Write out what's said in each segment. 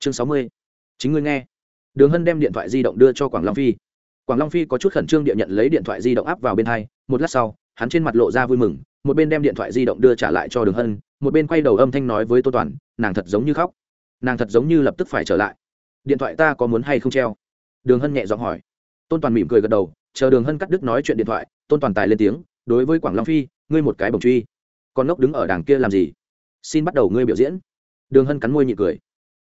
chương sáu mươi. Chính ngươi nghe. Đường hân đem điện thoại di động đưa cho quảng long phi. Quảng long phi có chút khẩn trương địa nhận lấy điện thoại di động áp vào bên hai. Một lát sau, hắn trên mặt lộ ra vui mừng, một bên đem điện thoại di động đưa trả lại cho đường hân, một bên quay đầu âm thanh nói với tô toàn, nàng thật giống như khóc. Nàng thật giống như lập tức phải trở lại. Điện thoại ta có muốn hay không treo? Đường hân nhẹ giọng hỏi. Tôn toàn mỉm cười gật đầu, chờ đường hân cắt đứt nói chuyện điện thoại tôn toàn tài lên tiếng, đối với quảng long phi, ngươi một cái bồng truy. Con ngốc đứng ở đàng kia làm gì? Xin bắt đầu ngươi biểu diễn. Đường hân cắn môi nhị cười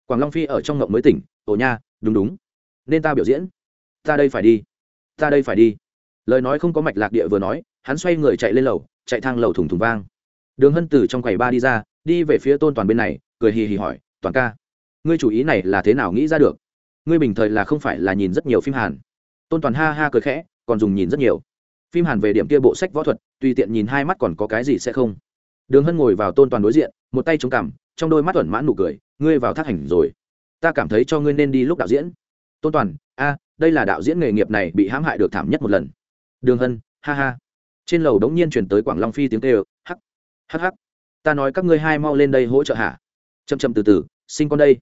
quảng long phi ở trong ngộng mới tỉnh, ồ nha, đúng đúng. Nên ta biểu diễn. Ta đây phải đi. Ta đây phải đi. Lời nói không có mạch lạc địa vừa nói, hắn xoay người chạy lên lầu, chạy thang lầu thùng thùng vang. Đường hân từ trong quầy ba đi ra, đi về phía tôn toàn bên này, cười hì hì hỏi, toàn ca, ngươi chủ ý này là thế nào nghĩ ra được? Ngươi bình thời là không phải là nhìn rất nhiều phim hàn. Tôn toàn ha ha cười khẽ, còn dùng nhìn rất nhiều. Phim hàn về điểm kia bộ sách võ thuật, tùy tiện nhìn hai mắt còn có cái gì sẽ không? Đường hân ngồi vào tôn toàn đối diện, một tay chống cằm, trong đôi mắt thuẩn mãn nụ cười ngươi vào thác hành rồi. Ta cảm thấy cho ngươi nên đi lúc đạo diễn. Tôn toàn, a, đây là đạo diễn nghề nghiệp này bị hãm hại được thảm nhất một lần. Đường hân, ha ha. Trên lầu đống nhiên chuyển tới quảng long phi tiếng kêu, hắc hắc hắc. Ta nói các ngươi hai mau lên đây hỗ trợ hả? Chậm chậm từ từ, sinh con đây.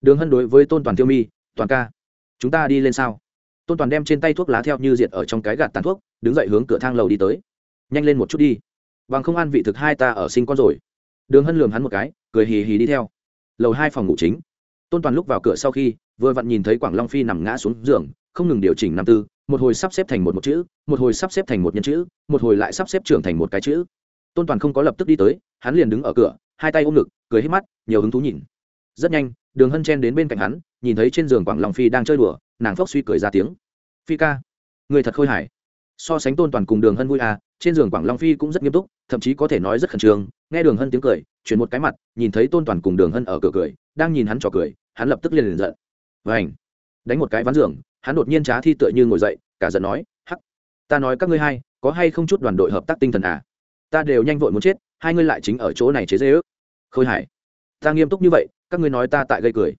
Đường hân đối với tôn toàn tiêu mi, toàn ca, chúng ta đi lên sao? Tôn toàn đem trên tay thuốc lá theo như diệt ở trong cái gạt tàn thuốc, đứng dậy hướng cửa thang lầu đi tới. Nhanh lên một chút đi. Bằng không ăn vị thực hai ta ở sinh con rồi. Đường hân lường hắn một cái, cười hì hì đi theo lầu hai phòng ngủ chính. Tôn toàn lúc vào cửa sau khi, vừa vặn nhìn thấy quảng long phi nằm ngã xuống giường, không ngừng điều chỉnh năm tư, một hồi sắp xếp thành một một chữ, một hồi sắp xếp thành một nhân chữ, một hồi lại sắp xếp trưởng thành một cái chữ. Tôn toàn không có lập tức đi tới, hắn liền đứng ở cửa, hai tay ôm ngực, cười hết mắt, nhiều hứng thú nhìn. Rất nhanh, đường hân chen đến bên cạnh hắn, nhìn thấy trên giường quảng long phi đang chơi đùa, nàng phốc suy cười ra tiếng. Phi ca, người thật khôi hài. So sánh tôn toàn cùng đường hân vui à trên giường quảng long phi cũng rất nghiêm túc, thậm chí có thể nói rất khẩn trương, nghe đường hân tiếng cười chuyển một cái mặt, nhìn thấy tôn toàn cùng đường hân ở cửa cười, đang nhìn hắn trò cười, hắn lập tức liền liền giận. Vảnh đánh một cái ván giường, hắn đột nhiên trá thi tựa như ngồi dậy, cả giận nói, hắc! Ta nói các ngươi hai, có hay không chút đoàn đội hợp tác tinh thần à? Ta đều nhanh vội muốn chết, hai ngươi lại chính ở chỗ này chế dễ ước. Khôi hải! Ta nghiêm túc như vậy, các ngươi nói ta tại gây cười.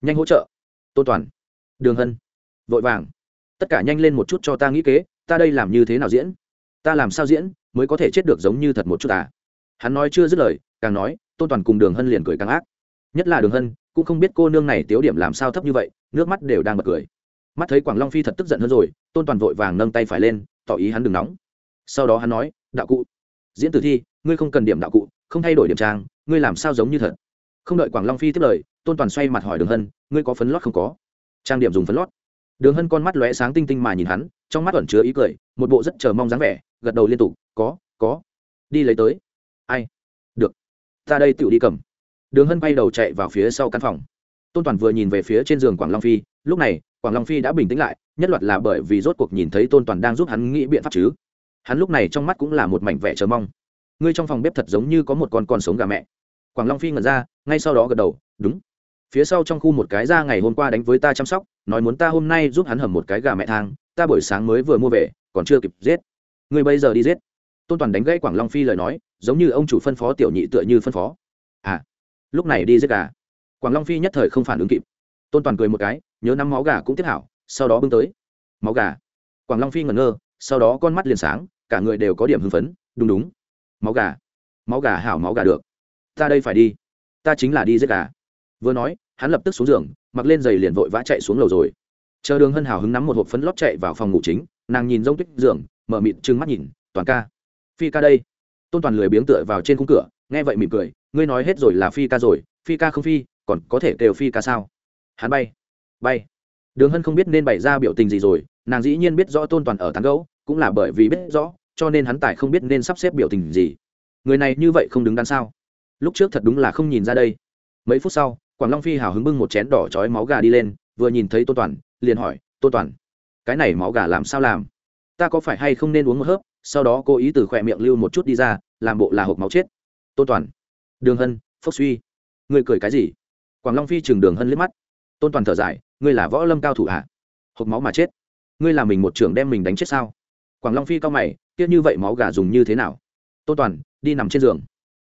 Nhanh hỗ trợ! Tôn toàn! Đường hân! Vội vàng! Tất cả nhanh lên một chút cho ta nghĩ kế, ta đây làm như thế nào diễn? Ta làm sao diễn, mới có thể chết được giống như thật một chút à? Hắn nói chưa dứt lời càng nói, tôn toàn cùng đường hân liền cười càng ác. Nhất là đường hân, cũng không biết cô nương này tiếu điểm làm sao thấp như vậy, nước mắt đều đang bật cười. Mắt thấy quảng long phi thật tức giận hơn rồi, tôn toàn vội vàng nâng tay phải lên, tỏ ý hắn đừng nóng. Sau đó hắn nói, đạo cụ, diễn tử thi, ngươi không cần điểm đạo cụ, không thay đổi điểm trang, ngươi làm sao giống như thật? Không đợi quảng long phi tiếp lời, tôn toàn xoay mặt hỏi đường hân, ngươi có phấn lót không có? Trang điểm dùng phấn lót. Đường hân con mắt lóe sáng tinh tinh mà nhìn hắn, trong mắt ẩn chứa ý cười, một bộ rất chờ mong dáng vẻ, gật đầu liên tục, có có, đi lấy tới. Ai? Ta đây tựu đi cầm. Đường hân bay đầu chạy vào phía sau căn phòng. Tôn toàn vừa nhìn về phía trên giường quảng long phi, lúc này, quảng long phi đã bình tĩnh lại, nhất loạt là bởi vì rốt cuộc nhìn thấy tôn toàn đang giúp hắn nghĩ biện pháp chứ. Hắn lúc này trong mắt cũng là một mảnh vẻ chờ mong. Ngươi trong phòng bếp thật giống như có một con con sống gà mẹ. Quảng long phi ngẩn ra, ngay sau đó gật đầu, đúng. Phía sau trong khu một cái ra ngày hôm qua đánh với ta chăm sóc, nói muốn ta hôm nay giúp hắn hầm một cái gà mẹ thang, ta buổi sáng mới vừa mua về, còn chưa kịp giết. Ngươi bây giờ đi giết. Tôn toàn đánh gãy quảng long phi lời nói giống như ông chủ phân phó tiểu nhị tựa như phân phó. À lúc này đi giết gà. Quảng long phi nhất thời không phản ứng kịp. Tôn toàn cười một cái, nhớ nắm máu gà cũng tiếp hảo, sau đó bưng tới. Máu gà. Quảng long phi ngẩn ngơ, sau đó con mắt liền sáng, cả người đều có điểm hưng phấn, đúng đúng. Máu gà. Máu gà hảo máu gà được. Ta đây phải đi. Ta chính là đi giết gà. Vừa nói, hắn lập tức xuống giường, mặc lên giày liền vội vã chạy xuống lầu rồi. Chờ đường hân hào hứng nắm một hộp phấn lót chạy vào phòng ngủ chính, nàng nhìn rông tuyết giường, mở mịt trừng mắt nhìn, toàn ca, phi ca đây tôn toàn lười biếng tựa vào trên khung cửa, nghe vậy mỉm cười, ngươi nói hết rồi là phi ca rồi, phi ca không phi, còn có thể kêu phi ca sao? Hắn bay bay. Đường hân không biết nên bày ra biểu tình gì rồi, nàng dĩ nhiên biết rõ tôn toàn ở tán gấu cũng là bởi vì biết rõ, cho nên hắn tài không biết nên sắp xếp biểu tình gì. Người này như vậy không đứng đắn sao? Lúc trước thật đúng là không nhìn ra đây. Mấy phút sau, quảng long phi hào hứng bưng một chén đỏ chói máu gà đi lên, vừa nhìn thấy tôn toàn, liền hỏi, tôn toàn, cái này máu gà làm sao làm? Ta có phải hay không nên uống một hớp? Sau đó cố ý từ khỏe miệng lưu một chút đi ra, làm bộ là hộp máu chết. Tôn toàn, đường hân phốc suy người cười cái gì? Quảng long phi chừng đường hân liếc mắt. Tôn toàn thở dài, ngươi là võ lâm cao thủ hạ hộp máu mà chết. Ngươi là mình một trưởng đem mình đánh chết sao? Quảng long phi cao mày tiếc như vậy máu gà dùng như thế nào? Tôn toàn, đi nằm trên giường.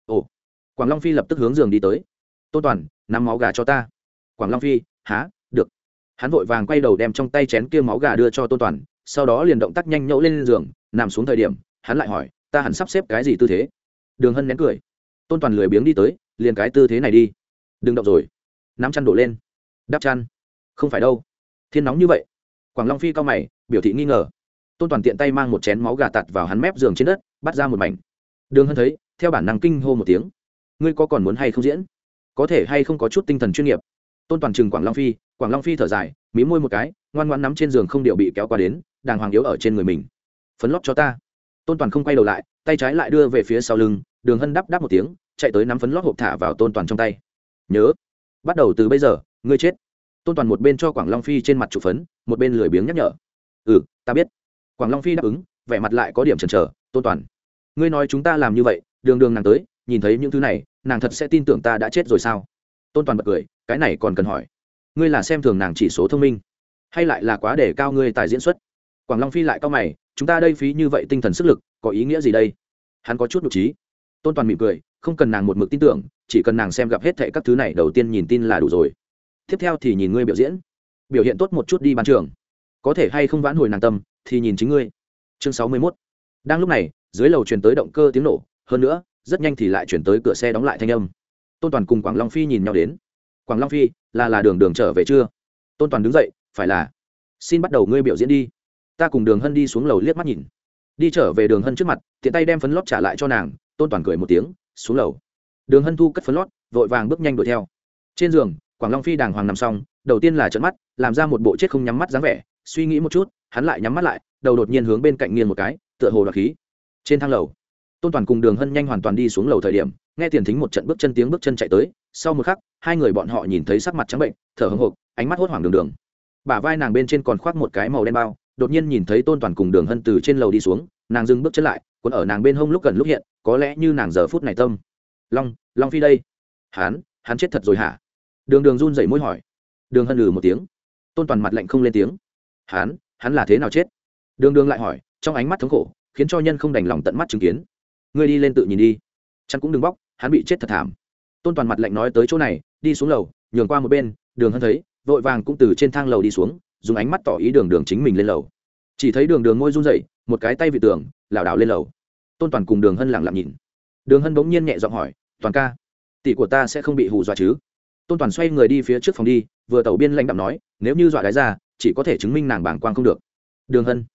Ồ, quảng long phi lập tức hướng giường đi tới. Tôn toàn, nắm máu gà cho ta. Quảng long phi, há, được. Hắn vội vàng quay đầu đem trong tay chén kia máu gà đưa cho tôn toàn, sau đó liền động tác nhanh nhẫu lên giường nằm xuống thời điểm, hắn lại hỏi, ta hẳn sắp xếp cái gì tư thế? Đường hân nén cười. Tôn toàn lười biếng đi tới, liền cái tư thế này đi. Đừng động rồi. Nắm chăn đổ lên. Đắp chăn. Không phải đâu. Thiên nóng như vậy. Quảng long phi cao mày, biểu thị nghi ngờ. Tôn toàn tiện tay mang một chén máu gà tặt vào hắn mép giường trên đất, bắt ra một mảnh. Đường hân thấy, theo bản năng kinh hô một tiếng. Ngươi có còn muốn hay không diễn? Có thể hay không có chút tinh thần chuyên nghiệp. Tôn toàn chừng quảng long phi, quảng long phi thở dài, mí môi một cái, ngoan ngoan nắm trên giường không điệu bị kéo qua đến, đàng hoàng yếu ở trên người mình phấn lót cho ta. Tôn toàn không quay đầu lại, tay trái lại đưa về phía sau lưng, đường hân đắp đáp một tiếng, chạy tới nắm phấn lót hộp thả vào tôn toàn trong tay. Nhớ, bắt đầu từ bây giờ, ngươi chết. Tôn toàn một bên cho quảng long phi trên mặt trụ phấn, một bên lười biếng nhắc nhở. Ừ ta biết. Quảng long phi đáp ứng, vẻ mặt lại có điểm chần chờ, tôn toàn, ngươi nói chúng ta làm như vậy, đường đường nàng tới, nhìn thấy những thứ này, nàng thật sẽ tin tưởng ta đã chết rồi sao? Tôn toàn bật cười, cái này còn cần hỏi. Ngươi là xem thường nàng chỉ số thông minh, hay lại là quá để cao ngươi tài diễn xuất? Quảng long phi lại cao mày chúng ta đây phí như vậy tinh thần sức lực, có ý nghĩa gì đây? Hắn có chút nhục trí tôn toàn mỉm cười, không cần nàng một mực tin tưởng, chỉ cần nàng xem gặp hết thệ các thứ này, đầu tiên nhìn tin là đủ rồi. Tiếp theo thì nhìn ngươi biểu diễn. Biểu hiện tốt một chút đi ban trường. Có thể hay không vãn hồi nàng tâm, thì nhìn chính ngươi. Chương sáu mươi 61. đang lúc này, dưới lầu truyền tới động cơ tiếng nổ, hơn nữa, rất nhanh thì lại chuyển tới cửa xe đóng lại thanh âm. Tôn toàn cùng quảng long phi nhìn nhau đến. Quảng long phi, là là đường đường trở về chưa? Tôn toàn đứng dậy, phải là. Xin bắt đầu ngươi biểu diễn đi ta cùng đường hân đi xuống lầu liếc mắt nhìn. Đi trở về đường hân trước mặt, tiện tay đem phấn lót trả lại cho nàng, tôn toàn cười một tiếng, xuống lầu. Đường hân thu cất phấn lót, vội vàng bước nhanh đuổi theo. Trên giường, quảng long phi đàng hoàng nằm xong, đầu tiên là trận mắt, làm ra một bộ chết không nhắm mắt dáng vẻ, suy nghĩ một chút, hắn lại nhắm mắt lại, đầu đột nhiên hướng bên cạnh nghiêng một cái, tựa hồ đoạt khí. Trên thang lầu, tôn toàn cùng đường hân nhanh hoàn toàn đi xuống lầu thời điểm, nghe tiền thính một trận bước chân tiếng bước chân chạy tới, sau một khắc, hai người bọn họ nhìn thấy sắc mặt trắng bệnh, thở hồng hộc, ánh mắt hốt hoảng đường đường. Bả vai nàng bên trên còn khoác một cái màu đen bao đột nhiên nhìn thấy tôn toàn cùng đường hân từ trên lầu đi xuống, nàng dừng bước chân lại còn ở nàng bên hông lúc gần lúc hiện, có lẽ như nàng giờ phút này tâm. Long long phi đây. Hắn hắn chết thật rồi hả? Đường đường run rẩy môi hỏi. Đường hân lừ một tiếng. Tôn toàn mặt lạnh không lên tiếng. Hắn hắn là thế nào chết? Đường đường lại hỏi, trong ánh mắt thống khổ, khiến cho nhân không đành lòng tận mắt chứng kiến. Ngươi đi lên tự nhìn đi. Chăn cũng đừng bóc, hắn bị chết thật thảm. Tôn toàn mặt lạnh nói tới chỗ này, đi xuống lầu, nhường qua một bên, đường hân thấy, vội vàng cũng từ trên thang lầu đi xuống dùng ánh mắt tỏ ý đường đường chính mình lên lầu. Chỉ thấy đường đường môi run rẩy, một cái tay vị tường, lảo đảo lên lầu. Tôn toàn cùng đường hân lẳng lặng nhìn. Đường hân bỗng nhiên nhẹ giọng hỏi, toàn ca, tỷ của ta sẽ không bị hù dọa chứ? Tôn toàn xoay người đi phía trước phòng đi, vừa tẩu biên lãnh đạm nói, nếu như dọa đáy ra, chỉ có thể chứng minh nàng bảng quang không được. Đường hân,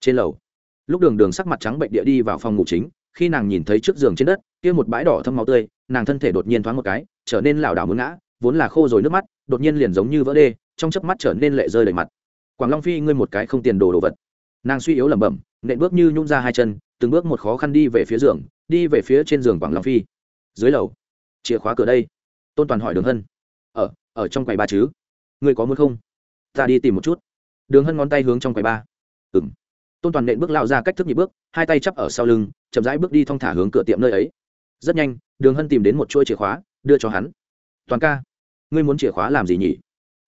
trên lầu. Lúc đường đường sắc mặt trắng bệnh địa đi vào phòng ngủ chính, khi nàng nhìn thấy trước giường trên đất, kia một bãi đỏ thâm máu tươi, nàng thân thể đột nhiên thoáng một cái, trở nên lảo đảo muốn ngã, vốn là khô rồi nước mắt, đột nhiên liền giống như vỡ đê, trong chớp mắt trở nên lệ rơi đầy mặt quảng long phi, ngươi một cái không tiền đồ đồ vật. Nàng suy yếu lẩm bẩm, nện bước như nhung ra hai chân, từng bước một khó khăn đi về phía giường, đi về phía trên giường quảng long phi. Dưới lầu, chìa khóa cửa đây. Tôn toàn hỏi đường hân. Ở ở trong quầy ba chứ? Ngươi có muốn không? Ta đi tìm một chút. Đường hân ngón tay hướng trong quầy ba. Ừng tôn toàn nện bước lao ra cách thức nhịp bước, hai tay chắp ở sau lưng, chậm rãi bước đi thong thả hướng cửa tiệm nơi ấy. Rất nhanh, đường hân tìm đến một chuỗi chìa khóa, đưa cho hắn. Toàn ca, ngươi muốn chìa khóa làm gì nhỉ?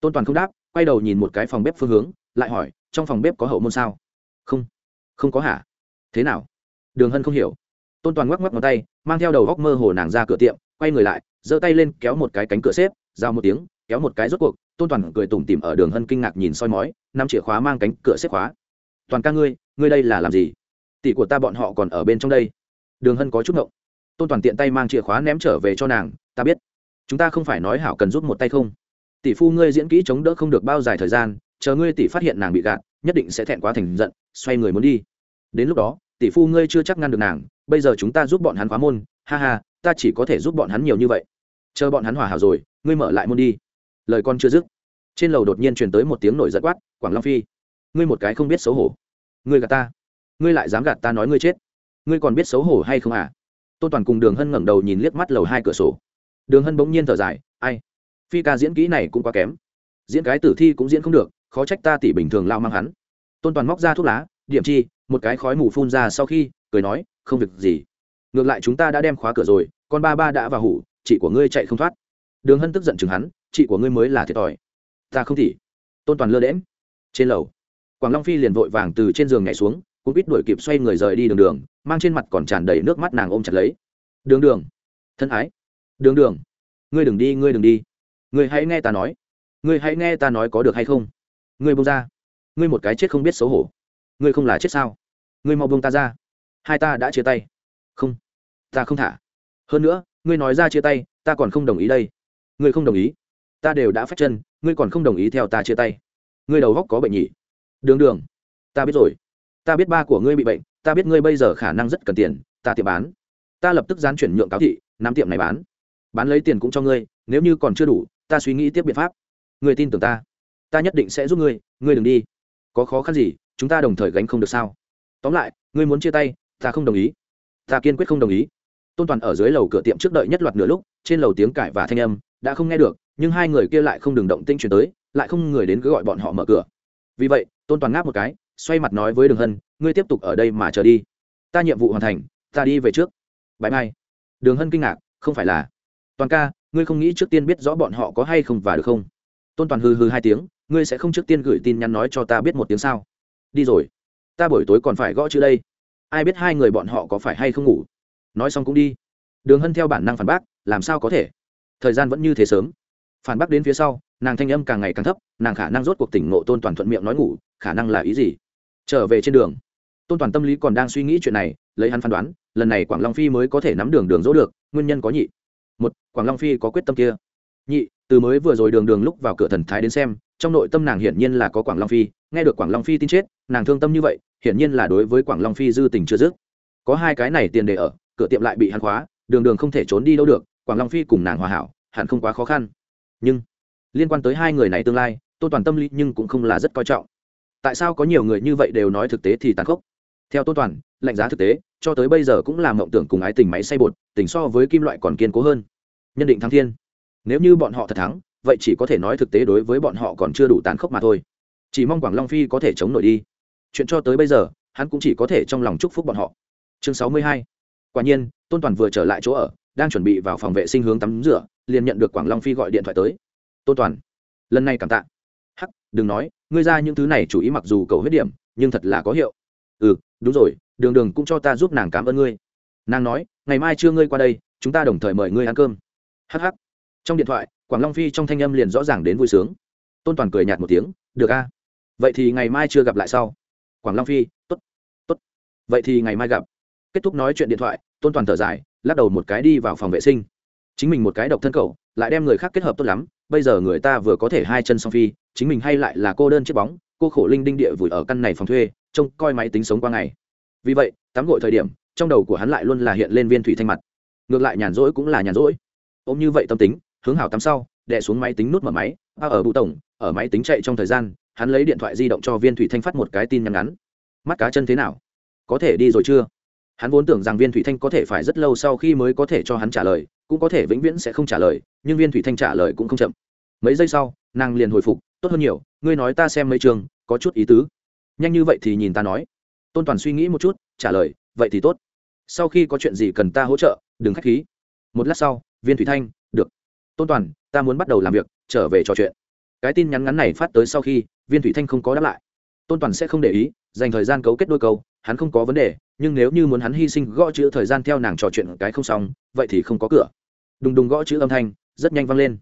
Tôn toàn không đáp, quay đầu nhìn một cái phòng bếp phương hướng lại hỏi, trong phòng bếp có hậu môn sao? Không không có hả? Thế nào? Đường hân không hiểu. Tôn toàn ngoắc ngoắc ngón tay, mang theo đầu góc mơ hồ nàng ra cửa tiệm, quay người lại, giơ tay lên kéo một cái cánh cửa xếp, giao một tiếng, kéo một cái rốt cuộc. Tôn toàn cười tủm tỉm ở đường hân kinh ngạc nhìn soi mói, năm chìa khóa mang cánh cửa xếp khóa. Toàn ca ngươi ngươi đây là làm gì? Tỷ của ta bọn họ còn ở bên trong đây. Đường hân có chút ngộng. Tôn toàn tiện tay mang chìa khóa ném trở về cho nàng, ta biết. Chúng ta không phải nói hảo cần giúp một tay không? Tỷ phu ngươi diễn kỹ chống đỡ không được bao dài thời gian chờ ngươi tỷ phát hiện nàng bị gạt, nhất định sẽ thẹn quá thành giận, xoay người muốn đi. Đến lúc đó, tỷ phu ngươi chưa chắc ngăn được nàng, bây giờ chúng ta giúp bọn hắn khóa môn, ha ha, ta chỉ có thể giúp bọn hắn nhiều như vậy. Chờ bọn hắn hòa hảo rồi, ngươi mở lại môn đi. Lời con chưa dứt, trên lầu đột nhiên truyền tới một tiếng nổi giận quát, quảng long phi, ngươi một cái không biết xấu hổ. Ngươi gạt ta, ngươi lại dám gạt ta nói ngươi chết. Ngươi còn biết xấu hổ hay không à? Tôn toàn cùng đường hân ngẩng đầu nhìn liếc mắt lầu hai cửa sổ. Đường hân bỗng nhiên thở dài, ai, phi ca diễn kỹ này cũng quá kém. Diễn cái tử thi cũng diễn không được khó trách ta tỷ bình thường lao mang hắn. Tôn toàn móc ra thuốc lá, điểm chi, một cái khói mù phun ra sau khi, cười nói, không việc gì. Ngược lại chúng ta đã đem khóa cửa rồi, con ba ba đã vào hủ, chị của ngươi chạy không thoát. Đường hân tức giận chừng hắn, chị của ngươi mới là thiệt thòi. Ta không tỉ. Tôn toàn lơ đễm trên lầu, quảng long phi liền vội vàng từ trên giường nhảy xuống cũng biết đuổi kịp xoay người rời đi đường đường, mang trên mặt còn tràn đầy nước mắt nàng ôm chặt lấy. Đường đường, thân ái. Đường đường, ngươi đừng đi, ngươi đừng đi. Ngươi hãy nghe ta nói. Ngươi hãy nghe ta nói có được hay không ngươi buông ra. Ngươi một cái chết không biết xấu hổ. Ngươi không là chết sao? Ngươi mau buông ta ra. Hai ta đã chia tay. Không, ta không thả. Hơn nữa, ngươi nói ra chia tay, ta còn không đồng ý đây. Ngươi không đồng ý, ta đều đã phát chân, ngươi còn không đồng ý theo ta chia tay. Ngươi đầu góc có bệnh nhỉ? Đường đường, ta biết rồi. Ta biết ba của ngươi bị bệnh, ta biết ngươi bây giờ khả năng rất cần tiền, ta tiệm bán. Ta lập tức gián chuyển nhượng cáo thị, nắm tiệm này bán. Bán lấy tiền cũng cho ngươi, nếu như còn chưa đủ, ta suy nghĩ tiếp biện pháp. Ngươi tin tưởng ta ta nhất định sẽ giúp ngươi ngươi đừng đi. Có khó khăn gì, chúng ta đồng thời gánh không được sao? Tóm lại, ngươi muốn chia tay, ta không đồng ý. Ta kiên quyết không đồng ý. Tôn toàn ở dưới lầu cửa tiệm trước đợi nhất loạt nửa lúc, trên lầu tiếng cãi và thanh âm đã không nghe được, nhưng hai người kia lại không đừng động tinh chuyển tới, lại không người đến cứ gọi bọn họ mở cửa. Vì vậy, tôn toàn ngáp một cái, xoay mặt nói với đường hân, ngươi tiếp tục ở đây mà chờ đi. Ta nhiệm vụ hoàn thành, ta đi về trước. Bãi mai. Đường hân kinh ngạc, không phải là. Toàn ca, ngươi không nghĩ trước tiên biết rõ bọn họ có hay không và được không? Tôn toàn hư hư hai tiếng ngươi sẽ không trước tiên gửi tin nhắn nói cho ta biết một tiếng sao? Đi rồi. Ta buổi tối còn phải gõ chữ đây. Ai biết hai người bọn họ có phải hay không ngủ? Nói xong cũng đi. Đường hân theo bản năng phản bác, làm sao có thể? Thời gian vẫn như thế sớm. Phản bác đến phía sau, nàng thanh âm càng ngày càng thấp, nàng khả năng rốt cuộc tỉnh ngộ tôn toàn thuận miệng nói ngủ, khả năng là ý gì? Trở về trên đường. Tôn toàn tâm lý còn đang suy nghĩ chuyện này, lấy hắn phán đoán, lần này quảng long phi mới có thể nắm đường đường dỗ được, nguyên nhân có nhị. Một, quảng long phi có quyết tâm kia. Nhị, từ mới vừa rồi đường đường lúc vào cửa thần thái đến xem trong nội tâm nàng hiển nhiên là có quảng long phi, nghe được quảng long phi tin chết, nàng thương tâm như vậy, hiển nhiên là đối với quảng long phi dư tình chưa dứt. Có hai cái này tiền đề ở, cửa tiệm lại bị hắn khóa, đường đường không thể trốn đi đâu được, quảng long phi cùng nàng hòa hảo, hẳn không quá khó khăn. Nhưng, liên quan tới hai người này tương lai tôn toàn tâm lý nhưng cũng không là rất coi trọng. Tại sao có nhiều người như vậy đều nói thực tế thì tàn khốc? Theo tôn toàn, lạnh giá thực tế, cho tới bây giờ cũng là mộng tưởng cùng ái tình máy xay bột, tình so với kim loại còn kiên cố hơn. Nhân định thắng thiên. Nếu như bọn họ thật thắng vậy chỉ có thể nói thực tế đối với bọn họ còn chưa đủ tàn khốc mà thôi. Chỉ mong quảng long phi có thể chống nổi đi. Chuyện cho tới bây giờ, hắn cũng chỉ có thể trong lòng chúc phúc bọn họ. Chương sáu mươi hai. Quả nhiên, tôn toàn vừa trở lại chỗ ở, đang chuẩn bị vào phòng vệ sinh hướng tắm rửa, liền nhận được quảng long phi gọi điện thoại tới. Tôn toàn, lần này cảm tạ. Hắc, đừng nói, ngươi ra những thứ này chủ ý mặc dù cầu huyết điểm, nhưng thật là có hiệu. Ừ đúng rồi, đường đường cũng cho ta giúp nàng cảm ơn ngươi. Nàng nói, ngày mai chưa ngươi qua đây, chúng ta đồng thời mời ngươi ăn cơm. Hh trong điện thoại quảng long phi trong thanh âm liền rõ ràng đến vui sướng. Tôn toàn cười nhạt một tiếng, được a. Vậy thì ngày mai chưa gặp lại sau. Quảng long phi t ố t t ố t vậy thì ngày mai gặp. Kết thúc nói chuyện điện thoại, tôn toàn thở dài, lắc đầu một cái đi vào phòng vệ sinh. Chính mình một cái độc thân cầu lại đem người khác kết hợp tốt lắm, bây giờ người ta vừa có thể hai chân song phi, chính mình hay lại là cô đơn chiếc bóng, cô khổ linh đinh địa vùi ở căn này phòng thuê, trông coi máy tính sống qua ngày. Vì vậy, tắm gội thời điểm, trong đầu của hắn lại luôn là hiện lên viên thủy thanh mặt. Ngược lại nhàn rỗi cũng là nhàn rỗi. Ôm như vậy tâm tính hướng hảo tắm sau, đè xuống máy tính nút mở máy, a ở bụ tổng, ở máy tính chạy trong thời gian, hắn lấy điện thoại di động cho viên thủy thanh phát một cái tin nhắn ngắn. Mắt cá chân thế nào? Có thể đi rồi chưa? Hắn vốn tưởng rằng viên thủy thanh có thể phải rất lâu sau khi mới có thể cho hắn trả lời, cũng có thể vĩnh viễn sẽ không trả lời, nhưng viên thủy thanh trả lời cũng không chậm. Mấy giây sau, nàng liền hồi phục, tốt hơn nhiều, ngươi nói ta xem mấy trường, có chút ý tứ. Nhanh như vậy thì nhìn ta nói. Tôn toàn suy nghĩ một chút, trả lời, vậy thì tốt. Sau khi có chuyện gì cần ta hỗ trợ, đừng k h á c h khí. Một lát sau, viên thủy thanh tôn toàn, ta muốn bắt đầu làm việc, trở về trò chuyện. Cái tin nhắn ngắn này phát tới sau khi, viên thủy thanh không có đáp lại. Tôn toàn sẽ không để ý, dành thời gian cấu kết đôi câu, hắn không có vấn đề, nhưng nếu như muốn hắn hy sinh gõ chữ thời gian theo nàng trò chuyện cái không xong, vậy thì không có cửa. Đùng đùng gõ chữ âm thanh, rất nhanh vang lên.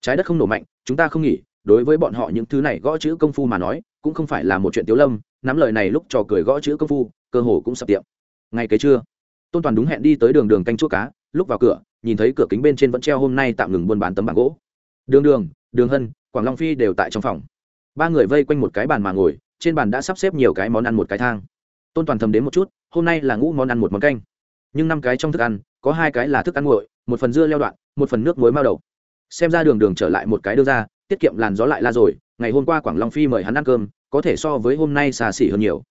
Trái đất không nổ mạnh, chúng ta không nghỉ, đối với bọn họ những thứ này gõ chữ công phu mà nói, cũng không phải là một chuyện tiếu lâm, nắm lời này lúc trò cười gõ chữ công phu, cơ hồ cũng sập tiệm. Ngày kế trưa. Tôn toàn đúng hẹn đi tới đường đường canh chuốc cá, lúc vào cửa nhìn thấy cửa kính bên trên vẫn treo hôm nay tạm ngừng buôn bán tấm bảng gỗ. Đường đường đường hân, quảng long phi đều tại trong phòng. Ba người vây quanh một cái bàn mà ngồi, trên bàn đã sắp xếp nhiều cái món ăn một cái thang. Tôn toàn thầm đến một chút, hôm nay là ngũ món ăn một món canh. Nhưng năm cái trong thức ăn, có hai cái là thức ăn nguội, một phần dưa leo đoạn, một phần nước muối mao đầu. Xem ra đường đường trở lại một cái đưa ra, tiết kiệm làn gió lại la rồi, ngày hôm qua quảng long phi mời hắn ăn cơm, có thể so với hôm nay xa xỉ hơn nhiều.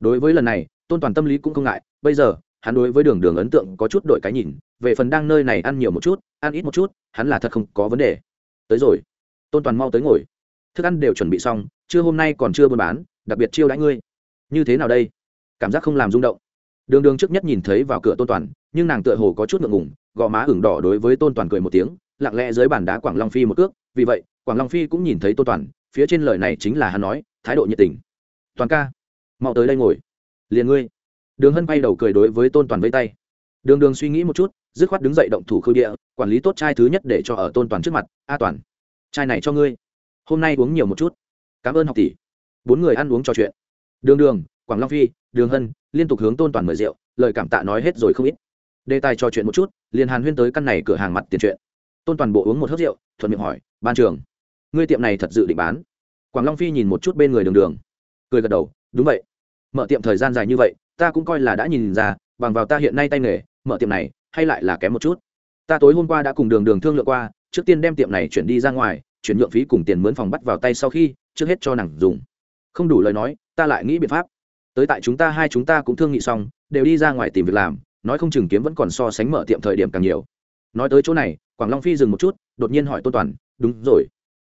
Đối với lần này, tôn toàn tâm lý cũng không ngại, bây giờ hắn đối với đường đường ấn tượng có chút đổi cái nhìn, về phần đang nơi này ăn nhiều một chút, ăn ít một chút, hắn là thật không có vấn đề. Tới rồi. Tôn toàn mau tới ngồi. Thức ăn đều chuẩn bị xong, trưa hôm nay còn chưa buôn bán, đặc biệt chiêu đãi ngươi. Như thế nào đây? Cảm giác không làm rung động. Đường đường trước nhất nhìn thấy vào cửa tôn toàn, nhưng nàng tựa hồ có chút ngượng ngùng, gò má ửng đỏ đối với tôn toàn cười một tiếng, lặng lẽ dưới bàn đá quảng long phi một cước. Vì vậy, quảng long phi cũng nhìn thấy tôn toàn, phía trên lời này chính là hắn nói, thái độ nhiệt tình. Toàn ca, mau tới đây ngồi. Liền ngươi đường hân bay đầu cười đối với tôn toàn vây tay. Đường đường suy nghĩ một chút, dứt khoát đứng dậy động thủ khâu địa, quản lý tốt trai thứ nhất để cho ở tôn toàn trước mặt. A toàn trai này cho ngươi. Hôm nay uống nhiều một chút. Cảm ơn học tỷ. Bốn người ăn uống trò chuyện. Đường đường, quảng long phi, đường hân liên tục hướng tôn toàn mời rượu, lời cảm tạ nói hết rồi không ít. Đề tài trò chuyện một chút, liền hàn huyên tới căn này cửa hàng mặt tiền chuyện. Tôn toàn bộ uống một hớp rượu, thuận miệng hỏi, ban trường ngươi tiệm này thật dự định bán? Quảng long phi nhìn một chút bên người đường đường, cười gật đầu, đúng vậy. Mở tiệm thời gian dài như vậy ta cũng coi là đã nhìn ra, bằng vào ta hiện nay tay nghề, mở tiệm này, hay lại là kém một chút. Ta tối hôm qua đã cùng đường đường thương lượng qua, trước tiên đem tiệm này chuyển đi ra ngoài, chuyển nhượng phí cùng tiền mướn phòng bắt vào tay sau khi, trước hết cho nàng dùng. Không đủ lời nói, ta lại nghĩ biện pháp. Tới tại chúng ta hai chúng ta cũng thương nghị xong, đều đi ra ngoài tìm việc làm, nói không chừng kiếm vẫn còn so sánh mở tiệm thời điểm càng nhiều. Nói tới chỗ này, quảng long phi dừng một chút, đột nhiên hỏi tôn toàn, đúng rồi.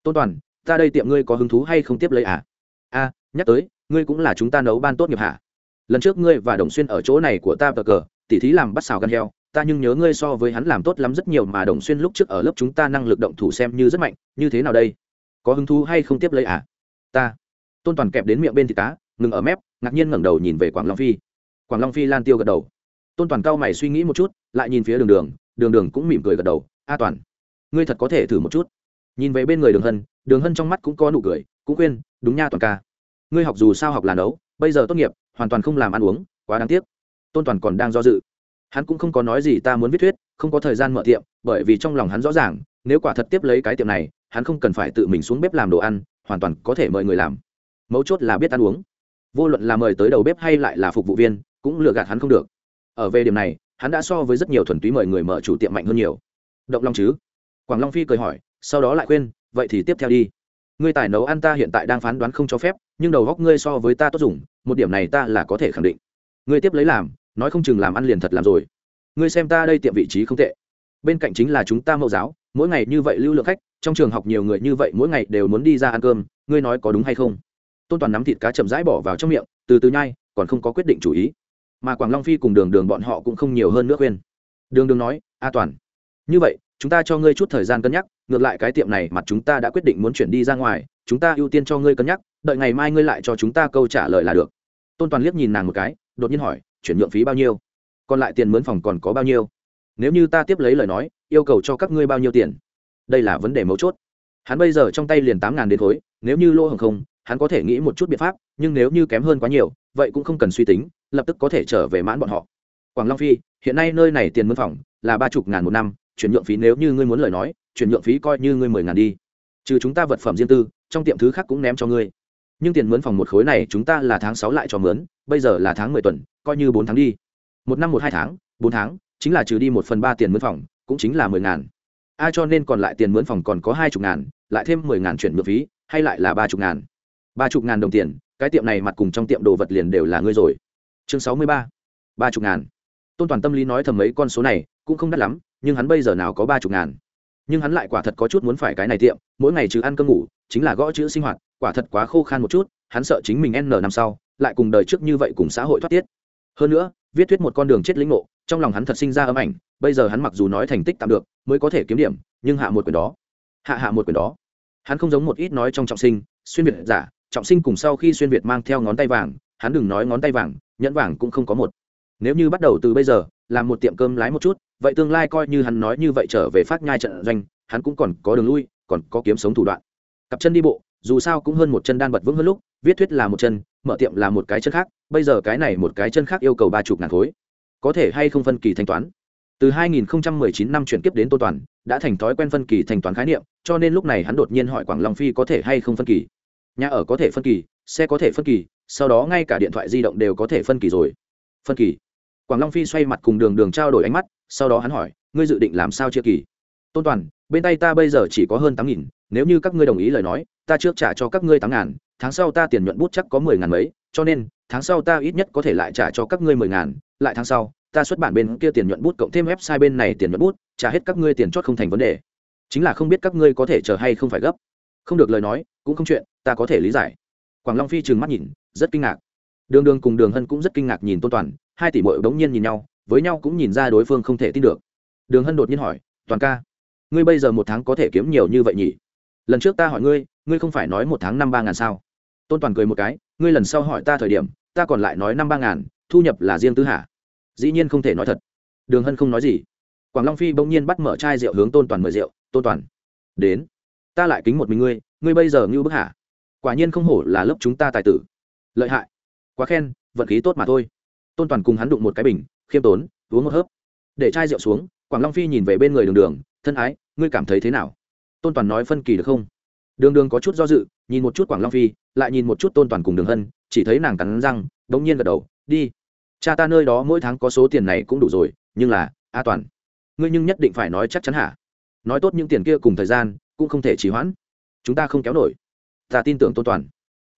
Tôn toàn, ta đây tiệm ngươi có hứng thú hay không tiếp lấy à? A nhắc tới, ngươi cũng là chúng ta nấu ban tốt nghiệp hả? Lần trước ngươi và đồng xuyên ở chỗ này của ta bờ cờ, tỉ thí làm bắt xào gan heo. Ta nhưng nhớ ngươi so với hắn làm tốt lắm rất nhiều mà đồng xuyên lúc trước ở lớp chúng ta năng lực động thủ xem như rất mạnh. Như thế nào đây? Có hứng thú hay không tiếp lấy à? Ta. Tôn toàn kẹp đến miệng bên thịt cá, ngừng ở mép, ngạc nhiên ngẩng đầu nhìn về quảng long phi. Quảng long phi lan tiêu gật đầu. Tôn toàn cao mày suy nghĩ một chút, lại nhìn phía đường đường. Đường đường cũng mỉm cười gật đầu. A toàn, ngươi thật có thể thử một chút. Nhìn về bên người đường hân đường hân trong mắt cũng có nụ cười, cũng khuyên, đúng nha toàn ca. Ngươi học dù sao học là nấu, bây giờ tốt nghiệp hoàn toàn không làm ăn uống, quá đáng tiếc. Tôn toàn còn đang do dự. Hắn cũng không có nói gì, ta muốn viết thuyết, không có thời gian mở tiệm, bởi vì trong lòng hắn rõ ràng, nếu quả thật tiếp lấy cái tiệm này, hắn không cần phải tự mình xuống bếp làm đồ ăn, hoàn toàn có thể mời người làm. Mấu chốt là biết ăn uống. Vô luận là mời tới đầu bếp hay lại là phục vụ viên, cũng lừa gạt hắn không được. Ở về điểm này, hắn đã so với rất nhiều thuần túy mời người mở chủ tiệm mạnh hơn nhiều. Động long chứ? Quảng long phi cười hỏi, sau đó lại khuyên, vậy thì tiếp theo đi ngươi tài nấu ăn ta hiện tại đang phán đoán không cho phép, nhưng đầu góc ngươi so với ta tốt dùng, một điểm này ta là có thể khẳng định. Ngươi tiếp lấy làm, nói không chừng làm ăn liền thật làm rồi. Ngươi xem ta đây tiệm vị trí không tệ. Bên cạnh chính là chúng ta mẫu giáo, mỗi ngày như vậy lưu lượng khách, trong trường học nhiều người như vậy mỗi ngày đều muốn đi ra ăn cơm, ngươi nói có đúng hay không? Tôn toàn nắm thịt cá chậm rãi bỏ vào trong miệng, từ từ nhai, còn không có quyết định chủ ý. Mà quảng long phi cùng đường đường bọn họ cũng không nhiều hơn nữa khuyên. Đường đường nói, a toàn, như vậy chúng ta cho ngươi chút thời gian cân nhắc, ngược lại cái tiệm này mặt chúng ta đã quyết định muốn chuyển đi ra ngoài, chúng ta ưu tiên cho ngươi cân nhắc, đợi ngày mai ngươi lại cho chúng ta câu trả lời là được. Tôn toàn liếc nhìn nàng một cái, đột nhiên hỏi, chuyển nhượng phí bao nhiêu? Còn lại tiền mướn phòng còn có bao nhiêu? Nếu như ta tiếp lấy lời nói, yêu cầu cho các ngươi bao nhiêu tiền? Đây là vấn đề mấu chốt. Hắn bây giờ trong tay liền tám ngàn đến khối, nếu như lỗ hồng không, hắn có thể nghĩ một chút biện pháp, nhưng nếu như kém hơn quá nhiều, vậy cũng không cần suy tính, lập tức có thể trở về mãn bọn họ. Quảng long phi, hiện nay nơi này tiền mướn phòng là ba chục ngàn một năm chuyển nhượng phí nếu như ngươi muốn lời nói, chuyển nhượng phí coi như ngươi mười ngàn đi. Trừ chúng ta vật phẩm riêng tư, trong tiệm thứ khác cũng ném cho ngươi. Nhưng tiền mướn phòng một khối này chúng ta là tháng sáu lại cho mướn, bây giờ là tháng mười tuần, coi như bốn tháng đi. Một năm một hai tháng, bốn tháng, chính là trừ đi một phần ba tiền mướn phòng, cũng chính là mười ngàn. A cho nên còn lại tiền mướn phòng còn có hai chục ngàn, lại thêm mười ngàn chuyển nhượng phí, hay lại là ba chục ngàn. Ba chục ngàn đồng tiền, cái tiệm này mặt cùng trong tiệm đồ vật liền đều là ngươi rồi. Chương sáu mươi ba ba chục ngàn tôn toàn tâm lý nói thầm mấy con số này cũng không đắt lắm nhưng hắn bây giờ nào có ba chục ngàn nhưng hắn lại quả thật có chút muốn phải cái này tiệm mỗi ngày trừ ăn cơm ngủ chính là gõ chữ sinh hoạt quả thật quá khô khan một chút hắn sợ chính mình n năm sau lại cùng đời trước như vậy cùng xã hội thoát tiết hơn nữa viết thuyết một con đường chết lĩnh ngộ trong lòng hắn thật sinh ra ấm ảnh bây giờ hắn mặc dù nói thành tích tạm được mới có thể kiếm điểm nhưng hạ một quyển đó hạ hạ một quyển đó hắn không giống một ít nói trong trọng sinh xuyên việt giả trọng sinh cùng sau khi xuyên việt mang theo ngón tay vàng hắn đừng nói ngón tay vàng nhẫn vàng cũng không có một nếu như bắt đầu từ bây giờ, làm một tiệm cơm lái một chút, vậy tương lai coi như hắn nói như vậy trở về phát nhai trận doanh, hắn cũng còn có đường lui, còn có kiếm sống thủ đoạn. Cặp chân đi bộ, dù sao cũng hơn một chân đan bật vững hơn lúc, viết thuyết là một chân, mở tiệm là một cái chân khác, bây giờ cái này một cái chân khác yêu cầu ba chục ngàn khối. Có thể hay không phân kỳ thanh toán? Từ 2019 năm chuyển kiếp đến tô toàn, đã thành thói quen phân kỳ thanh toán khái niệm, cho nên lúc này hắn đột nhiên hỏi quảng long phi có thể hay không phân kỳ. Nhà ở có thể phân kỳ, xe có thể phân kỳ, sau đó ngay cả điện thoại di động đều có thể phân kỳ rồi phân kỳ. Quảng long phi xoay mặt cùng đường đường trao đổi ánh mắt, sau đó hắn hỏi, ngươi dự định làm sao chia kỳ? Tôn toàn, bên tay ta bây giờ chỉ có hơn tám nghìn, nếu như các ngươi đồng ý lời nói, ta trước trả cho các ngươi tám ngàn, tháng sau ta tiền nhuận bút chắc có mười ngàn mấy, cho nên, tháng sau ta ít nhất có thể lại trả cho các ngươi mười ngàn, lại tháng sau, ta xuất bản bên kia tiền nhuận bút cộng thêm website bên này tiền nhuận bút, trả hết các ngươi tiền chót không thành vấn đề. Chính là không biết các ngươi có thể chờ hay không phải gấp. Không được lời nói, cũng không chuyện, ta có thể lý giải. Quảng long phi trừng mắt nhìn, rất kinh ngạc đường đường cùng đường hân cũng rất kinh ngạc nhìn tôn toàn, hai tỷ mội đống nhiên nhìn nhau, với nhau cũng nhìn ra đối phương không thể tin được. Đường hân đột nhiên hỏi, toàn ca, ngươi bây giờ một tháng có thể kiếm nhiều như vậy nhỉ? Lần trước ta hỏi ngươi ngươi không phải nói một tháng năm ba ngàn sao? Tôn toàn cười một cái, ngươi lần sau hỏi ta thời điểm, ta còn lại nói năm ba ngàn, thu nhập là riêng tư hả dĩ nhiên không thể nói thật. Đường hân không nói gì. Quảng long phi bỗng nhiên bắt mở chai rượu hướng tôn toàn mời rượu, tôn toàn, đến, ta lại kính một mình ngươi ngươi bây giờ ngưu bức hả quả nhiên không hổ là lớp chúng ta tài tử. Lợi hại quá khen, vận khí tốt mà thôi. Tôn toàn cùng hắn đụng một cái bình, khiêm tốn, uống một hớp. Để chai rượu xuống, quảng long phi nhìn về bên người đường đường, thân ái, ngươi cảm thấy thế nào? Tôn toàn nói phân kỳ được không? Đường đường có chút do dự, nhìn một chút quảng long phi, lại nhìn một chút tôn toàn cùng đường hân, chỉ thấy nàng cắn răng đ ỗ n g nhiên gật đầu, đi. Cha ta nơi đó mỗi tháng có số tiền này cũng đủ rồi, nhưng là, a toàn, ngươi nhưng nhất định phải nói chắc chắn hả? Nói tốt những tiền kia cùng thời gian, cũng không thể trì hoãn. Chúng ta không kéo nổi. Ta tin tưởng tôn toàn,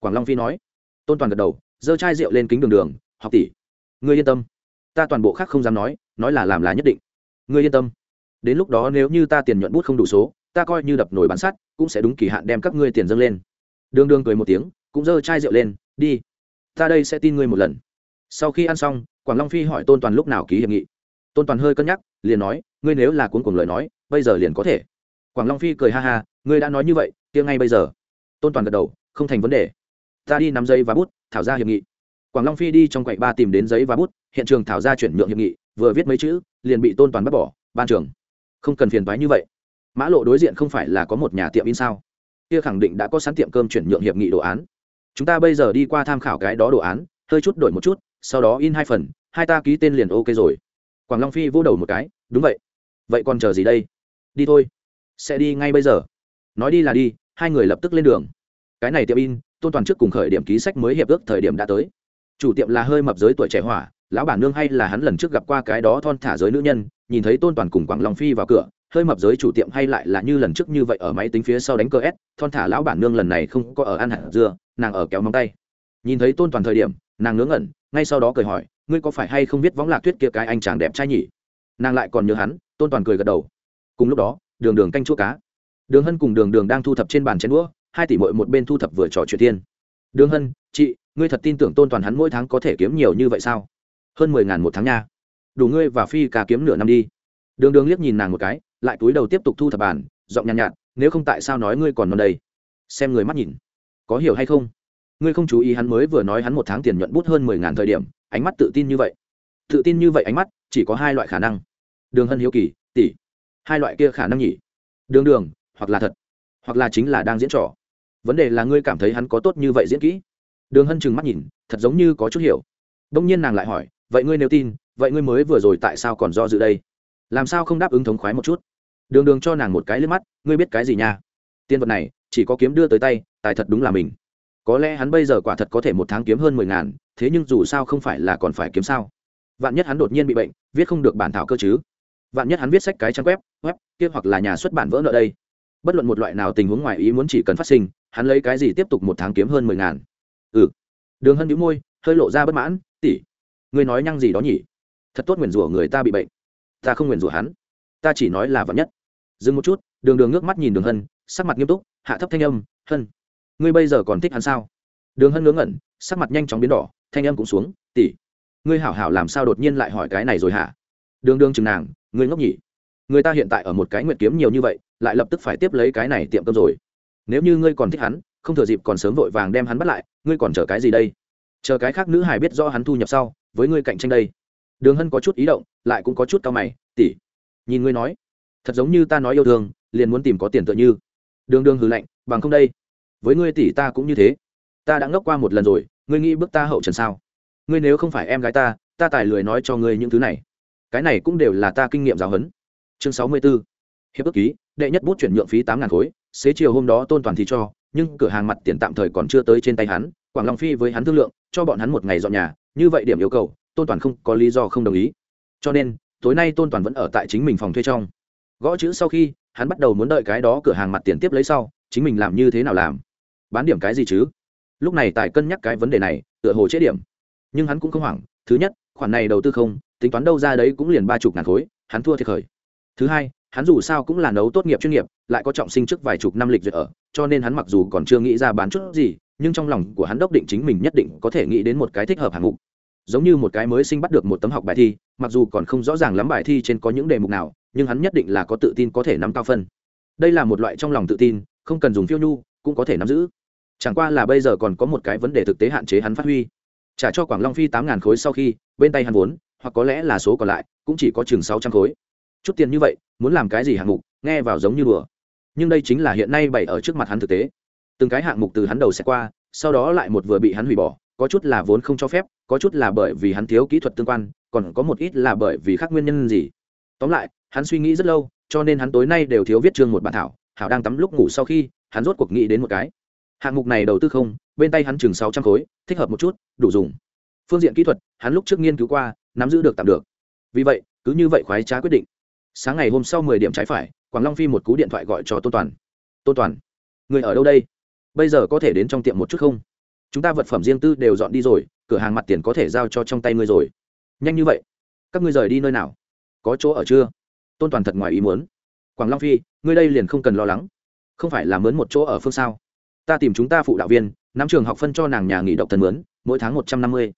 quảng long phi nói. Tôn toàn gật đầu giơ chai rượu lên kính đường đường, học tỷ, ngươi yên tâm. Ta toàn bộ khác không dám nói nói là làm là nhất định. Ngươi yên tâm. Đến lúc đó nếu như ta tiền nhuận bút không đủ số, ta coi như đập nổi bán sắt, cũng sẽ đúng kỳ hạn đem các ngươi tiền dâng lên. Đường đường cười một tiếng, cũng giơ chai rượu lên, đi. Ta đây sẽ tin ngươi một lần. Sau khi ăn xong, quảng long phi hỏi tôn toàn lúc nào ký hiệp nghị. Tôn toàn hơi cân nhắc, liền nói, ngươi nếu là cuốn cùng lời nói, bây giờ liền có thể. Quảng long phi cười ha ha, ngươi đã nói như vậy, kia ngay bây giờ. Tôn toàn gật đầu, không thành vấn đề. Ta đi nắm dây và bút thảo ra hiệp nghị. Quảng long phi đi trong quậy ba tìm đến giấy và bút, hiện trường thảo ra chuyển nhượng hiệp nghị, vừa viết mấy chữ, liền bị tôn toàn bắt bỏ, ban trường không cần phiền toái như vậy. Mã lộ đối diện không phải là có một nhà tiệm in sao? Kia khẳng định đã có sẵn tiệm cơm chuyển nhượng hiệp nghị đồ án. Chúng ta bây giờ đi qua tham khảo cái đó đồ án, hơi chút đổi một chút, sau đó in hai phần, hai ta ký tên liền ok rồi. Quảng long phi vô đầu một cái, đúng vậy. Vậy còn chờ gì đây? Đi thôi. Sẽ đi ngay bây giờ. Nói đi là đi, hai người lập tức lên đường. Cái này tiệm in tôn toàn trước cùng khởi điểm ký sách mới hiệp ước thời điểm đã tới. Chủ tiệm là hơi mập giới tuổi trẻ hỏa, lão bản nương hay là hắn lần trước gặp qua cái đó thon thả giới nữ nhân, nhìn thấy tôn toàn cùng quảng long phi vào cửa, hơi mập giới chủ tiệm hay lại là như lần trước như vậy ở máy tính phía sau đánh cờ s, thon thả lão bản nương lần này không có ở ăn hạt dưa, nàng ở kéo móng tay. Nhìn thấy tôn toàn thời điểm, nàng ngớ ngẩn, ngay sau đó cười hỏi, ngươi có phải hay không biết võng lạc tuyết kia cái anh chàng đẹp trai nhỉ? Nàng lại còn nhớ hắn, tôn toàn cười gật đầu. Cùng lúc đó, đường đường canh chua cá. Đường hân cùng đường đường đang thu thập trên bàn chén đũa hai tỷ mội một bên thu thập vừa trò chuyện tiên đường hân chị ngươi thật tin tưởng tôn toàn hắn mỗi tháng có thể kiếm nhiều như vậy sao? Hơn mười ngàn một tháng nha. Đủ ngươi và phi ca kiếm nửa năm đi. Đường đường liếc nhìn nàng một cái lại túi đầu tiếp tục thu thập bàn giọng nhàn nhạt, nhạt nếu không tại sao nói ngươi còn non đây? Xem người mắt nhìn. Có hiểu hay không? Ngươi không chú ý hắn mới vừa nói hắn một tháng tiền nhuận bút hơn mười ngàn thời điểm ánh mắt tự tin như vậy. Tự tin như vậy ánh mắt chỉ có hai loại khả năng. Đường hân hiếu kỳ tỷ. Hai loại kia khả năng nhỉ? Đường đường hoặc là thật hoặc là chính là đang diễn trò vấn đề là ngươi cảm thấy hắn có tốt như vậy diễn kỹ? Đường hân chừng mắt nhìn, thật giống như có chút hiểu. Đông nhiên nàng lại hỏi, vậy ngươi nếu tin, vậy ngươi mới vừa rồi tại sao còn do dự đây? Làm sao không đáp ứng thống khoái một chút? Đường đường cho nàng một cái liếc mắt, ngươi biết cái gì nha? Tiên vật này, chỉ có kiếm đưa tới tay, tài thật đúng là mình. Có lẽ hắn bây giờ quả thật có thể một tháng kiếm hơn mười ngàn, thế nhưng dù sao không phải là còn phải kiếm sao? Vạn nhất hắn đột nhiên bị bệnh, viết không được bản thảo cơ chứ? Vạn nhất hắn viết sách cái trang web web kia hoặc là nhà xuất bản vỡ nợ đây? Bất luận một loại nào tình huống ngoài ý muốn chỉ cần phát sinh, hắn lấy cái gì tiếp tục một tháng kiếm hơn mười ngàn? Ừ. Đường hân đĩu môi, hơi lộ ra bất mãn tỉ ngươi nói nhăng gì đó nhỉ? Thật tốt nguyền rủa người ta bị bệnh. Ta không nguyền rủa hắn. Ta chỉ nói là vật nhất. Dừng một chút, đường đường ngước mắt nhìn đường hân, sắc mặt nghiêm túc, hạ thấp thanh âm, hân, ngươi bây giờ còn thích hắn sao? Đường hân ngớ ngẩn, sắc mặt nhanh chóng biến đỏ, thanh âm cũng xuống tỉ ngươi hảo hảo làm sao đột nhiên lại hỏi cái này rồi hả? Đường đường chừng nàng, ngươi ngốc nhỉ? Người ta hiện tại ở một cái nguyện kiếm nhiều như vậy, lại lập tức phải tiếp lấy cái này tiệm cơm rồi. Nếu như ngươi còn thích hắn, không thừa dịp còn sớm vội vàng đem hắn bắt lại, ngươi còn chờ cái gì đây? Chờ cái khác nữ hải biết do hắn thu nhập sau, với ngươi cạnh tranh đây. Đường hân có chút ý động, lại cũng có chút cao mày tỉ nhìn ngươi nói, thật giống như ta nói yêu thương, liền muốn tìm có tiền tựa như. Đường đường hừ lạnh, bằng không đây, với ngươi tỷ ta cũng như thế. Ta đã ngốc qua một lần rồi, ngươi nghĩ bước ta hậu trần sao? Ngươi nếu không phải em gái ta ta tài lười nói cho ngươi những thứ này. Cái này cũng đều là ta kinh nghiệm giáo huấn chương sáu mươi 64. hiệp ước ký, đệ nhất bút chuyển nhượng phí tám ngàn khối, xế chiều hôm đó tôn toàn thì cho, nhưng cửa hàng mặt tiền tạm thời còn chưa tới trên tay hắn, quảng long phi với hắn thương lượng, cho bọn hắn một ngày dọn nhà, như vậy điểm yêu cầu, tôn toàn không có lý do không đồng ý. Cho nên, tối nay tôn toàn vẫn ở tại chính mình phòng thuê trong. Gõ chữ sau khi, hắn bắt đầu muốn đợi cái đó cửa hàng mặt tiền tiếp lấy sau, chính mình làm như thế nào làm? Bán điểm cái gì chứ? Lúc này tài cân nhắc cái vấn đề này, tựa hồ chế điểm. Nhưng hắn cũng không hoảng, thứ nhất, khoản này đầu tư không, tính toán đâu ra đấy cũng liền ba chục ngàn khối, hắn thua thiệt khởi thứ hai, hắn dù sao cũng là nấu tốt nghiệp chuyên nghiệp, lại có trọng sinh trước vài chục năm lịch duyệt ở, cho nên hắn mặc dù còn chưa nghĩ ra bán chút gì, nhưng trong lòng của hắn đốc định chính mình nhất định có thể nghĩ đến một cái thích hợp hạng mục. Giống như một cái mới sinh bắt được một tấm học bài thi, mặc dù còn không rõ ràng lắm bài thi trên có những đề mục nào, nhưng hắn nhất định là có tự tin có thể nắm cao phân. Đây là một loại trong lòng tự tin, không cần dùng phiêu nhu, cũng có thể nắm giữ. Chẳng qua là bây giờ còn có một cái vấn đề thực tế hạn chế hắn phát huy. Trả cho quảng long phi tám ngàn khối sau khi, bên tay hắn vốn, hoặc có lẽ là số còn lại, cũng chỉ có chừng sáu trăm khối chút tiền như vậy, muốn làm cái gì hạng mục, nghe vào giống như đùa. Nhưng đây chính là hiện nay bày ở trước mặt hắn thực tế. Từng cái hạng mục từ hắn đầu sẽ qua, sau đó lại một vừa bị hắn hủy bỏ, có chút là vốn không cho phép, có chút là bởi vì hắn thiếu kỹ thuật tương quan, còn có một ít là bởi vì khác nguyên nhân gì. Tóm lại, hắn suy nghĩ rất lâu, cho nên hắn tối nay đều thiếu viết chương một bản thảo, hảo đang tắm lúc ngủ sau khi, hắn rốt cuộc nghĩ đến một cái. Hạng mục này đầu tư không, bên tay hắn chừng sáu trăm khối, thích hợp một chút, đủ dùng. Phương diện kỹ thuật, hắn lúc trước nghiên cứu qua, nắm giữ được tạm được. Vì vậy, cứ như vậy khoái trá quyết định sáng ngày hôm sau mười điểm trái phải, quảng long phi một cú điện thoại gọi cho tôn toàn. Tôn toàn, người ở đâu đây? Bây giờ có thể đến trong tiệm một chút không? Chúng ta vật phẩm riêng tư đều dọn đi rồi, cửa hàng mặt tiền có thể giao cho trong tay ngươi rồi. Nhanh như vậy? Các ngươi rời đi nơi nào? Có chỗ ở chưa? Tôn toàn thật ngoài ý muốn. Quảng long phi, ngươi đây liền không cần lo lắng. Không phải là mướn một chỗ ở phương sao? Ta tìm chúng ta phụ đạo viên, nắm trường học phân cho nàng nhà nghỉ độc thần mướn, mỗi tháng một trăm năm mươi.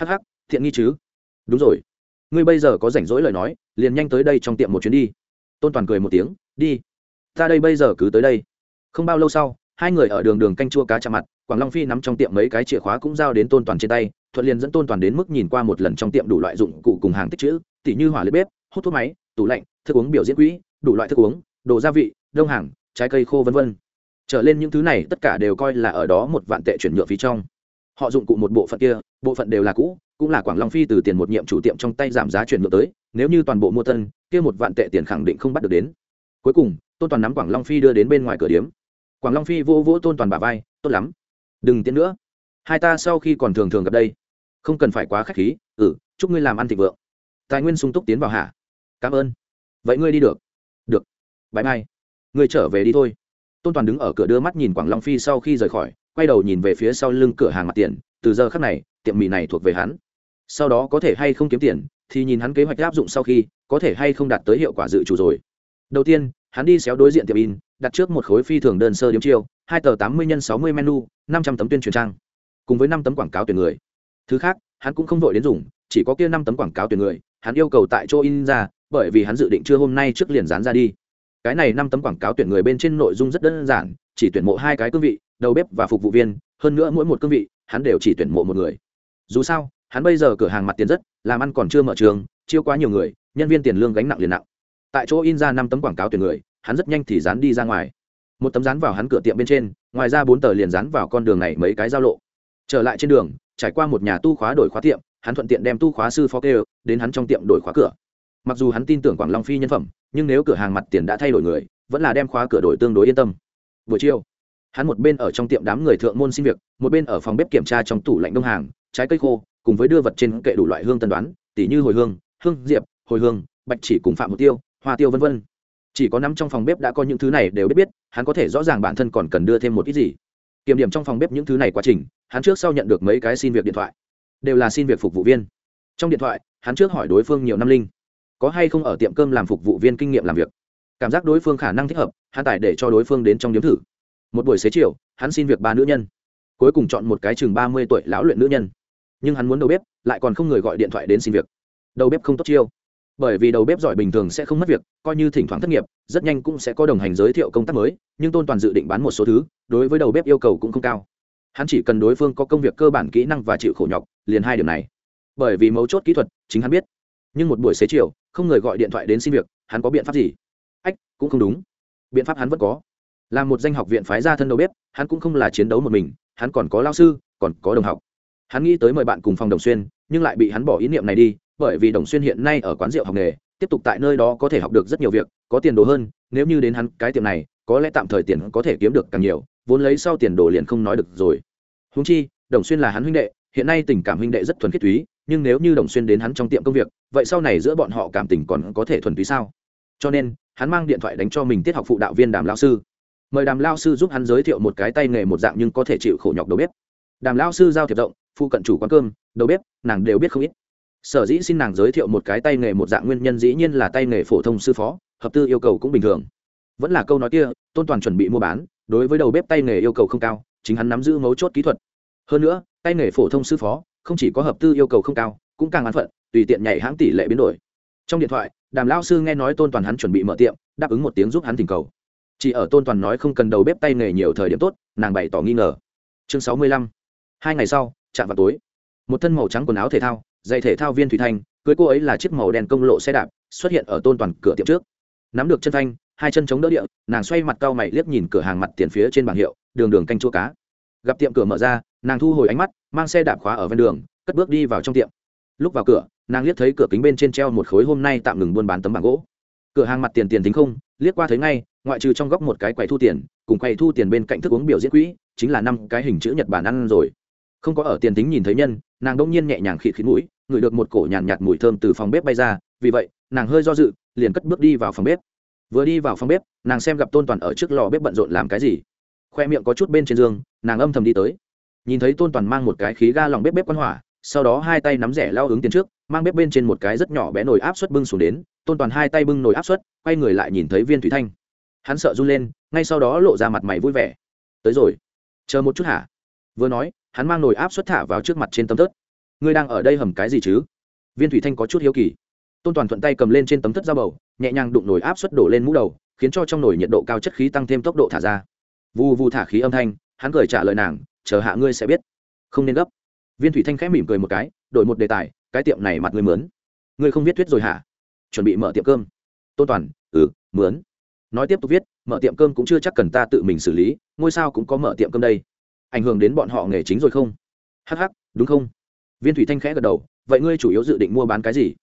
Hh thiện nghi chứ? Đúng rồi ngươi bây giờ có rảnh rỗi lời nói, liền nhanh tới đây trong tiệm một chuyến đi. Tôn toàn cười một tiếng, đi. Ta đây bây giờ cứ tới đây. Không bao lâu sau, hai người ở đường đường canh chua cá chạm mặt, quảng long phi nắm trong tiệm mấy cái chìa khóa cũng giao đến tôn toàn trên tay, thuận liền dẫn tôn toàn đến mức nhìn qua một lần trong tiệm đủ loại dụng cụ cùng hàng tích chữ, tỉ như hỏa lưới bếp, hút thuốc máy, tủ lạnh, thức uống biểu diễn quỹ, đủ loại thức uống, đồ gia vị, đông hàng, trái cây khô v v trở lên những thứ này tất cả đều coi là ở đó một vạn tệ chuyển nhượng phí trong. Họ dụng cụ một bộ phận kia, bộ phận đều là cũ cũng là quảng long phi từ tiền một nhiệm chủ tiệm trong tay giảm giá chuyển nhượng tới, nếu như toàn bộ mua tân, kia một vạn tệ tiền khẳng định không bắt được đến. Cuối cùng, tôn toàn nắm quảng long phi đưa đến bên ngoài cửa điếm. Quảng long phi vô vỗ tôn toàn bà vai, tốt lắm, đừng tiến nữa. Hai ta sau khi còn thường thường gặp đây, không cần phải quá k h á c h khí ừ chúc ngươi làm ăn thịnh vượng. Tài nguyên sung túc tiến vào hả cảm ơn. Vậy ngươi đi được. Được. Bãi mai. Ngươi trở về đi thôi. Tôn toàn đứng ở cửa đưa mắt nhìn quảng long phi sau khi rời khỏi, quay đầu nhìn về phía sau lưng cửa hàng mặt tiền. Từ giờ khắc này, tiệm mì này thuộc về hắn sau đó có thể hay không kiếm tiền, thì nhìn hắn kế hoạch áp dụng sau khi, có thể hay không đạt tới hiệu quả dự trù rồi. Đầu tiên, hắn đi xéo đối diện tiệm in, đặt trước một khối phi thường đơn sơ điếm chiêu, hai tờ tám mươi x sáu mươi menu, năm trăm tấm tuyên truyền trang, cùng với năm tấm quảng cáo tuyển người. Thứ khác, hắn cũng không vội đến dùng, chỉ có kia năm tấm quảng cáo tuyển người, hắn yêu cầu tại chỗ in ra, bởi vì hắn dự định chưa hôm nay trước liền dán ra đi. Cái này năm tấm quảng cáo tuyển người bên trên nội dung rất đơn giản, chỉ tuyển mộ hai cái cương vị, đầu bếp và phục vụ viên, hơn nữa mỗi một cương vị, hắn đều chỉ tuyển mộ một người. Dù sao hắn bây giờ cửa hàng mặt tiền rất, làm ăn còn chưa mở trường, chiêu quá nhiều người, nhân viên tiền lương gánh nặng liền nặng. Tại chỗ in ra năm tấm quảng cáo tuyển người, hắn rất nhanh thì dán đi ra ngoài. Một tấm dán vào hắn cửa tiệm bên trên, ngoài ra bốn tờ liền dán vào con đường này mấy cái giao lộ. Trở lại trên đường, trải qua một nhà tu khóa đổi khóa tiệm, hắn thuận tiện đem tu khóa sư phó kêu, đến hắn trong tiệm đổi khóa cửa. Mặc dù hắn tin tưởng quảng long phi nhân phẩm, nhưng nếu cửa hàng mặt tiền đã thay đổi người, vẫn là đem khóa cửa đổi tương đối yên tâm. Buổi chiều, hắn một bên ở trong tiệm đám người thượng môn xin việc, một bên ở phòng bếp kiểm tra trong tủ lạnh đông hàng, trái cây khô cùng với đưa vật trên kệ đủ loại hương tân đoán, tỉ như hồi hương hương diệp, hồi hương, bạch chỉ cùng phạm một tiêu, hoa tiêu v v chỉ có nắm trong phòng bếp đã có những thứ này đều biết biết, hắn có thể rõ ràng bản thân còn cần đưa thêm một ít gì. Kiểm điểm trong phòng bếp những thứ này quá trình, hắn trước sau nhận được mấy cái xin việc điện thoại. Đều là xin việc phục vụ viên. Trong điện thoại, hắn trước hỏi đối phương nhiều năm linh. Có hay không ở tiệm cơm làm phục vụ viên kinh nghiệm làm việc? Cảm giác đối phương khả năng thích hợp, hắn tải để cho đối phương đến trong điếm thử. Một buổi xế chiều, hắn xin việc ba nữ nhân. Cuối cùng chọn một cái chừng ba mươi tuổi lão luyện nữ nhân nhưng hắn muốn đầu bếp, lại còn không người gọi điện thoại đến xin việc. Đầu bếp không tốt chiêu. Bởi vì đầu bếp giỏi bình thường sẽ không mất việc, coi như thỉnh thoảng thất nghiệp, rất nhanh cũng sẽ có đồng hành giới thiệu công tác mới, nhưng tôn toàn dự định bán một số thứ, đối với đầu bếp yêu cầu cũng không cao. Hắn chỉ cần đối phương có công việc cơ bản kỹ năng và chịu khổ nhọc, liền hai điểm này. Bởi vì mấu chốt kỹ thuật, chính hắn biết. Nhưng một buổi xế chiều, không người gọi điện thoại đến xin việc, hắn có biện pháp gì? Ách, cũng không đúng. Biện pháp hắn vẫn có. Là một danh học viện phái ra thân đầu bếp, hắn cũng không là chiến đấu một mình, hắn còn có lao sư, còn có đồng học hắn nghĩ tới mời bạn cùng phòng đồng xuyên, nhưng lại bị hắn bỏ ý niệm này đi, bởi vì đồng xuyên hiện nay ở quán rượu học nghề, tiếp tục tại nơi đó có thể học được rất nhiều việc, có tiền đồ hơn, nếu như đến hắn cái tiệm này, có lẽ tạm thời tiền có thể kiếm được càng nhiều, vốn lấy sau tiền đồ liền không nói được rồi. Húng chi, đồng xuyên là hắn huynh đệ, hiện nay tình cảm huynh đệ rất thuần khiết túy, nhưng nếu như đồng xuyên đến hắn trong tiệm công việc, vậy sau này giữa bọn họ cảm tình còn có thể thuần túy sao? Cho nên, hắn mang điện thoại đánh cho mình tiết học phụ đạo viên đàm lao sư. Mời đàm lao sư giúp hắn giới thiệu một cái tay nghề một dạng nhưng có thể chịu khổ nhọc đầu bếp. Đàm lao sư giao thiệp rộng phụ cận chủ quán cơm, đầu bếp, nàng đều biết không ít. Sở dĩ xin nàng giới thiệu một cái tay nghề một dạng nguyên nhân dĩ nhiên là tay nghề phổ thông sư phó, hợp tư yêu cầu cũng bình thường. Vẫn là câu nói kia, tôn toàn chuẩn bị mua bán, đối với đầu bếp tay nghề yêu cầu không cao, chính hắn nắm giữ mấu chốt kỹ thuật. Hơn nữa, tay nghề phổ thông sư phó, không chỉ có hợp tư yêu cầu không cao, cũng càng an phận, tùy tiện nhảy hãng tỷ lệ biến đổi. Trong điện thoại, đàm lao sư nghe nói tôn toàn hắn chuẩn bị mở tiệm, đáp ứng một tiếng giúp hắn thỉnh cầu. Chỉ ở tôn toàn nói không cần đầu bếp tay nghề nhiều thời điểm tốt, nàng bày tỏ nghi ngờ. Chương sáu mươi lăm. Hai ngày sau chạm vào tối một thân màu trắng quần áo thể thao dạy thể thao viên thủy thanh, cưới cô ấy là chiếc màu đen công lộ xe đạp, xuất hiện ở tôn toàn cửa tiệm trước. Nắm được chân thanh hai chân chống đỡ địa, nàng xoay mặt cau mày liếc nhìn cửa hàng mặt tiền phía trên bảng hiệu, đường đường canh chua cá. Gặp tiệm cửa mở ra, nàng thu hồi ánh mắt, mang xe đạp khóa ở ven đường, cất bước đi vào trong tiệm. Lúc vào cửa, nàng liếc thấy cửa kính bên trên treo một khối hôm nay tạm ngừng buôn bán tấm bảng gỗ. Cửa hàng mặt tiền tiền tính không, liếc qua thấy ngay, ngoại trừ trong góc một cái quầy thu tiền, cùng quầy thu tiền bên cạnh thức uống biểu diễn quỹ, chính là năm cái hình chữ nhật bản ăn rồi không có ở tiền tính nhìn thấy nhân nàng đông nhiên nhẹ nhàng khịt khịt mũi ngửi được một cổ nhàn nhạt, nhạt mùi thơm từ phòng bếp bay ra vì vậy nàng hơi do dự liền cất bước đi vào phòng bếp. Vừa đi vào phòng bếp nàng xem gặp tôn toàn ở trước lò bếp bận rộn làm cái gì. Khoe miệng có chút bên trên giường nàng âm thầm đi tới. Nhìn thấy tôn toàn mang một cái khí ga lòng bếp bếp quan hỏa sau đó hai tay nắm rẻ lao hướng tiền trước mang bếp bên trên một cái rất nhỏ bé nồi áp suất bưng xuống đến tôn toàn hai tay bưng nồi áp suất quay người lại nhìn thấy viên thủy thanh. Hắn sợ run lên ngay sau đó lộ ra mặt mày vui vẻ. Tới rồi. Chờ một chút hả? Vừa nói, hắn mang nồi áp suất thả vào trước mặt trên tấm tớt ngươi đang ở đây hầm cái gì chứ? Viên thủy thanh có chút hiếu kỳ. Tôn toàn thuận tay cầm lên trên tấm thất dao bầu, nhẹ nhàng đụng nồi áp suất đổ lên mũ đầu, khiến cho trong nồi nhiệt độ cao chất khí tăng thêm tốc độ thả ra. Vù vù thả khí âm thanh, hắn cười trả lời nàng, chờ hạ ngươi sẽ biết. Không nên gấp. Viên thủy thanh khẽ mỉm cười một cái, đổi một đề tài, cái tiệm này mặt ngươi mướn. Ngươi không viết thuyết rồi hả? Chuẩn bị mở tiệm cơm. Tôn toàn ừ mướn. Nói tiếp tục viết, mở tiệm cơm cũng chưa chắc cần ta tự mình xử lý, ngôi sao cũng có mở tiệm cơm đây ảnh hưởng đến bọn họ nghề chính rồi không? Hh đúng không? Viên thủy thanh khẽ gật đầu, vậy ngươi chủ yếu dự định mua bán cái gì?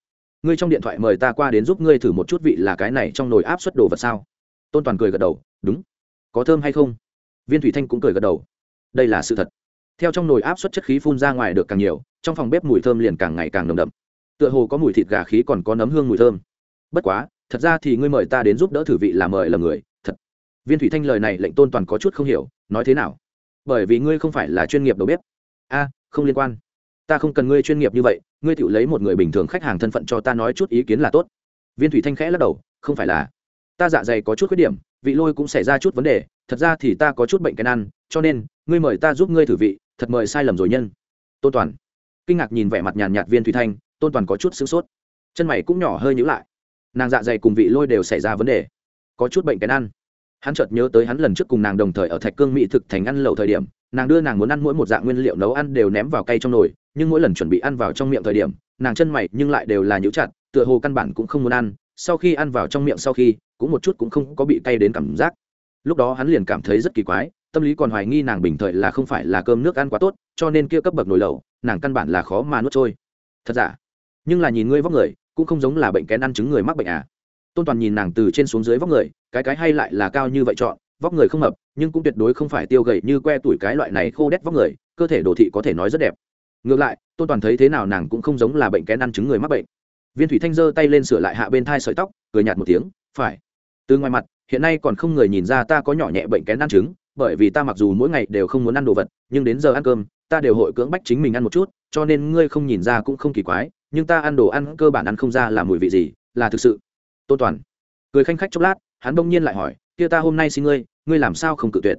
Ngươi trong điện thoại mời ta qua đến giúp ngươi thử một chút vị là cái này trong nồi áp suất đồ vật sao? Tôn toàn cười gật đầu, đúng. Có thơm hay không? Viên thủy thanh cũng cười gật đầu. Đây là sự thật. Theo trong nồi áp suất chất khí phun ra ngoài được càng nhiều, trong phòng bếp mùi thơm liền càng ngày càng nồng đậm. Tựa hồ có mùi thịt gà khí còn có nấm hương mùi thơm. Bất quá, thật ra thì ngươi mời ta đến giúp đỡ thử vị là mời là người, thật. Viên thủy thanh lời này lệnh tôn toàn có chút không hiểu, nói thế nào? Bởi vì ngươi không phải là chuyên nghiệp đầu bếp. A, không liên quan. Ta không cần ngươi chuyên nghiệp như vậy, ngươi tự lấy một người bình thường khách hàng thân phận cho ta nói chút ý kiến là tốt. Viên thủy thanh khẽ lắc đầu, không phải là. Ta dạ dày có chút khuyết điểm, vị lôi cũng xảy ra chút vấn đề, thật ra thì ta có chút bệnh cái ăn, cho nên, ngươi mời ta giúp ngươi thử vị, thật mời sai lầm rồi nhân. Tôn toàn. Kinh ngạc nhìn vẻ mặt nhàn nhạt viên thủy thanh, tôn toàn có chút sửng sốt. Chân mày cũng nhỏ hơi nhữ lại. Nàng dạ dày cùng vị lôi đều xảy ra vấn đề. Có chút bệnh cái ăn hắn chợt nhớ tới hắn lần trước cùng nàng đồng thời ở thạch cương mỹ thực thành ăn lẩu thời điểm, nàng đưa nàng muốn ăn mỗi một dạng nguyên liệu nấu ăn đều ném vào cây trong nồi, nhưng mỗi lần chuẩn bị ăn vào trong miệng thời điểm, nàng chân mày nhưng lại đều là nhũ chặt, tựa hồ căn bản cũng không muốn ăn, sau khi ăn vào trong miệng sau khi, cũng một chút cũng không có bị cay đến cảm giác. Lúc đó hắn liền cảm thấy rất kỳ quái, tâm lý còn hoài nghi nàng bình thời là không phải là cơm nước ăn quá tốt, cho nên kia cấp bậc nồi lẩu, nàng căn bản là khó mà nuốt trôi. Thật giả? Nhưng là nhìn ngươi vóc người, cũng không giống là bệnh kén ăn chứng người mắc bệnh à. Tôn toàn nhìn nàng từ trên xuống dưới vóc người cái cái hay lại là cao như vậy chọn, vóc người không mập, nhưng cũng tuyệt đối không phải tiêu gầy như que tuổi cái loại này khô đét vóc người, cơ thể đồ thị có thể nói rất đẹp. Ngược lại, tôn toàn thấy thế nào nàng cũng không giống là bệnh kén ăn chứng người mắc bệnh. Viên thủy thanh giơ tay lên sửa lại hạ bên thai sợi tóc, cười nhạt một tiếng, phải. Từ ngoài mặt, hiện nay còn không người nhìn ra ta có nhỏ nhẹ bệnh kén ăn trứng, bởi vì ta mặc dù mỗi ngày đều không muốn ăn đồ vật, nhưng đến giờ ăn cơm, ta đều hội cưỡng bách chính mình ăn một chút, cho nên ngươi không nhìn ra cũng không kỳ quái, nhưng ta ăn đồ ăn cơ bản ăn không ra là mùi vị gì, là thực sự. Tôn toàn cười khanh khách chốc lát hắn đông nhiên lại hỏi, kia ta hôm nay xin ngươi ngươi làm sao không cự tuyệt?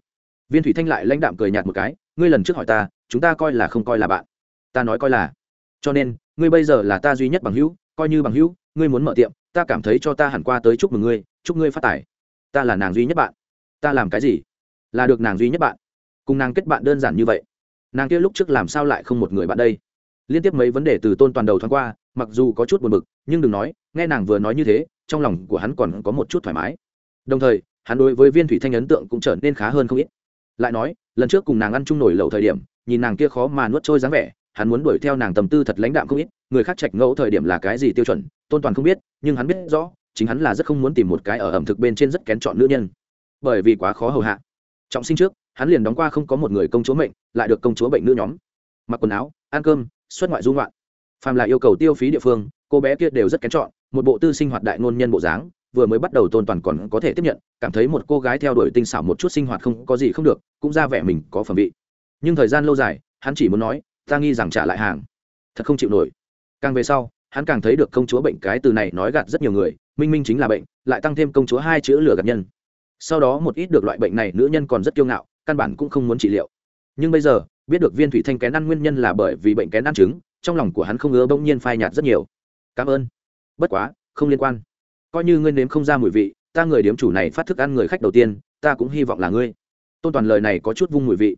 Viên thủy thanh lại lãnh đạm cười nhạt một cái, ngươi lần trước hỏi ta, chúng ta coi là không coi là bạn. Ta nói coi là. Cho nên, ngươi bây giờ là ta duy nhất bằng hữu, coi như bằng hữu, ngươi muốn mở tiệm, ta cảm thấy cho ta hẳn qua tới chúc mừng ngươi, chúc ngươi phát tài. Ta là nàng duy nhất bạn. Ta làm cái gì? Là được nàng duy nhất bạn. Cùng nàng kết bạn đơn giản như vậy. Nàng kia lúc trước làm sao lại không một người bạn đây? Liên tiếp mấy vấn đề từ tôn toàn đầu thoáng qua, mặc dù có chút buồn bực, nhưng đừng nói, nghe nàng vừa nói như thế, trong lòng của hắn còn có một chút thoải mái đồng thời, hắn đối với viên thủy thanh ấn tượng cũng trở nên khá hơn không ít. Lại nói, lần trước cùng nàng ăn chung nổi lẩu thời điểm, nhìn nàng kia khó mà nuốt trôi dáng vẻ, hắn muốn đuổi theo nàng tầm tư thật lãnh đạm không ít, người khác trạch ngẫu thời điểm là cái gì tiêu chuẩn, tôn toàn không biết, nhưng hắn biết rõ, chính hắn là rất không muốn tìm một cái ở ẩm thực bên trên rất kén chọn nữ nhân. Bởi vì quá khó hầu hạ. Trọng sinh trước, hắn liền đóng qua không có một người công chúa mệnh, lại được công chúa bệnh nữ nhóm. Mặc quần áo, ăn cơm, xuất ngoại du ngoạn. Phàm là yêu cầu tiêu phí địa phương, cô bé kia đều rất kén chọn, một bộ tư sinh hoạt đại ngôn nhân bộ dáng vừa mới bắt đầu tôn toàn còn có thể tiếp nhận, cảm thấy một cô gái theo đuổi tinh xảo một chút sinh hoạt không có gì không được, cũng ra vẻ mình có phẩm vị. Nhưng thời gian lâu dài, hắn chỉ muốn nói, ta nghi rằng trả lại hàng. Thật không chịu nổi. Càng về sau, hắn càng thấy được công chúa bệnh cái từ này nói gạt rất nhiều người, minh minh chính là bệnh, lại tăng thêm công chúa hai chữ lừa gạt nhân. Sau đó một ít được loại bệnh này nữ nhân còn rất kiêu ngạo, căn bản cũng không muốn trị liệu. Nhưng bây giờ, biết được viên thủy thanh kén ăn nguyên nhân là bởi vì bệnh kén ăn trứng, trong lòng của hắn không ngứa bỗng nhiên phai nhạt rất nhiều. Cảm ơn. Bất quá, không liên quan coi như ngươi nếm không ra mùi vị, ta người điếm chủ này phát thức ăn người khách đầu tiên, ta cũng hy vọng là ngươi. Tôn toàn lời này có chút vung mùi vị.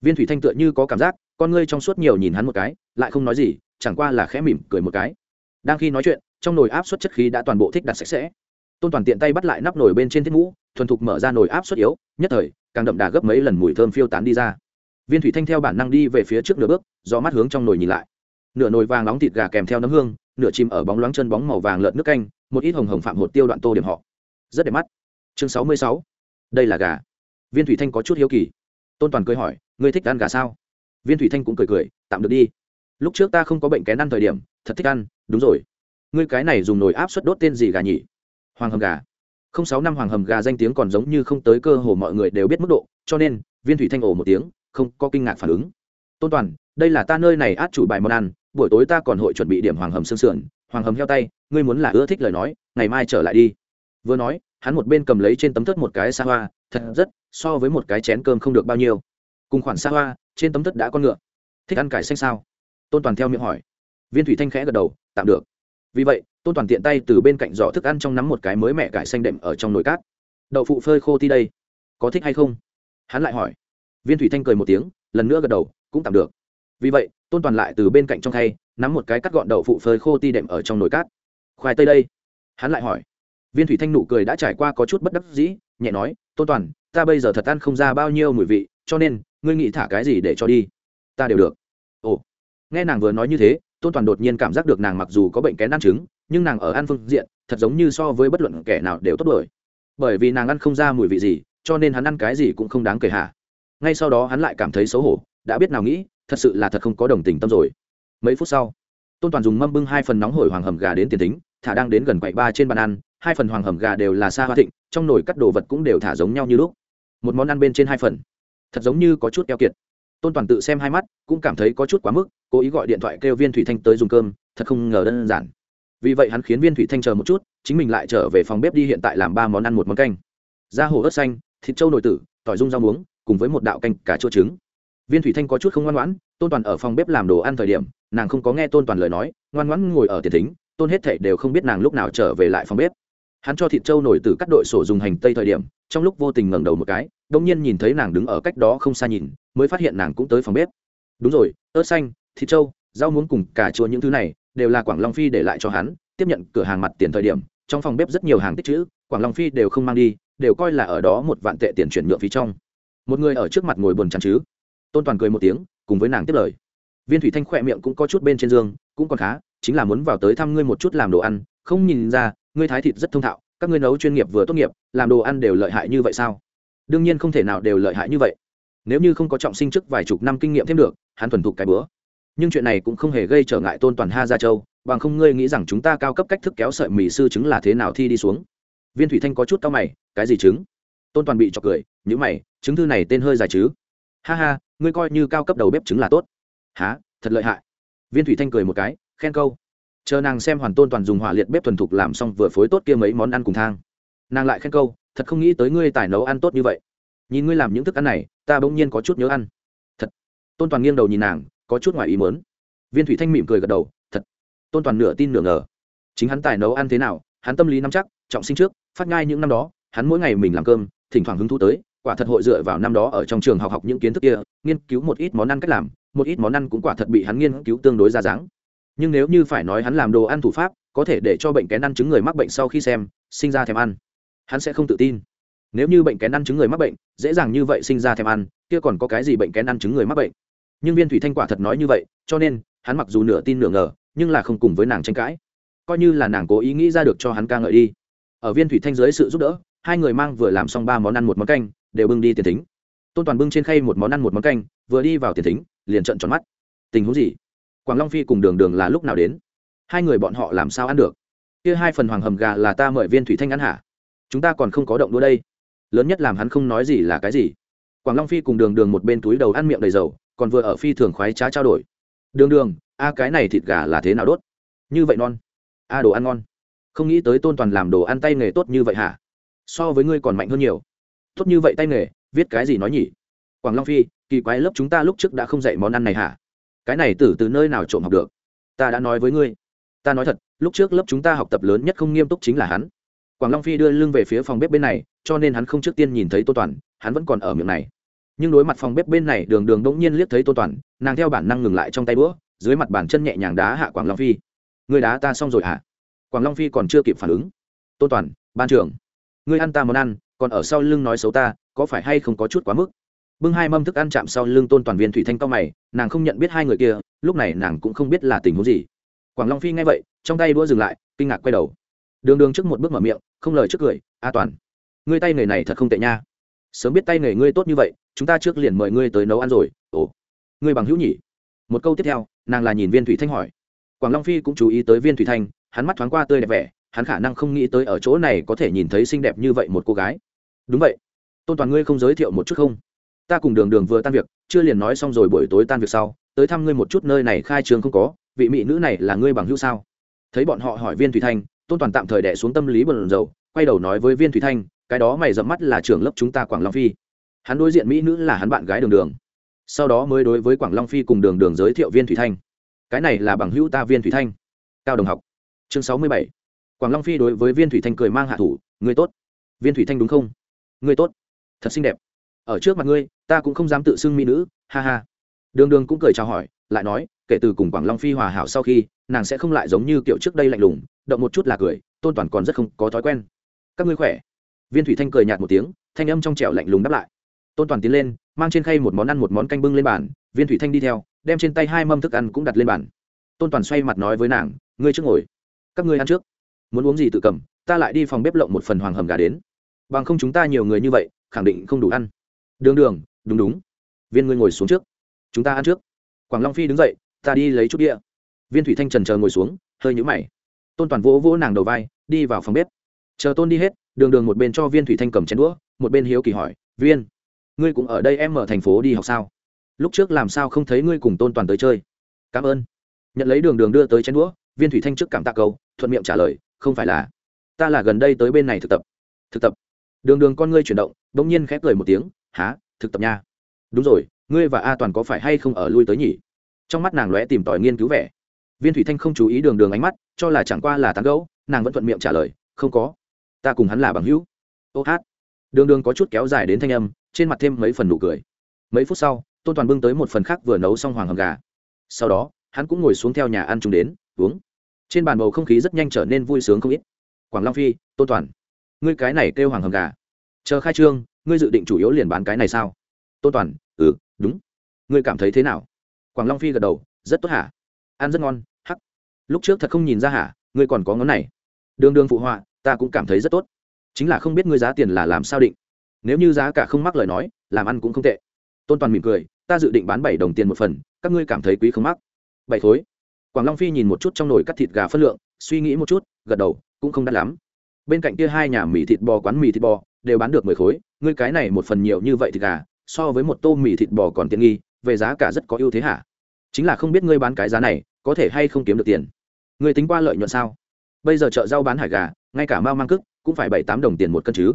Viên thủy thanh tựa như có cảm giác, con ngươi trong suốt nhiều nhìn hắn một cái, lại không nói gì, chẳng qua là khẽ mỉm cười một cái. Đang khi nói chuyện, trong nồi áp suất chất khí đã toàn bộ thích đặt sạch sẽ. Tôn toàn tiện tay bắt lại nắp nồi bên trên thiết mũ, thuần thục mở ra nồi áp suất yếu, nhất thời, càng đậm đà gấp mấy lần mùi thơm phiêu tán đi ra. Viên thủy thanh theo bản năng đi về phía trước nửa bước, do mắt hướng trong nồi nhìn lại nửa nồi vàng nóng thịt gà kèm theo nấm hương, nửa chìm ở bóng loáng chân bóng màu vàng lợn nước canh, một ít hồng hồng phạm hột tiêu đoạn tô điểm họ. Rất đẹp mắt. Chương sáu mươi sáu. Đây là gà. Viên thủy thanh có chút hiếu kỳ. Tôn toàn cười hỏi, ngươi thích ăn gà sao? Viên thủy thanh cũng cười cười, tạm được đi. Lúc trước ta không có bệnh kén ăn thời điểm, thật thích ăn, đúng rồi. Ngươi cái này dùng nồi áp suất đốt tên gì gà nhỉ? Hoàng hầm gà. Không sáu năm hoàng hầm gà danh tiếng còn giống như không tới cơ hồ mọi người đều biết mức độ, cho nên, viên thủy thanh ồ một tiếng, không có kinh ngạc phản ứng. Tôn toàn, đây là ta nơi này át chủ bài món ăn buổi tối ta còn hội chuẩn bị điểm hoàng hầm xương sườn, hoàng hầm heo tay, ngươi muốn là ưa thích lời nói, ngày mai trở lại đi. Vừa nói, hắn một bên cầm lấy trên tấm thất một cái xa hoa, thật rất, so với một cái chén cơm không được bao nhiêu. Cùng khoản xa hoa, trên tấm thất đã con ngựa. Thích ăn cải xanh sao? Tôn toàn theo miệng hỏi. Viên thủy thanh khẽ gật đầu, tạm được. Vì vậy, tôn toàn tiện tay từ bên cạnh giỏ thức ăn trong nắm một cái mới mẹ cải xanh đệm ở trong nồi cát. Đậu phụ phơi khô ti đây, có thích hay không? Hắn lại hỏi. Viên thủy thanh cười một tiếng, lần nữa gật đầu, cũng tạm được. Vì vậy tôn toàn lại từ bên cạnh trong thay nắm một cái cắt gọn đậu phụ phơi khô ti đệm ở trong nồi cát. Khoai tây đây. Hắn lại hỏi. Viên thủy thanh nụ cười đã trải qua có chút bất đắc dĩ, nhẹ nói, tôn toàn, ta bây giờ thật ăn không ra bao nhiêu mùi vị, cho nên, ngươi nghĩ thả cái gì để cho đi? Ta đều được. Ồ. Nghe nàng vừa nói như thế, tôn toàn đột nhiên cảm giác được nàng mặc dù có bệnh kén ăn trứng, nhưng nàng ở ăn phương diện, thật giống như so với bất luận kẻ nào đều tốt bởi bởi vì nàng ăn không ra mùi vị gì, cho nên hắn ăn cái gì cũng không đáng kể hạ ngay sau đó hắn lại cảm thấy xấu hổ, đã biết nào nghĩ thật sự là thật không có đồng tình tâm rồi. Mấy phút sau, tôn toàn dùng mâm bưng hai phần nóng hổi hoàng hầm gà đến tiền tính thả đang đến gần quậy ba trên bàn ăn, hai phần hoàng hầm gà đều là xa hoa thịnh, trong nồi cắt đồ vật cũng đều thả giống nhau như lúc. Một món ăn bên trên hai phần. Thật giống như có chút keo kiệt. Tôn toàn tự xem hai mắt, cũng cảm thấy có chút quá mức, cố ý gọi điện thoại kêu viên thủy thanh tới dùng cơm, thật không ngờ đơn giản. Vì vậy hắn khiến viên thủy thanh chờ một chút, chính mình lại trở về phòng bếp đi hiện tại làm ba món ăn một món canh. Da hồ ớt xanh, thịt trâu nội tử, tỏi rung rau muống, cùng với một đạo canh cá chua trứng viên thủy thanh có chút không ngoan ngoãn, tôn toàn ở phòng bếp làm đồ ăn thời điểm, nàng không có nghe tôn toàn lời nói, ngoan ngoãn ngồi ở tiền thính, tôn hết thảy đều không biết nàng lúc nào trở về lại phòng bếp. Hắn cho thịt trâu nổi từ cắt đội sổ dùng hành tây thời điểm, trong lúc vô tình ngẩng đầu một cái đông nhiên nhìn thấy nàng đứng ở cách đó không xa nhìn, mới phát hiện nàng cũng tới phòng bếp. Đúng rồi, ớt xanh, thịt trâu rau muốn cùng cà chua những thứ này, đều là quảng long phi để lại cho hắn, tiếp nhận cửa hàng mặt tiền thời điểm, trong phòng bếp rất nhiều hàng tích chữ, quảng long phi đều không mang đi, đều coi là ở đó một vạn tệ tiền chuyển nhượng phí trong. Một người ở trước mặt ngồi buồn chán chứ? Tôn toàn cười một tiếng, cùng với nàng tiếp lời. Viên thủy thanh khỏe miệng cũng có chút bên trên giường cũng còn khá, chính là muốn vào tới thăm ngươi một chút làm đồ ăn, không nhìn ra, ngươi thái thịt rất thông thạo, các ngươi nấu chuyên nghiệp vừa tốt nghiệp, làm đồ ăn đều lợi hại như vậy sao? Đương nhiên không thể nào đều lợi hại như vậy. Nếu như không có trọng sinh trước vài chục năm kinh nghiệm thêm được, hắn thuần thục cái bữa. Nhưng chuyện này cũng không hề gây trở ngại tôn toàn ha gia châu, bằng không ngươi nghĩ rằng chúng ta cao cấp cách thức kéo sợi mì sư chứng là thế nào thi đi xuống. Viên thủy thanh có chút cao mày, cái gì chứng? Tôn toàn bị chọc cười những mày, chứng thư này tên hơi dài chứ? Ha ha, ngươi coi như cao cấp đầu bếp chứng là tốt. Há thật lợi hại. Viên thủy thanh cười một cái, khen câu. Chờ nàng xem hoàn tôn toàn dùng hỏa liệt bếp thuần thục làm xong vừa phối tốt kia mấy món ăn cùng thang. Nàng lại khen câu, thật không nghĩ tới ngươi tài nấu ăn tốt như vậy. Nhìn ngươi làm những thức ăn này, ta bỗng nhiên có chút nhớ ăn. Thật. Tôn toàn nghiêng đầu nhìn nàng, có chút ngoài ý mớn viên thủy thanh mỉm cười gật đầu, thật. Tôn toàn nửa tin nửa ngờ. Chính hắn tài nấu ăn thế nào, hắn tâm lý nắm chắc, trọng sinh trước, phát ngai những năm đó, hắn mỗi ngày mình làm cơm, thỉnh thoảng hứng thú tới quả thật hội dựa vào năm đó ở trong trường học học những kiến thức kia, nghiên cứu một ít món ăn cách làm, một ít món ăn cũng quả thật bị hắn nghiên cứu tương đối ra dáng. Nhưng nếu như phải nói hắn làm đồ ăn thủ pháp, có thể để cho bệnh kén ăn chứng người mắc bệnh sau khi xem, sinh ra thèm ăn. Hắn sẽ không tự tin. Nếu như bệnh kén ăn chứng người mắc bệnh, dễ dàng như vậy sinh ra thèm ăn, kia còn có cái gì bệnh kén ăn chứng người mắc bệnh? Nhưng viên thủy thanh quả thật nói như vậy, cho nên, hắn mặc dù nửa tin nửa ngờ, nhưng là không cùng với nàng tranh cãi. Coi như là nàng cố ý nghĩ ra được cho hắn ca ngợi đi. Ở viên thủy thanh dưới sự giúp đỡ, hai người mang vừa làm xong ba món ăn một món canh đều bưng đi tiền thính. Tôn toàn bưng trên khay một món ăn, một món canh, vừa đi vào tiền thính, liền trận tròn mắt. Tình huống gì? Quảng long phi cùng đường đường là lúc nào đến? Hai người bọn họ làm sao ăn được? Kia hai phần hoàng hầm gà là ta mời viên thủy thanh ăn hả? Chúng ta còn không có động đua đây. Lớn nhất làm hắn không nói gì là cái gì. Quảng long phi cùng đường đường một bên túi đầu ăn miệng đầy dầu, còn vừa ở phi thường khoái trá trao đổi. Đường đường, a, cái này thịt gà là thế nào đốt? Như vậy non. A, đồ ăn ngon. Không nghĩ tới tôn toàn làm đồ ăn tay nghề tốt như vậy hả? So với ngươi còn mạnh hơn nhiều tốt như vậy tay nghề, viết cái gì nói nhỉ? Quảng long phi, kỳ quái lớp chúng ta lúc trước đã không dạy món ăn này hả? Cái này từ từ nơi nào trộm học được? Ta đã nói với ngươi. Ta nói thật, lúc trước lớp chúng ta học tập lớn nhất không nghiêm túc chính là hắn. Quảng long phi đưa lưng về phía phòng bếp bên này, cho nên hắn không trước tiên nhìn thấy tô toàn, hắn vẫn còn ở miệng này. Nhưng đối mặt phòng bếp bên này, đường đường đỗng nhiên liếc thấy tô toàn, nàng theo bản năng ngừng lại trong tay bữa dưới mặt bàn chân nhẹ nhàng đá hạ quảng long phi. Người đá ta xong rồi hả? Quảng long phi còn chưa kịp phản ứng. Tô toàn, ban trưởng, ngươi ăn ta món ăn còn ở sau lưng nói xấu ta, có phải hay không có chút quá mức? Bưng hai mâm thức ăn chạm sau lưng tôn toàn viên thủy thanh cao mày, nàng không nhận biết hai người kia, lúc này nàng cũng không biết là tình huống gì. Quảng long phi nghe vậy, trong tay đũa dừng lại, kinh ngạc quay đầu. Đường đường trước một bước mở miệng, không lời trước cười, a toàn, ngươi tay nghề này thật không tệ nha. Sớm biết tay nghề ngươi tốt như vậy, chúng ta trước liền mời ngươi tới nấu ăn rồi. Ồ, ngươi bằng hữu nhỉ? Một câu tiếp theo, nàng là nhìn viên thủy thanh hỏi. Quảng long phi cũng chú ý tới viên thủy thanh, hắn mắt thoáng qua tươi đẹp vẻ hắn khả năng không nghĩ tới ở chỗ này có thể nhìn thấy xinh đẹp như vậy một cô gái. Đúng vậy. Tôn toàn ngươi không giới thiệu một chút không? Ta cùng đường đường vừa tan việc, chưa liền nói xong rồi buổi tối tan việc sau, tới thăm ngươi một chút nơi này khai trường không có, vị mỹ nữ này là ngươi bằng hữu sao? Thấy bọn họ hỏi viên thủy thanh, tôn toàn tạm thời đẻ xuống tâm lý bần dầu, quay đầu nói với viên thủy thanh, cái đó mày dẫm mắt là trưởng lớp chúng ta quảng long phi. Hắn đối diện mỹ nữ là hắn bạn gái đường đường. Sau đó mới đối với quảng long phi cùng đường đường giới thiệu viên thủy thanh. Cái này là bằng hữu ta viên thủy thanh. Cao đồng học. Chương sáu mươi bảy quảng long phi đối với viên thủy thanh cười mang hạ thủ người tốt. Viên thủy thanh đúng không? Người tốt. Thật xinh đẹp. Ở trước mặt ngươi, ta cũng không dám tự xưng mỹ nữ. Ha ha. Đường đường cũng cười chào hỏi, lại nói, kể từ cùng quảng long phi hòa hảo sau khi, nàng sẽ không lại giống như kiểu trước đây lạnh lùng, động một chút là cười, tôn toàn còn rất không có thói quen. Các ngươi khỏe. Viên thủy thanh cười nhạt một tiếng, thanh âm trong trẻo lạnh lùng đáp lại. Tôn toàn tiến lên, mang trên khay một món ăn một món canh bưng lên bàn, viên thủy thanh đi theo, đem trên tay hai mâm thức ăn cũng đặt lên bàn. Tôn toàn xoay mặt nói với nàng, ngươi trước ngồi. Các ngươi ăn trước muốn uống gì tự cầm, ta lại đi phòng bếp lộng một phần hoàng hầm gà đến. Bằng không chúng ta nhiều người như vậy, khẳng định không đủ ăn. Đường đường, đúng đúng. Viên ngươi ngồi xuống trước. Chúng ta ăn trước. Quảng long phi đứng dậy, ta đi lấy chút đĩa viên thủy thanh trần chờ ngồi xuống, hơi nhũ mày. Tôn toàn vỗ vỗ nàng đầu vai, đi vào phòng bếp. Chờ tôn đi hết, đường đường một bên cho viên thủy thanh cầm chén đũa, một bên hiếu kỳ hỏi, viên, ngươi cũng ở đây em ở thành phố đi học sao? Lúc trước làm sao không thấy ngươi cùng tôn toàn tới chơi? Cảm ơn. Nhận lấy đường đường đưa tới chén đũa viên thủy thanh trước cảm tạ câu, thuận miệng trả lời, không phải là. Ta là gần đây tới bên này thực tập. Thực tập? Đường đường con ngươi chuyển động đ ỗ n g nhiên khép cười một tiếng há thực tập nha. Đúng rồi, ngươi và a toàn có phải hay không ở lui tới nhỉ? Trong mắt nàng lóe tìm tòi nghiên cứu vẻ. Viên thủy thanh không chú ý đường đường ánh mắt, cho là chẳng qua là tán gẫu, nàng vẫn thuận miệng trả lời, không có. Ta cùng hắn là bằng hữu. Ô hát. Đường đường có chút kéo dài đến thanh âm, trên mặt thêm mấy phần nụ cười. Mấy phút sau, tôn toàn bưng tới một phần khác vừa nấu xong hoàng hầm gà. Sau đó, hắn cũng ngồi xuống theo nhà ăn chúng đến uống. Trên bàn bầu không khí rất nhanh trở nên vui sướng không ít. Quảng long phi, tôn toàn, ngươi cái này kêu hoàng hầm gà. Chờ khai trương, ngươi dự định chủ yếu liền bán cái này sao? Tôn toàn ừ đúng. Ngươi cảm thấy thế nào? Quảng long phi gật đầu, rất tốt hả? Ăn rất ngon, hắc. Lúc trước thật không nhìn ra hả? Ngươi còn có ngón này. Đường đường phụ họa, ta cũng cảm thấy rất tốt. Chính là không biết ngươi giá tiền là làm sao định. Nếu như giá cả không mắc lời nói, làm ăn cũng không tệ. Tôn toàn mỉm cười, ta dự định bán bảy đồng tiền một phần, các ngươi cảm thấy quý không mắc? Bảy khối quảng long phi nhìn một chút trong nồi cắt thịt gà phân lượng, suy nghĩ một chút, gật đầu, cũng không đắt lắm. Bên cạnh kia hai nhà mì thịt bò quán mì thịt bò, đều bán được mười khối, ngươi cái này một phần nhiều như vậy thịt gà, so với một tô mì thịt bò còn tiện nghi, về giá cả rất có ưu thế hả? Chính là không biết ngươi bán cái giá này, có thể hay không kiếm được tiền. Ngươi tính qua lợi nhuận sao? Bây giờ chợ rau bán hải gà, ngay cả mao mang cức cũng phải bảy tám đồng tiền một cân chứ.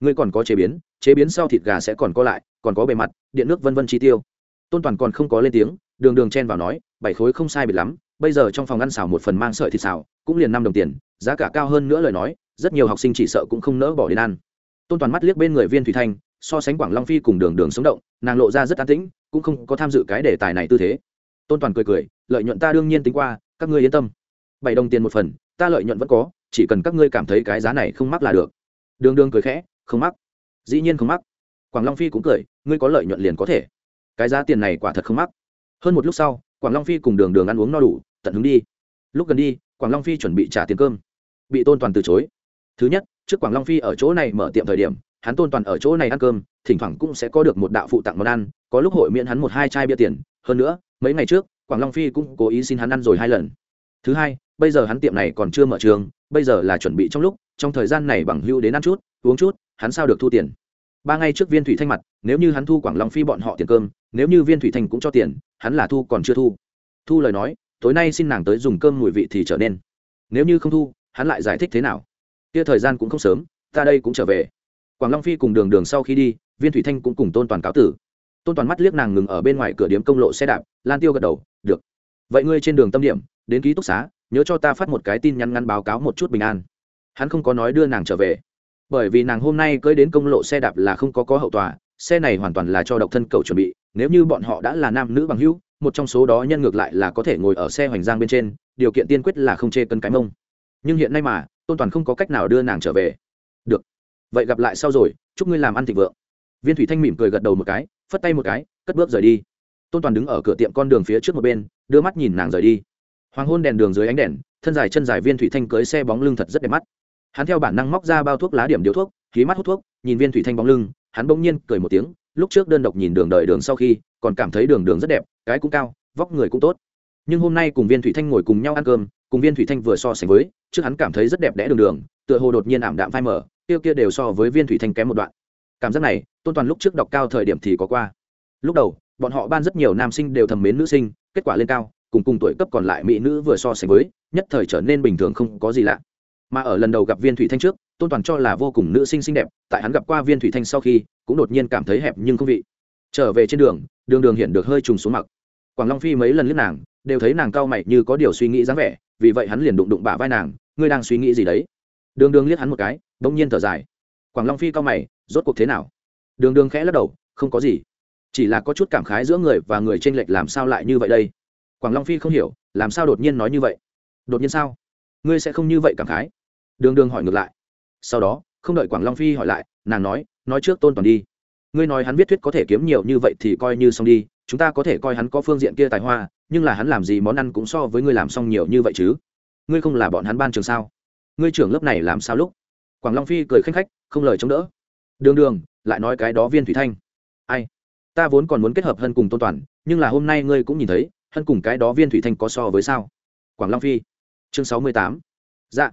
Ngươi còn có chế biến chế biến sau thịt gà sẽ còn có lại, còn có bề mặt, điện nước vân vân chi tiêu. Tôn toàn còn không có lên tiếng, đường đường chen vào nói, bảy khối không sai biệt lắm bây giờ trong phòng ăn xào một phần mang sợi thịt xào, cũng liền năm đồng tiền, giá cả cao hơn nữa lời nói, rất nhiều học sinh chỉ sợ cũng không nỡ bỏ đến ăn. Tôn toàn mắt liếc bên người viên thủy thanh, so sánh quảng long phi cùng đường đường sống động, nàng lộ ra rất an tĩnh, cũng không có tham dự cái đề tài này tư thế. Tôn toàn cười cười, lợi nhuận ta đương nhiên tính qua, các ngươi yên tâm. Bảy đồng tiền một phần, ta lợi nhuận vẫn có, chỉ cần các ngươi cảm thấy cái giá này không mắc là được. Đường đường cười khẽ, không mắc. Dĩ nhiên không mắc. Quảng long phi cũng cười, ngươi có lợi nhuận liền có thể. Cái giá tiền này quả thật không mắc. Hơn một lúc sau, quảng long phi cùng đường đường ăn uống no đủ tận hứng đi. Lúc gần đi, quảng long phi chuẩn bị trả tiền cơm. Bị tôn toàn từ chối. Thứ nhất, trước quảng long phi ở chỗ này mở tiệm thời điểm, hắn tôn toàn ở chỗ này ăn cơm, thỉnh thoảng cũng sẽ có được một đạo phụ tặng món ăn, có lúc hội miễn hắn một hai chai bia tiền. Hơn nữa, mấy ngày trước, quảng long phi cũng cố ý xin hắn ăn rồi hai lần. Thứ hai, bây giờ hắn tiệm này còn chưa mở trường, bây giờ là chuẩn bị trong lúc, trong thời gian này bằng hưu đến ăn chút, uống chút, hắn sao được thu tiền? Ba ngày trước viên thủy thanh mặt, nếu như hắn thu quảng long phi bọn họ tiền cơm, nếu như viên thủy thanh cũng cho tiền, hắn là thu còn chưa thu. Thu lời nói tối nay xin nàng tới dùng cơm mùi vị thì trở nên. Nếu như không thu, hắn lại giải thích thế nào? Kia thời gian cũng không sớm, ta đây cũng trở về. Quảng long phi cùng đường đường sau khi đi, viên thủy thanh cũng cùng tôn toàn cáo tử. Tôn toàn mắt liếc nàng ngừng ở bên ngoài cửa điếm công lộ xe đạp, lan tiêu gật đầu, được. Vậy ngươi trên đường tâm điểm, đến ký túc xá, nhớ cho ta phát một cái tin nhắn ngắn báo cáo một chút bình an. Hắn không có nói đưa nàng trở về. Bởi vì nàng hôm nay cưới đến công lộ xe đạp là không có có hậu tòa, xe này hoàn toàn là cho độc thân cậu chuẩn bị, nếu như bọn họ đã là nam nữ bằng hữu một trong số đó nhân ngược lại là có thể ngồi ở xe hoành giang bên trên, điều kiện tiên quyết là không chê cân cái mông. Nhưng hiện nay mà, tôn toàn không có cách nào đưa nàng trở về. Được. Vậy gặp lại sau rồi, chúc ngươi làm ăn thịnh vượng. Viên thủy thanh mỉm cười gật đầu một cái, phất tay một cái, cất bước rời đi. Tôn toàn đứng ở cửa tiệm con đường phía trước một bên, đưa mắt nhìn nàng rời đi. Hoàng hôn đèn đường dưới ánh đèn, thân dài chân dài viên thủy thanh cưới xe bóng lưng thật rất đẹp mắt. Hắn theo bản năng móc ra bao thuốc lá điểm điếu thuốc khí mắt hút thuốc, nhìn viên thủy thanh bóng lưng, hắn bỗng nhiên cười một tiếng lúc trước đơn độc nhìn đường đời đường sau khi, còn cảm thấy đường đường rất đẹp, cái cũng cao, vóc người cũng tốt. Nhưng hôm nay cùng viên thủy thanh ngồi cùng nhau ăn cơm, cùng viên thủy thanh vừa so sánh với, trước hắn cảm thấy rất đẹp đẽ đường đường, tựa hồ đột nhiên ảm đạm phai mở kia kia đều so với viên thủy thanh kém một đoạn. Cảm giác này, tôn toàn lúc trước đọc cao thời điểm thì có qua. Lúc đầu, bọn họ ban rất nhiều nam sinh đều thầm mến nữ sinh, kết quả lên cao, cùng cùng tuổi cấp còn lại mỹ nữ vừa so sánh với, nhất thời trở nên bình thường không có gì lạ. Mà ở lần đầu gặp viên thủy thanh trước tôn toàn cho là vô cùng nữ sinh xinh đẹp, tại hắn gặp qua viên thủy thanh sau khi, cũng đột nhiên cảm thấy hẹp nhưng không vị. Trở về trên đường đường đường hiện được hơi trùng xuống mặc. Quảng long phi mấy lần liếc nàng, đều thấy nàng cao mày như có điều suy nghĩ dáng vẻ, vì vậy hắn liền đụng đụng bả vai nàng, ngươi đang suy nghĩ gì đấy? Đường đường liếc hắn một cái, bỗng nhiên thở dài. Quảng long phi cao mày, rốt cuộc thế nào? Đường đường khẽ lắc đầu, không có gì. Chỉ là có chút cảm khái giữa người và người tranh lệch làm sao lại như vậy đây? Quảng long phi không hiểu, làm sao đột nhiên nói như vậy? Đột nhiên sao? Ngươi sẽ không như vậy cảm khái? Đường đường hỏi ngược lại sau đó, không đợi quảng long phi hỏi lại, nàng nói nói trước tôn toàn đi. Ngươi nói hắn viết thuyết có thể kiếm nhiều như vậy thì coi như xong đi, chúng ta có thể coi hắn có phương diện kia tài hoa, nhưng là hắn làm gì món ăn cũng so với ngươi làm xong nhiều như vậy chứ? Ngươi không là bọn hắn ban trường sao? Ngươi trưởng lớp này làm sao lúc? Quảng long phi cười khanh khách, không lời chống đỡ. Đường đường, lại nói cái đó viên thủy thanh. Ai? Ta vốn còn muốn kết hợp hân cùng tôn toàn, nhưng là hôm nay ngươi cũng nhìn thấy, hân cùng cái đó viên thủy thanh có so với sao? Quảng long phi. Chương sáu mươi tám. Dạ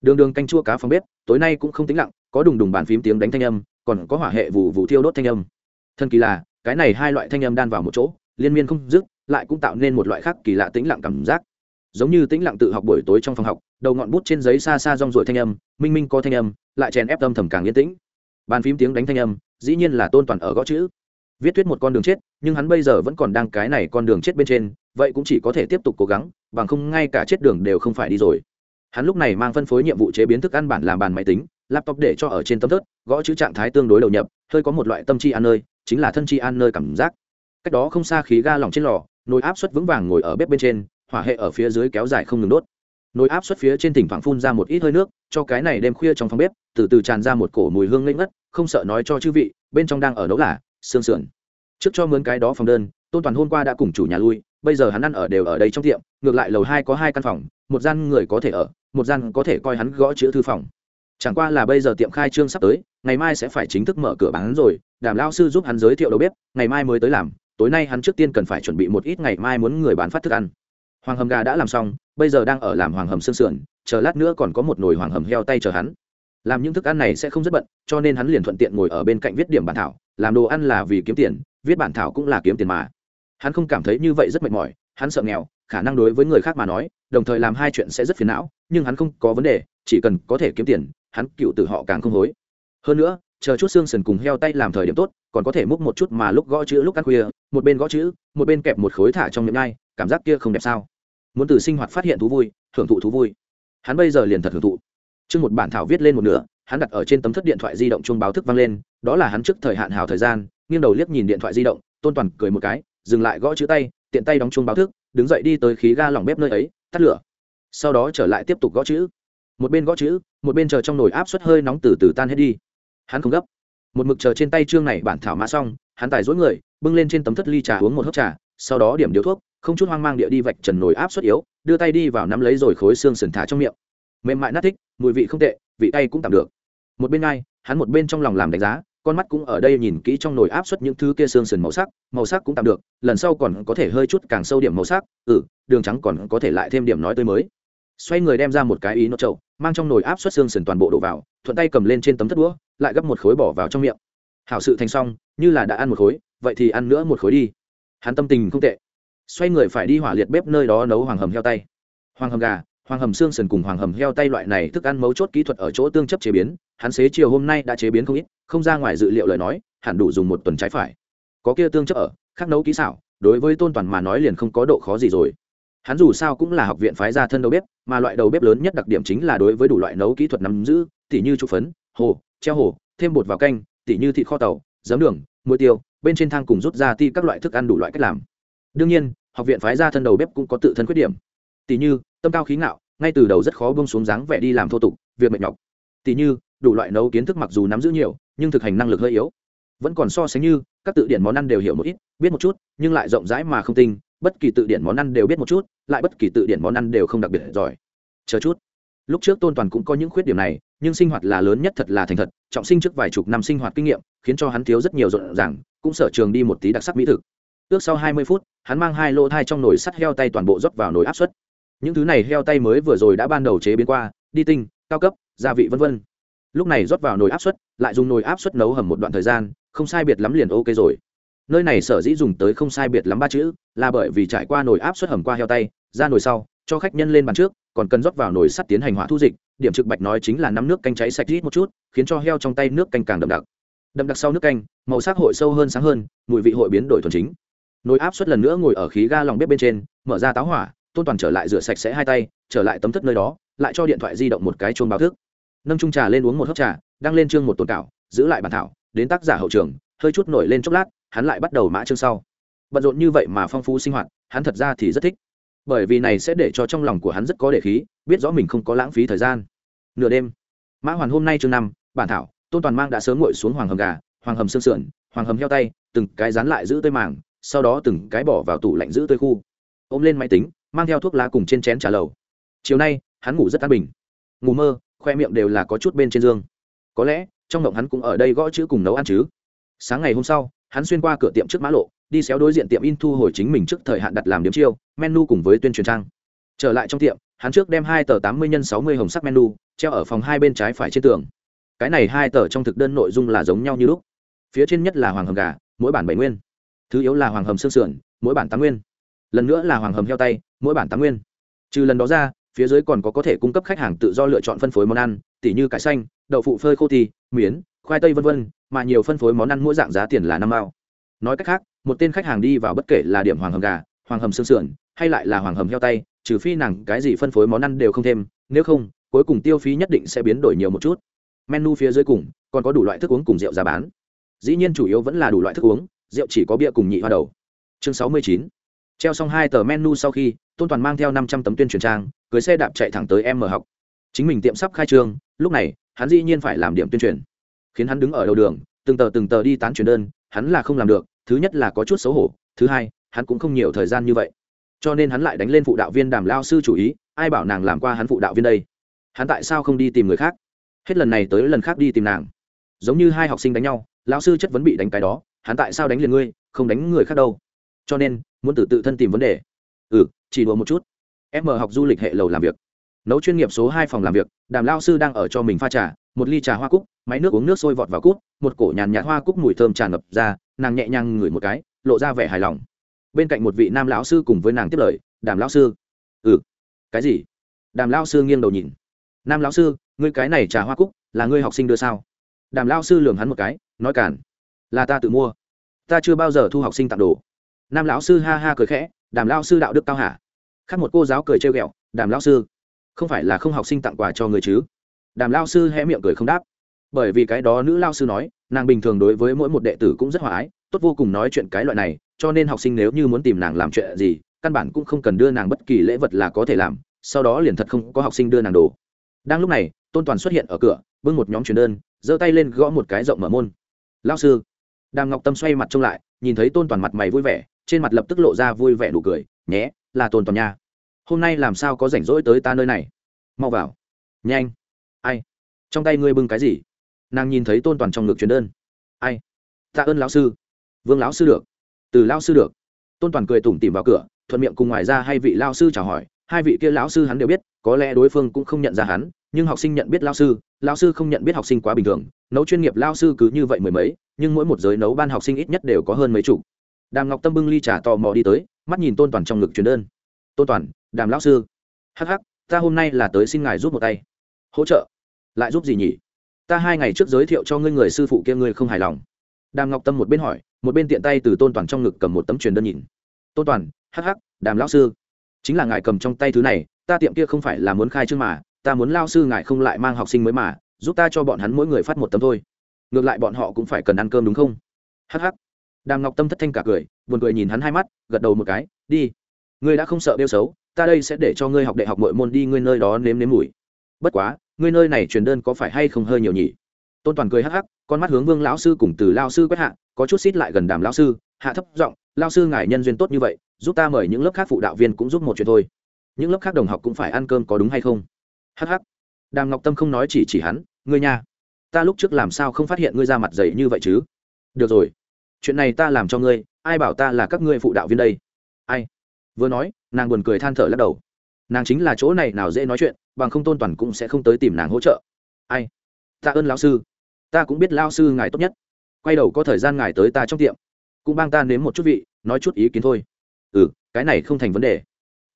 đường đường canh chua cá phòng bếp, tối nay cũng không tính lặng, có đùng đùng bàn phím tiếng đánh thanh âm, còn có hỏa hệ vụ vụ thiêu đốt thanh âm. Thân kỳ là, cái này hai loại thanh âm đan vào một chỗ, liên miên không dứt, lại cũng tạo nên một loại khác kỳ lạ tĩnh lặng cảm giác. Giống như tĩnh lặng tự học buổi tối trong phòng học, đầu ngọn bút trên giấy xa xa rong ruổi thanh âm, minh minh có thanh âm, lại chèn ép tâm thầm càng yên tĩnh. Bàn phím tiếng đánh thanh âm, dĩ nhiên là tôn toàn ở gõ chữ. Viết thuyết một con đường chết, nhưng hắn bây giờ vẫn còn đang cái này con đường chết bên trên, vậy cũng chỉ có thể tiếp tục cố gắng, bằng không ngay cả chết đường đều không phải đi rồi hắn lúc này mang phân phối nhiệm vụ chế biến thức ăn bản làm bàn máy tính, laptop để cho ở trên tâm thớt, gõ chữ trạng thái tương đối đầu nhập, hơi có một loại tâm chi ăn nơi, chính là thân chi ăn nơi cảm giác. Cách đó không xa khí ga lỏng trên lò, nồi áp suất vững vàng ngồi ở bếp bên trên, hỏa hệ ở phía dưới kéo dài không ngừng đốt. Nồi áp suất phía trên thỉnh thoảng phun ra một ít hơi nước, cho cái này đêm khuya trong phòng bếp, từ từ tràn ra một cổ mùi hương ngây ngất, không sợ nói cho chư vị, bên trong đang ở nấu là xương sườn. Trước cho mướn cái đó phòng đơn, tôn toàn hôm qua đã cùng chủ nhà lui, bây giờ hắn ăn ở đều ở đây trong tiệm, ngược lại lầu hai có hai căn phòng một gian người có thể ở, một gian có thể coi hắn gõ chữ thư phòng. Chẳng qua là bây giờ tiệm khai trương sắp tới, ngày mai sẽ phải chính thức mở cửa bán rồi, đàm lao sư giúp hắn giới thiệu đầu bếp, ngày mai mới tới làm, tối nay hắn trước tiên cần phải chuẩn bị một ít ngày mai muốn người bán phát thức ăn. Hoàng hầm gà đã làm xong, bây giờ đang ở làm hoàng hầm xương sườn, chờ lát nữa còn có một nồi hoàng hầm heo tay chờ hắn. Làm những thức ăn này sẽ không rất bận, cho nên hắn liền thuận tiện ngồi ở bên cạnh viết điểm bản thảo, làm đồ ăn là vì kiếm tiền, viết bản thảo cũng là kiếm tiền mà. Hắn không cảm thấy như vậy rất mệt mỏi, hắn sợ nghèo khả năng đối với người khác mà nói, đồng thời làm hai chuyện sẽ rất phiền não, nhưng hắn không có vấn đề, chỉ cần có thể kiếm tiền, hắn cựu từ họ càng không hối. Hơn nữa, chờ chút xương sần cùng heo tay làm thời điểm tốt, còn có thể múc một chút mà lúc gõ chữ lúc ăn khuya, một bên gõ chữ, một bên kẹp một khối thả trong miệng ngay, cảm giác kia không đẹp sao? Muốn từ sinh hoạt phát hiện thú vui, thưởng thụ thú vui. Hắn bây giờ liền thật hưởng thụ. Chương một bản thảo viết lên một nửa, hắn đặt ở trên tấm thất điện thoại di động chuông báo thức vang lên, đó là hắn trước thời hạn hào thời gian, nghiêng đầu liếc nhìn điện thoại di động, tôn toàn cười một cái, dừng lại gõ chữ tay, tiện tay đóng chuông báo thức đứng dậy đi tới khí ga lỏng bếp nơi ấy, tắt lửa. Sau đó trở lại tiếp tục gõ chữ. Một bên gõ chữ, một bên chờ trong nồi áp suất hơi nóng từ từ tan hết đi. Hắn không gấp. Một mực chờ trên tay chương này bản thảo mã xong, hắn tài dối người, bưng lên trên tấm thất ly trà uống một hớp trà, sau đó điểm điếu thuốc, không chút hoang mang địa đi vạch trần nồi áp suất yếu, đưa tay đi vào nắm lấy rồi khối xương sườn thả trong miệng. Mềm mại nát thích, mùi vị không tệ, vị tay cũng tạm được. Một bên ngay, hắn một bên trong lòng làm đánh giá con mắt cũng ở đây nhìn kỹ trong nồi áp suất những thứ kia xương sườn màu sắc màu sắc cũng tạm được, lần sau còn có thể hơi chút càng sâu điểm màu sắc ừ đường trắng còn có thể lại thêm điểm nói tới mới. Xoay người đem ra một cái ý nốt trậu mang trong nồi áp suất xương sườn toàn bộ đổ vào, thuận tay cầm lên trên tấm thất đũa, lại gấp một khối bỏ vào trong miệng. Hảo sự thành xong, như là đã ăn một khối, vậy thì ăn nữa một khối đi. Hắn tâm tình không tệ. Xoay người phải đi hỏa liệt bếp nơi đó nấu hoàng hầm heo tay. Hoàng hầm gà hoàng hầm xương sườn cùng hoàng hầm heo tay loại này thức ăn mấu chốt kỹ thuật ở chỗ tương chấp chế biến, hắn xế chiều hôm nay đã chế biến không ít, không ra ngoài dự liệu lời nói, hẳn đủ dùng một tuần trái phải. Có kia tương chấp ở khắc nấu kỹ xảo, đối với tôn toàn mà nói liền không có độ khó gì rồi. Hắn dù sao cũng là học viện phái ra thân đầu bếp, mà loại đầu bếp lớn nhất đặc điểm chính là đối với đủ loại nấu kỹ thuật nắm giữ, tỉ như trụ phấn, hồ, treo hồ, thêm bột vào canh, tỉ như thịt kho tàu, giấm đường, muối tiêu, bên trên thang cùng rút ra ti các loại thức ăn đủ loại cách làm. Đương nhiên, học viện phái ra thân đầu bếp cũng có tự thân khuyết điểm. Tỉ như tâm cao khí ngạo, ngay từ đầu rất khó bông xuống dáng vẻ đi làm thô tục, việc mệt nhọc. Tỉ như, đủ loại nấu kiến thức mặc dù nắm giữ nhiều, nhưng thực hành năng lực hơi yếu. Vẫn còn so sánh như, các tự điển món ăn đều hiểu một ít, biết một chút, nhưng lại rộng rãi mà không tinh, bất kỳ tự điển món ăn đều biết một chút, lại bất kỳ tự điển món ăn đều không đặc biệt giỏi. Chờ chút. Lúc trước tôn toàn cũng có những khuyết điểm này, nhưng sinh hoạt là lớn nhất thật là thành thật, trọng sinh trước vài chục năm sinh hoạt kinh nghiệm, khiến cho hắn thiếu rất nhiều rộn ràng, cũng sở trường đi một tí đặc sắc mỹ thực. Ước sau hai mươi phút, hắn mang hai lô thai trong nồi sắt heo tay toàn bộ rót vào nồi áp suất những thứ này heo tay mới vừa rồi đã ban đầu chế biến qua, đi tinh, cao cấp, gia vị vân vân. lúc này rót vào nồi áp suất, lại dùng nồi áp suất nấu hầm một đoạn thời gian, không sai biệt lắm liền ok rồi. Nơi này sở dĩ dùng tới không sai biệt lắm ba chữ, là bởi vì trải qua nồi áp suất hầm qua heo tay, ra nồi sau, cho khách nhân lên bàn trước, còn cần rót vào nồi sắt tiến hành hỏa thu dịch, điểm trực bạch nói chính là nắm nước canh cháy sạch rít một chút, khiến cho heo trong tay nước canh càng đậm đặc. Đậm đặc sau nước canh, màu sắc hội sâu hơn sáng hơn, mùi vị hội biến đổi thuần chính. Nồi áp suất lần nữa ngồi ở khí ga lòng bếp bên trên, mở ra táo hỏa tôn toàn trở lại rửa sạch sẽ hai tay, trở lại tấm thất nơi đó, lại cho điện thoại di động một cái chuông báo thức. Nâng trung trà lên uống một hớp trà, đăng lên chương một tồn cảo, giữ lại bản thảo, đến tác giả hậu trường, hơi chút nổi lên chốc lát, hắn lại bắt đầu mã chương sau. Bận rộn như vậy mà phong phú sinh hoạt, hắn thật ra thì rất thích. Bởi vì này sẽ để cho trong lòng của hắn rất có để khí, biết rõ mình không có lãng phí thời gian. Nửa đêm, mã hoàn hôm nay chương năm, bản thảo, tôn toàn mang đã sớm ngồi xuống hoàng hầm gà, hoàng hầm xương sườn, hoàng hầm heo tay, từng cái dán lại giữ tơi màng, sau đó từng cái bỏ vào tủ lạnh giữ tơi khu. Ôm lên máy tính mang theo thuốc lá cùng trên chén trả lầu. Chiều nay, hắn ngủ rất an bình. Ngủ mơ, khoe miệng đều là có chút bên trên giường có lẽ, trong động hắn cũng ở đây gõ chữ cùng nấu ăn chứ. Sáng ngày hôm sau, hắn xuyên qua cửa tiệm trước mã lộ, đi xéo đối diện tiệm in thu hồi chính mình trước thời hạn đặt làm điểm chiêu, menu cùng với tuyên truyền trang. Trở lại trong tiệm, hắn trước đem hai tờ tám mươi x sáu mươi hồng sắc menu, treo ở phòng hai bên trái phải trên tường. Cái này hai tờ trong thực đơn nội dung là giống nhau như lúc. Phía trên nhất là hoàng hầm gà, mỗi bản bảy nguyên. Thứ yếu là hoàng hầm xương sườn, mỗi bản tám nguyên lần nữa là hoàng hầm heo tay, mỗi bản tám nguyên. Trừ lần đó ra, phía dưới còn có có thể cung cấp khách hàng tự do lựa chọn phân phối món ăn, tỉ như cải xanh, đậu phụ phơi khô thì, miến, khoai tây v v mà nhiều phân phối món ăn mỗi dạng giá tiền là năm mao. Nói cách khác, một tên khách hàng đi vào bất kể là điểm hoàng hầm gà, hoàng hầm xương sườn, hay lại là hoàng hầm heo tay, trừ phi nàng cái gì phân phối món ăn đều không thêm, nếu không, cuối cùng tiêu phí nhất định sẽ biến đổi nhiều một chút. Menu phía dưới cùng, còn có đủ loại thức uống cùng rượu giá bán. Dĩ nhiên chủ yếu vẫn là đủ loại thức uống, rượu chỉ có bia cùng nhị hoa đầu. Chương sáu mươi chín treo xong hai tờ menu sau khi, tôn toàn mang theo năm trăm tấm tuyên truyền trang, cưới xe đạp chạy thẳng tới em mở học. Chính mình tiệm sắp khai trương lúc này, hắn dĩ nhiên phải làm điểm tuyên truyền. Khiến hắn đứng ở đầu đường, từng tờ từng tờ đi tán truyền đơn, hắn là không làm được, thứ nhất là có chút xấu hổ, thứ hai, hắn cũng không nhiều thời gian như vậy. Cho nên hắn lại đánh lên phụ đạo viên đàm lao sư chủ ý, ai bảo nàng làm qua hắn phụ đạo viên đây? Hắn tại sao không đi tìm người khác? Hết lần này tới lần khác đi tìm nàng. Giống như hai học sinh đánh nhau lao sư chất vấn bị đánh cái đó, hắn tại sao đánh liền ngươi, không đánh người khác đâu. Cho nên muốn tự tự thân tìm vấn đề. Ừ chỉ đùa một chút. Em mở học du lịch hệ lầu làm việc. Nấu chuyên nghiệp số hai phòng làm việc, đàm lao sư đang ở cho mình pha trà, một ly trà hoa cúc, máy nước uống nước sôi vọt vào cúc, một cổ nhàn nhạt hoa cúc mùi thơm tràn ngập ra, nàng nhẹ nhàng ngửi một cái, lộ ra vẻ hài lòng. Bên cạnh một vị nam lão sư cùng với nàng tiếp lời, đàm lão sư. Ừ. Cái gì? Đàm lão sư nghiêng đầu nhìn. Nam lão sư, ngươi cái này trà hoa cúc, là ngươi học sinh đưa sao? Đàm lão sư lường hắn một cái, nói cản là ta tự mua. Ta chưa bao giờ thu học sinh tặng đồ nam lão sư ha ha cười khẽ, đàm lão sư đạo đức cao hả khác một cô giáo cười trêu ghẹo, đàm lão sư, không phải là không học sinh tặng quà cho người chứ? Đàm lão sư hé miệng cười không đáp. Bởi vì cái đó nữ lão sư nói, nàng bình thường đối với mỗi một đệ tử cũng rất hòa ái, tốt vô cùng nói chuyện cái loại này, cho nên học sinh nếu như muốn tìm nàng làm chuyện gì, căn bản cũng không cần đưa nàng bất kỳ lễ vật là có thể làm, sau đó liền thật không có học sinh đưa nàng đồ. Đang lúc này, tôn toàn xuất hiện ở cửa, bưng một nhóm truyền đơn, giơ tay lên gõ một cái rộng mở môn. Lao sư. Đàm ngọc tâm xoay mặt trông lại, nhìn thấy tôn toàn mặt mày vui vẻ trên mặt lập tức lộ ra vui vẻ nụ cười, nhé, là tôn toàn nha. Hôm nay làm sao có rảnh rỗi tới ta nơi này? Mau vào. Nhanh. Ai? Trong tay ngươi bưng cái gì? Nàng nhìn thấy tôn toàn trong ngực truyền đơn. Ai? Tạ ơn lão sư. Vương lão sư được. Từ lão sư được. Tôn toàn cười tủm tỉm vào cửa, thuận miệng cùng ngoài ra hai vị lão sư chào hỏi. Hai vị kia lão sư hắn đều biết, có lẽ đối phương cũng không nhận ra hắn, nhưng học sinh nhận biết lão sư lão sư không nhận biết học sinh quá bình thường. Nấu chuyên nghiệp lão sư cứ như vậy mười mấy, nhưng mỗi một giới nấu ban học sinh ít nhất đều có hơn mấy chục đàm ngọc tâm bưng ly trà tò mò đi tới, mắt nhìn tôn toàn trong ngực truyền đơn. Tôn toàn, đàm lão sư. Hh ta hôm nay là tới xin ngài giúp một tay. Hỗ trợ? Lại giúp gì nhỉ? Ta hai ngày trước giới thiệu cho ngươi người sư phụ kia ngươi không hài lòng. Đàm ngọc tâm một bên hỏi, một bên tiện tay từ tôn toàn trong ngực cầm một tấm truyền đơn nhìn. Tôn toàn hh đàm lão sư. Chính là ngài cầm trong tay thứ này, ta tiệm kia không phải là muốn khai trương mà, ta muốn lao sư ngài không lại mang học sinh mới mà, giúp ta cho bọn hắn mỗi người phát một tấm thôi. Ngược lại bọn họ cũng phải cần ăn cơm đúng không? Hh đàm ngọc tâm thất thanh cả cười, buồn cười nhìn hắn hai mắt, gật đầu một cái, đi. Ngươi đã không sợ đeo xấu, ta đây sẽ để cho ngươi học đại học mọi môn đi, ngươi nơi đó nếm nếm mùi. Bất quá, ngươi nơi này truyền đơn có phải hay không hơi nhiều nhỉ? Tôn toàn cười hắc hắc, con mắt hướng vương lão sư cùng từ lao sư quét hạ, có chút xít lại gần đàm lão sư, hạ thấp giọng lao sư ngài nhân duyên tốt như vậy, giúp ta mời những lớp khác phụ đạo viên cũng giúp một chuyện thôi. Những lớp khác đồng học cũng phải ăn cơm có đúng hay không? Hh đàm ngọc tâm không nói chỉ chỉ hắn, ngươi nha, ta lúc trước làm sao không phát hiện ngươi ra mặt dày như vậy chứ? Được rồi chuyện này ta làm cho ngươi, ai bảo ta là các ngươi phụ đạo viên đây? Ai? Vừa nói, nàng buồn cười than thở lắc đầu. Nàng chính là chỗ này nào dễ nói chuyện, bằng không tôn toàn cũng sẽ không tới tìm nàng hỗ trợ. Ai? Ta ơn lão sư. Ta cũng biết lao sư ngài tốt nhất. Quay đầu có thời gian ngài tới ta trong tiệm. Cũng bang ta nếm một chút vị, nói chút ý kiến thôi. Ừ cái này không thành vấn đề.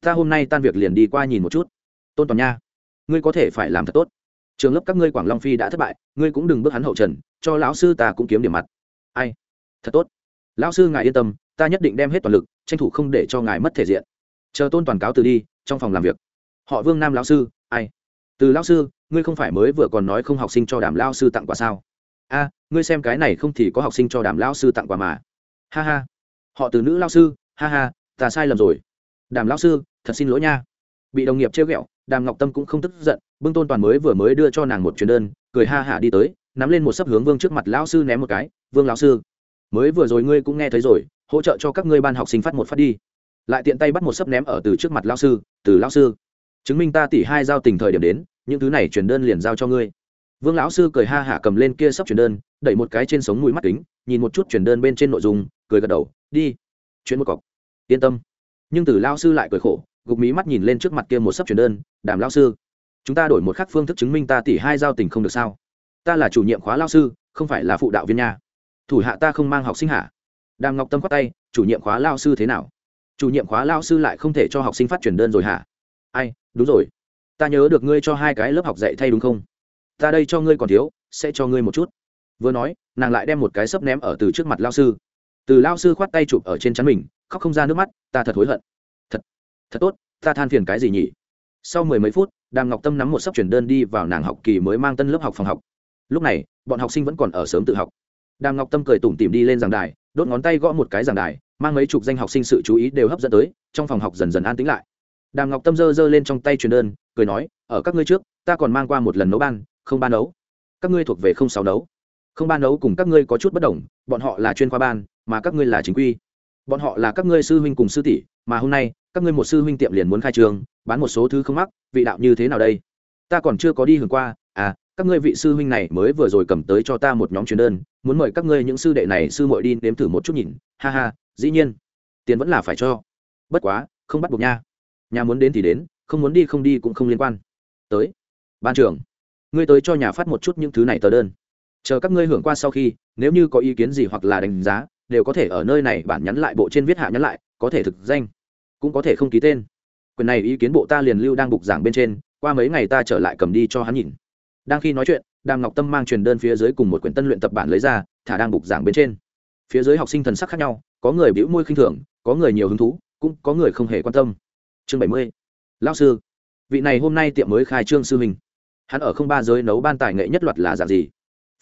Ta hôm nay tan việc liền đi qua nhìn một chút. Tôn toàn nha, ngươi có thể phải làm thật tốt. Trường lớp các ngươi quảng long phi đã thất bại, ngươi cũng đừng bước hắn hậu trần, cho lão sư ta cũng kiếm điểm mặt. Ai? Thật tốt. Lão sư ngài yên tâm, ta nhất định đem hết toàn lực, tranh thủ không để cho ngài mất thể diện. Chờ tôn toàn cáo từ đi, trong phòng làm việc. Họ vương nam lão sư, ai? Từ lão sư, ngươi không phải mới vừa còn nói không học sinh cho đàm lão sư tặng quà sao? A, ngươi xem cái này không thì có học sinh cho đàm lão sư tặng quà mà. Ha ha. Họ từ nữ lão sư, ha ha, ta sai lầm rồi. Đàm lão sư, thật xin lỗi nha. Bị đồng nghiệp trêu ghẹo, đàm ngọc tâm cũng không tức giận, bưng tôn toàn mới vừa mới đưa cho nàng một chuyến đơn, cười ha hả đi tới, nắm lên một sấp hướng vương trước mặt lão sư ném một cái, vương lão sư mới vừa rồi ngươi cũng nghe thấy rồi, hỗ trợ cho các ngươi ban học sinh phát một phát đi. Lại tiện tay bắt một sấp ném ở từ trước mặt lão sư, từ lão sư. Chứng minh ta tỷ hai giao tình thời điểm đến, những thứ này truyền đơn liền giao cho ngươi. Vương lão sư cười ha hả cầm lên kia sấp truyền đơn, đẩy một cái trên sống mũi mắt kính, nhìn một chút truyền đơn bên trên nội dung, cười gật đầu, đi, chuyện một cọc. Yên tâm. Nhưng từ lão sư lại cười khổ, gục mí mắt nhìn lên trước mặt kia một sấp truyền đơn, đàm lão sư, chúng ta đổi một khác phương thức chứng minh ta tỷ hai giao tình không được sao? Ta là chủ nhiệm khóa lao sư, không phải là phụ đạo viên nhà thủ hạ ta không mang học sinh hả? Đàm ngọc tâm khoát tay, chủ nhiệm khóa lao sư thế nào? Chủ nhiệm khóa lao sư lại không thể cho học sinh phát truyền đơn rồi hả? Ai, đúng rồi. Ta nhớ được ngươi cho hai cái lớp học dạy thay đúng không? Ta đây cho ngươi còn thiếu, sẽ cho ngươi một chút. Vừa nói, nàng lại đem một cái sấp ném ở từ trước mặt lao sư. Từ lao sư khoát tay chụp ở trên chắn mình, khóc không ra nước mắt, ta thật hối hận. Thật thật tốt, ta than phiền cái gì nhỉ? Sau mười mấy phút, đàm ngọc tâm nắm một sấp chuyển đơn đi vào nàng học kỳ mới mang tân lớp học phòng học. Lúc này, bọn học sinh vẫn còn ở sớm tự học đàm ngọc tâm cười tủm tỉm đi lên giảng đài, đốt ngón tay gõ một cái giảng đài, mang mấy chục danh học sinh sự chú ý đều hấp dẫn tới, trong phòng học dần dần an tĩnh lại. Đàm ngọc tâm giơ giơ lên trong tay truyền đơn, cười nói, ở các ngươi trước, ta còn mang qua một lần nấu ban, không ban nấu. Các ngươi thuộc về không sáu nấu. Không ban nấu cùng các ngươi có chút bất đồng, bọn họ là chuyên khoa ban, mà các ngươi là chính quy. Bọn họ là các ngươi sư huynh cùng sư tỷ, mà hôm nay, các ngươi một sư huynh tiệm liền muốn khai trường, bán một số thứ không mắc, vị đạo như thế nào đây? Ta còn chưa có đi hưởng qua à các ngươi vị sư huynh này mới vừa rồi cầm tới cho ta một nhóm truyền đơn, muốn mời các ngươi những sư đệ này sư muội đi nếm thử một chút nhìn. Ha ha, dĩ nhiên. Tiền vẫn là phải cho. Bất quá, không bắt buộc nha. Nhà muốn đến thì đến, không muốn đi không đi cũng không liên quan. Tới. Ban trưởng, ngươi tới cho nhà phát một chút những thứ này tờ đơn. Chờ các ngươi hưởng qua sau khi, nếu như có ý kiến gì hoặc là đánh giá, đều có thể ở nơi này bản nhắn lại, bộ trên viết hạ nhắn lại, có thể thực danh. Cũng có thể không ký tên. Quyền này ý kiến bộ ta liền lưu đang bục giảng bên trên, qua mấy ngày ta trở lại cầm đi cho hắn nhìn đang khi nói chuyện, đàm ngọc tâm mang truyền đơn phía dưới cùng một quyển tân luyện tập bản lấy ra, thả đang bục giảng bên trên. Phía dưới học sinh thần sắc khác nhau, có người bĩu môi khinh thường, có người nhiều hứng thú, cũng có người không hề quan tâm. Chương bảy mươi. Lao sư. Vị này hôm nay tiệm mới khai trương sư huynh. Hắn ở không ba giới nấu ban tài nghệ nhất loạt là dạng gì?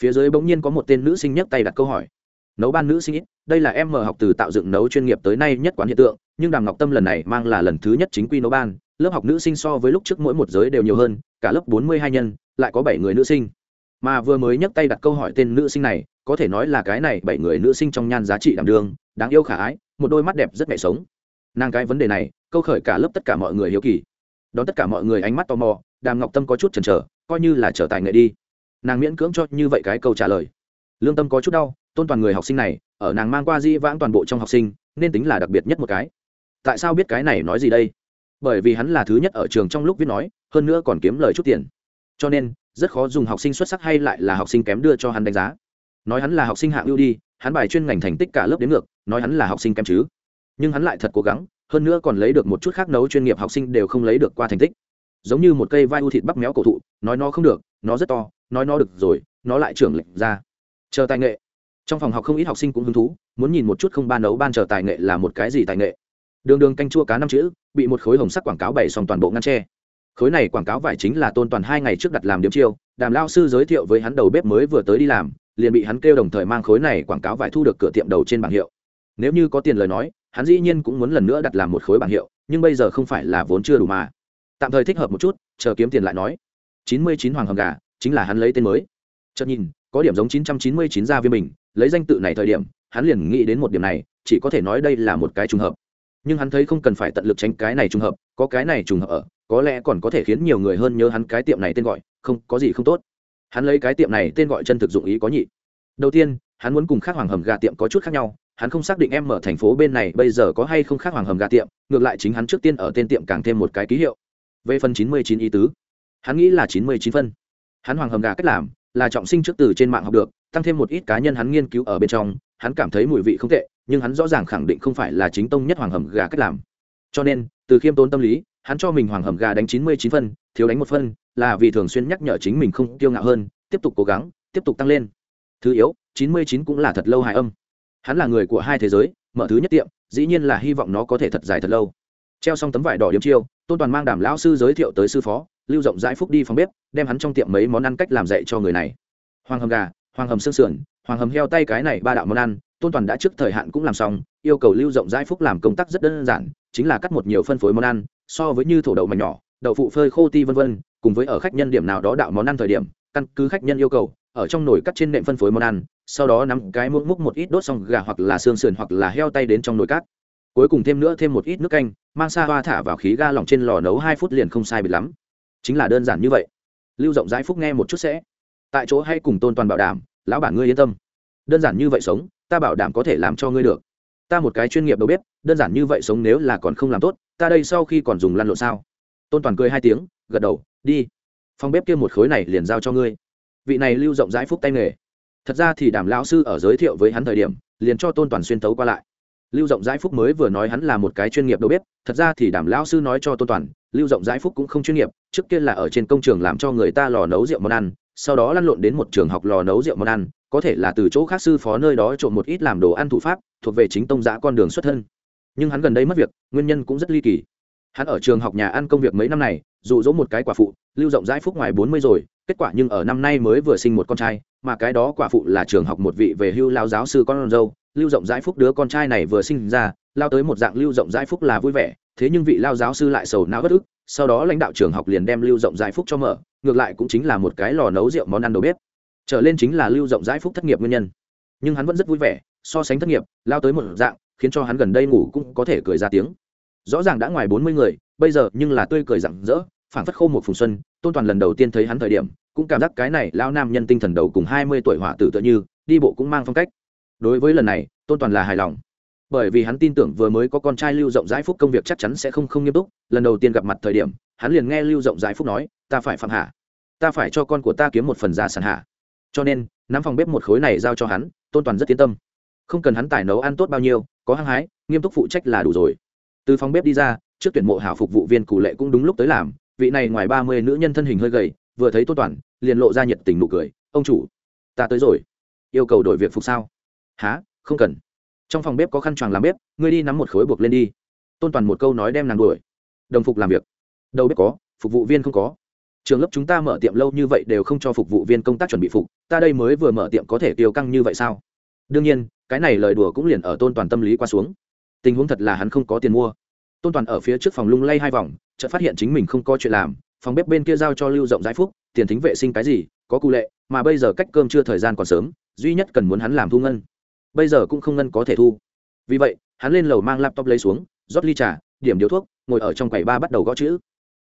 Phía dưới bỗng nhiên có một tên nữ sinh nhấc tay đặt câu hỏi. Nấu ban nữ sinh ít, đây là em mở học từ tạo dựng nấu chuyên nghiệp tới nay nhất quán hiện tượng, nhưng đàm ngọc tâm lần này mang là lần thứ nhất chính quy nấu ban, lớp học nữ sinh so với lúc trước mỗi một giới đều nhiều hơn, cả lớp bốn mươi hai nhân lại có bảy người nữ sinh. Mà vừa mới nhấc tay đặt câu hỏi tên nữ sinh này, có thể nói là cái này bảy người nữ sinh trong nhan giá trị đảm đương, đáng yêu khả ái, một đôi mắt đẹp rất mẹ sống. Nàng cái vấn đề này, câu khởi cả lớp tất cả mọi người hiếu kỳ. Đón tất cả mọi người ánh mắt tò mò, đàm ngọc tâm có chút chần chờ, coi như là trở tài nghệ đi. Nàng miễn cưỡng cho như vậy cái câu trả lời. Lương tâm có chút đau, tôn toàn người học sinh này, ở nàng mang qua di vãng toàn bộ trong học sinh, nên tính là đặc biệt nhất một cái. Tại sao biết cái này nói gì đây? Bởi vì hắn là thứ nhất ở trường trong lúc viết nói, hơn nữa còn kiếm lời chút tiền cho nên, rất khó dùng học sinh xuất sắc hay lại là học sinh kém đưa cho hắn đánh giá. Nói hắn là học sinh hạng ưu đi, hắn bài chuyên ngành thành tích cả lớp đến ngược, nói hắn là học sinh kém chứ. Nhưng hắn lại thật cố gắng, hơn nữa còn lấy được một chút khác nấu chuyên nghiệp học sinh đều không lấy được qua thành tích. Giống như một cây vai u thịt bắp méo cổ thụ, nói nó không được, nó rất to, nói nó được rồi, nó lại trưởng lệnh ra. Chờ tài nghệ. Trong phòng học không ít học sinh cũng hứng thú, muốn nhìn một chút không ban nấu ban chờ tài nghệ là một cái gì tài nghệ. Đường đường canh chua cá năm chữ, bị một khối hồng sắc quảng cáo bày xong toàn bộ ngăn tre khối này quảng cáo vải chính là tôn toàn hai ngày trước đặt làm điểm chiêu, đàm lao sư giới thiệu với hắn đầu bếp mới vừa tới đi làm, liền bị hắn kêu đồng thời mang khối này quảng cáo vải thu được cửa tiệm đầu trên bảng hiệu. Nếu như có tiền lời nói, hắn dĩ nhiên cũng muốn lần nữa đặt làm một khối bảng hiệu, nhưng bây giờ không phải là vốn chưa đủ mà. Tạm thời thích hợp một chút, chờ kiếm tiền lại nói. Chín mươi chín hoàng hầm gà, chính là hắn lấy tên mới. Chợt nhìn, có điểm giống chín trăm chín mươi chín gia viên mình lấy danh tự này thời điểm, hắn liền nghĩ đến một điểm này, chỉ có thể nói đây là một cái trùng hợp. Nhưng hắn thấy không cần phải tận lực tránh cái này trùng hợp, có cái này trùng hợp ở có lẽ còn có thể khiến nhiều người hơn nhớ hắn cái tiệm này tên gọi, không, có gì không tốt. Hắn lấy cái tiệm này tên gọi chân thực dụng ý có nhị. Đầu tiên, hắn muốn cùng khác hoàng hầm gà tiệm có chút khác nhau, hắn không xác định em mở thành phố bên này bây giờ có hay không khác hoàng hầm gà tiệm, ngược lại chính hắn trước tiên ở tên tiệm càng thêm một cái ký hiệu. Về phần chín mươi chín ý tứ, hắn nghĩ là chín mươi chín phân. Hắn hoàng hầm gà cách làm là trọng sinh trước từ trên mạng học được, tăng thêm một ít cá nhân hắn nghiên cứu ở bên trong, hắn cảm thấy mùi vị không tệ, nhưng hắn rõ ràng khẳng định không phải là chính tông nhất hoàng hầm gà cách làm. Cho nên, từ khiêm tốn tâm lý hắn cho mình hoàng hầm gà đánh chín mươi chín phân, thiếu đánh một phân, là vì thường xuyên nhắc nhở chính mình không kiêu ngạo hơn, tiếp tục cố gắng, tiếp tục tăng lên. Thứ yếu, chín mươi chín cũng là thật lâu hài âm. Hắn là người của hai thế giới, mở thứ nhất tiệm, dĩ nhiên là hy vọng nó có thể thật dài thật lâu. Treo xong tấm vải đỏ điểm chiêu, tôn toàn mang đảm lão sư giới thiệu tới sư phó, lưu rộng rãi phúc đi phòng bếp, đem hắn trong tiệm mấy món ăn cách làm dạy cho người này. Hoàng hầm gà, hoàng hầm xương sườn, hoàng hầm heo tay cái này ba đạo món ăn, tôn toàn đã trước thời hạn cũng làm xong, yêu cầu lưu rộng rãi phúc làm công tác rất đơn giản chính là cắt một nhiều phân phối món ăn, so với như thổ đậu mảnh nhỏ, đậu phụ phơi khô ti vân vân, cùng với ở khách nhân điểm nào đó đạo món ăn thời điểm, căn cứ khách nhân yêu cầu, ở trong nồi cắt trên nệm phân phối món ăn, sau đó nắm cái muỗng múc một ít đốt xong gà hoặc là xương sườn hoặc là heo tay đến trong nồi cắt. Cuối cùng thêm nữa thêm một ít nước canh, mang xa hoa thả vào khí ga lỏng trên lò nấu hai phút liền không sai bịt lắm. Chính là đơn giản như vậy. Lưu rộng rãi phúc nghe một chút sẽ. Tại chỗ hay cùng tôn toàn bảo đảm, lão bản ngươi yên tâm. Đơn giản như vậy sống, ta bảo đảm có thể làm cho ngươi được ta một cái chuyên nghiệp đâu biết đơn giản như vậy sống nếu là còn không làm tốt, ta đây sau khi còn dùng lăn lộn sao? Tôn toàn cười hai tiếng, gật đầu, đi. Phòng bếp kia một khối này liền giao cho ngươi. Vị này lưu rộng rãi phúc tay nghề. Thật ra thì đảm lão sư ở giới thiệu với hắn thời điểm, liền cho tôn toàn xuyên tấu qua lại. Lưu rộng rãi phúc mới vừa nói hắn là một cái chuyên nghiệp đâu biết thật ra thì đảm lão sư nói cho tôn toàn, lưu rộng rãi phúc cũng không chuyên nghiệp, trước kia là ở trên công trường làm cho người ta lò nấu rượu món ăn sau đó lăn lộn đến một trường học lò nấu rượu món ăn, có thể là từ chỗ khác sư phó nơi đó trộm một ít làm đồ ăn thủ pháp, thuộc về chính tông giã con đường xuất thân. Nhưng hắn gần đây mất việc, nguyên nhân cũng rất ly kỳ. Hắn ở trường học nhà ăn công việc mấy năm này, dụ dỗ một cái quả phụ, lưu rộng rãi phúc ngoài bốn mươi rồi, kết quả nhưng ở năm nay mới vừa sinh một con trai, mà cái đó quả phụ là trường học một vị về hưu lao giáo sư con dâu, lưu rộng rãi phúc đứa con trai này vừa sinh ra, lao tới một dạng lưu rộng rãi phúc là vui vẻ, thế nhưng vị lao giáo sư lại sầu não bất ức sau đó lãnh đạo trường học liền đem lưu rộng rãi phúc cho mở, ngược lại cũng chính là một cái lò nấu rượu món ăn đầu bếp. Trở lên chính là lưu rộng rãi phúc thất nghiệp nguyên nhân. Nhưng hắn vẫn rất vui vẻ, so sánh thất nghiệp, lao tới một dạng, khiến cho hắn gần đây ngủ cũng có thể cười ra tiếng. Rõ ràng đã ngoài bốn mươi người, bây giờ nhưng là tươi cười rặng rỡ, phảng phất khô một phùng xuân, tôn toàn lần đầu tiên thấy hắn thời điểm, cũng cảm giác cái này lao nam nhân tinh thần đầu cùng hai mươi tuổi hỏa tử tựa như, đi bộ cũng mang phong cách. Đối với lần này, tôn toàn là hài lòng bởi vì hắn tin tưởng vừa mới có con trai lưu rộng rãi phúc công việc chắc chắn sẽ không không nghiêm túc, lần đầu tiên gặp mặt thời điểm, hắn liền nghe lưu rộng rãi phúc nói, ta phải phạm hạ. Ta phải cho con của ta kiếm một phần giá sản hạ. Cho nên, nắm phòng bếp một khối này giao cho hắn, tôn toàn rất yên tâm. Không cần hắn tải nấu ăn tốt bao nhiêu, có hăng hái, nghiêm túc phụ trách là đủ rồi. Từ phòng bếp đi ra, trước tuyển mộ hảo phục vụ viên cụ lệ cũng đúng lúc tới làm, vị này ngoài ba mươi nữ nhân thân hình hơi gầy, vừa thấy tôn toàn, liền lộ ra nhiệt tình nụ cười, ông chủ, ta tới rồi. Yêu cầu đổi việc phục sao? Há không cần trong phòng bếp có khăn choàng làm bếp, ngươi đi nắm một khối buộc lên đi. Tôn toàn một câu nói đem nàng đuổi. Đồng phục làm việc. Đâu bếp có, phục vụ viên không có. Trường lớp chúng ta mở tiệm lâu như vậy đều không cho phục vụ viên công tác chuẩn bị phục, ta đây mới vừa mở tiệm có thể tiêu căng như vậy sao? Đương nhiên, cái này lời đùa cũng liền ở tôn toàn tâm lý qua xuống. Tình huống thật là hắn không có tiền mua. Tôn toàn ở phía trước phòng lung lay hai vòng, chợt phát hiện chính mình không có chuyện làm, phòng bếp bên kia giao cho lưu rộng giải phúc, tiền thính vệ sinh cái gì, có cụ lệ, mà bây giờ cách cơm chưa thời gian còn sớm, duy nhất cần muốn hắn làm thu ngân bây giờ cũng không ngân có thể thu. Vì vậy, hắn lên lầu mang laptop lấy xuống, rót ly trà, điểm điếu thuốc, ngồi ở trong quầy ba bắt đầu gõ chữ.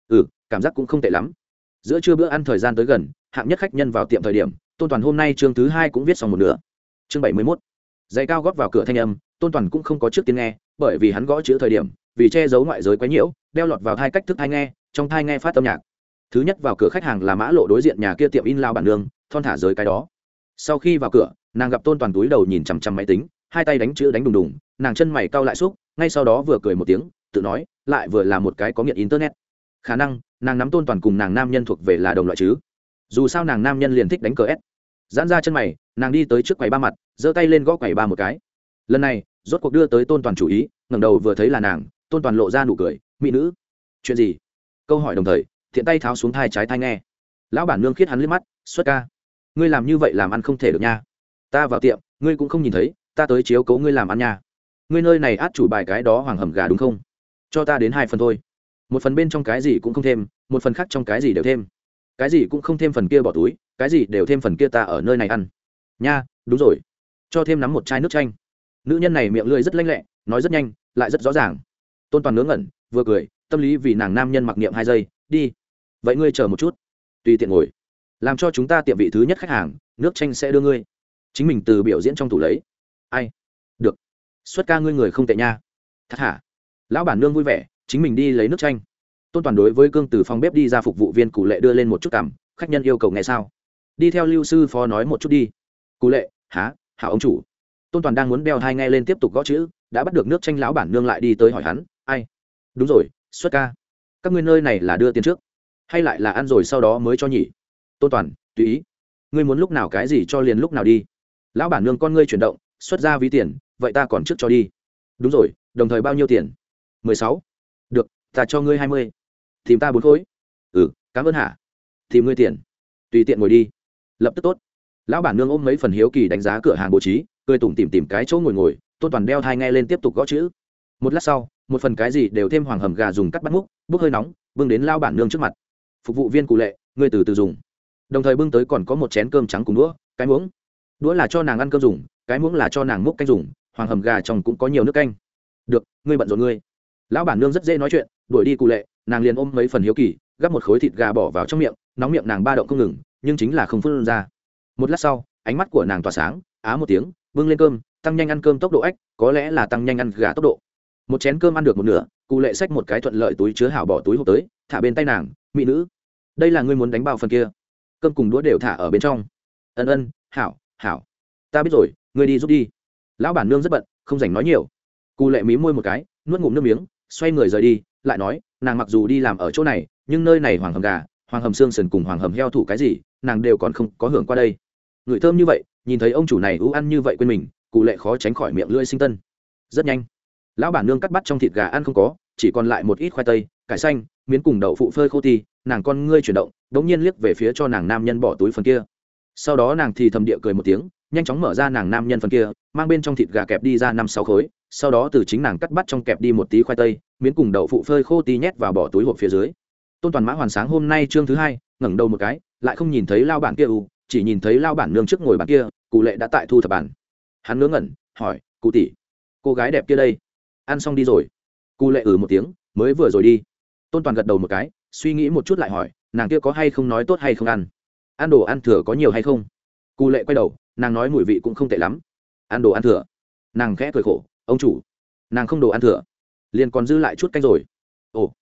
Ừ cảm giác cũng không tệ lắm. Giữa trưa bữa ăn thời gian tới gần, hạng nhất khách nhân vào tiệm thời điểm, tôn toàn hôm nay chương thứ hai cũng viết xong một nửa. Chương bảy mươi mốt. Giày cao góp vào cửa thanh âm, tôn toàn cũng không có trước tiên nghe, bởi vì hắn gõ chữ thời điểm, vì che giấu ngoại giới quấy nhiễu, đeo lọt vào hai cách thức hai nghe, trong thai nghe phát âm nhạc. Thứ nhất vào cửa khách hàng là mã lộ đối diện nhà kia tiệm in lao bản nương, thon thả giới cái đó. Sau khi vào cửa nàng gặp tôn toàn túi đầu nhìn chằm chằm máy tính, hai tay đánh chữ đánh đùng đùng, nàng chân mày cau lại xúc, ngay sau đó vừa cười một tiếng, tự nói, lại vừa là một cái có nghiện internet. Khả năng, nàng nắm tôn toàn cùng nàng nam nhân thuộc về là đồng loại chứ. Dù sao nàng nam nhân liền thích đánh cờ s giãn ra chân mày, nàng đi tới trước quầy ba mặt, giơ tay lên gõ quầy ba một cái. Lần này, rốt cuộc đưa tới tôn toàn chủ ý, ngẩng đầu vừa thấy là nàng, tôn toàn lộ ra nụ cười, mỹ nữ. Chuyện gì? Câu hỏi đồng thời, thiện tay tháo xuống thai trái thai nghe. Lão bản nương khiết hắn liếc mắt, xuất ca, ngươi làm như vậy làm ăn không thể được nha ta vào tiệm, ngươi cũng không nhìn thấy, ta tới chiếu cố ngươi làm ăn nha. Ngươi nơi này át chủ bài cái đó hoàng hầm gà đúng không? Cho ta đến hai phần thôi. Một phần bên trong cái gì cũng không thêm, một phần khác trong cái gì đều thêm. Cái gì cũng không thêm phần kia bỏ túi, cái gì đều thêm phần kia ta ở nơi này ăn. Nha, đúng rồi. Cho thêm nắm một chai nước chanh. Nữ nhân này miệng lưỡi rất lanh lẹ, nói rất nhanh, lại rất rõ ràng. Tôn toàn ngớ ngẩn, vừa cười, tâm lý vì nàng nam nhân mặc niệm hai giây, đi. Vậy ngươi chờ một chút. Tùy tiện ngồi. Làm cho chúng ta tiệm vị thứ nhất khách hàng, nước chanh sẽ đưa ngươi chính mình từ biểu diễn trong tủ lấy. Ai? Được. Xuất ca ngươi người không tệ nha. Thật hả? Lão bản nương vui vẻ, chính mình đi lấy nước chanh. Tôn toàn đối với cương từ phòng bếp đi ra phục vụ viên cụ lệ đưa lên một chút cảm, khách nhân yêu cầu nghe sao? Đi theo lưu sư phó nói một chút đi. Cụ lệ há hảo ông chủ. Tôn toàn đang muốn đeo hai nghe lên tiếp tục gõ chữ, đã bắt được nước tranh lão bản nương lại đi tới hỏi hắn, ai? Đúng rồi, xuất ca. Các ngươi nơi này là đưa tiền trước, hay lại là ăn rồi sau đó mới cho nhỉ? Tôn toàn, tùy ý. Ngươi muốn lúc nào cái gì cho liền lúc nào đi lão bản nương con ngươi chuyển động, xuất ra ví tiền, vậy ta còn trước cho đi. Đúng rồi, đồng thời bao nhiêu tiền? Mười sáu. Được, ta cho ngươi hai mươi. Tìm ta bốn khối. Ừ cảm ơn hả? Tìm ngươi tiền. Tùy tiện ngồi đi. Lập tức tốt. Lão bản nương ôm mấy phần hiếu kỳ đánh giá cửa hàng bố trí, cười tủm tìm tìm cái chỗ ngồi ngồi, tôn toàn đeo thai nghe lên tiếp tục gõ chữ. Một lát sau, một phần cái gì đều thêm hoàng hầm gà dùng cắt bắt múc, bốc hơi nóng, bưng đến lao bản nương trước mặt. Phục vụ viên cụ lệ, ngươi từ từ dùng. Đồng thời bưng tới còn có một chén cơm trắng cùng đũa, cái muỗng đũa là cho nàng ăn cơm dùng, cái muỗng là cho nàng múc canh dùng, hoàng hầm gà chồng cũng có nhiều nước canh. Được, ngươi bận rộn ngươi. Lão bản nương rất dễ nói chuyện, đuổi đi cụ lệ, nàng liền ôm mấy phần hiếu kỳ, gắp một khối thịt gà bỏ vào trong miệng, nóng miệng nàng ba động không ngừng, nhưng chính là không phân ra. Một lát sau, ánh mắt của nàng tỏa sáng, á một tiếng, bưng lên cơm, tăng nhanh ăn cơm tốc độ ách, có lẽ là tăng nhanh ăn gà tốc độ. Một chén cơm ăn được một nửa, cụ lệ xách một cái thuận lợi túi chứa hảo bỏ túi hộp tới, thả bên tay nàng, mỹ nữ, đây là ngươi muốn đánh bao phần kia. Cơm cùng đũa đều thả ở bên trong. Ân ân, hảo hảo, ta biết rồi, ngươi đi giúp đi. Lão bản nương rất bận, không dành nói nhiều. Cụ lệ mí môi một cái, nuốt ngụm nước miếng, xoay người rời đi, lại nói, nàng mặc dù đi làm ở chỗ này, nhưng nơi này hoàng hầm gà, hoàng hầm xương sần cùng hoàng hầm heo thủ cái gì, nàng đều còn không có hưởng qua đây. Người thơm như vậy, nhìn thấy ông chủ này ưu ăn như vậy quên mình cụ lệ khó tránh khỏi miệng lưỡi sinh tân. Rất nhanh, lão bản nương cắt bắt trong thịt gà ăn không có, chỉ còn lại một ít khoai tây, cải xanh, miến cùng đậu phụ phơi khô ti, nàng con ngươi chuyển động đ ỗ n g nhiên liếc về phía cho nàng nam nhân bỏ túi phần kia sau đó nàng thì thầm địa cười một tiếng, nhanh chóng mở ra nàng nam nhân phần kia, mang bên trong thịt gà kẹp đi ra năm sáu khối, sau đó từ chính nàng cắt bắt trong kẹp đi một tí khoai tây, miến cùng đậu phụ phơi khô tí nhét vào bỏ túi hộp phía dưới. Tôn toàn mã hoàn sáng hôm nay chương thứ hai, ngẩng đầu một cái, lại không nhìn thấy lao bản kia u, chỉ nhìn thấy lao bản nương trước ngồi bàn kia, cụ lệ đã tại thu thập bản hắn ngớ ngẩn, hỏi, cụ tỷ, cô gái đẹp kia đây? Ăn xong đi rồi. Cụ lệ ừ một tiếng, mới vừa rồi đi. Tôn toàn gật đầu một cái, suy nghĩ một chút lại hỏi, nàng kia có hay không nói tốt hay không ăn? Ăn đồ ăn thừa có nhiều hay không? Cụ lệ quay đầu, nàng nói mùi vị cũng không tệ lắm. Ăn đồ ăn thừa. Nàng khẽ cười khổ, ông chủ, nàng không đồ ăn thừa. Liền còn dư lại chút canh rồi. Ồ,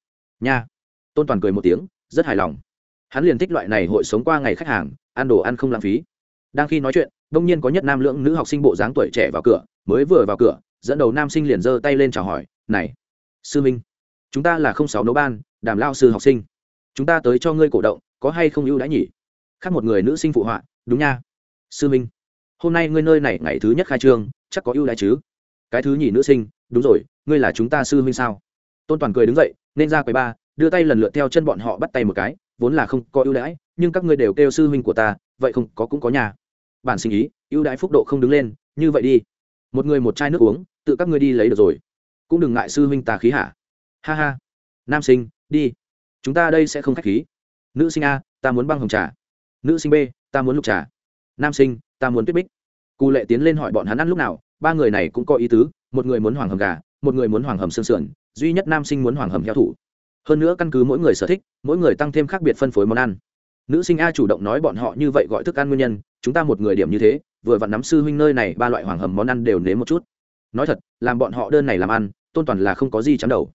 nha. Tôn toàn cười một tiếng, rất hài lòng. Hắn liền thích loại này hội sống qua ngày khách hàng, ăn đồ ăn không lãng phí. Đang khi nói chuyện, đông nhiên có nhất nam lưỡng nữ học sinh bộ dáng tuổi trẻ vào cửa, mới vừa vào cửa, dẫn đầu nam sinh liền giơ tay lên chào hỏi, này, sư minh, chúng ta là không sáu nấu ban, đàm lao sư học sinh. Chúng ta tới cho ngươi cổ động, có hay không ưu đãi nhỉ? Khác một người nữ sinh phụ họa, đúng nha. Sư minh, hôm nay ngươi nơi này ngày thứ nhất khai trương, chắc có ưu đãi chứ? Cái thứ nhì nữ sinh, đúng rồi, ngươi là chúng ta sư minh sao? Tôn toàn cười đứng dậy, nên ra quầy ba, đưa tay lần lượt theo chân bọn họ bắt tay một cái, vốn là không có ưu đãi, nhưng các ngươi đều kêu sư huynh của ta, vậy không có cũng có nhà. Bản sinh ý, ưu đãi phúc độ không đứng lên, như vậy đi. Một người một chai nước uống, tự các ngươi đi lấy được rồi. Cũng đừng ngại sư huynh tà khí hả? Ha ha. Nam sinh, đi. Chúng ta đây sẽ không k h á c h khí. Nữ sinh a, ta muốn băng hồng trà nữ sinh b ta muốn lục trà. Nam sinh, ta muốn tuyết bích. Cụ lệ tiến lên hỏi bọn hắn ăn lúc nào, ba người này cũng có ý tứ, một người muốn hoàng hầm gà, một người muốn hoàng hầm xương sườn, duy nhất nam sinh muốn hoàng hầm heo thủ. Hơn nữa căn cứ mỗi người sở thích, mỗi người tăng thêm khác biệt phân phối món ăn. Nữ sinh a chủ động nói bọn họ như vậy gọi thức ăn nguyên nhân, chúng ta một người điểm như thế, vừa vặn nắm sư huynh nơi này ba loại hoàng hầm món ăn đều nếm một chút. Nói thật, làm bọn họ đơn này làm ăn, tôn toàn là không có gì chắn đầu.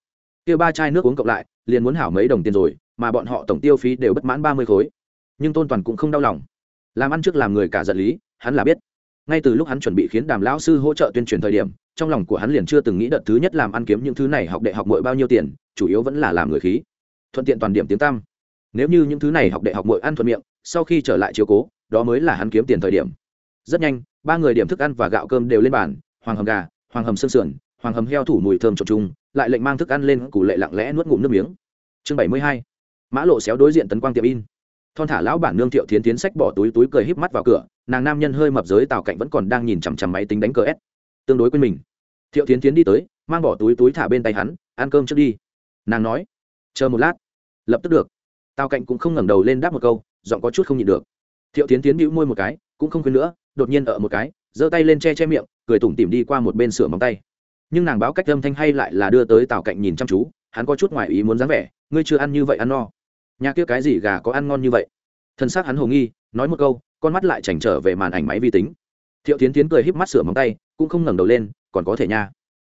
Kia ba chai nước uống cộng lại, liền muốn hảo mấy đồng tiền rồi, mà bọn họ tổng tiêu phí đều bất mãn ba mươi khối nhưng tôn toàn cũng không đau lòng. Làm ăn trước làm người cả giận lý, hắn là biết. Ngay từ lúc hắn chuẩn bị khiến đàm lão sư hỗ trợ tuyên truyền thời điểm, trong lòng của hắn liền chưa từng nghĩ đợt thứ nhất làm ăn kiếm những thứ này học đại học mội bao nhiêu tiền, chủ yếu vẫn là làm người khí. Thuận tiện toàn điểm tiếng tam nếu như những thứ này học đại học mội ăn thuận miệng, sau khi trở lại chiếu cố, đó mới là hắn kiếm tiền thời điểm. Rất nhanh, ba người điểm thức ăn và gạo cơm đều lên bàn, hoàng hầm gà, hoàng hầm sương sườn, hoàng hầm heo thủ mùi thơm trộn chung, lại lệnh mang thức ăn lên củ lệ lặng lẽ nuốt ngụm nước miếng. Chương bảy mươi hai, mã lộ xéo đối diện tấn quang tiệm in thon thả lão bản nương thiệu thiến tiến sách bỏ túi túi cười híp mắt vào cửa, nàng nam nhân hơi mập giới tào cạnh vẫn còn đang nhìn chằm chằm máy tính đánh cờ s. Tương đối quên mình. Thiệu thiến tiến đi tới, mang bỏ túi túi thả bên tay hắn, ăn cơm trước đi. Nàng nói, chờ một lát. Lập tức được. Tào cạnh cũng không ngẩng đầu lên đáp một câu, giọng có chút không nhịn được. Thiệu tiến tiến bĩu môi một cái, cũng không khuyên nữa, đột nhiên ở một cái, giơ tay lên che che miệng, cười tủm tỉm đi qua một bên sửa móng tay. Nhưng nàng báo cách âm thanh hay lại là đưa tới tào cạnh nhìn chăm chú, hắn có chút ngoài ý muốn dáng vẻ, ngươi chưa ăn như vậy ăn no nhà kia cái gì gà có ăn ngon như vậy? Thân xác hắn hồ nghi, nói một câu, con mắt lại chảnh trở về màn ảnh máy vi tính. Thiệu tiến tiến cười híp mắt sửa móng tay, cũng không ngẩng đầu lên, còn có thể nha.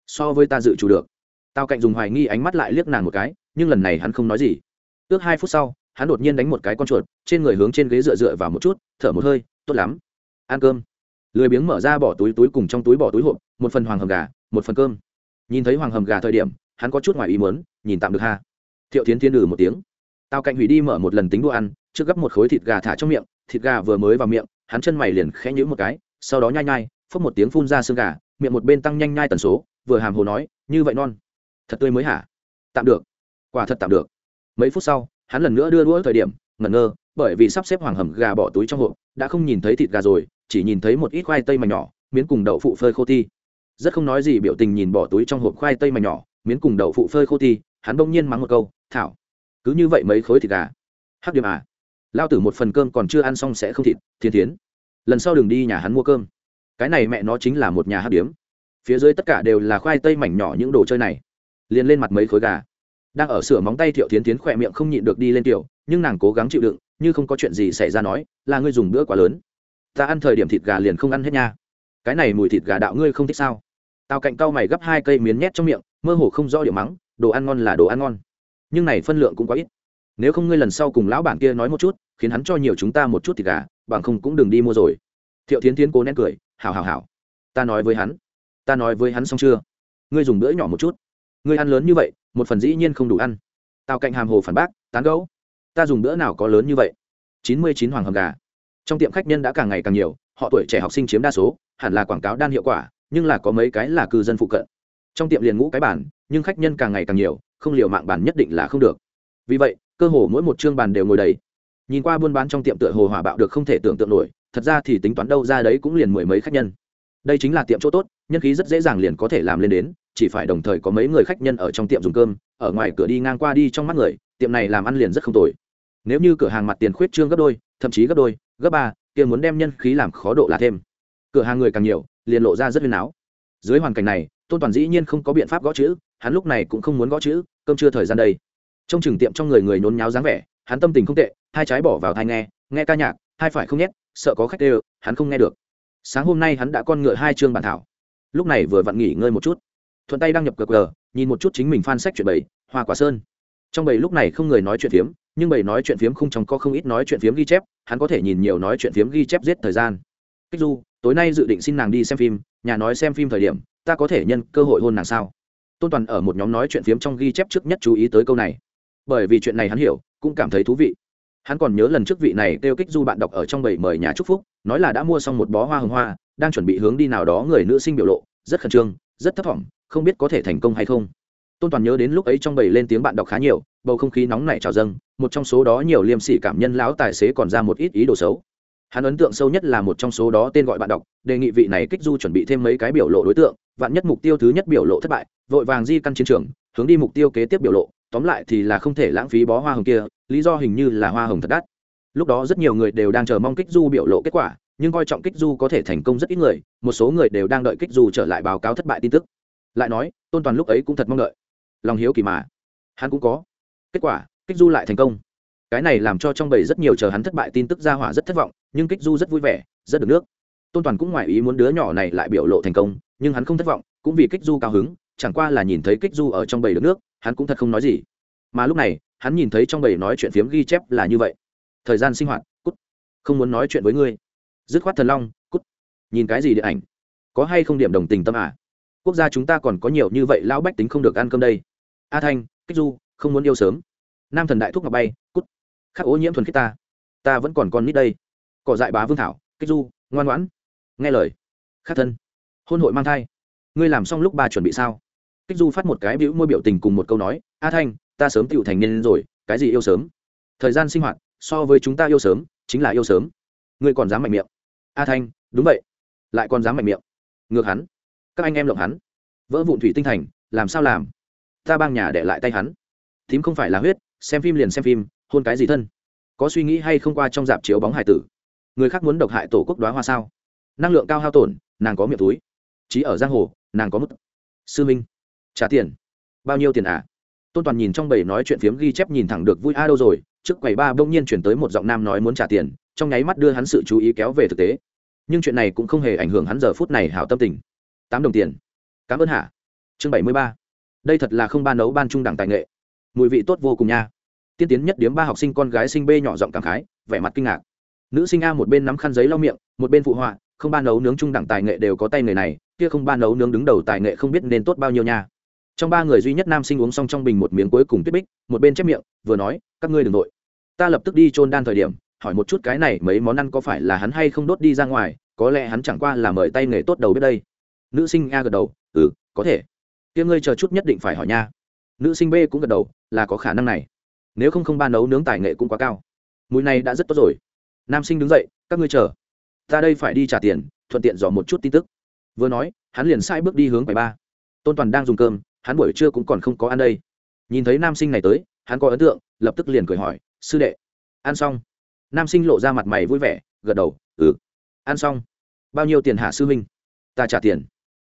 So với ta dự chủ được. Tao cạnh dùng hoài nghi ánh mắt lại liếc nàng một cái, nhưng lần này hắn không nói gì. Ước hai phút sau, hắn đột nhiên đánh một cái con chuột, trên người hướng trên ghế dựa dựa vào một chút, thở một hơi, tốt lắm. Ăn cơm. Lười biếng mở ra bỏ túi túi cùng trong túi bỏ túi hộp, một phần hoàng hầm gà, một phần cơm. Nhìn thấy hoàng hầm gà thời điểm, hắn có chút ngoài ý muốn, nhìn tạm được ha. Thiệu tiến tiến lừ một tiếng tao cạnh hủy đi mở một lần tính đũa ăn, trước gấp một khối thịt gà thả trong miệng, thịt gà vừa mới vào miệng, hắn chân mày liền khẽ nhữ một cái, sau đó nhai nhai, phốc một tiếng phun ra xương gà, miệng một bên tăng nhanh nhai tần số, vừa hàm hồ nói, như vậy non, thật tươi mới hả? Tạm được, quả thật tạm được. Mấy phút sau, hắn lần nữa đưa đũa thời điểm, ngẩn ngơ, bởi vì sắp xếp hoàng hầm gà bỏ túi trong hộp, đã không nhìn thấy thịt gà rồi, chỉ nhìn thấy một ít khoai tây mảnh nhỏ, miến cùng đậu phụ phơi khô ti. Rất không nói gì biểu tình nhìn bỏ túi trong hộp khoai tây mảnh nhỏ, miến cùng đậu phụ phơi khô ti, hắn bỗng nhiên mắng một câu, thảo cứ như vậy mấy khối thịt gà. Hắc điểm à. Lao tử một phần cơm còn chưa ăn xong sẽ không thịt, thiên tiến lần sau đừng đi nhà hắn mua cơm. Cái này mẹ nó chính là một nhà hắc điếm. Phía dưới tất cả đều là khoai tây mảnh nhỏ những đồ chơi này. Liền lên mặt mấy khối gà. Đang ở sửa móng tay thiệu tiến tiến khỏe miệng không nhịn được đi lên tiểu, nhưng nàng cố gắng chịu đựng, như không có chuyện gì xảy ra nói, là ngươi dùng bữa quá lớn. Ta ăn thời điểm thịt gà liền không ăn hết nha. Cái này mùi thịt gà đạo ngươi không thích sao? Tao cạnh cau mày gấp hai cây miến nhét trong miệng, mơ hồ không rõ điệu mắng, đồ ăn ngon là đồ ăn ngon nhưng này phân lượng cũng quá ít. Nếu không ngươi lần sau cùng lão bản kia nói một chút, khiến hắn cho nhiều chúng ta một chút thịt gà, bằng không cũng đừng đi mua rồi. Thiệu tiến tiến cố nén cười hào hào hào ta nói với hắn. Ta nói với hắn xong chưa? Ngươi dùng bữa nhỏ một chút. Ngươi ăn lớn như vậy, một phần dĩ nhiên không đủ ăn. Tào cạnh hàm hồ phản bác, tán gấu ta dùng bữa nào có lớn như vậy? Chín mươi chín hoàng hầm gà. Trong tiệm khách nhân đã càng ngày càng nhiều, họ tuổi trẻ học sinh chiếm đa số, hẳn là quảng cáo đan hiệu quả, nhưng là có mấy cái là cư dân phụ cận. Trong tiệm liền ngũ cái bản nhưng khách nhân càng ngày càng nhiều, không liều mạng bàn nhất định là không được. Vì vậy, cơ hồ mỗi một chương bàn đều ngồi đầy. Nhìn qua buôn bán trong tiệm tựa hồ hỏa bạo được không thể tưởng tượng nổi, thật ra thì tính toán đâu ra đấy cũng liền mười mấy khách nhân. Đây chính là tiệm chỗ tốt, nhân khí rất dễ dàng liền có thể làm lên đến, chỉ phải đồng thời có mấy người khách nhân ở trong tiệm dùng cơm, ở ngoài cửa đi ngang qua đi trong mắt người, tiệm này làm ăn liền rất không tồi. Nếu như cửa hàng mặt tiền khuyết trương gấp đôi, thậm chí gấp đôi, gấp ba, kia muốn đem nhân khí làm khó độ là thêm. Cửa hàng người càng nhiều, liền lộ ra rất huyền áo. Dưới hoàn cảnh này, tôn toàn dĩ nhiên không có biện pháp gõ chữ hắn lúc này cũng không muốn gõ chữ cơm chưa thời gian đây. Trong trường tiệm trong người người nhốn nháo dáng vẻ hắn tâm tình không tệ hai trái bỏ vào thai nghe nghe ca nhạc hai phải không nhét sợ có khách đều hắn không nghe được. Sáng hôm nay hắn đã con ngựa hai chương bản thảo. Lúc này vừa vặn nghỉ ngơi một chút. Thuận tay đăng nhập cờ cờ nhìn một chút chính mình phan sách chuyện bảy, hoa quả sơn. Trong bảy lúc này không người nói chuyện phiếm nhưng bảy nói chuyện phiếm không trong có không ít nói chuyện phiếm ghi chép hắn có thể nhìn nhiều nói chuyện phiếm ghi chép giết thời gian. Kích du tối nay dự định xin nàng đi xem phim nhà nói xem phim thời điểm ta có thể nhân cơ hội hôn nàng sao? Tôn toàn ở một nhóm nói chuyện phiếm trong ghi chép trước nhất chú ý tới câu này. Bởi vì chuyện này hắn hiểu, cũng cảm thấy thú vị. Hắn còn nhớ lần trước vị này kêu kích du bạn đọc ở trong bầy mời nhà chúc phúc, nói là đã mua xong một bó hoa hồng hoa, đang chuẩn bị hướng đi nào đó người nữ sinh biểu lộ, rất khẩn trương, rất thấp thỏm, không biết có thể thành công hay không. Tôn toàn nhớ đến lúc ấy trong bầy lên tiếng bạn đọc khá nhiều, bầu không khí nóng nảy trào dâng, một trong số đó nhiều liêm sỉ cảm nhân lão tài xế còn ra một ít ý đồ xấu hắn ấn tượng sâu nhất là một trong số đó tên gọi bạn đọc, đề nghị vị này kích du chuẩn bị thêm mấy cái biểu lộ đối tượng, vạn nhất mục tiêu thứ nhất biểu lộ thất bại, vội vàng di căn chiến trường, hướng đi mục tiêu kế tiếp biểu lộ, tóm lại thì là không thể lãng phí bó hoa hồng kia, lý do hình như là hoa hồng thật đắt. Lúc đó rất nhiều người đều đang chờ mong kích du biểu lộ kết quả, nhưng coi trọng kích du có thể thành công rất ít người, một số người đều đang đợi kích du trở lại báo cáo thất bại tin tức. Lại nói, tôn toàn lúc ấy cũng thật mong đợi. Lòng hiếu kỳ mà. Hắn cũng có. Kết quả, kích du lại thành công cái này làm cho trong bầy rất nhiều chờ hắn thất bại tin tức ra hỏa rất thất vọng, nhưng kích du rất vui vẻ, rất được nước. Tôn toàn cũng ngoài ý muốn đứa nhỏ này lại biểu lộ thành công, nhưng hắn không thất vọng, cũng vì kích du cao hứng, chẳng qua là nhìn thấy kích du ở trong bầy được nước, hắn cũng thật không nói gì. Mà lúc này, hắn nhìn thấy trong bầy nói chuyện phiếm ghi chép là như vậy. Thời gian sinh hoạt, cút. Không muốn nói chuyện với ngươi. Dứt khoát thần long, cút. Nhìn cái gì điện ảnh? Có hay không điểm đồng tình tâm à? Quốc gia chúng ta còn có nhiều như vậy lão bách tính không được ăn cơm đây. A thanh, kích du, không muốn yêu sớm. Nam thần đại thúc ngọc bay, cút khắc ô nhiễm thuần khiết ta. Ta vẫn còn con nít đây. Cỏ dại bá vương thảo, kích du, ngoan ngoãn. Nghe lời. Khắc thân. Hôn hội mang thai. Ngươi làm xong lúc ba chuẩn bị sao? Kích du phát một cái biểu môi biểu tình cùng một câu nói, a thanh, ta sớm tựu thành niên rồi, cái gì yêu sớm? Thời gian sinh hoạt, so với chúng ta yêu sớm, chính là yêu sớm. Ngươi còn dám mạnh miệng. A thanh, đúng vậy. Lại còn dám mạnh miệng. Ngược hắn. Các anh em lộng hắn. Vỡ vụn thủy tinh thành, làm sao làm? Ta bang nhà để lại tay hắn. Thím không phải là huyết, xem phim liền xem phim hôn cái gì thân? Có suy nghĩ hay không qua trong dạp chiếu bóng hải tử? Người khác muốn độc hại tổ quốc đoá hoa sao? Năng lượng cao hao tổn, nàng có miệng túi. Chí ở giang hồ, nàng có mức sư minh, trả tiền. Bao nhiêu tiền à? Tôn toàn nhìn trong bầy nói chuyện phiếm ghi chép nhìn thẳng được vui. A, đâu rồi? Trước quầy ba bỗng nhiên chuyển tới một giọng nam nói muốn trả tiền, trong nháy mắt đưa hắn sự chú ý kéo về thực tế. Nhưng chuyện này cũng không hề ảnh hưởng hắn giờ phút này hảo tâm tình. Tám đồng tiền. Cảm ơn hả? Chương bảy mươi ba. Đây thật là không ban nấu ban trung đẳng tài nghệ. Mùi vị tốt vô cùng nha tiên tiến nhất điếm ba học sinh con gái sinh b nhỏ giọng cảm khái, vẻ mặt kinh ngạc. Nữ sinh a một bên nắm khăn giấy lau miệng, một bên phụ họa, không ban nấu nướng trung đẳng tài nghệ đều có tay người này, kia không ban nấu nướng đứng đầu tài nghệ không biết nên tốt bao nhiêu nha. Trong ba người duy nhất nam sinh uống xong trong bình một miếng cuối cùng tuyết bích, một bên chép miệng, vừa nói, các ngươi đ ừ n g nội ta lập tức đi trôn đan thời điểm, hỏi một chút cái này mấy món ăn có phải là hắn hay không đốt đi ra ngoài, có lẽ hắn chẳng qua là mời tay nghề tốt đầu biết đây. Nữ sinh a gật đầu ừ có thể. Kia ngươi chờ chút nhất định phải hỏi nha. Nữ sinh b cũng gật đầu, là có khả năng này nếu không không ba nấu nướng tài nghệ cũng quá cao. Mùi này đã rất tốt rồi. Nam sinh đứng dậy, các ngươi chờ. Ta đây phải đi trả tiền, thuận tiện dò một chút tin tức. Vừa nói, hắn liền sai bước đi hướng quầy ba. Tôn toàn đang dùng cơm, hắn buổi trưa cũng còn không có ăn đây. Nhìn thấy nam sinh này tới, hắn có ấn tượng, lập tức liền cười hỏi, sư đệ, ăn xong? Nam sinh lộ ra mặt mày vui vẻ, gật đầu ừ. Ăn xong? Bao nhiêu tiền hạ sư huynh? Ta trả tiền.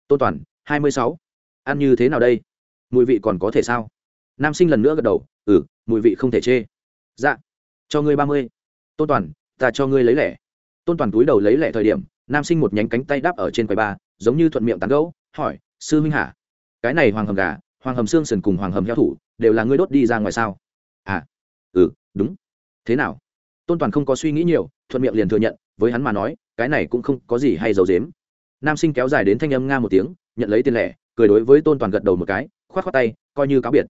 Tôn toàn, hai mươi sáu. Ăn như thế nào đây? Mùi vị còn có thể sao? Nam sinh lần nữa gật đầu ừ mùi vị không thể chê. Dạ. Cho ngươi ba mươi. Tôn toàn, ta cho ngươi lấy lẻ. Tôn toàn túi đầu lấy lẻ thời điểm, nam sinh một nhánh cánh tay đáp ở trên quầy ba, giống như thuận miệng tán gẫu, hỏi, sư huynh hả? Cái này hoàng hầm gà, hoàng hầm xương sườn cùng hoàng hầm heo thủ, đều là ngươi đốt đi ra ngoài sao? À. Ừ đúng. Thế nào? Tôn toàn không có suy nghĩ nhiều, thuận miệng liền thừa nhận, với hắn mà nói, cái này cũng không có gì hay giấu dếm nam sinh kéo dài đến thanh âm nga một tiếng, nhận lấy tiền lẻ, cười đối với tôn toàn gật đầu một cái k h o á t k h o á t tay, coi như cáo biệt.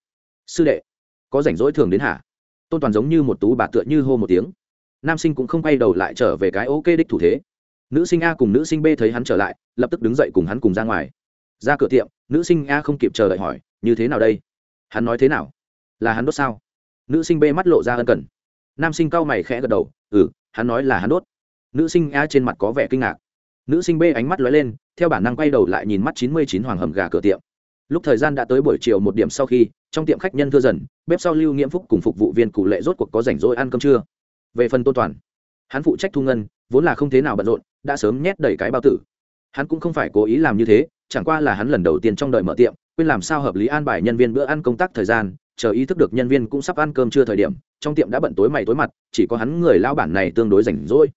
Sư đệ có rảnh rỗi thường đến hả? Tôn toàn giống như một tú bà tựa như hô một tiếng. Nam sinh cũng không quay đầu lại trở về cái ok đích thủ thế. Nữ sinh a cùng nữ sinh b thấy hắn trở lại, lập tức đứng dậy cùng hắn cùng ra ngoài. Ra cửa tiệm, nữ sinh a không kịp chờ đợi hỏi, như thế nào đây? Hắn nói thế nào? Là hắn đốt sao? Nữ sinh b mắt lộ ra ân cần. Nam sinh cau mày khẽ gật đầu ừ hắn nói là hắn đốt. Nữ sinh a trên mặt có vẻ kinh ngạc. Nữ sinh b ánh mắt lóe lên, theo bản năng quay đầu lại nhìn mắt chín mươi chín hoàng hầm gà cửa tiệm lúc thời gian đã tới buổi chiều một điểm sau khi, trong tiệm khách nhân thưa dần, bếp sau lưu nghiễm phúc cùng phục vụ viên cụ lệ rốt cuộc có rảnh rỗi ăn cơm trưa về phần tôn toàn, hắn phụ trách thu ngân, vốn là không thế nào bận rộn, đã sớm nhét đầy cái bao tử. Hắn cũng không phải cố ý làm như thế, chẳng qua là hắn lần đầu tiên trong đời mở tiệm, quên làm sao hợp lý an bài nhân viên bữa ăn công tác thời gian, chờ ý thức được nhân viên cũng sắp ăn cơm trưa thời điểm, trong tiệm đã bận tối mày tối mặt, chỉ có hắn người lao bản này tương đối rảnh rỗi.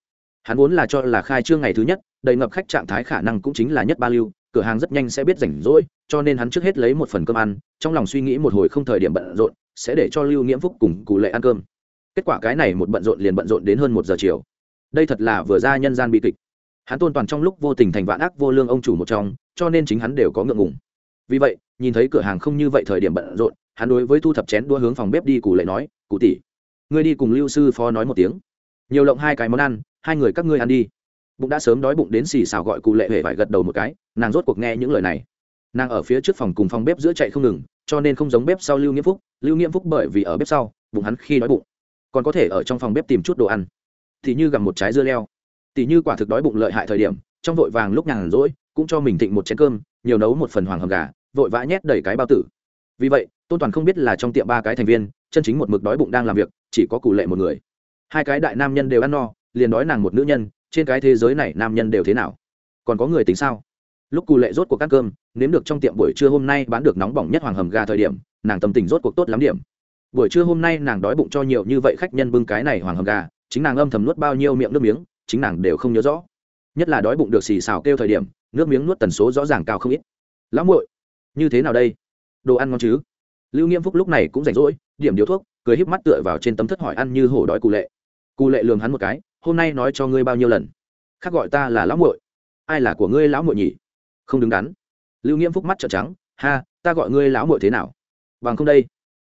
Hắn vốn là cho là khai trương ngày thứ nhất, đầy ngập khách trạng thái khả năng cũng chính là nhất ba lưu, cửa hàng rất nhanh sẽ biết rảnh rỗi cho nên hắn trước hết lấy một phần cơm ăn, trong lòng suy nghĩ một hồi không thời điểm bận rộn, sẽ để cho lưu nghiễm phúc cùng cụ lệ ăn cơm. Kết quả cái này một bận rộn liền bận rộn đến hơn một giờ chiều. Đây thật là vừa ra nhân gian bi kịch. Hắn tôn toàn trong lúc vô tình thành vạn ác vô lương ông chủ một trong, cho nên chính hắn đều có ngượng ngùng. Vì vậy, nhìn thấy cửa hàng không như vậy thời điểm bận rộn, hắn đối với thu thập chén đua hướng phòng bếp đi, cụ lệ nói, cụ tỷ, ngươi đi cùng lưu sư phó nói một tiếng. Nhiều lộng hai cái món ăn, hai người các ngươi ăn đi. Bụng đã sớm đói bụng đến xì xào gọi cụ lệ huệ phải gật đầu một cái, nàng rốt cuộc nghe những lời này nàng ở phía trước phòng cùng phòng bếp giữa chạy không ngừng, cho nên không giống bếp sau lưu nghĩa phúc. Lưu nghĩa phúc bởi vì ở bếp sau, bụng hắn khi đói bụng. Còn có thể ở trong phòng bếp tìm chút đồ ăn. Thì như gặm một trái dưa leo. Tỉ như quả thực đói bụng lợi hại thời điểm, trong vội vàng lúc nhàn rỗi, cũng cho mình thịnh một chén cơm, nhiều nấu một phần hoàng hầm gà, vội vã nhét đầy cái bao tử. Vì vậy, tôn toàn không biết là trong tiệm ba cái thành viên, chân chính một mực đói bụng đang làm việc, chỉ có cụ lệ một người. Hai cái đại nam nhân đều ăn no, liền đói nàng một nữ nhân, trên cái thế giới này nam nhân đều thế nào? Còn có người tính sao? Lúc cụ lệ rốt cuộc các cơm nếm được trong tiệm buổi trưa hôm nay bán được nóng bỏng nhất hoàng hầm gà thời điểm, nàng tâm tình rốt cuộc tốt lắm điểm. Buổi trưa hôm nay nàng đói bụng cho nhiều như vậy khách nhân bưng cái này hoàng hầm gà, chính nàng âm thầm nuốt bao nhiêu miệng nước miếng, chính nàng đều không nhớ rõ. Nhất là đói bụng được xì xào kêu thời điểm, nước miếng nuốt tần số rõ ràng cao không ít. Lão muội, như thế nào đây? Đồ ăn ngon chứ? Lưu nghiêm phúc lúc này cũng rảnh rỗi, điểm điếu thuốc, cười híp mắt tựa vào trên tấm thất hỏi ăn như hổ đói cụ lệ. Cụ lệ lường hắn một cái, hôm nay nói cho ngươi bao nhiêu lần? Khác gọi ta là lão muội. Ai là của ngươi, lão muội nhỉ? Không đứng đắn lưu nghiễm phúc mắt trợn trắng, ha, ta gọi ngươi lão muội thế nào? Bằng không đây,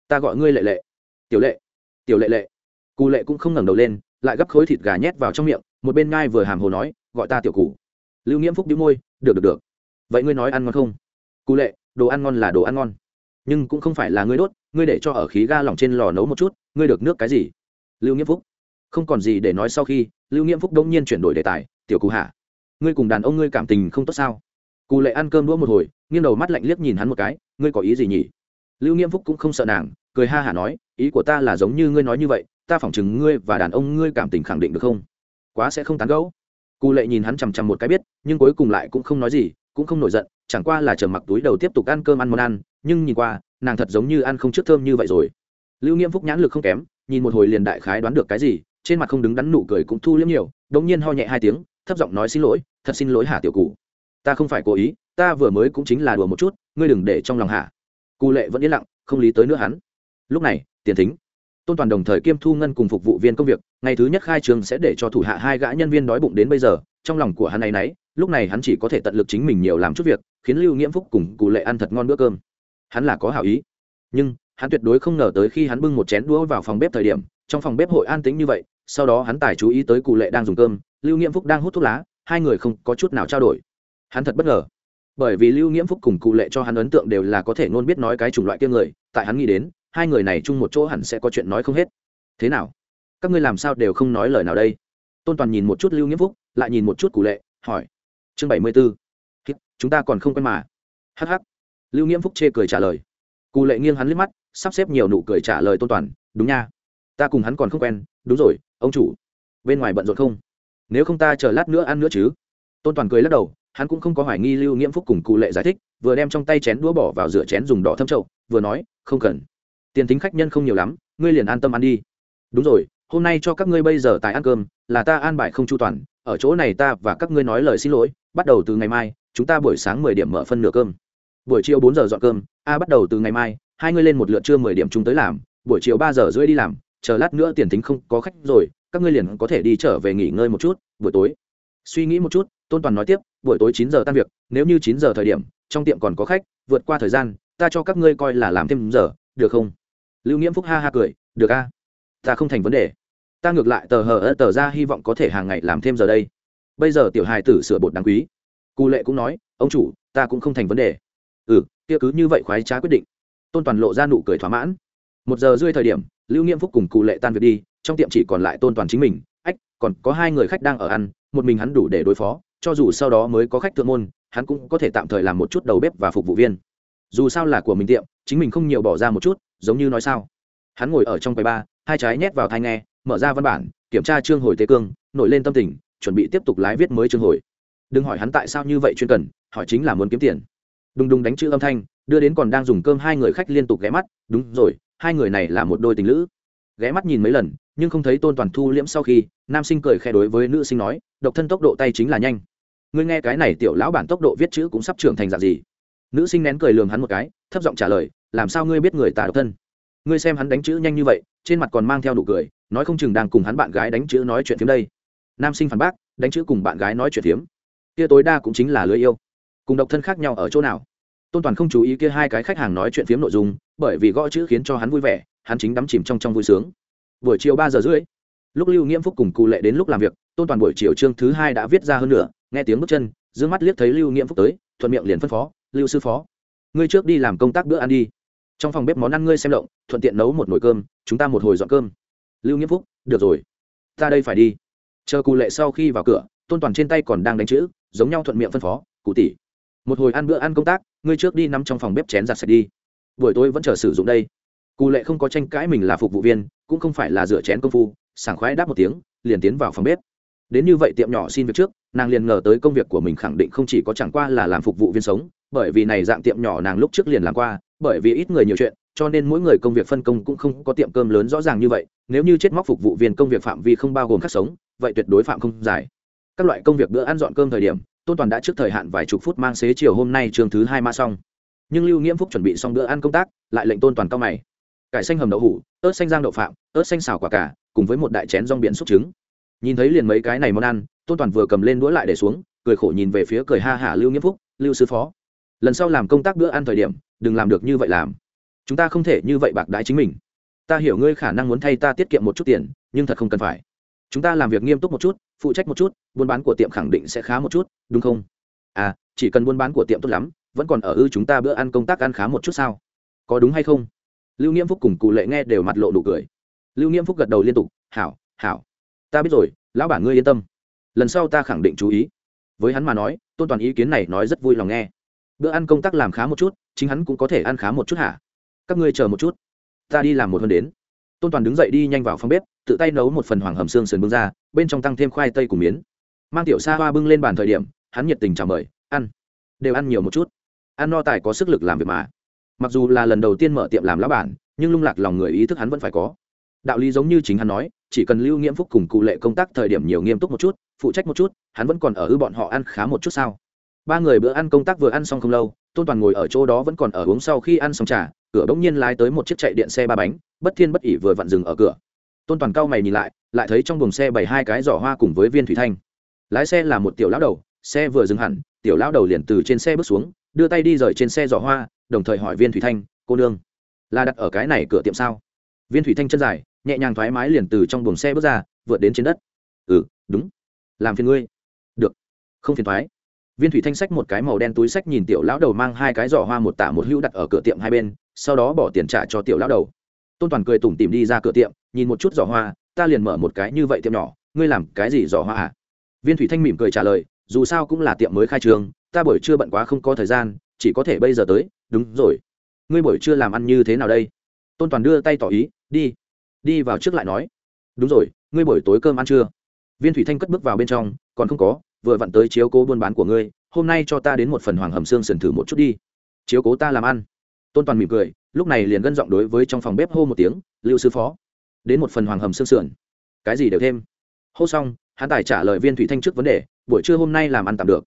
ta gọi ngươi lệ lệ. Tiểu lệ tiểu lệ lệ. Cù lệ cũng không ngẩng đầu lên, lại gấp khối thịt gà nhét vào trong miệng, một bên ngai vừa hàm hồ nói, gọi ta tiểu cụ lưu nghiễm phúc đĩu môi, được được được. Vậy ngươi nói ăn ngon không? Cụ lệ, đồ ăn ngon là đồ ăn ngon, nhưng cũng không phải là ngươi đốt, ngươi để cho ở khí ga lỏng trên lò nấu một chút, ngươi được nước cái gì? Lưu nghiễm phúc. Không còn gì để nói sau khi. Lưu nghiễm phúc đông nhiên chuyển đổi đề tài, tiểu cụ hạ ngươi cùng đàn ông ngươi cảm tình không tốt sao? Cụ lệ ăn cơm đũa một hồi, nghiêng đầu mắt lạnh liếc nhìn hắn một cái, ngươi có ý gì nhỉ? Lưu nghiêm phúc cũng không sợ nàng, cười ha hả nói, ý của ta là giống như ngươi nói như vậy, ta phỏng chừng ngươi và đàn ông ngươi cảm tình khẳng định được không? Quá sẽ không tán gẫu. Cụ lệ nhìn hắn chằm chằm một cái biết, nhưng cuối cùng lại cũng không nói gì, cũng không nổi giận, chẳng qua là chờ mặc túi đầu tiếp tục ăn cơm ăn món ăn, nhưng nhìn qua, nàng thật giống như ăn không trước thơm như vậy rồi. Lưu nghiêm phúc nhãn lực không kém, nhìn một hồi liền đại khái đoán được cái gì, trên mặt không đứng đắn nụ cười cũng thu liếm nhiều đống nhiên ho nhẹ hai tiếng, thấp giọng nói xin lỗi, thật xin lỗi hả tiểu cụ ta không phải cố ý, ta vừa mới cũng chính là đùa một chút, ngươi đừng để trong lòng hả? Cụ lệ vẫn yên lặng, không lý tới nữa hắn. Lúc này, tiền thính, tôn toàn đồng thời kiêm thu ngân cùng phục vụ viên công việc, ngày thứ nhất khai trường sẽ để cho thủ hạ hai gã nhân viên đói bụng đến bây giờ, trong lòng của hắn này nấy, lúc này hắn chỉ có thể tận lực chính mình nhiều làm chút việc, khiến lưu nghiễm phúc cùng cụ lệ ăn thật ngon bữa cơm. Hắn là có hảo ý. Nhưng, hắn tuyệt đối không ngờ tới khi hắn bưng một chén đũa vào phòng bếp thời điểm, trong phòng bếp hội an tĩnh như vậy, sau đó hắn tài chú ý tới cụ lệ đang dùng cơm, lưu nghiễm phúc đang hút thuốc lá, hai người không có chút nào trao đổi hắn thật bất ngờ. Bởi vì lưu nghiễm phúc cùng cụ lệ cho hắn ấn tượng đều là có thể ngôn biết nói cái chủng loại kia người, tại hắn nghĩ đến, hai người này chung một chỗ hẳn sẽ có chuyện nói không hết. Thế nào? Các ngươi làm sao đều không nói lời nào đây? Tôn toàn nhìn một chút lưu nghiễm phúc, lại nhìn một chút cụ lệ, hỏi. Chương bảy mươi b ố chúng ta còn không quen mà. Hh lưu nghiễm phúc chê cười trả lời. Cụ lệ nghiêng hắn liếc mắt, sắp xếp nhiều nụ cười trả lời tôn toàn. Đúng nha. Ta cùng hắn còn không quen. Đúng rồi, ông chủ. Bên ngoài bận rộn không? Nếu không ta chờ lát nữa ăn nữa chứ? Tôn toàn cười lắc đầu hắn cũng không có hoài nghi lưu nghiễm phúc cùng cụ lệ giải thích, vừa đem trong tay chén đũa bỏ vào rửa chén dùng đỏ thâm trậu vừa nói, không cần. Tiền tính khách nhân không nhiều lắm, ngươi liền an tâm ăn đi. Đúng rồi, hôm nay cho các ngươi bây giờ tại ăn cơm, là ta an bài không chu toàn, ở chỗ này ta và các ngươi nói lời xin lỗi, bắt đầu từ ngày mai, chúng ta buổi sáng mười điểm mở phân nửa cơm. Buổi chiều bốn giờ dọn cơm, a, bắt đầu từ ngày mai, hai ngươi lên một lượt trưa mười điểm chúng tới làm, buổi chiều ba giờ rưỡi đi làm, chờ lát nữa tiền tính không có khách rồi, các ngươi liền có thể đi trở về nghỉ ngơi một chút, buổi tối. Suy nghĩ một chút, tôn toàn nói tiếp buổi tối chín giờ tan việc, nếu như chín giờ thời điểm, trong tiệm còn có khách, vượt qua thời gian, ta cho các ngươi coi là làm thêm giờ, được không? Lưu nghiễm phúc ha ha cười, được a. Ta không thành vấn đề. Ta ngược lại tờ hờ tờ ra hy vọng có thể hàng ngày làm thêm giờ đây. Bây giờ tiểu hài tử sửa bột đáng quý. Cụ lệ cũng nói, ông chủ, ta cũng không thành vấn đề. Ừ kia cứ như vậy khoái trá quyết định. Tôn toàn lộ ra nụ cười thỏa mãn. Một giờ rưỡi thời điểm, lưu nghiêm phúc cùng cụ lệ tan việc đi, trong tiệm chỉ còn lại tôn toàn chính mình. Ách, còn có hai người khách đang ở ăn, một mình hắn đủ để đối phó cho dù sau đó mới có khách thượng môn, hắn cũng có thể tạm thời làm một chút đầu bếp và phục vụ viên. Dù sao là của mình tiệm, chính mình không nhiều bỏ ra một chút, giống như nói sao. Hắn ngồi ở trong quầy ba, hai trái nhét vào thai nghe, mở ra văn bản, kiểm tra chương hồi tế cương, nổi lên tâm tình, chuẩn bị tiếp tục lái viết mới chương hồi. Đừng hỏi hắn tại sao như vậy chuyên cần, hỏi chính là muốn kiếm tiền. Đùng đùng đánh chữ âm thanh, đưa đến còn đang dùng cơm hai người khách liên tục ghé mắt. Đúng rồi, hai người này là một đôi tình lữ. Ghé mắt nhìn mấy lần nhưng không thấy tôn toàn thu liễm sau khi, nam sinh cười khe đối với nữ sinh nói, độc thân tốc độ tay chính là nhanh. Ngươi nghe cái này tiểu lão bản tốc độ viết chữ cũng sắp trưởng thành dạng gì? Nữ sinh nén cười lường hắn một cái, thấp giọng trả lời, làm sao ngươi biết người ta độc thân? Ngươi xem hắn đánh chữ nhanh như vậy, trên mặt còn mang theo nụ cười, nói không chừng đang cùng hắn bạn gái đánh chữ nói chuyện phiếm đây. Nam sinh phản bác, đánh chữ cùng bạn gái nói chuyện phiếm. Kia tối đa cũng chính là lưới yêu. Cùng độc thân khác nhau ở chỗ nào? Tôn toàn không chú ý kia hai cái khách hàng nói chuyện phiếm nội dung, bởi vì gõ chữ khiến cho hắn vui vẻ, hắn chính đắm chìm trong trong vui sướng buổi chiều ba giờ rưỡi. Lúc lưu nghiễm phúc cùng cụ lệ đến lúc làm việc, tôn toàn buổi chiều chương thứ hai đã viết ra hơn nửa. nghe tiếng bước chân d ư ơ n g mắt liếc thấy lưu nghiễm phúc tới, thuận miệng liền phân phó, lưu sư phó, ngươi trước đi làm công tác bữa ăn đi. Trong phòng bếp món ăn ngươi xem động thuận tiện nấu một nồi cơm, chúng ta một hồi dọn cơm. Lưu nghiễm phúc, được rồi, ta đây phải đi. Chờ cụ lệ sau khi vào cửa, tôn toàn trên tay còn đang đánh chữ, giống nhau thuận miệng phân phó cụ tỷ, một hồi ăn bữa ăn công tác, ngươi trước đi nằm trong phòng bếp chén giặt sạch đi. Buổi tối vẫn chờ sử dụng đây cụ lệ không có tranh cãi mình là phục vụ viên, cũng không phải là rửa chén công phu, sảng khoái đáp một tiếng, liền tiến vào phòng bếp. Đến như vậy tiệm nhỏ xin việc trước, nàng liền ngờ tới công việc của mình khẳng định không chỉ có chẳng qua là làm phục vụ viên sống, bởi vì này dạng tiệm nhỏ nàng lúc trước liền làm qua, bởi vì ít người nhiều chuyện, cho nên mỗi người công việc phân công cũng không có tiệm cơm lớn rõ ràng như vậy, nếu như chết móc phục vụ viên công việc phạm vi không bao gồm khắc sống, vậy tuyệt đối phạm không dài các loại công việc bữa ăn dọn cơm thời điểm, tôn toàn đã trước thời hạn vài chục phút mang xế chiều hôm nay trường thứ hai ma xong. Nhưng lưu nghiễm phúc chuẩn bị xong bữa ăn công tác, lại lệnh tôn toàn cao mày cải xanh hầm đậu hủ, ớt xanh giang đậu phạm, ớt xanh xào quả cả cùng với một đại chén rong biển xúc trứng. Nhìn thấy liền mấy cái này món ăn, tôn toàn vừa cầm lên đũa lại để xuống, cười khổ nhìn về phía cười ha hả lưu nghĩa phúc, lưu sư phó, lần sau làm công tác bữa ăn thời điểm, đừng làm được như vậy làm. Chúng ta không thể như vậy bạc đái chính mình. Ta hiểu ngươi khả năng muốn thay ta tiết kiệm một chút tiền, nhưng thật không cần phải. Chúng ta làm việc nghiêm túc một chút, phụ trách một chút, buôn bán của tiệm khẳng định sẽ khá một chút, đúng không? À chỉ cần buôn bán của tiệm tốt lắm, vẫn còn ở ư chúng ta bữa ăn công tác ăn khá một chút sao? Có đúng hay không? Lưu nghiêm phúc cùng cụ lệ nghe đều mặt lộ nụ cười. Lưu nghiêm phúc gật đầu liên tục, hảo hảo. Ta biết rồi, lão bản ngươi yên tâm. Lần sau ta khẳng định chú ý. Với hắn mà nói, tôn toàn ý kiến này nói rất vui lòng nghe. Bữa ăn công tác làm khá một chút, chính hắn cũng có thể ăn khá một chút hả? Các ngươi chờ một chút. Ta đi làm một hơn đến. Tôn toàn đứng dậy đi nhanh vào phòng bếp, tự tay nấu một phần hoàng hầm xương sườn bưng ra, bên trong tăng thêm khoai tây cùng miến. Mang tiểu sa hoa bưng lên bàn thời điểm, hắn nhiệt tình chào mời, ăn. Đều ăn nhiều một chút. Ăn no tài có sức lực làm việc mà mặc dù là lần đầu tiên mở tiệm làm lão bản, nhưng lung lạc lòng người ý thức hắn vẫn phải có. Đạo lý giống như chính hắn nói, chỉ cần lưu nghiễm phúc cùng cụ lệ công tác thời điểm nhiều nghiêm túc một chút, phụ trách một chút, hắn vẫn còn ở ư bọn họ ăn khá một chút sao? Ba người bữa ăn công tác vừa ăn xong không lâu, tôn toàn ngồi ở chỗ đó vẫn còn ở uống sau khi ăn xong trà, cửa bỗng nhiên lái tới một chiếc chạy điện xe ba bánh, bất thiên bất ỉ vừa vặn dừng ở cửa. Tôn toàn cao mày nhìn lại lại thấy trong buồng xe bày hai cái giỏ hoa cùng với viên thủy thanh. Lái xe là một tiểu lão đầu, xe vừa dừng hẳn, tiểu lão đầu liền từ trên xe bước xuống đưa tay đi rời trên xe giỏ hoa, đồng thời hỏi viên thủy thanh, cô nương, là đặt ở cái này cửa tiệm sao? Viên thủy thanh chân dài, nhẹ nhàng thoải mái liền từ trong buồng xe bước ra, vượt đến trên đất. Ừ đúng. Làm phiền ngươi. Được. Không phiền thoái. Viên thủy thanh sách một cái màu đen túi sách nhìn tiểu lão đầu mang hai cái giỏ hoa một tả một hữu đặt ở cửa tiệm hai bên, sau đó bỏ tiền trả cho tiểu lão đầu. Tôn toàn cười tủm tìm đi ra cửa tiệm, nhìn một chút giỏ hoa, ta liền mở một cái như vậy tiệm nhỏ, ngươi làm cái gì giỏ hoa à? Viên thủy thanh mỉm cười trả lời, dù sao cũng là tiệm mới khai trường ta buổi trưa bận quá không có thời gian, chỉ có thể bây giờ tới. Đúng rồi. Ngươi buổi trưa làm ăn như thế nào đây? Tôn toàn đưa tay tỏ ý, đi. Đi vào trước lại nói. Đúng rồi, ngươi buổi tối cơm ăn chưa? Viên thủy thanh cất bước vào bên trong, còn không có, vừa vặn tới chiếu cố buôn bán của ngươi, hôm nay cho ta đến một phần hoàng hầm xương sần thử một chút đi. Chiếu cố ta làm ăn. Tôn toàn mỉm cười, lúc này liền gân giọng đối với trong phòng bếp hô một tiếng, lưu sư phó, đến một phần hoàng hầm xương sườn. Cái gì đều thêm? Hô xong, hắn tài trả lời viên thủy thanh trước vấn đề, buổi trưa hôm nay làm ăn tạm được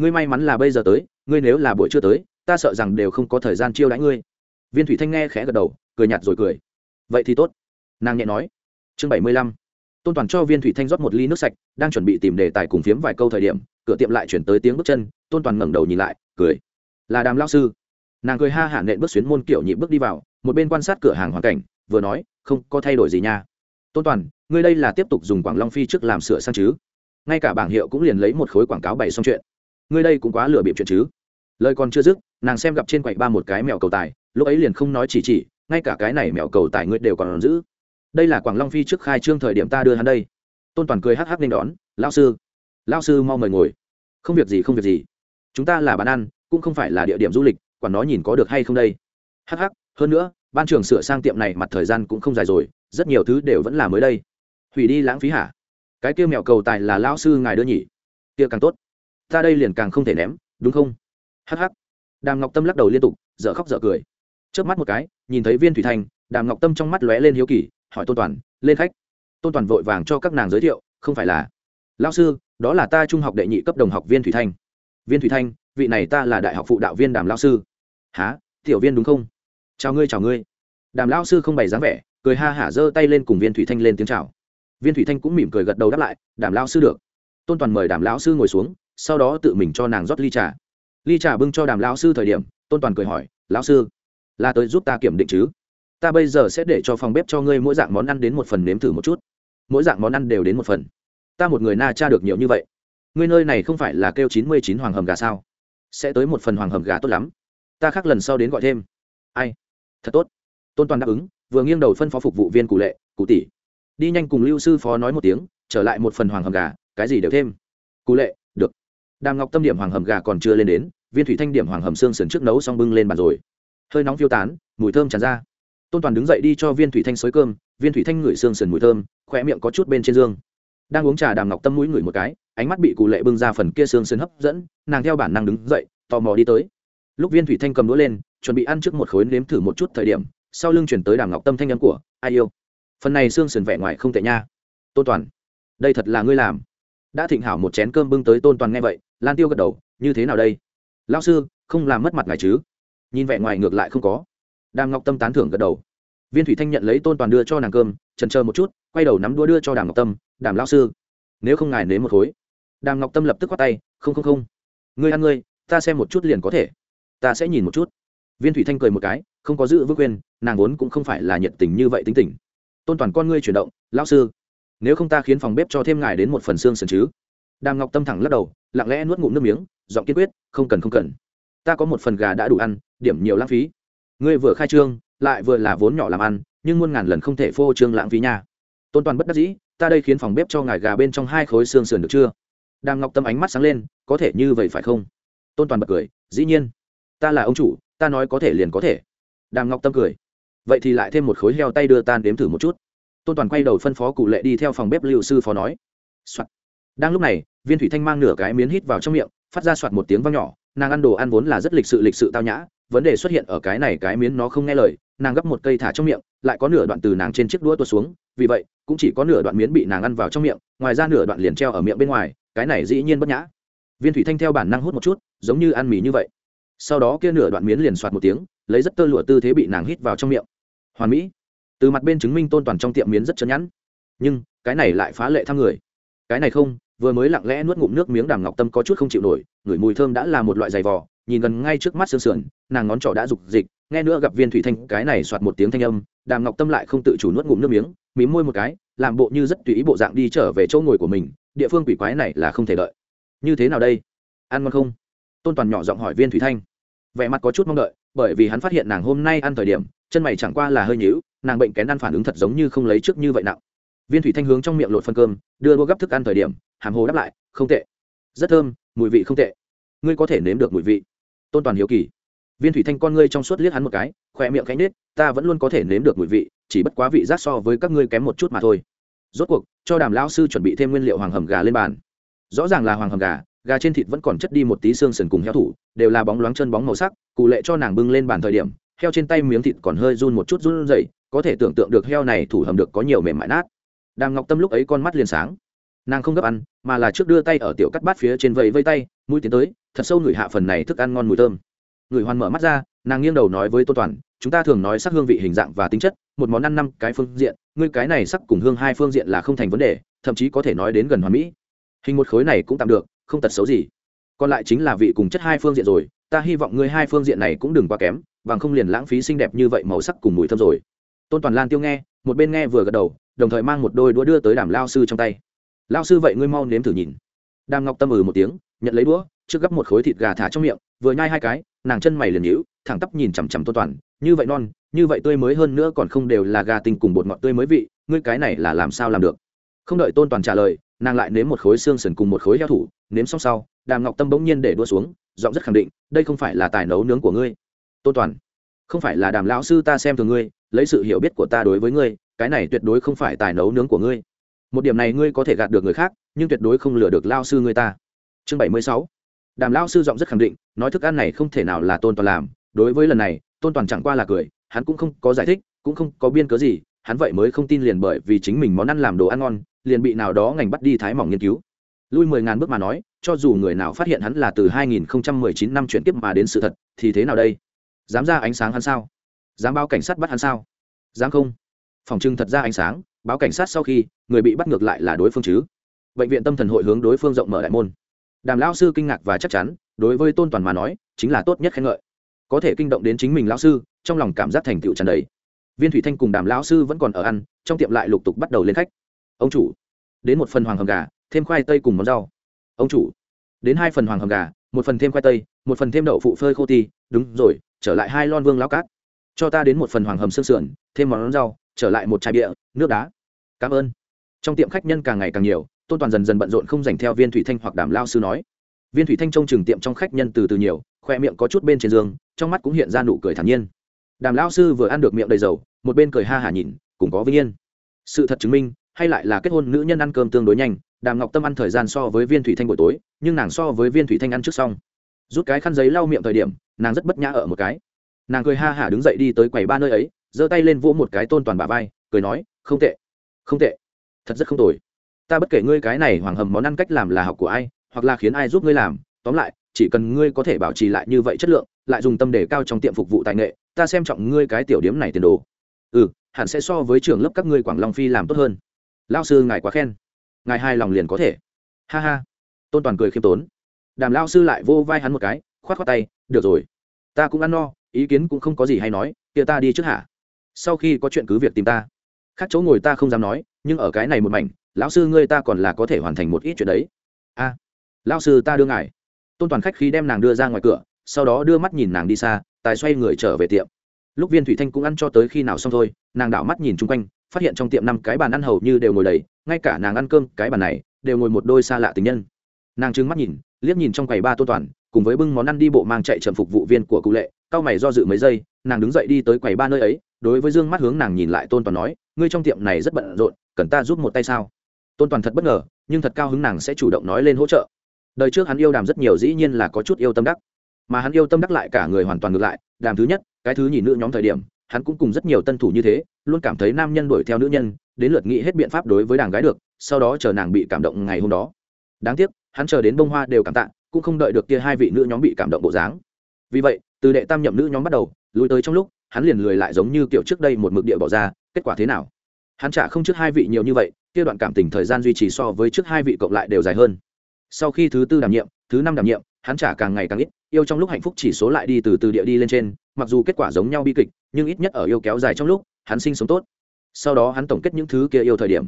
ngươi may mắn là bây giờ tới, ngươi nếu là buổi trưa tới, ta sợ rằng đều không có thời gian chiêu đãi ngươi. Viên thủy thanh nghe khẽ gật đầu, cười nhạt rồi cười. Vậy thì tốt. Nàng nhẹ nói. Chương bảy mươi lăm. Tôn toàn cho viên thủy thanh rót một ly nước sạch, đang chuẩn bị tìm đề tài cùng phiếm vài câu thời điểm, cửa tiệm lại chuyển tới tiếng bước chân, tôn toàn ngẩng đầu nhìn lại, cười. Là đàm lao sư. Nàng cười ha hả nện bước xuyến môn kiểu nhị bước đi vào, một bên quan sát cửa hàng hoàn cảnh, vừa nói, không có thay đổi gì nha. Tôn toàn, ngươi đây là tiếp tục dùng quảng long phi trước làm sửa sang chứ? Ngay cả bảng hiệu cũng liền lấy một khối quảng cáo bày xong chuyện ngươi đây cũng quá lừa bịp chuyện chứ. Lời còn chưa dứt, nàng xem gặp trên quầy ba một cái mèo cầu tài, lúc ấy liền không nói chỉ chỉ, ngay cả cái này mèo cầu tài ngươi đều còn giữ. Đây là quảng long phi trước khai trương thời điểm ta đưa hắn đây. Tôn toàn cười hắc hắc nên đón lao sư lao sư mau mời ngồi. Không việc gì, không việc gì. Chúng ta là bán ăn, cũng không phải là địa điểm du lịch, quản nó nhìn có được hay không đây. Hắc hắc, hơn nữa, ban trường sửa sang tiệm này mặt thời gian cũng không dài rồi, rất nhiều thứ đều vẫn là mới đây. Hủy đi lãng phí hả? Cái kia mèo cầu tài là lao sư ngài đưa nhỉ. Kia càng tốt ta đây liền càng không thể ném đúng không? Hắc hắc. Đàm ngọc tâm lắc đầu liên tục dở khóc dở cười. Trước mắt một cái nhìn thấy viên thủy Thanh, đàm ngọc tâm trong mắt lóe lên hiếu kỳ hỏi tôn toàn lên khách. Tôn toàn vội vàng cho các nàng giới thiệu không phải là. Lao sư đó là ta trung học đệ nhị cấp đồng học viên thủy thanh viên thủy thanh vị này ta là đại học phụ đạo viên đàm lao sư. Há tiểu viên đúng không? Chào ngươi chào ngươi. Đàm lao sư không bày dáng vẻ cười ha hả giơ tay lên cùng viên thủy thanh lên tiếng chào. Viên thủy thanh cũng mỉm cười gật đầu đáp lại đàm lao sư được. Tôn toàn mời đàm lão sư ngồi xuống sau đó tự mình cho nàng rót ly trà. Ly trà bưng cho đàm lão sư thời điểm, tôn toàn cười hỏi, lão sư, là tới giúp ta kiểm định chứ? Ta bây giờ sẽ để cho phòng bếp cho ngươi mỗi dạng món ăn đến một phần nếm thử một chút. Mỗi dạng món ăn đều đến một phần. Ta một người na cha được nhiều như vậy. Ngươi nơi này không phải là kêu chín mươi chín hoàng hầm gà sao? Sẽ tới một phần hoàng hầm gà tốt lắm. Ta khác lần sau đến gọi thêm. Ai? Thật tốt. Tôn toàn đáp ứng, vừa nghiêng đầu phân phó phục vụ viên cụ lệ, cụ tỷ, đi nhanh cùng lưu sư phó nói một tiếng, trở lại một phần hoàng hầm gà, cái gì đều thêm. Cụ lệ đàm ngọc tâm điểm hoàng hầm gà còn chưa lên đến, viên thủy thanh điểm hoàng hầm xương sườn trước nấu xong bưng lên bàn rồi. Hơi nóng phiêu tán, mùi thơm tràn ra. Tôn toàn đứng dậy đi cho viên thủy thanh xới cơm, viên thủy thanh ngửi xương sườn mùi thơm khỏe miệng có chút bên trên dương. Đang uống trà, đàm ngọc tâm mũi ngửi một cái, ánh mắt bị cụ lệ bưng ra phần kia xương sườn hấp dẫn, nàng theo bản năng đứng dậy, tò mò đi tới. Lúc viên thủy thanh cầm đũa lên, chuẩn bị ăn trước một khối nếm thử một chút thời điểm, sau lưng chuyển tới đàm ngọc tâm thanh âm của, ai yêu? Phần này xương sườn vẻ ngoài không tệ nha. Tôn toàn, đây thật là ngươi làm đã thịnh hảo một chén cơm bưng tới tôn toàn nghe vậy, lan tiêu gật đầu, như thế nào đây? Lao sư, không làm mất mặt ngài chứ? Nhìn vẻ ngoài ngược lại không có. Đàm ngọc tâm tán thưởng gật đầu. Viên thủy thanh nhận lấy tôn toàn đưa cho nàng cơm trần chờ một chút, quay đầu nắm đũa đưa cho đàm ngọc tâm, đàm lao sư, nếu không ngài nếm một khối. Đàm ngọc tâm lập tức quát tay, không không không. Ngươi ăn ngươi, ta xem một chút liền có thể. Ta sẽ nhìn một chút. Viên thủy thanh cười một cái, không có giữ vững quên nàng vốn cũng không phải là nhiệt tình như vậy tính tình. Tôn toàn con ngươi chuyển động, lão sư nếu không ta khiến phòng bếp cho thêm ngài đến một phần xương sườn chứ? Đàm ngọc tâm thẳng lắc đầu, lặng lẽ nuốt ngụm nước miếng, giọng kiên quyết, không cần không cần. Ta có một phần gà đã đủ ăn, điểm nhiều lãng phí. Ngươi vừa khai trương, lại vừa là vốn nhỏ làm ăn, nhưng muôn ngàn lần không thể phô trương lãng phí nha. Tôn toàn bất đắc dĩ, ta đây khiến phòng bếp cho ngài gà bên trong hai khối xương sườn được chưa? Đàm ngọc tâm ánh mắt sáng lên, có thể như vậy phải không? Tôn toàn bật cười, dĩ nhiên. Ta là ông chủ, ta nói có thể liền có thể. Đàm ngọc tâm cười. Vậy thì lại thêm một khối heo tay đưa tan đếm thử một chút tôn toàn quay đầu phân phó cụ lệ đi theo phòng bếp liệu sư phó nói、Soạn. đang lúc này, viên thủy thanh mang nửa cái miến hít vào trong miệng, phát ra soạt một tiếng vang nhỏ, nàng ăn đồ ăn vốn là rất lịch sự lịch sự tao nhã, vấn đề xuất hiện ở cái này cái miến nó không nghe lời, nàng gấp một cây thả trong miệng, lại có nửa đoạn từ nàng trên chiếc đũa tuột xuống, vì vậy, cũng chỉ có nửa đoạn miến bị nàng ăn vào trong miệng, ngoài ra nửa đoạn liền treo ở miệng bên ngoài, cái này dĩ nhiên bất nhã. Viên thủy thanh theo bản năng hút một chút, giống như ăn mì như vậy. Sau đó kia nửa đoạn miến liền soạt một tiếng, lấy rất tơ lụa tư thế bị nàng hít vào trong miệng. Hoàn mỹ từ mặt bên chứng minh tôn toàn trong tiệm miến rất chấn nhẵn nhưng, cái này lại phá lệ thăm người. Cái này không, vừa mới lặng lẽ nuốt ngụm nước miếng đàm ngọc tâm có chút không chịu nổi, ngửi mùi thơm đã là một loại giày vò, nhìn gần ngay trước mắt sương sườn, nàng ngón trỏ đã rục dịch nghe nữa gặp viên thủy thanh, cái này soạt một tiếng thanh âm, đàm ngọc tâm lại không tự chủ nuốt ngụm nước miếng, mím môi một cái, làm bộ như rất tùy ý bộ dạng đi trở về chỗ ngồi của mình, địa phương quỷ quái này là không thể đợi. Như thế nào đây? Ăn ngon không? Tôn toàn nhỏ giọng hỏi viên thủy thanh. Vẻ mặt có chút mong đợi, bởi vì hắn phát hiện nàng hôm nay ăn thời điểm, chân mày chẳng qua là hơi nhíu nàng bệnh kén ăn phản ứng thật giống như không lấy trước như vậy nặng. Viên thủy thanh hướng trong miệng lột phân cơm, đưa đua gấp thức ăn thời điểm, hàm hồ đáp lại, không tệ. Rất thơm, mùi vị không tệ. Ngươi có thể nếm được mùi vị. Tôn toàn hiếu kỳ. Viên thủy thanh con ngươi trong suốt liếc hắn một cái, khỏe miệng cánh nết ta vẫn luôn có thể nếm được mùi vị, chỉ bất quá vị giác so với các ngươi kém một chút mà thôi. Rốt cuộc, cho đàm lão sư chuẩn bị thêm nguyên liệu hoàng hầm gà lên bàn. Rõ ràng là hoàng hầm gà gà trên thịt vẫn còn chất đi một tí xương sườn cùng heo thủ, đều là bóng loáng chân bóng màu sắc, cụ lệ cho nàng bưng lên bàn thời điểm heo trên tay miếng thịt còn hơi run một chút run rẩy, có thể tưởng tượng được heo này thủ hầm được có nhiều mềm mại nát. Đàm ngọc tâm lúc ấy con mắt liền sáng. Nàng không gấp ăn, mà là trước đưa tay ở tiểu cắt bát phía trên vẫy vây tay, mũi tiến tới, thật sâu ngửi hạ phần này thức ăn ngon mùi thơm. Người hoàn mở mắt ra, nàng nghiêng đầu nói với tô toàn, chúng ta thường nói sắc hương vị hình dạng và tính chất, một món ăn năm cái phương diện, ngươi cái này sắc cùng hương hai phương diện là không thành vấn đề, thậm chí có thể nói đến gần hoàn mỹ. Hình một khối này cũng tạm được, không tật xấu gì. Còn lại chính là vị cùng chất hai phương diện rồi, ta hy vọng ngươi hai phương diện này cũng đừng quá kém bằng không liền lãng phí xinh đẹp như vậy màu sắc cùng mùi thơm rồi. Tôn toàn lan tiêu nghe, một bên nghe vừa gật đầu, đồng thời mang một đôi đũa đưa tới đàm lao sư trong tay. Lao sư vậy ngươi mau nếm thử nhìn. Đàm ngọc tâm ừ một tiếng, nhận lấy đũa, trước gấp một khối thịt gà thả trong miệng, vừa nhai hai cái, nàng chân mày liền nhíu, thẳng tắp nhìn chằm chằm tôn toàn, như vậy non, như vậy tươi mới hơn nữa còn không đều là gà tinh cùng bột ngọt tươi mới vị, ngươi cái này là làm sao làm được? Không đợi tôn toàn trả lời, nàng lại nếm một khối xương sườn cùng một khối heo thủ, nếm xong sau, đàm ngọc tâm bỗng nhiên để đua xuống, giọng rất khẳng định, đây không phải là tài nấu nướng của ngươi tôn toàn, không phải là đàm lão sư ta xem thường ngươi, lấy sự hiểu biết của ta đối với ngươi, cái này tuyệt đối không phải tài nấu nướng của ngươi. Một điểm này ngươi có thể gạt được người khác, nhưng tuyệt đối không lừa được lao sư ngươi ta. Chương bảy mươi sáu. Đàm lao sư giọng rất khẳng định, nói thức ăn này không thể nào là tôn toàn làm. Đối với lần này, tôn toàn chẳng qua là cười, hắn cũng không có giải thích, cũng không có biên cớ gì, hắn vậy mới không tin liền bởi vì chính mình món ăn làm đồ ăn ngon, liền bị nào đó ngành bắt đi thái mỏng nghiên cứu. Lui mười ngàn bước mà nói, cho dù người nào phát hiện hắn là từ 2019 năm chuyển tiếp mà đến sự thật, thì thế nào đây? Dám ra ánh sáng hắn sao? Dám báo cảnh sát bắt hắn sao? Dám không? Phòng trưng thật ra ánh sáng, báo cảnh sát sau khi, người bị bắt ngược lại là đối phương chứ. Bệnh viện tâm thần hội hướng đối phương rộng mở đại môn. Đàm lão sư kinh ngạc và chắc chắn, đối với tôn toàn mà nói, chính là tốt nhất khen ngợi. Có thể kinh động đến chính mình lão sư, trong lòng cảm giác thành tựu tràn đầy. Viên thủy thanh cùng đàm lão sư vẫn còn ở ăn, trong tiệm lại lục tục bắt đầu lên khách. Ông chủ, đến một phần hoàng hầm gà, thêm khoai tây cùng món rau. Ông chủ, đến hai phần hoàng hầm gà, một phần thêm khoai tây, một phần thêm đậu phụ phơi khô ti. Đúng rồi trở lại hai lon vương lao cát. Cho ta đến một phần hoàng hầm xương sườn, thêm món rau, trở lại một chai bia, nước đá. Cảm ơn. Trong tiệm khách nhân càng ngày càng nhiều, tôn toàn dần dần bận rộn không dành theo viên thủy thanh hoặc đàm lao sư nói. Viên thủy thanh trông chừng tiệm trong khách nhân từ từ nhiều, khoe miệng có chút bên trên giường trong mắt cũng hiện ra nụ cười thản nhiên. Đàm lao sư vừa ăn được miệng đầy dầu, một bên cười ha hả nhìn cũng có vinh yên. Sự thật chứng minh, hay lại là kết hôn nữ nhân ăn cơm tương đối nhanh, đàm ngọc tâm ăn thời gian so với viên thủy thanh buổi tối, nhưng nàng so với viên thủy thanh ăn trước xong rút cái khăn giấy lau miệng thời điểm, nàng rất bất nhã ở một cái. Nàng cười ha hả đứng dậy đi tới quầy ba nơi ấy, giơ tay lên vỗ một cái tôn toàn bà vai, cười nói, không tệ không tệ. Thật rất không tồi. Ta bất kể ngươi cái này hoàng hầm món ăn cách làm là học của ai, hoặc là khiến ai giúp ngươi làm, tóm lại, chỉ cần ngươi có thể bảo trì lại như vậy chất lượng, lại dùng tâm đề cao trong tiệm phục vụ tài nghệ, ta xem trọng ngươi cái tiểu điếm này tiền đồ. Ừ hẳn sẽ so với trường lớp các ngươi quảng long phi làm tốt hơn. Lao sư, ngài quá khen. Ngài hai lòng liền có thể. Ha ha. Tôn toàn cười khiêm tốn đàm lao sư lại vô vai hắn một cái khoát khoát tay được rồi ta cũng ăn no ý kiến cũng không có gì hay nói kia ta đi trước hả? Sau khi có chuyện cứ việc tìm ta. Khác chỗ ngồi ta không dám nói nhưng ở cái này một mảnh lão sư ngươi ta còn là có thể hoàn thành một ít chuyện đấy. A à, lão sư ta đưa ngài. Tôn toàn khách khi đem nàng đưa ra ngoài cửa sau đó đưa mắt nhìn nàng đi xa tài xoay người trở về tiệm. Lúc viên thủy thanh cũng ăn cho tới khi nào xong thôi nàng đảo mắt nhìn chung quanh phát hiện trong tiệm năm cái bàn ăn hầu như đều ngồi đầy ngay cả nàng ăn cơm cái bàn này đều ngồi một đôi xa lạ tình nhân nàng trừng mắt nhìn, liếc nhìn trong quầy ba tôn toàn, cùng với bưng món ăn đi bộ mang chạy trầm phục vụ viên của cụ lệ cao mày do dự mấy giây, nàng đứng dậy đi tới quầy ba nơi ấy, đối với dương mắt hướng nàng nhìn lại tôn toàn nói, ngươi trong tiệm này rất bận rộn, cần ta giúp một tay sao? Tôn toàn thật bất ngờ, nhưng thật cao hứng nàng sẽ chủ động nói lên hỗ trợ. Đời trước hắn yêu đàm rất nhiều dĩ nhiên là có chút yêu tâm đắc, mà hắn yêu tâm đắc lại cả người hoàn toàn ngược lại, đàm thứ nhất, cái thứ nhì nữ nhóm thời điểm, hắn cũng cùng rất nhiều tân thủ như thế, luôn cảm thấy nam nhân đuổi theo nữ nhân, đến lượt nghĩ hết biện pháp đối với đàng gái được, sau đó chờ nàng bị cảm động ngày hôm đó. Đáng tiếc hắn chờ đến bông hoa đều cảm tạ, cũng không đợi được kia hai vị nữ nhóm bị cảm động bộ dáng. Vì vậy, từ đệ tam nhậm nữ nhóm bắt đầu lùi tới trong lúc, hắn liền lười lại giống như kiểu trước đây một mực địa bỏ ra, kết quả thế nào? Hắn trả không trước hai vị nhiều như vậy, kia đoạn cảm tình thời gian duy trì so với trước hai vị cộng lại đều dài hơn. Sau khi thứ tư đảm nhiệm, thứ năm đảm nhiệm, hắn trả càng ngày càng ít, yêu trong lúc hạnh phúc chỉ số lại đi từ từ địa đi lên trên, mặc dù kết quả giống nhau bi kịch, nhưng ít nhất ở yêu kéo dài trong lúc, hắn sinh sống tốt. Sau đó hắn tổng kết những thứ kia yêu thời điểm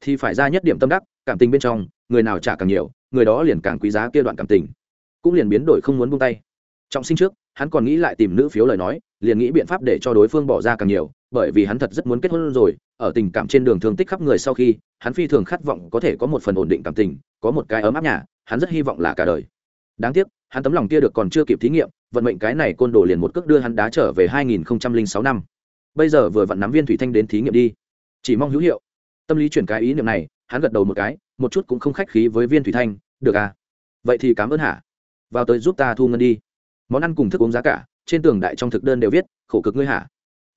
thì phải ra nhất điểm tâm đắc, cảm tình bên trong, người nào trả càng nhiều, người đó liền càng quý giá kia đoạn cảm tình. Cũng liền biến đổi không muốn buông tay. Trọng sinh trước, hắn còn nghĩ lại tìm nữ phiếu lời nói, liền nghĩ biện pháp để cho đối phương bỏ ra càng nhiều, bởi vì hắn thật rất muốn kết hôn rồi, ở tình cảm trên đường thương tích khắp người sau khi, hắn phi thường khát vọng có thể có một phần ổn định cảm tình, có một cái ấm áp nhà, hắn rất hy vọng là cả đời. Đáng tiếc, hắn tấm lòng kia được còn chưa kịp thí nghiệm, vận mệnh cái này côn đồ liền một cước đưa hắn đá trở về 2006 năm. Bây giờ vừa vặn nắm viên thủy thanh đến thí nghiệm đi. Chỉ mong hữu hiệu tâm lý chuyển cái ý niệm này, hắn gật đầu một cái, một chút cũng không khách khí với viên thủy thanh, được à vậy thì cảm ơn hả? Vào tới giúp ta thu ngân đi. Món ăn cùng thức uống giá cả, trên tường đại trong thực đơn đều viết, khổ cực ngươi hả?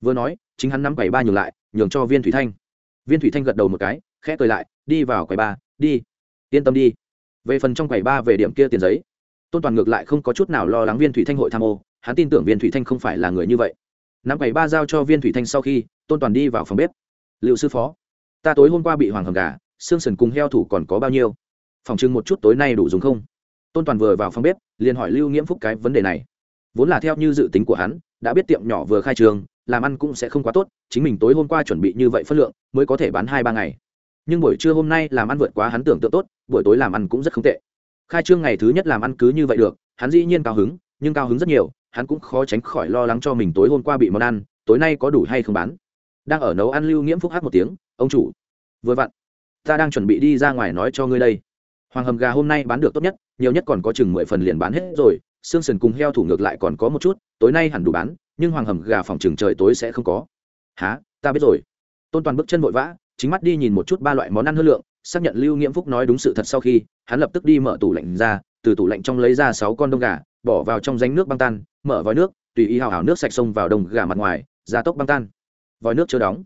Vừa nói, chính hắn nắm quầy ba nhường lại, nhường cho viên thủy thanh. Viên thủy thanh gật đầu một cái, khẽ cười lại, đi vào quầy ba, đi, yên tâm đi. Về phần trong quầy ba về điểm kia tiền giấy, tôn toàn ngược lại không có chút nào lo lắng viên thủy thanh hội tham ô, hắn tin tưởng viên thủy thanh không phải là người như vậy. Nắm quầy ba giao cho viên thủy thanh sau khi, tôn toàn đi vào phòng bếp. Liệu sư phó ta tối hôm qua bị hoàng hầm gà, xương sần cùng heo thủ còn có bao nhiêu? Phòng chừng một chút tối nay đủ dùng không? Tôn toàn vừa vào phòng bếp, liền hỏi lưu nghiễm phúc cái vấn đề này. Vốn là theo như dự tính của hắn, đã biết tiệm nhỏ vừa khai trường, làm ăn cũng sẽ không quá tốt, chính mình tối hôm qua chuẩn bị như vậy phân lượng, mới có thể bán hai ba ngày. Nhưng buổi trưa hôm nay làm ăn vượt quá hắn tưởng tượng tốt, buổi tối làm ăn cũng rất không tệ. Khai trương ngày thứ nhất làm ăn cứ như vậy được, hắn dĩ nhiên cao hứng, nhưng cao hứng rất nhiều, hắn cũng khó tránh khỏi lo lắng cho mình tối hôm qua bị món ăn, tối nay có đủ hay không bán. Đang ở nấu ăn lưu nghiễm phúc hát một tiếng ông chủ, vừa vặn, ta đang chuẩn bị đi ra ngoài nói cho ngươi đây. Hoàng hầm gà hôm nay bán được tốt nhất, nhiều nhất còn có chừng mười phần liền bán hết rồi xương sần cùng heo thủ ngược lại còn có một chút, tối nay hẳn đủ bán, nhưng hoàng hầm gà phòng chừng trời tối sẽ không có. Há ta biết rồi. Tôn toàn bước chân vội vã, chính mắt đi nhìn một chút ba loại món ăn hơn lượng, xác nhận lưu nghiễm phúc nói đúng sự thật sau khi, hắn lập tức đi mở tủ lạnh ra, từ tủ lạnh trong lấy ra sáu con đông gà, bỏ vào trong ránh nước băng tan, mở vòi nước, tùy ý hào hào nước sạch sông vào đông gà mặt ngoài ra tốc băng tan. Vòi nước chưa đóng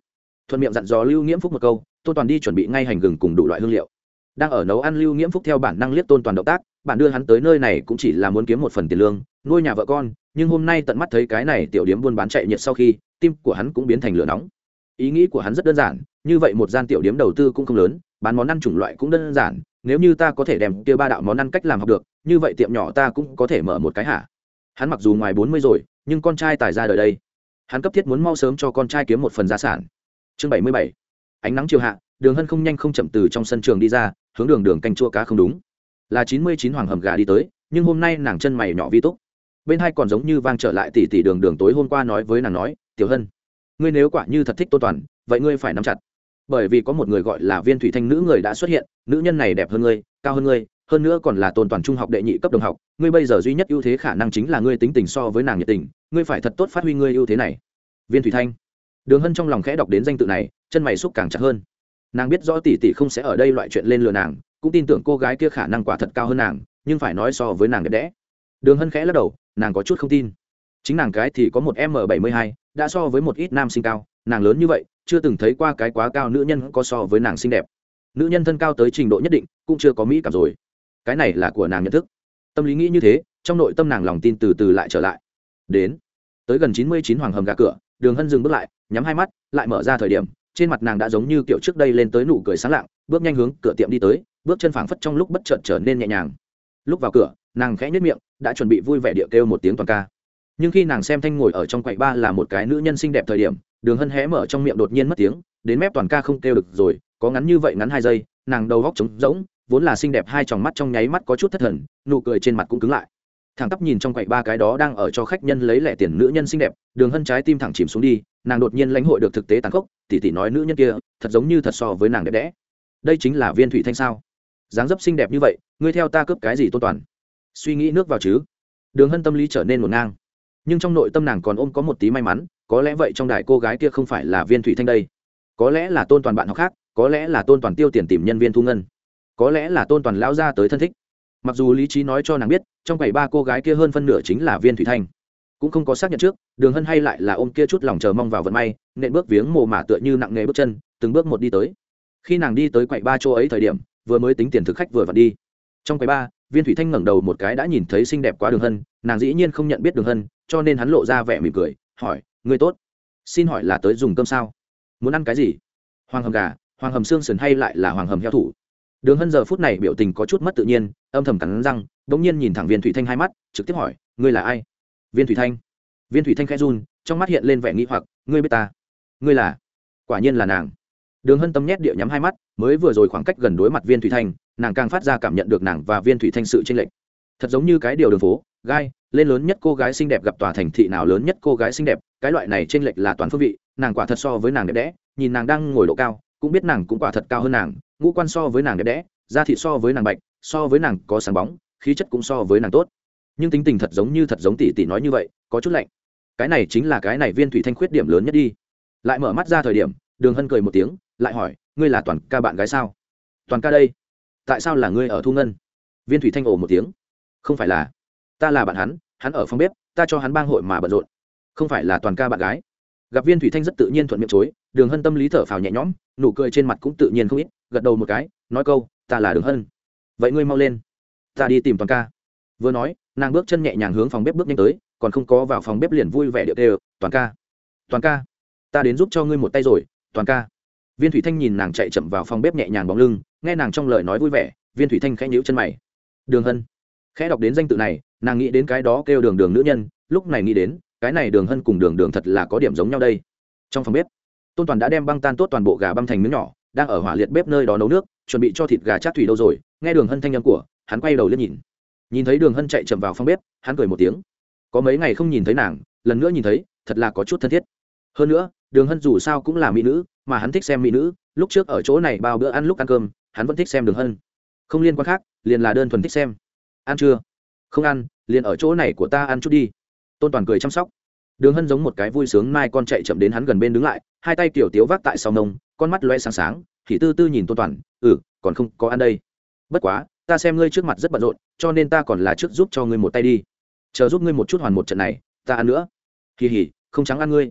thuận miệng dặn dò lưu nghiễm phúc một câu, tôn toàn đi chuẩn bị ngay hành gừng cùng đủ loại hương liệu. Đang ở nấu ăn, lưu nghiễm phúc theo bản năng liếc tôn toàn động tác, bạn đưa hắn tới nơi này cũng chỉ là muốn kiếm một phần tiền lương, nuôi nhà vợ con, nhưng hôm nay tận mắt thấy cái này tiểu điếm buôn bán chạy nhiệt sau khi, tim của hắn cũng biến thành lửa nóng. Ý nghĩ của hắn rất đơn giản, như vậy một gian tiểu điếm đầu tư cũng không lớn, bán món ăn chủng loại cũng đơn giản, nếu như ta có thể đem kia ba đạo món ăn cách làm học được, như vậy tiệm nhỏ ta cũng có thể mở một cái hả? Hắn mặc dù ngoài bốn mươi rồi, nhưng con trai tài ra đời đây. Hắn cấp thiết muốn mau sớm cho con trai kiếm một phần gia sản chương bảy mươi bảy. Ánh nắng chiều hạ, đường hân không nhanh không chậm từ trong sân trường đi ra, hướng đường đường canh chua cá không đúng. Là chín mươi chín hoàng hầm gà đi tới, nhưng hôm nay nàng chân mày nhỏ vi túc. Bên hai còn giống như vang trở lại tỷ tỷ đường đường tối hôm qua nói với nàng nói, tiểu hân, ngươi nếu quả như thật thích tô toàn, vậy ngươi phải nắm chặt. Bởi vì có một người gọi là viên thủy thanh nữ người đã xuất hiện, nữ nhân này đẹp hơn ngươi, cao hơn ngươi, hơn nữa còn là tôn toàn trung học đệ nhị cấp đồng học, ngươi bây giờ duy nhất ưu thế khả năng chính là ngươi tính tình so với nàng nhiệt tình, ngươi phải thật tốt phát huy ngươi ưu thế này. Viên thủy thanh đường hân trong lòng khẽ đọc đến danh tự này, chân mày xúc càng chặt hơn. Nàng biết rõ tỷ tỷ không sẽ ở đây loại chuyện lên lừa nàng, cũng tin tưởng cô gái kia khả năng quả thật cao hơn nàng, nhưng phải nói so với nàng đẹp đẽ. Đường hân khẽ lắc đầu, nàng có chút không tin. Chính nàng cái thì có một m bảy mươi hai, đã so với một ít nam sinh cao, nàng lớn như vậy, chưa từng thấy qua cái quá cao nữ nhân có so với nàng xinh đẹp. Nữ nhân thân cao tới trình độ nhất định, cũng chưa có mỹ cảm rồi. Cái này là của nàng nhận thức. Tâm lý nghĩ như thế, trong nội tâm nàng lòng tin từ từ lại trở lại. Đến, tới gần chín mươi chín hoàng hầm gà cửa, đường hân dừng bước lại nhắm hai mắt, lại mở ra thời điểm, trên mặt nàng đã giống như kiểu trước đây lên tới nụ cười sáng lạng, bước nhanh hướng cửa tiệm đi tới, bước chân phảng phất trong lúc bất chợt trở nên nhẹ nhàng. Lúc vào cửa, nàng khẽ nhất miệng, đã chuẩn bị vui vẻ địa kêu một tiếng toàn ca. Nhưng khi nàng xem thanh ngồi ở trong quầy ba là một cái nữ nhân xinh đẹp thời điểm, đường hân hé mở trong miệng đột nhiên mất tiếng, đến mép toàn ca không kêu được rồi, có ngắn như vậy ngắn hai giây, nàng đầu góc trống rỗng, vốn là xinh đẹp hai tròng mắt trong nháy mắt có chút thất thần, nụ cười trên mặt cũng cứng lại. Thẳng tắp nhìn trong quầy ba cái đó đang ở cho khách nhân lấy lẻ tiền nữ nhân xinh đẹp, đường hân trái tim thẳng chìm xuống đi nàng đột nhiên lãnh hội được thực tế tàn khốc, tỉ tỉ nói nữ nhân kia, thật giống như thật so với nàng đẹp đẽ. Đây chính là viên thủy thanh sao? Dáng dấp xinh đẹp như vậy, ngươi theo ta cướp cái gì tôn toàn? Suy nghĩ nước vào chứ. Đường hân tâm lý trở nên ngổn ngang. Nhưng trong nội tâm nàng còn ôm có một tí may mắn, có lẽ vậy trong đại cô gái kia không phải là viên thủy thanh đây. Có lẽ là tôn toàn bạn học khác, có lẽ là tôn toàn tiêu tiền tìm nhân viên thu ngân. Có lẽ là tôn toàn lão ra tới thân thích. Mặc dù lý trí nói cho nàng biết, trong quầy ba cô gái kia hơn phân nửa chính là viên thủy thanh cũng không có xác nhận trước, đường hân hay lại là ôm kia chút lòng chờ mong vào vận may, nện bước viếng mồ mả tựa như nặng nề bước chân, từng bước một đi tới. Khi nàng đi tới quầy ba chỗ ấy thời điểm, vừa mới tính tiền thực khách vừa vặn đi. Trong quầy ba, viên thủy thanh ngẩng đầu một cái đã nhìn thấy xinh đẹp quá đường hân, nàng dĩ nhiên không nhận biết đường hân, cho nên hắn lộ ra vẻ mỉm cười, hỏi người tốt? Xin hỏi là tới dùng cơm sao? Muốn ăn cái gì? Hoàng hầm gà, hoàng hầm xương sườn hay lại là hoàng hầm heo thủ? Đường hân giờ phút này biểu tình có chút mất tự nhiên, âm thầm cắn răng đ ỗ n g nhiên nhìn thẳng viên thủy thanh hai mắt, trực tiếp hỏi, ngươi là ai? Viên thủy thanh. Viên thủy thanh khẽ run, trong mắt hiện lên vẻ nghĩ hoặc, ngươi biết ta? Ngươi là? Quả nhiên là nàng. Đường hân tâm nhét địa nhắm hai mắt, mới vừa rồi khoảng cách gần đối mặt viên thủy thanh, nàng càng phát ra cảm nhận được nàng và viên thủy thanh sự tranh lệch. Thật giống như cái điều đường phố, gai, lên lớn nhất cô gái xinh đẹp gặp tòa thành thị nào lớn nhất cô gái xinh đẹp, cái loại này tranh lệch là toàn phương vị, nàng quả thật so với nàng đẹp đẽ, nhìn nàng đang ngồi độ cao, cũng biết nàng cũng quả thật cao hơn nàng, ngũ quan so với nàng đẹp đẽ, da thị so với nàng bạch, so với nàng có sáng bóng, khí chất cũng so với nàng tốt nhưng tính tình thật giống như thật giống tỷ tỷ nói như vậy, có chút lạnh. Cái này chính là cái này viên thủy thanh khuyết điểm lớn nhất đi. Lại mở mắt ra thời điểm, đường hân cười một tiếng, lại hỏi, ngươi là toàn ca bạn gái sao? Toàn ca đây. Tại sao là ngươi ở thu ngân? Viên thủy thanh ồ một tiếng. Không phải là, ta là bạn hắn hắn ở phòng bếp, ta cho hắn bang hội mà bận rộn. Không phải là toàn ca bạn gái. Gặp viên thủy thanh rất tự nhiên thuận miệng chối, đường hân tâm lý thở phào nhẹ nhõm, nụ cười trên mặt cũng tự nhiên không ít, gật đầu một cái, nói câu, ta là đường hân. Vậy ngươi mau lên, ta đi tìm toàn ca vừa nói, nàng bước chân nhẹ nhàng hướng phòng bếp bước nhanh tới, còn không có vào phòng bếp liền vui vẻ điệu đều toàn ca toàn ca, ta đến giúp cho ngươi một tay rồi, toàn ca. Viên thủy thanh nhìn nàng chạy chậm vào phòng bếp nhẹ nhàng bóng lưng, nghe nàng trong lời nói vui vẻ, viên thủy thanh khẽ nhíu chân mày. Đường hân. Khẽ đọc đến danh tự này, nàng nghĩ đến cái đó kêu đường đường nữ nhân, lúc này nghĩ đến, cái này đường hân cùng đường đường thật là có điểm giống nhau đây. Trong phòng bếp, tôn toàn đã đem băng tan tốt toàn bộ gà băng thành miếng nhỏ, đang ở hỏa liệt bếp nơi đó nấu nước, chuẩn bị cho thịt gà chát thủy đâu rồi, nghe đường hân thanh â m của, hắn quay đầu lên nhìn nhìn thấy đường hân chạy chậm vào phòng bếp, hắn cười một tiếng. Có mấy ngày không nhìn thấy nàng, lần nữa nhìn thấy, thật là có chút thân thiết. Hơn nữa, đường hân dù sao cũng là mỹ nữ, mà hắn thích xem mỹ nữ, lúc trước ở chỗ này bao bữa ăn lúc ăn cơm, hắn vẫn thích xem đường hân. Không liên quan khác, liền là đơn thuần thích xem. Ăn chưa? Không ăn, liền ở chỗ này của ta ăn chút đi. Tôn toàn cười chăm sóc. Đường hân giống một cái vui sướng mai con chạy chậm đến hắn gần bên đứng lại, hai tay kiểu tiếu vác tại sau nông, con mắt loe sáng sáng, thì tư tư nhìn tôn toàn ừ còn không có ăn đây. Bất quá ta xem ngươi trước mặt rất bận rộn, cho nên ta còn là trước giúp cho ngươi một tay đi. Chờ giúp ngươi một chút hoàn một trận này, ta ăn nữa. Kỳ hỉ không trắng ăn ngươi.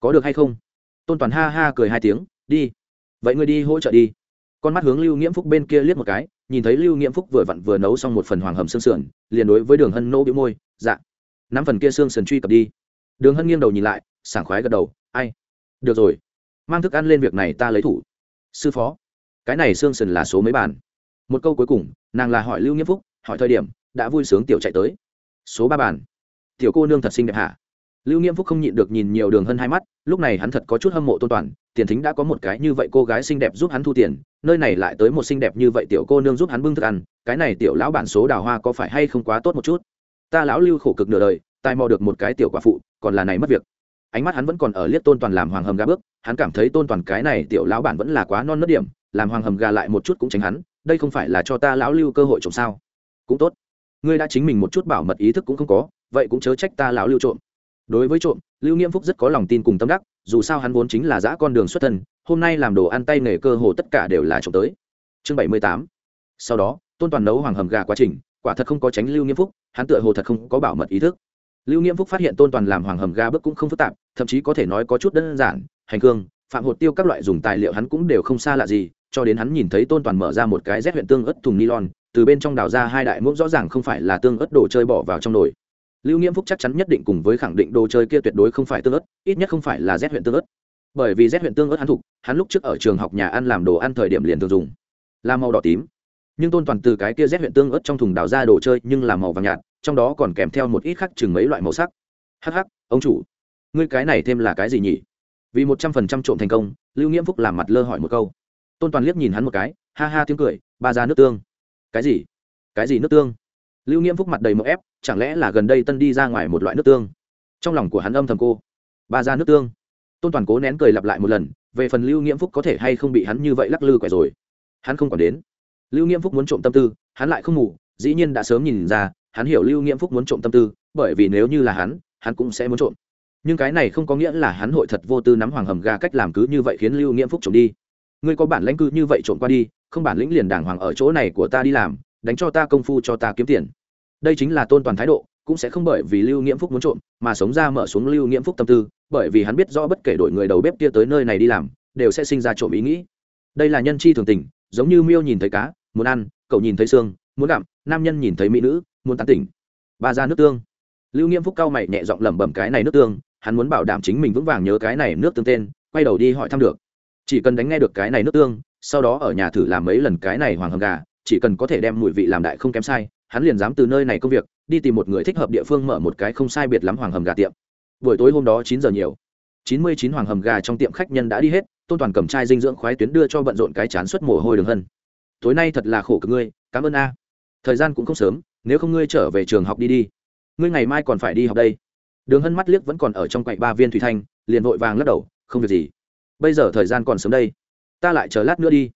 Có được hay không? Tôn toàn ha ha cười hai tiếng, đi. Vậy ngươi đi hỗ trợ đi. Con mắt hướng lưu nghiễm phúc bên kia liếc một cái, nhìn thấy lưu nghiễm phúc vừa vặn vừa nấu xong một phần hoàng hầm xương sườn, liền đối với đường hân nô bĩu môi dạ. Nắm phần kia xương sườn truy cập đi. Đường hân nghiêng đầu nhìn lại, sảng khoái gật đầu, ai? Được rồi. Mang thức ăn lên việc này ta lấy thủ. Sư phó. Cái này xương sườn là số mấy bàn một câu cuối cùng, nàng là hỏi lưu nghiêm phúc, hỏi thời điểm, đã vui sướng tiểu chạy tới. Số ba bàn. Tiểu cô nương thật xinh đẹp hả? Lưu nghiêm phúc không nhịn được nhìn nhiều đường hơn hai mắt, lúc này hắn thật có chút hâm mộ tôn toàn, tiền thính đã có một cái như vậy cô gái xinh đẹp giúp hắn thu tiền, nơi này lại tới một xinh đẹp như vậy tiểu cô nương giúp hắn bưng thức ăn, cái này tiểu lão bản số đào hoa có phải hay không quá tốt một chút? Ta lão lưu khổ cực nửa đời, tai mò được một cái tiểu quả phụ, còn là này mất việc. Ánh mắt hắn vẫn còn ở liếc tôn toàn làm hoàng hầm gà bước, hắn cảm thấy tôn toàn cái này tiểu lão bản vẫn là quá non nớt điểm, làm hoàng hầm gà lại một chút cũng tránh hắn đây không phải là cho ta lão lưu cơ hội trộm sao? Cũng tốt. Ngươi đã chính mình một chút bảo mật ý thức cũng không có, vậy cũng chớ trách ta lão lưu trộm. Đối với trộm, lưu nghiêm phúc rất có lòng tin cùng tâm đắc, dù sao hắn vốn chính là giã con đường xuất thân, hôm nay làm đồ ăn tay nghề cơ hồ tất cả đều là trộm tới. Chương bảy mươi tám. Sau đó, tôn toàn nấu hoàng hầm gà quá trình, quả thật không có tránh lưu nghiêm phúc, hắn tựa hồ thật không có bảo mật ý thức. Lưu nghiêm phúc phát hiện tôn toàn làm hoàng hầm gà bước cũng không phức tạp, thậm chí có thể nói có chút đơn giản, hành cương phạm hột tiêu các loại dùng tài liệu hắn cũng đều không xa lạ gì cho đến hắn nhìn thấy tôn toàn mở ra một cái rét huyện tương ớt thùng nylon, từ bên trong đào ra hai đại muỗng rõ ràng không phải là tương ớt đồ chơi bỏ vào trong nồi. Lưu nghiễm phúc chắc chắn nhất định cùng với khẳng định đồ chơi kia tuyệt đối không phải tương ớt, ít nhất không phải là rét huyện tương ớt. Bởi vì rét huyện tương ớt hắn thục hắn lúc trước ở trường học nhà ăn làm đồ ăn thời điểm liền thường dùng. Là màu đỏ tím. Nhưng tôn toàn từ cái kia rét huyện tương ớt trong thùng đào ra đồ chơi nhưng là màu vàng nhạt, trong đó còn kèm theo một ít khác chừng mấy loại màu sắc. Hh ông chủ, ngươi cái này thêm là cái gì nhỉ? Vì một trăm phần trăm trộm thành công, lưu nghiễm phúc làm mặt lơ hỏi một câu tôn toàn liếc nhìn hắn một cái, ha ha tiếng cười, ba ra nước tương. Cái gì? Cái gì nước tương? Lưu nghiễm phúc mặt đầy mỡ ép, chẳng lẽ là gần đây tân đi ra ngoài một loại nước tương? Trong lòng của hắn âm thầm cô. Ba ra nước tương. Tôn toàn cố nén cười lặp lại một lần, về phần lưu nghiễm phúc có thể hay không bị hắn như vậy lắc lư quẻ rồi. Hắn không còn đến. Lưu nghiễm phúc muốn trộm tâm tư, hắn lại không ngủ, dĩ nhiên đã sớm nhìn ra, hắn hiểu lưu nghiễm phúc muốn trộm tâm tư, bởi vì nếu như là hắn hắn cũng sẽ muốn trộm. Nhưng cái này không có nghĩa là hắn hội thật vô tư nắm hoàng hầm gà cách làm cứ như vậy khiến lưu nghiễm phúc trộm đi ngươi có bản lãnh cư như vậy trộm qua đi, không bản lĩnh liền đàng hoàng ở chỗ này của ta đi làm, đánh cho ta công phu cho ta kiếm tiền. Đây chính là tôn toàn thái độ, cũng sẽ không bởi vì lưu nghiễm phúc muốn trộm, mà sống ra mở xuống lưu nghiễm phúc tâm tư, bởi vì hắn biết rõ bất kể đội người đầu bếp kia tới nơi này đi làm, đều sẽ sinh ra trộm ý nghĩ. Đây là nhân chi thường tình, giống như miêu nhìn thấy cá, muốn ăn, cậu nhìn thấy xương, muốn gặm, nam nhân nhìn thấy mỹ nữ, muốn tán tỉnh. Ba ra nước tương. Lưu nghiễm phúc cao mày nhẹ giọng lẩm bẩm cái này nước tương, hắn muốn bảo đảm chính mình vững vàng nhớ cái này nước tương tên, quay đầu đi hỏi thăm được chỉ cần đánh nghe được cái này nước tương, sau đó ở nhà thử làm mấy lần cái này hoàng hầm gà, chỉ cần có thể đem mùi vị làm đại không kém sai, hắn liền dám từ nơi này công việc, đi tìm một người thích hợp địa phương mở một cái không sai biệt lắm hoàng hầm gà tiệm. Buổi tối hôm đó chín giờ nhiều, chín mươi chín hoàng hầm gà trong tiệm khách nhân đã đi hết, tôn toàn cầm chai dinh dưỡng khoái tuyến đưa cho bận rộn cái chán suất mồ hôi đường hân. Tối nay thật là khổ cực ngươi, cảm ơn a. Thời gian cũng không sớm, nếu không ngươi trở về trường học đi đi. Ngươi ngày mai còn phải đi học đây. Đường hân mắt liếc vẫn còn ở trong quạnh ba viên thủy thanh, liền vội vàng lắc đầu, không việc gì bây giờ thời gian còn sớm đây. Ta lại chờ lát nữa đi.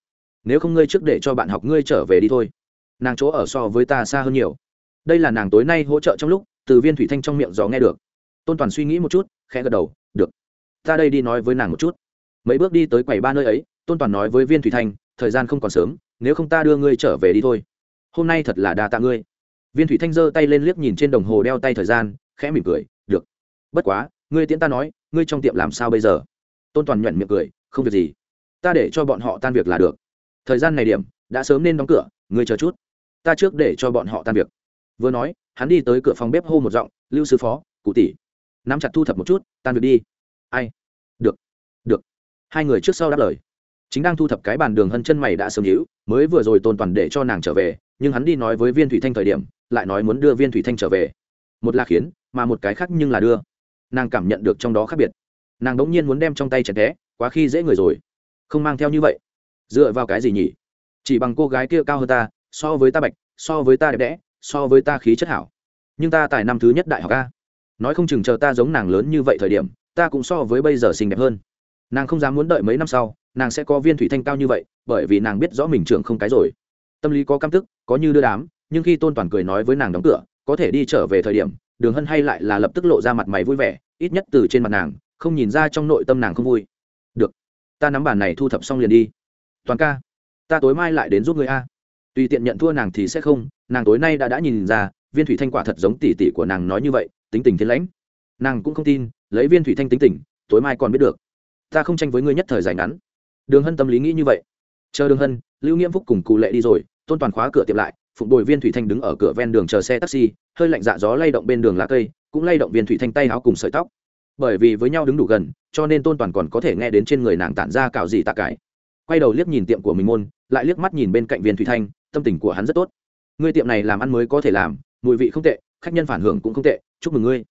Nếu không ngươi trước để cho bạn học ngươi trở về đi thôi. Nàng chỗ ở so với ta xa hơn nhiều. Đây là nàng tối nay hỗ trợ trong lúc, từ viên thủy thanh trong miệng gió nghe được. Tôn toàn suy nghĩ một chút, khẽ gật đầu, được. Ta đây đi nói với nàng một chút. Mấy bước đi tới quầy ba nơi ấy, tôn toàn nói với viên thủy thanh, thời gian không còn sớm, nếu không ta đưa ngươi trở về đi thôi. Hôm nay thật là đa tạ ngươi. Viên thủy thanh giơ tay lên liếc nhìn trên đồng hồ đeo tay thời gian, khẽ mỉm cười, được. Bất quá, ngươi tiễn ta nói, ngươi trong tiệm làm sao bây giờ? Tôn toàn nhuận miệng cười không việc gì ta để cho bọn họ tan việc là được. Thời gian này điểm đã sớm nên đóng cửa ngươi chờ chút. Ta trước để cho bọn họ tan việc. Vừa nói hắn đi tới cửa phòng bếp hô một giọng lưu sư phó cụ tỷ nắm chặt thu thập một chút tan việc đi. Ai? Được được. Hai người trước sau đáp lời. Chính đang thu thập cái bàn đường hân chân mày đã sớm hữu, mới vừa rồi tôn toàn để cho nàng trở về nhưng hắn đi nói với viên thủy thanh thời điểm lại nói muốn đưa viên thủy thanh trở về. Một là khiến mà một cái khác nhưng là đưa. Nàng cảm nhận được trong đó khác biệt nàng đ ỗ n g nhiên muốn đem trong tay chặt té, quá khi dễ người rồi. Không mang theo như vậy. Dựa vào cái gì nhỉ? Chỉ bằng cô gái kia cao hơn ta, so với ta bạch, so với ta đẹp đẽ, so với ta khí chất hảo. Nhưng ta tài năm thứ nhất đại học a. Nói không chừng chờ ta giống nàng lớn như vậy thời điểm, ta cũng so với bây giờ xinh đẹp hơn. Nàng không dám muốn đợi mấy năm sau, nàng sẽ có viên thủy thanh cao như vậy, bởi vì nàng biết rõ mình trưởng không cái rồi. Tâm lý có căm tức, có như đưa đám, nhưng khi tôn toàn cười nói với nàng đóng cửa, có thể đi trở về thời điểm, đường hân hay lại là lập tức lộ ra mặt mày vui vẻ, ít nhất từ trên mặt nàng không nhìn ra trong nội tâm nàng không vui. Được, ta nắm bàn này thu thập xong liền đi. Toàn ca, ta tối mai lại đến giúp người a. Tùy tiện nhận thua nàng thì sẽ không, nàng tối nay đã đã nhìn ra, viên thủy thanh quả thật giống tỷ tỷ của nàng nói như vậy, tính tình thiên lãnh. Nàng cũng không tin, lấy viên thủy thanh tính tình, tối mai còn biết được. Ta không tranh với ngươi nhất thời dài ngắn. Đường hân tâm lý nghĩ như vậy. Chờ đường hân, lưu nghiêm phúc cùng cụ lệ đi rồi, tôn toàn khóa cửa tiệm lại, phụng bồi viên thủy thanh đứng ở cửa ven đường chờ xe taxi, hơi lạnh dạ gió lay động bên đường lá cây, cũng lay động viên thủy thanh tay áo cùng sợi tóc bởi vì với nhau đứng đủ gần, cho nên tôn toàn còn có thể nghe đến trên người nàng tản ra cào gì tạ cải. Quay đầu liếc nhìn tiệm của mình môn, lại liếc mắt nhìn bên cạnh viên thủy thanh, tâm tình của hắn rất tốt. Ngươi tiệm này làm ăn mới có thể làm, mùi vị không tệ, khách nhân phản hưởng cũng không tệ, chúc mừng ngươi.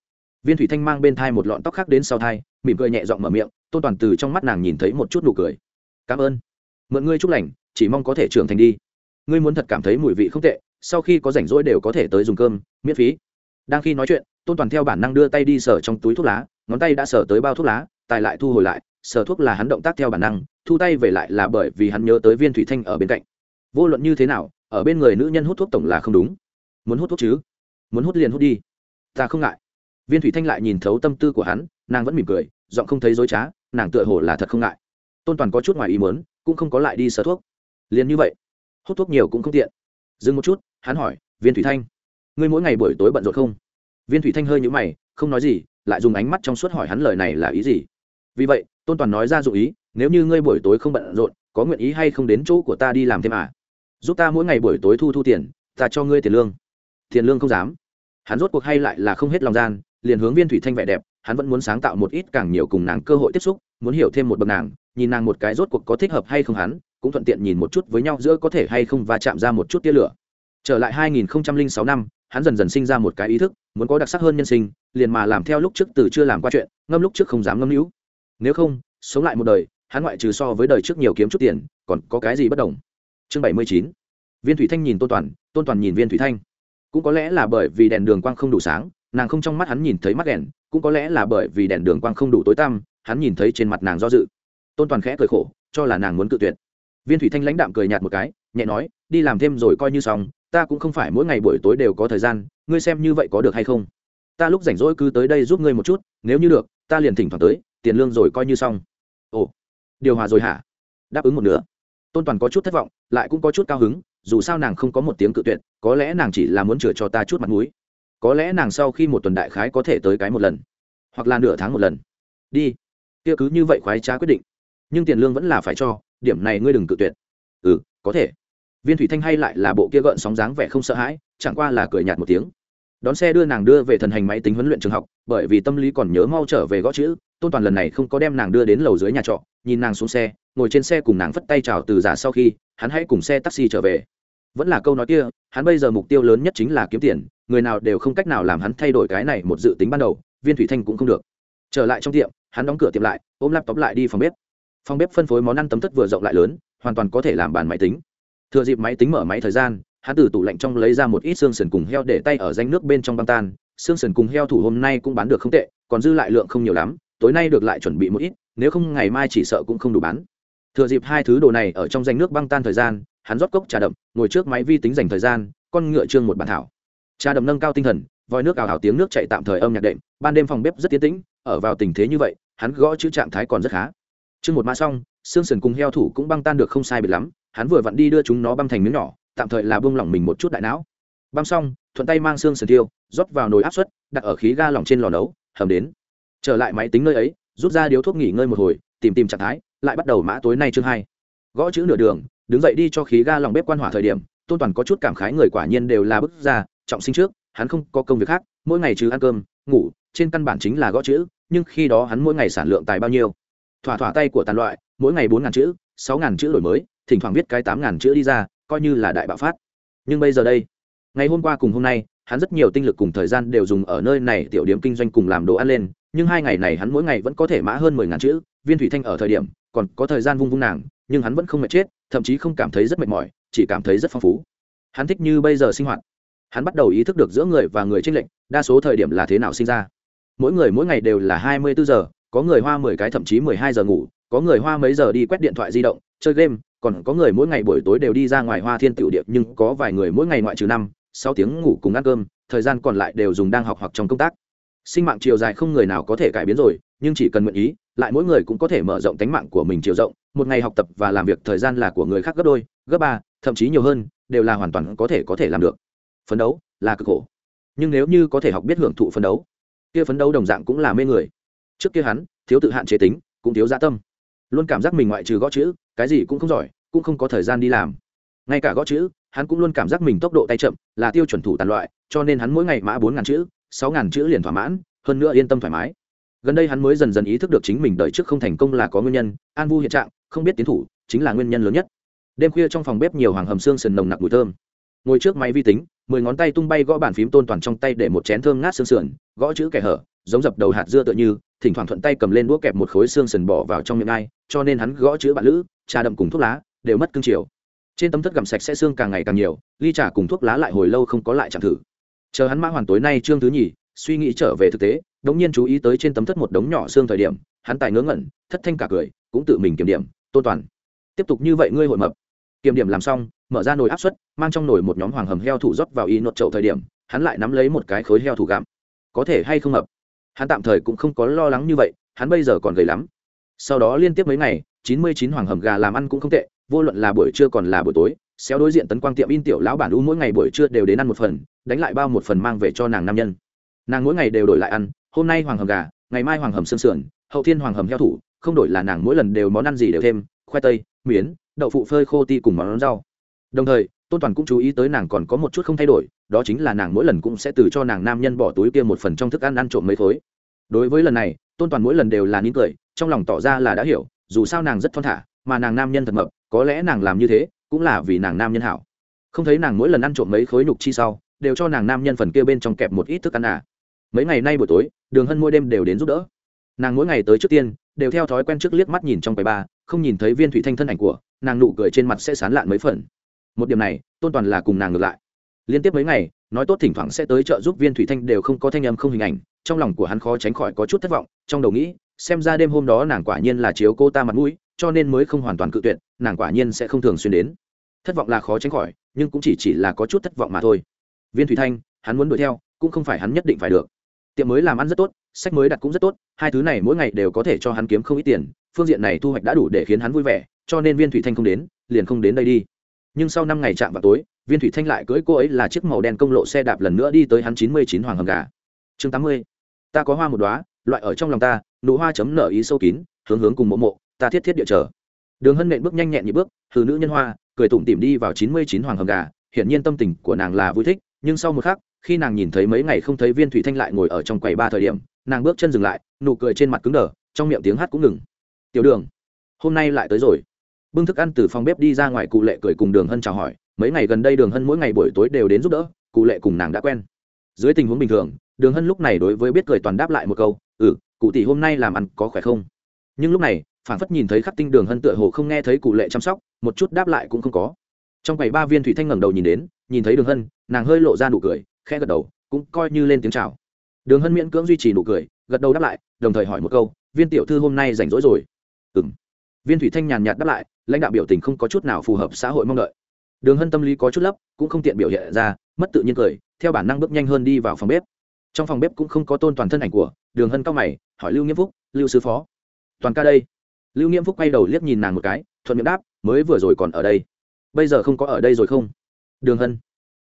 Viên thủy thanh mang bên thai một lọn tóc khác đến sau thai, mỉm cười nhẹ giọng mở miệng, tôn toàn từ trong mắt nàng nhìn thấy một chút nụ cười. Cảm ơn. Mượn ngươi chúc lành, chỉ mong có thể trưởng thành đi. Ngươi muốn thật cảm thấy mùi vị không tệ, sau khi có rảnh rỗi đều có thể tới dùng cơm, miễn phí. Đang khi nói chuyện, tôn toàn theo bản năng đưa tay đi sờ trong túi thuốc lá ngón tay đã sờ tới bao thuốc lá, tài lại thu hồi lại, sờ thuốc là hắn động tác theo bản năng, thu tay về lại là bởi vì hắn nhớ tới viên thủy thanh ở bên cạnh. Vô luận như thế nào, ở bên người nữ nhân hút thuốc tổng là không đúng. Muốn hút thuốc chứ? Muốn hút liền hút đi. Ta không ngại. Viên thủy thanh lại nhìn thấu tâm tư của hắn, nàng vẫn mỉm cười, giọng không thấy dối trá, nàng tựa hồ là thật không ngại. Tôn toàn có chút ngoài ý muốn, cũng không có lại đi sờ thuốc. Liền như vậy, hút thuốc nhiều cũng không tiện. Dừng một chút, hắn hỏi, viên thủy thanh, ngươi mỗi ngày buổi tối bận rộn không? Viên thủy thanh hơi nhũ mày, không nói gì lại dùng ánh mắt trong suốt hỏi hắn lời này là ý gì? Vì vậy, tôn toàn nói ra dụ ý, nếu như ngươi buổi tối không bận rộn, có nguyện ý hay không đến chỗ của ta đi làm thêm à? Giúp ta mỗi ngày buổi tối thu thu tiền, ta cho ngươi tiền lương. Tiền lương không dám. Hắn rốt cuộc hay lại là không hết lòng gian, liền hướng viên thủy thanh vẻ đẹp, hắn vẫn muốn sáng tạo một ít càng nhiều cùng nàng cơ hội tiếp xúc, muốn hiểu thêm một bậc nàng, nhìn nàng một cái rốt cuộc có thích hợp hay không hắn, cũng thuận tiện nhìn một chút với nhau giữa có thể hay không và chạm ra một chút tia lửa. Trở lại 2006 năm hắn dần dần sinh ra một cái ý thức, muốn có đặc sắc hơn nhân sinh, liền mà làm theo lúc trước từ chưa làm qua chuyện, ngâm lúc trước không dám ngâm hữu nếu không, sống lại một đời, hắn ngoại trừ so với đời trước nhiều kiếm chút tiền, còn có cái gì bất đồng? Chương 79 viên thủy thanh nhìn tôn toàn tôn toàn nhìn viên thủy thanh. Cũng có lẽ là bởi vì đèn đường quang không đủ sáng, nàng không trong mắt hắn nhìn thấy mắt đèn, cũng có lẽ là bởi vì đèn đường quang không đủ tối tăm, hắn nhìn thấy trên mặt nàng do dự. Tôn toàn khẽ cười khổ, cho là nàng muốn cự tuyệt. Viên thủy thanh lãnh đạm cười nhạt một cái, nhẹ nói, đi làm thêm rồi coi như xong ta cũng không phải mỗi ngày buổi tối đều có thời gian, ngươi xem như vậy có được hay không? Ta lúc rảnh rỗi cứ tới đây giúp ngươi một chút, nếu như được, ta liền thỉnh thoảng tới, tiền lương rồi coi như xong. Ồ, điều hòa rồi hả? Đáp ứng một nửa. Tôn toàn có chút thất vọng, lại cũng có chút cao hứng, dù sao nàng không có một tiếng cự tuyệt, có lẽ nàng chỉ là muốn chừa cho ta chút mặt mũi. Có lẽ nàng sau khi một tuần đại khái có thể tới cái một lần, hoặc là nửa tháng một lần. Đi. Kia cứ như vậy khoái trá quyết định. Nhưng tiền lương vẫn là phải cho, điểm này ngươi đừng cự tuyệt. Ừ có thể viên thủy thanh hay lại là bộ kia gợn sóng dáng vẻ không sợ hãi, chẳng qua là cười nhạt một tiếng. Đón xe đưa nàng đưa về thần hành máy tính huấn luyện trường học, bởi vì tâm lý còn nhớ mau trở về gõ chữ, tôn toàn lần này không có đem nàng đưa đến lầu dưới nhà trọ, nhìn nàng xuống xe, ngồi trên xe cùng nàng phất tay chào từ giả sau khi, hắn hãy cùng xe taxi trở về. Vẫn là câu nói kia, hắn bây giờ mục tiêu lớn nhất chính là kiếm tiền, người nào đều không cách nào làm hắn thay đổi cái này một dự tính ban đầu, viên thủy thanh cũng không được. Trở lại trong tiệm, hắn đóng cửa tiệm lại, ôm laptop lại đi phòng bếp. Phòng bếp phân phối món ăn tấm thất vừa rộng lại lớn, hoàn toàn có thể làm bàn máy tính thừa dịp máy tính mở máy thời gian, hắn từ tủ lạnh trong lấy ra một ít xương sườn cùng heo để tay ở danh nước bên trong băng tan. Xương sườn cùng heo thủ hôm nay cũng bán được không tệ, còn dư lại lượng không nhiều lắm, tối nay được lại chuẩn bị một ít, nếu không ngày mai chỉ sợ cũng không đủ bán. Thừa dịp hai thứ đồ này ở trong danh nước băng tan thời gian, hắn rót cốc trà đậm, ngồi trước máy vi tính dành thời gian, con ngựa trương một bản thảo. Trà đậm nâng cao tinh thần, vòi nước ảo ảo tiếng nước chạy tạm thời âm nhạc đệm, ban đêm phòng bếp rất tiến tĩnh, ở vào tình thế như vậy, hắn gõ chữ trạng thái còn rất khá. Chương một mã xong, xương sườn cùng heo thủ cũng băng tan được không sai biệt lắm hắn vừa vặn đi đưa chúng nó băng thành miếng nhỏ, tạm thời là buông lỏng mình một chút đại não. Băng xong, thuận tay mang xương sườn tiêu rót vào nồi áp suất, đặt ở khí ga lỏng trên lò nấu, hầm đến. Trở lại máy tính nơi ấy, rút ra điếu thuốc nghỉ ngơi một hồi, tìm tìm trạng thái, lại bắt đầu mã tối nay chương hai. Gõ chữ nửa đường, đứng dậy đi cho khí ga lỏng bếp quan hỏa thời điểm, tôn toàn có chút cảm khái người quả nhiên đều là bức ra trọng sinh trước, hắn không có công việc khác, mỗi ngày trừ ăn cơm, ngủ, trên căn bản chính là gõ chữ, nhưng khi đó hắn mỗi ngày sản lượng tài bao nhiêu? Thỏa thỏa tay của tàn loại, mỗi ngày bốn ngàn chữ, sáu ngàn chữ đổi mới thỉnh thoảng viết cái tám ngàn chữ đi ra, coi như là đại bạo phát. Nhưng bây giờ đây, ngày hôm qua cùng hôm nay, hắn rất nhiều tinh lực cùng thời gian đều dùng ở nơi này tiểu điểm kinh doanh cùng làm đồ ăn lên, nhưng hai ngày này hắn mỗi ngày vẫn có thể mã hơn mười ngàn chữ, viên thủy thanh ở thời điểm, còn có thời gian vung vung nàng, nhưng hắn vẫn không mệt chết, thậm chí không cảm thấy rất mệt mỏi, chỉ cảm thấy rất phong phú. Hắn thích như bây giờ sinh hoạt. Hắn bắt đầu ý thức được giữa người và người tranh lệch, đa số thời điểm là thế nào sinh ra. Mỗi người mỗi ngày đều là hai mươi bốn giờ, có người hoa mười cái thậm chí mười hai giờ ngủ, có người hoa mấy giờ đi quét điện thoại di động, chơi game còn có người mỗi ngày buổi tối đều đi ra ngoài hoa thiên tiểu điệp nhưng có vài người mỗi ngày ngoại trừ năm, sáu tiếng ngủ cùng ăn cơm, thời gian còn lại đều dùng đang học hoặc trong công tác. Sinh mạng chiều dài không người nào có thể cải biến rồi, nhưng chỉ cần nguyện ý, lại mỗi người cũng có thể mở rộng tánh mạng của mình chiều rộng. Một ngày học tập và làm việc thời gian là của người khác gấp đôi, gấp ba, thậm chí nhiều hơn, đều là hoàn toàn có thể có thể làm được. Phấn đấu là cực khổ. Nhưng nếu như có thể học biết hưởng thụ phấn đấu, kia phấn đấu đồng dạng cũng là mê người. Trước kia hắn, thiếu tự hạn chế tính, cũng thiếu gia tâm luôn cảm giác mình ngoại trừ gõ chữ, cái gì cũng không giỏi, cũng không có thời gian đi làm. Ngay cả gõ chữ, hắn cũng luôn cảm giác mình tốc độ tay chậm, là tiêu chuẩn thủ tàn loại, cho nên hắn mỗi ngày mã bốn ngàn chữ, sáu ngàn chữ liền thỏa mãn, hơn nữa yên tâm thoải mái. Gần đây hắn mới dần dần ý thức được chính mình đợi trước không thành công là có nguyên nhân, an vu hiện trạng, không biết tiến thủ, chính là nguyên nhân lớn nhất. Đêm khuya trong phòng bếp nhiều hoàng hầm xương sần nồng nặc mùi thơm. Ngồi trước máy vi tính, mười ngón tay tung bay gõ bàn phím tôn toàn trong tay để một chén thơm ngát xương sườn, gõ chữ kẻ hở, giống dập đầu hạt dưa tựa như thỉnh thoảng thuận tay cầm lên đũa kẹp một khối xương sần bỏ vào trong miệng ai, cho nên hắn gõ chữ bạn lữ, trà đậm cùng thuốc lá, đều mất cương chiều trên tấm thất gặm sạch sẽ xương càng ngày càng nhiều, ly trà cùng thuốc lá lại hồi lâu không có lại chạm thử. Chờ hắn mã hoàn tối nay trương thứ nhì, suy nghĩ trở về thực tế, đống nhiên chú ý tới trên tấm thất một đống nhỏ xương thời điểm, hắn tài ngớ ngẩn, thất thanh cả cười, cũng tự mình kiểm điểm tôn toàn, tiếp tục như vậy ngươi hội mập. Kiểm điểm làm xong, mở ra nồi áp suất, mang trong nồi một nhóm hoàng hầm heo thủ rót vào y nốt chậu thời điểm, hắn lại nắm lấy một cái khối heo thủ gặm. Có thể hay không mập? Hắn tạm thời cũng không có lo lắng như vậy, hắn bây giờ còn gầy lắm. Sau đó liên tiếp mấy ngày, chín mươi chín hoàng hầm gà làm ăn cũng không tệ, vô luận là buổi trưa còn là buổi tối, xéo đối diện tấn quang tiệm in tiểu lão bản u mỗi ngày buổi trưa đều đến ăn một phần, đánh lại bao một phần mang về cho nàng nam nhân. Nàng mỗi ngày đều đổi lại ăn, hôm nay hoàng hầm gà, ngày mai hoàng hầm xương sườn, hậu thiên hoàng hầm heo thủ, không đổi là nàng mỗi lần đều món ăn gì đều thêm, khoai tây, miến, đậu phụ phơi khô ti cùng món rau. Đồng thời, tôn toàn cũng chú ý tới nàng còn có một chút không thay đổi đó chính là nàng mỗi lần cũng sẽ từ cho nàng nam nhân bỏ túi kia một phần trong thức ăn ăn trộm mấy khối. Đối với lần này, tôn toàn mỗi lần đều là nín cười, trong lòng tỏ ra là đã hiểu, dù sao nàng rất thon thả, mà nàng nam nhân thật mập, có lẽ nàng làm như thế, cũng là vì nàng nam nhân hảo. Không thấy nàng mỗi lần ăn trộm mấy khối nhục chi sau, đều cho nàng nam nhân phần kia bên trong kẹp một ít thức ăn à. Mấy ngày nay buổi tối, đường hân mỗi đêm đều đến giúp đỡ. Nàng mỗi ngày tới trước tiên, đều theo thói quen trước liếc mắt nhìn trong quầy ba, không nhìn thấy viên thủy thanh thân ảnh của, nàng nụ cười trên mặt sẽ sán lạn mấy phần. Một điểm này, tôn toàn là cùng nàng ngược lại liên tiếp mấy ngày, nói tốt thỉnh thoảng sẽ tới trợ giúp viên thủy thanh đều không có thanh âm không hình ảnh, trong lòng của hắn khó tránh khỏi có chút thất vọng, trong đầu nghĩ, xem ra đêm hôm đó nàng quả nhiên là chiếu cô ta mặt mũi, cho nên mới không hoàn toàn cự tuyệt, nàng quả nhiên sẽ không thường xuyên đến. Thất vọng là khó tránh khỏi, nhưng cũng chỉ chỉ là có chút thất vọng mà thôi. Viên thủy thanh, hắn muốn đuổi theo, cũng không phải hắn nhất định phải được. Tiệm mới làm ăn rất tốt, sách mới đặt cũng rất tốt, hai thứ này mỗi ngày đều có thể cho hắn kiếm không ít tiền, phương diện này thu hoạch đã đủ để khiến hắn vui vẻ, cho nên viên thủy thanh không đến, liền không đến đây đi nhưng sau năm ngày chạm vào tối, viên thủy thanh lại cưỡi cô ấy là chiếc màu đen công lộ xe đạp lần nữa đi tới hắn chín mươi chín hoàng hầm gà. Chương tám mươi, ta có hoa một đoá loại ở trong lòng ta, nụ hoa chấm nở ý sâu kín, hướng hướng cùng mộ mộ, ta thiết thiết địa chờ. Đường hân nện bước nhanh nhẹn như bước từ nữ nhân hoa, cười tủm tỉm đi vào chín mươi chín hoàng hầm gà. Hiển nhiên tâm tình của nàng là vui thích, nhưng sau một khắc, khi nàng nhìn thấy mấy ngày không thấy viên thủy thanh lại ngồi ở trong quầy ba thời điểm, nàng bước chân dừng lại, nụ cười trên mặt cứng đờ, trong miệng tiếng hát cũng ngừng. Tiểu đường, hôm nay lại tới rồi bưng thức ăn từ phòng bếp đi ra ngoài, cụ lệ cười cùng đường hân chào hỏi. Mấy ngày gần đây đường hân mỗi ngày buổi tối đều đến giúp đỡ, cụ lệ cùng nàng đã quen. Dưới tình huống bình thường, đường hân lúc này đối với biết cười toàn đáp lại một câu ừ cụ tỷ hôm nay làm ăn có khỏe không? Nhưng lúc này phản phất nhìn thấy khắc tinh đường hân tựa hồ không nghe thấy cụ lệ chăm sóc, một chút đáp lại cũng không có. Trong quầy ba viên thủy thanh ngẩng đầu nhìn đến, nhìn thấy đường hân, nàng hơi lộ ra nụ cười, khẽ gật đầu, cũng coi như lên tiếng chào. Đường hân miễn cưỡng duy trì nụ cười, gật đầu đáp lại, đồng thời hỏi một câu, viên tiểu thư hôm nay rảnh rỗi rồi? Ừ m viên thủy thanh nhàn nhạt đáp lại, lãnh đạo biểu tình không có chút nào phù hợp xã hội mong đợi. Đường hân tâm lý có chút lấp, cũng không tiện biểu hiện ra, mất tự nhiên cười, theo bản năng bước nhanh hơn đi vào phòng bếp. Trong phòng bếp cũng không có tôn toàn thân ảnh của, đường hân cao mày, hỏi lưu nghiêm phúc, lưu sứ phó, toàn ca đây? Lưu nghiêm phúc quay đầu liếc nhìn nàng một cái, thuận miệng đáp, mới vừa rồi còn ở đây. Bây giờ không có ở đây rồi không? Đường hân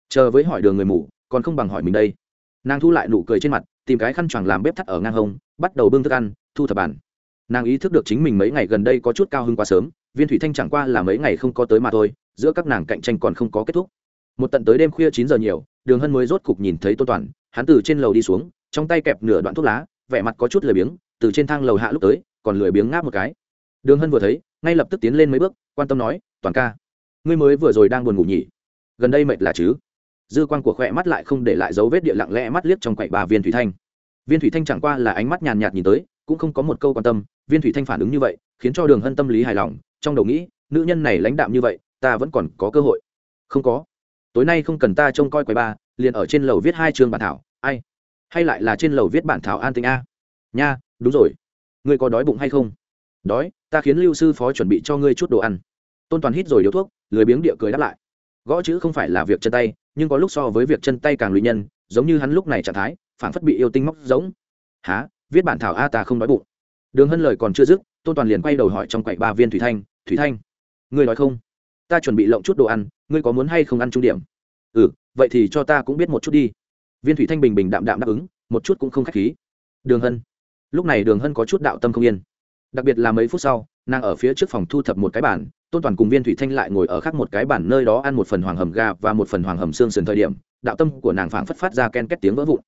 chờ với hỏi đường người mù, còn không bằng hỏi mình đây. Nàng thu lại nụ cười trên mặt, tìm cái khăn choàng làm bếp thắt ở ngang hông, bắt đầu bưng thức ăn, thu thập bàn nàng ý thức được chính mình mấy ngày gần đây có chút cao hơn quá sớm, viên thủy thanh chẳng qua là mấy ngày không có tới mà thôi, giữa các nàng cạnh tranh còn không có kết thúc. Một tận tới đêm khuya chín giờ nhiều, đường hân mới rốt cục nhìn thấy tôn toàn, hắn từ trên lầu đi xuống, trong tay kẹp nửa đoạn thuốc lá, vẻ mặt có chút lười biếng, từ trên thang lầu hạ lúc tới, còn lười biếng ngáp một cái. Đường hân vừa thấy, ngay lập tức tiến lên mấy bước, quan tâm nói, toàn ca, ngươi mới vừa rồi đang buồn ngủ nhỉ? Gần đây mệt là chứ? Dư quan của khỏe mắt lại không để lại dấu vết địa lặng lẽ mắt liếc trong quậy bà viên thủy thanh. Viên thủy thanh chẳng qua là ánh mắt nhàn nhạt nhìn tới cũng không có một câu quan tâm, viên thủy thanh phản ứng như vậy, khiến cho đường hân tâm lý hài lòng, trong đầu nghĩ, nữ nhân này lãnh đạm như vậy, ta vẫn còn có cơ hội. Không có. Tối nay không cần ta trông coi quầy ba, liền ở trên lầu viết hai chương bản thảo, ai? Hay lại là trên lầu viết bản thảo an tình a? Nha, đúng rồi. Ngươi có đói bụng hay không? Đói, ta khiến lưu sư phó chuẩn bị cho ngươi chút đồ ăn. Tôn toàn hít rồi điếu thuốc, lười biếng địa cười đáp lại. Gõ chữ không phải là việc chân tay, nhưng có lúc so với việc chân tay càng lụy nhân, giống như hắn lúc này trạng thái phản phất bị yêu tinh móc giống. Há viết bản thảo a ta không nói bụng. Đường hân lời còn chưa dứt, tôn toàn liền quay đầu hỏi trong quậy ba viên thủy thanh thủy thanh, ngươi nói không? Ta chuẩn bị lộng chút đồ ăn, ngươi có muốn hay không ăn trung điểm? Ừ vậy thì cho ta cũng biết một chút đi. Viên thủy thanh bình bình đạm đạm đáp ứng, một chút cũng không k h á c h khí. Đường hân, lúc này đường hân có chút đạo tâm không yên. Đặc biệt là mấy phút sau, nàng ở phía trước phòng thu thập một cái bản tôn toàn cùng viên thủy thanh lại ngồi ở khác một cái bản nơi đó ăn một phần hoàng hầm gà và một phần hoàng hầm xương sườn thời điểm, đạo tâm của nàng phảng phất phát ra ken két tiếng vỡ vụn.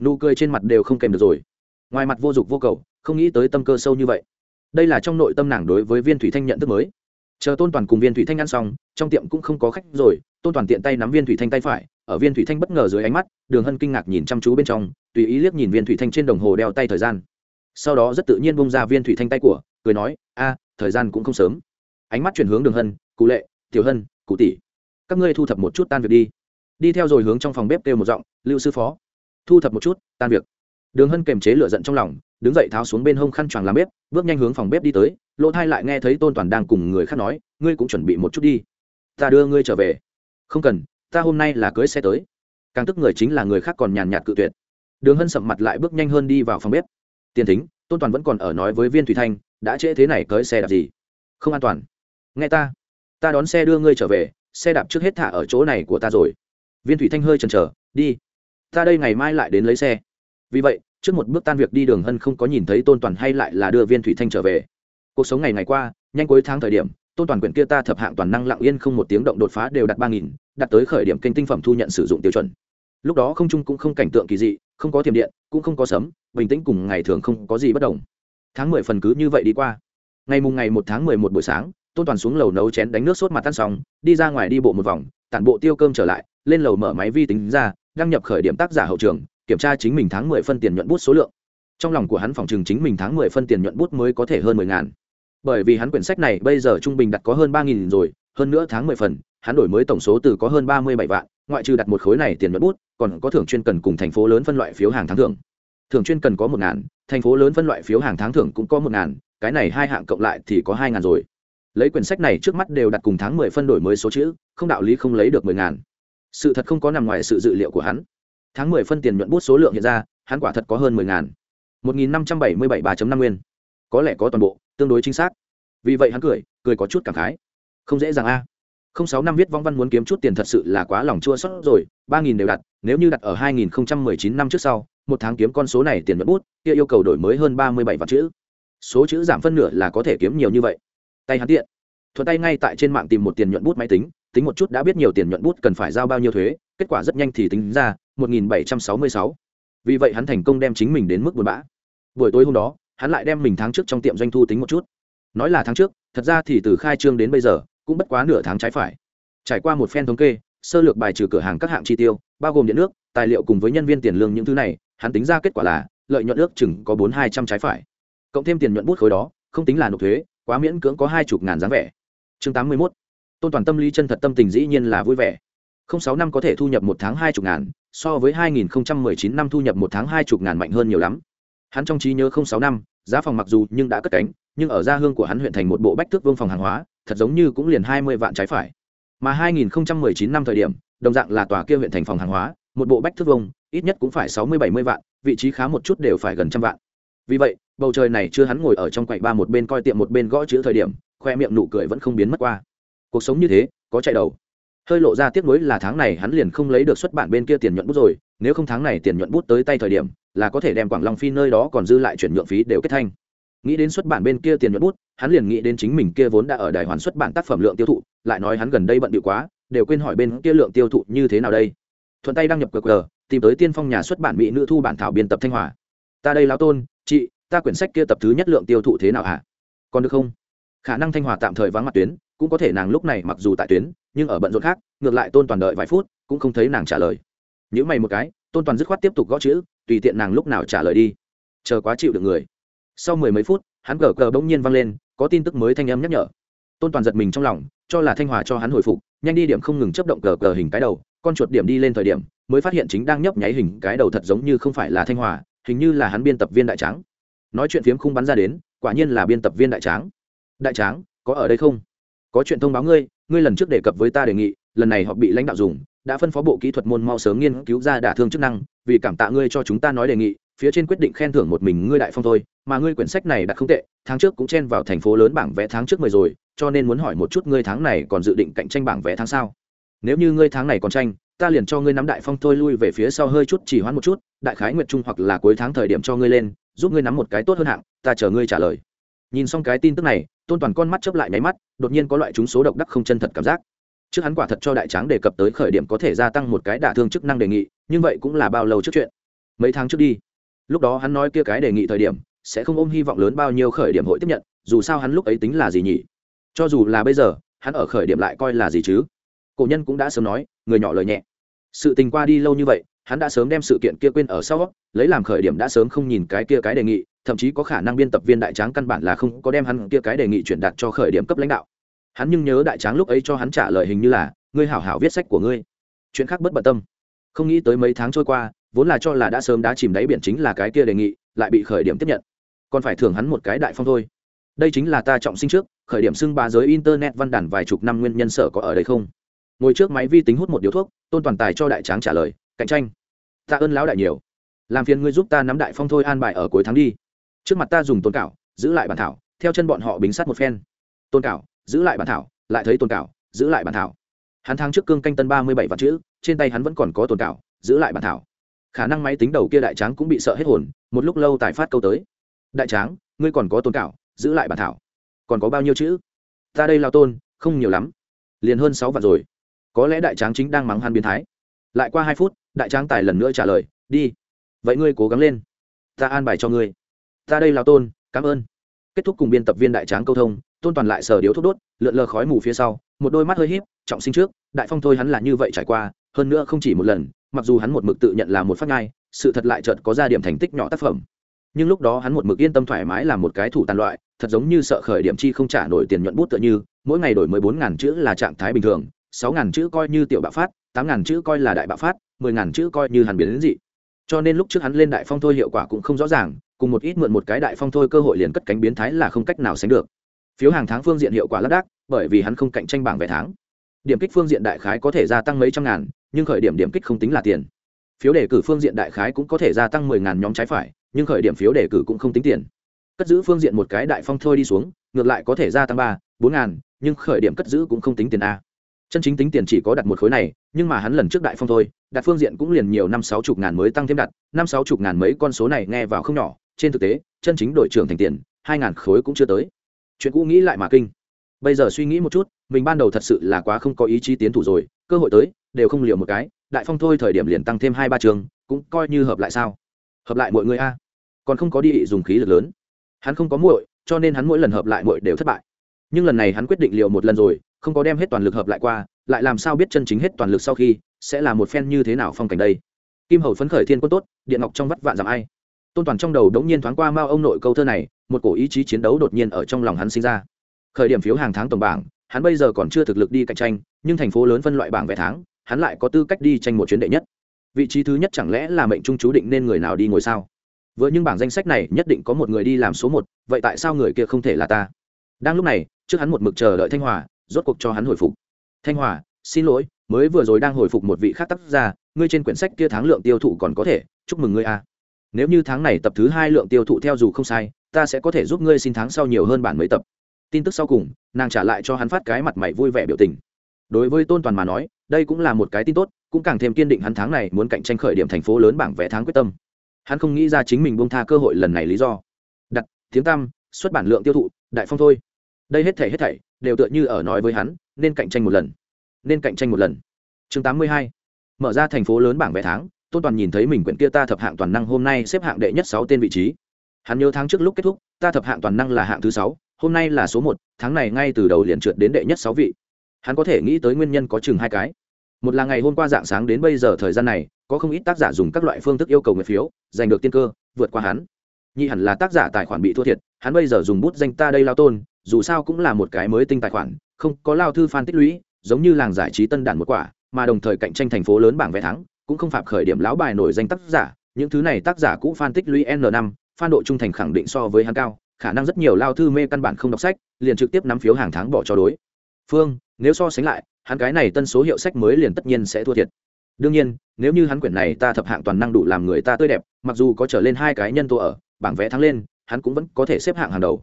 Nụ cười trên mặt đều không kèm được rồi ngoài mặt vô dụng vô cầu, không nghĩ tới tâm cơ sâu như vậy. Đây là trong nội tâm nàng đối với viên thủy thanh nhận thức mới. Chờ tôn toàn cùng viên thủy thanh ăn xong, trong tiệm cũng không có khách rồi, tôn toàn tiện tay nắm viên thủy thanh tay phải, ở viên thủy thanh bất ngờ dưới ánh mắt, đường hân kinh ngạc nhìn chăm chú bên trong, tùy ý liếc nhìn viên thủy thanh trên đồng hồ đeo tay thời gian. Sau đó rất tự nhiên bung ra viên thủy thanh tay của, cười nói, a, thời gian cũng không sớm. Ánh mắt chuyển hướng đường hân, cụ lệ, tiểu hân, cụ tỷ, các ngươi thu thập một chút tan việc đi. Đi theo rồi hướng trong phòng bếp kêu một giọng, lưu sư phó, thu thập một chút, tan việc đường hân kềm chế lửa giận trong lòng, đứng dậy tháo xuống bên hông khăn choàng làm bếp, bước nhanh hướng phòng bếp đi tới, lỗ thai lại nghe thấy tôn toàn đang cùng người khác nói, ngươi cũng chuẩn bị một chút đi. Ta đưa ngươi trở về. Không cần, ta hôm nay là cưới xe tới. Càng tức người chính là người khác còn nhàn nhạt cự tuyệt. Đường hân sậm mặt lại bước nhanh hơn đi vào phòng bếp. Tiền thính, tôn toàn vẫn còn ở nói với viên thủy thanh, đã trễ thế này cưới xe đạp gì? Không an toàn. Nghe ta ta đón xe đưa ngươi trở về, xe đạp trước hết thả ở chỗ này của ta rồi. Viên thủy thanh hơi chần chờ, đi, ta đây ngày mai lại đến lấy xe vì vậy, trước một bước tan việc đi đường hân không có nhìn thấy tôn toàn hay lại là đưa viên thủy thanh trở về. Cuộc sống ngày ngày qua, nhanh cuối tháng thời điểm, tôn toàn quyển kia ta thập hạng toàn năng lặng yên không một tiếng động đột phá đều đạt ba nghìn, đạt tới khởi điểm kênh tinh phẩm thu nhận sử dụng tiêu chuẩn. Lúc đó không trung cũng không cảnh tượng kỳ dị, không có thiểm điện, cũng không có sấm, bình tĩnh cùng ngày thường không có gì bất đồng. Tháng mười phần cứ như vậy đi qua. Ngày mùng ngày một tháng mười một buổi sáng, tôn toàn xuống lầu nấu chén đánh nước sốt mặt tan xong, đi ra ngoài đi bộ một vòng, tản bộ tiêu cơm trở lại, lên lầu mở máy vi tính ra, đăng nhập khởi điểm tác giả hậu trường kiểm tra chính mình tháng mười phân tiền nhuận bút số lượng. Trong lòng của hắn phòng chừng chính mình tháng mười phân tiền nhuận bút mới có thể hơn mười ngàn. Bởi vì hắn quyển sách này bây giờ trung bình đặt có hơn ba nghìn rồi, hơn nữa tháng mười phần, hắn đổi mới tổng số từ có hơn ba mươi bảy vạn, ngoại trừ đặt một khối này tiền nhuận bút, còn có thưởng chuyên cần cùng thành phố lớn phân loại phiếu hàng tháng thưởng. Thưởng chuyên cần có một ngàn, thành phố lớn phân loại phiếu hàng tháng thưởng cũng có một ngàn, cái này hai hạng cộng lại thì có hai ngàn rồi. Lấy quyển sách này trước mắt đều đặt cùng tháng mười phân đổi mới số chữ, không đạo lý không lấy được mười ngàn. Sự thật không có nằm ngoài sự dự liệu của hắn tháng mười phân tiền nhuận bút số lượng hiện ra, hắn quả thật có hơn mười ngàn. một nghìn năm trăm bảy mươi bảy ba năm nguyên. Có lẽ có toàn bộ, tương đối chính xác. Vì vậy hắn cười cười có chút cảm khái. Không dễ dàng a. không sáu năm viết vong văn muốn kiếm chút tiền thật sự là quá lòng chua xót rồi, ba nghìn đều đặt, nếu như đặt ở hai nghìn chín năm trước sau, một tháng kiếm con số này tiền nhuận bút, kia yêu cầu đổi mới hơn ba mươi bảy vạn chữ. Số chữ giảm phân nửa là có thể kiếm nhiều như vậy. Tay hắn tiện. Thuận tay ngay tại trên mạng tìm một tiền nhuận bút máy tính tính một chút đã biết nhiều tiền nhuận bút cần phải giao bao nhiêu thuế kết quả rất nhanh thì tính ra, một nghìn bảy trăm sáu mươi sáu. Vì vậy hắn thành công đem chính mình đến mức buồn bã. Buổi tối hôm đó, hắn lại đem mình tháng trước trong tiệm doanh thu tính một chút. Nói là tháng trước, thật ra thì từ khai trương đến bây giờ, cũng bất quá nửa tháng trái phải. Trải qua một phen thống kê, sơ lược bài trừ cửa hàng các hạng chi tiêu, bao gồm điện nước, tài liệu cùng với nhân viên tiền lương những thứ này, hắn tính ra kết quả là, lợi nhuận ước chừng có bốn hai trăm trái phải. Cộng thêm tiền nhuận bút khối đó, không tính là nộp thuế, quá miễn cưỡng có hai chục ngàn dáng vẻ. Chương tám mươi mốt. Tôn toàn tâm lý chân thật tâm tình dĩ nhiên là vui vẻ không sáu năm có thể thu nhập một tháng hai chục ngàn, so với hai nghìn chín năm thu nhập một tháng hai chục ngàn mạnh hơn nhiều lắm. Hắn trong trí nhớ không sáu năm, giá phòng mặc dù nhưng đã cất cánh, nhưng ở gia hương của hắn huyện thành một bộ bách thước vương phòng hàng hóa, thật giống như cũng liền hai mươi vạn trái phải. Mà hai nghìn chín năm thời điểm, đồng dạng là tòa kia huyện thành phòng hàng hóa, một bộ bách thước vông ít nhất cũng phải sáu mươi bảy mươi vạn, vị trí khá một chút đều phải gần trăm vạn. Vì vậy, bầu trời này chưa hắn ngồi ở trong quầy ba một bên coi tiệm một bên gõ chữ thời điểm, khoe miệng nụ cười vẫn không biến mất qua. Cuộc sống như thế, có chạy đầu hơi lộ ra tiếc nuối là tháng này hắn liền không lấy được xuất bản bên kia tiền nhuận bút rồi, nếu không tháng này tiền nhuận bút tới tay thời điểm, là có thể đem quảng long phi nơi đó còn dư lại chuyển nhượng phí đều kết thanh. Nghĩ đến xuất bản bên kia tiền nhuận bút, hắn liền nghĩ đến chính mình kia vốn đã ở đài hoàn xuất bản tác phẩm lượng tiêu thụ, lại nói hắn gần đây bận điệu quá, đều quên hỏi bên kia lượng tiêu thụ như thế nào đây. Thuận tay đăng nhập qr, tìm tới tiên phong nhà xuất bản mỹ nữ thu bản thảo biên tập thanh hòa. Ta đây lão tôn, chị, ta quyển sách kia tập thứ nhất lượng tiêu thụ thế nào hả? Còn được không? Khả năng thanh hòa tạm thời vắng mặt tuyến, cũng có thể nàng lúc này mặc dù tại tuyến nhưng ở bận rộn khác, ngược lại tôn toàn đợi vài phút, cũng không thấy nàng trả lời. Nhữ mày một cái, tôn toàn dứt khoát tiếp tục gõ chữ, tùy tiện nàng lúc nào trả lời đi. Chờ quá chịu được người. Sau mười mấy phút, hắn cờ cờ bỗng nhiên vang lên, có tin tức mới thanh âm nhắc nhở. Tôn toàn giật mình trong lòng, cho là thanh hòa cho hắn hồi phục, nhanh đi điểm không ngừng chấp động cờ cờ hình cái đầu, con chuột điểm đi lên thời điểm, mới phát hiện chính đang nhấp nháy hình cái đầu thật giống như không phải là thanh hòa, hình như là hắn biên tập viên đại tráng. Nói chuyện phiếm không bắn ra đến, quả nhiên là biên tập viên đại tráng. Đại tráng, có ở đây không? Có chuyện thông báo ngươi ngươi lần trước đề cập với ta đề nghị, lần này họ bị lãnh đạo dùng, đã phân phó bộ kỹ thuật môn mau sớm nghiên cứu ra đả thương chức năng, vì cảm tạ ngươi cho chúng ta nói đề nghị, phía trên quyết định khen thưởng một mình ngươi đại phong thôi, mà ngươi quyển sách này đã không tệ, tháng trước cũng chen vào thành phố lớn bảng vẽ tháng trước mười rồi, cho nên muốn hỏi một chút ngươi tháng này còn dự định cạnh tranh bảng vẽ tháng sau nếu như ngươi tháng này còn tranh, ta liền cho ngươi nắm đại phong thôi lui về phía sau hơi chút chỉ hoãn một chút, đại khái nguyệt trung hoặc là cuối tháng thời điểm cho ngươi lên, giúp ngươi nắm một cái tốt hơn hạng, ta chờ ngươi trả lời nhìn xong cái tin tức này, tôn toàn con mắt chớp lại nháy mắt, đột nhiên có loại chúng số độc đắc không chân thật cảm giác. Trước hắn quả thật cho đại tráng đề cập tới khởi điểm có thể gia tăng một cái đả thương chức năng đề nghị, nhưng vậy cũng là bao lâu trước chuyện? Mấy tháng trước đi. Lúc đó hắn nói kia cái đề nghị thời điểm, sẽ không ôm hy vọng lớn bao nhiêu khởi điểm hội tiếp nhận, dù sao hắn lúc ấy tính là gì nhỉ? Cho dù là bây giờ, hắn ở khởi điểm lại coi là gì chứ? Cổ nhân cũng đã sớm nói, người nhỏ lời nhẹ. Sự tình qua đi lâu như vậy, hắn đã sớm đem sự kiện kia quên ở sau, lấy làm khởi điểm đã sớm không nhìn cái kia cái đề nghị thậm chí có khả năng biên tập viên đại tráng căn bản là không có đem hắn kia cái đề nghị chuyển đạt cho khởi điểm cấp lãnh đạo. Hắn nhưng nhớ đại tráng lúc ấy cho hắn trả lời hình như là, ngươi hảo hảo viết sách của ngươi. Chuyện khác bất bận tâm. Không nghĩ tới mấy tháng trôi qua, vốn là cho là đã sớm đã chìm đáy biển chính là cái kia đề nghị, lại bị khởi điểm tiếp nhận. Còn phải thưởng hắn một cái đại phong thôi. Đây chính là ta trọng sinh trước, khởi điểm xưng ba giới internet văn đàn vài chục năm nguyên nhân sở có ở đây không? Ngồi trước máy vi tính hút một điếu thuốc, tôn toàn tài cho đại tráng trả lời, cạnh tranh. Tạ ơn lão đại nhiều. Làm phiền ngươi giúp ta nắm đại phong thôi an bài ở cuối tháng đi trước mặt ta dùng tôn cảo, giữ lại bản thảo, theo chân bọn họ bính sát một phen. Tôn cảo, giữ lại bản thảo, lại thấy tôn cảo, giữ lại bản thảo. Hắn tháng trước cương canh tân ba mươi bảy vạn chữ, trên tay hắn vẫn còn có tôn cảo, giữ lại bản thảo. Khả năng máy tính đầu kia đại tráng cũng bị sợ hết hồn, một lúc lâu tài phát câu tới. Đại tráng, ngươi còn có tôn cảo, giữ lại bản thảo. Còn có bao nhiêu chữ? Ta đây lao tôn, không nhiều lắm. Liền hơn sáu vạn rồi. Có lẽ đại tráng chính đang mắng hắn biến thái. Lại qua hai phút, đại tráng tài lần nữa trả lời, đi. Vậy ngươi cố gắng lên. Ta an bài cho ngươi ta đây lao tôn, cảm ơn. Kết thúc cùng biên tập viên đại tráng câu thông, tôn toàn lại sờ điếu thuốc đốt, lượn lờ khói mù phía sau, một đôi mắt hơi híp, trọng sinh trước, đại phong thôi hắn là như vậy trải qua, hơn nữa không chỉ một lần, mặc dù hắn một mực tự nhận là một phát ngai, sự thật lại chợt có ra điểm thành tích nhỏ tác phẩm. Nhưng lúc đó hắn một mực yên tâm thoải mái làm một cái thủ tàn loại, thật giống như sợ khởi điểm chi không trả nổi tiền nhuận bút tựa như, mỗi ngày đổi mười bốn ngàn chữ là trạng thái bình thường, sáu ngàn chữ coi như tiểu bạo phát, tám ngàn chữ coi là đại bạo phát, mười ngàn chữ coi như hàn biến đến dị. Cho nên lúc trước hắn lên đại phong thôi hiệu quả cũng không rõ ràng cùng một ít mượn một cái đại phong thôi, cơ hội liền cất cánh biến thái là không cách nào sánh được. Phiếu hàng tháng phương diện hiệu quả lác đác, bởi vì hắn không cạnh tranh bảng vé tháng. Điểm kích phương diện đại khái có thể gia tăng mấy trăm ngàn, nhưng khởi điểm điểm kích không tính là tiền. Phiếu đề cử phương diện đại khái cũng có thể gia tăng mười ngàn nhóm trái phải, nhưng khởi điểm phiếu đề cử cũng không tính tiền. Cất giữ phương diện một cái đại phong thôi đi xuống, ngược lại có thể gia tăng ba, bốn ngàn, nhưng khởi điểm cất giữ cũng không tính tiền a. Chân chính tính tiền chỉ có đặt một khối này, nhưng mà hắn lần trước đại phong thôi, đặt phương diện cũng liền nhiều năm sáu chục ngàn mới tăng thêm đặt, năm sáu chục ngàn mấy con số này nghe vào không nhỏ trên thực tế, chân chính đội trưởng thành tiền, hai ngàn khối cũng chưa tới. Chuyện cũ nghĩ lại mà kinh. Bây giờ suy nghĩ một chút, mình ban đầu thật sự là quá không có ý chí tiến thủ rồi, cơ hội tới, đều không liều một cái, đại phong thôi thời điểm liền tăng thêm hai ba trường, cũng coi như hợp lại sao? Hợp lại mọi người a. Còn không có đi dùng khí lực lớn. Hắn không có muội, cho nên hắn mỗi lần hợp lại muội đều thất bại. Nhưng lần này hắn quyết định liều một lần rồi, không có đem hết toàn lực hợp lại qua, lại làm sao biết chân chính hết toàn lực sau khi, sẽ là một phen như thế nào phong cảnh đây? Kim hầu phấn khởi thiên quân tốt, điện ngọc trong vắt vạn giảm ai tôn toàn trong đầu đống nhiên thoáng qua mao ông nội câu thơ này, một cổ ý chí chiến đấu đột nhiên ở trong lòng hắn sinh ra. Khởi điểm phiếu hàng tháng tổng bảng, hắn bây giờ còn chưa thực lực đi cạnh tranh, nhưng thành phố lớn phân loại bảng vé tháng, hắn lại có tư cách đi tranh một chuyến đệ nhất. Vị trí thứ nhất chẳng lẽ là mệnh trung chú định nên người nào đi ngồi sao? Vừa nhưng bảng danh sách này, nhất định có một người đi làm số một, vậy tại sao người kia không thể là ta? Đang lúc này, trước hắn một mực chờ đợi thanh hòa, rốt cuộc cho hắn hồi phục. Thanh hòa, xin lỗi, mới vừa rồi đang hồi phục một vị khác tác giả ngươi trên quyển sách kia tháng lượng tiêu thụ còn có thể, chúc mừng ngươi a nếu như tháng này tập thứ hai lượng tiêu thụ theo dù không sai, ta sẽ có thể giúp ngươi xin tháng sau nhiều hơn bản mấy tập. Tin tức sau cùng, nàng trả lại cho hắn phát cái mặt mày vui vẻ biểu tình. Đối với tôn toàn mà nói, đây cũng là một cái tin tốt, cũng càng thêm kiên định hắn tháng này muốn cạnh tranh khởi điểm thành phố lớn bảng vẽ tháng quyết tâm. Hắn không nghĩ ra chính mình buông tha cơ hội lần này lý do. Đặt, tiếng tam xuất bản lượng tiêu thụ, đại phong thôi. Đây hết thảy hết thảy đều tựa như ở nói với hắn, nên cạnh tranh một lần. Nên cạnh tranh một lần. Chương tám mươi hai, mở ra thành phố lớn bảng vẽ tháng tôn toàn nhìn thấy mình quyển kia ta thập hạng toàn năng hôm nay xếp hạng đệ nhất sáu tên vị trí. Hắn nhớ tháng trước lúc kết thúc, ta thập hạng toàn năng là hạng thứ sáu, hôm nay là số một, tháng này ngay từ đầu liền trượt đến đệ nhất sáu vị. Hắn có thể nghĩ tới nguyên nhân có chừng hai cái. Một là ngày hôm qua dạng sáng đến bây giờ thời gian này, có không ít tác giả dùng các loại phương thức yêu cầu người phiếu, giành được tiên cơ, vượt qua hắn. Nhị hẳn là tác giả tài khoản bị thua thiệt, hắn bây giờ dùng bút danh ta đây lao tôn, dù sao cũng là một cái mới tinh tài khoản, không có lao thư fan tích lũy, giống như làng giải trí tân đản một quả, mà đồng thời cạnh tranh thành phố lớn bảng vé thắng cũng không phạm khởi điểm lão bài nổi danh tác giả, những thứ này tác giả cũ fan tích lũy n năm, fan độ trung thành khẳng định so với hắn cao, khả năng rất nhiều lao thư mê căn bản không đọc sách, liền trực tiếp nắm phiếu hàng tháng bỏ cho đối. Phương, nếu so sánh lại, hắn cái này tân số hiệu sách mới liền tất nhiên sẽ thua thiệt. Đương nhiên, nếu như hắn quyển này ta thập hạng toàn năng đủ làm người ta tươi đẹp, mặc dù có trở lên hai cái nhân tố ở, bảng vẽ thắng lên, hắn cũng vẫn có thể xếp hạng hàng đầu.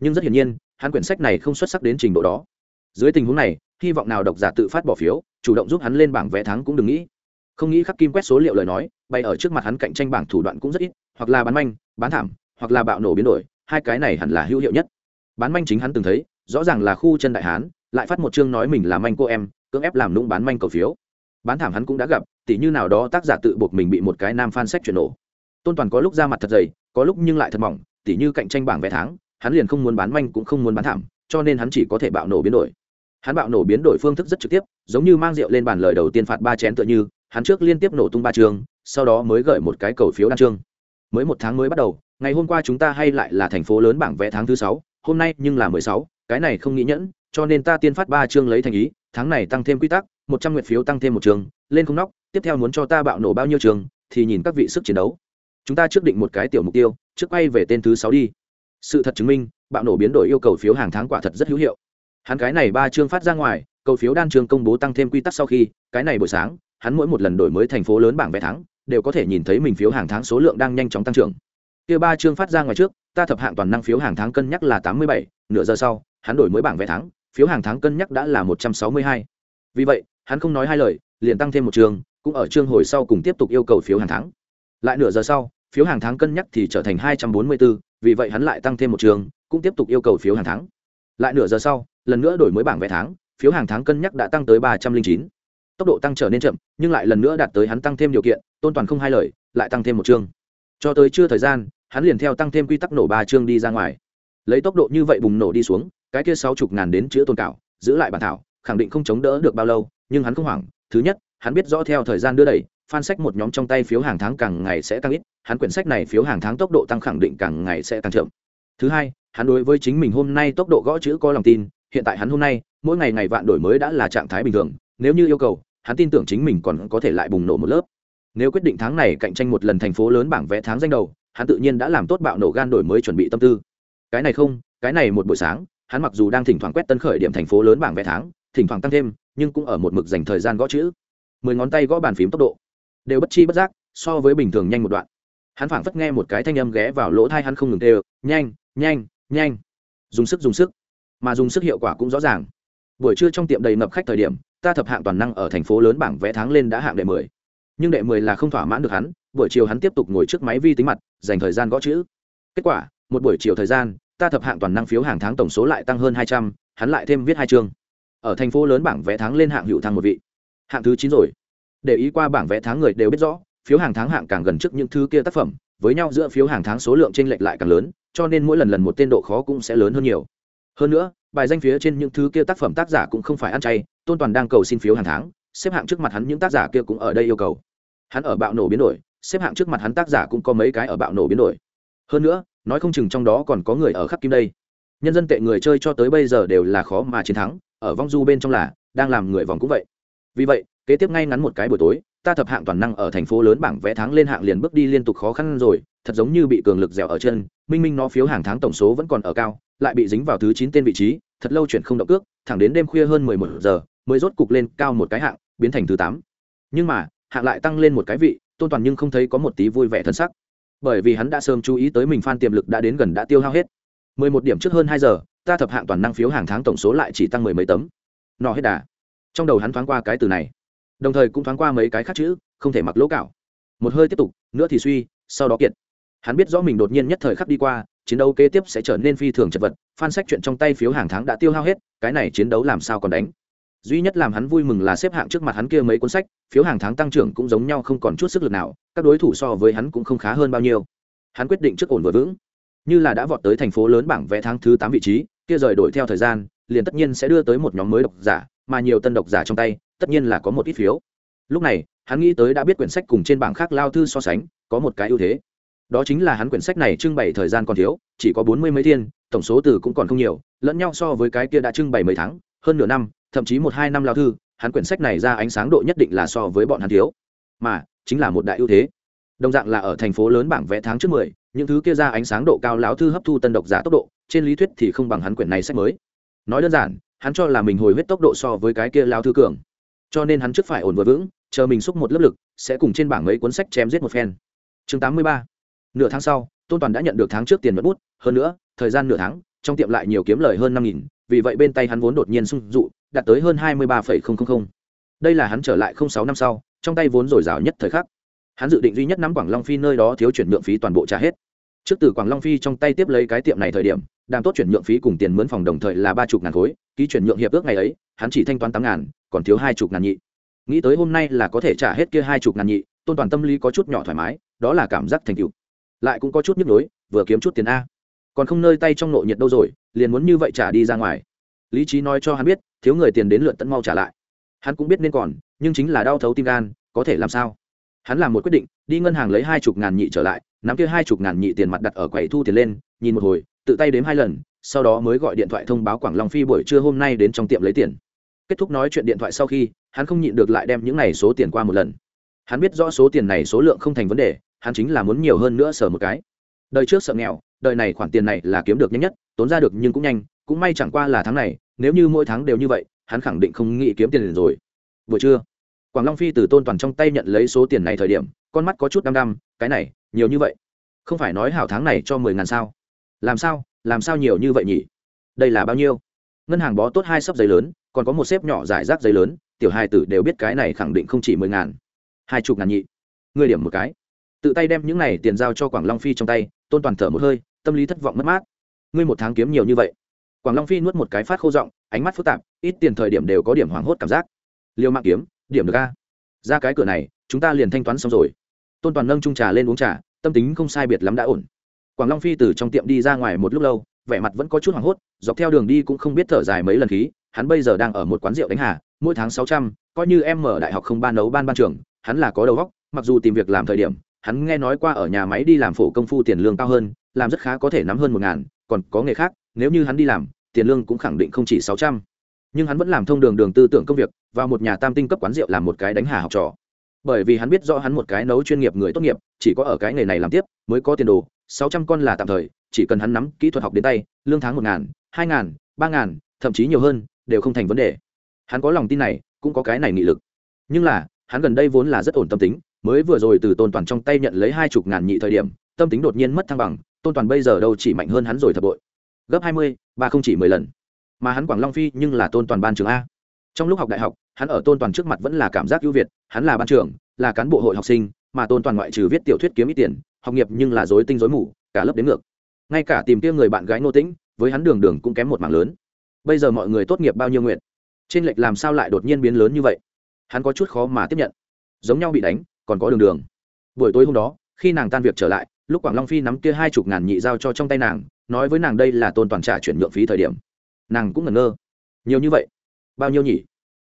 Nhưng rất hiển nhiên, hắn quyển sách này không xuất sắc đến trình độ đó. Dưới tình huống này, hy vọng nào độc giả tự phát bỏ phiếu, chủ động giúp hắn lên bảng vẽ thắng cũng đừng nghĩ không nghĩ khắc kim quét số liệu lời nói bay ở trước mặt hắn cạnh tranh bảng thủ đoạn cũng rất ít, hoặc là bán manh, bán thảm, hoặc là bạo nổ biến đổi, hai cái này hẳn là hữu hiệu nhất. Bán manh chính hắn từng thấy, rõ ràng là khu chân đại hán, lại phát một chương nói mình là manh cô em, cưỡng ép làm nũng bán manh cầu phiếu. Bán thảm hắn cũng đã gặp, tỉ như nào đó tác giả tự buộc mình bị một cái nam fan sách chuyển nổ. Tôn toàn có lúc ra mặt thật dày, có lúc nhưng lại thật mỏng, tỉ như cạnh tranh bảng vé tháng, hắn liền không muốn bán manh cũng không muốn bán thảm, cho nên hắn chỉ có thể bạo nổ biến đổi. Hắn bạo nổ biến đổi phương thức rất trực tiếp, giống như mang rượu lên bàn lời đầu tiên phạt ba chén tựa như hắn trước liên tiếp nổ tung ba chương sau đó mới gửi một cái cầu phiếu đan chương mới một tháng mới bắt đầu, ngày hôm qua chúng ta hay lại là thành phố lớn bảng vẽ tháng thứ sáu, hôm nay nhưng là mười sáu, cái này không nghĩ nhẫn, cho nên ta tiên phát ba chương lấy thành ý, tháng này tăng thêm quy tắc, một trăm nguyện phiếu tăng thêm một trường, lên không nóc, tiếp theo muốn cho ta bạo nổ bao nhiêu trường, thì nhìn các vị sức chiến đấu. Chúng ta trước định một cái tiểu mục tiêu, trước quay về tên thứ sáu đi. Sự thật chứng minh, bạo nổ biến đổi yêu cầu phiếu hàng tháng quả thật rất hữu hiệu. Hắn cái này ba chương phát ra ngoài, cầu phiếu đan chương công bố tăng thêm quy tắc sau khi, cái này buổi sáng hắn mỗi một lần đổi mới thành phố lớn bảng vé tháng đều có thể nhìn thấy mình phiếu hàng tháng số lượng đang nhanh chóng tăng trưởng. Kia ba chương phát ra ngoài trước ta thập hạng toàn năng phiếu hàng tháng cân nhắc là tám mươi bảy nửa giờ sau hắn đổi mới bảng vé tháng, phiếu hàng tháng cân nhắc đã là một trăm sáu mươi hai. Vì vậy hắn không nói hai lời liền tăng thêm một chương cũng ở chương hồi sau cùng tiếp tục yêu cầu phiếu hàng tháng. Lại nửa giờ sau phiếu hàng tháng cân nhắc thì trở thành hai trăm bốn mươi bốn vì vậy hắn lại tăng thêm một chương cũng tiếp tục yêu cầu phiếu hàng tháng. Lại nửa giờ sau lần nữa đổi mới bảng vé tháng phiếu hàng tháng cân nhắc đã tăng tới ba trăm linh chín tốc độ tăng trở nên chậm, nhưng lại lần nữa đạt tới hắn tăng thêm điều kiện, tôn toàn không hai lời, lại tăng thêm một chương. Cho tới chưa thời gian, hắn liền theo tăng thêm quy tắc nổ ba chương đi ra ngoài. Lấy tốc độ như vậy bùng nổ đi xuống, cái kia sáu chục ngàn đến chữa tôn cảo, giữ lại bản thảo, khẳng định không chống đỡ được bao lâu, nhưng hắn không hoảng. Thứ nhất, hắn biết rõ theo thời gian đưa đẩy phan sách một nhóm trong tay phiếu hàng tháng càng ngày sẽ tăng ít, hắn quyển sách này phiếu hàng tháng tốc độ tăng khẳng định càng ngày sẽ tăng chậm. Thứ hai, hắn đối với chính mình hôm nay tốc độ gõ chữ có lòng tin, hiện tại hắn hôm nay, mỗi ngày ngày vạn đổi mới đã là trạng thái bình thường, nếu như yêu cầu hắn tin tưởng chính mình còn có thể lại bùng nổ một lớp. Nếu quyết định tháng này cạnh tranh một lần thành phố lớn bảng vẽ tháng danh đầu, hắn tự nhiên đã làm tốt bạo nổ gan đổi mới chuẩn bị tâm tư. Cái này không, cái này một buổi sáng, hắn mặc dù đang thỉnh thoảng quét tân khởi điểm thành phố lớn bảng vẽ tháng, thỉnh thoảng tăng thêm, nhưng cũng ở một mực dành thời gian gõ chữ. Mười ngón tay gõ bàn phím tốc độ. Đều bất chi bất giác, so với bình thường nhanh một đoạn. Hắn phảng phất nghe một cái thanh âm ghé vào lỗ thai hắn không ngừng tê nhanh nhanh nhanh. Dùng sức dùng sức. Mà dùng sức hiệu quả cũng rõ ràng. Buổi trưa trong tiệm đầy ngập khách thời điểm ta thập hạng toàn năng ở thành phố lớn bảng vẽ tháng lên đã hạng đệ mười. Nhưng đệ mười là không thỏa mãn được hắn, buổi chiều hắn tiếp tục ngồi trước máy vi tính mặt, dành thời gian gõ chữ. Kết quả, một buổi chiều thời gian, ta thập hạng toàn năng phiếu hàng tháng tổng số lại tăng hơn hai trăm, hắn lại thêm viết hai chương. Ở thành phố lớn bảng vẽ tháng lên hạng hữu thăng một vị. Hạng thứ chín rồi. Để ý qua bảng vẽ tháng người đều biết rõ, phiếu hàng tháng hạng càng gần trước những thứ kia tác phẩm, với nhau giữa phiếu hàng tháng số lượng t r ê n lệch lại càng lớn, cho nên mỗi lần lần một tên độ khó cũng sẽ lớn hơn nhiều. Hơn nữa, bài danh phía trên những thứ kia tác phẩm tác giả cũng không phải ăn chay tôn toàn đang cầu xin phiếu hàng tháng, xếp hạng trước mặt hắn những tác giả kia cũng ở đây yêu cầu. Hắn ở bạo nổ biến đổi, xếp hạng trước mặt hắn tác giả cũng có mấy cái ở bạo nổ biến đổi. Hơn nữa, nói không chừng trong đó còn có người ở khắp kim đây. Nhân dân tệ người chơi cho tới bây giờ đều là khó mà chiến thắng, ở vong du bên trong là, đang làm người vòng cũng vậy. Vì vậy, kế tiếp ngay ngắn một cái buổi tối, ta thập hạng toàn năng ở thành phố lớn bảng vẽ tháng lên hạng liền bước đi liên tục khó khăn rồi, thật giống như bị cường lực dẻo ở chân, minh minh nó phiếu hàng tháng tổng số vẫn còn ở cao, lại bị dính vào thứ chín tên vị trí, thật lâu chuyển không động cước, thẳng đến đêm khuya hơn mười một giờ mới rốt cục lên cao một cái hạng, biến thành thứ tám. Nhưng mà, hạng lại tăng lên một cái vị, tôn toàn nhưng không thấy có một tí vui vẻ thân sắc. Bởi vì hắn đã sớm chú ý tới mình phan tiềm lực đã đến gần đã tiêu hao hết. Mười một điểm trước hơn hai giờ, ta thập hạng toàn năng phiếu hàng tháng tổng số lại chỉ tăng mười mấy tấm. Nọ hết đà. Trong đầu hắn thoáng qua cái từ này. Đồng thời cũng thoáng qua mấy cái khác chữ, không thể mặc lỗ cạo. Một hơi tiếp tục, nữa thì suy, sau đó kiệt. Hắn biết rõ mình đột nhiên nhất thời khắc đi qua, chiến đấu kế tiếp sẽ trở nên phi thường chật vật phan sách chuyện trong tay phiếu hàng tháng đã tiêu hao hết, cái này chiến đấu làm sao còn đánh? Duy nhất làm hắn vui mừng là xếp hạng trước mặt hắn kia mấy cuốn sách, phiếu hàng tháng tăng trưởng cũng giống nhau không còn chút sức lực nào, các đối thủ so với hắn cũng không khá hơn bao nhiêu. Hắn quyết định trước ổn vừa vững. Như là đã vọt tới thành phố lớn bảng vẽ tháng thứ tám vị trí, kia rời đổi theo thời gian, liền tất nhiên sẽ đưa tới một nhóm mới độc giả, mà nhiều tân độc giả trong tay, tất nhiên là có một ít phiếu. Lúc này, hắn nghĩ tới đã biết quyển sách cùng trên bảng khác lao thư so sánh, có một cái ưu thế. Đó chính là hắn quyển sách này trưng bày thời gian còn thiếu, chỉ có bốn mươi mấy thiên, tổng số từ cũng còn không nhiều, lẫn nhau so với cái kia đã trưng bày mấy tháng, hơn nửa năm thậm chí một hai năm lao thư, hắn quyển sách này ra ánh sáng độ nhất định là so với bọn hắn thiếu. Mà, chính là một đại ưu thế. Đồng dạng là ở thành phố lớn bảng vẽ tháng trước mười, những thứ kia ra ánh sáng độ cao lão thư hấp thu tân độc giả tốc độ, trên lý thuyết thì không bằng hắn quyển này sách mới. Nói đơn giản, hắn cho là mình hồi huyết tốc độ so với cái kia lao thư cường. Cho nên hắn trước phải ổn vừa vững, chờ mình xúc một lớp lực, sẽ cùng trên bảng mấy cuốn sách chém giết một phen. Chương tám mươi ba. Nửa tháng sau, tôn toàn đã nhận được tháng trước tiền mất bút, hơn nữa, thời gian nửa tháng, trong tiệm lại nhiều kiếm lời hơn năm nghìn, vì vậy bên tay hắn vốn đột nhiên sung dụ đạt tới hơn hai mươi ba đây là hắn trở lại không sáu năm sau, trong tay vốn dồi dào nhất thời khắc. Hắn dự định duy nhất nắm quảng long phi nơi đó thiếu chuyển nhượng phí toàn bộ trả hết. Trước từ quảng long phi trong tay tiếp lấy cái tiệm này thời điểm đang tốt chuyển nhượng phí cùng tiền mướn phòng đồng thời là ba chục ngàn khối, ký chuyển nhượng hiệp ước ngày ấy, hắn chỉ thanh toán tám ngàn, còn thiếu hai chục ngàn nhị. Nghĩ tới hôm nay là có thể trả hết kia hai chục ngàn nhị, tôn toàn tâm lý có chút nhỏ thoải mái, đó là cảm giác thành tựu. Lại cũng có chút nhức nhối, vừa kiếm chút tiền a. Còn không nơi tay trong nội nhiệt đâu rồi, liền muốn như vậy trả đi ra ngoài. Lý trí nói cho hắn biết thiếu người tiền đến lượn tận mau trả lại. Hắn cũng biết nên còn, nhưng chính là đau thấu tim gan, có thể làm sao? Hắn làm một quyết định, đi ngân hàng lấy hai chục ngàn nhị trở lại, nắm kia hai chục ngàn nhị tiền mặt đặt ở quầy thu tiền lên, nhìn một hồi, tự tay đếm hai lần, sau đó mới gọi điện thoại thông báo quảng long phi buổi trưa hôm nay đến trong tiệm lấy tiền. Kết thúc nói chuyện điện thoại sau khi, hắn không nhịn được lại đem những này số tiền qua một lần. Hắn biết rõ số tiền này số lượng không thành vấn đề, hắn chính là muốn nhiều hơn nữa sở một cái. Đời trước sợ nghèo, đời này khoản tiền này là kiếm được nhanh nhất, tốn ra được nhưng cũng nhanh, cũng may chẳng qua là tháng này nếu như mỗi tháng đều như vậy, hắn khẳng định không nghĩ kiếm tiền rồi. Vừa chưa quảng long phi từ tôn toàn trong tay nhận lấy số tiền này thời điểm, con mắt có chút đăm đăm, cái này, nhiều như vậy. Không phải nói hảo tháng này cho mười ngàn sao? Làm sao làm sao nhiều như vậy nhỉ? Đây là bao nhiêu? Ngân hàng bó tốt hai sấp giấy lớn, còn có một xếp nhỏ giải rác giấy lớn, tiểu hai tử đều biết cái này khẳng định không chỉ mười ngàn. Hai chục ngàn nhị ngươi điểm một cái. Tự tay đem những này tiền giao cho quảng long phi trong tay, tôn toàn thở một hơi, tâm lý thất vọng mất mát. Ngươi một tháng kiếm nhiều như vậy quảng long phi nuốt một cái phát khô giọng, ánh mắt phức tạp, ít tiền thời điểm đều có điểm hoảng hốt cảm giác. Liêu mạng kiếm, điểm được a. Ra cái cửa này, chúng ta liền thanh toán xong rồi. Tôn toàn nâng trung trà lên uống trà, tâm tính không sai biệt lắm đã ổn. Quảng long phi từ trong tiệm đi ra ngoài một lúc lâu, vẻ mặt vẫn có chút hoảng hốt, dọc theo đường đi cũng không biết thở dài mấy lần khí, hắn bây giờ đang ở một quán rượu đánh hà, mỗi tháng sáu trăm, coi như em mở đại học không ban nấu ban ban trường, hắn là có đầu óc, mặc dù tìm việc làm thời điểm, hắn nghe nói qua ở nhà máy đi làm phổ công phu tiền lương cao hơn, làm rất khá có thể nắm hơn một ngàn, còn có nghề khác, nếu như hắn đi làm tiền lương cũng khẳng định không chỉ sáu trăm. Nhưng hắn vẫn làm thông đường đường tư tưởng công việc vào một nhà tam tinh cấp quán rượu làm một cái đánh hà học trò. Bởi vì hắn biết rõ hắn một cái nấu chuyên nghiệp người tốt nghiệp, chỉ có ở cái nghề này làm tiếp, mới có tiền đồ, sáu trăm con là tạm thời, chỉ cần hắn nắm kỹ thuật học đến tay, lương tháng một ngàn, hai ngàn, ba ngàn, thậm chí nhiều hơn, đều không thành vấn đề. Hắn có lòng tin này, cũng có cái này nghị lực. Nhưng là, hắn gần đây vốn là rất ổn tâm tính, mới vừa rồi từ tôn toàn trong tay nhận lấy hai chục ngàn nhị thời điểm, tâm tính đột nhiên mất thăng bằng, tôn toàn bây giờ đâu chỉ mạnh hơn hắn rồi thập bội. Gấp hai mươi ba không chỉ mười lần. Mà hắn quảng long phi nhưng là tôn toàn ban trường a. Trong lúc học đại học, hắn ở tôn toàn trước mặt vẫn là cảm giác ưu việt, hắn là ban trưởng, là cán bộ hội học sinh, mà tôn toàn ngoại trừ viết tiểu thuyết kiếm ít tiền, học nghiệp nhưng là dối tinh dối mù, cả lớp đến ngược. Ngay cả tìm kia người bạn gái nô tĩnh, với hắn đường đường cũng kém một mảng lớn. Bây giờ mọi người tốt nghiệp bao nhiêu nguyện? Trên lệch làm sao lại đột nhiên biến lớn như vậy? Hắn có chút khó mà tiếp nhận. Giống nhau bị đánh, còn có đường đường. Buổi tối hôm đó, khi nàng tan việc trở lại, lúc quảng long phi nắm kia hai chục ngàn nhị giao cho trong tay nàng nói với nàng đây là tôn toàn trả chuyển nhượng phí thời điểm. Nàng cũng ngẩn ngơ. Nhiều như vậy? Bao nhiêu nhỉ?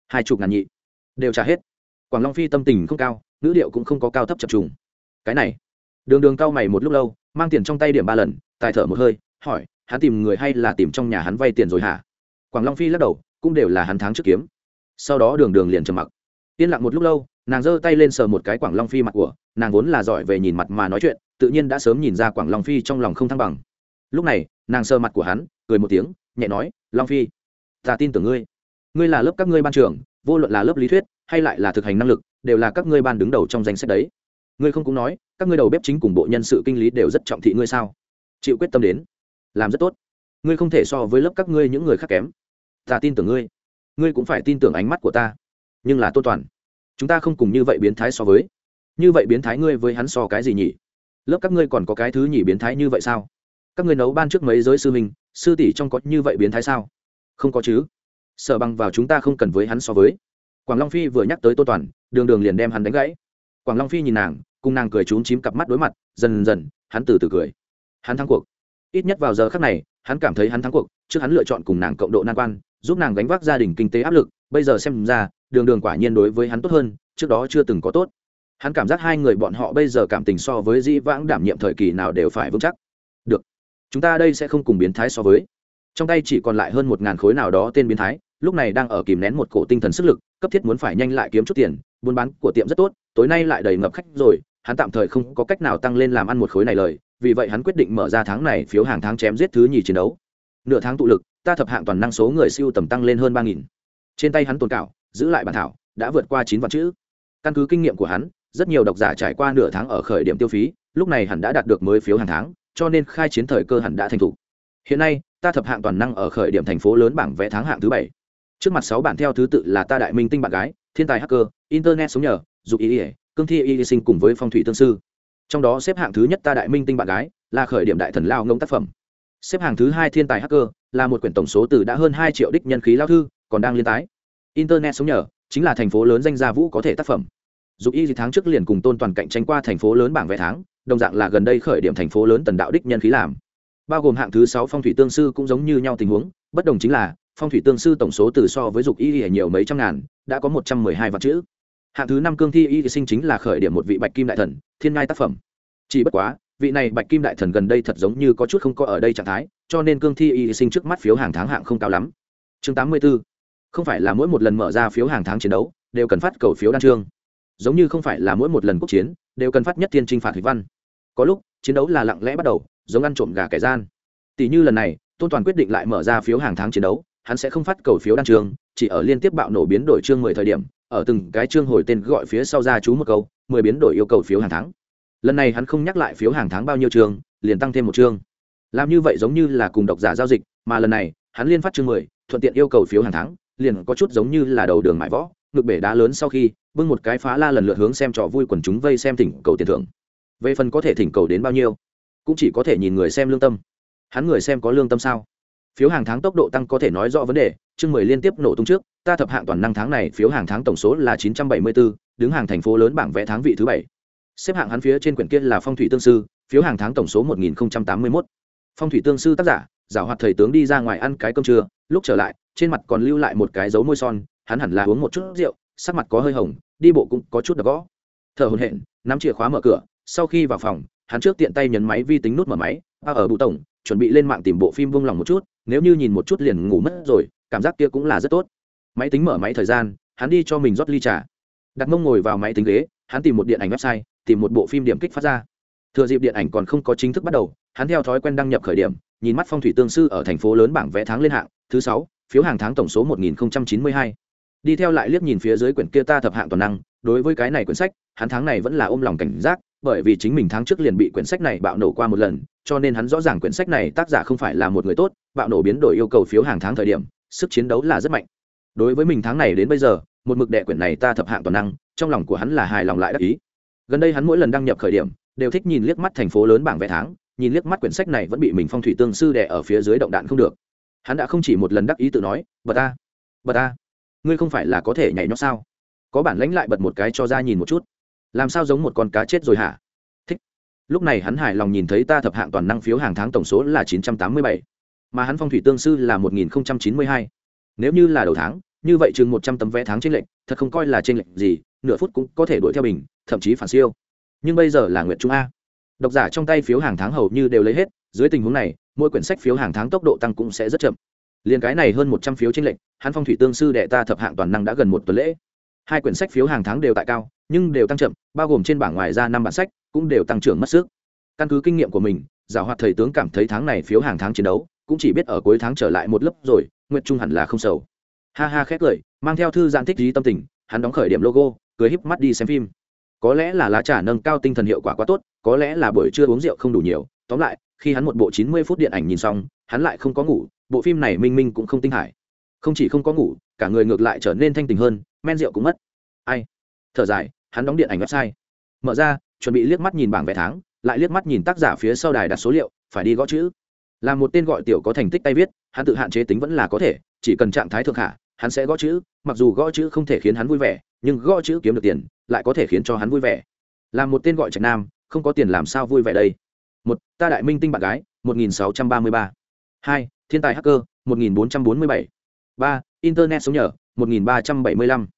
Hai chục ngàn nhị đều trả hết. Quảng long phi tâm tình không cao, ngữ điệu cũng không có cao thấp chập trùng. Cái này. Đường đường cao mày một lúc lâu, mang tiền trong tay điểm ba lần, tài thở một hơi, hỏi, hắn tìm người hay là tìm trong nhà hắn vay tiền rồi hả? Quảng long phi lắc đầu, cũng đều là hắn tháng trước kiếm. Sau đó đường đường liền trầm mặc. Yên lặng một lúc lâu, nàng giơ tay lên sờ một cái quảng long phi mặt của, nàng vốn là giỏi về nhìn mặt mà nói chuyện, tự nhiên đã sớm nhìn ra quảng long phi trong lòng không thăng bằng lúc này, nàng sờ mặt của hắn, cười một tiếng, nhẹ nói, long phi, ta tin tưởng ngươi. Ngươi là lớp các ngươi ban trưởng, vô luận là lớp lý thuyết hay lại là thực hành năng lực, đều là các ngươi ban đứng đầu trong danh sách đấy. Ngươi không cũng nói, các ngươi đầu bếp chính cùng bộ nhân sự kinh lý đều rất trọng thị ngươi sao? Chịu quyết tâm đến. Làm rất tốt. Ngươi không thể so với lớp các ngươi những người khác kém. Ta tin tưởng ngươi. Ngươi cũng phải tin tưởng ánh mắt của ta. Nhưng là tôn toàn, chúng ta không cùng như vậy biến thái so với. Như vậy biến thái ngươi với hắn so cái gì nhỉ? Lớp các ngươi còn có cái thứ nhỉ biến thái như vậy sao? Các ngươi nấu ban trước mấy giới sư mình sư tỷ trong có như vậy biến thái sao? Không có chứ. Sợ bằng vào chúng ta không cần với hắn so với. Quảng long phi vừa nhắc tới tô toàn, đường đường liền đem hắn đánh gãy. Quảng long phi nhìn nàng, cùng nàng cười trúng chím cặp mắt đối mặt, dần dần, hắn từ từ cười. Hắn thắng cuộc. Ít nhất vào giờ khác này, hắn cảm thấy hắn thắng cuộc, trước hắn lựa chọn cùng nàng cộng độ nan quan, giúp nàng gánh vác gia đình kinh tế áp lực, bây giờ xem ra, đường đường quả nhiên đối với hắn tốt hơn, trước đó chưa từng có tốt. Hắn cảm giác hai người bọn họ bây giờ cảm tình so với dĩ vãng đảm nhiệm thời kỳ nào đều phải vững chắc chúng ta đây sẽ không cùng biến thái so với. Trong tay chỉ còn lại hơn một ngàn khối nào đó tên biến thái, lúc này đang ở kìm nén một cổ tinh thần sức lực, cấp thiết muốn phải nhanh lại kiếm chút tiền, buôn bán của tiệm rất tốt, tối nay lại đầy ngập khách rồi, hắn tạm thời không có cách nào tăng lên làm ăn một khối này lời, vì vậy hắn quyết định mở ra tháng này phiếu hàng tháng chém giết thứ nhì chiến đấu. Nửa tháng tụ lực, ta thập hạng toàn năng số người siêu tầm tăng lên hơn ba nghìn. Trên tay hắn tồn cảo, giữ lại bản thảo, đã vượt qua chín vạn chữ. Căn cứ kinh nghiệm của hắn, rất nhiều độc giả trải qua nửa tháng ở khởi điểm tiêu phí, lúc này hắn đã đạt được mới phiếu hàng tháng cho nên khai chiến thời cơ hẳn đã thành thủ hiện nay, ta thập hạng toàn năng ở khởi điểm thành phố lớn bảng vẽ tháng hạng thứ bảy. Trước mặt sáu bản theo thứ tự là ta đại minh tinh bạn gái, thiên tài hacker, internet sống nhờ, dục ý ý cương thi y sinh cùng với phong thủy tương sư. Trong đó xếp hạng thứ nhất ta đại minh tinh bạn gái là khởi điểm đại thần lao ngông tác phẩm. Xếp hạng thứ hai thiên tài hacker là một quyển tổng số từ đã hơn hai triệu đích nhân khí lao thư, còn đang liên tái. Internet sống nhờ chính là thành phố lớn danh gia vũ có thể tác phẩm. Dục y tháng trước liền cùng tôn toàn cạnh tranh qua thành phố lớn bảng vé tháng đồng dạng là gần đây khởi điểm thành phố lớn tần đạo đích nhân khí làm. Bao gồm hạng thứ sáu phong thủy tương sư cũng giống như nhau tình huống, bất đồng chính là, phong thủy tương sư tổng số từ so với dục y nhiều mấy trăm ngàn, đã có một trăm mười hai vạn chữ. Hạng thứ năm cương thi y sinh chính là khởi điểm một vị bạch kim đại thần, thiên ngai tác phẩm. Chỉ bất quá, vị này bạch kim đại thần gần đây thật giống như có chút không có ở đây trạng thái, cho nên cương thi y sinh trước mắt phiếu hàng tháng hạng không cao lắm. Chương tám mươi b ố không phải là mỗi một lần mở ra phiếu hàng tháng chiến đấu, đều cần phát cầu phiếu đan trương giống như không phải là mỗi một lần quốc chiến, đều cần phát nhất thiên trinh phạt thủy văn có lúc, chiến đấu là lặng lẽ bắt đầu, giống ăn trộm gà kẻ gian. Tỷ như lần này, tôn toàn quyết định lại mở ra phiếu hàng tháng chiến đấu, hắn sẽ không phát cầu phiếu đăng trương, chỉ ở liên tiếp bạo nổ biến đổi chương mười thời điểm, ở từng cái chương hồi tên gọi phía sau ra chú một câu, mười biến đổi yêu cầu phiếu hàng tháng. Lần này hắn không nhắc lại phiếu hàng tháng bao nhiêu chương, liền tăng thêm một chương. Làm như vậy giống như là cùng độc giả giao dịch, mà lần này, hắn liên phát chương mười, thuận tiện yêu cầu phiếu hàng tháng, liền có chút giống như là đầu đường mãi võ ngực bể đá lớn sau khi, bưng một cái phá la lần lượt hướng xem trò vui quần chúng vây xem thỉnh cầu tiền thưởng về phần có thể thỉnh cầu đến bao nhiêu, cũng chỉ có thể nhìn người xem lương tâm. Hắn người xem có lương tâm sao? Phiếu hàng tháng tốc độ tăng có thể nói rõ vấn đề, chương mười liên tiếp nổ tung trước, ta thập hạng toàn năng tháng này, phiếu hàng tháng tổng số là chín trăm bảy mươi bốn đứng hàng thành phố lớn bảng vẽ tháng vị thứ bảy. Xếp hạng hắn phía trên quyển kia là phong thủy tương sư, phiếu hàng tháng tổng số một nghìn tám mươi mốt. Phong thủy tương sư tác giả giả hoạt thầy tướng đi ra ngoài ăn cái cơm trưa, lúc trở lại, trên mặt còn lưu lại một cái dấu môi son, hắn hẳn là uống một chút rượu, sắc mặt có hơi hồng, đi bộ cũng có chút đập gõ. Thở hồn hện nắm chìa khóa mở cửa sau khi vào phòng, hắn trước tiện tay nhấn máy vi tính nút mở máy, a, ở bụ tổng, chuẩn bị lên mạng tìm bộ phim vung lòng một chút, nếu như nhìn một chút liền ngủ mất rồi, cảm giác kia cũng là rất tốt. Máy tính mở máy thời gian, hắn đi cho mình rót ly trà. Đặt mông ngồi vào máy tính ghế, hắn tìm một điện ảnh website, tìm một bộ phim điểm kích phát ra. Thừa dịp điện ảnh còn không có chính thức bắt đầu, hắn theo thói quen đăng nhập khởi điểm, nhìn mắt phong thủy tương sư ở thành phố lớn bảng vẽ tháng lên hạng, thứ sáu, phiếu hàng tháng tổng số một nghìn chín mươi hai. Đi theo lại liếc nhìn phía dưới quyển kia ta thập hạng toàn năng, đối với cái này quyển sách, hắn tháng này vẫn là ôm lòng cảnh giác bởi vì chính mình tháng trước liền bị quyển sách này bạo nổ qua một lần, cho nên hắn rõ ràng quyển sách này tác giả không phải là một người tốt, bạo nổ biến đổi yêu cầu phiếu hàng tháng thời điểm, sức chiến đấu là rất mạnh. Đối với mình tháng này đến bây giờ, một mực đệ quyển này ta thập hạng toàn năng, trong lòng của hắn là hài lòng lại đắc ý. Gần đây hắn mỗi lần đăng nhập khởi điểm, đều thích nhìn liếc mắt thành phố lớn bảng vẽ tháng, nhìn liếc mắt quyển sách này vẫn bị mình phong thủy tương sư đẻ ở phía dưới động đạn không được. Hắn đã không chỉ một lần đắc ý tự nói, bật ta bật ta, ngươi không phải là có thể nhảy nhót sao? Có bản lãnh lại bật một cái cho ra nhìn một chút làm sao giống một con cá chết rồi hả? Thích. Lúc này hắn hài lòng nhìn thấy ta thập hạng toàn năng phiếu hàng tháng tổng số là chín trăm tám mươi bảy, mà hắn phong thủy tương sư là một nghìn chín mươi hai. Nếu như là đầu tháng, như vậy chừng một trăm tấm vé tháng trên lệnh thật không coi là trên lệnh gì, nửa phút cũng có thể đuổi theo bình, thậm chí phản siêu. Nhưng bây giờ là nguyện trung a. Độc giả trong tay phiếu hàng tháng hầu như đều lấy hết, dưới tình huống này, mỗi quyển sách phiếu hàng tháng tốc độ tăng cũng sẽ rất chậm. Liền cái này hơn một trăm phiếu trên lệnh hắn phong thủy tương sư đệ ta thập hạng toàn năng đã gần một tuần lễ hai quyển sách phiếu hàng tháng đều tại cao, nhưng đều tăng chậm, bao gồm trên bảng ngoài ra năm bản sách cũng đều tăng trưởng mất sức. Căn cứ kinh nghiệm của mình giảo hoạt thầy tướng cảm thấy tháng này phiếu hàng tháng chiến đấu cũng chỉ biết ở cuối tháng trở lại một lớp rồi nguyện trung hẳn là không sầu. Ha ha khét cười mang theo thư giãn thích trí tâm tình, hắn đóng khởi điểm logo, cười híp mắt đi xem phim. Có lẽ là lá trà nâng cao tinh thần hiệu quả quá tốt, có lẽ là buổi trưa uống rượu không đủ nhiều, tóm lại, khi hắn một bộ chín mươi phút điện ảnh nhìn xong, hắn lại không có ngủ, bộ phim này minh minh cũng không tinh hải không chỉ không có ngủ cả người ngược lại trở nên thanh tình hơn, men rượu cũng mất. Ai? Thở dài, hắn đóng điện ảnh website. Mở ra, chuẩn bị liếc mắt nhìn bảng vé tháng, lại liếc mắt nhìn tác giả phía sau đài đặt số liệu, phải đi gõ chữ. Là một tên gọi tiểu có thành tích tay viết, hắn tự hạn chế tính vẫn là có thể, chỉ cần trạng thái thượng hạ, hắn sẽ gõ chữ, mặc dù gõ chữ không thể khiến hắn vui vẻ, nhưng gõ chữ kiếm được tiền, lại có thể khiến cho hắn vui vẻ. Là một tên gọi trạch nam, không có tiền làm sao vui vẻ đây? Một, ta đại minh tinh bạn gái, một nghìn sáu trăm ba mươi ba. Hai, thiên tài hacker, một nghìn bốn trăm bốn mươi bảy. Ba internet sống nhở một nghìn ba trăm bảy mươi lăm.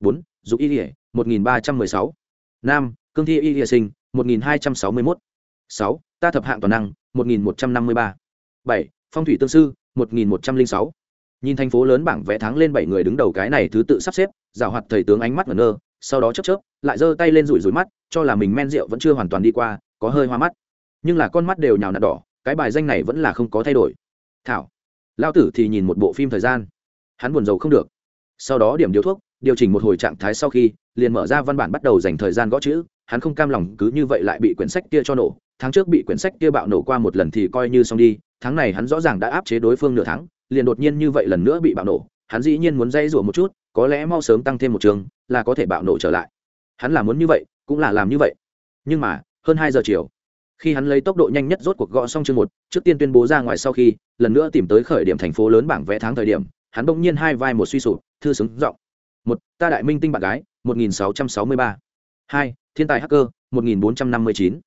bốn, dục y ỉa một nghìn ba trăm mười sáu. năm, cương thi y lìa sinh, một nghìn hai trăm sáu mươi mốt. sáu, ta thập hạng toàn năng, một nghìn một trăm năm mươi ba. bảy, phong thủy tương sư, một nghìn một trăm linh sáu. Nhìn thành phố lớn bảng vẽ tháng lên bảy người đứng đầu cái này thứ tự sắp xếp giảo hoạt thầy tướng ánh mắt ngẩn ngơ, sau đó chớp chớp, lại giơ tay lên rủi rủi mắt, cho là mình men rượu vẫn chưa hoàn toàn đi qua, có hơi hoa mắt. Nhưng là con mắt đều nhào nặn đỏ, cái bài danh này vẫn là không có thay đổi. Thảo, lao tử thì nhìn một bộ phim thời gian hắn buồn rầu không được. Sau đó điểm điếu thuốc, điều chỉnh một hồi trạng thái sau khi, liền mở ra văn bản bắt đầu dành thời gian gõ chữ, hắn không cam lòng cứ như vậy lại bị quyển sách kia cho nổ. Tháng trước bị quyển sách kia bạo nổ qua một lần thì coi như xong đi, tháng này hắn rõ ràng đã áp chế đối phương nửa tháng, liền đột nhiên như vậy lần nữa bị bạo nổ. Hắn dĩ nhiên muốn dây rủa một chút, có lẽ mau sớm tăng thêm một trường, là có thể bạo nổ trở lại. Hắn là muốn như vậy, cũng là làm như vậy. Nhưng mà, hơn hai giờ chiều, khi hắn lấy tốc độ nhanh nhất rốt cuộc gõ xong chương một, trước tiên tuyên bố ra ngoài sau khi, lần nữa tìm tới khởi điểm thành phố lớn bảng vẽ tháng thời điểm hắn bỗng nhiên hai vai một suy sụp, thư xứng giọng. Một, ta đại minh tinh bạn gái, một nghìn sáu trăm sáu mươi ba. Hai, thiên tài hacker, một nghìn bốn trăm năm mươi chín.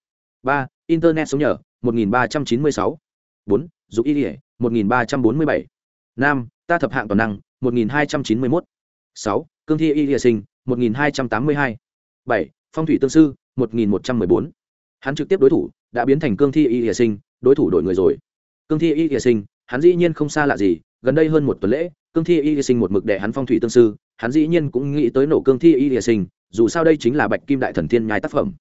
Ba, internet sống nhở một nghìn ba trăm chín mươi sáu. Bốn dục y ỉa một nghìn ba trăm bốn mươi bảy. Năm, ta thập hạng toàn năng, một nghìn hai trăm chín mươi mốt. Sáu, cương thi y ỉa sinh, một nghìn hai trăm tám mươi hai. Bảy, phong thủy tương sư, một nghìn một trăm mười bốn. Hắn trực tiếp đối thủ, đã biến thành cương thi y ỉa sinh, đối thủ đổi người rồi. Cương thi y ỉa sinh, hắn dĩ nhiên không xa lạ gì gần đây hơn một tuần lễ, cương thi y ỉa sinh một mực đệ hắn phong thủy tương sư, hắn dĩ nhiên cũng nghĩ tới nổ cương thi y ỉa sinh dù sao đây chính là bạch kim đại thần thiên nhai tác phẩm.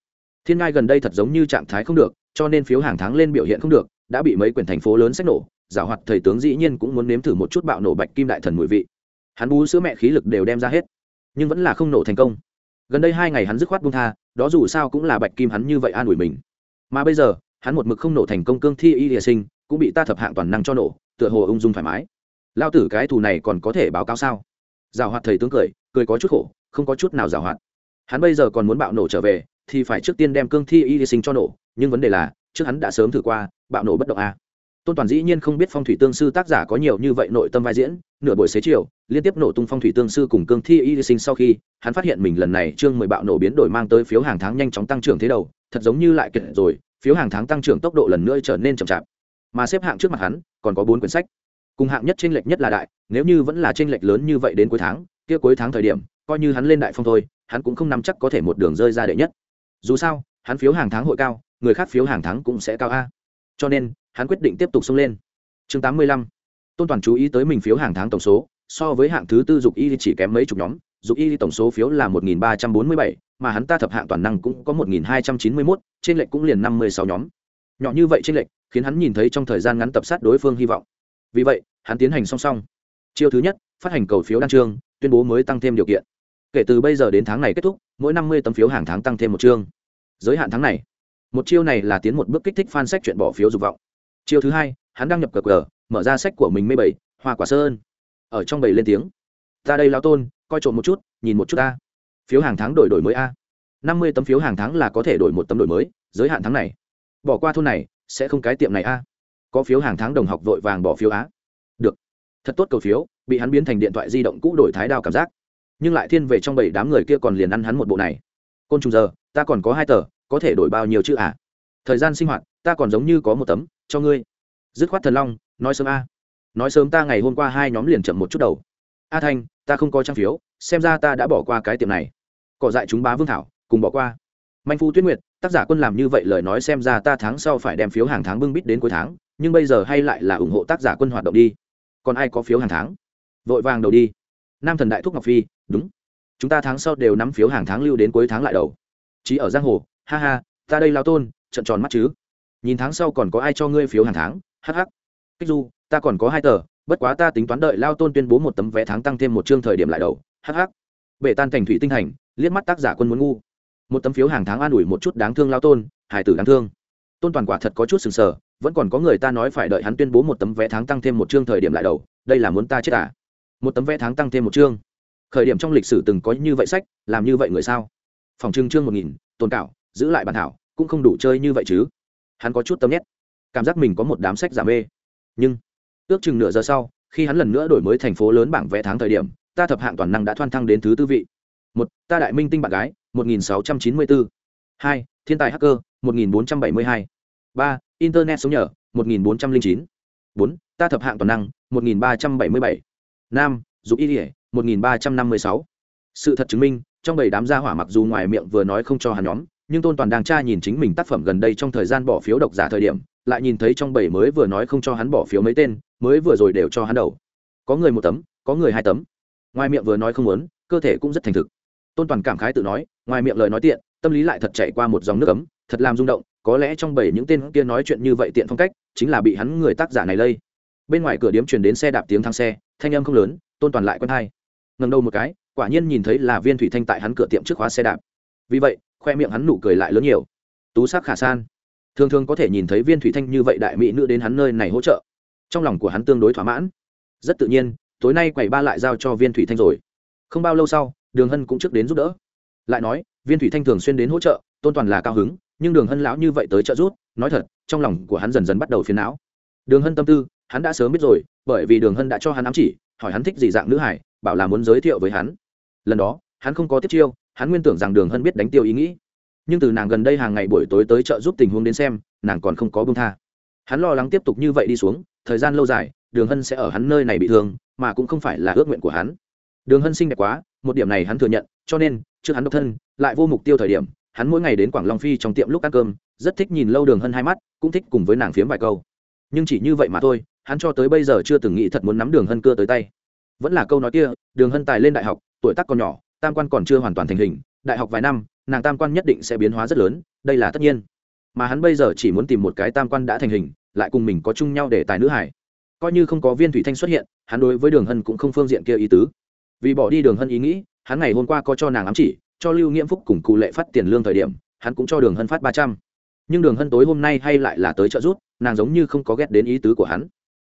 Thiên nhai gần đây thật giống như trạng thái không được, cho nên phiếu hàng tháng lên biểu hiện không được, đã bị mấy quyển thành phố lớn sách nổ, giả hoạt thầy tướng dĩ nhiên cũng muốn nếm thử một chút bạo nổ bạch kim đại thần mùi vị. Hắn bú sữa mẹ khí lực đều đem ra hết, nhưng vẫn là không nổ thành công. Gần đây hai ngày hắn dứt khoát buông tha, đó dù sao cũng là bạch kim hắn như vậy an ủi mình. Mà bây giờ, hắn một mực không nổ thành công cương thi y địa sinh cũng bị ta thập hạng toàn năng cho nổ, tựa hồ ung dung thoải mái lao tử cái thù này còn có thể báo cáo sao? Giảo hoạt thầy tướng cười cười có chút khổ, không có chút nào giảo hoạt. Hắn bây giờ còn muốn bạo nổ trở về, thì phải trước tiên đem cương thi y hy sinh cho nổ, nhưng vấn đề là, trước hắn đã sớm thử qua, bạo nổ bất động a. Tôn toàn dĩ nhiên không biết phong thủy tương sư tác giả có nhiều như vậy nội tâm vai diễn, nửa buổi xế chiều, liên tiếp nổ tung phong thủy tương sư cùng cương thi y sinh sau khi, hắn phát hiện mình lần này chương mười bạo nổ biến đổi mang tới phiếu hàng tháng nhanh chóng tăng trưởng thế đầu, thật giống như lại kể rồi, phiếu hàng tháng tăng trưởng tốc độ lần nữa trở nên chậm chạp. Mà xếp hạng trước mặt hắn, còn có bốn quyển sách cùng hạng nhất tranh lệch nhất là đại, nếu như vẫn là tranh lệch lớn như vậy đến cuối tháng, kia cuối tháng thời điểm, coi như hắn lên đại phong thôi, hắn cũng không nắm chắc có thể một đường rơi ra đệ nhất. Dù sao, hắn phiếu hàng tháng hội cao, người khác phiếu hàng tháng cũng sẽ cao a. Cho nên, hắn quyết định tiếp tục xông lên. Chương tám mươi lăm. Tôn toàn chú ý tới mình phiếu hàng tháng tổng số, so với hạng thứ tư dục y chỉ kém mấy chục nhóm, dục y tổng số phiếu là một nghìn ba trăm bốn mươi bảy, mà hắn ta thập hạng toàn năng cũng có một nghìn hai trăm chín mươi mốt trên lệnh cũng liền năm mươi sáu nhóm. Nhỏ như vậy trên lệnh khiến hắn nhìn thấy trong thời gian ngắn tập sát đối phương hy vọng vì vậy, hắn tiến hành song song. Chiêu thứ nhất, phát hành cầu phiếu đăng trương tuyên bố mới tăng thêm điều kiện. Kể từ bây giờ đến tháng này kết thúc, mỗi năm mươi tấm phiếu hàng tháng tăng thêm một chương. Giới hạn tháng này. Một chiêu này là tiến một bước kích thích fan sách chuyện bỏ phiếu dục vọng. Chiêu thứ hai, hắn đăng nhập cờ cờ, mở ra sách của mình mê bảy, hoa quả sơn ở trong bảy lên tiếng. Ta đây lao tôn, coi trộm một chút, nhìn một chút a phiếu hàng tháng đổi đổi mới a. Năm mươi tấm phiếu hàng tháng là có thể đổi một tấm đổi mới, giới hạn tháng này. Bỏ qua thôn này, sẽ không cái tiệm này a có phiếu hàng tháng đồng học vội vàng bỏ phiếu á. Được. Thật tốt cầu phiếu, bị hắn biến thành điện thoại di động cũ đổi thái đao cảm giác. Nhưng lại thiên về trong bảy đám người kia còn liền ăn hắn một bộ này. Côn trùng giờ, ta còn có hai tờ, có thể đổi bao nhiêu chữ à? Thời gian sinh hoạt, ta còn giống như có một tấm, cho ngươi. Dứt khoát thần long, nói sớm a. Nói sớm ta ngày hôm qua hai nhóm liền chậm một chút đầu. A thanh, ta không có trang phiếu, xem ra ta đã bỏ qua cái tiệm này. Cỏ dại chúng bá vương thảo, cùng bỏ qua manh phu tuyết nguyệt, tác giả quân làm như vậy lời nói xem ra ta tháng sau phải đem phiếu hàng tháng bưng bít đến cuối tháng, nhưng bây giờ hay lại là ủng hộ tác giả quân hoạt động đi. Còn ai có phiếu hàng tháng? Vội vàng đầu đi. Nam thần đại thúc ngọc phi, đúng. Chúng ta tháng sau đều nắm phiếu hàng tháng lưu đến cuối tháng lại đầu. Chí ở giang hồ, ha ha, ta đây lao tôn, trận tròn mắt chứ. Nhìn tháng sau còn có ai cho ngươi phiếu hàng tháng hh cách du, ta còn có hai tờ, bất quá ta tính toán đợi lao tôn tuyên bố một tấm vé tháng tăng thêm một chương thời điểm lại đầu hh bể tan thành thủy tinh thành liếc mắt tác giả quân muốn ngu một tấm phiếu hàng tháng an ủi một chút đáng thương lao tôn hải tử đáng thương. Tôn toàn quả thật có chút sừng sờ, vẫn còn có người ta nói phải đợi hắn tuyên bố một tấm vé tháng tăng thêm một chương thời điểm lại đầu, đây là muốn ta chết à? Một tấm vé tháng tăng thêm một chương. Khởi điểm trong lịch sử từng có như vậy sách, làm như vậy người sao? Phòng trưng chương một nghìn, tồn cảo, giữ lại bản thảo, cũng không đủ chơi như vậy chứ. Hắn có chút tâm nhét. Cảm giác mình có một đám sách giả mê. Nhưng, ước chừng nửa giờ sau, khi hắn lần nữa đổi mới thành phố lớn bảng vẽ tháng thời điểm, ta thập hạng toàn năng đã thoan thăng đến thứ tư vị một, ta đại minh tinh bạn gái, một nghìn sáu trăm chín mươi bốn. Hai, thiên tài hacker, một nghìn bốn trăm bảy mươi hai. Ba, internet sống nhờ, một nghìn bốn ta thập hạng toàn năng, một nghìn ba trăm bảy mươi bảy. Năm, dục y ỉa một nghìn ba trăm năm mươi sáu. Sự thật chứng minh, trong bảy đám gia hỏa mặc dù ngoài miệng vừa nói không cho hắn nhóm, nhưng tôn toàn đang tra nhìn chính mình tác phẩm gần đây trong thời gian bỏ phiếu độc giả thời điểm, lại nhìn thấy trong bảy mới vừa nói không cho hắn bỏ phiếu mấy tên, mới vừa rồi đều cho hắn đầu. Có người một tấm, có người hai tấm. Ngoài miệng vừa nói không muốn, cơ thể cũng rất thành thực tôn toàn cảm khái tự nói, ngoài miệng lời nói tiện, tâm lý lại thật chạy qua một dòng nước ấm, thật làm rung động, có lẽ trong bảy những tên kia nói chuyện như vậy tiện phong cách, chính là bị hắn người tác giả này lây. Bên ngoài cửa điếm truyền đến xe đạp tiếng thang xe, thanh âm không lớn, tôn toàn lại quen hai ngầm đầu một cái, quả nhiên nhìn thấy là viên thủy thanh tại hắn cửa tiệm trước khóa xe đạp. Vì vậy, khoe miệng hắn nụ cười lại lớn nhiều. Tú sắc khả san. Thường thường có thể nhìn thấy viên thủy thanh như vậy đại mỹ nữ đến hắn nơi này hỗ trợ. Trong lòng của hắn tương đối thỏa mãn. Rất tự nhiên, tối nay quầy ba lại giao cho viên thủy thanh rồi. Không bao lâu sau đường hân cũng trước đến giúp đỡ. Lại nói, viên thủy thanh thường xuyên đến hỗ trợ, tôn toàn là cao hứng, nhưng đường hân lão như vậy tới trợ giúp, nói thật, trong lòng của hắn dần dần bắt đầu phiền não. Đường hân tâm tư, hắn đã sớm biết rồi, bởi vì đường hân đã cho hắn ám chỉ, hỏi hắn thích gì dạng nữ hải bảo là muốn giới thiệu với hắn. Lần đó, hắn không có tiếp chiêu, hắn nguyên tưởng rằng đường hân biết đánh tiêu ý nghĩ. Nhưng từ nàng gần đây hàng ngày buổi tối tới trợ giúp tình huống đến xem, nàng còn không có bông tha. Hắn lo lắng tiếp tục như vậy đi xuống, thời gian lâu dài, đường hân sẽ ở hắn nơi này bị thương, mà cũng không phải là ước nguyện của hắn đường hân xinh đẹp quá, một điểm này hắn thừa nhận, cho nên, trước hắn độc thân, lại vô mục tiêu thời điểm, hắn mỗi ngày đến quảng long phi trong tiệm lúc ăn cơm, rất thích nhìn lâu đường hân hai mắt, cũng thích cùng với nàng phiếm vài câu. Nhưng chỉ như vậy mà thôi, hắn cho tới bây giờ chưa từng nghĩ thật muốn nắm đường hân cưa tới tay. Vẫn là câu nói kia, đường hân tài lên đại học, tuổi tác còn nhỏ, tam quan còn chưa hoàn toàn thành hình, đại học vài năm, nàng tam quan nhất định sẽ biến hóa rất lớn, đây là tất nhiên. Mà hắn bây giờ chỉ muốn tìm một cái tam quan đã thành hình, lại cùng mình có chung nhau để tài nữ hải coi như không có viên thủy thanh xuất hiện, hắn đối với đường hân cũng không phương diện kia ý tứ vì bỏ đi đường hân ý nghĩ, hắn ngày hôm qua có cho nàng ám chỉ, cho lưu nghiễm phúc cùng cụ lệ phát tiền lương thời điểm, hắn cũng cho đường hân phát ba trăm. Nhưng đường hân tối hôm nay hay lại là tới trợ giúp, nàng giống như không có ghét đến ý tứ của hắn.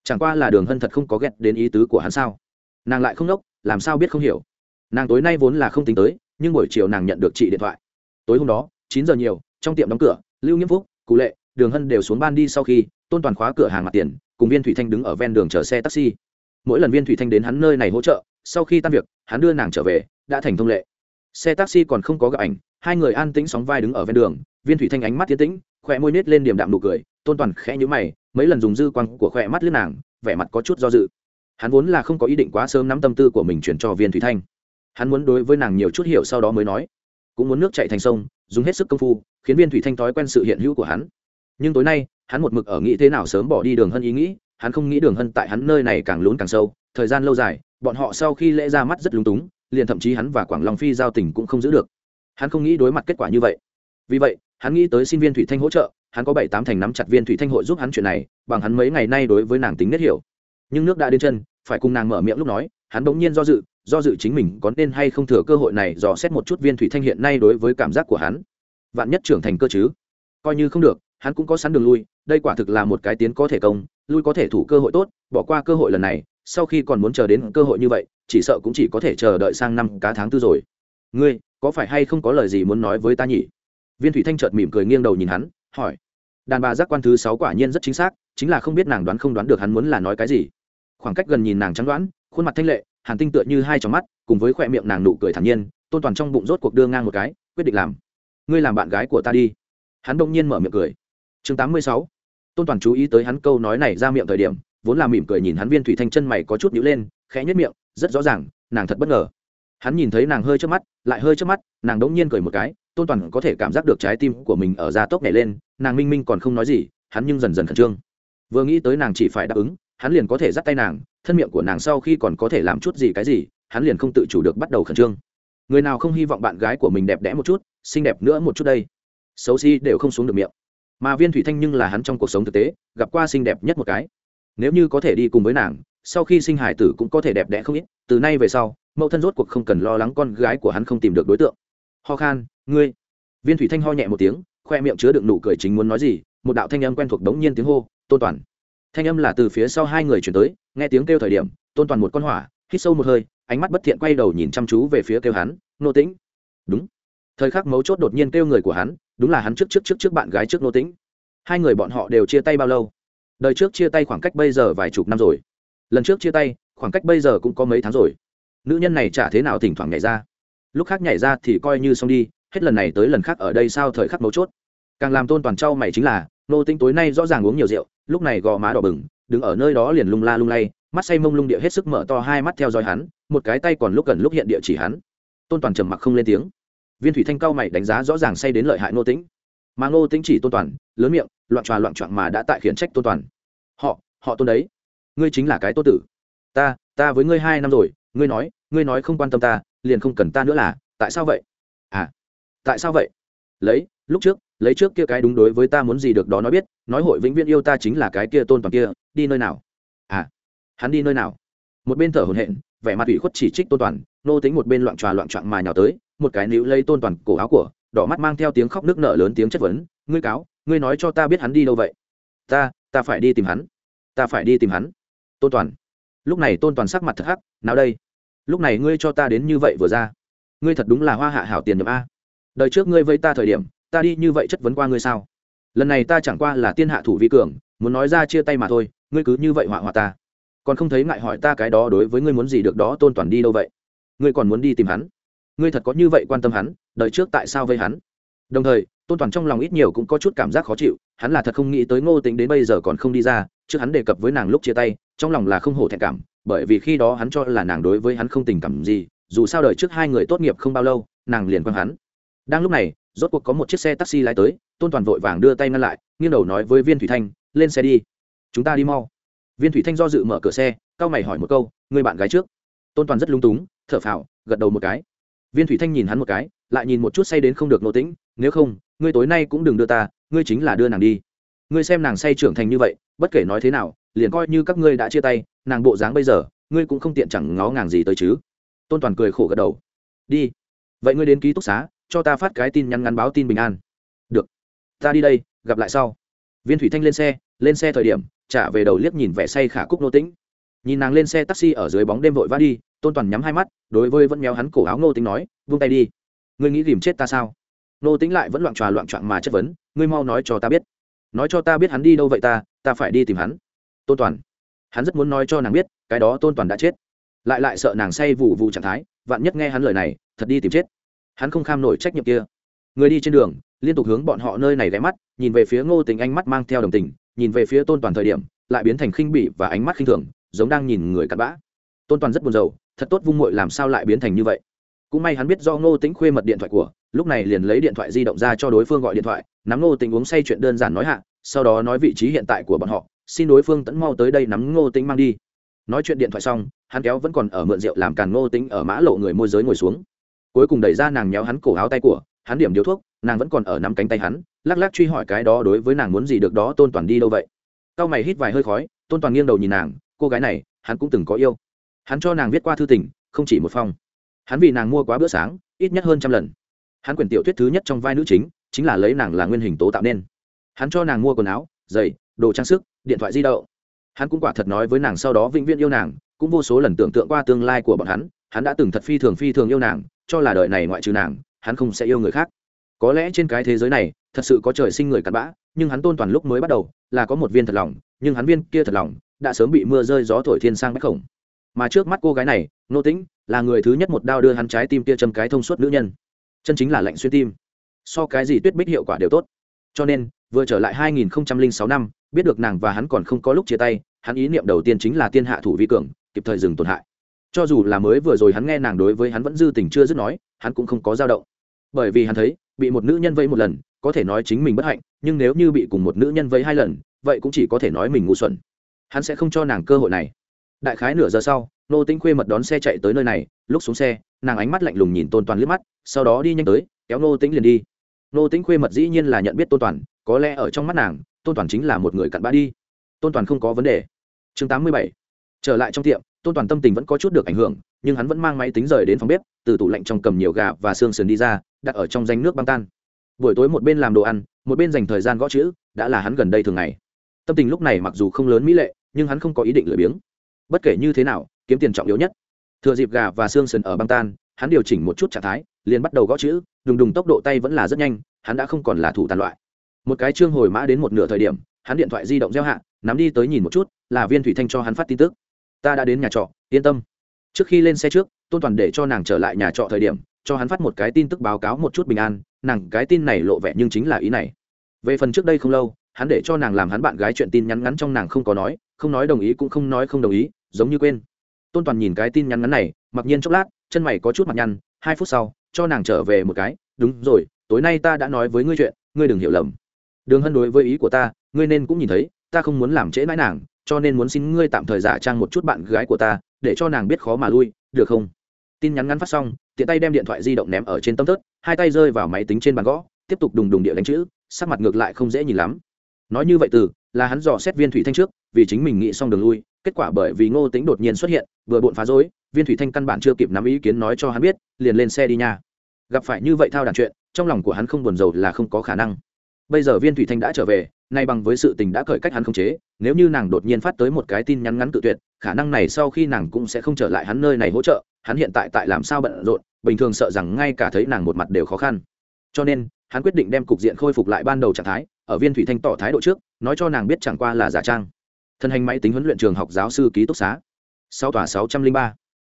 Chẳng qua là đường hân thật không có ghét đến ý tứ của hắn sao? Nàng lại không đốc, làm sao biết không hiểu? Nàng tối nay vốn là không tính tới, nhưng buổi chiều nàng nhận được chị điện thoại. Tối hôm đó, chín giờ nhiều, trong tiệm đóng cửa, lưu nghiêm phúc, cụ lệ, đường hân đều xuống ban đi sau khi, tôn toàn khóa cửa hàng mặt tiền, cùng viên thủy thanh đứng ở ven đường chờ xe taxi. Mỗi lần viên thủy thanh đến hắn nơi này hỗ trợ sau khi tan việc, hắn đưa nàng trở về, đã thành thông lệ. Xe taxi còn không có gặp ảnh, hai người an tĩnh sóng vai đứng ở ven đường, viên thủy thanh ánh mắt tiến tĩnh, khỏe môi nết lên điểm đạm nụ cười, tôn toàn khẽ nhữ mày, mấy lần dùng dư quăng của khỏe mắt lướt nàng, vẻ mặt có chút do dự. Hắn vốn là không có ý định quá sớm nắm tâm tư của mình chuyển cho viên thủy thanh. Hắn muốn đối với nàng nhiều chút hiểu sau đó mới nói, cũng muốn nước chạy thành sông, dùng hết sức công phu, khiến viên thủy thanh thói quen sự hiện hữu của hắn. Nhưng tối nay, hắn một mực ở nghĩ thế nào sớm bỏ đi đường hân ý nghĩ, hắn không nghĩ đường hân tại hắn nơi này càng lún càng sâu, thời gian lâu dài bọn họ sau khi lễ ra mắt rất lúng túng, liền thậm chí hắn và quảng long phi giao tình cũng không giữ được. Hắn không nghĩ đối mặt kết quả như vậy. Vì vậy, hắn nghĩ tới xin viên thủy thanh hỗ trợ, hắn có bảy tám thành nắm chặt viên thủy thanh hội giúp hắn chuyện này, bằng hắn mấy ngày nay đối với nàng tính nết hiểu. Nhưng nước đã đến chân, phải cùng nàng mở miệng lúc nói, hắn bỗng nhiên do dự do dự chính mình có nên hay không thừa cơ hội này dò xét một chút viên thủy thanh hiện nay đối với cảm giác của hắn. Vạn nhất trưởng thành cơ chứ? Coi như không được, hắn cũng có sẵn đường lui, đây quả thực là một cái tiến có thể công, lui có thể thủ cơ hội tốt, bỏ qua cơ hội lần này sau khi còn muốn chờ đến cơ hội như vậy, chỉ sợ cũng chỉ có thể chờ đợi sang năm cá tháng tư rồi. Ngươi, có phải hay không có lời gì muốn nói với ta nhỉ? Viên thủy thanh chợt mỉm cười nghiêng đầu nhìn hắn, hỏi. Đàn bà giác quan thứ sáu quả nhiên rất chính xác, chính là không biết nàng đoán không đoán được hắn muốn là nói cái gì. Khoảng cách gần nhìn nàng trắng đoán, khuôn mặt thanh lệ, hàn tinh tựa như hai trong mắt, cùng với khoe miệng nàng nụ cười thản nhiên, tôn toàn trong bụng rốt cuộc đưa ngang một cái, quyết định làm. Ngươi làm bạn gái của ta đi. Hắn đông nhiên mở miệng cười. Chương tám mươi sáu. Tôn toàn chú ý tới hắn câu nói này ra miệng thời điểm vốn là mỉm cười nhìn hắn viên thủy thanh chân mày có chút nhíu lên, khẽ nhất miệng, rất rõ ràng, nàng thật bất ngờ. Hắn nhìn thấy nàng hơi trước mắt, lại hơi trước mắt, nàng đống nhiên cười một cái, tôn toàn có thể cảm giác được trái tim của mình ở da tốc nhảy lên, nàng minh minh còn không nói gì, hắn nhưng dần dần khẩn trương. Vừa nghĩ tới nàng chỉ phải đáp ứng, hắn liền có thể dắt tay nàng, thân miệng của nàng sau khi còn có thể làm chút gì cái gì, hắn liền không tự chủ được bắt đầu khẩn trương. Người nào không hy vọng bạn gái của mình đẹp đẽ một chút, xinh đẹp nữa một chút đây. Xấu xí đều không xuống được miệng. Mà viên thủy thanh nhưng là hắn trong cuộc sống thực tế, gặp qua xinh đẹp nhất một cái nếu như có thể đi cùng với nàng, sau khi sinh hải tử cũng có thể đẹp đẽ không ít, từ nay về sau, mẫu thân rốt cuộc không cần lo lắng con gái của hắn không tìm được đối tượng. Ho khan, ngươi. Viên thủy thanh ho nhẹ một tiếng, khoe miệng chứa đựng nụ cười chính muốn nói gì, một đạo thanh âm quen thuộc đống nhiên tiếng hô, tôn toàn. Thanh âm là từ phía sau hai người chuyển tới, nghe tiếng kêu thời điểm, tôn toàn một con hỏa, hít sâu một hơi, ánh mắt bất thiện quay đầu nhìn chăm chú về phía kêu hắn, nô tĩnh. Đúng. Thời khắc mấu chốt đột nhiên kêu người của hắn, đúng là hắn trước trước trước trước bạn gái trước nô tĩnh. Hai người bọn họ đều chia tay bao lâu đời trước chia tay khoảng cách bây giờ vài chục năm rồi. Lần trước chia tay, khoảng cách bây giờ cũng có mấy tháng rồi. Nữ nhân này chả thế nào thỉnh thoảng nhảy ra. Lúc khác nhảy ra thì coi như xong đi, hết lần này tới lần khác ở đây sao thời khắc mấu chốt. Càng làm tôn toàn trao mày chính là, nô tinh tối nay rõ ràng uống nhiều rượu, lúc này gò má đỏ bừng, đứng ở nơi đó liền lung la lung lay, mắt say mông lung địa hết sức mở to hai mắt theo dõi hắn, một cái tay còn lúc gần lúc hiện địa chỉ hắn. Tôn toàn trầm mặc không lên tiếng. Viên thủy thanh cao mày đánh giá rõ ràng say đến lợi hại nô tĩnh. Mà ngô tĩnh chỉ tôn toàn, lớn miệng loạn tròa loạn trọn mà đã tại khiển trách tôn toàn. Họ họ tôn đấy. Ngươi chính là cái tô tử. Ta ta với ngươi hai năm rồi, ngươi nói ngươi nói không quan tâm ta, liền không cần ta nữa là, tại sao vậy? À tại sao vậy? Lấy, lúc trước, lấy trước kia cái đúng đối với ta muốn gì được đó nói biết, nói hội vĩnh viễn yêu ta chính là cái kia tôn toàn kia, đi nơi nào? À hắn đi nơi nào? Một bên thở hổn hển, vẻ mặt ủy khuất chỉ trích tôn toàn, nô tính một bên loạn tròa loạn trọn mà nhào tới, một cái níu lấy tôn toàn cổ áo của, đỏ mắt mang theo tiếng khóc nước nở lớn tiếng chất vấn, ngươi cáo ngươi nói cho ta biết hắn đi đâu vậy? Ta ta phải đi tìm hắn. Ta phải đi tìm hắn. Tôn toàn. Lúc này tôn toàn sắc mặt thật hắc, nào đây? Lúc này ngươi cho ta đến như vậy vừa ra. Ngươi thật đúng là hoa hạ hảo tiền nhập a. Đời trước ngươi với ta thời điểm, ta đi như vậy chất vấn qua ngươi sao? Lần này ta chẳng qua là tiên hạ thủ vi cường, muốn nói ra chia tay mà thôi, ngươi cứ như vậy họa họa ta. Còn không thấy ngại hỏi ta cái đó đối với ngươi muốn gì được đó, tôn toàn đi đâu vậy? Ngươi còn muốn đi tìm hắn? Ngươi thật có như vậy quan tâm hắn, Đời trước tại sao vây hắn? Đồng thời tôn toàn trong lòng ít nhiều cũng có chút cảm giác khó chịu, hắn là thật không nghĩ tới ngô tính đến bây giờ còn không đi ra, trước hắn đề cập với nàng lúc chia tay, trong lòng là không hổ thẹn cảm, bởi vì khi đó hắn cho là nàng đối với hắn không tình cảm gì, dù sao đời trước hai người tốt nghiệp không bao lâu, nàng liền quăng hắn. Đang lúc này, rốt cuộc có một chiếc xe taxi lái tới, tôn toàn vội vàng đưa tay ngăn lại, nghiêng đầu nói với viên thủy thanh, lên xe đi, chúng ta đi mau. Viên thủy thanh do dự mở cửa xe, cao mày hỏi một câu, người bạn gái trước? Tôn toàn rất lung túng, thở phào, gật đầu một cái. Viên thủy thanh nhìn hắn một cái, lại nhìn một chút say đến không được nô tĩnh, nếu không ngươi tối nay cũng đừng đưa ta, ngươi chính là đưa nàng đi. Ngươi xem nàng say trưởng thành như vậy, bất kể nói thế nào, liền coi như các ngươi đã chia tay, nàng bộ dáng bây giờ, ngươi cũng không tiện chẳng ngó ngàng gì tới chứ. Tôn toàn cười khổ gật đầu. Đi. Vậy ngươi đến ký túc xá, cho ta phát cái tin nhắn ngắn báo tin bình an. Được. Ta đi đây, gặp lại sau. Viên thủy thanh lên xe lên xe thời điểm, trả về đầu liếc nhìn vẻ say khả cúc nô tĩnh. Nhìn nàng lên xe taxi ở dưới bóng đêm vội vã đi, tôn toàn nhắm hai mắt, đối với vẫn méo hắn cổ áo nô tính nói, vung tay đi. Ngươi nghĩ tìm chết ta sao? Nô tính lại vẫn loạn tròa loạn trọn mà chất vấn, ngươi mau nói cho ta biết. Nói cho ta biết hắn đi đâu vậy ta ta phải đi tìm hắn. Tôn toàn. Hắn rất muốn nói cho nàng biết, cái đó tôn toàn đã chết. Lại lại sợ nàng say vụ vụ trạng thái, vạn nhất nghe hắn lời này, thật đi tìm chết. Hắn không kham nổi trách nhiệm kia. Người đi trên đường, liên tục hướng bọn họ nơi này ghé mắt, nhìn về phía ngô tình ánh mắt mang theo đồng tình, nhìn về phía tôn toàn thời điểm, lại biến thành khinh bỉ và ánh mắt khinh thường, giống đang nhìn người cặn bã. Tôn toàn rất buồn rầu, thật tốt vung mội làm sao lại biến thành như vậy? Cũng may hắn biết do ngô tính khuê mật điện thoại của lúc này liền lấy điện thoại di động ra cho đối phương gọi điện thoại, nắm ngô tính uống say chuyện đơn giản nói hạ, sau đó nói vị trí hiện tại của bọn họ, xin đối phương tẫn mau tới đây nắm ngô tính mang đi. Nói chuyện điện thoại xong, hắn kéo vẫn còn ở mượn rượu làm càn ngô tính ở mã lộ người môi giới ngồi xuống. Cuối cùng đẩy ra nàng nhéo hắn cổ áo tay của, hắn điểm điếu thuốc, nàng vẫn còn ở nắm cánh tay hắn, lắc lắc truy hỏi cái đó đối với nàng muốn gì được đó tôn toàn đi đâu vậy. Cao mày hít vài hơi khói, tôn toàn nghiêng đầu nhìn nàng, cô gái này, hắn cũng từng có yêu. Hắn cho nàng viết qua thư tình, không chỉ một phong. Hắn vì nàng mua quá bữa sáng, ít nhất hơn trăm lần hắn quyển tiểu thuyết thứ nhất trong vai nữ chính chính là lấy nàng là nguyên hình tố tạo nên. Hắn cho nàng mua quần áo, giày, đồ trang sức, điện thoại di động. Hắn cũng quả thật nói với nàng sau đó vĩnh viễn yêu nàng, cũng vô số lần tưởng tượng qua tương lai của bọn hắn hắn đã từng thật phi thường phi thường yêu nàng, cho là đời này ngoại trừ nàng, hắn không sẽ yêu người khác. Có lẽ trên cái thế giới này, thật sự có trời sinh người cặn bã, nhưng hắn tôn toàn lúc mới bắt đầu, là có một viên thật lòng, nhưng hắn viên kia thật lòng, đã sớm bị mưa rơi gió thổi thiên sang bách khổng. Mà trước mắt cô gái này, nô tĩnh, là người thứ nhất một đao đưa hắn trái tim kia châm cái thông suốt nữ nhân chân chính là lạnh xuyên tim. So cái gì tuyết bích hiệu quả đều tốt. Cho nên, vừa trở lại 2006 năm, biết được nàng và hắn còn không có lúc chia tay, hắn ý niệm đầu tiên chính là tiên hạ thủ vi cường, kịp thời dừng tổn hại. Cho dù là mới vừa rồi hắn nghe nàng đối với hắn vẫn dư tình chưa dứt nói, hắn cũng không có dao động. Bởi vì hắn thấy, bị một nữ nhân vây một lần, có thể nói chính mình bất hạnh, nhưng nếu như bị cùng một nữ nhân vây hai lần, vậy cũng chỉ có thể nói mình ngu xuẩn. Hắn sẽ không cho nàng cơ hội này. Đại khái nửa giờ sau, nô tĩnh khuê mật đón xe chạy tới nơi này, lúc xuống xe, nàng ánh mắt lạnh lùng nhìn tôn toàn liếc mắt sau đó đi nhanh tới, kéo nô tĩnh liền đi. Nô tĩnh khuê mật dĩ nhiên là nhận biết tôn toàn, có lẽ ở trong mắt nàng, tôn toàn chính là một người cặn bã đi. Tôn toàn không có vấn đề. Chương tám mươi bảy. Trở lại trong tiệm, tôn toàn tâm tình vẫn có chút được ảnh hưởng, nhưng hắn vẫn mang máy tính rời đến phòng bếp, từ tủ lạnh trong cầm nhiều gà và xương sườn đi ra, đặt ở trong danh nước băng tan. Buổi tối một bên làm đồ ăn, một bên dành thời gian gõ chữ, đã là hắn gần đây thường ngày. Tâm tình lúc này mặc dù không lớn mỹ lệ, nhưng hắn không có ý định lười biếng. Bất kể như thế nào, kiếm tiền trọng yếu nhất. Thừa dịp gà và xương sườn ở băng tan, hắn điều chỉnh một chút trạng thái liền bắt đầu gõ chữ, đùng đùng tốc độ tay vẫn là rất nhanh, hắn đã không còn là thủ tàn loại. Một cái chương hồi mã đến một nửa thời điểm, hắn điện thoại di động gieo hạ, nắm đi tới nhìn một chút, là viên thủy thanh cho hắn phát tin tức. Ta đã đến nhà trọ, yên tâm. Trước khi lên xe trước, tôn toàn để cho nàng trở lại nhà trọ thời điểm, cho hắn phát một cái tin tức báo cáo một chút bình an, nàng cái tin này lộ vẻ nhưng chính là ý này. Về phần trước đây không lâu, hắn để cho nàng làm hắn bạn gái chuyện tin nhắn ngắn trong nàng không có nói, không nói đồng ý cũng không nói không đồng ý, giống như quên. Tôn toàn nhìn cái tin nhắn ngắn này, mặc nhiên chốc lát, chân mày có chút mặt nhăn, hai phút sau cho nàng trở về một cái, đúng rồi, tối nay ta đã nói với ngươi chuyện, ngươi đừng hiểu lầm. Đường hân đối với ý của ta, ngươi nên cũng nhìn thấy, ta không muốn làm trễ mãi nàng, cho nên muốn xin ngươi tạm thời giả trang một chút bạn gái của ta, để cho nàng biết khó mà lui, được không? Tin nhắn ngắn phát xong, tiện tay đem điện thoại di động ném ở trên tấm tớt hai tay rơi vào máy tính trên bàn gõ, tiếp tục đùng đùng địa đánh chữ, sắc mặt ngược lại không dễ nhìn lắm. Nói như vậy từ, là hắn dò xét viên thủy thanh trước, vì chính mình nghĩ xong đường lui, kết quả bởi vì ngô tính đột nhiên xuất hiện, vừa bộn phá rối viên thủy thanh căn bản chưa kịp nắm ý kiến nói cho hắn biết, liền lên xe đi nha. Gặp phải như vậy thao đàn chuyện, trong lòng của hắn không buồn rầu là không có khả năng. Bây giờ viên thủy thanh đã trở về, nay bằng với sự tình đã cởi cách hắn không chế, nếu như nàng đột nhiên phát tới một cái tin nhắn ngắn tự tuyệt, khả năng này sau khi nàng cũng sẽ không trở lại hắn nơi này hỗ trợ, hắn hiện tại tại làm sao bận rộn, bình thường sợ rằng ngay cả thấy nàng một mặt đều khó khăn. Cho nên, hắn quyết định đem cục diện khôi phục lại ban đầu trạng thái, ở viên thủy thanh tỏ thái độ trước, nói cho nàng biết chẳng qua là giả trang. Thân hành máy tính huấn luyện trường học giáo sư ký túc xá. Sau tòa sáu trăm linh ba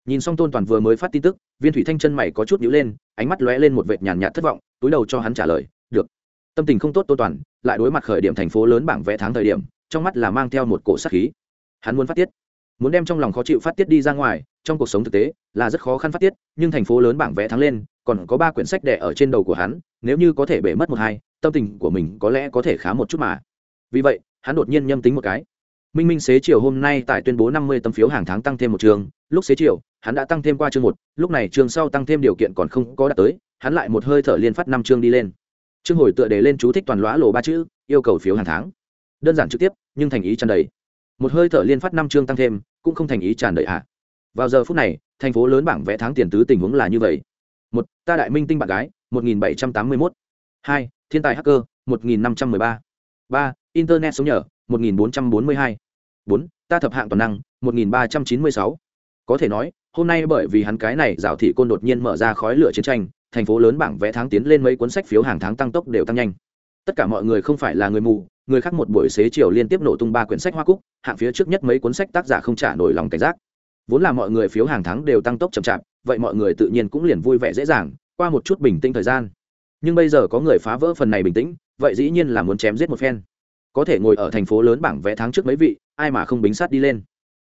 nhìn xong tôn toàn vừa mới phát tin tức, viên thủy thanh chân mày có chút nhíu lên, ánh mắt lóe lên một vệt nhàn nhạt thất vọng, túi đầu cho hắn trả lời, được. Tâm tình không tốt tôn toàn, lại đối mặt khởi điểm thành phố lớn bảng vẽ tháng thời điểm, trong mắt là mang theo một cổ sát khí. Hắn muốn phát tiết, muốn đem trong lòng khó chịu phát tiết đi ra ngoài, trong cuộc sống thực tế là rất khó khăn phát tiết, nhưng thành phố lớn bảng vẽ thắng lên, còn có ba quyển sách đẻ ở trên đầu của hắn, nếu như có thể bể mất một hai, tâm tình của mình có lẽ có thể khá một chút mà. Vì vậy, hắn đột nhiên nhâm tính một cái minh minh xế chiều hôm nay tại tuyên bố năm mươi tấm phiếu hàng tháng tăng thêm một trường. Lúc xế chiều, hắn đã tăng thêm qua chương một. Lúc này trường sau tăng thêm điều kiện còn không có đạt tới, hắn lại một hơi thở liên phát năm chương đi lên. Chương hồi tựa đề lên chú thích toàn lõa lộ ba chữ, yêu cầu phiếu hàng tháng. Đơn giản trực tiếp, nhưng thành ý tràn đầy. Một hơi thở liên phát năm chương tăng thêm, cũng không thành ý tràn đầy ạ. À. vào giờ phút này, thành phố lớn bảng vẽ tháng tiền tứ tình huống là như vậy. Một, ta đại minh tinh bạn gái, một nghìn bảy trăm tám mươi mốt. Hai, thiên tài hacker, một nghìn năm trăm mười ba. Ba, internet sống nhở một nghìn bốn trăm bốn mươi hai. Bốn, ta thập hạng toàn năng, một nghìn ba trăm chín mươi sáu. Có thể nói, hôm nay bởi vì hắn cái này rào thị côn đột nhiên mở ra khói lửa chiến tranh, thành phố lớn bảng vẽ tháng tiến lên mấy cuốn sách phiếu hàng tháng tăng tốc đều tăng nhanh. Tất cả mọi người không phải là người mù, người khác một buổi xế chiều liên tiếp nổ tung ba quyển sách hoa cúc, hạng phía trước nhất mấy cuốn sách tác giả không trả nổi lòng cảnh giác. Vốn là mọi người phiếu hàng tháng đều tăng tốc chậm chạp, vậy mọi người tự nhiên cũng liền vui vẻ dễ dàng, qua một chút bình tĩnh thời gian. Nhưng bây giờ có người phá vỡ phần này bình tĩnh, vậy dĩ nhiên là muốn chém giết một phen có thể ngồi ở thành phố lớn bảng vẽ tháng trước mấy vị, ai mà không bính sát đi lên?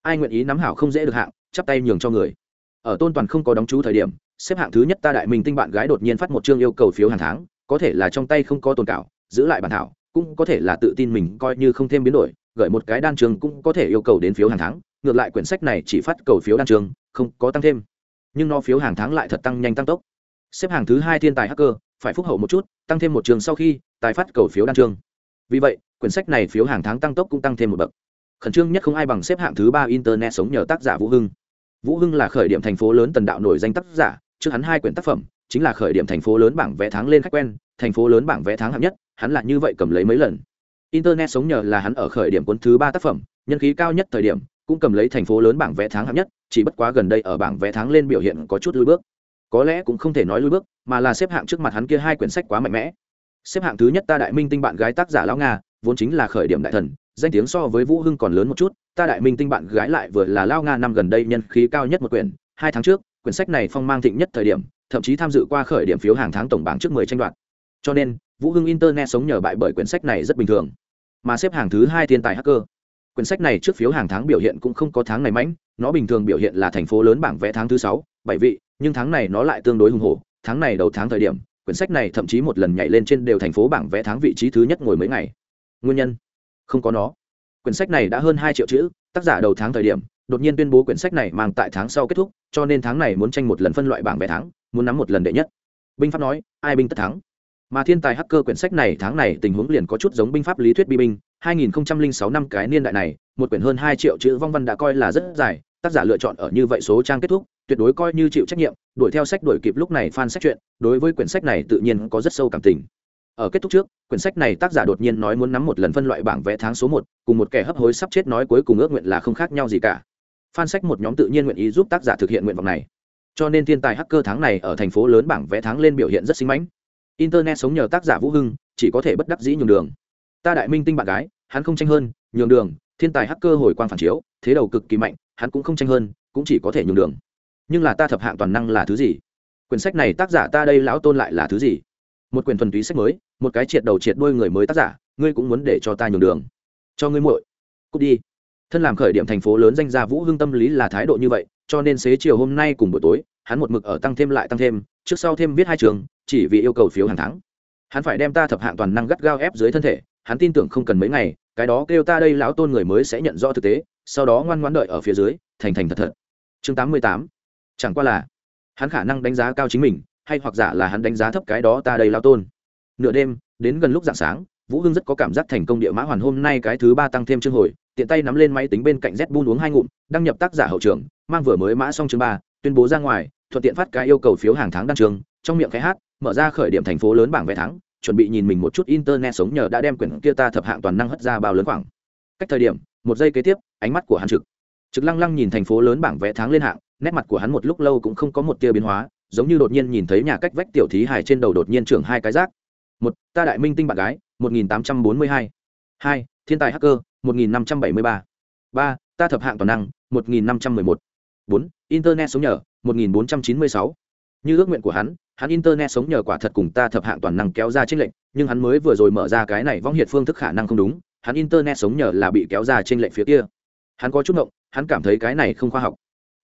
Ai nguyện ý nắm hảo không dễ được hạng, chắp tay nhường cho người? Ở tôn toàn không có đóng chú thời điểm, xếp hạng thứ nhất ta đại minh tinh bạn gái đột nhiên phát một chương yêu cầu phiếu hàng tháng, có thể là trong tay không có tồn cảo, giữ lại bản thảo, cũng có thể là tự tin mình coi như không thêm biến đổi, gửi một cái đan trường cũng có thể yêu cầu đến phiếu hàng tháng, ngược lại quyển sách này chỉ phát cầu phiếu đan trường, không có tăng thêm. Nhưng nó phiếu hàng tháng lại thật tăng nhanh tăng tốc. Xếp hàng thứ hai thiên tài hacker, phải phúc hậu một chút, tăng thêm một trường sau khi, tài phát cầu phiếu đan trường vì vậy, quyển sách này phiếu hàng tháng tăng tốc cũng tăng thêm một bậc. Khẩn trương nhất không ai bằng xếp hạng thứ ba internet sống nhờ tác giả vũ hưng. Vũ hưng là khởi điểm thành phố lớn tần đạo nổi danh tác giả, trước hắn hai quyển tác phẩm, chính là khởi điểm thành phố lớn bảng vé tháng lên khách quen, thành phố lớn bảng vé tháng hạng nhất, hắn là như vậy cầm lấy mấy lần. Internet sống nhờ là hắn ở khởi điểm cuốn thứ ba tác phẩm, nhân khí cao nhất thời điểm, cũng cầm lấy thành phố lớn bảng vé tháng hạng nhất, chỉ bất quá gần đây ở bảng vé tháng lên biểu hiện có chút lùi bước. Có lẽ cũng không thể nói lùi bước, mà là xếp hạng trước mặt hắn kia hai quyển sách quá mạnh mẽ xếp hạng thứ nhất ta đại minh tinh bạn gái tác giả lão nga, vốn chính là khởi điểm đại thần, danh tiếng so với vũ hưng còn lớn một chút. Ta đại minh tinh bạn gái lại vừa là lao nga năm gần đây nhân khí cao nhất một quyển, hai tháng trước, quyển sách này phong mang thịnh nhất thời điểm, thậm chí tham dự qua khởi điểm phiếu hàng tháng tổng bảng trước mười tranh đoạt. Cho nên, vũ hưng internet sống nhờ bại bởi quyển sách này rất bình thường. Mà xếp hàng thứ hai thiên tài hacker. Quyển sách này trước phiếu hàng tháng biểu hiện cũng không có tháng này mãnh, nó bình thường biểu hiện là thành phố lớn bảng vẽ tháng thứ sáu, bảy vị, nhưng tháng này nó lại tương đối hùng hổ. Tháng này đầu tháng thời điểm quyển sách này thậm chí một lần nhảy lên trên đều thành phố bảng vẽ tháng vị trí thứ nhất ngồi mấy ngày. Nguyên nhân? Không có nó. Quyển sách này đã hơn hai triệu chữ, tác giả đầu tháng thời điểm, đột nhiên tuyên bố quyển sách này mang tại tháng sau kết thúc, cho nên tháng này muốn tranh một lần phân loại bảng vẽ tháng, muốn nắm một lần đệ nhất. Binh pháp nói, ai binh tất thắng? Mà thiên tài hacker quyển sách này tháng này tình huống liền có chút giống binh pháp lý thuyết bi binh 2006 năm cái niên đại này, một quyển hơn hai triệu chữ vong văn đã coi là rất dài tác giả lựa chọn ở như vậy số trang kết thúc, tuyệt đối coi như chịu trách nhiệm, đuổi theo sách đuổi kịp lúc này fan sách chuyện, đối với quyển sách này tự nhiên có rất sâu cảm tình. Ở kết thúc trước, quyển sách này tác giả đột nhiên nói muốn nắm một lần phân loại bảng vẽ tháng số một, cùng một kẻ hấp hối sắp chết nói cuối cùng ước nguyện là không khác nhau gì cả. Fan sách một nhóm tự nhiên nguyện ý giúp tác giả thực hiện nguyện vọng này. Cho nên thiên tài hacker tháng này ở thành phố lớn bảng vẽ tháng lên biểu hiện rất sinh mãnh. Internet sống nhờ tác giả vũ hưng, chỉ có thể bất đắc dĩ nhường đường. Ta đại minh tinh bạn gái, hắn không tranh hơn, nhường đường thiên tài hacker hồi quang phản chiếu, thế đầu cực kỳ mạnh, hắn cũng không tranh hơn, cũng chỉ có thể nhường đường. Nhưng là ta thập hạng toàn năng là thứ gì? Quyển sách này tác giả ta đây lão tôn lại là thứ gì? Một quyển thuần túy sách mới, một cái triệt đầu triệt đôi người mới tác giả, ngươi cũng muốn để cho ta nhường đường. Cho ngươi muội. Cút đi. Thân làm khởi điểm thành phố lớn danh gia vũ hưng tâm lý là thái độ như vậy, cho nên xế chiều hôm nay cùng buổi tối, hắn một mực ở tăng thêm lại tăng thêm, trước sau thêm viết hai trường, chỉ vì yêu cầu phiếu hàng tháng. Hắn phải đem ta thập hạng toàn năng gắt gao ép dưới thân thể, hắn tin tưởng không cần mấy ngày cái đó kêu ta đây lão tôn người mới sẽ nhận rõ thực tế, sau đó ngoan ngoãn đợi ở phía dưới, thành thành thật thật. Chương tám mươi tám. Chẳng qua là, hắn khả năng đánh giá cao chính mình, hay hoặc giả là hắn đánh giá thấp cái đó ta đây lão tôn. Nửa đêm, đến gần lúc dạng sáng, vũ hưng rất có cảm giác thành công địa mã hoàn hôm nay cái thứ ba tăng thêm chương hồi, tiện tay nắm lên máy tính bên cạnh z bun uống hai ngụm, đăng nhập tác giả hậu trường, mang vừa mới mã xong chương ba, tuyên bố ra ngoài, thuận tiện phát cái yêu cầu phiếu hàng tháng đăng trường, trong miệng cái hát, mở ra khởi điểm thành phố lớn bảng vé tháng chuẩn bị nhìn mình một chút internet sống nhờ đã đem quyển kia ta thập hạng toàn năng hất ra bao lớn khoảng. Cách thời điểm, một giây kế tiếp, ánh mắt của hắn trực. Trực lăng lăng nhìn thành phố lớn bảng vẽ tháng lên hạng, nét mặt của hắn một lúc lâu cũng không có một tia biến hóa, giống như đột nhiên nhìn thấy nhà cách vách tiểu thí hài trên đầu đột nhiên trưởng hai cái rác. Một, ta đại minh tinh bạn gái, một nghìn tám trăm bốn mươi hai. Hai, thiên tài hacker, một nghìn năm trăm bảy mươi ba. Ba, ta thập hạng toàn năng, một nghìn năm trăm mười một. Bốn, internet sống nhờ, một nghìn bốn trăm chín mươi sáu. Như ước nguyện của hắn hắn internet sống nhờ quả thật cùng ta thập hạng toàn năng kéo ra trên lệnh nhưng hắn mới vừa rồi mở ra cái này vong hiệt phương thức khả năng không đúng, hắn internet sống nhờ là bị kéo ra trên lệnh phía kia. Hắn có chút ngộng, hắn cảm thấy cái này không khoa học.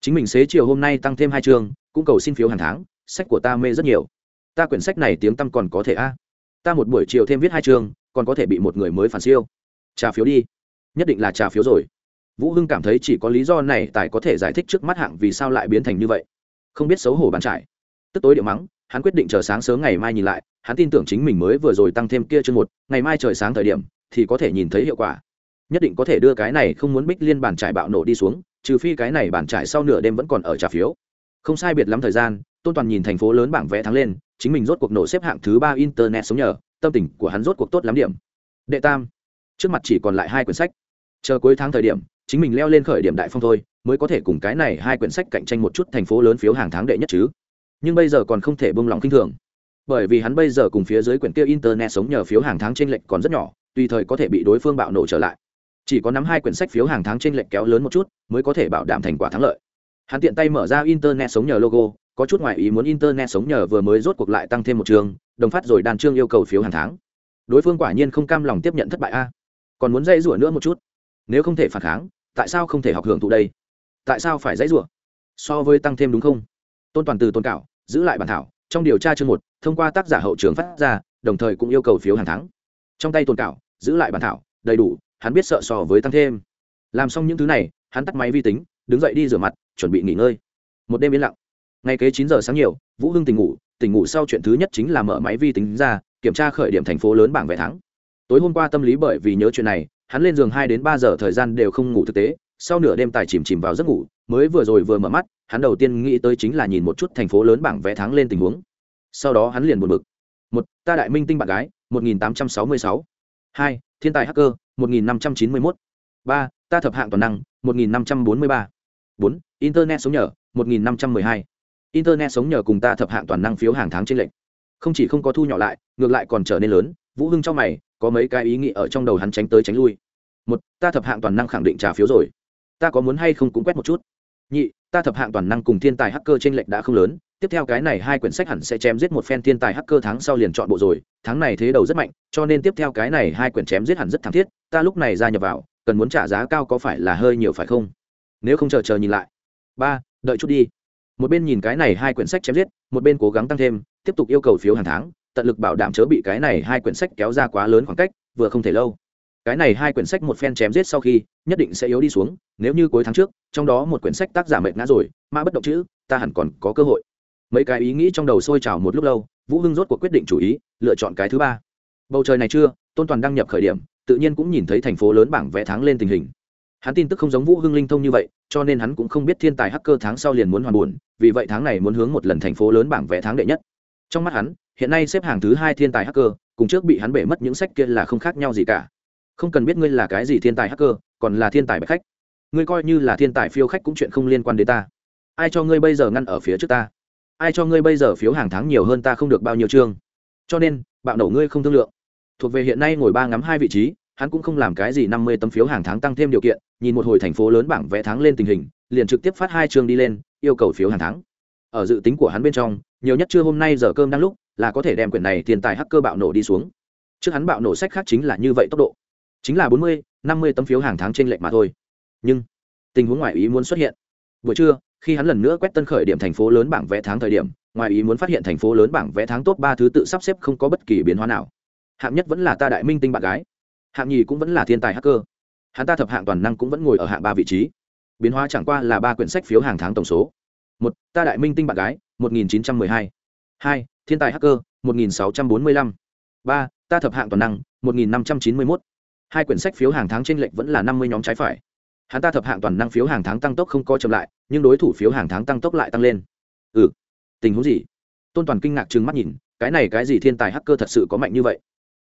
Chính mình xế chiều hôm nay tăng thêm hai chương, cũng cầu xin phiếu hàng tháng, sách của ta mê rất nhiều. Ta quyển sách này tiếng tăm còn có thể a. Ta một buổi chiều thêm viết hai chương, còn có thể bị một người mới phản siêu. Trà phiếu đi. Nhất định là trà phiếu rồi. Vũ hưng cảm thấy chỉ có lý do này tài có thể giải thích trước mắt hạng vì sao lại biến thành như vậy. Không biết xấu hổ bàn trải. Tức tối điệu mắng hắn quyết định chờ sáng sớm ngày mai nhìn lại, hắn tin tưởng chính mình mới vừa rồi tăng thêm kia chương một, ngày mai trời sáng thời điểm, thì có thể nhìn thấy hiệu quả. Nhất định có thể đưa cái này không muốn bích liên bản trải bạo nổ đi xuống, trừ phi cái này bản trải sau nửa đêm vẫn còn ở trả phiếu. Không sai biệt lắm thời gian, tôn toàn nhìn thành phố lớn bảng vẽ thắng lên, chính mình rốt cuộc nổ xếp hạng thứ ba internet sống nhờ, tâm tình của hắn rốt cuộc tốt lắm điểm. Đệ tam, trước mặt chỉ còn lại hai quyển sách. Chờ cuối tháng thời điểm, chính mình leo lên khởi điểm đại phong thôi, mới có thể cùng cái này hai quyển sách cạnh tranh một chút thành phố lớn phiếu hàng tháng đệ nhất chứ nhưng bây giờ còn không thể bông lòng kinh thường. Bởi vì hắn bây giờ cùng phía dưới quyển kia internet sống nhờ phiếu hàng tháng trên lệnh còn rất nhỏ, tùy thời có thể bị đối phương bạo nổ trở lại. Chỉ có nắm hai quyển sách phiếu hàng tháng trên lệnh kéo lớn một chút, mới có thể bảo đảm thành quả thắng lợi. Hắn tiện tay mở ra internet sống nhờ logo, có chút ngoại ý muốn internet sống nhờ vừa mới rốt cuộc lại tăng thêm một trường, đồng phát rồi đàn trương yêu cầu phiếu hàng tháng. Đối phương quả nhiên không cam lòng tiếp nhận thất bại a. Còn muốn dây rủa nữa một chút? Nếu không thể phản kháng, tại sao không thể học hưởng thụ đây? Tại sao phải dãy rủa? So với tăng thêm đúng không? Tôn toàn từ tôn cảo, giữ lại bản thảo, trong điều tra chương một, thông qua tác giả hậu trường phát ra, đồng thời cũng yêu cầu phiếu hàng tháng. Trong tay tôn cảo, giữ lại bản thảo, đầy đủ, hắn biết sợ so với tăng thêm. Làm xong những thứ này, hắn tắt máy vi tính, đứng dậy đi rửa mặt, chuẩn bị nghỉ ngơi. Một đêm yên lặng. Ngày kế chín giờ sáng nhiều, vũ hưng tỉnh ngủ tỉnh ngủ sau chuyện thứ nhất chính là mở máy vi tính ra, kiểm tra khởi điểm thành phố lớn bảng vé thắng tối hôm qua tâm lý bởi vì nhớ chuyện này, hắn lên giường hai đến ba giờ thời gian đều không ngủ thực tế sau nửa đêm tài chìm chìm vào giấc ngủ, mới vừa rồi vừa mở mắt, hắn đầu tiên nghĩ tới chính là nhìn một chút thành phố lớn bảng vé thắng lên tình huống. Sau đó hắn liền buồn bực. Một, ta đại minh tinh bạn gái, một nghìn tám trăm sáu mươi sáu. Hai, thiên tài hacker, một nghìn năm trăm chín mươi mốt. Ba, ta thập hạng toàn năng, một nghìn năm trăm bốn mươi ba. Bốn, internet sống nhờ, một nghìn năm trăm mười hai. Internet sống nhờ cùng ta thập hạng toàn năng phiếu hàng tháng trên lệnh không chỉ không có thu nhỏ lại, ngược lại còn trở nên lớn, vũ hưng trong mày, có mấy cái ý nghĩ ở trong đầu hắn tránh tới tránh lui. Một, ta thập hạng toàn năng khẳng định trả phiếu rồi ta có muốn hay không cũng quét một chút. Nhị, ta thập hạng toàn năng cùng thiên tài hacker trên lệnh đã không lớn, tiếp theo cái này hai quyển sách hẳn sẽ chém giết một phen thiên tài hacker tháng sau liền chọn bộ rồi, tháng này thế đầu rất mạnh, cho nên tiếp theo cái này hai quyển chém giết hẳn rất thảm thiết, ta lúc này gia nhập vào, cần muốn trả giá cao có phải là hơi nhiều phải không? Nếu không chờ chờ nhìn lại. Ba, đợi chút đi. Một bên nhìn cái này hai quyển sách chém giết, một bên cố gắng tăng thêm, tiếp tục yêu cầu phiếu hàng tháng, tận lực bảo đảm chớ bị cái này hai quyển sách kéo ra quá lớn khoảng cách, vừa không thể lâu cái này hai quyển sách một phen chém giết sau khi, nhất định sẽ yếu đi xuống, nếu như cuối tháng trước, trong đó một quyển sách tác giả mệt ngã rồi, mà bất động chữ, ta hẳn còn có cơ hội. Mấy cái ý nghĩ trong đầu sôi trào một lúc lâu, vũ hưng rốt cuộc quyết định chủ ý, lựa chọn cái thứ ba. Bầu trời này chưa, tôn toàn đăng nhập khởi điểm, tự nhiên cũng nhìn thấy thành phố lớn bảng vẽ tháng lên tình hình. Hắn tin tức không giống vũ hưng linh thông như vậy, cho nên hắn cũng không biết thiên tài hacker tháng sau liền muốn hoàn buồn, vì vậy tháng này muốn hướng một lần thành phố lớn bảng vẽ tháng đệ nhất. Trong mắt hắn, hiện nay xếp hàng thứ hai thiên tài hacker, cùng trước bị hắn bể mất những sách kia là không khác nhau gì cả không cần biết ngươi là cái gì thiên tài hacker, còn là thiên tài bạch khách. Ngươi coi như là thiên tài phiêu khách cũng chuyện không liên quan đến ta. Ai cho ngươi bây giờ ngăn ở phía trước ta? Ai cho ngươi bây giờ phiếu hàng tháng nhiều hơn ta không được bao nhiêu chương? Cho nên, bạo nổ ngươi không thương lượng. Thuộc về hiện nay ngồi ba ngắm hai vị trí, hắn cũng không làm cái gì năm mươi tấm phiếu hàng tháng tăng thêm điều kiện, nhìn một hồi thành phố lớn bảng vẽ tháng lên tình hình, liền trực tiếp phát hai chương đi lên, yêu cầu phiếu hàng tháng. Ở dự tính của hắn bên trong, nhiều nhất trưa hôm nay giờ cơm đang lúc, là có thể đem quyển này tiền tài hacker bạo nổ đi xuống. Trước hắn bạo nổ sách khác chính là như vậy tốc độ chính là bốn mươi, năm mươi tấm phiếu hàng tháng trên lệch mà thôi. Nhưng, tình huống ngoại ý muốn xuất hiện. Buổi trưa, khi hắn lần nữa quét tân khởi điểm thành phố lớn bảng vẽ tháng thời điểm, ngoài ý muốn phát hiện thành phố lớn bảng vẽ tháng top ba thứ tự sắp xếp không có bất kỳ biến hóa nào. Hạng nhất vẫn là ta đại minh tinh bạn gái. Hạng nhì cũng vẫn là thiên tài hacker. Hắn ta thập hạng toàn năng cũng vẫn ngồi ở hạng ba vị trí. Biến hóa chẳng qua là ba quyển sách phiếu hàng tháng tổng số. Một, ta đại minh tinh bạn gái, một nghìn chín trăm mười hai. Hai, thiên tài hacker, một nghìn sáu trăm bốn mươi lăm. Ba, ta thập hạng toàn năng, một nghìn năm trăm chín mươi mốt hai quyển sách phiếu hàng tháng trên lệnh vẫn là năm mươi nhóm trái phải. Hắn ta thập hạng toàn năng phiếu hàng tháng tăng tốc không co chậm lại, nhưng đối thủ phiếu hàng tháng tăng tốc lại tăng lên. Ừ tình huống gì? Tôn toàn kinh ngạc trừng mắt nhìn, cái này cái gì thiên tài hacker thật sự có mạnh như vậy?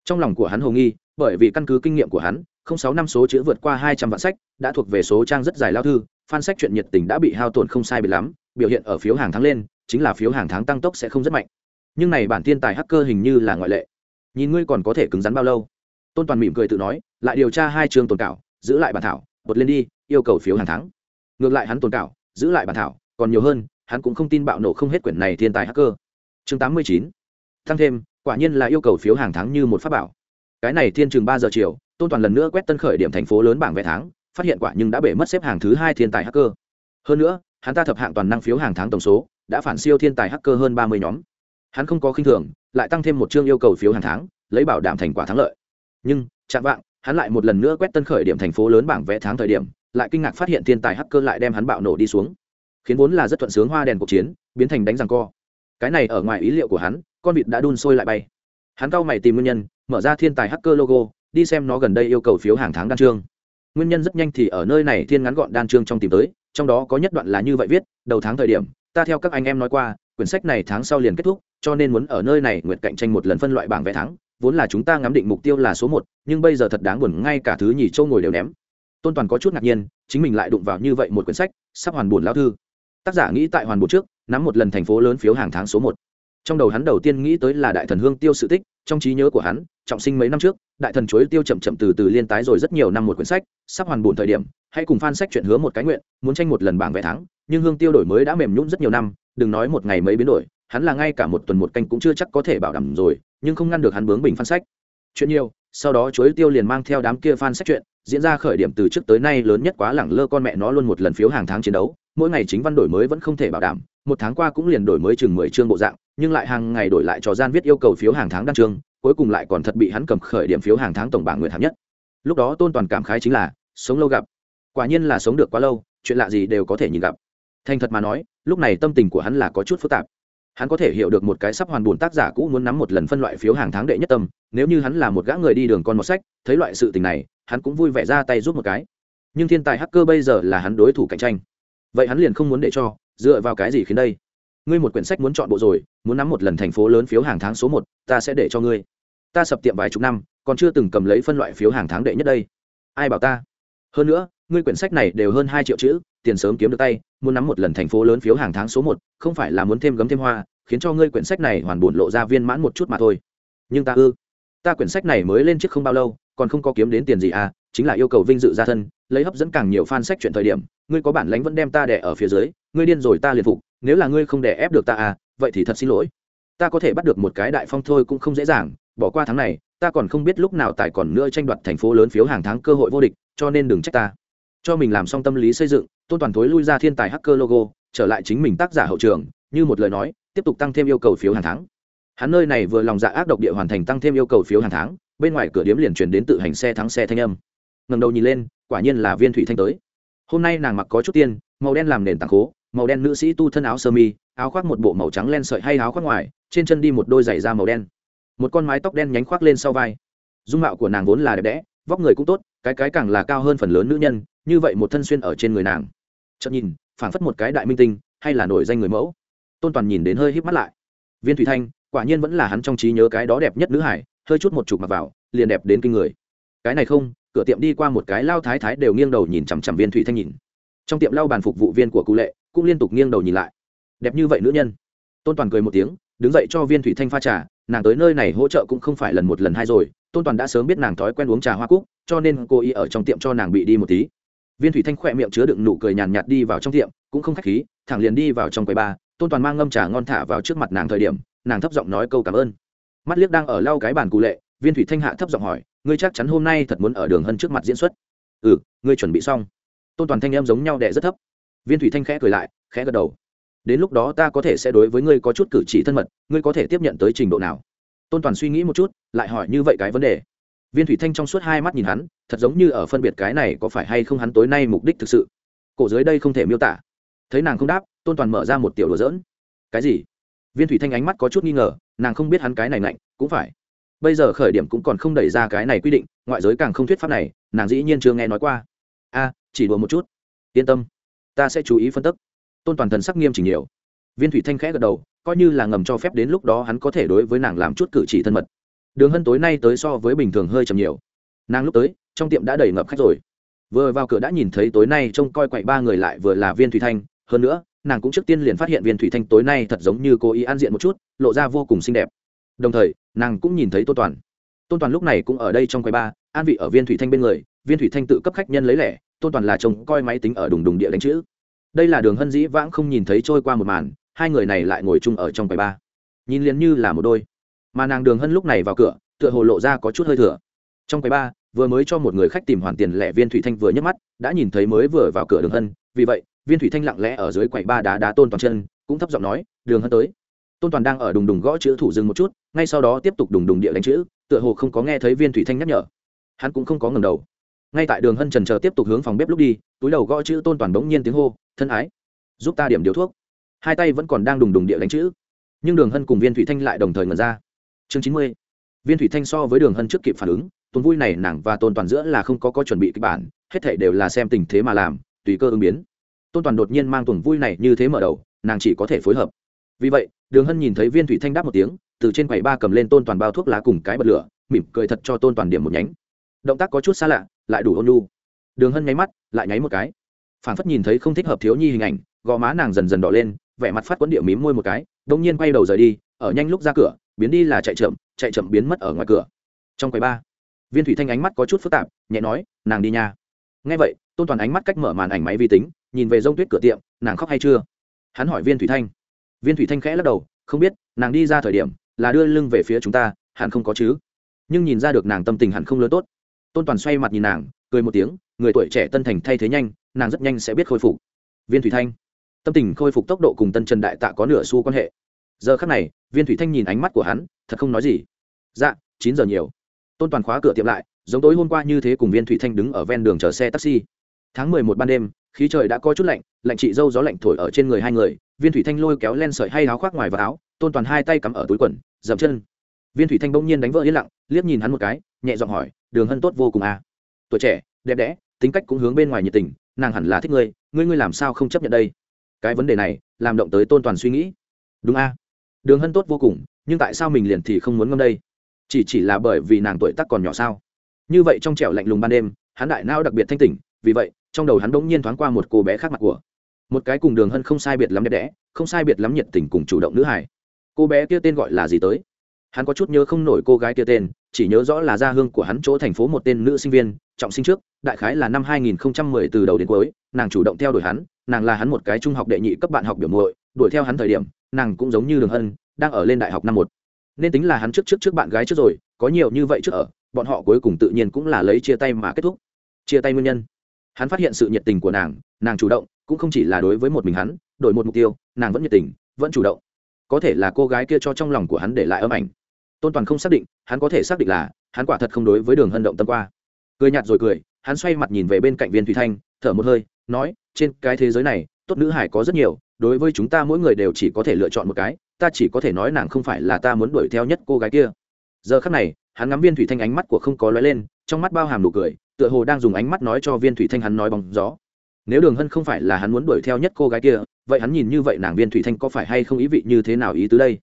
Trong lòng của hắn hồ nghi, bởi vì căn cứ kinh nghiệm của hắn, không sáu năm số chữ vượt qua hai trăm vạn sách, đã thuộc về số trang rất dài lao thư, fan sách chuyện nhiệt tình đã bị hao tổn không sai bị lắm, biểu hiện ở phiếu hàng tháng lên, chính là phiếu hàng tháng tăng tốc sẽ không rất mạnh. Nhưng này bản thiên tài hacker hình như là ngoại lệ. Nhìn ngươi còn có thể cứng rắn bao lâu? Tôn toàn mỉm cười tự nói, lại điều tra hai trường tồn cảo, giữ lại bản thảo, bật lên đi, yêu cầu phiếu hàng tháng. Ngược lại hắn tồn cảo, giữ lại bản thảo, còn nhiều hơn, hắn cũng không tin bạo nổ không hết quyển này thiên tài hacker. Chương tám mươi chín. Tăng thêm, quả nhiên là yêu cầu phiếu hàng tháng như một pháp bảo. Cái này thiên trường ba giờ chiều, tôn toàn lần nữa quét tân khởi điểm thành phố lớn bảng vé tháng, phát hiện quả nhưng đã bể mất xếp hàng thứ hai thiên tài hacker. Hơn nữa, hắn ta thập hạng toàn năng phiếu hàng tháng tổng số, đã phản siêu thiên tài hacker hơn ba mươi nhóm. Hắn không có khinh thường, lại tăng thêm một chương yêu cầu phiếu hàng tháng, lấy bảo đảm thành quả thắng lợi nhưng, chạm vạng, hắn lại một lần nữa quét tân khởi điểm thành phố lớn bảng vẽ tháng thời điểm, lại kinh ngạc phát hiện thiên tài hacker lại đem hắn bạo nổ đi xuống. Khiến vốn là rất thuận sướng hoa đèn cuộc chiến, biến thành đánh răng co. Cái này ở ngoài ý liệu của hắn, con vịt đã đun sôi lại bay. Hắn cau mày tìm nguyên nhân, mở ra thiên tài hacker logo, đi xem nó gần đây yêu cầu phiếu hàng tháng đan trương nguyên nhân rất nhanh thì ở nơi này thiên ngắn gọn đan trương trong tìm tới, trong đó có nhất đoạn là như vậy viết, đầu tháng thời điểm, ta theo các anh em nói qua, quyển sách này tháng sau liền kết thúc, cho nên muốn ở nơi này nguyện cạnh tranh một lần phân loại bảng vẽ tháng vốn là chúng ta ngắm định mục tiêu là số một, nhưng bây giờ thật đáng buồn, ngay cả thứ nhì châu ngồi đều ném. Tôn toàn có chút ngạc nhiên, chính mình lại đụng vào như vậy một quyển sách, sắp hoàn buồn lao thư. Tác giả nghĩ tại hoàn buồn trước, nắm một lần thành phố lớn phiếu hàng tháng số một. Trong đầu hắn đầu tiên nghĩ tới là đại thần hương tiêu sự tích, trong trí nhớ của hắn, trọng sinh mấy năm trước, đại thần chuối tiêu chậm chậm từ từ liên tái rồi rất nhiều năm một quyển sách, sắp hoàn buồn thời điểm, hãy cùng fan sách chuyện hứa một cái nguyện, muốn tranh một lần bảng vẽ thắng, nhưng hương tiêu đổi mới đã mềm nhũn rất nhiều năm, đừng nói một ngày mấy biến đổi, hắn là ngay cả một tuần một canh cũng chưa chắc có thể bảo đảm rồi nhưng không ngăn được hắn bướng bình phan sách. Chuyện nhiều, sau đó chuối tiêu liền mang theo đám kia phan sách chuyện, diễn ra khởi điểm từ trước tới nay lớn nhất quá lẳng lơ con mẹ nó luôn một lần phiếu hàng tháng chiến đấu, mỗi ngày chính văn đổi mới vẫn không thể bảo đảm, một tháng qua cũng liền đổi mới chừng mười chương bộ dạng, nhưng lại hàng ngày đổi lại cho gian viết yêu cầu phiếu hàng tháng đăng chương, cuối cùng lại còn thật bị hắn cầm khởi điểm phiếu hàng tháng tổng bảng nguyện hạng nhất. Lúc đó tôn toàn cảm khái chính là, sống lâu gặp. Quả nhiên là sống được quá lâu, chuyện lạ gì đều có thể nhìn gặp. Thành thật mà nói, lúc này tâm tình của hắn là có chút phức tạp hắn có thể hiểu được một cái sắp hoàn buồn tác giả cũ muốn nắm một lần phân loại phiếu hàng tháng đệ nhất tâm, nếu như hắn là một gã người đi đường con một sách, thấy loại sự tình này, hắn cũng vui vẻ ra tay giúp một cái. Nhưng thiên tài hacker bây giờ là hắn đối thủ cạnh tranh. Vậy hắn liền không muốn để cho, dựa vào cái gì khiến đây? Ngươi một quyển sách muốn chọn bộ rồi, muốn nắm một lần thành phố lớn phiếu hàng tháng số một, ta sẽ để cho ngươi. Ta sập tiệm vài chục năm, còn chưa từng cầm lấy phân loại phiếu hàng tháng đệ nhất đây. Ai bảo ta? Hơn nữa, ngươi quyển sách này đều hơn hai triệu chữ tiền sớm kiếm được tay, muốn nắm một lần thành phố lớn phiếu hàng tháng số một, không phải là muốn thêm gấm thêm hoa, khiến cho ngươi quyển sách này hoàn bổn lộ ra viên mãn một chút mà thôi. Nhưng ta ư? Ta quyển sách này mới lên trước không bao lâu, còn không có kiếm đến tiền gì à chính là yêu cầu vinh dự gia thân, lấy hấp dẫn càng nhiều fan sách chuyện thời điểm, ngươi có bản lãnh vẫn đem ta đẻ ở phía dưới, ngươi điên rồi ta liền phục, nếu là ngươi không đẻ ép được ta à vậy thì thật xin lỗi. Ta có thể bắt được một cái đại phong thôi cũng không dễ dàng, bỏ qua tháng này, ta còn không biết lúc nào tài còn nữa tranh đoạt thành phố lớn phiếu hàng tháng cơ hội vô địch, cho nên đừng trách ta cho mình làm xong tâm lý xây dựng, tôn toàn thối lui ra thiên tài hacker logo, trở lại chính mình tác giả hậu trường, như một lời nói, tiếp tục tăng thêm yêu cầu phiếu hàng tháng. Hắn nơi này vừa lòng dạ ác độc địa hoàn thành tăng thêm yêu cầu phiếu hàng tháng, bên ngoài cửa điếm liền chuyển đến tự hành xe thắng xe thanh âm. Ngầm đầu nhìn lên, quả nhiên là viên thủy thanh tới. Hôm nay nàng mặc có chút tiên, màu đen làm nền tảng khố, màu đen nữ sĩ tu thân áo sơ mi, áo khoác một bộ màu trắng len sợi hay áo khoác ngoài, trên chân đi một đôi giày da màu đen. Một con mái tóc đen nhánh khoác lên sau vai. Dung mạo của nàng vốn là đẹp đẽ, vóc người cũng tốt, cái cái càng là cao hơn phần lớn nữ nhân như vậy một thân xuyên ở trên người nàng. Chợt nhìn, phảng phất một cái đại minh tinh, hay là nổi danh người mẫu. Tôn toàn nhìn đến hơi híp mắt lại. Viên thủy thanh, quả nhiên vẫn là hắn trong trí nhớ cái đó đẹp nhất nữ hải, hơi chút một chục mặc vào, liền đẹp đến kinh người. Cái này không, cửa tiệm đi qua một cái lao thái thái đều nghiêng đầu nhìn chằm chằm viên thủy thanh nhìn. Trong tiệm lau bàn phục vụ viên của cụ lệ, cũng liên tục nghiêng đầu nhìn lại. Đẹp như vậy nữ nhân. Tôn toàn cười một tiếng, đứng dậy cho viên thủy thanh pha trà, nàng tới nơi này hỗ trợ cũng không phải lần một lần hai rồi, tôn toàn đã sớm biết nàng thói quen uống trà hoa cúc, cho nên cô ý ở trong tiệm cho nàng bị đi một tí viên thủy thanh khỏe miệng chứa đựng nụ cười nhàn nhạt đi vào trong tiệm, cũng không k h á c h khí, thẳng liền đi vào trong quầy ba tôn toàn mang ngâm trà ngon thả vào trước mặt nàng thời điểm, nàng thấp giọng nói câu cảm ơn. Mắt liếc đang ở lau cái bàn cụ lệ, viên thủy thanh hạ thấp giọng hỏi, ngươi chắc chắn hôm nay thật muốn ở đường hân trước mặt diễn xuất? Ừ ngươi chuẩn bị xong. Tôn toàn thanh em giống nhau đẻ rất thấp. Viên thủy thanh khẽ cười lại, khẽ gật đầu. Đến lúc đó ta có thể sẽ đối với ngươi có chút cử chỉ thân mật, ngươi có thể tiếp nhận tới trình độ nào? Tôn toàn suy nghĩ một chút, lại hỏi như vậy cái vấn đề viên thủy thanh trong suốt hai mắt nhìn hắn, thật giống như ở phân biệt cái này có phải hay không hắn tối nay mục đích thực sự. Cổ dưới đây không thể miêu tả. Thấy nàng không đáp, tôn toàn mở ra một tiểu đồ dỡn cái gì? Viên thủy thanh ánh mắt có chút nghi ngờ, nàng không biết hắn cái này lạnh cũng phải. Bây giờ khởi điểm cũng còn không đẩy ra cái này quy định, ngoại giới càng không thuyết pháp này, nàng dĩ nhiên chưa nghe nói qua. A, chỉ đùa một chút. Yên tâm, ta sẽ chú ý phân tích. Tôn toàn thần sắc nghiêm chỉnh nhiều. Viên thủy thanh khẽ gật đầu, coi như là ngầm cho phép đến lúc đó hắn có thể đối với nàng làm chút cử chỉ thân mật đường hân tối nay tới so với bình thường hơi chậm nhiều. Nàng lúc tới, trong tiệm đã đầy ngập khách rồi. Vừa vào cửa đã nhìn thấy tối nay trông coi quậy ba người lại vừa là viên thủy thanh. Hơn nữa, nàng cũng trước tiên liền phát hiện viên thủy thanh tối nay thật giống như cố ý an diện một chút, lộ ra vô cùng xinh đẹp. Đồng thời, nàng cũng nhìn thấy tôn toàn. Tôn toàn lúc này cũng ở đây trong quầy ba, an vị ở viên thủy thanh bên người. Viên thủy thanh tự cấp khách nhân lấy lẻ tôn toàn là chồng coi máy tính ở đùng đùng địa đánh chữ. Đây là đường hân dĩ vãng không nhìn thấy trôi qua một màn, hai người này lại ngồi chung ở trong quầy ba. Nhìn liền như là một đôi mà nàng đường hân lúc này vào cửa, tựa hồ lộ ra có chút hơi thừa. Trong quầy ba, vừa mới cho một người khách tìm hoàn tiền lẻ viên thủy thanh vừa nhấc mắt, đã nhìn thấy mới vừa vào cửa đường hân. Vì vậy, viên thủy thanh lặng lẽ ở dưới quầy ba đá đá tôn toàn chân, cũng thấp giọng nói, đường hân tới. Tôn toàn đang ở đùng đùng gõ chữ thủ dừng một chút, ngay sau đó tiếp tục đùng đùng địa đánh chữ, tựa hồ không có nghe thấy viên thủy thanh nhắc nhở. Hắn cũng không có ngầm đầu. Ngay tại đường hân trần chờ tiếp tục hướng phòng bếp lúc đi, túi đầu gõ chữ tôn toàn bỗng nhiên tiếng hô, thân ái, giúp ta điểm điều thuốc. Hai tay vẫn còn đang đùng đùng địa đánh chữ. Nhưng đường hân cùng viên thủy thanh lại đồng thời ngẩn ra chương chín mươi. Viên thủy thanh so với đường hân trước kịp phản ứng, tuần vui này nàng và tôn toàn giữa là không có có chuẩn bị kịch bản, hết thể đều là xem tình thế mà làm, tùy cơ ứng biến. Tôn toàn đột nhiên mang tuần vui này như thế mở đầu, nàng chỉ có thể phối hợp. Vì vậy, đường hân nhìn thấy viên thủy thanh đáp một tiếng, từ trên quầy ba cầm lên tôn toàn bao thuốc lá cùng cái bật lửa, mỉm cười thật cho tôn toàn điểm một nhánh. Động tác có chút xa lạ, lại đủ ôn lu đường hân nháy mắt, lại nháy một cái. Phản phất nhìn thấy không thích hợp thiếu nhi hình ảnh, gò má nàng dần dần đỏ lên, vẻ mặt phát quấn địa mím môi một cái đông nhiên quay đầu rời đi ở nhanh lúc ra cửa, biến đi là chạy chậm chạy chậm biến mất ở ngoài cửa. Trong quầy ba, viên thủy thanh ánh mắt có chút phức tạp, nhẹ nói, nàng đi nha. Ngay vậy, tôn toàn ánh mắt cách mở màn ảnh máy vi tính, nhìn về rông tuyết cửa tiệm, nàng khóc hay chưa? Hắn hỏi viên thủy thanh. Viên thủy thanh khẽ lắc đầu, không biết, nàng đi ra thời điểm, là đưa lưng về phía chúng ta, hẳn không có chứ. Nhưng nhìn ra được nàng tâm tình hẳn không lớn tốt. Tôn toàn xoay mặt nhìn nàng, cười một tiếng, người tuổi trẻ tân thành thay thế nhanh, nàng rất nhanh sẽ biết khôi phục. Viên thủy thanh. Tâm tình khôi phục tốc độ cùng tân trần đại tạ có nửa xu quan hệ. Giờ khắc này viên thủy thanh nhìn ánh mắt của hắn, thật không nói gì. Dạ chín giờ nhiều. Tôn toàn khóa cửa tiệm lại, giống tối hôm qua như thế cùng viên thủy thanh đứng ở ven đường chờ xe taxi. Tháng mười một ban đêm, khí trời đã có chút lạnh lạnh chị dâu gió lạnh thổi ở trên người hai người, viên thủy thanh lôi kéo len sợi hay áo khoác ngoài và áo, tôn toàn hai tay cắm ở túi quần, dậm chân. Viên thủy thanh bỗng nhiên đánh vỡ yên lặng, liếc nhìn hắn một cái, nhẹ giọng hỏi, đường hân tốt vô cùng à? Tuổi trẻ, đẹp đẽ, tính cách cũng hướng bên ngoài nhiệt tình, nàng hẳn là thích ngươi ngươi ngươi làm sao không chấp nhận đây? Cái vấn đề này, làm động tới tôn toàn suy nghĩ. Đúng a đường hân tốt vô cùng, nhưng tại sao mình liền thì không muốn ngâm đây? Chỉ chỉ là bởi vì nàng tuổi tác còn nhỏ sao? Như vậy trong trẻo lạnh lùng ban đêm, hắn đại nao đặc biệt thanh tỉnh, vì vậy, trong đầu hắn đ ỗ n g nhiên thoáng qua một cô bé khác mặt của. Một cái cùng đường hân không sai biệt lắm đẹp đẽ, không sai biệt lắm nhiệt tình cùng chủ động nữ hải cô bé kia tên gọi là gì tới? Hắn có chút nhớ không nổi cô gái kia tên, chỉ nhớ rõ là gia hương của hắn chỗ thành phố một tên nữ sinh viên, trọng sinh trước, đại khái là năm 2010 từ đầu đến cuối, nàng chủ động theo đuổi hắn, nàng là hắn một cái trung học đệ nhị cấp bạn học biểu muội, đuổi theo hắn thời điểm nàng cũng giống như đường hân, đang ở lên đại học năm một. Nên tính là hắn trước trước trước bạn gái trước rồi, có nhiều như vậy trước ở, bọn họ cuối cùng tự nhiên cũng là lấy chia tay mà kết thúc. Chia tay nguyên nhân. Hắn phát hiện sự nhiệt tình của nàng nàng chủ động, cũng không chỉ là đối với một mình hắn, đổi một mục tiêu, nàng vẫn nhiệt tình, vẫn chủ động. Có thể là cô gái kia cho trong lòng của hắn để lại âm ảnh. Tôn toàn không xác định, hắn có thể xác định là, hắn quả thật không đối với đường hân động tâm qua. Cười nhạt rồi cười, hắn xoay mặt nhìn về bên cạnh viên thủy thanh, thở một hơi, nói, trên cái thế giới này, tốt nữ hải có rất nhiều đối với chúng ta mỗi người đều chỉ có thể lựa chọn một cái, ta chỉ có thể nói nàng không phải là ta muốn đuổi theo nhất cô gái kia. Giờ khắc này, hắn ngắm viên thủy thanh ánh mắt của không có lóe lên, trong mắt bao hàm nụ cười, tựa hồ đang dùng ánh mắt nói cho viên thủy thanh hắn nói bằng gió. Nếu đường hân không phải là hắn muốn đuổi theo nhất cô gái kia, vậy hắn nhìn như vậy nàng viên thủy thanh có phải hay không ý vị như thế nào ý tứ đây?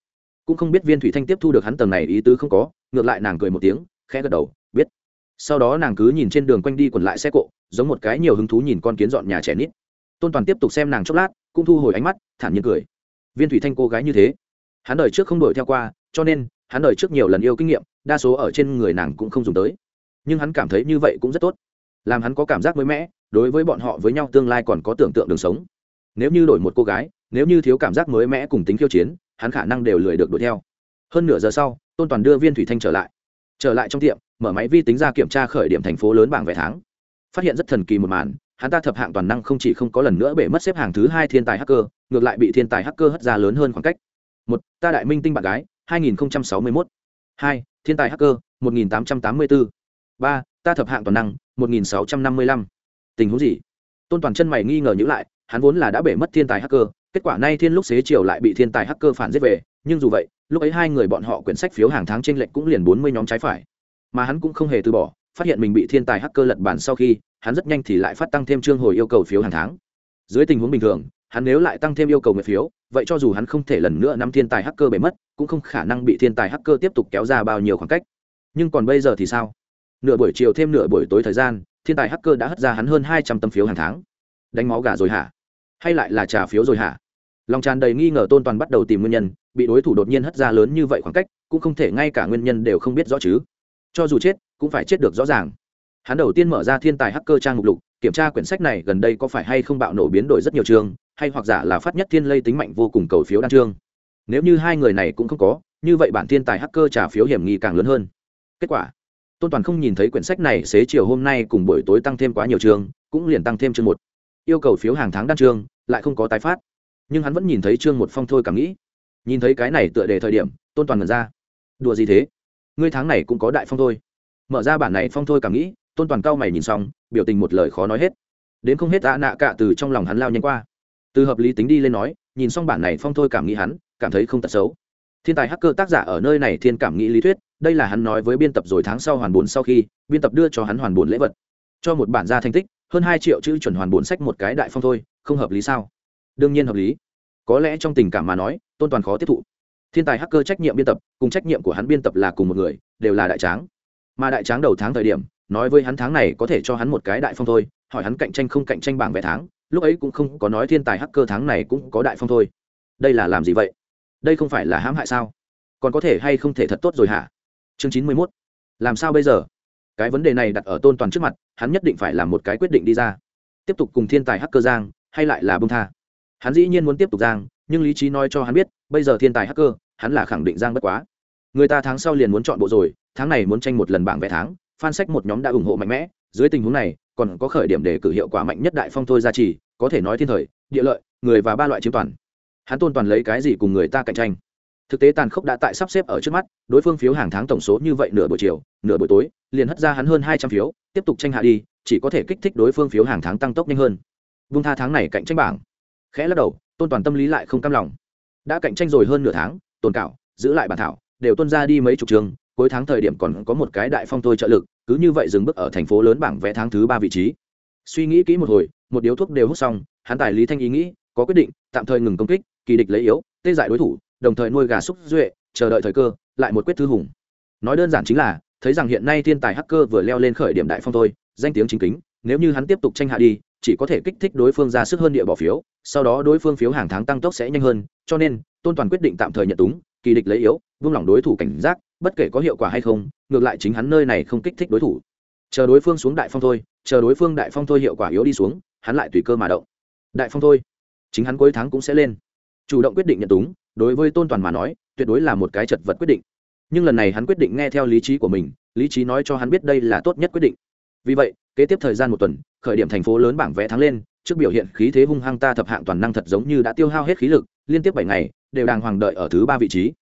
Cũng không biết viên thủy thanh tiếp thu được hắn tầng này ý tứ không có, ngược lại nàng cười một tiếng, khẽ gật đầu, biết. Sau đó nàng cứ nhìn trên đường quanh đi quần lại xe cộ, giống một cái nhiều hứng thú nhìn con kiến dọn nhà trẻ nít. Tôn toàn tiếp tục xem nàng chốc lát cũng thu hồi ánh mắt, thản nhiên cười. Viên thủy thanh cô gái như thế, hắn đời trước không đổi theo qua, cho nên, hắn đời trước nhiều lần yêu kinh nghiệm, đa số ở trên người nàng cũng không dùng tới. Nhưng hắn cảm thấy như vậy cũng rất tốt, làm hắn có cảm giác mới mẻ, đối với bọn họ với nhau tương lai còn có tưởng tượng đường sống. Nếu như đổi một cô gái, nếu như thiếu cảm giác mới mẻ cùng tính khiêu chiến, hắn khả năng đều lười được đuổi theo. Hơn nửa giờ sau, tôn toàn đưa viên thủy thanh trở lại. Trở lại trong tiệm, mở máy vi tính ra kiểm tra khởi điểm thành phố lớn bảng vé tháng. Phát hiện rất thần kỳ một màn hắn ta thập hạng toàn năng không chỉ không có lần nữa bể mất xếp hàng thứ hai thiên tài hacker, ngược lại bị thiên tài hacker hất ra lớn hơn khoảng cách một, ta đại minh tinh bạn gái 2061. hai, thiên tài hacker 1884. ba, ta thập hạng toàn năng 1655. tình huống gì tôn toàn chân mày nghi ngờ nhữ lại, hắn vốn là đã bể mất thiên tài hacker, kết quả nay thiên lúc xế chiều lại bị thiên tài hacker phản giết về, nhưng dù vậy, lúc ấy hai người bọn họ quyển sách phiếu hàng tháng trên lệnh cũng liền bốn mươi nhóm trái phải mà hắn cũng không hề từ bỏ, phát hiện mình bị thiên tài hacker lật bản sau khi hắn rất nhanh thì lại phát tăng thêm chương hồi yêu cầu phiếu hàng tháng. Dưới tình huống bình thường, hắn nếu lại tăng thêm yêu cầu nguyện phiếu, vậy cho dù hắn không thể lần nữa nắm thiên tài hacker bể mất, cũng không khả năng bị thiên tài hacker tiếp tục kéo ra bao nhiêu khoảng cách. Nhưng còn bây giờ thì sao? Nửa buổi chiều thêm nửa buổi tối thời gian, thiên tài hacker đã hất ra hắn hơn hai trăm tấm phiếu hàng tháng. Đánh máu gà rồi hả? Hay lại là trả phiếu rồi hả? Lòng tràn đầy nghi ngờ tôn toàn bắt đầu tìm nguyên nhân, bị đối thủ đột nhiên hất ra lớn như vậy khoảng cách, cũng không thể ngay cả nguyên nhân đều không biết rõ chứ. Cho dù chết, cũng phải chết được rõ ràng hắn đầu tiên mở ra thiên tài hacker trang mục lục, kiểm tra quyển sách này gần đây có phải hay không bạo nổ biến đổi rất nhiều chương hay hoặc giả là phát nhất thiên lây tính mạnh vô cùng cầu phiếu đan chương nếu như hai người này cũng không có, như vậy bản thiên tài hacker trả phiếu hiểm nghi càng lớn hơn. Kết quả, tôn toàn không nhìn thấy quyển sách này xế chiều hôm nay cùng buổi tối tăng thêm quá nhiều chương cũng liền tăng thêm chương một. Yêu cầu phiếu hàng tháng đan chương lại không có tái phát. Nhưng hắn vẫn nhìn thấy chương một phong thôi cảm nghĩ. Nhìn thấy cái này tựa đề thời điểm, tôn toàn mật ra. Đùa gì thế? Ngươi tháng này cũng có đại phong thôi. Mở ra bản này phong thôi cảm nghĩ tôn toàn cao mày nhìn xong, biểu tình một lời khó nói hết. Đến không hết ạ nạ cả từ trong lòng hắn lao nhanh qua. Từ hợp lý tính đi lên nói, nhìn xong bản này phong thôi cảm nghĩ hắn, cảm thấy không tật xấu. Thiên tài hacker tác giả ở nơi này thiên cảm nghĩ lý thuyết, đây là hắn nói với biên tập rồi tháng sau hoàn bốn sau khi, biên tập đưa cho hắn hoàn bốn lễ vật. Cho một bản ra thành tích, hơn hai triệu chữ chuẩn hoàn bốn sách một cái đại phong thôi, không hợp lý sao? Đương nhiên hợp lý. Có lẽ trong tình cảm mà nói, tôn toàn khó tiếp thụ. Thiên tài hacker trách nhiệm biên tập, cùng trách nhiệm của hắn biên tập là cùng một người, đều là đại tráng. Mà đại tráng đầu tháng thời điểm nói với hắn tháng này có thể cho hắn một cái đại phong thôi, hỏi hắn cạnh tranh không cạnh tranh bảng vé tháng, lúc ấy cũng không có nói thiên tài hacker tháng này cũng có đại phong thôi. Đây là làm gì vậy? Đây không phải là hãm hại sao? Còn có thể hay không thể thật tốt rồi hả? Chương chín mươi mốt. Làm sao bây giờ? Cái vấn đề này đặt ở tôn toàn trước mặt, hắn nhất định phải làm một cái quyết định đi ra. Tiếp tục cùng thiên tài hacker giang, hay lại là bông tha? Hắn dĩ nhiên muốn tiếp tục giang, nhưng lý trí nói cho hắn biết, bây giờ thiên tài hacker, hắn là khẳng định giang bất quá. Người ta tháng sau liền muốn chọn bộ rồi, tháng này muốn tranh một lần bảng vé tháng fan sách một nhóm đã ủng hộ mạnh mẽ, dưới tình huống này, còn có khởi điểm để cử hiệu quả mạnh nhất đại phong thôi gia trì có thể nói thiên thời, địa lợi, người và ba loại chiếm toàn. Hắn tôn toàn lấy cái gì cùng người ta cạnh tranh? Thực tế tàn khốc đã tại sắp xếp ở trước mắt, đối phương phiếu hàng tháng tổng số như vậy nửa buổi chiều, nửa buổi tối, liền hất ra hắn hơn hai trăm phiếu, tiếp tục tranh hạ đi, chỉ có thể kích thích đối phương phiếu hàng tháng tăng tốc nhanh hơn. Vung tha tháng này cạnh tranh bảng. Khẽ lắc đầu, tôn toàn tâm lý lại không cam lòng. Đã cạnh tranh rồi hơn nửa tháng, tồn cảo, giữ lại bản thảo, đều tuân ra đi mấy chục trường, cuối tháng thời điểm còn có một cái đại phong tôi trợ lực cứ như vậy dừng bước ở thành phố lớn bảng vẽ tháng thứ ba vị trí. Suy nghĩ kỹ một hồi, một điếu thuốc đều hút xong, hắn tài lý thanh ý nghĩ, có quyết định, tạm thời ngừng công kích, kỳ địch lấy yếu, tê dại đối thủ, đồng thời nuôi gà xúc duệ, chờ đợi thời cơ, lại một quyết thư hùng. Nói đơn giản chính là, thấy rằng hiện nay thiên tài hacker vừa leo lên khởi điểm đại phong thôi, danh tiếng chính kính, nếu như hắn tiếp tục tranh hạ đi, chỉ có thể kích thích đối phương ra sức hơn địa bỏ phiếu, sau đó đối phương phiếu hàng tháng tăng tốc sẽ nhanh hơn, cho nên, tôn toàn quyết định tạm thời nhận túng, kỳ địch lấy yếu, vung lòng đối thủ cảnh giác bất kể có hiệu quả hay không, ngược lại chính hắn nơi này không kích thích đối thủ. Chờ đối phương xuống đại phong thôi, chờ đối phương đại phong thôi hiệu quả yếu đi xuống, hắn lại tùy cơ mà động. Đại phong thôi. Chính hắn cuối tháng cũng sẽ lên. Chủ động quyết định nhận túng, đối với tôn toàn mà nói, tuyệt đối là một cái chật vật quyết định. Nhưng lần này hắn quyết định nghe theo lý trí của mình, lý trí nói cho hắn biết đây là tốt nhất quyết định. Vì vậy, kế tiếp thời gian một tuần, khởi điểm thành phố lớn bảng vẽ thắng lên, trước biểu hiện khí thế hung hăng ta thập hạng toàn năng thật giống như đã tiêu hao hết khí lực, liên tiếp bảy ngày, đều đàng hoàng đợi ở thứ ba vị trí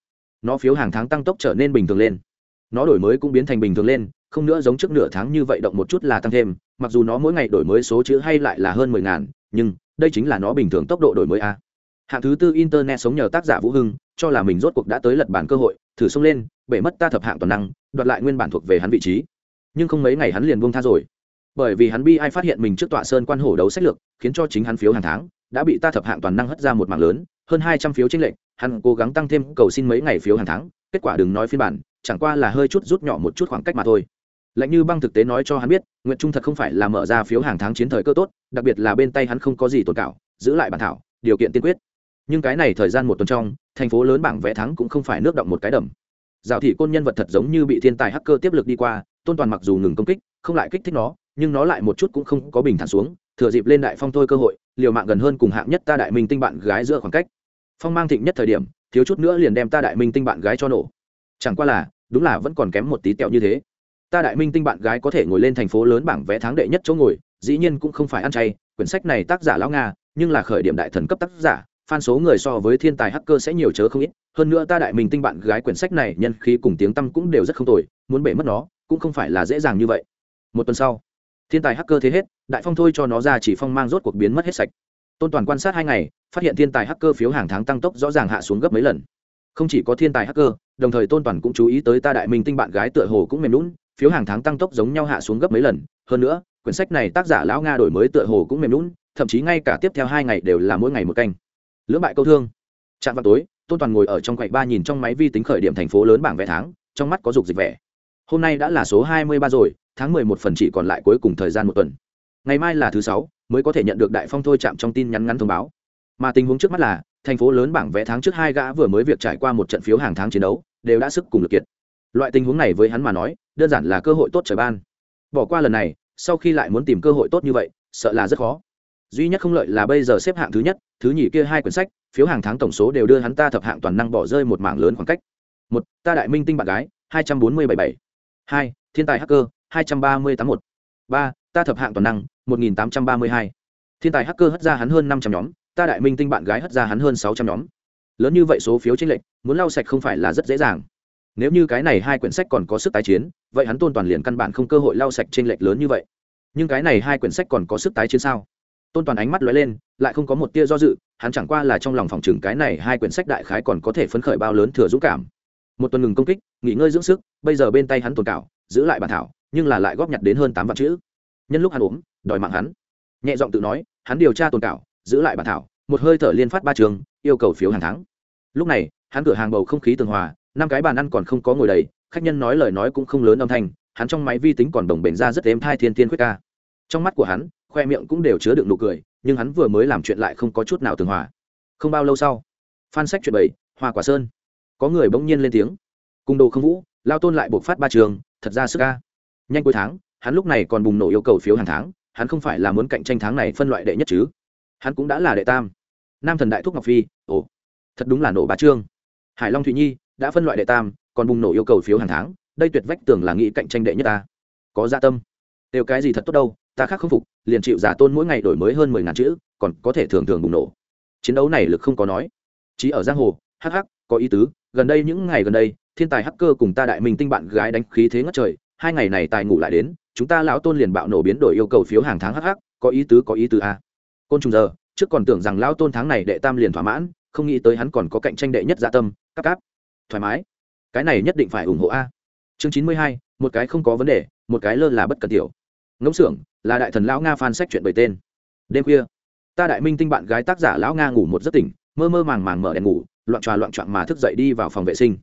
nó phiếu hàng tháng tăng tốc trở nên bình thường lên. Nó đổi mới cũng biến thành bình thường lên, không nữa giống trước nửa tháng như vậy động một chút là tăng thêm, mặc dù nó mỗi ngày đổi mới số chữ hay lại là hơn mười ngàn, nhưng đây chính là nó bình thường tốc độ đổi mới a. Hạng thứ tư internet sống nhờ tác giả vũ hưng, cho là mình rốt cuộc đã tới lật bản cơ hội, thử xông lên, bể mất ta thập hạng toàn năng, đoạt lại nguyên bản thuộc về hắn vị trí. Nhưng không mấy ngày hắn liền buông tha rồi. Bởi vì hắn bi ai phát hiện mình trước tọa sơn quan hổ đấu sách lược, khiến cho chính hắn phiếu hàng tháng đã bị ta thập hạng toàn năng hất ra một mạng lớn, hơn hai trăm phiếu tranh lệch hắn cố gắng tăng thêm cầu xin mấy ngày phiếu hàng tháng, kết quả đừng nói phiên bản, chẳng qua là hơi chút rút nhỏ một chút khoảng cách mà thôi. Lạnh như băng thực tế nói cho hắn biết nguyện trung thật không phải là mở ra phiếu hàng tháng chiến thời cơ tốt, đặc biệt là bên tay hắn không có gì tồn cảo giữ lại bản thảo, điều kiện tiên quyết. Nhưng cái này thời gian một tuần trong, thành phố lớn bảng vẽ thắng cũng không phải nước động một cái đầm. Dạo thị côn nhân vật thật giống như bị thiên tài hacker tiếp lực đi qua, tôn toàn mặc dù ngừng công kích, không lại kích thích nó, nhưng nó lại một chút cũng không có bình thản xuống, thừa dịp lên đại phong thôi cơ hội, liều mạng gần hơn cùng hạng nhất ta đại minh tinh bạn gái giữa khoảng cách phong mang thịnh nhất thời điểm, thiếu chút nữa liền đem ta đại minh tinh bạn gái cho nổ. Chẳng qua là, đúng là vẫn còn kém một tí tẹo như thế. Ta đại minh tinh bạn gái có thể ngồi lên thành phố lớn bảng vé tháng đệ nhất chỗ ngồi, dĩ nhiên cũng không phải ăn chay, quyển sách này tác giả lão nga, nhưng là khởi điểm đại thần cấp tác giả, fan số người so với thiên tài hacker sẽ nhiều chớ không ít. Hơn nữa ta đại minh tinh bạn gái quyển sách này nhân khí cùng tiếng tăm cũng đều rất không tồi, muốn bể mất nó, cũng không phải là dễ dàng như vậy. Một tuần sau, thiên tài hacker thế hết, đại phong thôi cho nó ra chỉ phong mang rốt cuộc biến mất hết sạch tôn toàn quan sát hai ngày, phát hiện thiên tài hacker phiếu hàng tháng tăng tốc rõ ràng hạ xuống gấp mấy lần. Không chỉ có thiên tài hacker, đồng thời tôn toàn cũng chú ý tới ta đại minh tinh bạn gái tựa hồ cũng mềm lún phiếu hàng tháng tăng tốc giống nhau hạ xuống gấp mấy lần. Hơn nữa, quyển sách này tác giả lão nga đổi mới tựa hồ cũng mềm lún thậm chí ngay cả tiếp theo hai ngày đều là mỗi ngày một canh. Lưỡng bại câu thương. Chạm vào tối, tôn toàn ngồi ở trong quầy ba nhìn trong máy vi tính khởi điểm thành phố lớn bảng vẽ tháng, trong mắt có dục dịch vẻ. Hôm nay đã là số hai mươi ba rồi, tháng mười một phần chỉ còn lại cuối cùng thời gian một tuần ngày mai là thứ sáu, mới có thể nhận được đại phong thôi chạm trong tin nhắn ngắn thông báo. Mà tình huống trước mắt là, thành phố lớn bảng vẽ tháng trước hai gã vừa mới việc trải qua một trận phiếu hàng tháng chiến đấu, đều đã sức cùng lực kiệt. Loại tình huống này với hắn mà nói, đơn giản là cơ hội tốt trời ban. Bỏ qua lần này, sau khi lại muốn tìm cơ hội tốt như vậy, sợ là rất khó. Duy nhất không lợi là bây giờ xếp hạng thứ nhất, thứ nhì kia hai quyển sách, phiếu hàng tháng tổng số đều đưa hắn ta thập hạng toàn năng bỏ rơi một mảng lớn khoảng cách. Một, ta đại minh tinh bạn gái, hai trăm bốn mươi bảy bảy. Hai, thiên tài hacker, hai trăm ba mươi tám một. Ba, ta thập hạng toàn năng một nghìn tám trăm ba mươi hai. Thiên tài hacker hất ra hắn hơn năm trăm nhóm, ta đại minh tinh bạn gái hất ra hắn hơn sáu trăm nhóm. Lớn như vậy số phiếu tranh lệch, muốn lau sạch không phải là rất dễ dàng. Nếu như cái này hai quyển sách còn có sức tái chiến, vậy hắn tôn toàn liền căn bản không cơ hội lau sạch chênh lệch lớn như vậy. Nhưng cái này hai quyển sách còn có sức tái chiến sao? Tôn toàn ánh mắt lóe lên, lại không có một tia do dự, hắn chẳng qua là trong lòng phòng chừng cái này hai quyển sách đại khái còn có thể phấn khởi bao lớn thừa dũng cảm. Một tuần ngừng công kích, nghỉ ngơi dưỡng sức, bây giờ bên tay hắn tồn cảo, giữ lại bản thảo, nhưng là lại góp nhặt đến hơn tám vạn chữ nhân lúc hắn ốm, đòi mạng hắn. Nhẹ giọng tự nói, hắn điều tra tồn cảo, giữ lại bản thảo, một hơi thở liên phát ba trường, yêu cầu phiếu hàng tháng. Lúc này, hắn cửa hàng bầu không khí tường hòa, năm cái bàn ăn còn không có ngồi đầy, khách nhân nói lời nói cũng không lớn âm thanh, hắn trong máy vi tính còn đồng bền ra rất êm thai thiên tiên khuyết ca. Trong mắt của hắn, khoe miệng cũng đều chứa đựng nụ cười, nhưng hắn vừa mới làm chuyện lại không có chút nào tường hòa. Không bao lâu sau phan sách chuyện bảy hoa quả sơn. Có người bỗng nhiên lên tiếng. Cùng đồ không vũ, lao tôn lại buộc phát ba trường, thật ra sức ca. Nhanh cuối tháng hắn lúc này còn bùng nổ yêu cầu phiếu hàng tháng, hắn không phải là muốn cạnh tranh tháng này phân loại đệ nhất chứ? Hắn cũng đã là đệ tam. Nam thần đại thúc ngọc phi, ồ, thật đúng là nổ bà trương. Hải long thụy nhi đã phân loại đệ tam, còn bùng nổ yêu cầu phiếu hàng tháng, đây tuyệt vách tưởng là nghĩ cạnh tranh đệ nhất ta. Có dạ tâm. Đều cái gì thật tốt đâu, ta khác không phục, liền chịu giả tôn mỗi ngày đổi mới hơn mười ngàn chữ, còn có thể thường thường bùng nổ. Chiến đấu này lực không có nói. Chỉ ở giang hồ hh có ý tứ, gần đây những ngày gần đây, thiên tài hacker cùng ta đại minh tinh bạn gái đánh khí thế ngất trời, hai ngày này tài ngủ lại đến chúng ta lão tôn liền bạo nổ biến đổi yêu cầu phiếu hàng tháng hh có ý tứ, có ý tứ a. Côn trùng giờ, trước còn tưởng rằng lão tôn tháng này đệ tam liền thỏa mãn, không nghĩ tới hắn còn có cạnh tranh đệ nhất dạ tâm cắp cáp. Thoải mái. Cái này nhất định phải ủng hộ a. Chương chín mươi hai, một cái không có vấn đề, một cái lơ là bất cần tiểu. Ngỗng xưởng là đại thần lão nga phan sách chuyện bởi tên. Đêm khuya, ta đại minh tinh bạn gái tác giả lão nga ngủ một giấc tỉnh, mơ mơ màng màng mở đèn ngủ, loạn tròa loạn trọn mà thức dậy đi vào phòng vệ sinh.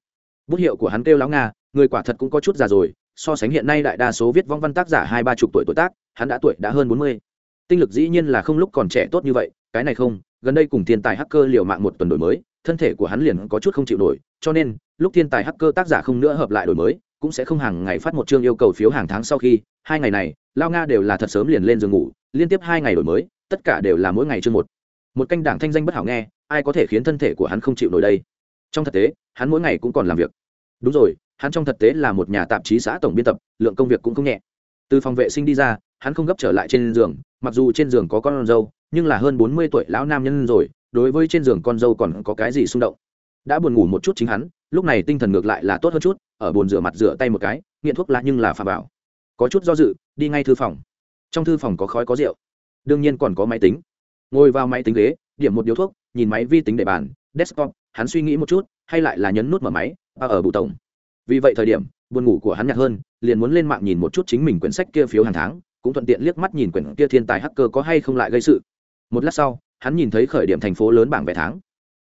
Bút hiệu của hắn kêu lão nga, người quả thật cũng có chút già rồi so sánh hiện nay đại đa số viết vong văn tác giả hai ba chục tuổi tuổi tác, hắn đã tuổi đã hơn bốn mươi. Tinh lực dĩ nhiên là không lúc còn trẻ tốt như vậy, cái này không, gần đây cùng thiên tài hacker liều mạng một tuần đổi mới, thân thể của hắn liền có chút không chịu nổi, cho nên, lúc thiên tài hacker tác giả không nữa hợp lại đổi mới, cũng sẽ không hàng ngày phát một chương yêu cầu phiếu hàng tháng sau khi, hai ngày này, lao nga đều là thật sớm liền lên giường ngủ, liên tiếp hai ngày đổi mới, tất cả đều là mỗi ngày chương một. Một canh đảng thanh danh bất hảo nghe, ai có thể khiến thân thể của hắn không chịu nổi đây? Trong thực tế, hắn mỗi ngày cũng còn làm việc. Đúng rồi hắn trong thực tế là một nhà tạp chí xã tổng biên tập, lượng công việc cũng không nhẹ. Từ phòng vệ sinh đi ra, hắn không gấp trở lại trên giường, mặc dù trên giường có con dâu, nhưng là hơn bốn mươi tuổi lão nam nhân rồi, đối với trên giường con dâu còn có cái gì xung động? Đã buồn ngủ một chút chính hắn, lúc này tinh thần ngược lại là tốt hơn chút, ở bồn rửa mặt rửa tay một cái, nghiện thuốc lá nhưng là phà bảo. Có chút do dự, đi ngay thư phòng. Trong thư phòng có khói có rượu. Đương nhiên còn có máy tính. Ngồi vào máy tính ghế, điểm một điếu thuốc, nhìn máy vi tính để bàn, desktop, hắn suy nghĩ một chút, hay lại là nhấn nút mở máy, và ở bụ tổng vì vậy thời điểm, buồn ngủ của hắn nhạt hơn, liền muốn lên mạng nhìn một chút chính mình quyển sách kia phiếu hàng tháng, cũng thuận tiện liếc mắt nhìn quyển kia thiên tài hacker có hay không lại gây sự. Một lát sau, hắn nhìn thấy khởi điểm thành phố lớn bảng vé tháng.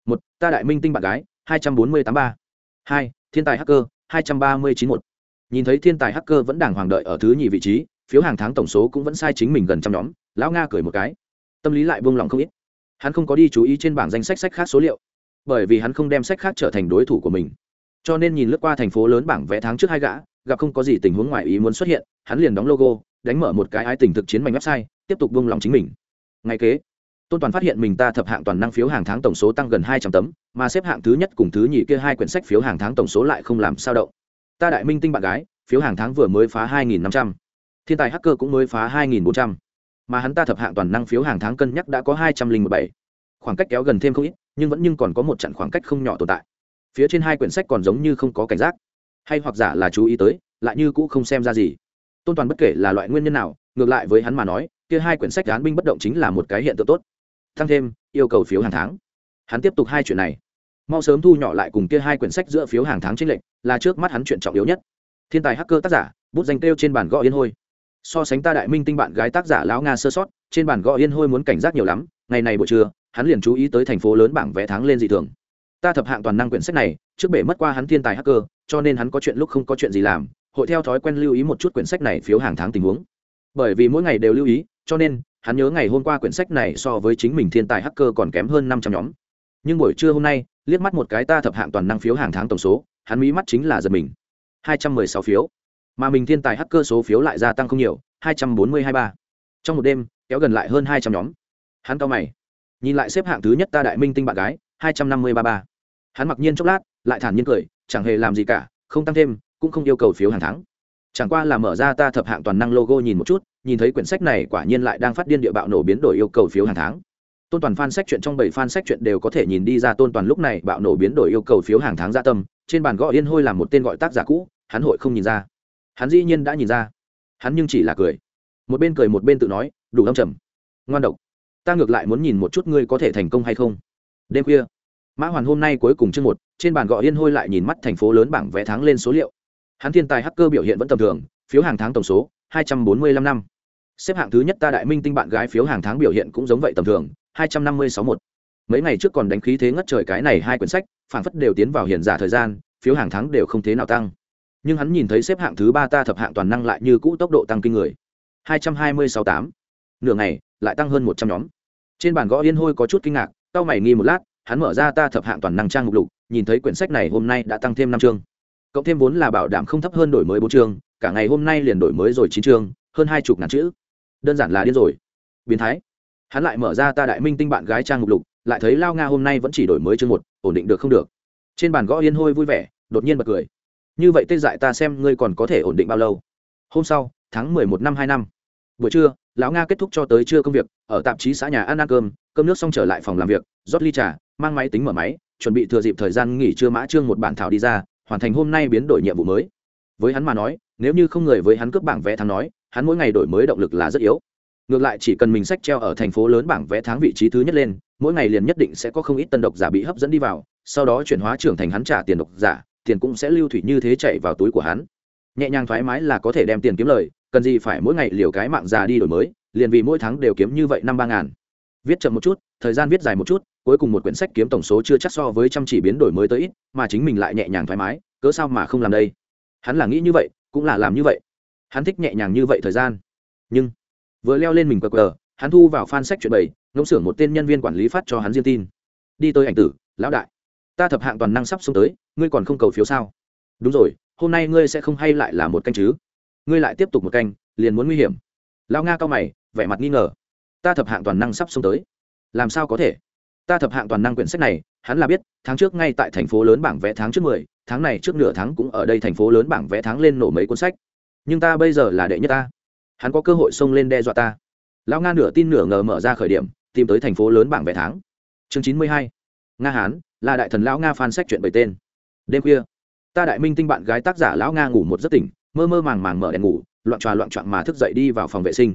Một, ta đại minh tinh bạn gái, hai trăm bốn mươi tám ba. Hai, thiên tài hacker, hai trăm ba mươi chín một nhìn thấy thiên tài hacker vẫn đàng hoàng đợi ở thứ nhì vị trí, phiếu hàng tháng tổng số cũng vẫn sai chính mình gần trăm nhóm, lão nga cười một cái. Tâm lý lại buông lỏng không ít. Hắn không có đi chú ý trên bảng danh sách sách khác số liệu, bởi vì hắn không đem sách khác trở thành đối thủ của mình cho nên nhìn lướt qua thành phố lớn bảng vẽ tháng trước hai gã, gặp không có gì tình huống ngoài ý muốn xuất hiện, hắn liền đóng logo, đánh mở một cái ái tình thực chiến mảnh website, tiếp tục buông lòng chính mình. Ngay kế, tôn toàn phát hiện mình ta thập hạng toàn năng phiếu hàng tháng tổng số tăng gần hai trăm tấm, mà xếp hạng thứ nhất cùng thứ nhì kia hai quyển sách phiếu hàng tháng tổng số lại không làm sao động. Ta đại minh tinh bạn gái, phiếu hàng tháng vừa mới phá hai nghìn năm trăm. Thiên tài hacker cũng mới phá hai nghìn bốn trăm. Mà hắn ta thập hạng toàn năng phiếu hàng tháng cân nhắc đã có hai trăm linh một bảy. Khoảng cách kéo gần thêm không ít, nhưng vẫn nhưng còn có một chặn khoảng cách không nhỏ tồn tại phía trên hai quyển sách còn giống như không có cảnh giác. Hay hoặc giả là chú ý tới, lại như cũ không xem ra gì. Tôn toàn bất kể là loại nguyên nhân nào, ngược lại với hắn mà nói, kia hai quyển sách án binh bất động chính là một cái hiện tượng tốt. Thăng thêm, yêu cầu phiếu hàng tháng. Hắn tiếp tục hai chuyện này. Mau sớm thu nhỏ lại cùng kia hai quyển sách giữa phiếu hàng tháng trên lệnh là trước mắt hắn chuyện trọng yếu nhất. Thiên tài hacker tác giả, bút danh kêu trên bàn gõ yên hôi. So sánh ta đại minh tinh bạn gái tác giả lão nga sơ sót, trên bàn gõ yên hôi muốn cảnh giác nhiều lắm, ngày này buổi trưa, hắn liền chú ý tới thành phố lớn bảng vé tháng lên dị thường ta thập hạng toàn năng quyển sách này, trước bể mất qua hắn thiên tài hacker, cho nên hắn có chuyện lúc không có chuyện gì làm, hội theo thói quen lưu ý một chút quyển sách này phiếu hàng tháng tình huống. Bởi vì mỗi ngày đều lưu ý, cho nên, hắn nhớ ngày hôm qua quyển sách này so với chính mình thiên tài hacker còn kém hơn năm trăm nhóm. Nhưng buổi trưa hôm nay, liếc mắt một cái ta thập hạng toàn năng phiếu hàng tháng tổng số, hắn mỹ mắt chính là giật mình. Hai trăm mười sáu phiếu. Mà mình thiên tài hacker số phiếu lại gia tăng không nhiều, hai trăm bốn mươi hai ba. Trong một đêm, kéo gần lại hơn hai trăm nhóm. Hắn cao mày. Nhìn lại xếp hạng thứ nhất ta đại minh tinh bạn gái, hai trăm năm mươi ba ba hắn mặc nhiên chốc lát, lại thản nhiên cười, chẳng hề làm gì cả, không tăng thêm, cũng không yêu cầu phiếu hàng tháng. Chẳng qua là mở ra ta thập hạng toàn năng logo nhìn một chút, nhìn thấy quyển sách này quả nhiên lại đang phát điên địa bạo nổ biến đổi yêu cầu phiếu hàng tháng. Tôn toàn fan sách chuyện trong bảy fan sách chuyện đều có thể nhìn đi ra tôn toàn lúc này bạo nổ biến đổi yêu cầu phiếu hàng tháng gia tâm, trên bàn gõ yên hôi là một tên gọi tác giả cũ, hắn hội không nhìn ra. Hắn dĩ nhiên đã nhìn ra. Hắn nhưng chỉ là cười. Một bên cười một bên tự nói, đủ lâm trầm. Ngoan độc. Ta ngược lại muốn nhìn một chút ngươi có thể thành công hay không. Đêm khuya mã hoàn hôm nay cuối cùng chương một, trên bàn gõ yên hôi lại nhìn mắt thành phố lớn bảng vé tháng lên số liệu. Hắn thiên tài hacker biểu hiện vẫn tầm thường, phiếu hàng tháng tổng số, hai trăm bốn mươi lăm năm. Xếp hạng thứ nhất ta đại minh tinh bạn gái phiếu hàng tháng biểu hiện cũng giống vậy tầm thường, hai trăm năm mươi sáu một. Mấy ngày trước còn đánh khí thế ngất trời cái này hai quyển sách phản phất đều tiến vào hiện giả thời gian, phiếu hàng tháng đều không thế nào tăng. Nhưng hắn nhìn thấy xếp hạng thứ ba ta thập hạng toàn năng lại như cũ tốc độ tăng kinh người. hai trăm hai mươi sáu tám. Nửa ngày, lại tăng hơn một trăm nhóm. Trên bàn gõ yên hôi có chút kinh ngạc tao mày nghi một lát hắn mở ra ta thập hạng toàn năng trang mục lục, nhìn thấy quyển sách này hôm nay đã tăng thêm năm chương. Cộng thêm vốn là bảo đảm không thấp hơn đổi mới bốn chương, cả ngày hôm nay liền đổi mới rồi chín chương, hơn hai chục ngàn chữ. Đơn giản là điên rồi. Biến thái. Hắn lại mở ra ta đại minh tinh bạn gái trang mục lục, lại thấy lao nga hôm nay vẫn chỉ đổi mới chương một, ổn định được không được. Trên bàn gõ yên hôi vui vẻ, đột nhiên bật cười. Như vậy tê dại ta xem ngươi còn có thể ổn định bao lâu? Hôm sau, tháng mười một năm hai năm buổi trưa, lão nga kết thúc cho tới trưa công việc, ở tạp chí xã nhà ăn ăn cơm cơm nước xong trở lại phòng làm việc, rót ly trà, mang máy tính mở máy, chuẩn bị thừa dịp thời gian nghỉ trưa mã trương một bản thảo đi ra, hoàn thành hôm nay biến đổi nhiệm vụ mới. Với hắn mà nói, nếu như không người với hắn cướp bảng vé tháng nói, hắn mỗi ngày đổi mới động lực là rất yếu. Ngược lại chỉ cần mình sách treo ở thành phố lớn bảng vé tháng vị trí thứ nhất lên, mỗi ngày liền nhất định sẽ có không ít tân độc giả bị hấp dẫn đi vào, sau đó chuyển hóa trưởng thành hắn trả tiền độc giả, tiền cũng sẽ lưu thủy như thế chạy vào túi của hắn. Nhẹ nhàng thoải mái là có thể đem tiền kiếm lời cần gì phải mỗi ngày liều cái mạng già đi đổi mới, liền vì mỗi tháng đều kiếm như vậy năm ba ngàn. Viết chậm một chút, thời gian viết dài một chút, cuối cùng một quyển sách kiếm tổng số chưa chắc so với chăm chỉ biến đổi mới tới ít, mà chính mình lại nhẹ nhàng thoải mái, cớ sao mà không làm đây? Hắn là nghĩ như vậy, cũng là làm như vậy. Hắn thích nhẹ nhàng như vậy thời gian. Nhưng, vừa leo lên mình cờ cờ hắn thu vào fan sách chuyện bày ngỗng xưởng một tên nhân viên quản lý phát cho hắn riêng tin. Đi tới ảnh tử, lão đại. Ta thập hạng toàn năng sắp xuống tới, ngươi còn không cầu phiếu sao? Đúng rồi, hôm nay ngươi sẽ không hay lại là một canh chứ? Ngươi lại tiếp tục một canh, liền muốn nguy hiểm. Lao nga cao mày, vẻ mặt nghi ngờ. Ta thập hạng toàn năng sắp xuống tới. Làm sao có thể? Ta thập hạng toàn năng quyển sách này, hắn là biết, tháng trước ngay tại thành phố lớn bảng vẽ tháng trước mười, tháng này trước nửa tháng cũng ở đây thành phố lớn bảng vẽ tháng lên nổ mấy cuốn sách. Nhưng ta bây giờ là đệ nhất ta. Hắn có cơ hội xông lên đe dọa ta. Lão nga nửa tin nửa ngờ mở ra khởi điểm, tìm tới thành phố lớn bảng vẽ tháng. Chương chín mươi hai. Nga hán, là đại thần lão nga phan sách chuyện bảy tên. Đêm khuya, ta đại minh tinh bạn gái tác giả lão nga ngủ một giấc tỉnh mơ mơ màng màng mở đèn ngủ, loạn tròa loạn trọn mà thức dậy đi vào phòng vệ sinh.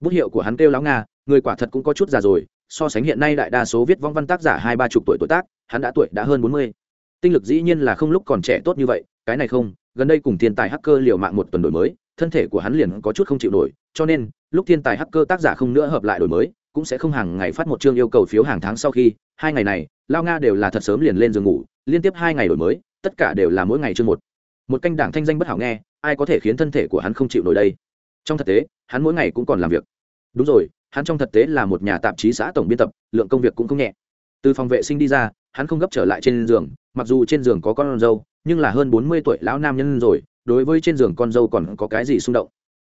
Bút hiệu của hắn kêu láo nga, người quả thật cũng có chút già rồi, so sánh hiện nay đại đa số viết vong văn tác giả hai ba chục tuổi tuổi tác, hắn đã tuổi đã hơn bốn mươi. Tinh lực dĩ nhiên là không lúc còn trẻ tốt như vậy, cái này không, gần đây cùng thiên tài hacker liều mạng một tuần đổi mới, thân thể của hắn liền có chút không chịu nổi, cho nên, lúc thiên tài hacker tác giả không nữa hợp lại đổi mới, cũng sẽ không hàng ngày phát một chương yêu cầu phiếu hàng tháng sau khi, hai ngày này lao nga đều là thật sớm liền lên giường ngủ, liên tiếp hai ngày đổi mới, tất cả đều là mỗi ngày chương một. Một canh đảng thanh danh bất hảo nghe ai có thể khiến thân thể của hắn không chịu nổi đây? Trong thực tế, hắn mỗi ngày cũng còn làm việc. Đúng rồi, hắn trong thực tế là một nhà tạp chí xã tổng biên tập, lượng công việc cũng không nhẹ. Từ phòng vệ sinh đi ra, hắn không gấp trở lại trên giường, mặc dù trên giường có con dâu, nhưng là hơn bốn mươi tuổi lão nam nhân rồi, đối với trên giường con dâu còn có cái gì xung động?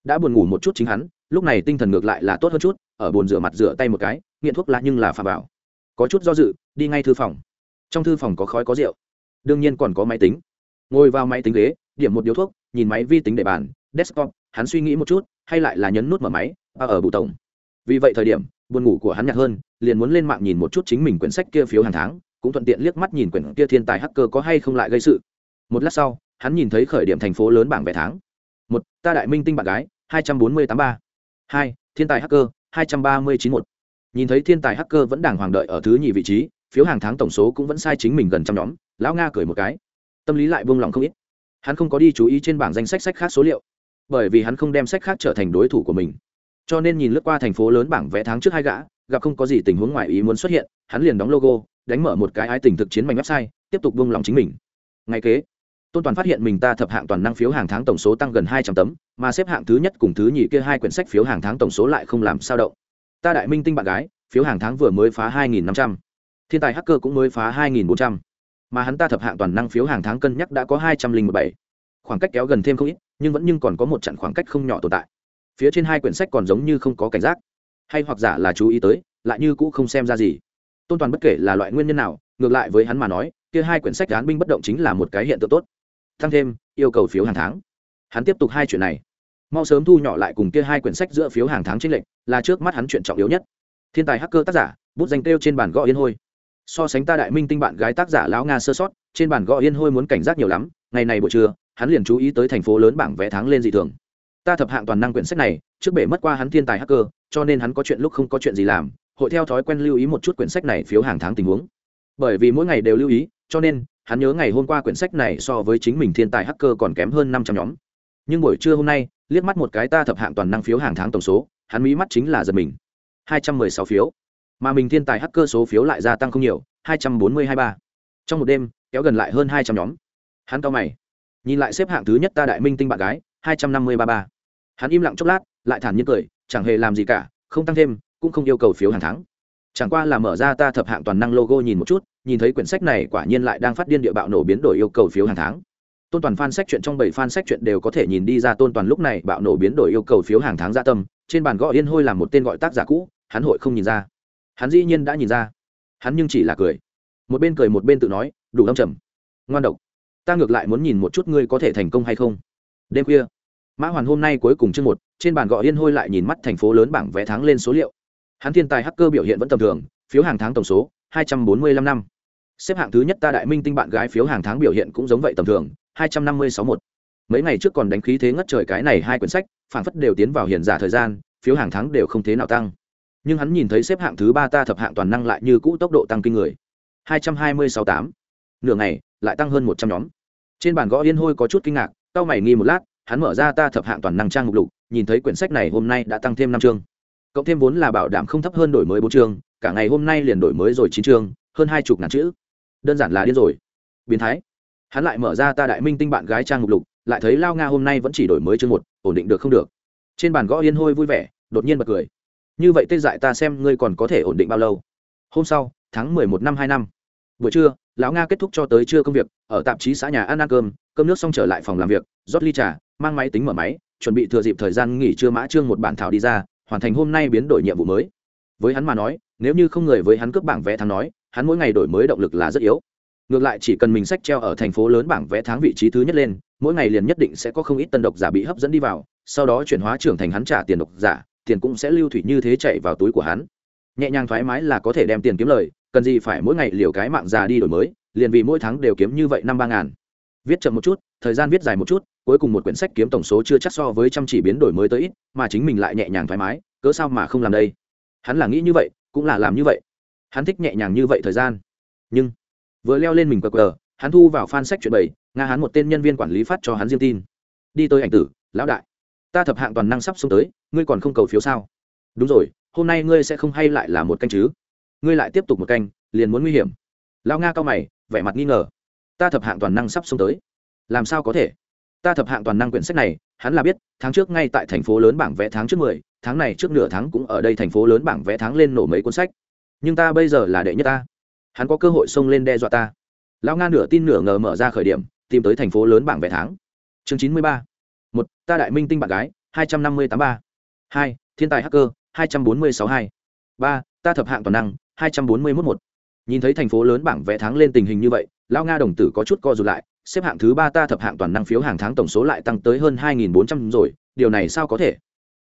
Đã buồn ngủ một chút chính hắn, lúc này tinh thần ngược lại là tốt hơn chút, ở bồn rửa mặt rửa tay một cái, nghiện thuốc lá nhưng là phà bảo. Có chút do dự, đi ngay thư phòng. Trong thư phòng có khói có rượu. Đương nhiên còn có máy tính. Ngồi vào máy tính ghế, điểm một điếu thuốc nhìn máy vi tính để bàn, desktop, hắn suy nghĩ một chút, hay lại là nhấn nút mở máy à, ở bụ tổng. Vì vậy thời điểm, buồn ngủ của hắn nhạt hơn, liền muốn lên mạng nhìn một chút chính mình quyển sách kia phiếu hàng tháng, cũng thuận tiện liếc mắt nhìn quyển kia thiên tài hacker có hay không lại gây sự. Một lát sau, hắn nhìn thấy khởi điểm thành phố lớn bảng vé tháng. Một, ta đại minh tinh bạn gái, hai trăm bốn mươi tám ba. Hai, thiên tài hacker, hai trăm ba mươi chín một. Nhìn thấy thiên tài hacker vẫn đang hoàng đợi ở thứ nhì vị trí, phiếu hàng tháng tổng số cũng vẫn sai chính mình gần trăm nhóm, lão nga cười một cái. Tâm lý lại buông lòng không ít hắn không có đi chú ý trên bảng danh sách sách khác số liệu, bởi vì hắn không đem sách khác trở thành đối thủ của mình. Cho nên nhìn lướt qua thành phố lớn bảng vẽ tháng trước hai gã, gặp không có gì tình huống ngoài ý muốn xuất hiện, hắn liền đóng logo, đánh mở một cái ái tình thực chiến mạnh website, tiếp tục buông lòng chính mình. Ngay kế, tôn toàn phát hiện mình ta thập hạng toàn năng phiếu hàng tháng tổng số tăng gần hai trăm tấm, mà xếp hạng thứ nhất cùng thứ nhì kia hai quyển sách phiếu hàng tháng tổng số lại không làm sao động. Ta đại minh tinh bạn gái, phiếu hàng tháng vừa mới phá hai nghìn năm trăm. Thiên tài hacker cũng mới phá hai nghìn bốn trăm mà hắn ta thập hạng toàn năng phiếu hàng tháng cân nhắc đã có hai trăm linh một bảy. Khoảng cách kéo gần thêm không ít, nhưng vẫn nhưng còn có một chặn khoảng cách không nhỏ tồn tại. Phía trên hai quyển sách còn giống như không có cảnh giác. Hay hoặc giả là chú ý tới, lại như cũ không xem ra gì. Tôn toàn bất kể là loại nguyên nhân nào, ngược lại với hắn mà nói, kia hai quyển sách án binh bất động chính là một cái hiện tượng tốt. Thăng thêm, yêu cầu phiếu hàng tháng. Hắn tiếp tục hai chuyện này. Mau sớm thu nhỏ lại cùng kia hai quyển sách giữa phiếu hàng tháng trên lệnh là trước mắt hắn chuyện trọng yếu nhất. Thiên tài hacker tác giả, bút danh kêu trên bàn gõ yên hôi so sánh ta đại minh tinh bạn gái tác giả lão nga sơ sót, trên bản gõ yên hôi muốn cảnh giác nhiều lắm, ngày này buổi trưa, hắn liền chú ý tới thành phố lớn bảng vé tháng lên dị thường. Ta thập hạng toàn năng quyển sách này, trước bể mất qua hắn thiên tài hacker, cho nên hắn có chuyện lúc không có chuyện gì làm, hội theo thói quen lưu ý một chút quyển sách này phiếu hàng tháng tình huống. Bởi vì mỗi ngày đều lưu ý, cho nên, hắn nhớ ngày hôm qua quyển sách này so với chính mình thiên tài hacker còn kém hơn năm trăm nhóm. Nhưng buổi trưa hôm nay, liếc mắt một cái ta thập hạng toàn năng phiếu hàng tháng tổng số, hắn mí mắt chính là giật mình. Hai trăm mười sáu phiếu mà mình thiên tài hacker số phiếu lại gia tăng không nhiều, hai trăm bốn mươi hai ba. Trong một đêm, kéo gần lại hơn hai trăm nhóm. Hắn cao mày, nhìn lại xếp hạng thứ nhất ta đại minh tinh bạn gái, hai trăm năm mươi ba ba. Hắn im lặng chốc lát, lại thản nhiên cười, chẳng hề làm gì cả, không tăng thêm, cũng không yêu cầu phiếu hàng tháng. Chẳng qua là mở ra ta thập hạng toàn năng logo nhìn một chút, nhìn thấy quyển sách này quả nhiên lại đang phát điên địa bạo nổ biến đổi yêu cầu phiếu hàng tháng. Tôn toàn fan sách chuyện trong bảy fan sách chuyện đều có thể nhìn đi ra tôn toàn lúc này bạo nổ biến đổi yêu cầu phiếu hàng tháng gia tâm, trên bàn gõ yên hôi làm một tên gọi tác giả cũ, hắn hội không nhìn ra hắn dĩ nhiên đã nhìn ra. Hắn nhưng chỉ là cười. Một bên cười một bên tự nói, đủ đông trầm. Ngoan độc. Ta ngược lại muốn nhìn một chút ngươi có thể thành công hay không. Đêm khuya, mã hoàn hôm nay cuối cùng chương một, trên bàn gõ yên hôi lại nhìn mắt thành phố lớn bảng vé tháng lên số liệu. Hắn thiên tài hacker biểu hiện vẫn tầm thường, phiếu hàng tháng tổng số, hai trăm bốn mươi lăm năm. Xếp hạng thứ nhất ta đại minh tinh bạn gái phiếu hàng tháng biểu hiện cũng giống vậy tầm thường, hai trăm năm mươi sáu một. Mấy ngày trước còn đánh khí thế ngất trời cái này hai quyển sách phản phất đều tiến vào hiền giả thời gian, phiếu hàng tháng đều không thế nào tăng nhưng hắn nhìn thấy xếp hạng thứ ba ta thập hạng toàn năng lại như cũ tốc độ tăng kinh người. hai trăm hai mươi sáu tám. Nửa ngày, lại tăng hơn một trăm nhóm. Trên bàn gõ yên hôi có chút kinh ngạc tao mày nghi một lát, hắn mở ra ta thập hạng toàn năng trang mục lục, nhìn thấy quyển sách này hôm nay đã tăng thêm năm chương. Cộng thêm vốn là bảo đảm không thấp hơn đổi mới bốn chương, cả ngày hôm nay liền đổi mới rồi chín chương, hơn hai chục ngàn chữ. Đơn giản là điên rồi. Biến thái. Hắn lại mở ra ta đại minh tinh bạn gái trang mục lục, lại thấy lao nga hôm nay vẫn chỉ đổi mới chương một, ổn định được không được. Trên bàn gõ yên hôi vui vẻ, đột nhiên bật cười như vậy tê dại ta xem ngươi còn có thể ổn định bao lâu? Hôm sau, tháng mười một năm hai năm. Buổi trưa, lão nga kết thúc cho tới trưa công việc, ở tạp chí xã nhà ăn ăn cơm cơm nước xong trở lại phòng làm việc, rót ly trà, mang máy tính mở máy, chuẩn bị thừa dịp thời gian nghỉ trưa mã trương một bản thảo đi ra, hoàn thành hôm nay biến đổi nhiệm vụ mới. Với hắn mà nói, nếu như không người với hắn cướp bảng vẽ tháng nói, hắn mỗi ngày đổi mới động lực là rất yếu. Ngược lại chỉ cần mình sách treo ở thành phố lớn bảng vẽ tháng vị trí thứ nhất lên, mỗi ngày liền nhất định sẽ có không ít tân độc giả bị hấp dẫn đi vào, sau đó chuyển hóa trưởng thành hắn trả tiền độc giả tiền cũng sẽ lưu thủy như thế chạy vào túi của hắn. Nhẹ nhàng thoải mái là có thể đem tiền kiếm lời, cần gì phải mỗi ngày liều cái mạng già đi đổi mới, liền vì mỗi tháng đều kiếm như vậy năm ba ngàn. Viết chậm một chút, thời gian viết dài một chút, cuối cùng một quyển sách kiếm tổng số chưa chắc so với chăm chỉ biến đổi mới tới ít, mà chính mình lại nhẹ nhàng thoải mái, cớ sao mà không làm đây? Hắn là nghĩ như vậy, cũng là làm như vậy. Hắn thích nhẹ nhàng như vậy thời gian. Nhưng, vừa leo lên mình cờ cờ hắn thu vào fan sách chuyện bảy nga hắn một tên nhân viên quản lý phát cho hắn riêng tin. Đi tới ảnh tử, lão đại ta thập hạng toàn năng sắp xuống tới, ngươi còn không cầu phiếu sao? Đúng rồi, hôm nay ngươi sẽ không hay lại là một canh chứ? Ngươi lại tiếp tục một canh, liền muốn nguy hiểm. Lão nga cao mày, vẻ mặt nghi ngờ. Ta thập hạng toàn năng sắp xuống tới. Làm sao có thể? Ta thập hạng toàn năng quyển sách này, hắn là biết, tháng trước ngay tại thành phố lớn bảng vẽ tháng trước mười, tháng này trước nửa tháng cũng ở đây thành phố lớn bảng vẽ tháng lên nổ mấy cuốn sách. Nhưng ta bây giờ là đệ nhất ta. Hắn có cơ hội xông lên đe dọa ta. Lão nga nửa tin nửa ngờ mở ra khởi điểm, tìm tới thành phố lớn bảng vẽ tháng. Chương chín mươi ba ta đại minh tinh bạn gái, hai trăm năm mươi tám ba. Hai, thiên tài hacker, hai trăm bốn mươi sáu hai. Ba, ta thập hạng toàn năng, hai trăm bốn mươi mốt một. Nhìn thấy thành phố lớn bảng vẽ tháng lên tình hình như vậy, lão nga đồng tử có chút co rụt lại, xếp hạng thứ ba ta thập hạng toàn năng phiếu hàng tháng tổng số lại tăng tới hơn hai nghìn bốn trăm rồi, điều này sao có thể?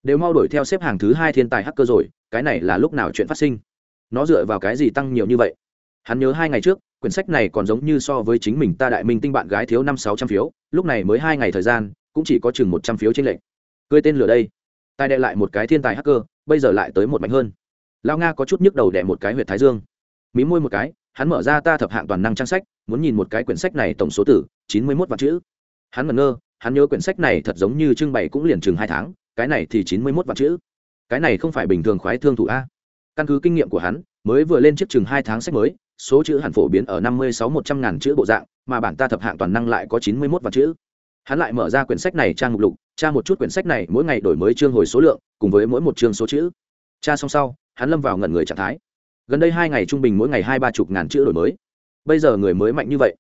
Đều mau đuổi theo xếp hàng thứ hai thiên tài hacker rồi, cái này là lúc nào chuyện phát sinh? Nó dựa vào cái gì tăng nhiều như vậy? Hắn nhớ hai ngày trước, quyển sách này còn giống như so với chính mình ta đại minh tinh bạn gái thiếu năm sáu trăm phiếu, lúc này mới hai ngày thời gian cũng chỉ có chừng một trăm phiếu trên lệnh cười tên lửa đây. Tài đệ lại một cái thiên tài hacker, bây giờ lại tới một mạnh hơn. Lao nga có chút nhức đầu đẻ một cái huyệt thái dương. Mí môi một cái, hắn mở ra ta thập hạng toàn năng trang sách, muốn nhìn một cái quyển sách này tổng số tử, chín mươi mốt vạn chữ. Hắn ngẩn ngơ, hắn nhớ quyển sách này thật giống như trưng bày cũng liền chừng hai tháng, cái này thì chín mươi mốt vạn chữ. Cái này không phải bình thường khoái thương thủ a. Căn cứ kinh nghiệm của hắn, mới vừa lên chiếc chừng hai tháng sách mới, số chữ hẳn phổ biến ở năm mươi sáu một trăm ngàn chữ bộ dạng, mà bản ta thập hạng toàn năng lại có chín mươi mốt vạn chữ hắn lại mở ra quyển sách này trang mục lục, tra một chút quyển sách này mỗi ngày đổi mới chương hồi số lượng, cùng với mỗi một chương số chữ. Tra xong sau, hắn lâm vào ngẩn người trạng thái. Gần đây hai ngày trung bình mỗi ngày hai ba chục ngàn chữ đổi mới. Bây giờ người mới mạnh như vậy,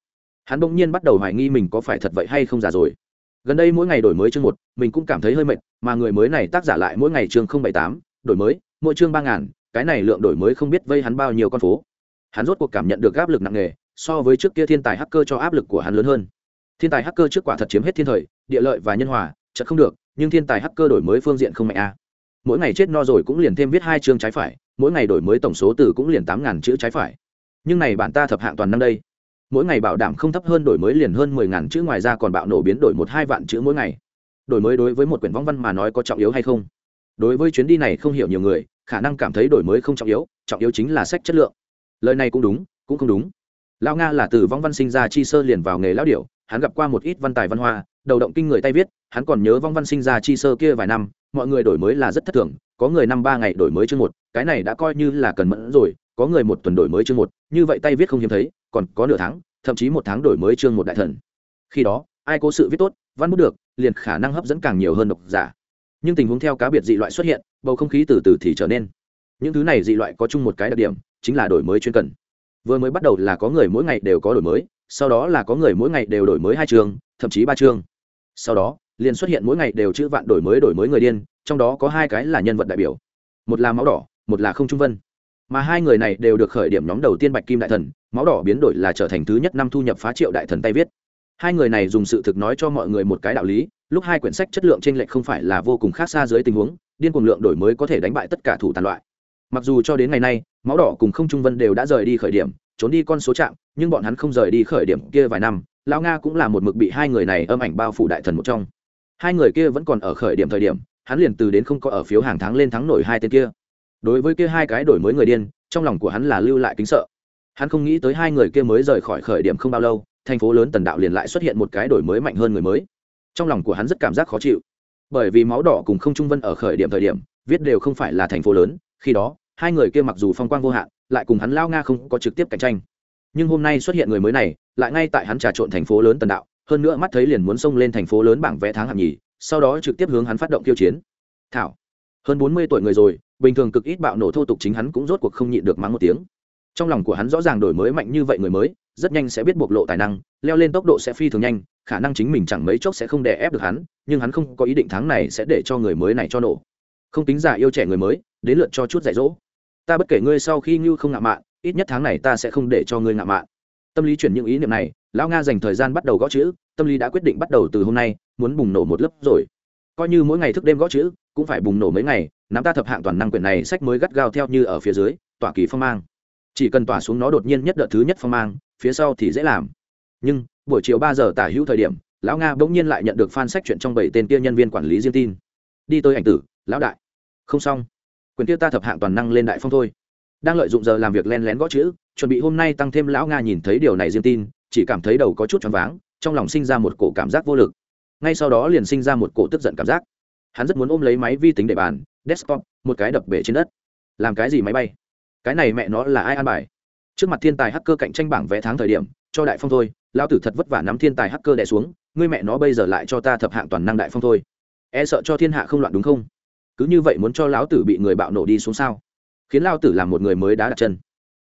hắn bỗng nhiên bắt đầu hoài nghi mình có phải thật vậy hay không giả rồi. Gần đây mỗi ngày đổi mới chương một, mình cũng cảm thấy hơi mệt, mà người mới này tác giả lại mỗi ngày chương không bảy tám, đổi mới, mỗi chương ba ngàn, cái này lượng đổi mới không biết vây hắn bao nhiêu con phố. Hắn rốt cuộc cảm nhận được áp lực nặng nề, so với trước kia thiên tài hacker cho áp lực của hắn lớn hơn thiên tài hacker trước quả thật chiếm hết thiên thời, địa lợi và nhân hòa chật không được, nhưng thiên tài hacker đổi mới phương diện không mạnh a mỗi ngày chết no rồi cũng liền thêm viết hai chương trái phải, mỗi ngày đổi mới tổng số từ cũng liền tám ngàn chữ trái phải. Nhưng này bản ta thập hạng toàn năm đây. Mỗi ngày bảo đảm không thấp hơn đổi mới liền hơn mười ngàn chữ ngoài ra còn bạo nổ biến đổi một hai vạn chữ mỗi ngày. Đổi mới đối với một quyển võng văn mà nói có trọng yếu hay không? Đối với chuyến đi này không hiểu nhiều người, khả năng cảm thấy đổi mới không trọng yếu trọng yếu chính là sách chất lượng. Lời này cũng đúng, cũng không đúng. Lão nga là từ vong văn sinh ra chi sơ liền vào nghề lão điệu hắn gặp qua một ít văn tài văn hoa, đầu động kinh người tay viết, hắn còn nhớ vong văn sinh ra chi sơ kia vài năm, mọi người đổi mới là rất thất thường, có người năm ba ngày đổi mới chương một, cái này đã coi như là cần mẫn rồi, có người một tuần đổi mới chương một, như vậy tay viết không hiếm thấy, còn có nửa tháng, thậm chí một tháng đổi mới chương một đại thần. Khi đó, ai cố sự viết tốt, văn bút được, liền khả năng hấp dẫn càng nhiều hơn độc giả. Nhưng tình huống theo cá biệt dị loại xuất hiện, bầu không khí từ từ thì trở nên. Những thứ này dị loại có chung một cái đặc điểm, chính là đổi mới chuyên cần vừa mới bắt đầu là có người mỗi ngày đều có đổi mới, sau đó là có người mỗi ngày đều đổi mới hai chương, thậm chí ba chương. Sau đó, liền xuất hiện mỗi ngày đều chữ vạn đổi mới đổi mới người điên, trong đó có hai cái là nhân vật đại biểu. Một là máu đỏ, một là không trung vân. Mà hai người này đều được khởi điểm nhóm đầu tiên bạch kim đại thần, máu đỏ biến đổi là trở thành thứ nhất năm thu nhập phá triệu đại thần tay viết. Hai người này dùng sự thực nói cho mọi người một cái đạo lý, lúc hai quyển sách chất lượng trên lệch không phải là vô cùng khác xa dưới tình huống, điên cuồng lượng đổi mới có thể đánh bại tất cả thủ tàn loại mặc dù cho đến ngày nay, máu đỏ cùng không trung vân đều đã rời đi khởi điểm, trốn đi con số chạm, nhưng bọn hắn không rời đi khởi điểm kia vài năm, lão nga cũng là một mực bị hai người này âm ảnh bao phủ đại thần một trong. Hai người kia vẫn còn ở khởi điểm thời điểm, hắn liền từ đến không có ở phiếu hàng tháng lên thắng nổi hai tên kia. Đối với kia hai cái đổi mới người điên, trong lòng của hắn là lưu lại kính sợ. Hắn không nghĩ tới hai người kia mới rời khỏi khởi điểm không bao lâu, thành phố lớn tần đạo liền lại xuất hiện một cái đổi mới mạnh hơn người mới. Trong lòng của hắn rất cảm giác khó chịu. Bởi vì máu đỏ cùng không trung vân ở khởi điểm thời điểm, viết đều không phải là thành phố lớn khi đó, hai người kia mặc dù phong quang vô hạn, lại cùng hắn lao nga không có trực tiếp cạnh tranh. Nhưng hôm nay xuất hiện người mới này, lại ngay tại hắn trà trộn thành phố lớn tần đạo, hơn nữa mắt thấy liền muốn xông lên thành phố lớn bảng vẽ tháng hạng nhì, sau đó trực tiếp hướng hắn phát động tiêu chiến. Thảo, hơn bốn mươi tuổi người rồi, bình thường cực ít bạo nổ thô tục chính hắn cũng rốt cuộc không nhịn được mắng một tiếng. Trong lòng của hắn rõ ràng đổi mới mạnh như vậy người mới, rất nhanh sẽ biết bộc lộ tài năng, leo lên tốc độ sẽ phi thường nhanh, khả năng chính mình chẳng mấy chốc sẽ không đè ép được hắn, nhưng hắn không có ý định tháng này sẽ để cho người mới này cho nổ không tính giả yêu trẻ người mới, đến lượt cho chút dạy dỗ. Ta bất kể ngươi sau khi ngưu không ngạo mạn, ít nhất tháng này ta sẽ không để cho ngươi ngạo mạn. Tâm lý chuyển những ý niệm này, lão nga dành thời gian bắt đầu gõ chữ, tâm lý đã quyết định bắt đầu từ hôm nay, muốn bùng nổ một lớp rồi. Coi như mỗi ngày thức đêm gõ chữ, cũng phải bùng nổ mấy ngày, nắm ta thập hạng toàn năng quyển này sách mới gắt gao theo như ở phía dưới, tỏa kỳ phong mang. Chỉ cần tỏa xuống nó đột nhiên nhất đợt thứ nhất phong mang, phía sau thì dễ làm. Nhưng, buổi chiều ba giờ tả hữu thời điểm, lão nga bỗng nhiên lại nhận được fan sách chuyện trong bảy tên kia nhân viên quản lý riêng tin. Đi tới ảnh tử lão đại. Không xong. Quyền kia ta thập hạng toàn năng lên đại phong thôi. Đang lợi dụng giờ làm việc len lén gõ chữ, chuẩn bị hôm nay tăng thêm lão nga nhìn thấy điều này riêng tin, chỉ cảm thấy đầu có chút choáng váng, trong lòng sinh ra một cổ cảm giác vô lực. Ngay sau đó liền sinh ra một cổ tức giận cảm giác. Hắn rất muốn ôm lấy máy vi tính để bàn, desktop, một cái đập bể trên đất. Làm cái gì máy bay? Cái này mẹ nó là ai an bài? Trước mặt thiên tài hacker cạnh tranh bảng vẽ tháng thời điểm, cho đại phong thôi lao tử thật vất vả nắm thiên tài hacker đẻ xuống, ngươi mẹ nó bây giờ lại cho ta thập hạng toàn năng đại phong thôi. E sợ cho thiên hạ không loạn đúng không? Cứ như vậy muốn cho lão tử bị người bạo nổ đi xuống sao? Khiến lao tử làm một người mới đã đặt chân.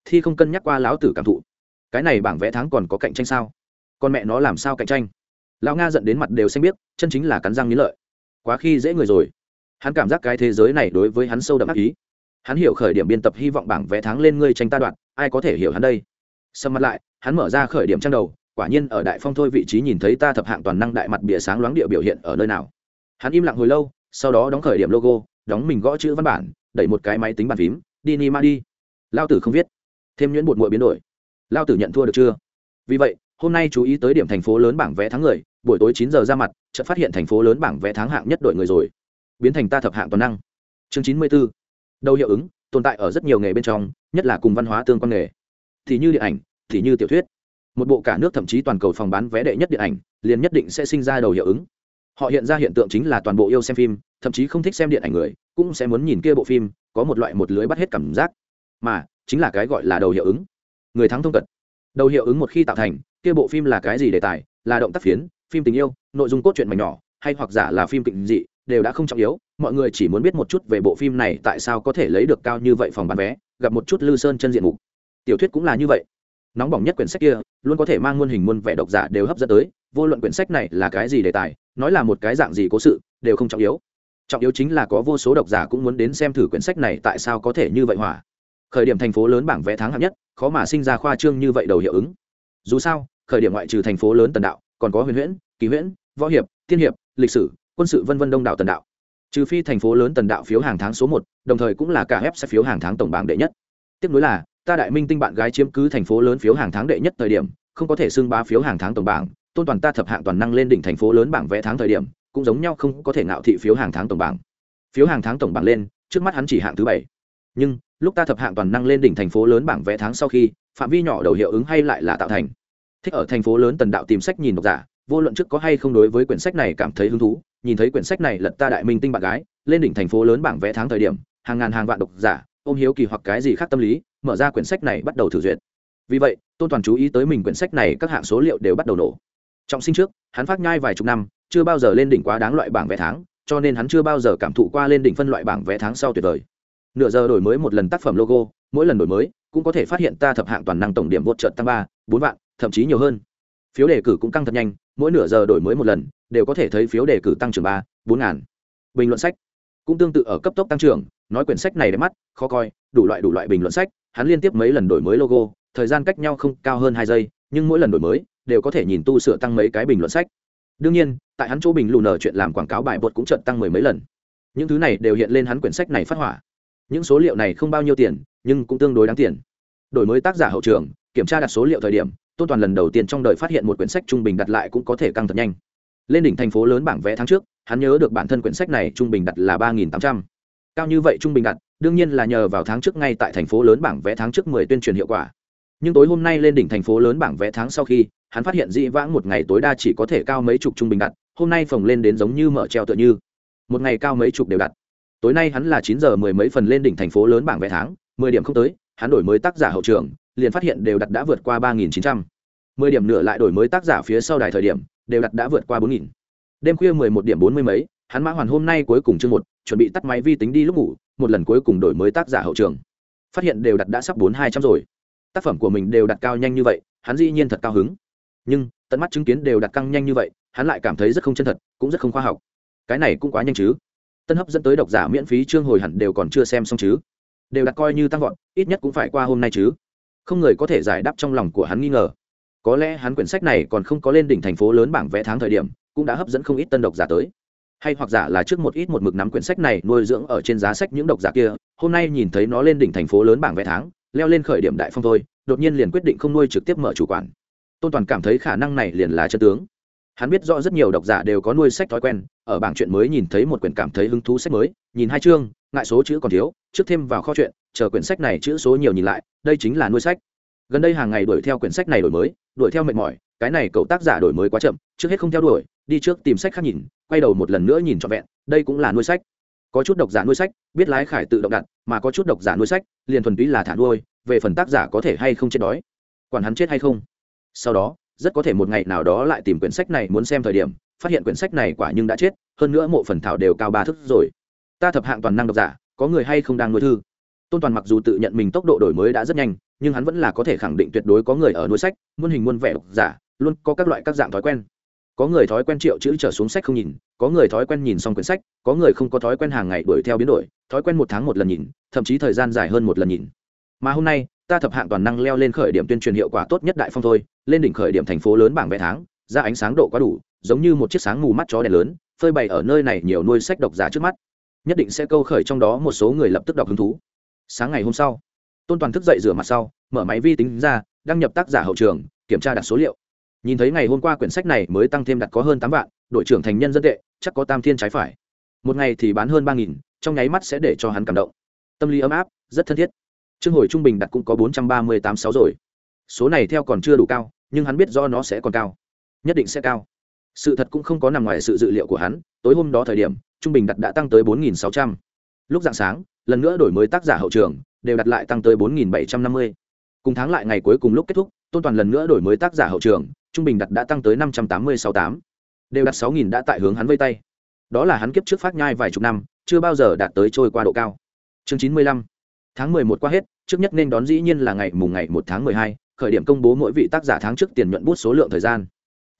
Thi không cân nhắc qua lão tử cảm thụ. Cái này bảng vẽ tháng còn có cạnh tranh sao? Con mẹ nó làm sao cạnh tranh? Lão nga giận đến mặt đều xanh biết chân chính là cắn răng nghĩ lợi. Quá khi dễ người rồi. Hắn cảm giác cái thế giới này đối với hắn sâu đậm ác ý. Hắn hiểu khởi điểm biên tập hy vọng bảng vẽ tháng lên ngươi tranh ta đoạn, ai có thể hiểu hắn đây? Sầm mặt lại, hắn mở ra khởi điểm trang đầu, quả nhiên ở đại phong thôi vị trí nhìn thấy ta thập hạng toàn năng đại mặt bìa sáng loáng địa biểu hiện ở nơi nào. Hắn im lặng hồi lâu sau đó đóng khởi điểm logo, đóng mình gõ chữ văn bản, đẩy một cái máy tính bàn phím, đi ni ma đi. Lao tử không viết. Thêm nhuyễn bột muội biến đổi. Lao tử nhận thua được chưa? Vì vậy, hôm nay chú ý tới điểm thành phố lớn bảng vé tháng người, buổi tối chín giờ ra mặt, chợt phát hiện thành phố lớn bảng vé tháng hạng nhất đội người rồi. Biến thành ta thập hạng toàn năng. Chương chín mươi b ố đầu hiệu ứng, tồn tại ở rất nhiều nghề bên trong, nhất là cùng văn hóa tương quan nghề. Thì như điện ảnh, thì như tiểu thuyết. Một bộ cả nước thậm chí toàn cầu phòng bán vé đệ nhất điện ảnh, liền nhất định sẽ sinh ra đầu hiệu ứng họ hiện ra hiện tượng chính là toàn bộ yêu xem phim, thậm chí không thích xem điện ảnh người, cũng sẽ muốn nhìn kia bộ phim, có một loại một lưới bắt hết cảm giác. Mà, chính là cái gọi là đầu hiệu ứng. Người thắng thông cật đầu hiệu ứng một khi tạo thành, kia bộ phim là cái gì đề tài? Là động tác phiến, phim tình yêu, nội dung cốt truyện mảnh nhỏ, hay hoặc giả là phim kịch dị, đều đã không trọng yếu. Mọi người chỉ muốn biết một chút về bộ phim này tại sao có thể lấy được cao như vậy phòng bán vé, gặp một chút lư sơn chân diện mục. Tiểu thuyết cũng là như vậy. Nóng bỏng nhất quyển sách kia, luôn có thể mang muôn hình muôn vẻ độc giả đều hấp dẫn tới, vô luận quyển sách này là cái gì đề tài nói là một cái dạng gì cố sự, đều không trọng yếu. Trọng yếu chính là có vô số độc giả cũng muốn đến xem thử quyển sách này tại sao có thể như vậy hỏa. Khởi điểm thành phố lớn bảng vẽ tháng hạng nhất, khó mà sinh ra khoa trương như vậy đầu hiệu ứng. Dù sao, khởi điểm ngoại trừ thành phố lớn tần đạo, còn có huyền huyễn, kỳ huyễn, võ hiệp tiên hiệp, lịch sử, quân sự vân vân đông đảo tần đạo. Trừ phi thành phố lớn tần đạo phiếu hàng tháng số một, đồng thời cũng là cả ép sẽ phiếu hàng tháng tổng bảng đệ nhất. Tiếp nối là, ta đại minh tinh bạn gái chiếm cứ thành phố lớn phiếu hàng tháng đệ nhất thời điểm, không có thể xưng bá phiếu hàng tháng tổng bảng tôn toàn ta thập hạng toàn năng lên đỉnh thành phố lớn bảng vẽ tháng thời điểm, cũng giống nhau không có thể ngạo thị phiếu hàng tháng tổng bảng. Phiếu hàng tháng tổng bảng lên, trước mắt hắn chỉ hạng thứ bảy. Nhưng, lúc ta thập hạng toàn năng lên đỉnh thành phố lớn bảng vẽ tháng sau khi, phạm vi nhỏ đầu hiệu ứng hay lại là tạo thành. Thích ở thành phố lớn tần đạo tìm sách nhìn độc giả, vô luận trước có hay không đối với quyển sách này cảm thấy hứng thú, nhìn thấy quyển sách này lật ta đại minh tinh bạn gái, lên đỉnh thành phố lớn bảng vẽ tháng thời điểm, hàng ngàn hàng vạn độc giả, ôm hiếu kỳ hoặc cái gì khác tâm lý, mở ra quyển sách này bắt đầu thử duyệt. Vì vậy, tôn toàn chú ý tới mình quyển sách này các hạng số liệu đều bắt đầu nổ trọng sinh trước, hắn phát nhai vài chục năm, chưa bao giờ lên đỉnh quá đáng loại bảng vé tháng, cho nên hắn chưa bao giờ cảm thụ qua lên đỉnh phân loại bảng vé tháng sau tuyệt vời. Nửa giờ đổi mới một lần tác phẩm logo, mỗi lần đổi mới cũng có thể phát hiện ta thập hạng toàn năng tổng điểm vượt trợt tăng ba, bốn vạn, thậm chí nhiều hơn. Phiếu đề cử cũng căng thật nhanh, mỗi nửa giờ đổi mới một lần, đều có thể thấy phiếu đề cử tăng trưởng ba, bốn ngàn. Bình luận sách cũng tương tự ở cấp tốc tăng trưởng, nói quyển sách này đẹp mắt, khó coi, đủ loại đủ loại bình luận sách, hắn liên tiếp mấy lần đổi mới logo, thời gian cách nhau không cao hơn hai giây, nhưng mỗi lần đổi mới đều có thể nhìn tu sửa tăng mấy cái bình luận sách. Đương nhiên, tại hắn chỗ bình lù nở chuyện làm quảng cáo bài bột cũng trận tăng mười mấy lần. Những thứ này đều hiện lên hắn quyển sách này phát hỏa. Những số liệu này không bao nhiêu tiền, nhưng cũng tương đối đáng tiền. Đổi mới tác giả hậu trường, kiểm tra đặt số liệu thời điểm, tôn toàn lần đầu tiên trong đời phát hiện một quyển sách trung bình đặt lại cũng có thể căng thật nhanh. Lên đỉnh thành phố lớn bảng vẽ tháng trước, hắn nhớ được bản thân quyển sách này trung bình đặt là ba nghìn tám trăm. Cao như vậy trung bình đặt, đương nhiên là nhờ vào tháng trước ngay tại thành phố lớn bảng vẽ tháng trước mười tuyên truyền hiệu quả. Nhưng tối hôm nay lên đỉnh thành phố lớn bảng vẽ tháng sau khi hắn phát hiện dĩ vãng một ngày tối đa chỉ có thể cao mấy chục trung bình đặt, hôm nay phồng lên đến giống như mở treo tựa như. Một ngày cao mấy chục đều đặt. Tối nay hắn là chín giờ mười mấy phần lên đỉnh thành phố lớn bảng vé tháng, mười điểm không tới, hắn đổi mới tác giả hậu trường, liền phát hiện đều đặt đã vượt qua ba nghìn chín trăm. Mười điểm nửa lại đổi mới tác giả phía sau đài thời điểm, đều đặt đã vượt qua bốn nghìn. Đêm khuya mười một điểm bốn mươi mấy, hắn mã hoàn hôm nay cuối cùng chương một, chuẩn bị tắt máy vi tính đi lúc ngủ, một lần cuối cùng đổi mới tác giả hậu trường. Phát hiện đều đặt đã sắp bốn hai trăm rồi. Tác phẩm của mình đều đặt cao nhanh như vậy, hắn dĩ nhiên thật cao hứng nhưng tận mắt chứng kiến đều đặt căng nhanh như vậy, hắn lại cảm thấy rất không chân thật, cũng rất không khoa học. Cái này cũng quá nhanh chứ. Tân hấp dẫn tới độc giả miễn phí chương hồi hẳn đều còn chưa xem xong chứ. Đều đặt coi như tăng vọt, ít nhất cũng phải qua hôm nay chứ. Không người có thể giải đáp trong lòng của hắn nghi ngờ. Có lẽ hắn quyển sách này còn không có lên đỉnh thành phố lớn bảng vẽ tháng thời điểm, cũng đã hấp dẫn không ít tân độc giả tới. Hay hoặc giả là trước một ít một mực nắm quyển sách này nuôi dưỡng ở trên giá sách những độc giả kia, hôm nay nhìn thấy nó lên đỉnh thành phố lớn bảng vẽ tháng, leo lên khởi điểm đại phong thôi, đột nhiên liền quyết định không nuôi trực tiếp mở chủ quản tôn toàn cảm thấy khả năng này liền là chân tướng. Hắn biết rõ rất nhiều độc giả đều có nuôi sách thói quen, ở bảng chuyện mới nhìn thấy một quyển cảm thấy hứng thú sách mới, nhìn hai chương, ngại số chữ còn thiếu, trước thêm vào kho chuyện chờ quyển sách này chữ số nhiều nhìn lại, đây chính là nuôi sách. Gần đây hàng ngày đuổi theo quyển sách này đổi mới, đuổi theo mệt mỏi, cái này cậu tác giả đổi mới quá chậm, trước hết không theo đuổi, đi trước tìm sách khác nhìn, quay đầu một lần nữa nhìn trọn vẹn, đây cũng là nuôi sách. Có chút độc giả nuôi sách, biết lái khải tự động đặt, mà có chút độc giả nuôi sách, liền thuần túy là thả nuôi, về phần tác giả có thể hay không chết đói. Quản hắn chết hay không? Sau đó, rất có thể một ngày nào đó lại tìm quyển sách này muốn xem thời điểm, phát hiện quyển sách này quả nhưng đã chết, hơn nữa mộ phần thảo đều cao ba thức rồi. Ta thập hạng toàn năng độc giả, có người hay không đang nuôi thư? Tôn toàn mặc dù tự nhận mình tốc độ đổi mới đã rất nhanh, nhưng hắn vẫn là có thể khẳng định tuyệt đối có người ở nuôi sách, muôn hình muôn vẻ độc giả, luôn có các loại các dạng thói quen. Có người thói quen triệu chữ trở xuống sách không nhìn, có người thói quen nhìn xong quyển sách, có người không có thói quen hàng ngày đuổi theo biến đổi, thói quen một tháng một lần nhìn, thậm chí thời gian dài hơn một lần nhìn. Mà hôm nay ta thập hạng toàn năng leo lên khởi điểm tuyên truyền hiệu quả tốt nhất đại phong thôi, lên đỉnh khởi điểm thành phố lớn bảng vẽ tháng, ra ánh sáng độ quá đủ, giống như một chiếc sáng mù mắt chó đèn lớn, phơi bày ở nơi này nhiều nuôi sách độc giả trước mắt. Nhất định sẽ câu khởi trong đó một số người lập tức đọc hứng thú. Sáng ngày hôm sau, tôn toàn thức dậy rửa mặt sau, mở máy vi tính ra, đăng nhập tác giả hậu trường, kiểm tra đặt số liệu. Nhìn thấy ngày hôm qua quyển sách này mới tăng thêm đặt có hơn tám vạn, đội trưởng thành nhân dân tệ, chắc có tam thiên trái phải. Một ngày thì bán hơn ba nghìn, trong nháy mắt sẽ để cho hắn cảm động. Tâm lý ấm áp, rất thân thiết chương hồi trung bình đặt cũng có bốn trăm ba mươi tám sáu rồi. Số này theo còn chưa đủ cao, nhưng hắn biết do nó sẽ còn cao. Nhất định sẽ cao. Sự thật cũng không có nằm ngoài sự dự liệu của hắn, tối hôm đó thời điểm, trung bình đặt đã tăng tới bốn nghìn sáu trăm. Lúc dạng sáng, lần nữa đổi mới tác giả hậu trường, đều đặt lại tăng tới bốn nghìn bảy trăm năm mươi. Cùng tháng lại ngày cuối cùng lúc kết thúc, tôn toàn lần nữa đổi mới tác giả hậu trường, trung bình đặt đã tăng tới năm trăm tám mươi sáu tám. Đều đặt sáu nghìn đã tại hướng hắn vây tay. Đó là hắn kiếp trước phát nhai vài chục năm, chưa bao giờ đạt tới trôi qua độ cao. Chương chín mươi lăm. Tháng mười một qua hết trước nhất nên đón dĩ nhiên là ngày mùng ngày một tháng mười hai, khởi điểm công bố mỗi vị tác giả tháng trước tiền nhuận bút số lượng thời gian.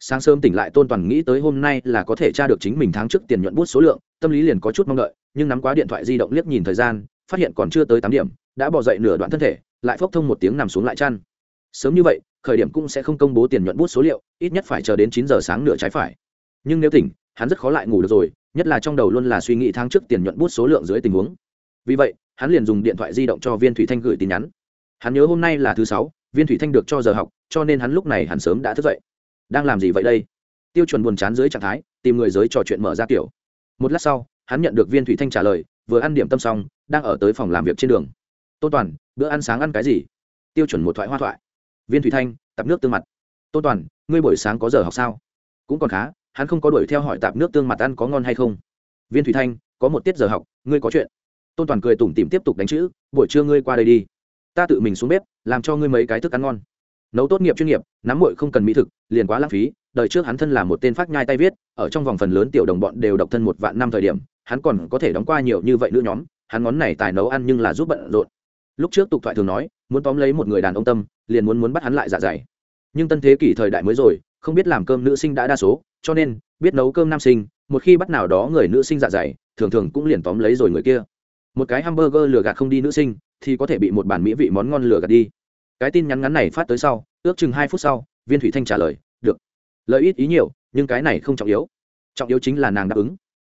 Sáng sớm tỉnh lại tôn toàn nghĩ tới hôm nay là có thể tra được chính mình tháng trước tiền nhuận bút số lượng, tâm lý liền có chút mong đợi, nhưng nắm quá điện thoại di động liếc nhìn thời gian, phát hiện còn chưa tới tám điểm, đã bỏ dậy nửa đoạn thân thể, lại phốc thông một tiếng nằm xuống lại chăn. Sớm như vậy, khởi điểm cũng sẽ không công bố tiền nhuận bút số liệu, ít nhất phải chờ đến chín giờ sáng nửa trái phải. Nhưng nếu tỉnh, hắn rất khó lại ngủ được rồi, nhất là trong đầu luôn là suy nghĩ tháng trước tiền nhuận bút số lượng dưới tình huống. Vì vậy hắn liền dùng điện thoại di động cho viên thủy thanh gửi tin nhắn. Hắn nhớ hôm nay là thứ sáu, viên thủy thanh được cho giờ học, cho nên hắn lúc này hẳn sớm đã thức dậy. Đang làm gì vậy đây? Tiêu chuẩn buồn chán dưới trạng thái, tìm người giới trò chuyện mở ra kiểu. Một lát sau, hắn nhận được viên thủy thanh trả lời, vừa ăn điểm tâm xong, đang ở tới phòng làm việc trên đường. Tôn toàn, bữa ăn sáng ăn cái gì? Tiêu chuẩn một thoại hoa thoại. Viên thủy thanh, tạp nước tương mặt. Tôn toàn, ngươi buổi sáng có giờ học sao? Cũng còn khá, hắn không có đuổi theo hỏi tạp nước tương mặt ăn có ngon hay không. Viên thủy thanh, có một tiết giờ học, ngươi có chuyện tôn toàn cười tủm tìm tiếp tục đánh chữ, buổi trưa ngươi qua đây đi. Ta tự mình xuống bếp, làm cho ngươi mấy cái thức ăn ngon. Nấu tốt nghiệp chuyên nghiệp, nắm muội không cần mỹ thực, liền quá lãng phí, đời trước hắn thân là một tên phát nhai tay viết, ở trong vòng phần lớn tiểu đồng bọn đều độc thân một vạn năm thời điểm, hắn còn có thể đóng qua nhiều như vậy nữa nhóm, hắn ngón này tài nấu ăn nhưng là giúp bận rộn. Lúc trước tục thoại thường nói, muốn tóm lấy một người đàn ông tâm, liền muốn muốn bắt hắn lại dạ dày. Nhưng tân thế kỷ thời đại mới rồi, không biết làm cơm nữ sinh đã đa số, cho nên, biết nấu cơm nam sinh, một khi bắt nào đó người nữ sinh dạ dày, thường thường cũng liền tóm lấy rồi người kia một cái hamburger lừa gạt không đi nữ sinh, thì có thể bị một bản mỹ vị món ngon lừa gạt đi. Cái tin nhắn ngắn này phát tới sau, ước chừng hai phút sau, viên thủy thanh trả lời, được. Lợi ít ý nhiều, nhưng cái này không trọng yếu. Trọng yếu chính là nàng đáp ứng.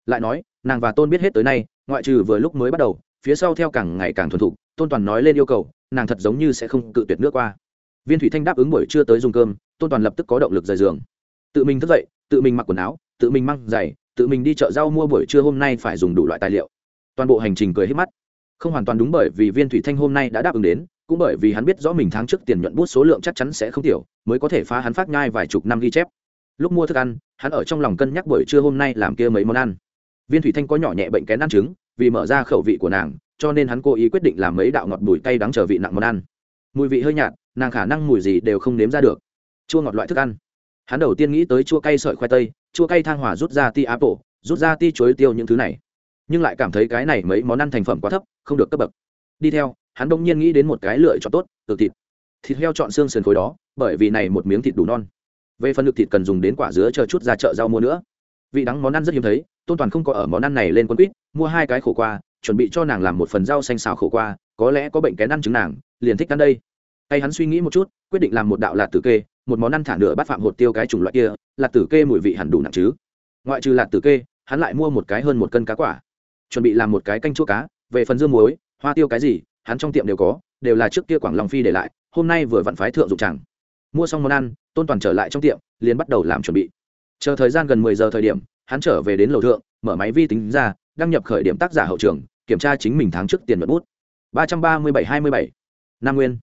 Lại nói, nàng và tôn biết hết tới nay, ngoại trừ vừa lúc mới bắt đầu, phía sau theo càng ngày càng thuần thục, tôn toàn nói lên yêu cầu, nàng thật giống như sẽ không cự tuyệt nước qua. Viên thủy thanh đáp ứng buổi trưa tới dùng cơm, tôn toàn lập tức có động lực rời giường. Tự mình thức dậy, tự mình mặc quần áo, tự mình mang giày, tự mình đi chợ rau mua buổi trưa hôm nay phải dùng đủ loại tài liệu toàn bộ hành trình cười hết mắt. Không hoàn toàn đúng bởi vì viên thủy thanh hôm nay đã đáp ứng đến, cũng bởi vì hắn biết rõ mình tháng trước tiền nhuận bút số lượng chắc chắn sẽ không tiểu, mới có thể phá hắn phát nhai vài chục năm ghi chép. Lúc mua thức ăn, hắn ở trong lòng cân nhắc buổi trưa hôm nay làm kia mấy món ăn. Viên thủy thanh có nhỏ nhẹ bệnh kén ăn trứng, vì mở ra khẩu vị của nàng, cho nên hắn cố ý quyết định làm mấy đạo ngọt bùi cay đắng trở vị nặng món ăn. Mùi vị hơi nhạt, nàng khả năng mùi gì đều không nếm ra được. Chua ngọt loại thức ăn. Hắn đầu tiên nghĩ tới chua cay sợi khoai tây, chua cay thang hỏa rút ra ti apple, rút ra ti chuối tiêu những thứ này nhưng lại cảm thấy cái này mấy món ăn thành phẩm quá thấp, không được cấp bậc. Đi theo, hắn bỗng nhiên nghĩ đến một cái lựa chọn tốt, từ thịt. Thịt heo chọn xương sườn khối đó, bởi vì này một miếng thịt đủ non. Về phần được thịt cần dùng đến quả dứa chờ chút ra chợ rau mua nữa. Vị đắng món ăn rất hiếm thấy, tôn toàn không có ở món ăn này lên quân quýt, mua hai cái khổ qua, chuẩn bị cho nàng làm một phần rau xanh xào khổ qua, có lẽ có bệnh kén ăn trứng nàng, liền thích ăn đây. Tay hắn suy nghĩ một chút, quyết định làm một đạo lạt tử kê, một món ăn thả nửa bát phạm hột tiêu cái chủng loại kia, lạt tử kê mùi vị hẳn đủ nặng chứ. Ngoại trừ lạt tử kê, hắn lại mua một cái hơn một cân cá quả chuẩn bị làm một cái canh chua cá, về phần dương muối, hoa tiêu cái gì, hắn trong tiệm đều có, đều là trước kia quảng long phi để lại, hôm nay vừa vặn phái thượng dụng chẳng. Mua xong món ăn, tôn toàn trở lại trong tiệm, liền bắt đầu làm chuẩn bị. Chờ thời gian gần mười giờ thời điểm, hắn trở về đến lầu thượng, mở máy vi tính ra, đăng nhập khởi điểm tác giả hậu trường, kiểm tra chính mình tháng trước tiền nhuận bút. ba trăm ba mươi bảy hai mươi bảy. Nam nguyên.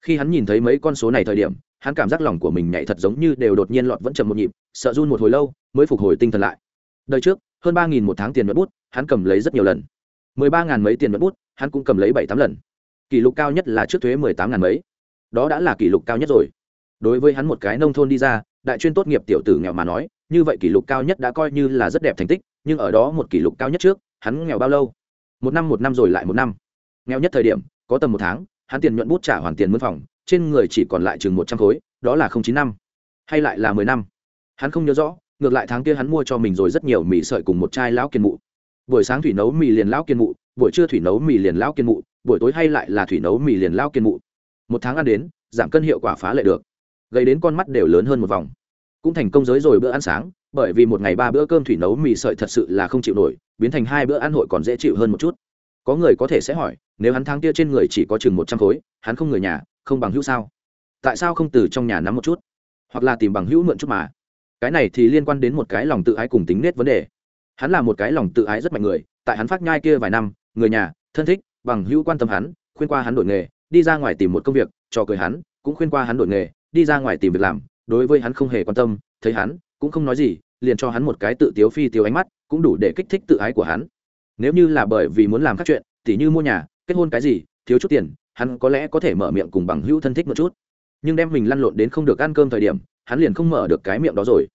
Khi hắn nhìn thấy mấy con số này thời điểm, hắn cảm giác lòng của mình nhảy thật giống như đều đột nhiên lọt vẫn chầm một nhịp, sợ run một hồi lâu, mới phục hồi tinh thần lại. Đời trước hơn ba nghìn một tháng tiền nhuận bút, hắn cầm lấy rất nhiều lần. mười ba ngàn mấy tiền nhuận bút, hắn cũng cầm lấy bảy tám lần. Kỷ lục cao nhất là trước thuế mười tám ngàn mấy. Đó đã là kỷ lục cao nhất rồi. Đối với hắn một cái nông thôn đi ra, đại chuyên tốt nghiệp tiểu tử nghèo mà nói, như vậy kỷ lục cao nhất đã coi như là rất đẹp thành tích, nhưng ở đó một kỷ lục cao nhất trước, hắn nghèo bao lâu? Một năm một năm rồi lại một năm. Nghèo nhất thời điểm, có tầm một tháng, hắn tiền nhuận bút trả hoàn tiền mướn phòng, trên người chỉ còn lại chừng một trăm khối, đó là không chín năm, hay lại là mười năm. Hắn không nhớ rõ ngược lại tháng kia hắn mua cho mình rồi rất nhiều mì sợi cùng một chai lão kiên mụ. Buổi sáng thủy nấu mì liền lão kiên mụ, buổi trưa thủy nấu mì liền lão kiên mụ, buổi tối hay lại là thủy nấu mì liền lão kiên mụ. Một tháng ăn đến, giảm cân hiệu quả phá lệ được. Gây đến con mắt đều lớn hơn một vòng. Cũng thành công giới rồi bữa ăn sáng, bởi vì một ngày ba bữa cơm thủy nấu mì sợi thật sự là không chịu nổi, biến thành hai bữa ăn hội còn dễ chịu hơn một chút. Có người có thể sẽ hỏi, nếu hắn tháng kia trên người chỉ có chừng một trăm khối, hắn không người nhà, không bằng hữu sao? Tại sao không từ trong nhà nắm một chút? Hoặc là tìm bằng hữu mượn chút mà? Cái này thì liên quan đến một cái lòng tự ái cùng tính nết vấn đề. Hắn là một cái lòng tự ái rất mạnh người, tại hắn phát nhai kia vài năm, người nhà, thân thích, bằng hữu quan tâm hắn, khuyên qua hắn đổi nghề, đi ra ngoài tìm một công việc cho cười hắn, cũng khuyên qua hắn đổi nghề, đi ra ngoài tìm việc làm, đối với hắn không hề quan tâm, thấy hắn, cũng không nói gì, liền cho hắn một cái tự tiếu phi tiếu ánh mắt, cũng đủ để kích thích tự ái của hắn. Nếu như là bởi vì muốn làm các chuyện, tỉ như mua nhà, kết hôn cái gì, thiếu chút tiền, hắn có lẽ có thể mở miệng cùng bằng hữu thân thích một chút. Nhưng đem mình lăn lộn đến không được ăn cơm thời điểm hắn liền không mở được cái miệng đó rồi.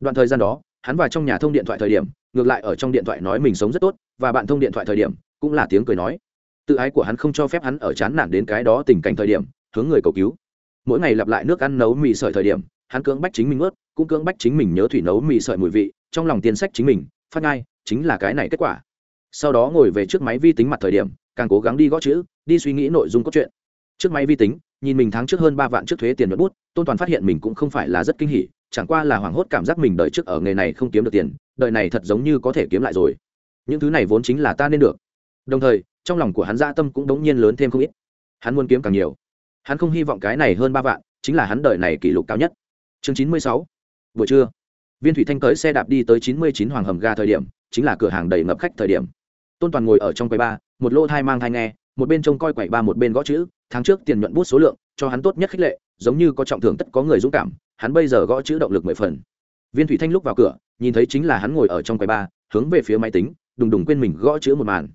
Đoạn thời gian đó, hắn vào trong nhà thông điện thoại thời điểm, ngược lại ở trong điện thoại nói mình sống rất tốt, và bạn thông điện thoại thời điểm, cũng là tiếng cười nói. Tự ái của hắn không cho phép hắn ở chán nản đến cái đó tình cảnh thời điểm, hướng người cầu cứu. Mỗi ngày lặp lại nước ăn nấu mì sợi thời điểm, hắn cưỡng bách chính mình ướt cũng cưỡng bách chính mình nhớ thủy nấu mì sợi mùi vị, trong lòng tiên sách chính mình, phát ngay, chính là cái này kết quả. Sau đó ngồi về trước máy vi tính mặt thời điểm, càng cố gắng đi gõ chữ, đi suy nghĩ nội dung cốt truyện. Trước máy vi tính nhìn mình tháng trước hơn ba vạn trước thuế tiền nhuận bút, tôn toàn phát hiện mình cũng không phải là rất kinh hỉ, chẳng qua là hoảng hốt cảm giác mình đợi trước ở nghề này không kiếm được tiền, đợi này thật giống như có thể kiếm lại rồi. Những thứ này vốn chính là ta nên được. Đồng thời, trong lòng của hắn gia tâm cũng đống nhiên lớn thêm không ít. Hắn muốn kiếm càng nhiều. Hắn không hy vọng cái này hơn ba vạn, chính là hắn đợi này kỷ lục cao nhất. Chương chín mươi sáu. Buổi trưa. Viên thủy thanh tới xe đạp đi tới chín mươi chín hoàng hầm ga thời điểm, chính là cửa hàng đầy ngập khách thời điểm. Tôn toàn ngồi ở trong quầy ba, một lô thai mang thai nghe, một bên trông coi quầy ba một bên gõ chữ tháng trước tiền nhuận bút số lượng, cho hắn tốt nhất khích lệ, giống như có trọng thưởng tất có người dũng cảm, hắn bây giờ gõ chữ động lực mười phần. Viên thủy thanh lúc vào cửa, nhìn thấy chính là hắn ngồi ở trong quầy ba hướng về phía máy tính, đùng đùng quên mình gõ chữ một màn.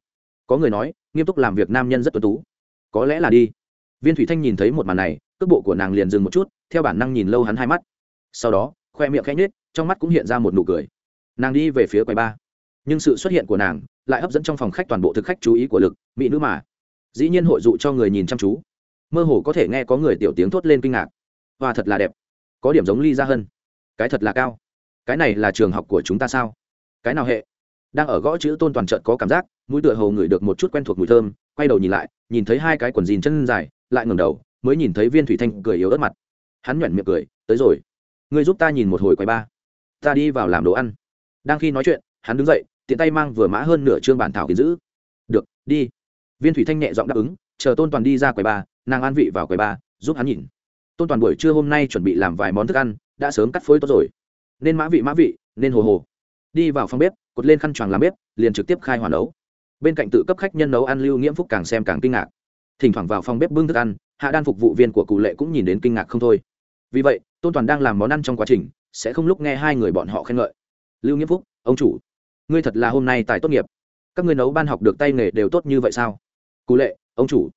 Có người nói, nghiêm túc làm việc nam nhân rất tuân tú. Có lẽ là đi. Viên thủy thanh nhìn thấy một màn này, cước bộ của nàng liền dừng một chút, theo bản năng nhìn lâu hắn hai mắt. Sau đó, khoe miệng khẽ nhết trong mắt cũng hiện ra một nụ cười. Nàng đi về phía quầy ba nhưng sự xuất hiện của nàng lại hấp dẫn trong phòng khách toàn bộ thực khách chú ý của lực, mỹ nữ mà dĩ nhiên hội dụ cho người nhìn chăm chú. Mơ hồ có thể nghe có người tiểu tiếng thốt lên kinh ngạc. Và thật là đẹp. Có điểm giống ly gia hơn cái thật là cao. Cái này là trường học của chúng ta sao? Cái nào hệ? Đang ở gõ chữ tôn toàn trận có cảm giác, mũi tựa hồ ngửi được một chút quen thuộc mùi thơm, quay đầu nhìn lại, nhìn thấy hai cái quần jean chân dài, lại ngẩng đầu, mới nhìn thấy viên thủy thanh cười yếu ớt mặt. Hắn nhoẻn miệng cười, tới rồi. Ngươi giúp ta nhìn một hồi quầy ba ta đi vào làm đồ ăn. Đang khi nói chuyện, hắn đứng dậy, tiện tay mang vừa mã hơn nửa chương bản thảo kiến giữ. Được, đi viên thủy thanh nhẹ giọng đáp ứng, chờ tôn toàn đi ra quầy ba, nàng an vị vào quầy ba, giúp hắn nhìn. Tôn toàn buổi trưa hôm nay chuẩn bị làm vài món thức ăn, đã sớm cắt phối tốt rồi. Nên mã vị mã vị, nên hồ hồ. Đi vào phòng bếp, cột lên khăn choàng làm bếp, liền trực tiếp khai hỏa nấu. Bên cạnh tự cấp khách nhân nấu ăn lưu nghiễm phúc càng xem càng kinh ngạc. Thỉnh thoảng vào phòng bếp bưng thức ăn, hạ đan phục vụ viên của cụ lệ cũng nhìn đến kinh ngạc không thôi. Vì vậy, tôn toàn đang làm món ăn trong quá trình, sẽ không lúc nghe hai người bọn họ khen ngợi. Lưu nghiễm phúc, ông chủ, ngươi thật là hôm nay tài tốt nghiệp. Các ngươi nấu ban học được tay nghề đều tốt như vậy sao? Cụ lệ, ông chủ.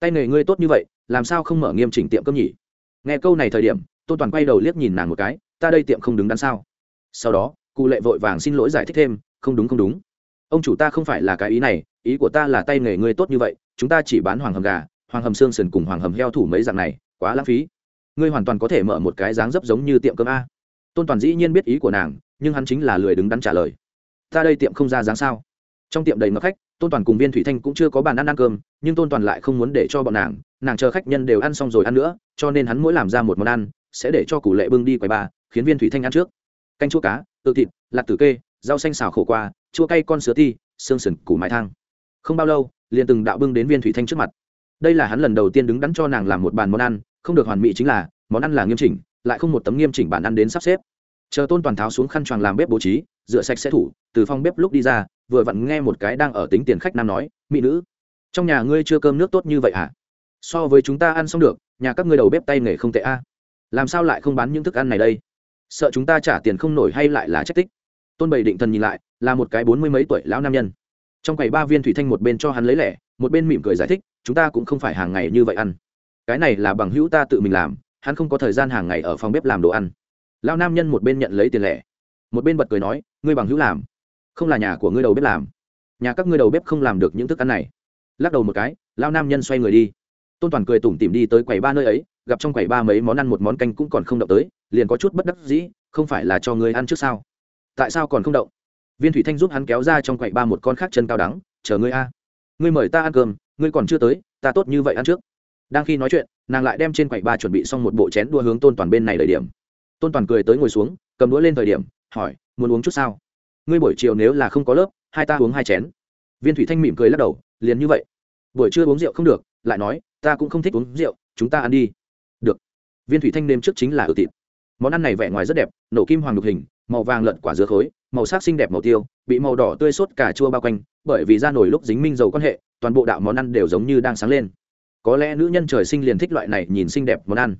Tay nghề ngươi tốt như vậy, làm sao không mở nghiêm chỉnh tiệm cơm nhỉ? Nghe câu này thời điểm, tôn toàn quay đầu liếc nhìn nàng một cái, ta đây tiệm không đứng đắn sao? Sau đó cụ lệ vội vàng xin lỗi giải thích thêm, không đúng không đúng. Ông chủ ta không phải là cái ý này, ý của ta là tay nghề ngươi tốt như vậy, chúng ta chỉ bán hoàng hầm gà, hoàng hầm xương sườn cùng hoàng hầm heo thủ mấy dạng này, quá lãng phí. Ngươi hoàn toàn có thể mở một cái dáng dấp giống như tiệm cơm a. Tôn toàn dĩ nhiên biết ý của nàng, nhưng hắn chính là lười đứng đắn trả lời. Ta đây tiệm không ra dáng sao? Trong tiệm đầy ngập khách tôn toàn cùng viên thủy thanh cũng chưa có bàn ăn ăn cơm, nhưng tôn toàn lại không muốn để cho bọn nàng nàng chờ khách nhân đều ăn xong rồi ăn nữa, cho nên hắn mỗi làm ra một món ăn, sẽ để cho củ lệ bưng đi quầy ba khiến viên thủy thanh ăn trước. Canh chua cá, tự thịt, lạc tử kê, rau xanh xào khổ qua, chua cay con sứa ti, xương sườn, củ mái thang. Không bao lâu, liền từng đạo bưng đến viên thủy thanh trước mặt. Đây là hắn lần đầu tiên đứng đắn cho nàng làm một bàn món ăn, không được hoàn mỹ chính là, món ăn là nghiêm chỉnh, lại không một tấm nghiêm chỉnh bản ăn đến sắp xếp. Chờ tôn toàn tháo xuống khăn choàng làm bếp bố trí rửa sạch sẽ thủ, từ phòng bếp lúc đi ra, vừa vặn nghe một cái đang ở tính tiền khách nam nói, mỹ nữ, trong nhà ngươi chưa cơm nước tốt như vậy hả? So với chúng ta ăn xong được, nhà các ngươi đầu bếp tay nghề không tệ a. Làm sao lại không bán những thức ăn này đây? Sợ chúng ta trả tiền không nổi hay lại là trách tích? Tôn bày định thần nhìn lại, là một cái bốn mươi mấy tuổi lão nam nhân. Trong quầy ba viên thủy thanh một bên cho hắn lấy lẻ, một bên mỉm cười giải thích, chúng ta cũng không phải hàng ngày như vậy ăn. Cái này là bằng hữu ta tự mình làm, hắn không có thời gian hàng ngày ở phòng bếp làm đồ ăn. Lão nam nhân một bên nhận lấy tiền lẻ một bên bật cười nói, ngươi bằng hữu làm. Không là nhà của ngươi đầu bếp làm. Nhà các ngươi đầu bếp không làm được những thức ăn này. Lắc đầu một cái lao nam nhân xoay người đi. Tôn toàn cười tủm tỉm đi tới quầy ba nơi ấy, gặp trong quầy ba mấy món ăn, một món canh cũng còn không động tới, liền có chút bất đắc dĩ, không phải là cho ngươi ăn trước sao? Tại sao còn không động? Viên thủy thanh giúp hắn kéo ra trong quầy ba một con khác chân cao đắng, chờ ngươi a. Ngươi mời ta ăn cơm, ngươi còn chưa tới, ta tốt như vậy ăn trước. Đang khi nói chuyện, nàng lại đem trên quầy ba chuẩn bị xong một bộ chén đua hướng tôn toàn bên này đầy điểm. Tôn toàn cười tới ngồi xuống, cầm đũa lên thời điểm hỏi, muốn uống chút sao? Ngươi buổi chiều nếu là không có lớp, hai ta uống hai chén. Viên thủy thanh mỉm cười lắc đầu, liền như vậy. Buổi trưa uống rượu không được. Lại nói, ta cũng không thích uống rượu, chúng ta ăn đi. Được. Viên thủy thanh nêm trước chính là ở thịt món ăn này vẻ ngoài rất đẹp, nổ kim hoàng đục hình, màu vàng lợn quả dứa khối, màu sắc xinh đẹp màu tiêu, bị màu đỏ tươi sốt cà chua bao quanh, bởi vì ra nổi lúc dính minh dầu quan hệ, toàn bộ đạo món ăn đều giống như đang sáng lên. Có lẽ nữ nhân trời sinh liền thích loại này nhìn xinh đẹp món ăn.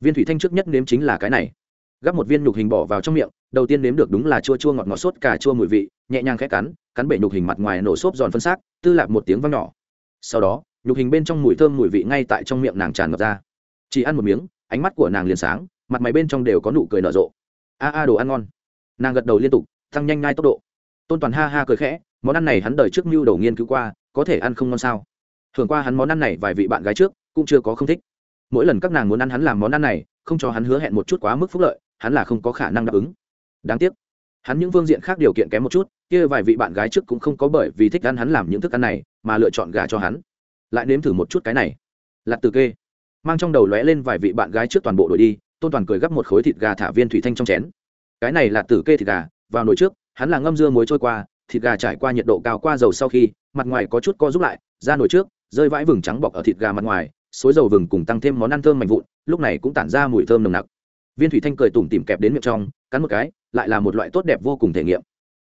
Viên thủy thanh trước nhất nếm chính là cái này gắp một viên nhục hình bỏ vào trong miệng, đầu tiên nếm được đúng là chua chua ngọt ngọt sốt cà chua mùi vị, nhẹ nhàng khẽ cắn cắn bể nhục hình mặt ngoài nổ xốp giòn phân xác, tư lạc một tiếng vang nhỏ. Sau đó, nhục hình bên trong mùi thơm mùi vị ngay tại trong miệng nàng tràn ngập ra. Chỉ ăn một miếng, ánh mắt của nàng liền sáng, mặt mày bên trong đều có nụ cười nở rộ. A a, đồ ăn ngon. Nàng gật đầu liên tục, tăng nhanh ngay tốc độ. Tôn toàn ha ha cười khẽ, món ăn này hắn đời trước mưu đầu nghiên cứu qua, có thể ăn không ngon sao? Thường qua hắn món ăn này vài vị bạn gái trước, cũng chưa có không thích. Mỗi lần các nàng muốn ăn hắn làm món ăn này, không cho hắn hứa hẹn một chút quá mức phúc lợi hắn là không có khả năng đáp ứng. Đáng tiếc, hắn những phương diện khác điều kiện kém một chút, kia vài vị bạn gái trước cũng không có bởi vì thích ăn hắn làm những thức ăn này mà lựa chọn gà cho hắn. Lại nếm thử một chút cái này. Lặt từ kê mang trong đầu lóe lên vài vị bạn gái trước toàn bộ đội đi, tôn toàn cười gấp một khối thịt gà thả viên thủy thanh trong chén. Cái này là tử kê thịt gà, vào nồi trước, hắn là ngâm dưa muối trôi qua, thịt gà trải qua nhiệt độ cao qua dầu sau khi, mặt ngoài có chút co giúp lại, ra nồi trước, rơi vãi vừng trắng bọc ở thịt gà mặt ngoài, xối dầu vừng cùng tăng thêm món ăn thơm mạnh vụn, lúc này cũng tản ra mùi thơm nồng nặc viên thủy thanh cười tủm tìm kẹp đến miệng trong, cắn một cái, lại là một loại tốt đẹp vô cùng thể nghiệm.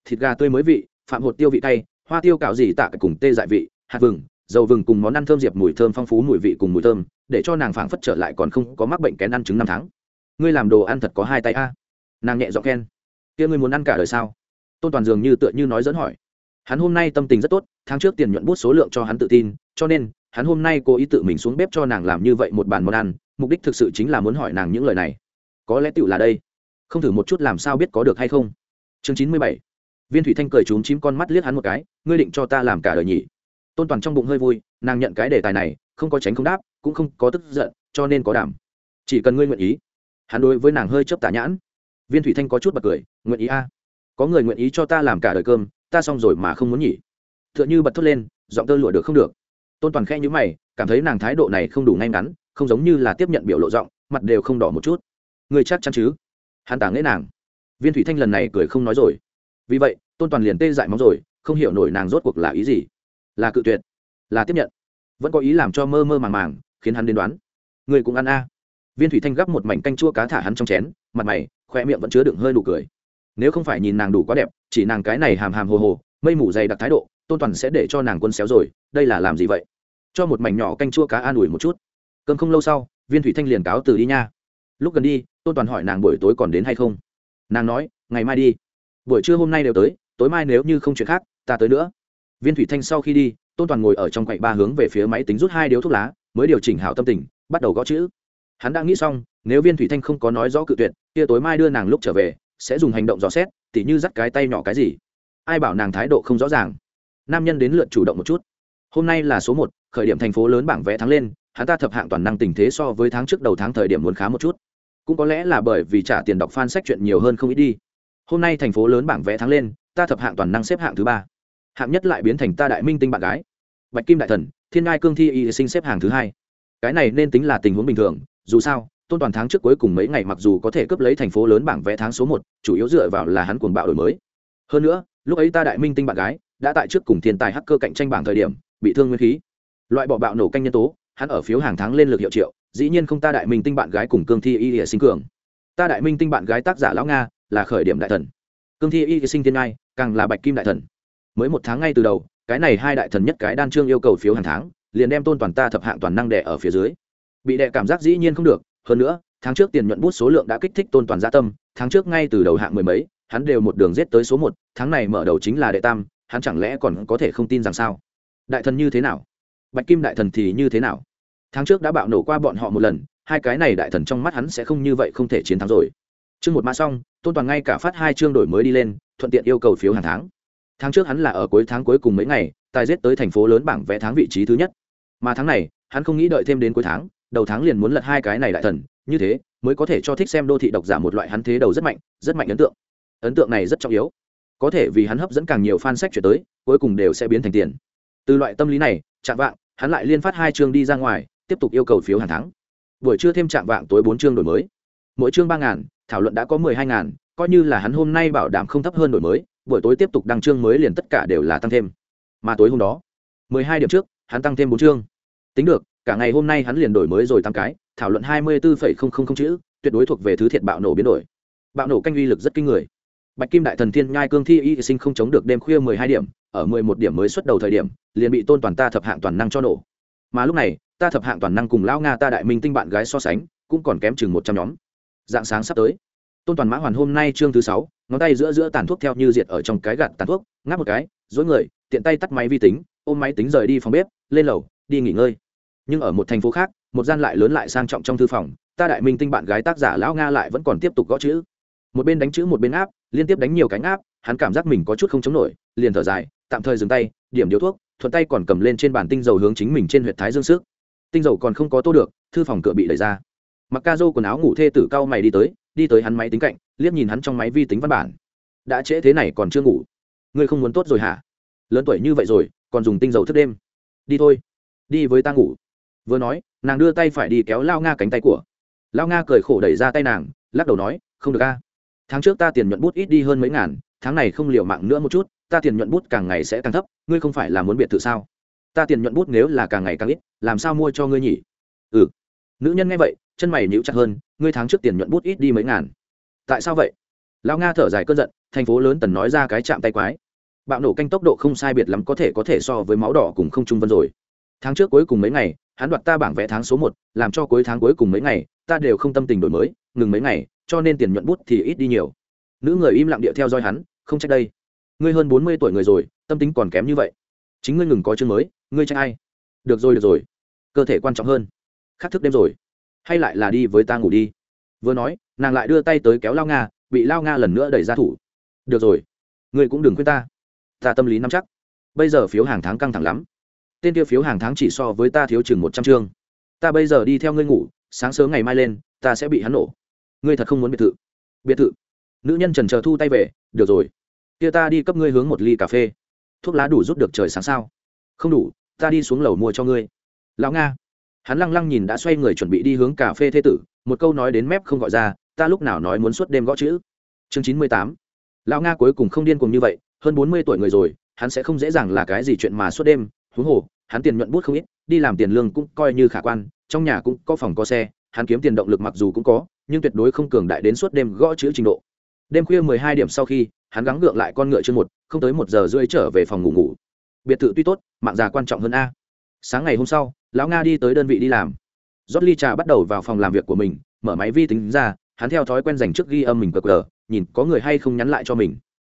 Thịt gà tươi mới vị, phạm hột tiêu vị cay, hoa tiêu cạo gì tạ cùng tê dại vị, hạt vừng, dầu vừng cùng món ăn thơm diệp mùi thơm phong phú mùi vị cùng mùi thơm, để cho nàng phảng phất trở lại còn không có mắc bệnh kén ăn trứng năm tháng. Ngươi làm đồ ăn thật có hai tay a. Nàng nhẹ giọng khen. Kia ngươi muốn ăn cả đời sao? Tôn toàn dường như tựa như nói dẫn hỏi. Hắn hôm nay tâm tình rất tốt, tháng trước tiền nhuận bút số lượng cho hắn tự tin, cho nên, hắn hôm nay cố ý tự mình xuống bếp cho nàng làm như vậy một bàn món ăn, mục đích thực sự chính là muốn hỏi nàng những lời này có lẽ tựu là đây. Không thử một chút làm sao biết có được hay không. Chương chín mươi bảy. Viên thủy thanh cười trúng chím con mắt liếc hắn một cái, ngươi định cho ta làm cả đời nhỉ? Tôn toàn trong bụng hơi vui, nàng nhận cái đề tài này, không có tránh không đáp, cũng không có tức giận, cho nên có đảm. Chỉ cần ngươi nguyện ý. Hắn đối với nàng hơi chấp tả nhãn. Viên thủy thanh có chút bật cười, nguyện ý a. Có người nguyện ý cho ta làm cả đời cơm, ta xong rồi mà không muốn nhỉ. T h ư ợ n h ư bật thốt lên, giọng tơ lụa được không được. Tôn toàn khe nhữ mày, cảm thấy nàng thái độ này không đủ ngay ngắn, không giống như là tiếp nhận biểu lộ giọng, mặt đều không đỏ một chút người chắc chắn chứ? Hắn tả nghễ nàng. Viên thủy thanh lần này cười không nói rồi. Vì vậy, tôn toàn liền tê dại móng rồi, không hiểu nổi nàng rốt cuộc là ý gì. Là cự tuyệt, là tiếp nhận. Vẫn có ý làm cho mơ mơ màng màng, khiến hắn đến đoán. Người cũng ăn a. Viên thủy thanh gắp một mảnh canh chua cá thả hắn trong chén, mặt mày, khoe miệng vẫn chứa đựng hơi nụ cười. Nếu không phải nhìn nàng đủ quá đẹp, chỉ nàng cái này hàm hàm hồ hồ, mây mù dày đặc thái độ, tôn toàn sẽ để cho nàng quân xéo rồi, đây là làm gì vậy? Cho một mảnh nhỏ canh chua cá an ủi một chút. Cơm không lâu sau, viên thủy thanh liền cáo từ đi nha. Lúc gần đi tôn toàn hỏi nàng buổi tối còn đến hay không? Nàng nói, ngày mai đi. Buổi trưa hôm nay đều tới, tối mai nếu như không chuyện khác, ta tới nữa. Viên thủy thanh sau khi đi, tôn toàn ngồi ở trong quạnh ba hướng về phía máy tính rút hai điếu thuốc lá, mới điều chỉnh hảo tâm tình, bắt đầu gõ chữ. Hắn đã nghĩ xong, nếu viên thủy thanh không có nói rõ cự tuyệt, kia tối mai đưa nàng lúc trở về, sẽ dùng hành động dò xét, tỉ như dắt cái tay nhỏ cái gì. Ai bảo nàng thái độ không rõ ràng. Nam nhân đến lượt chủ động một chút. Hôm nay là số một, khởi điểm thành phố lớn bảng vẽ thắng lên, hắn ta thập hạng toàn năng tình thế so với tháng trước đầu tháng thời điểm muốn khá một chút cũng có lẽ là bởi vì trả tiền đọc fan sách chuyện nhiều hơn không ít đi. Hôm nay thành phố lớn bảng vẽ thắng lên, ta thập hạng toàn năng xếp hạng thứ ba. Hạng nhất lại biến thành ta đại minh tinh bạn gái. Bạch kim đại thần, thiên ngai cương thi y sinh xếp hàng thứ hai. Cái này nên tính là tình huống bình thường, dù sao, tôn toàn tháng trước cuối cùng mấy ngày mặc dù có thể cướp lấy thành phố lớn bảng vẽ tháng số một, chủ yếu dựa vào là hắn cuồng bạo đổi mới. Hơn nữa, lúc ấy ta đại minh tinh bạn gái, đã tại trước cùng thiên tài hacker cạnh tranh bảng thời điểm, bị thương nguyên khí. Loại bỏ bạo nổ canh nhân tố hắn ở phiếu hàng tháng lên lực hiệu triệu, dĩ nhiên không ta đại minh tinh bạn gái cùng cương thi y y sinh cường. Ta đại minh tinh bạn gái tác giả lão nga, là khởi điểm đại thần. Cương thi y sinh thiên ngai, càng là bạch kim đại thần. Mới một tháng ngay từ đầu, cái này hai đại thần nhất cái đan trương yêu cầu phiếu hàng tháng, liền đem tôn toàn ta thập hạng toàn năng đẻ ở phía dưới. Bị đẻ cảm giác dĩ nhiên không được, hơn nữa, tháng trước tiền nhuận bút số lượng đã kích thích tôn toàn gia tâm, tháng trước ngay từ đầu hạng mười mấy, hắn đều một đường giết tới số một, tháng này mở đầu chính là đệ tam, hắn chẳng lẽ còn có thể không tin rằng sao? Đại thần như thế nào? Bạch kim đại thần thì như thế nào? Tháng trước đã bạo nổ qua bọn họ một lần, hai cái này đại thần trong mắt hắn sẽ không như vậy không thể chiến thắng rồi. Chương một mã xong, tôn toàn ngay cả phát hai chương đổi mới đi lên, thuận tiện yêu cầu phiếu hàng tháng. Tháng trước hắn là ở cuối tháng cuối cùng mấy ngày, tài giết tới thành phố lớn bảng vẽ tháng vị trí thứ nhất. Mà tháng này, hắn không nghĩ đợi thêm đến cuối tháng, đầu tháng liền muốn lật hai cái này đại thần, như thế mới có thể cho thích xem đô thị độc giả một loại hắn thế đầu rất mạnh rất mạnh ấn tượng. Ấn tượng này rất trọng yếu. Có thể vì hắn hấp dẫn càng nhiều fan sách chuyển tới, cuối cùng đều sẽ biến thành tiền. Từ loại tâm lý này chạm vạng hắn lại liên phát hai chương đi ra ngoài, tiếp tục yêu cầu phiếu hàng tháng. Buổi trưa thêm trạng vạng tối bốn chương đổi mới. Mỗi chương ba ngàn, thảo luận đã có mười hai ngàn, coi như là hắn hôm nay bảo đảm không thấp hơn đổi mới, buổi tối tiếp tục đăng chương mới liền tất cả đều là tăng thêm. Mà tối hôm đó, mười hai điểm trước, hắn tăng thêm bốn chương. Tính được, cả ngày hôm nay hắn liền đổi mới rồi tăng cái, thảo luận hai mươi bốn chữ, tuyệt đối thuộc về thứ thiệt bạo nổ biến đổi. Bạo nổ canh uy lực rất kinh người. Bạch kim đại thần thiên nhai cương thi y sinh không chống được đêm khuya mười hai điểm ở mười một điểm mới xuất đầu thời điểm, liền bị tôn toàn ta thập hạng toàn năng cho nổ. Mà lúc này, ta thập hạng toàn năng cùng lão nga ta đại minh tinh bạn gái so sánh, cũng còn kém chừng một trăm nhóm. Dạng sáng sắp tới, tôn toàn mã hoàn hôm nay chương thứ sáu, ngón tay giữa giữa tàn thuốc theo như diệt ở trong cái gạt tàn thuốc, ngáp một cái, dối người, tiện tay tắt máy vi tính, ôm máy tính rời đi phòng bếp, lên lầu, đi nghỉ ngơi. Nhưng ở một thành phố khác, một gian lại lớn lại sang trọng trong thư phòng, ta đại minh tinh bạn gái tác giả lão nga lại vẫn còn tiếp tục gõ chữ. Một bên đánh chữ một bên áp liên tiếp đánh nhiều cánh áp hắn cảm giác mình có chút không chống nổi, liền thở dài tạm thời dừng tay, điểm điếu thuốc, thuận tay còn cầm lên trên bàn tinh dầu hướng chính mình trên huyệt thái dương sức. Tinh dầu còn không có tô được, thư phòng cửa bị đẩy ra. Mặc ca dô quần áo ngủ thê tử cao mày đi tới đi tới hắn máy tính cạnh, liếc nhìn hắn trong máy vi tính văn bản. Đã trễ thế này còn chưa ngủ. Ngươi không muốn tốt rồi hả? Lớn tuổi như vậy rồi, còn dùng tinh dầu thức đêm. Đi thôi. Đi với ta ngủ. Vừa nói, nàng đưa tay phải đi kéo lao nga cánh tay của. Lao nga cười khổ đẩy ra tay nàng, lắc đầu nói, không được a. Tháng trước ta tiền nhuận bút ít đi hơn mấy ngàn, tháng này không liều mạng nữa một chút ta tiền nhuận bút càng ngày sẽ càng thấp, ngươi không phải là muốn biệt thự sao? Ta tiền nhuận bút nếu là càng ngày càng ít, làm sao mua cho ngươi nhỉ? Ừ. Nữ nhân nghe vậy, chân mày nhíu chặt hơn, ngươi tháng trước tiền nhuận bút ít đi mấy ngàn. Tại sao vậy? Lão nga thở dài cơn giận, thành phố lớn tần nói ra cái chạm tay quái. Bạo nổ canh tốc độ không sai biệt lắm có thể có thể so với máu đỏ cùng không trung vân rồi. Tháng trước cuối cùng mấy ngày, hắn đoạt ta bảng vẽ tháng số một, làm cho cuối tháng cuối cùng mấy ngày, ta đều không tâm tình đổi mới, ngừng mấy ngày, cho nên tiền nhuận bút thì ít đi nhiều. Nữ người im lặng địa theo dõi hắn, không trách đây ngươi hơn bốn mươi tuổi người rồi, tâm tính còn kém như vậy. Chính ngươi ngừng có chương mới, ngươi trách ai? Được rồi được rồi. Cơ thể quan trọng hơn. Khắc thức đêm rồi. Hay lại là đi với ta ngủ đi. Vừa nói, nàng lại đưa tay tới kéo lao nga, bị lao nga lần nữa đẩy ra thủ. Được rồi. Ngươi cũng đừng khuyên ta. Ta tâm lý nắm chắc. Bây giờ phiếu hàng tháng căng thẳng lắm. Tên kia phiếu hàng tháng chỉ so với ta thiếu chừng một trăm chương. Ta bây giờ đi theo ngươi ngủ, sáng sớm ngày mai lên, ta sẽ bị hắn nổ. Ngươi thật không muốn biệt thự. Biệt thự. Nữ nhân trần chờ thu tay về, được rồi kia ta đi cấp ngươi hướng một ly cà phê. Thuốc lá đủ rút được trời sáng sao? Không đủ, ta đi xuống lầu mua cho ngươi. Lão nga. Hắn lăng lăng nhìn đã xoay người chuẩn bị đi hướng cà phê thế tử, một câu nói đến mép không gọi ra, ta lúc nào nói muốn suốt đêm gõ chữ. Chương chín mươi tám. Lão nga cuối cùng không điên cùng như vậy, hơn bốn mươi tuổi người rồi, hắn sẽ không dễ dàng là cái gì chuyện mà suốt đêm. Huống hồ, hắn tiền nhuận bút không ít, đi làm tiền lương cũng coi như khả quan, trong nhà cũng có phòng có xe, hắn kiếm tiền động lực mặc dù cũng có, nhưng tuyệt đối không cường đại đến suốt đêm gõ chữ trình độ. Đêm khuya mười hai điểm sau khi hắn gắng gượng lại con ngựa chương một, không tới một giờ rưỡi trở về phòng ngủ ngủ. Biệt thự tuy tốt, mạng già quan trọng hơn a. Sáng ngày hôm sau, lão nga đi tới đơn vị đi làm. Rót ly trà bắt đầu vào phòng làm việc của mình, mở máy vi tính ra, hắn theo thói quen dành trước ghi âm mình cờ cờ, nhìn có người hay không nhắn lại cho mình.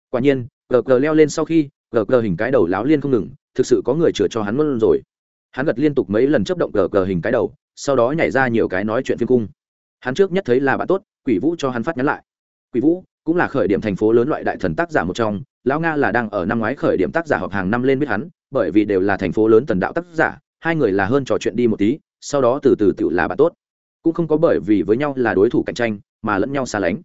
Quả nhiên, cờ cờ leo lên sau khi, cờ cờ hình cái đầu láo liên không ngừng, thực sự có người chừa cho hắn luôn rồi. Hắn gật liên tục mấy lần chấp động cờ cờ hình cái đầu, sau đó nhảy ra nhiều cái nói chuyện phim cung. Hắn trước nhất thấy là bạn tốt, quỷ vũ cho hắn phát nhắn lại. Quỷ vũ cũng là khởi điểm thành phố lớn loại đại thần tác giả một trong, lão nga là đang ở năm ngoái khởi điểm tác giả họp hàng năm lên biết hắn, bởi vì đều là thành phố lớn tần đạo tác giả, hai người là hơn trò chuyện đi một tí, sau đó từ từ tự là bạn tốt. Cũng không có bởi vì với nhau là đối thủ cạnh tranh, mà lẫn nhau xa lánh.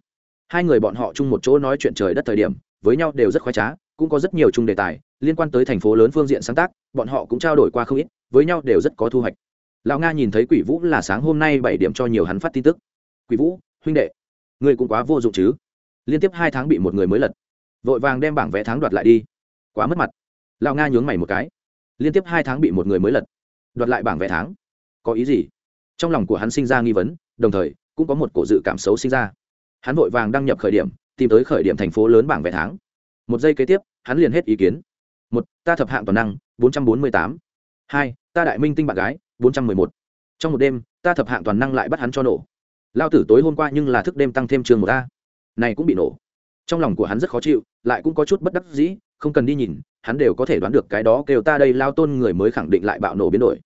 Hai người bọn họ chung một chỗ nói chuyện trời đất thời điểm, với nhau đều rất khoái trá, cũng có rất nhiều chung đề tài, liên quan tới thành phố lớn phương diện sáng tác, bọn họ cũng trao đổi qua không ít, với nhau đều rất có thu hoạch. Lão nga nhìn thấy quỷ vũ là sáng hôm nay bảy điểm cho nhiều hắn phát tin tức. Quỷ vũ, huynh đệ, ngươi cũng quá vô dụng chứ? Liên tiếp hai tháng bị một người mới lật. Vội vàng đem bảng vé tháng đoạt lại đi. Quá mất mặt. Lão nga nhướng mày một cái. Liên tiếp hai tháng bị một người mới lật. Đoạt lại bảng vé tháng. Có ý gì? Trong lòng của hắn sinh ra nghi vấn, đồng thời, cũng có một cổ dự cảm xấu sinh ra. Hắn vội vàng đăng nhập khởi điểm, tìm tới khởi điểm thành phố lớn bảng vé tháng. Một giây kế tiếp, hắn liền hết ý kiến. Một, ta thập hạng toàn năng, bốn trăm bốn mươi tám. Hai, ta đại minh tinh bạn gái, bốn trăm mười một. Trong một đêm, ta thập hạng toàn năng lại bắt hắn cho nổ. Lao tử tối hôm qua nhưng là thức đêm tăng thêm trường một a này cũng bị nổ. Trong lòng của hắn rất khó chịu, lại cũng có chút bất đắc dĩ, không cần đi nhìn, hắn đều có thể đoán được cái đó kêu ta đây lao tôn người mới khẳng định lại bạo nổ biến đổi.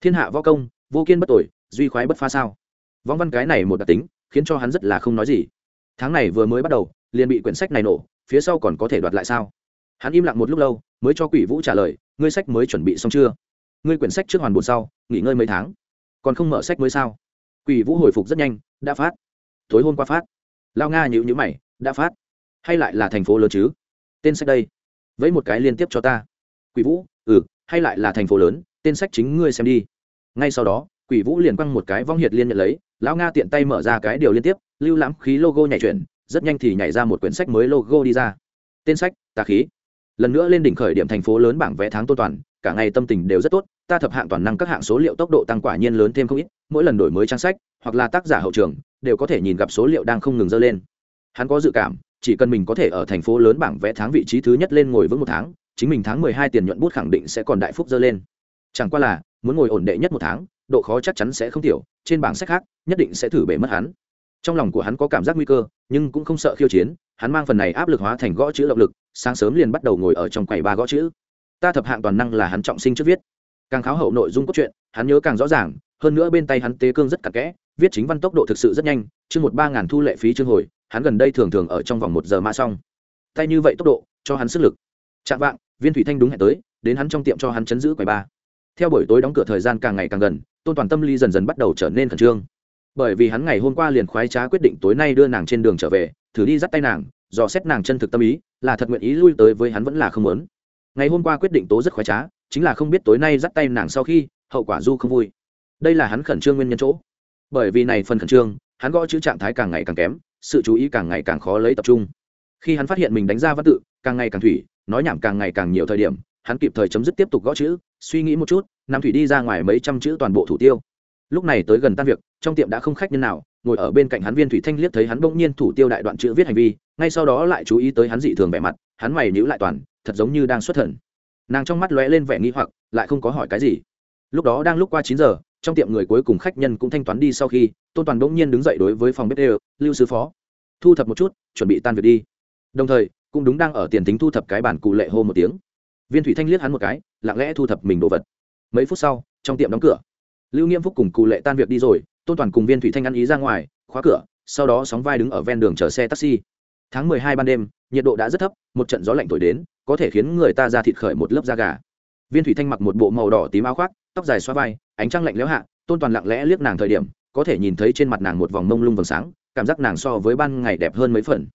Thiên hạ võ công, vô kiên bất tội duy khoái bất pha sao? Vong văn cái này một đặc tính, khiến cho hắn rất là không nói gì. Tháng này vừa mới bắt đầu, liền bị quyển sách này nổ, phía sau còn có thể đoạt lại sao? Hắn im lặng một lúc lâu, mới cho quỷ vũ trả lời, ngươi sách mới chuẩn bị xong chưa? Ngươi quyển sách trước hoàn buồn sau, nghỉ ngơi mấy tháng. Còn không mở sách mới sao? Quỷ vũ hồi phục rất nhanh, đã phát. Tối hôm qua phát lao nga nhữ nhữ mày, đã phát? Hay lại là thành phố lớn chứ? Tên sách đây, vẫy một cái liên tiếp cho ta. Quỷ vũ ừ hay lại là thành phố lớn, tên sách chính ngươi xem đi. Ngay sau đó, quỷ vũ liền quăng một cái vong hiệt liên nhận lấy lão nga tiện tay mở ra cái điều liên tiếp, lưu lãm khí logo nhảy chuyển, rất nhanh thì nhảy ra một quyển sách mới logo đi ra. Tên sách, tà khí. Lần nữa lên đỉnh khởi điểm thành phố lớn bảng vẽ tháng tôn toàn cả ngày tâm tình đều rất tốt, ta thập hạng toàn năng các hạng số liệu tốc độ tăng quả nhiên lớn thêm không ít, mỗi lần đổi mới trang sách, hoặc là tác giả hậu trường, đều có thể nhìn gặp số liệu đang không ngừng dâng lên. Hắn có dự cảm, chỉ cần mình có thể ở thành phố lớn bảng vẽ tháng vị trí thứ nhất lên ngồi vững một tháng, chính mình tháng mười hai tiền nhuận bút khẳng định sẽ còn đại phúc dơ lên. Chẳng qua là, muốn ngồi ổn đệ nhất một tháng, độ khó chắc chắn sẽ không tiểu, trên bảng sách khác, nhất định sẽ thử bể mất hắn. Trong lòng của hắn có cảm giác nguy cơ, nhưng cũng không sợ khiêu chiến, hắn mang phần này áp lực hóa thành gõ chữ động lực, sáng sớm liền bắt đầu ngồi ở trong quầy ba gõ chữ ta thập hạng toàn năng là hắn trọng sinh trước viết. Càng kháo hậu nội dung cốt truyện, hắn nhớ càng rõ ràng, hơn nữa bên tay hắn tế cương rất cặn kẽ, viết chính văn tốc độ thực sự rất nhanh, chương một ba ngàn thu lệ phí chương hồi, hắn gần đây thường thường ở trong vòng một giờ mã xong. Tay như vậy tốc độ, cho hắn sức lực. Chạm vạng, viên thủy thanh đúng hẹn tới, đến hắn trong tiệm cho hắn chấn giữ quầy ba. Theo buổi tối đóng cửa thời gian càng ngày càng gần, tôn toàn tâm lý dần dần bắt đầu trở nên khẩn trương. Bởi vì hắn ngày hôm qua liền khoái trá quyết định tối nay đưa nàng trên đường trở về, thử đi dắt tay nàng, dò xét nàng chân thực tâm ý, là thật nguyện ý lui tới với hắn vẫn là không muốn ngày hôm qua quyết định tố rất khoái trá, chính là không biết tối nay dắt tay nàng sau khi, hậu quả du không vui. Đây là hắn khẩn trương nguyên nhân chỗ. Bởi vì này phần khẩn trương, hắn gõ chữ trạng thái càng ngày càng kém, sự chú ý càng ngày càng khó lấy tập trung. Khi hắn phát hiện mình đánh ra văn tự, càng ngày càng thủy, nói nhảm càng ngày càng nhiều thời điểm, hắn kịp thời chấm dứt tiếp tục gõ chữ, suy nghĩ một chút nam thủy đi ra ngoài mấy trăm chữ toàn bộ thủ tiêu. Lúc này tới gần tan việc, trong tiệm đã không khách nhân nào, ngồi ở bên cạnh hắn viên thủy thanh liếc thấy hắn bỗng nhiên thủ tiêu đại đoạn chữ viết hành vi, ngay sau đó lại chú ý tới hắn dị thường vẻ mặt, hắn mày nhữ lại toàn thật giống như đang xuất thần. Nàng trong mắt lóe lên vẻ nghi hoặc, lại không có hỏi cái gì. Lúc đó đang lúc qua chín giờ, trong tiệm người cuối cùng khách nhân cũng thanh toán đi sau khi, tôn toàn bỗng nhiên đứng dậy đối với phòng bếp đều, lưu sứ phó, thu thập một chút, chuẩn bị tan việc đi. Đồng thời, cũng đúng đang ở tiền tính thu thập cái bản cụ lệ hô một tiếng. Viên thủy thanh liếc hắn một cái, lặng lẽ thu thập mình đồ vật. Mấy phút sau, trong tiệm đóng cửa. Lưu nghiêm phúc cùng cụ lệ tan việc đi rồi, tôn toàn cùng viên thủy thanh ăn ý ra ngoài, khóa cửa, sau đó sóng vai đứng ở ven đường chờ xe taxi. Tháng mười hai ban đêm, nhiệt độ đã rất thấp, một trận gió lạnh thổi đến có thể khiến người ta ra thịt khởi một lớp da gà. Viên thủy thanh mặc một bộ màu đỏ tím áo khoác, tóc dài xoa vai, ánh trăng lạnh lẽo hạ, tôn toàn lặng lẽ liếc nàng thời điểm, có thể nhìn thấy trên mặt nàng một vòng mông lung vầng sáng, cảm giác nàng so với ban ngày đẹp hơn mấy phần.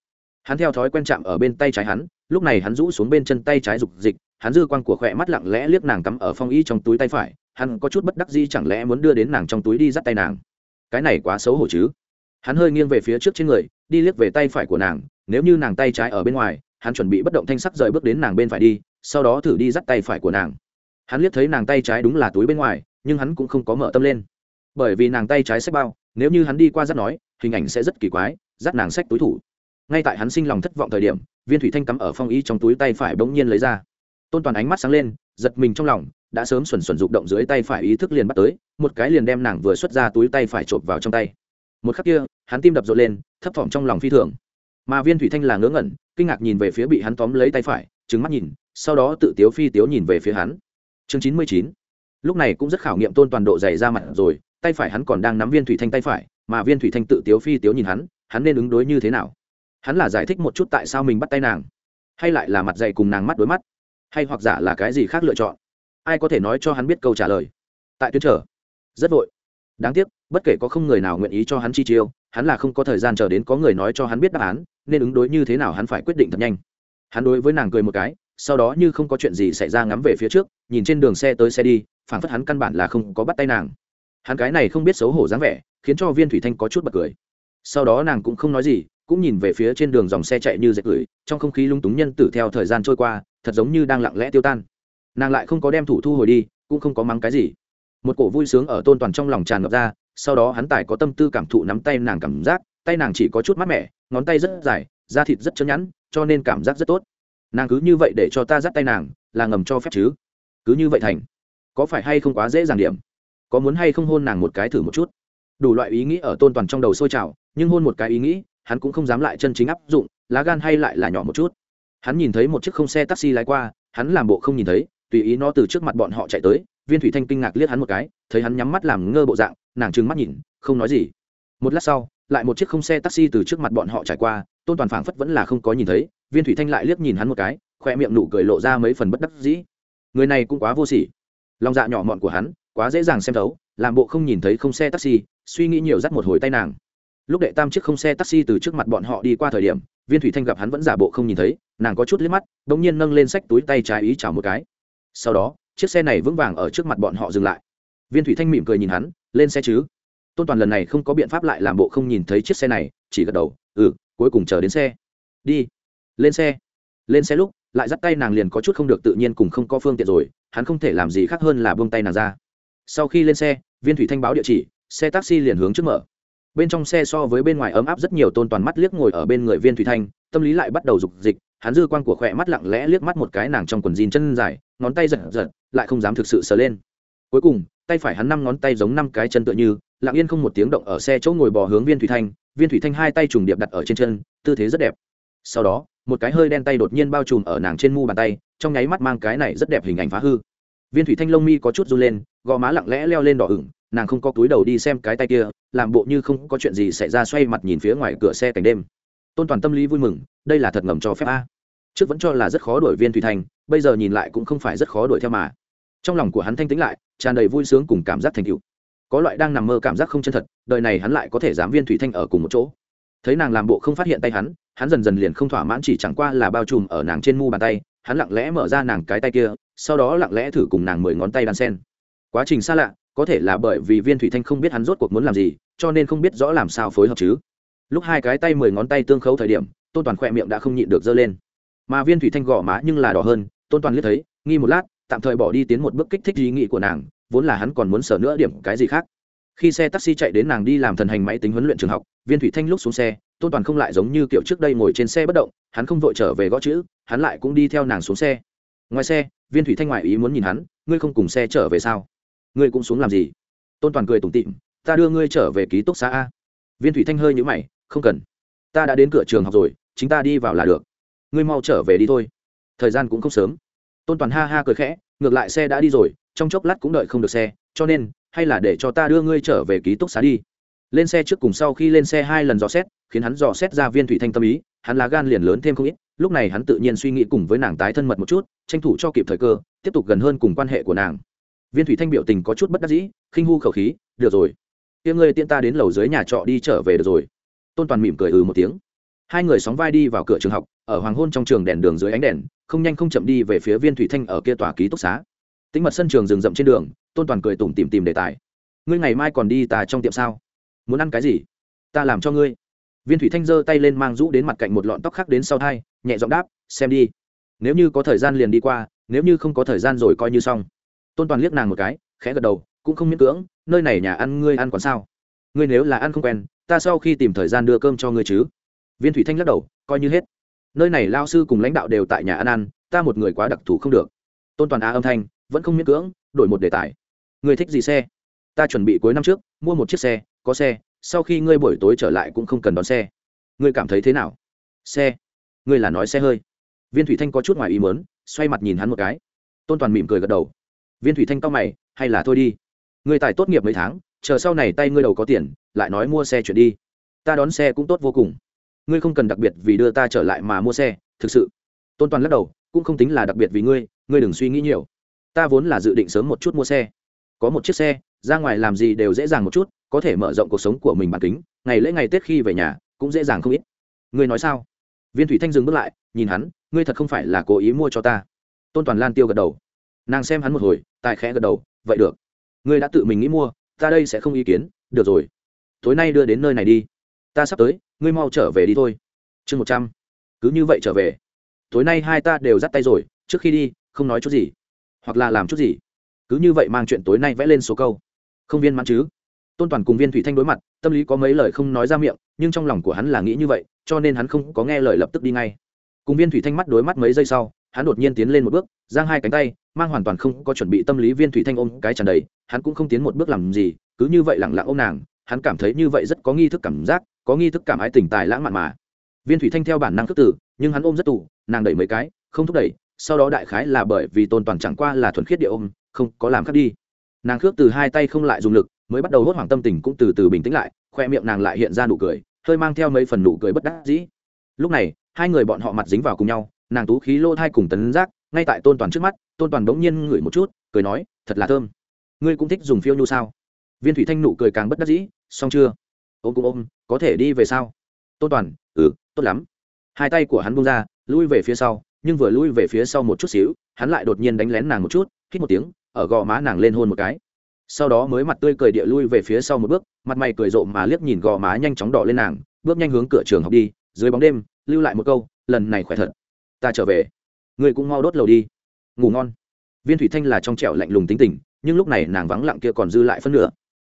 Hắn theo thói quen chạm ở bên tay trái hắn, lúc này hắn rũ xuống bên chân tay trái dục dịch, hắn dư quang của khỏe mắt lặng lẽ liếc nàng cắm ở phong y trong túi tay phải, hắn có chút bất đắc dĩ chẳng lẽ muốn đưa đến nàng trong túi đi dắt tay nàng. Cái này quá xấu hổ chứ. Hắn hơi nghiêng về phía trước trên người, đi liếc về tay phải của nàng, nếu như nàng tay trái ở bên ngoài hắn chuẩn bị bất động thanh sắc rời bước đến nàng bên phải đi, sau đó thử đi dắt tay phải của nàng. Hắn liếc thấy nàng tay trái đúng là túi bên ngoài, nhưng hắn cũng không có mở tâm lên. Bởi vì nàng tay trái sách bao, nếu như hắn đi qua dắt nói, hình ảnh sẽ rất kỳ quái, dắt nàng sách túi thủ. Ngay tại hắn sinh lòng thất vọng thời điểm, viên thủy thanh cắm ở phong y trong túi tay phải bỗng nhiên lấy ra. Tôn toàn ánh mắt sáng lên, giật mình trong lòng, đã sớm xuẩn xuẩn rụng động dưới tay phải ý thức liền bắt tới, một cái liền đem nàng vừa xuất ra túi tay phải chộp vào trong tay. Một khắc kia, hắn tim đập rộn lên, thấp thỏm trong lòng phi thường. Mà viên thủy thanh là ngớ ngẩn kinh ngạc nhìn về phía bị hắn tóm lấy tay phải trứng mắt nhìn, sau đó tự tiếu phi tiếu nhìn về phía hắn. Chương chín mươi chín. Lúc này cũng rất khảo nghiệm tôn toàn độ dày ra mặt rồi, tay phải hắn còn đang nắm viên thủy thanh tay phải, mà viên thủy thanh tự tiếu phi tiếu nhìn hắn hắn nên ứng đối như thế nào? Hắn là giải thích một chút tại sao mình bắt tay nàng, hay lại là mặt dày cùng nàng mắt đối mắt, hay hoặc giả là cái gì khác lựa chọn? Ai có thể nói cho hắn biết câu trả lời? Tại tuyến trở. Rất vội. Đáng tiếc, bất kể có không người nào nguyện ý cho hắn chi chiêu hắn là không có thời gian chờ đến có người nói cho hắn biết đáp án, nên ứng đối như thế nào hắn phải quyết định thật nhanh. Hắn đối với nàng cười một cái, sau đó như không có chuyện gì xảy ra ngắm về phía trước, nhìn trên đường xe tới xe đi phản phất hắn căn bản là không có bắt tay nàng. Hắn cái này không biết xấu hổ dáng vẻ, khiến cho viên thủy thanh có chút bật cười. Sau đó nàng cũng không nói gì, cũng nhìn về phía trên đường dòng xe chạy như dệt cười trong không khí lung túng nhân tử theo thời gian trôi qua, thật giống như đang lặng lẽ tiêu tan. Nàng lại không có đem thủ thu hồi đi, cũng không có mắng cái gì. Một cổ vui sướng ở tôn toàn trong lòng tràn ngập ra sau đó hắn tài có tâm tư cảm thụ nắm tay nàng cảm giác, tay nàng chỉ có chút mát mẻ, ngón tay rất dài, da thịt rất chân nhẵn, cho nên cảm giác rất tốt. Nàng cứ như vậy để cho ta dắt tay nàng, là ngầm cho phép chứ? Cứ như vậy thành, có phải hay không quá dễ dàng điểm? Có muốn hay không hôn nàng một cái thử một chút? Đủ loại ý nghĩ ở tôn toàn trong đầu sôi trào, nhưng hôn một cái ý nghĩ, hắn cũng không dám lại chân chính áp dụng, lá gan hay lại là nhỏ một chút. Hắn nhìn thấy một chiếc không xe taxi lái qua, hắn làm bộ không nhìn thấy, tùy ý nó từ trước mặt bọn họ chạy tới, viên thủy thanh kinh ngạc liếc hắn một cái, thấy hắn nhắm mắt làm ngơ bộ dạng nàng trừng mắt nhìn, không nói gì. Một lát sau, lại một chiếc không xe taxi từ trước mặt bọn họ trải qua, tôn toàn phảng phất vẫn là không có nhìn thấy, viên thủy thanh lại liếc nhìn hắn một cái khoe miệng nụ cười lộ ra mấy phần bất đắc dĩ. Người này cũng quá vô sỉ. Lòng dạ nhỏ mọn của hắn, quá dễ dàng xem thấu, làm bộ không nhìn thấy không xe taxi, suy nghĩ nhiều dắt một hồi tay nàng. Lúc đệ tam chiếc không xe taxi từ trước mặt bọn họ đi qua thời điểm, viên thủy thanh gặp hắn vẫn giả bộ không nhìn thấy, nàng có chút liếc mắt đ ỗ n g nhiên nâng lên sách túi tay trái ý chào một cái. Sau đó, chiếc xe này vững vàng ở trước mặt bọn họ dừng lại. Viên thủy thanh mỉm cười nhìn hắn lên xe chứ? Tôn toàn lần này không có biện pháp lại làm bộ không nhìn thấy chiếc xe này, chỉ gật đầu ừ cuối cùng chờ đến xe. Đi. Lên xe. Lên xe lúc, lại dắt tay nàng liền có chút không được tự nhiên cùng không có phương tiện rồi, hắn không thể làm gì khác hơn là buông tay nàng ra. Sau khi lên xe, viên thủy thanh báo địa chỉ, xe taxi liền hướng trước mở. Bên trong xe so với bên ngoài ấm áp rất nhiều, tôn toàn mắt liếc ngồi ở bên người viên thủy thanh, tâm lý lại bắt đầu rục dịch, hắn dư quan của khỏe mắt lặng lẽ liếc mắt một cái nàng trong quần jean chân dài, ngón tay giật giật, lại không dám thực sự sờ lên. Cuối cùng tay phải hắn năm ngón tay giống năm cái chân tựa như, lặng yên không một tiếng động ở xe chỗ ngồi bò hướng viên thủy thanh. Viên thủy thanh hai tay trùng điệp đặt ở trên chân, tư thế rất đẹp. Sau đó, một cái hơi đen tay đột nhiên bao trùm ở nàng trên mu bàn tay, trong nháy mắt mang cái này rất đẹp hình ảnh phá hư. Viên thủy thanh lông mi có chút run lên, gò má lặng lẽ leo lên đỏ ửng, nàng không có túi đầu đi xem cái tay kia, làm bộ như không có chuyện gì xảy ra xoay mặt nhìn phía ngoài cửa xe cảnh đêm. Tôn toàn tâm lý vui mừng, đây là thật ngầm cho phép a. Trước vẫn cho là rất khó đuổi viên thủy thanh, bây giờ nhìn lại cũng không phải rất khó đuổi theo mà trong lòng của hắn thanh tĩnh lại, tràn đầy vui sướng cùng cảm giác thành cựu có loại đang nằm mơ cảm giác không chân thật, đời này hắn lại có thể dám viên thủy thanh ở cùng một chỗ. Thấy nàng làm bộ không phát hiện tay hắn hắn dần dần liền không thỏa mãn chỉ chẳng qua là bao trùm ở nàng trên mu bàn tay, hắn lặng lẽ mở ra nàng cái tay kia, sau đó lặng lẽ thử cùng nàng mười ngón tay đan sen. Quá trình xa lạ, có thể là bởi vì viên thủy thanh không biết hắn rốt cuộc muốn làm gì, cho nên không biết rõ làm sao phối hợp chứ. Lúc hai cái tay mười ngón tay tương khấu thời điểm, tôn toàn khỏe miệng đã không nhịn được dơ lên. Mà viên thủy thanh gõ má nhưng là đỏ hơn, tôn toàn liếc thấy, nghi một lát tạm thời bỏ đi tiến một bước kích thích ý nghĩ của nàng, vốn là hắn còn muốn sở nữa điểm cái gì khác. Khi xe taxi chạy đến nàng đi làm thần hành máy tính huấn luyện trường học, viên thủy thanh lúc xuống xe, tôn toàn không lại giống như kiểu trước đây ngồi trên xe bất động, hắn không vội trở về gõ chữ, hắn lại cũng đi theo nàng xuống xe. Ngoài xe, viên thủy thanh ngoại ý muốn nhìn hắn, ngươi không cùng xe trở về sao? Ngươi cũng xuống làm gì? Tôn toàn cười tủm tịm ta đưa ngươi trở về ký túc xá a. Viên thủy thanh hơi nhũ mày, không cần. Ta đã đến cửa trường học rồi, chính ta đi vào là được. Ngươi mau trở về đi thôi. Thời gian cũng không sớm tôn toàn ha ha cười khẽ, ngược lại xe đã đi rồi, trong chốc lát cũng đợi không được xe, cho nên, hay là để cho ta đưa ngươi trở về ký túc xá đi. Lên xe trước cùng sau khi lên xe hai lần dò xét, khiến hắn dò xét ra viên thủy thanh tâm ý, hắn lá gan liền lớn thêm không ít, lúc này hắn tự nhiên suy nghĩ cùng với nàng tái thân mật một chút, tranh thủ cho kịp thời cơ, tiếp tục gần hơn cùng quan hệ của nàng. Viên thủy thanh biểu tình có chút bất đắc dĩ, khinh hu khẩu khí, được rồi tiếng ngươi tiện ta đến lầu dưới nhà trọ đi trở về được rồi. Tôn toàn mỉm cười ừ một tiếng. Hai người sóng vai đi vào cửa trường học, ở hoàng hôn trong trường đèn đường dưới ánh đèn không nhanh không chậm đi về phía viên thủy thanh ở kia tòa ký túc xá. Tính mật sân trường rừng rậm trên đường, tôn toàn cười tủm tìm tìm đề tài. Ngươi ngày mai còn đi tà trong tiệm sao? Muốn ăn cái gì? Ta làm cho ngươi. Viên thủy thanh giơ tay lên mang rũ đến mặt cạnh một lọn tóc khác đến sau thai, nhẹ giọng đáp, xem đi. Nếu như có thời gian liền đi qua, nếu như không có thời gian rồi coi như xong. Tôn toàn liếc nàng một cái, khẽ gật đầu, cũng không miễn cưỡng, nơi này nhà ăn ngươi ăn còn sao? Ngươi nếu là ăn không quen, ta sau khi tìm thời gian đưa cơm cho ngươi chứ. Viên thủy thanh lắc đầu, coi như hết nơi này lao sư cùng lãnh đạo đều tại nhà ăn ăn, ta một người quá đặc thù không được. Tôn toàn á âm thanh, vẫn không miễn cưỡng, đổi một đề tài. Người thích gì xe? Ta chuẩn bị cuối năm trước, mua một chiếc xe, có xe, sau khi ngươi buổi tối trở lại cũng không cần đón xe. Ngươi cảm thấy thế nào? Xe? Ngươi là nói xe hơi. Viên thủy thanh có chút ngoài ý mớn xoay mặt nhìn hắn một cái. Tôn toàn mỉm cười gật đầu. Viên thủy thanh cao mày, hay là thôi đi. Ngươi tài tốt nghiệp mấy tháng, chờ sau này tay ngươi đầu có tiền, lại nói mua xe chuyển đi. Ta đón xe cũng tốt vô cùng ngươi không cần đặc biệt vì đưa ta trở lại mà mua xe, thực sự. Tôn toàn lắc đầu, cũng không tính là đặc biệt vì ngươi ngươi đừng suy nghĩ nhiều. Ta vốn là dự định sớm một chút mua xe. Có một chiếc xe, ra ngoài làm gì đều dễ dàng một chút, có thể mở rộng cuộc sống của mình bản kính, ngày lễ ngày tết khi về nhà, cũng dễ dàng không ít. Ngươi nói sao? Viên thủy thanh dừng bước lại, nhìn hắn, ngươi thật không phải là cố ý mua cho ta. Tôn toàn lan tiêu gật đầu. Nàng xem hắn một hồi, tài khẽ gật đầu, vậy được. Ngươi đã tự mình nghĩ mua, ta đây sẽ không ý kiến, được rồi. Tối nay đưa đến nơi này đi. Ta sắp tới ngươi mau trở về đi thôi. Chương một trăm. Cứ như vậy trở về. Tối nay hai ta đều dắt tay rồi, trước khi đi, không nói chút gì. Hoặc là làm chút gì. Cứ như vậy mang chuyện tối nay vẽ lên số câu. Không viên mãn chứ? Tôn toàn cùng viên thủy thanh đối mặt, tâm lý có mấy lời không nói ra miệng, nhưng trong lòng của hắn là nghĩ như vậy, cho nên hắn không có nghe lời lập tức đi ngay. Cùng viên thủy thanh mắt đối mắt mấy giây sau, hắn đột nhiên tiến lên một bước, giang hai cánh tay, mang hoàn toàn không có chuẩn bị tâm lý viên thủy thanh ôm cái tràn đầy, hắn cũng không tiến một bước làm gì, cứ như vậy lẳng lặng ôm nàng, hắn cảm thấy như vậy rất có nghi thức cảm giác có nghi thức cảm ái tình tài lãng mạn mà. Viên thủy thanh theo bản năng khước tử nhưng hắn ôm rất tù, nàng đẩy mấy cái, không thúc đẩy, sau đó đại khái là bởi vì tôn toàn chẳng qua là thuần khiết địa ôm, không có làm khác đi. Nàng khước từ hai tay không lại dùng lực, mới bắt đầu hốt hoảng tâm tình cũng từ từ bình tĩnh lại, khoe miệng nàng lại hiện ra nụ cười, hơi mang theo mấy phần nụ cười bất đắc dĩ. Lúc này, hai người bọn họ mặt dính vào cùng nhau, nàng tú khí lô thai cùng tấn giác, ngay tại tôn toàn trước mắt, tôn toàn bỗng nhiên ngửi một chút, cười nói, thật là thơm. Ngươi cũng thích dùng phiêu nhu sao? Viên thủy thanh nụ cười càng bất đắc dĩ, xong chưa? Ôm cũng ôm, có thể đi về sao? Tôn toàn ừ tốt lắm. Hai tay của hắn bung ra, lui về phía sau, nhưng vừa lui về phía sau một chút xíu, hắn lại đột nhiên đánh lén nàng một chút, hít một tiếng, ở gò má nàng lên hôn một cái. Sau đó mới mặt tươi cười địa lui về phía sau một bước, mặt mày cười rộ mà liếc nhìn gò má nhanh chóng đỏ lên nàng, bước nhanh hướng cửa trường học đi, dưới bóng đêm, lưu lại một câu, lần này khỏe thật. Ta trở về. Người cũng mau đốt lầu đi. Ngủ ngon. Viên thủy thanh là trong trẻo lạnh lùng tính tình, nhưng lúc này nàng vắng lặng kia còn dư lại phân nửa.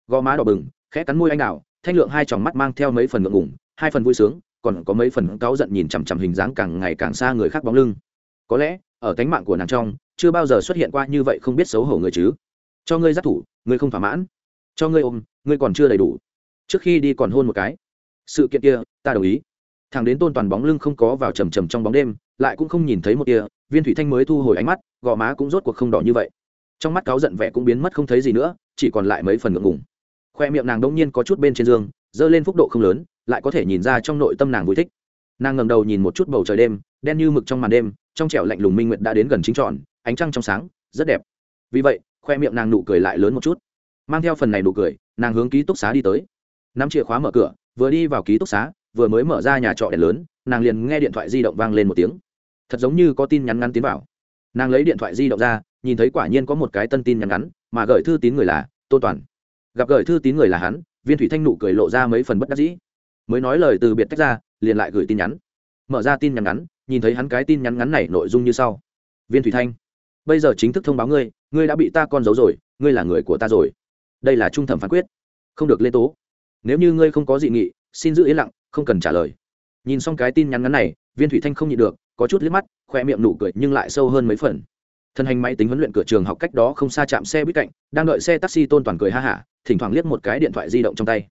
Gò má đỏ bừng, khẽ cắn môi anh đào thanh lượng hai tròng mắt mang theo mấy phần ngượng ngủng hai phần vui sướng, còn có mấy phần cáu giận nhìn chằm chằm hình dáng càng ngày càng xa người khác bóng lưng. Có lẽ, ở cánh mạng của nàng trong, chưa bao giờ xuất hiện qua như vậy không biết xấu hổ người chứ. Cho ngươi giác thủ, ngươi không thỏa mãn. Cho ngươi ôm, ngươi còn chưa đầy đủ. Trước khi đi còn hôn một cái. Sự kiện kia, ta đồng ý. Thằng đến tôn toàn bóng lưng không có vào trầm trầm trong bóng đêm, lại cũng không nhìn thấy một kia viên thủy thanh mới thu hồi ánh mắt, gò má cũng rốt cuộc không đỏ như vậy. Trong mắt cáu giận vẻ cũng biến mất không thấy gì nữa, chỉ còn lại mấy phần ngượng ngùng khoe miệng nàng đông nhiên có chút bên trên giường dơ lên phúc độ không lớn, lại có thể nhìn ra trong nội tâm nàng vui thích. Nàng ngầm đầu nhìn một chút bầu trời đêm, đen như mực trong màn đêm, trong trẻo lạnh lùng minh nguyệt đã đến gần chính trọn, ánh trăng trong sáng, rất đẹp. Vì vậy, khoe miệng nàng nụ cười lại lớn một chút. Mang theo phần này nụ cười, nàng hướng ký túc xá đi tới. Nắm chìa khóa mở cửa, vừa đi vào ký túc xá, vừa mới mở ra nhà trọ đèn lớn, nàng liền nghe điện thoại di động vang lên một tiếng. Thật giống như có tin nhắn ngắn tiến vào. Nàng lấy điện thoại di động ra, nhìn thấy quả nhiên có một cái tân tin nhắn ngắn, mà gửi thư tín người là tô toàn gặp gửi thư tín người là hắn, viên thủy thanh nụ cười lộ ra mấy phần bất đắc dĩ. Mới nói lời từ biệt tách ra, liền lại gửi tin nhắn. Mở ra tin nhắn ngắn, nhìn thấy hắn cái tin nhắn ngắn này nội dung như sau. Viên thủy thanh, bây giờ chính thức thông báo ngươi ngươi đã bị ta con giấu rồi, ngươi là người của ta rồi. Đây là trung thẩm phán quyết. Không được lên tố. Nếu như ngươi không có dị nghị, xin giữ yên lặng, không cần trả lời. Nhìn xong cái tin nhắn ngắn này, viên thủy thanh không nhịn được, có chút liếc mắt khoe miệng nụ cười nhưng lại sâu hơn mấy phần thân hành máy tính huấn luyện cửa trường học cách đó không xa chạm xe buýt cạnh, đang đợi xe taxi tôn toàn cười ha hả, thỉnh thoảng liếc một cái điện thoại di động trong tay.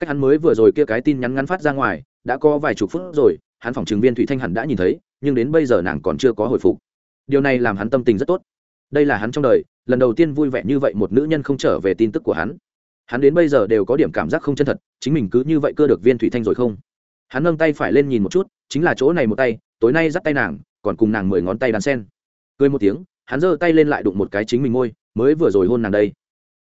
Cách hắn mới vừa rồi kia cái tin nhắn ngắn phát ra ngoài, đã có vài chục phút rồi, hắn phòng chứng viên thủy thanh hẳn đã nhìn thấy, nhưng đến bây giờ nàng còn chưa có hồi phục. Điều này làm hắn tâm tình rất tốt. Đây là hắn trong đời, lần đầu tiên vui vẻ như vậy một nữ nhân không trở về tin tức của hắn. Hắn đến bây giờ đều có điểm cảm giác không chân thật, chính mình cứ như vậy cưa được viên thủy thanh rồi không? Hắn nâng tay phải lên nhìn một chút, chính là chỗ này một tay, tối nay dắt tay nàng, còn cùng nàng mười ngón tay đàn sen. Cười một tiếng hắn giơ tay lên lại đụng một cái chính mình ngôi, mới vừa rồi hôn nàng đây.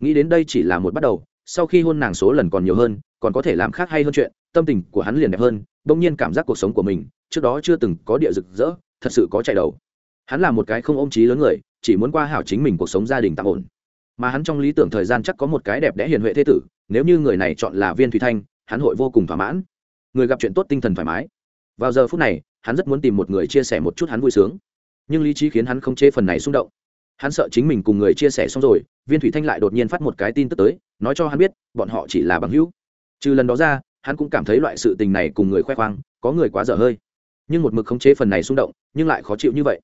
Nghĩ đến đây chỉ là một bắt đầu, sau khi hôn nàng số lần còn nhiều hơn, còn có thể làm khác hay hơn chuyện, tâm tình của hắn liền đẹp hơn, bỗng nhiên cảm giác cuộc sống của mình, trước đó chưa từng có địa rực rỡ, thật sự có chạy đầu. Hắn là một cái không ôm trí lớn người, chỉ muốn qua hảo chính mình cuộc sống gia đình tạm ổn. Mà hắn trong lý tưởng thời gian chắc có một cái đẹp đẽ hiền huệ thế tử, nếu như người này chọn là viên thủy thanh, hắn hội vô cùng thỏa mãn. Người gặp chuyện tốt tinh thần thoải mái. Vào giờ phút này, hắn rất muốn tìm một người chia sẻ một chút hắn vui sướng nhưng lý trí khiến hắn không chế phần này xung động. Hắn sợ chính mình cùng người chia sẻ xong rồi, viên thủy thanh lại đột nhiên phát một cái tin tức tới, nói cho hắn biết, bọn họ chỉ là bằng hữu. Trừ lần đó ra, hắn cũng cảm thấy loại sự tình này cùng người khoe khoang, có người quá dở hơi. Nhưng một mực khống chế phần này xung động, nhưng lại khó chịu như vậy.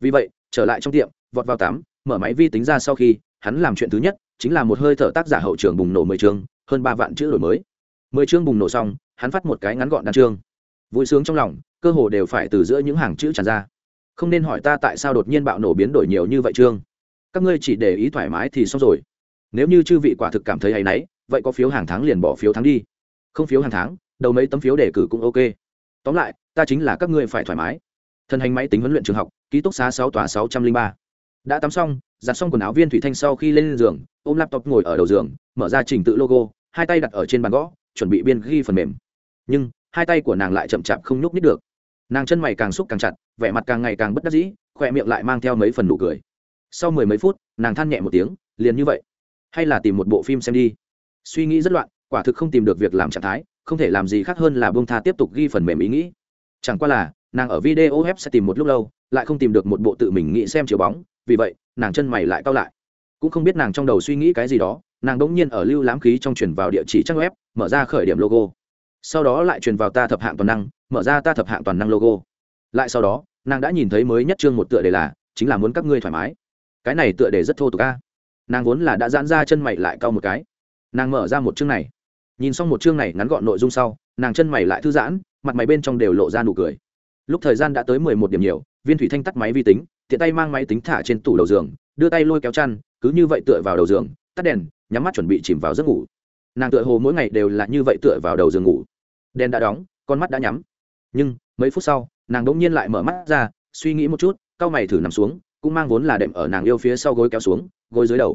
Vì vậy, trở lại trong tiệm, vọt vào tắm, mở máy vi tính ra sau khi, hắn làm chuyện thứ nhất, chính là một hơi thở tác giả hậu trường bùng nổ mười chương, hơn ba vạn chữ đổi mới. Mười chương bùng nổ xong, hắn phát một cái ngắn gọn đan chương. Vui sướng trong lòng, cơ hồ đều phải từ giữa những hàng chữ tràn ra không nên hỏi ta tại sao đột nhiên bạo nổ biến đổi nhiều như vậy trương. Các ngươi chỉ để ý thoải mái thì xong rồi. Nếu như chư vị quả thực cảm thấy hay náy vậy có phiếu hàng tháng liền bỏ phiếu tháng đi. Không phiếu hàng tháng, đầu mấy tấm phiếu đề cử cũng ok. Tóm lại, ta chính là các ngươi phải thoải mái. Thần hành máy tính huấn luyện trường học, ký túc xá sáu tòa sáu trăm linh ba. Đã tắm xong, giặt xong quần áo viên thủy thanh sau khi lên giường, ôm laptop ngồi ở đầu giường, mở ra trình tự logo, hai tay đặt ở trên bàn gõ, chuẩn bị biên ghi phần mềm. Nhưng, hai tay của nàng lại chậm chạp không nhúc nít được nàng chân mày càng xúc càng chặt, vẻ mặt càng ngày càng bất đắc dĩ, khỏe miệng lại mang theo mấy phần nụ cười. Sau mười mấy phút, nàng than nhẹ một tiếng, liền như vậy. Hay là tìm một bộ phim xem đi. Suy nghĩ rất loạn, quả thực không tìm được việc làm trạng thái, không thể làm gì khác hơn là bông tha tiếp tục ghi phần mềm ý nghĩ. Chẳng qua là, nàng ở video web sẽ tìm một lúc lâu, lại không tìm được một bộ tự mình nghĩ xem chiều bóng, vì vậy, nàng chân mày lại cao lại. Cũng không biết nàng trong đầu suy nghĩ cái gì đó, nàng đỗng nhiên ở lưu lãm khí trong truyền vào địa chỉ trang web, mở ra khởi điểm logo. Sau đó lại truyền vào ta thập hạng toàn năng mở ra ta thập hạng toàn năng logo. Lại sau đó, nàng đã nhìn thấy mới nhất chương một tựa đề là, chính là muốn các ngươi thoải mái. Cái này tựa đề rất thô tục ca nàng vốn là đã giãn ra chân mày lại cau một cái. Nàng mở ra một chương này. Nhìn xong một chương này ngắn gọn nội dung sau, nàng chân mày lại thư giãn, mặt mày bên trong đều lộ ra nụ cười. Lúc thời gian đã tới mười một điểm nhiều, viên thủy thanh tắt máy vi tính, tiện tay mang máy tính thả trên tủ đầu giường, đưa tay lôi kéo chăn, cứ như vậy tựa vào đầu giường, tắt đèn, nhắm mắt chuẩn bị chìm vào giấc ngủ. Nàng tựa hồ mỗi ngày đều là như vậy tựa vào đầu giường ngủ. Đèn đã đóng, con mắt đã nhắm nhưng, mấy phút sau, nàng đ ỗ n g nhiên lại mở mắt ra, suy nghĩ một chút c a o mày thử nằm xuống, cũng mang vốn là đệm ở nàng yêu phía sau gối kéo xuống, gối dưới đầu.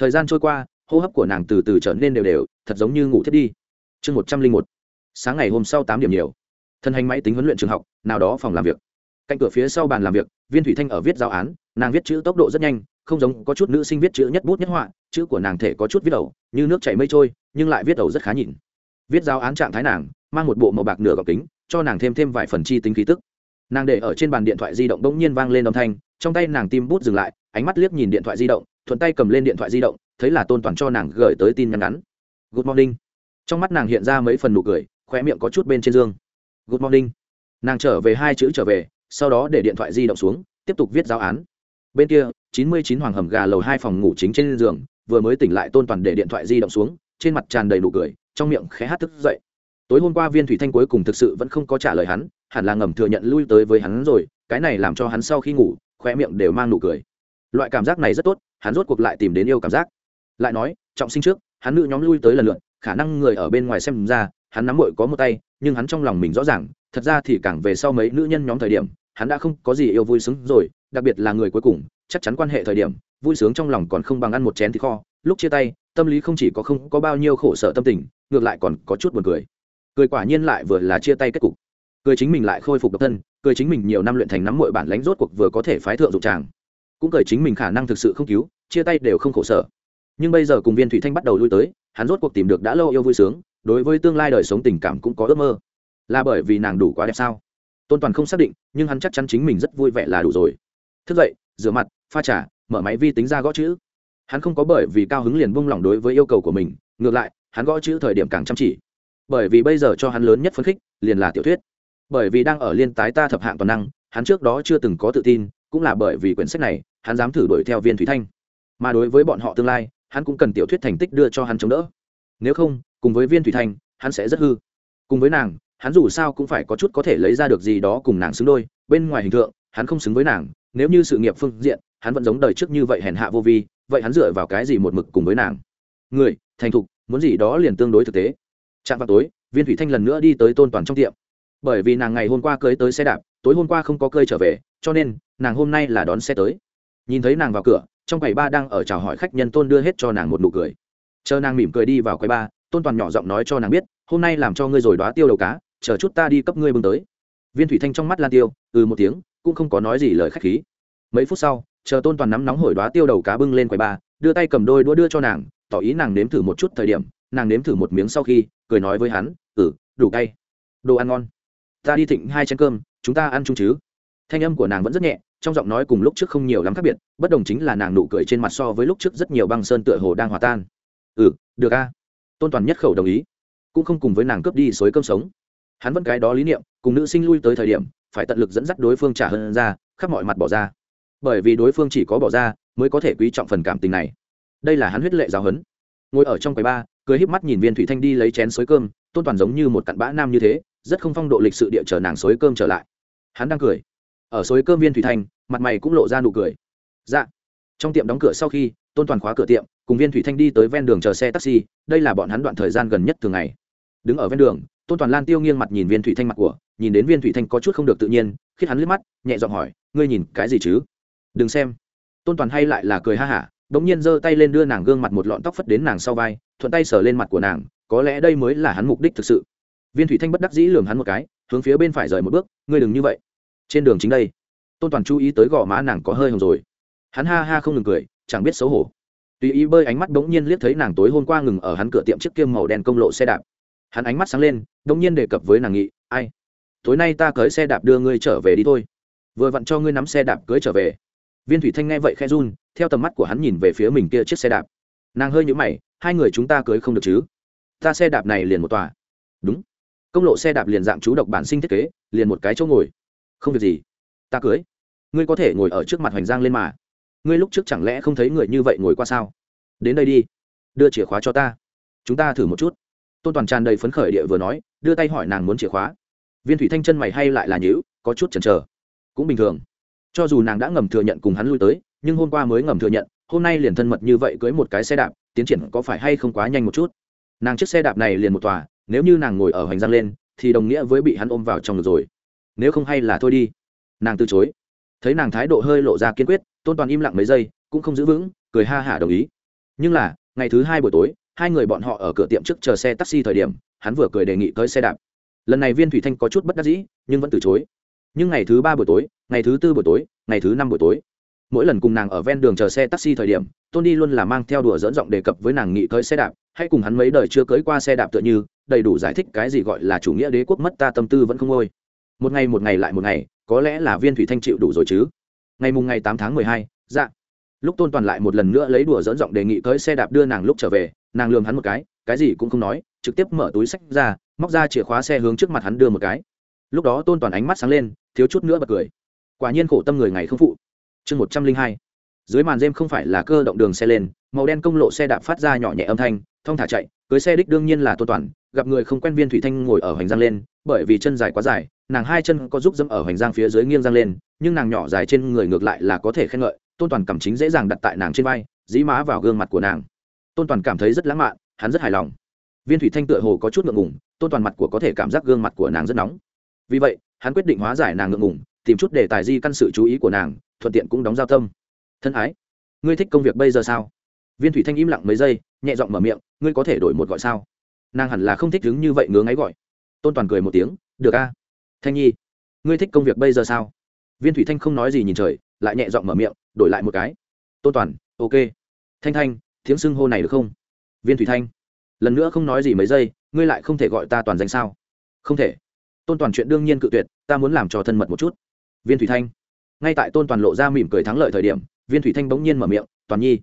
Thời gian trôi qua, hô hấp của nàng từ từ trở nên đều đều, thật giống như ngủ thiết đi. Chương một trăm linh một. Sáng ngày hôm sau tám điểm nhiều. Thân hành máy tính huấn luyện trường học, nào đó phòng làm việc. Cạnh cửa phía sau bàn làm việc, viên thủy thanh ở viết giáo án, nàng viết chữ tốc độ rất nhanh, không giống có chút nữ sinh viết chữ nhất bút nhất họa, chữ của nàng thể có chút viết đầu như nước chảy mây trôi, nhưng lại viết đầu rất khá nhìn. Viết giáo án trạng thái nàng, mang một bộ màu bạc nửa gọc kính cho nàng thêm thêm vài phần chi tính khí tức. Nàng để ở trên bàn điện thoại di động bỗng nhiên vang lên âm thanh, trong tay nàng tim bút dừng lại, ánh mắt liếc nhìn điện thoại di động, thuận tay cầm lên điện thoại di động, thấy là tôn toàn cho nàng gửi tới tin nhắn ngắn. Good morning. Trong mắt nàng hiện ra mấy phần nụ cười khoe miệng có chút bên trên giường good morning. Nàng trở về hai chữ trở về, sau đó để điện thoại di động xuống, tiếp tục viết giáo án. Bên kia, chín mươi chín hoàng hầm gà lầu hai phòng ngủ chính trên giường, vừa mới tỉnh lại tôn toàn để điện thoại di động xuống, trên mặt tràn đầy nụ cười, trong miệng khẽ hát thức dậy tối hôm qua viên thủy thanh cuối cùng thực sự vẫn không có trả lời hắn, hẳn là ngầm thừa nhận lui tới với hắn rồi, cái này làm cho hắn sau khi ngủ khoe miệng đều mang nụ cười. Loại cảm giác này rất tốt, hắn rốt cuộc lại tìm đến yêu cảm giác. Lại nói, trọng sinh trước, hắn nữ nhóm lui tới lần lượt, khả năng người ở bên ngoài xem ra, hắn nắm mội có một tay, nhưng hắn trong lòng mình rõ ràng, thật ra thì càng về sau mấy nữ nhân nhóm thời điểm, hắn đã không có gì yêu vui sướng rồi, đặc biệt là người cuối cùng, chắc chắn quan hệ thời điểm, vui sướng trong lòng còn không bằng ăn một chén thịt kho, lúc chia tay, tâm lý không chỉ có không có bao nhiêu khổ sở tâm tình, ngược lại còn có chút buồn cười cười quả nhiên lại vừa là chia tay kết cục. Cười chính mình lại khôi phục độc thân, cười chính mình nhiều năm luyện thành nắm mọi bản lánh rốt cuộc vừa có thể phái thượng dụng tràng. Cũng cười chính mình khả năng thực sự không cứu, chia tay đều không khổ sở. Nhưng bây giờ cùng viên thủy thanh bắt đầu lui tới, hắn rốt cuộc tìm được đã lâu yêu vui sướng, đối với tương lai đời sống tình cảm cũng có ước mơ. Là bởi vì nàng đủ quá đẹp sao? Tôn toàn không xác định, nhưng hắn chắc chắn chính mình rất vui vẻ là đủ rồi. Thức dậy, rửa mặt, pha trà, mở máy vi tính ra gõ chữ. Hắn không có bởi vì cao hứng liền buông lỏng đối với yêu cầu của mình, ngược lại, hắn gõ chữ thời điểm càng chăm chỉ bởi vì bây giờ cho hắn lớn nhất phấn khích liền là tiểu thuyết. Bởi vì đang ở liên tái ta thập hạng toàn năng, hắn trước đó chưa từng có tự tin, cũng là bởi vì quyển sách này, hắn dám thử đuổi theo viên thúy thanh. Mà đối với bọn họ tương lai, hắn cũng cần tiểu thuyết thành tích đưa cho hắn chống đỡ. Nếu không, cùng với viên thủy thanh, hắn sẽ rất hư. Cùng với nàng, hắn dù sao cũng phải có chút có thể lấy ra được gì đó cùng nàng xứng đôi. Bên ngoài hình tượng, hắn không xứng với nàng, nếu như sự nghiệp phương diện, hắn vẫn giống đời trước như vậy hèn hạ vô vi, vậy hắn dựa vào cái gì một mực cùng với nàng? Người, thành thục, muốn gì đó liền tương đối thực tế chạm vào tối, viên thủy thanh lần nữa đi tới tôn toàn trong tiệm. Bởi vì nàng ngày hôm qua cưới tới xe đạp, tối hôm qua không có cơi trở về, cho nên, nàng hôm nay là đón xe tới. Nhìn thấy nàng vào cửa, trong quầy ba đang ở chào hỏi khách nhân tôn đưa hết cho nàng một nụ cười. Chờ nàng mỉm cười đi vào quầy ba, tôn toàn nhỏ giọng nói cho nàng biết, hôm nay làm cho ngươi rồi đoá tiêu đầu cá, chờ chút ta đi cấp ngươi bưng tới. Viên thủy thanh trong mắt lan tiêu ừ một tiếng, cũng không có nói gì lời khách khí. Mấy phút sau, chờ tôn toàn nắm nóng hổi đoá tiêu đầu cá bưng lên quầy ba, đưa tay cầm đôi đũa đưa cho nàng, tỏ ý nàng nếm thử một chút thời điểm nàng nếm thử một miếng sau khi cười nói với hắn ừ đủ cay. Đồ ăn ngon. Ta đi thịnh hai chén cơm chúng ta ăn chung chứ. Thanh âm của nàng vẫn rất nhẹ trong giọng nói cùng lúc trước không nhiều lắm khác biệt bất đồng chính là nàng nụ cười trên mặt so với lúc trước rất nhiều băng sơn tựa hồ đang hòa tan. Ừ được a. Tôn toàn nhất khẩu đồng ý cũng không cùng với nàng cướp đi xối cơm sống. Hắn vẫn cái đó lý niệm cùng nữ sinh lui tới thời điểm phải tận lực dẫn dắt đối phương trả hơn ra khắp mọi mặt bỏ ra. Bởi vì đối phương chỉ có bỏ ra mới có thể quý trọng phần cảm tình này. Đây là hắn huyết lệ giáo hấn, ngồi ở trong quầy ba cười híp mắt nhìn viên thủy thanh đi lấy chén xới cơm, tôn toàn giống như một cặn bã nam như thế, rất không phong độ lịch sự địa chờ nàng xới cơm trở lại. Hắn đang cười. Ở xới cơm viên thủy thanh, mặt mày cũng lộ ra nụ cười. Dạ. Trong tiệm đóng cửa sau khi, tôn toàn khóa cửa tiệm, cùng viên thủy thanh đi tới ven đường chờ xe taxi, đây là bọn hắn đoạn thời gian gần nhất thường ngày. Đứng ở ven đường, tôn toàn lan tiêu nghiêng mặt nhìn viên thủy thanh mặt của, nhìn đến viên thủy thanh có chút không được tự nhiên khiến hắn liếc mắt, nhẹ giọng hỏi, ngươi nhìn cái gì chứ? Đừng xem. Tôn toàn hay lại là cười ha hả đ ỗ n g nhiên giơ tay lên đưa nàng gương mặt một lọn tóc phất đến nàng sau vai, thuận tay sờ lên mặt của nàng, có lẽ đây mới là hắn mục đích thực sự. Viên thủy thanh bất đắc dĩ lường hắn một cái, hướng phía bên phải rời một bước, ngươi đừng như vậy. Trên đường chính đây. Tôn toàn chú ý tới gò má nàng có hơi hồng rồi. Hắn ha ha không ngừng cười, chẳng biết xấu hổ. Tùy ý bơi ánh mắt bỗng nhiên liếc thấy nàng tối hôm qua ngừng ở hắn cửa tiệm chiếc kiêm màu đen công lộ xe đạp. Hắn ánh mắt sáng lên bỗng nhiên đề cập với nàng nghị, ai? Tối nay ta cưới xe đạp đưa ngươi trở về đi thôi. Vừa vặn cho ngươi nắm xe đạp cưới trở về viên thủy thanh nghe vậy khe run, theo tầm mắt của hắn nhìn về phía mình kia chiếc xe đạp. Nàng hơi nhũ mày, hai người chúng ta cưới không được chứ? Ta xe đạp này liền một tòa. Đúng. Công lộ xe đạp liền dạng chú độc bản sinh thiết kế, liền một cái chỗ ngồi. Không việc gì. Ta cưới. Ngươi có thể ngồi ở trước mặt hoành giang lên mà. Ngươi lúc trước chẳng lẽ không thấy người như vậy ngồi qua sao? Đến đây đi. Đưa chìa khóa cho ta. Chúng ta thử một chút. Tôn toàn tràn đầy phấn khởi địa vừa nói, đưa tay hỏi nàng muốn chìa khóa. Viên thủy thanh chân mày hay lại là nhữ có chút chần chờ. Cũng bình thường cho dù nàng đã ngầm thừa nhận cùng hắn lui tới, nhưng hôm qua mới ngầm thừa nhận, hôm nay liền thân mật như vậy cưới một cái xe đạp, tiến triển có phải hay không quá nhanh một chút? Nàng chiếc xe đạp này liền một tòa, nếu như nàng ngồi ở hoành giang lên, thì đồng nghĩa với bị hắn ôm vào trong ngực rồi. Nếu không hay là thôi đi. Nàng từ chối. Thấy nàng thái độ hơi lộ ra kiên quyết, tôn toàn im lặng mấy giây, cũng không giữ vững, cười ha hả đồng ý. Nhưng là, ngày thứ hai buổi tối, hai người bọn họ ở cửa tiệm trước chờ xe taxi thời điểm, hắn vừa cười đề nghị tới xe đạp. Lần này viên thủy thanh có chút bất đắc dĩ, nhưng vẫn từ chối nhưng ngày thứ ba buổi tối, ngày thứ tư buổi tối, ngày thứ năm buổi tối, mỗi lần cùng nàng ở ven đường chờ xe taxi thời điểm tôn đi luôn là mang theo đùa dẫn giọng đề cập với nàng nghị tới xe đạp, hay cùng hắn mấy đời chưa cưới qua xe đạp tựa như, đầy đủ giải thích cái gì gọi là chủ nghĩa đế quốc mất ta tâm tư vẫn không ngôi. Một ngày một ngày lại một ngày, có lẽ là viên thủy thanh chịu đủ rồi chứ. Ngày mùng ngày tám tháng mười hai dạ. Lúc tôn toàn lại một lần nữa lấy đùa dẫn giọng đề nghị tới xe đạp đưa nàng lúc trở về, nàng lường hắn một cái cái gì cũng không nói, trực tiếp mở túi sách ra, móc ra chìa khóa xe hướng trước mặt hắn đưa một cái. Lúc đó tôn toàn ánh mắt sáng lên thiếu chút nữa bật cười. Quả nhiên khổ tâm người ngày không phụ. Chương một trăm linh hai. Dưới màn đêm không phải là cơ động đường xe lên, màu đen công lộ xe đạp phát ra nhỏ nhẹ âm thanh, thong thả chạy, cưới xe đích đương nhiên là tôn toàn, gặp người không quen viên thủy thanh ngồi ở hoành giang lên, bởi vì chân dài quá dài, nàng hai chân có giúp dẫm ở hoành giang phía dưới nghiêng giang lên, nhưng nàng nhỏ dài trên người ngược lại là có thể khen ngợi tôn toàn cảm chính dễ dàng đặt tại nàng trên vai, dí má vào gương mặt của nàng. Tôn toàn cảm thấy rất lãng mạn, hắn rất hài lòng. Viên thủy thanh tựa hồ có chút ngượng ngùng tôn toàn mặt của có thể cảm giác gương mặt của nàng rất nóng. Vì vậy hắn quyết định hóa giải nàng ngượng ngùng, tìm chút để tài di căn sự chú ý của nàng, thuận tiện cũng đóng giao tâm. Thân ái, ngươi thích công việc bây giờ sao? Viên thủy thanh im lặng mấy giây, nhẹ giọng mở miệng, ngươi có thể đổi một gọi sao? Nàng hẳn là không thích đứng như vậy ngứa ngáy gọi. Tôn toàn cười một tiếng, được a. Thanh nhi, ngươi thích công việc bây giờ sao? Viên thủy thanh không nói gì nhìn trời, lại nhẹ giọng mở miệng, đổi lại một cái. Tôn toàn, ok. Thanh thanh, tiếng xưng hô này được không? Viên thủy thanh, lần nữa không nói gì mấy giây, ngươi lại không thể gọi ta toàn danh sao? Không thể tôn toàn chuyện đương nhiên cự tuyệt, ta muốn làm cho thân mật một chút. Viên thủy thanh. Ngay tại tôn toàn lộ ra mỉm cười thắng lợi thời điểm, viên thủy thanh bỗng nhiên mở miệng, toàn nhi,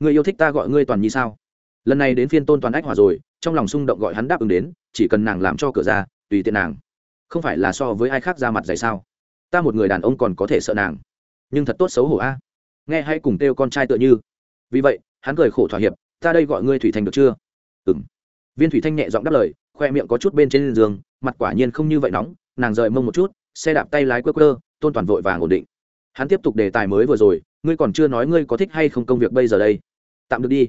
người yêu thích ta gọi ngươi toàn nhi sao? Lần này đến phiên tôn toàn ách hòa rồi, trong lòng xung động gọi hắn đáp ứng đến, chỉ cần nàng làm cho cửa ra, tùy tiện nàng. Không phải là so với ai khác ra mặt dày sao? Ta một người đàn ông còn có thể sợ nàng. Nhưng thật tốt xấu hổ a. Nghe hay cùng kêu con trai tựa như. Vì vậy, hắn cười khổ thỏa hiệp, ta đây gọi ngươi thủy thanh được chưa? Ừ m viên thủy thanh nhẹ giọng đáp lời, khoe miệng có chút bên trên giường mặt quả nhiên không như vậy nóng, nàng rời mông một chút, xe đạp tay lái quơ quơ, tôn toàn vội vàng ổn định. Hắn tiếp tục đề tài mới vừa rồi, ngươi còn chưa nói ngươi có thích hay không công việc bây giờ đây. Tạm được đi.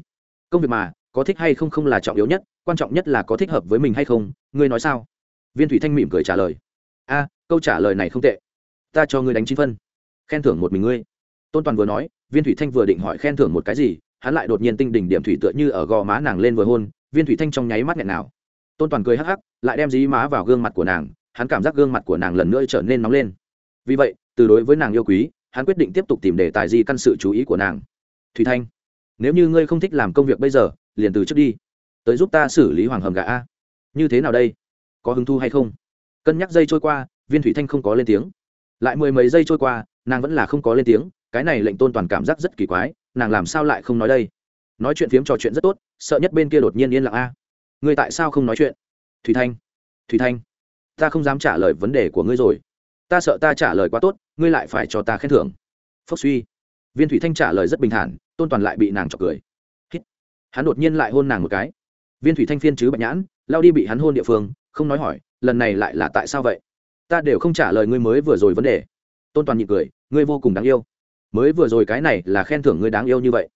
Công việc mà, có thích hay không không là trọng yếu nhất, quan trọng nhất là có thích hợp với mình hay không, ngươi nói sao? Viên thủy thanh mỉm cười trả lời. A, câu trả lời này không tệ. Ta cho ngươi đánh chín phân. Khen thưởng một mình ngươi. Tôn toàn vừa nói, viên thủy thanh vừa định hỏi khen thưởng một cái gì, hắn lại đột nhiên tinh đỉnh điểm thủy tựa như ở gò má nàng lên vừa hôn, viên thủy thanh trong nháy mắt nghẹn nào tôn toàn cười hắc hắc lại đem dí má vào gương mặt của nàng hắn cảm giác gương mặt của nàng lần nữa trở nên nóng lên vì vậy từ đối với nàng yêu quý hắn quyết định tiếp tục tìm đề tài di căn sự chú ý của nàng thủy thanh nếu như ngươi không thích làm công việc bây giờ liền từ trước đi tới giúp ta xử lý hoàng hầm gà a như thế nào đây có hứng thu hay không cân nhắc giây trôi qua viên thủy thanh không có lên tiếng lại mười mấy giây trôi qua nàng vẫn là không có lên tiếng cái này lệnh tôn toàn cảm giác rất kỳ quái nàng làm sao lại không nói đây nói chuyện phiếm trò chuyện rất tốt sợ nhất bên kia đột nhiên yên lặng a ngươi tại sao không nói chuyện? Thủy thanh thủy thanh, ta không dám trả lời vấn đề của ngươi rồi. Ta sợ ta trả lời quá tốt, ngươi lại phải cho ta khen thưởng. Phốc suy. Viên thủy thanh trả lời rất bình thản, tôn toàn lại bị nàng chọc cười. Hít. hắn đột nhiên lại hôn nàng một cái. Viên thủy thanh phiên chứ bạch nhãn, lao đi bị hắn hôn địa phương, không nói hỏi, lần này lại là tại sao vậy? Ta đều không trả lời ngươi mới vừa rồi vấn đề. Tôn toàn nhị cười, ngươi vô cùng đáng yêu. Mới vừa rồi cái này là khen thưởng ngươi đáng yêu như vậy.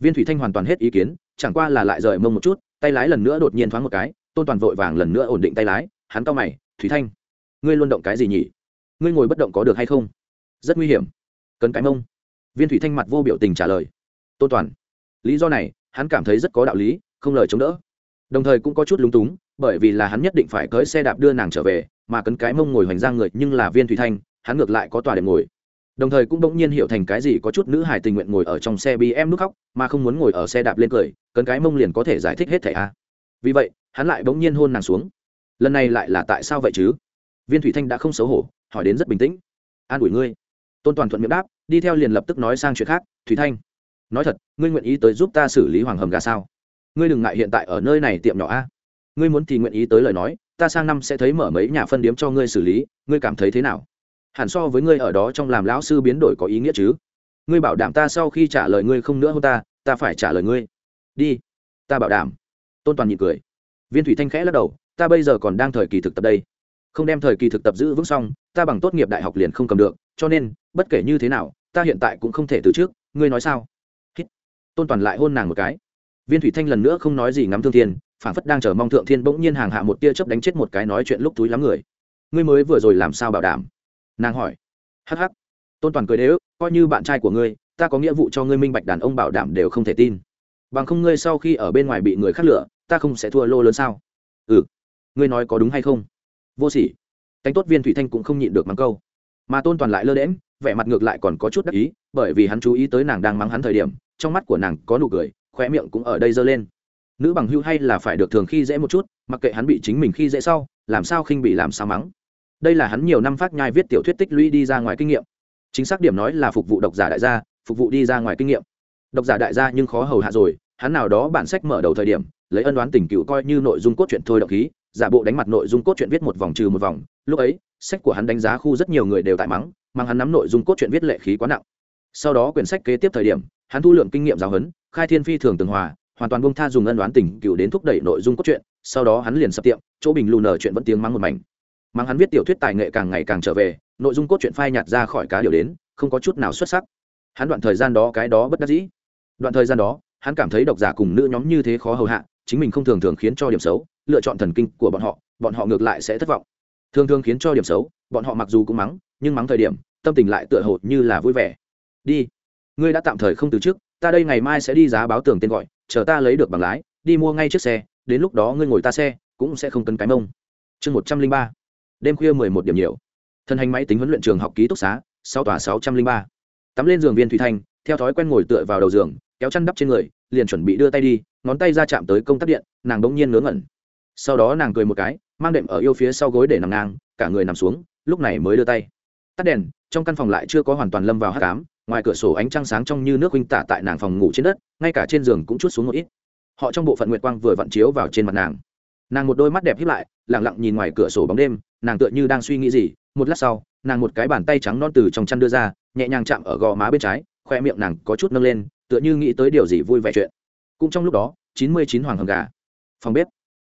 Viên thủy thanh hoàn toàn hết ý kiến, chẳng qua là lại rời mông một chút tay lái lần nữa đột nhiên thoáng một cái, tôn toàn vội vàng lần nữa ổn định tay lái, hắn cau mày, thủy thanh, ngươi luôn động cái gì nhỉ? Ngươi ngồi bất động có được hay không? Rất nguy hiểm. Cần cái mông. Viên thủy thanh mặt vô biểu tình trả lời. Tôn toàn, lý do này, hắn cảm thấy rất có đạo lý, không lời chống đỡ. Đồng thời cũng có chút lúng túng, bởi vì là hắn nhất định phải cưới xe đạp đưa nàng trở về, mà cấn cái mông ngồi hoành ra người nhưng là viên thủy thanh, hắn ngược lại có tòa để ngồi đồng thời cũng bỗng nhiên hiểu thành cái gì có chút nữ hải tình nguyện ngồi ở trong xe bị em nút khóc, mà không muốn ngồi ở xe đạp lên cười cấn cái mông liền có thể giải thích hết thẻ a. Vì vậy, hắn lại bỗng nhiên hôn nàng xuống. Lần này lại là tại sao vậy chứ? Viên thủy thanh đã không xấu hổ, hỏi đến rất bình tĩnh. An ủi ngươi. Tôn toàn thuận miệng đáp, đi theo liền lập tức nói sang chuyện khác. Thủy thanh, nói thật, ngươi nguyện ý tới giúp ta xử lý hoàng hầm gà sao? Ngươi đừng ngại hiện tại ở nơi này tiệm nhỏ a. Ngươi muốn thì nguyện ý tới lời nói, ta sang năm sẽ thấy mở mấy nhà phân điếm cho ngươi xử lý, ngươi cảm thấy thế nào? Hẳn so với ngươi ở đó trong làm lão sư biến đổi có ý nghĩa chứ? Ngươi bảo đảm ta sau khi trả lời ngươi không nữa hôn ta ta phải trả lời ngươi. Đi, ta bảo đảm. Tôn toàn nhịn cười. Viên thủy thanh khẽ lắc đầu, ta bây giờ còn đang thời kỳ thực tập đây. Không đem thời kỳ thực tập giữ vững xong, ta bằng tốt nghiệp đại học liền không cầm được, cho nên, bất kể như thế nào, ta hiện tại cũng không thể từ trước. Ngươi nói sao? Hít. tôn toàn lại hôn nàng một cái. Viên thủy thanh lần nữa không nói gì ngắm thương thiên phản phất đang chờ mong thượng thiên bỗng nhiên hàng hạ một tia chớp đánh chết một cái nói chuyện lúc túi lắm người. Ngươi mới vừa rồi làm sao bảo đảm? Nàng hỏi. Hh tôn toàn cười đế ức coi như bạn trai của ngươi, ta có nghĩa vụ cho ngươi minh bạch đàn ông bảo đảm đều không thể tin. Bằng không ngươi sau khi ở bên ngoài bị người khác lựa ta không sẽ thua lô lớn sao? Ừ. Ngươi nói có đúng hay không? Vô sỉ. Cánh tốt viên thủy thanh cũng không nhịn được mắng câu. Mà tôn toàn lại lơ đễm vẻ mặt ngược lại còn có chút đắc ý, bởi vì hắn chú ý tới nàng đang mắng hắn thời điểm, trong mắt của nàng có nụ cười khoe miệng cũng ở đây giơ lên. Nữ bằng hưu hay là phải được thường khi dễ một chút, mặc kệ hắn bị chính mình khi dễ sau, làm sao khinh bị làm sao mắng đây là hắn nhiều năm phát nhai viết tiểu thuyết tích lũy đi ra ngoài kinh nghiệm. Chính xác điểm nói là phục vụ độc giả đại gia, phục vụ đi ra ngoài kinh nghiệm. Độc giả đại gia nhưng khó hầu hạ rồi, hắn nào đó bản sách mở đầu thời điểm, lấy ân đoán tình cựu coi như nội dung cốt truyện thôi độc khí, giả bộ đánh mặt nội dung cốt truyện viết một vòng trừ một vòng. Lúc ấy, sách của hắn đánh giá khu rất nhiều người đều tại mắng mang hắn nắm nội dung cốt truyện viết lệ khí quá nặng. Sau đó quyển sách kế tiếp thời điểm, hắn thu lượng kinh nghiệm giáo huấn, khai thiên phi thường tường hòa, hoàn toàn bông tha dùng ân đoán tình cựu đến thúc đẩy nội dung cốt truyện. Sau đó hắn liền sập tiệm, chỗ bình lù nở chuyện vẫn tiếng mắng một mảnh mang hắn viết tiểu thuyết tài nghệ càng ngày càng trở về, nội dung cốt truyện phai nhạt ra khỏi cá điều đến, không có chút nào xuất sắc. Hắn đoạn thời gian đó cái đó bất đắc dĩ. Đoạn thời gian đó, hắn cảm thấy độc giả cùng nữ nhóm như thế khó hầu hạ, chính mình không thường thường khiến cho điểm xấu, lựa chọn thần kinh của bọn họ bọn họ ngược lại sẽ thất vọng. Thường thường khiến cho điểm xấu, bọn họ mặc dù cũng mắng, nhưng mắng thời điểm, tâm tình lại tựa hồ như là vui vẻ. Đi, ngươi đã tạm thời không từ trước ta đây ngày mai sẽ đi giá báo tường tên gọi, chờ ta lấy được bằng lái, đi mua ngay chiếc xe, đến lúc đó ngươi ngồi ta xe, cũng sẽ không cấn cái mông. Chương một trăm linh ba đêm khuya mười một điểm nhiều. Thân hành máy tính huấn luyện trường học ký túc xá, sau tòa sáu trăm linh ba. Tắm lên giường viên thủy thanh, theo thói quen ngồi tựa vào đầu giường, kéo chăn đắp trên người, liền chuẩn bị đưa tay đi, ngón tay ra chạm tới công tắc điện, nàng bỗng nhiên ngớ ngẩn. Sau đó nàng cười một cái, mang đệm ở yêu phía sau gối để nằm ngang, cả người nằm xuống, lúc này mới đưa tay. Tắt đèn, trong căn phòng lại chưa có hoàn toàn lâm vào hát cám ngoài cửa sổ ánh trăng sáng trong như nước huynh tả tại nàng phòng ngủ trên đất, ngay cả trên giường cũng chút xuống một ít. Họ trong bộ phận nguyệt quang vừa vặn chiếu vào trên mặt nàng. Nàng một đôi mắt đẹp hiếp lại lẳng lặng nhìn ngoài cửa sổ bóng đêm nàng tựa như đang suy nghĩ gì, một lát sau, nàng một cái bàn tay trắng non từ trong chăn đưa ra, nhẹ nhàng chạm ở gò má bên trái, khoe miệng nàng có chút nâng lên, tựa như nghĩ tới điều gì vui vẻ chuyện. Cũng trong lúc đó, chín mươi chín hoàng hầm gà. Phòng bếp.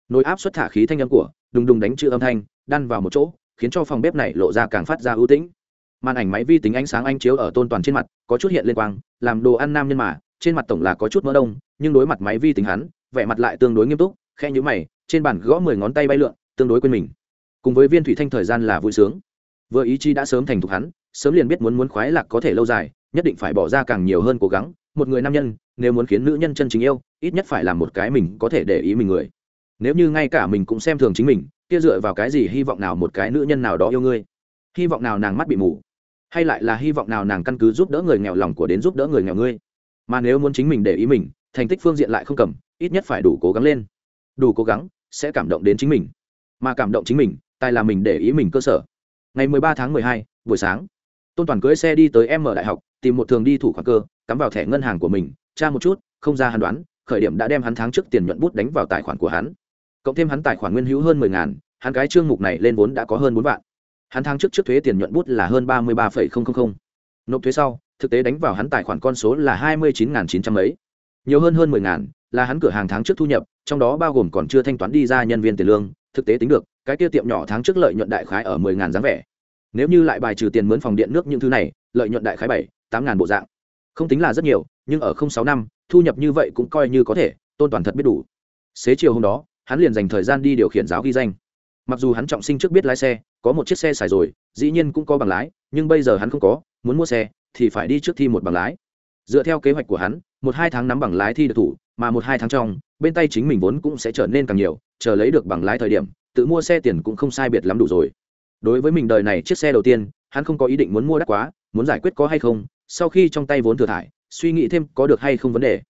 Nồi áp suất thả khí thanh âm của, đùng đùng đánh chữ âm thanh, đan vào một chỗ, khiến cho phòng bếp này lộ ra càng phát ra ưu tĩnh. Màn ảnh máy vi tính ánh sáng anh chiếu ở tôn toàn trên mặt, có chút hiện lên quang, làm đồ ăn nam nhân mà, trên mặt tổng là có chút mỡ đông, nhưng đối mặt máy vi tính hắn, vẻ mặt lại tương đối nghiêm túc khe nhữ mày, trên bàn gõ mười ngón tay bay lượn, tương đối quên mình cùng với viên thủy thanh thời gian là vui sướng. Vừa ý chí đã sớm thành thục hắn, sớm liền biết muốn muốn khoái lạc có thể lâu dài, nhất định phải bỏ ra càng nhiều hơn cố gắng. Một người nam nhân, nếu muốn khiến nữ nhân chân chính yêu, ít nhất phải làm một cái mình có thể để ý mình người. Nếu như ngay cả mình cũng xem thường chính mình, kia dựa vào cái gì hy vọng nào một cái nữ nhân nào đó yêu ngươi? Hy vọng nào nàng mắt bị mù? Hay lại là hy vọng nào nàng căn cứ giúp đỡ người nghèo lòng của đến giúp đỡ người nghèo ngươi? Mà nếu muốn chính mình để ý mình, thành tích phương diện lại không cầm, ít nhất phải đủ cố gắng lên. Đủ cố gắng sẽ cảm động đến chính mình. Mà cảm động chính mình tài là mình để ý mình cơ sở. Ngày 13 tháng 12, buổi sáng tôn toàn cưới xe đi tới em mở đại học tìm một thường đi thủ khoản cơ cắm vào thẻ ngân hàng của mình tra một chút không ra hắn đoán khởi điểm đã đem hắn tháng trước tiền nhuận bút đánh vào tài khoản của hắn. Cộng thêm hắn tài khoản nguyên hữu hơn mười ngàn hắn cái chương mục này lên vốn đã có hơn bốn vạn. Hắn tháng trước trước thuế tiền nhuận bút là hơn ba mươi ba nộp thuế sau thực tế đánh vào hắn tài khoản con số là hai mươi chín chín trăm ấy nhiều hơn hơn mười ngàn là hắn cửa hàng tháng trước thu nhập trong đó bao gồm còn chưa thanh toán đi ra nhân viên tiền lương thực tế tính được cái kia tiệm nhỏ tháng trước lợi nhuận đại khái ở mười ngàn dáng vẻ. Nếu như lại bài trừ tiền mướn phòng điện nước những thứ này, lợi nhuận đại khái bảy, tám ngàn bộ dạng. Không tính là rất nhiều, nhưng ở không sáu năm, thu nhập như vậy cũng coi như có thể, tôn toàn thật biết đủ. Xế chiều hôm đó, hắn liền dành thời gian đi điều khiển giáo ghi danh. Mặc dù hắn trọng sinh trước biết lái xe, có một chiếc xe xài rồi, dĩ nhiên cũng có bằng lái, nhưng bây giờ hắn không có, muốn mua xe, thì phải đi trước thi một bằng lái. Dựa theo kế hoạch của hắn, một hai tháng nắm bằng lái thi được thủ, mà một hai tháng trong, bên tay chính mình vốn cũng sẽ trở nên càng nhiều, chờ lấy được bằng lái thời điểm tự mua xe tiền cũng không sai biệt lắm đủ rồi. Đối với mình đời này chiếc xe đầu tiên, hắn không có ý định muốn mua đắt quá, muốn giải quyết có hay không, sau khi trong tay vốn thừa thải, suy nghĩ thêm có được hay không vấn đề.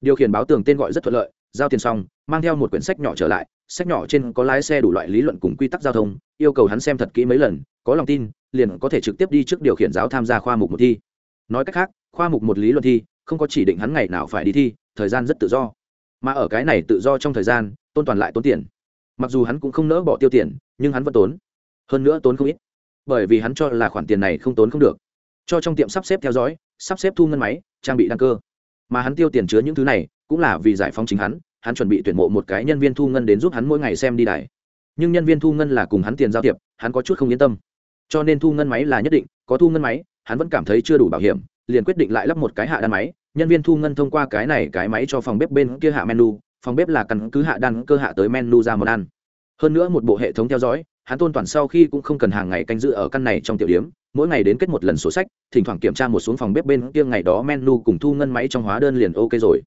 Điều khiển báo tường tên gọi rất thuận lợi, giao tiền xong, mang theo một quyển sách nhỏ trở lại, sách nhỏ trên có lái xe đủ loại lý luận cùng quy tắc giao thông, yêu cầu hắn xem thật kỹ mấy lần, có lòng tin, liền có thể trực tiếp đi trước điều khiển giáo tham gia khoa mục một thi. Nói cách khác, khoa mục một lý luận thi, không có chỉ định hắn ngày nào phải đi thi, thời gian rất tự do. Mà ở cái này tự do trong thời gian, tôn toàn lại tốn tiền mặc dù hắn cũng không nỡ bỏ tiêu tiền, nhưng hắn vẫn tốn. Hơn nữa tốn không ít. Bởi vì hắn cho là khoản tiền này không tốn không được. Cho trong tiệm sắp xếp theo dõi, sắp xếp thu ngân máy, trang bị đăng cơ. Mà hắn tiêu tiền chứa những thứ này, cũng là vì giải phóng chính hắn hắn chuẩn bị tuyển mộ một cái nhân viên thu ngân đến giúp hắn mỗi ngày xem đi đài. Nhưng nhân viên thu ngân là cùng hắn tiền giao thiệp, hắn có chút không yên tâm. Cho nên thu ngân máy là nhất định, có thu ngân máy, hắn vẫn cảm thấy chưa đủ bảo hiểm, liền quyết định lại lắp một cái hạ đan máy. Nhân viên thu ngân thông qua cái này, cái máy cho phòng bếp bên kia hạ menu phòng bếp là căn cứ hạ đan cơ hạ tới menu ra món ăn. Hơn nữa một bộ hệ thống theo dõi hắn tôn toàn sau khi cũng không cần hàng ngày canh giữ ở căn này trong tiểu điểm, mỗi ngày đến kết một lần sổ sách thỉnh thoảng kiểm tra một xuống phòng bếp bên kia ngày đó menu cùng thu ngân máy trong hóa đơn liền ok rồi.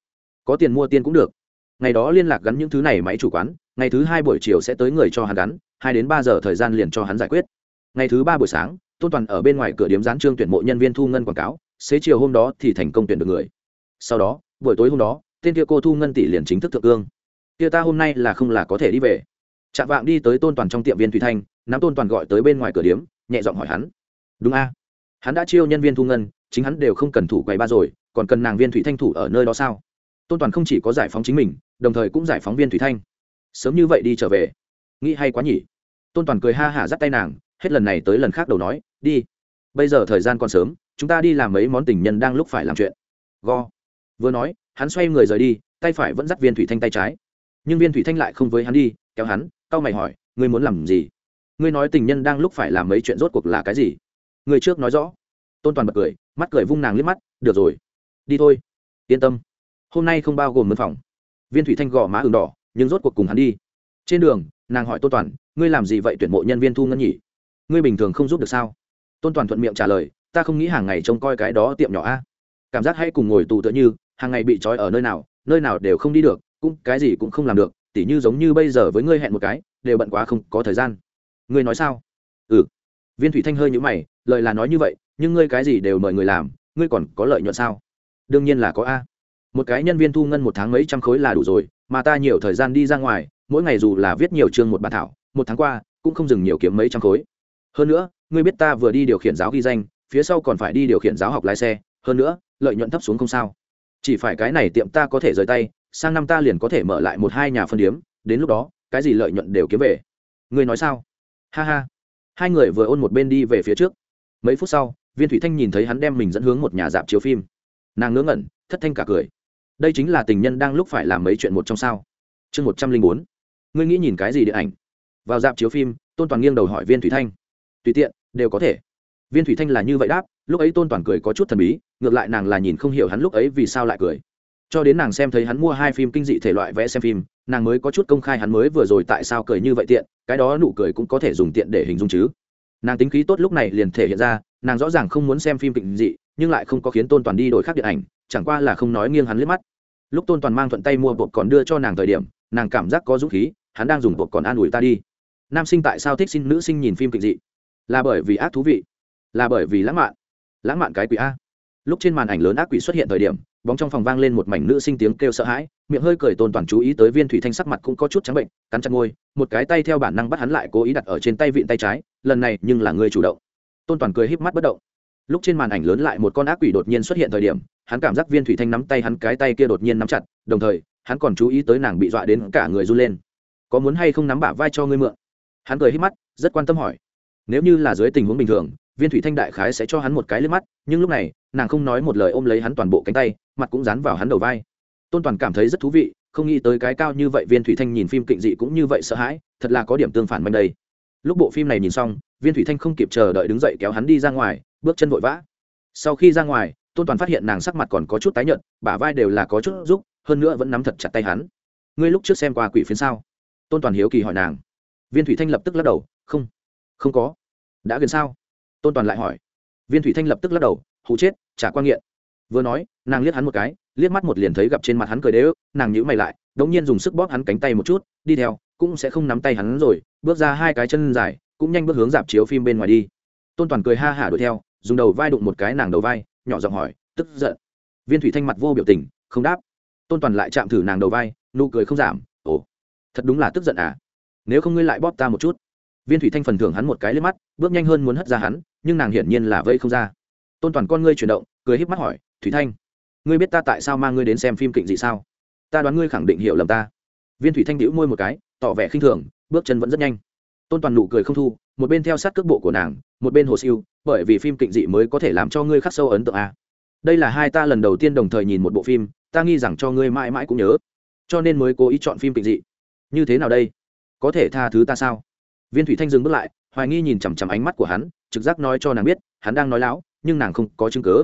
Có tiền mua tiền cũng được. Ngày đó liên lạc gắn những thứ này máy chủ quán ngày thứ hai buổi chiều sẽ tới người cho hắn gắn hai đến ba giờ thời gian liền cho hắn giải quyết. Ngày thứ ba buổi sáng tôn toàn ở bên ngoài cửa điếm gián trương tuyển mộ nhân viên thu ngân quảng cáo xế chiều hôm đó thì thành công tuyển được người. Sau đó buổi tối hôm đó tên kia cô thu ngân tỷ liền chính thức thượng cương. Kia ta hôm nay là không là có thể đi về. Chạm vạng đi tới tôn toàn trong tiệm viên thủy thanh, nắm tôn toàn gọi tới bên ngoài cửa điếm, nhẹ giọng hỏi hắn. Đúng a. Hắn đã chiêu nhân viên thu ngân, chính hắn đều không cần thủ quầy ba rồi, còn cần nàng viên thủy thanh thủ ở nơi đó sao? Tôn toàn không chỉ có giải phóng chính mình, đồng thời cũng giải phóng viên thủy thanh. Sớm như vậy đi trở về. Nghĩ hay quá nhỉ. Tôn toàn cười ha hả dắt tay nàng, hết lần này tới lần khác đầu nói, đi. Bây giờ thời gian còn sớm, chúng ta đi làm mấy món tình nhân đang lúc phải làm chuyện. Go. Vừa nói hắn xoay người rời đi, tay phải vẫn dắt viên thủy thanh tay trái. Nhưng viên thủy thanh lại không với hắn đi, kéo hắn tao mày hỏi, ngươi muốn làm gì? Ngươi nói tình nhân đang lúc phải làm mấy chuyện rốt cuộc là cái gì? Người trước nói rõ. Tôn toàn bật cười, mắt cười vung nàng liếc mắt, được rồi, đi thôi, yên tâm. Hôm nay không bao gồm mân phòng. Viên thủy thanh gò má ừng đỏ, nhưng rốt cuộc cùng hắn đi. Trên đường, nàng hỏi tôn toàn, ngươi làm gì vậy tuyển mộ nhân viên thu ngân nhỉ? Ngươi bình thường không giúp được sao? Tôn toàn thuận miệng trả lời, ta không nghĩ hàng ngày trông coi cái đó tiệm nhỏ a. Cảm giác hay cùng ngồi tù tựa như hàng ngày bị trói ở nơi nào nơi nào đều không đi được, cũng cái gì cũng không làm được, tỉ như giống như bây giờ với ngươi hẹn một cái, đều bận quá không có thời gian. Ngươi nói sao? Ừ. Viên thủy thanh hơi nhữ mày, lời là nói như vậy, nhưng ngươi cái gì đều mời người làm, ngươi còn có lợi nhuận sao? Đương nhiên là có a. Một cái nhân viên thu ngân một tháng mấy trăm khối là đủ rồi, mà ta nhiều thời gian đi ra ngoài, mỗi ngày dù là viết nhiều chương một bản thảo, một tháng qua, cũng không dừng nhiều kiếm mấy trăm khối. Hơn nữa, ngươi biết ta vừa đi điều khiển giáo ghi danh, phía sau còn phải đi điều khiển giáo học lái xe, hơn nữa, lợi nhuận thấp xuống không sao chỉ phải cái này tiệm ta có thể rời tay, sang năm ta liền có thể mở lại một hai nhà phân điếm, đến lúc đó, cái gì lợi nhuận đều kiếm về. Ngươi nói sao? Ha ha. Hai người vừa ôn một bên đi về phía trước. Mấy phút sau, viên thủy thanh nhìn thấy hắn đem mình dẫn hướng một nhà dạp chiếu phim. Nàng ngớ ngẩn, thất thanh cả cười. Đây chính là tình nhân đang lúc phải làm mấy chuyện một trong sao. Chương một trăm linh bốn. Ngươi nghĩ nhìn cái gì điện ảnh? Vào dạp chiếu phim, tôn toàn nghiêng đầu hỏi viên thủy thanh. Tùy tiện, đều có thể viên thủy thanh là như vậy đáp, lúc ấy tôn toàn cười có chút thần bí, ngược lại nàng là nhìn không hiểu hắn lúc ấy vì sao lại cười. Cho đến nàng xem thấy hắn mua hai phim kinh dị thể loại vẽ xem phim, nàng mới có chút công khai hắn mới vừa rồi tại sao cười như vậy tiện, cái đó nụ cười cũng có thể dùng tiện để hình dung chứ. Nàng tính khí tốt lúc này liền thể hiện ra, nàng rõ ràng không muốn xem phim kinh dị, nhưng lại không có khiến tôn toàn đi đổi khác điện ảnh, chẳng qua là không nói nghiêng hắn liếc mắt. Lúc tôn toàn mang thuận tay mua bột còn đưa cho nàng thời điểm, nàng cảm giác có dũng khí, hắn đang dùng bột còn an ủi ta đi. Nam sinh tại sao thích xin nữ sinh nhìn phim kinh dị? Là bởi vì ác thú vị là bởi vì lãng mạn. Lãng mạn cái quỷ a. Lúc trên màn ảnh lớn ác quỷ xuất hiện thời điểm, bóng trong phòng vang lên một mảnh nữ sinh tiếng kêu sợ hãi, miệng hơi cười tôn toàn chú ý tới viên thủy thanh sắc mặt cũng có chút trắng bệnh, cắn chặt ngôi một cái tay theo bản năng bắt hắn lại cố ý đặt ở trên tay vịn tay trái, lần này nhưng là người chủ động. Tôn toàn cười híp mắt bất động. Lúc trên màn ảnh lớn lại một con ác quỷ đột nhiên xuất hiện thời điểm, hắn cảm giác viên thủy thanh nắm tay hắn cái tay kia đột nhiên nắm chặt, đồng thời, hắn còn chú ý tới nàng bị dọa đến cả người run lên. Có muốn hay không nắm bả vai cho ngươi mượn? Hắn cười hít mắt, rất quan tâm hỏi. Nếu như là dưới tình huống bình thường viên thủy thanh đại khái sẽ cho hắn một cái lên mắt, nhưng lúc này, nàng không nói một lời ôm lấy hắn toàn bộ cánh tay, mặt cũng dán vào hắn đầu vai. Tôn toàn cảm thấy rất thú vị, không nghĩ tới cái cao như vậy viên thủy thanh nhìn phim kịnh dị cũng như vậy sợ hãi, thật là có điểm tương phản bên đây. Lúc bộ phim này nhìn xong, viên thủy thanh không kịp chờ đợi đứng dậy kéo hắn đi ra ngoài, bước chân vội vã. Sau khi ra ngoài, tôn toàn phát hiện nàng sắc mặt còn có chút tái nhợt, bả vai đều là có chút rúc, hơn nữa vẫn nắm thật chặt tay hắn. Ngươi lúc trước xem qua quỷ phiến sao? Tôn toàn hiếu kỳ hỏi nàng. Viên thủy thanh lập tức lắc đầu, không không có. Đã gần sao? Tôn toàn lại hỏi. Viên thủy thanh lập tức lắc đầu hụ chết chả quan nghiện. Vừa nói, nàng liếc hắn một cái, liếc mắt một liền thấy gặp trên mặt hắn cười đế ức nàng nhữ mày lại, đống nhiên dùng sức bóp hắn cánh tay một chút, đi theo, cũng sẽ không nắm tay hắn rồi, bước ra hai cái chân dài, cũng nhanh bước hướng dạp chiếu phim bên ngoài đi. Tôn toàn cười ha hả đuổi theo, dùng đầu vai đụng một cái nàng đầu vai, nhỏ giọng hỏi, tức giận. Viên thủy thanh mặt vô biểu tình, không đáp. Tôn toàn lại chạm thử nàng đầu vai, nụ cười không giảm, ồ, thật đúng là tức giận à. Nếu không ngươi lại bóp ta một chút viên thủy thanh phần thưởng hắn một cái lên mắt, bước nhanh hơn muốn hất ra hắn, nhưng nàng hiển nhiên là vây không ra. Tôn toàn con ngươi chuyển động, cười híp mắt hỏi, thủy thanh, ngươi biết ta tại sao mang ngươi đến xem phim kịch gì sao? Ta đoán ngươi khẳng định hiểu lầm ta. Viên thủy thanh đĩu môi một cái, tỏ vẻ khinh thường, bước chân vẫn rất nhanh. Tôn toàn nụ cười không thu, một bên theo sát cước bộ của nàng, một bên hồ siêu, bởi vì phim kịch dị mới có thể làm cho ngươi khắc sâu ấn tượng a đây là hai ta lần đầu tiên đồng thời nhìn một bộ phim, ta nghi rằng cho ngươi mãi mãi cũng nhớ. Cho nên mới cố ý chọn phim kịch dị như thế nào đây? Có thể tha thứ ta sao? Viên thủy thanh dừng bước lại, hoài nghi nhìn chằm chằm ánh mắt của hắn, trực giác nói cho nàng biết, hắn đang nói láo, nhưng nàng không có chứng cớ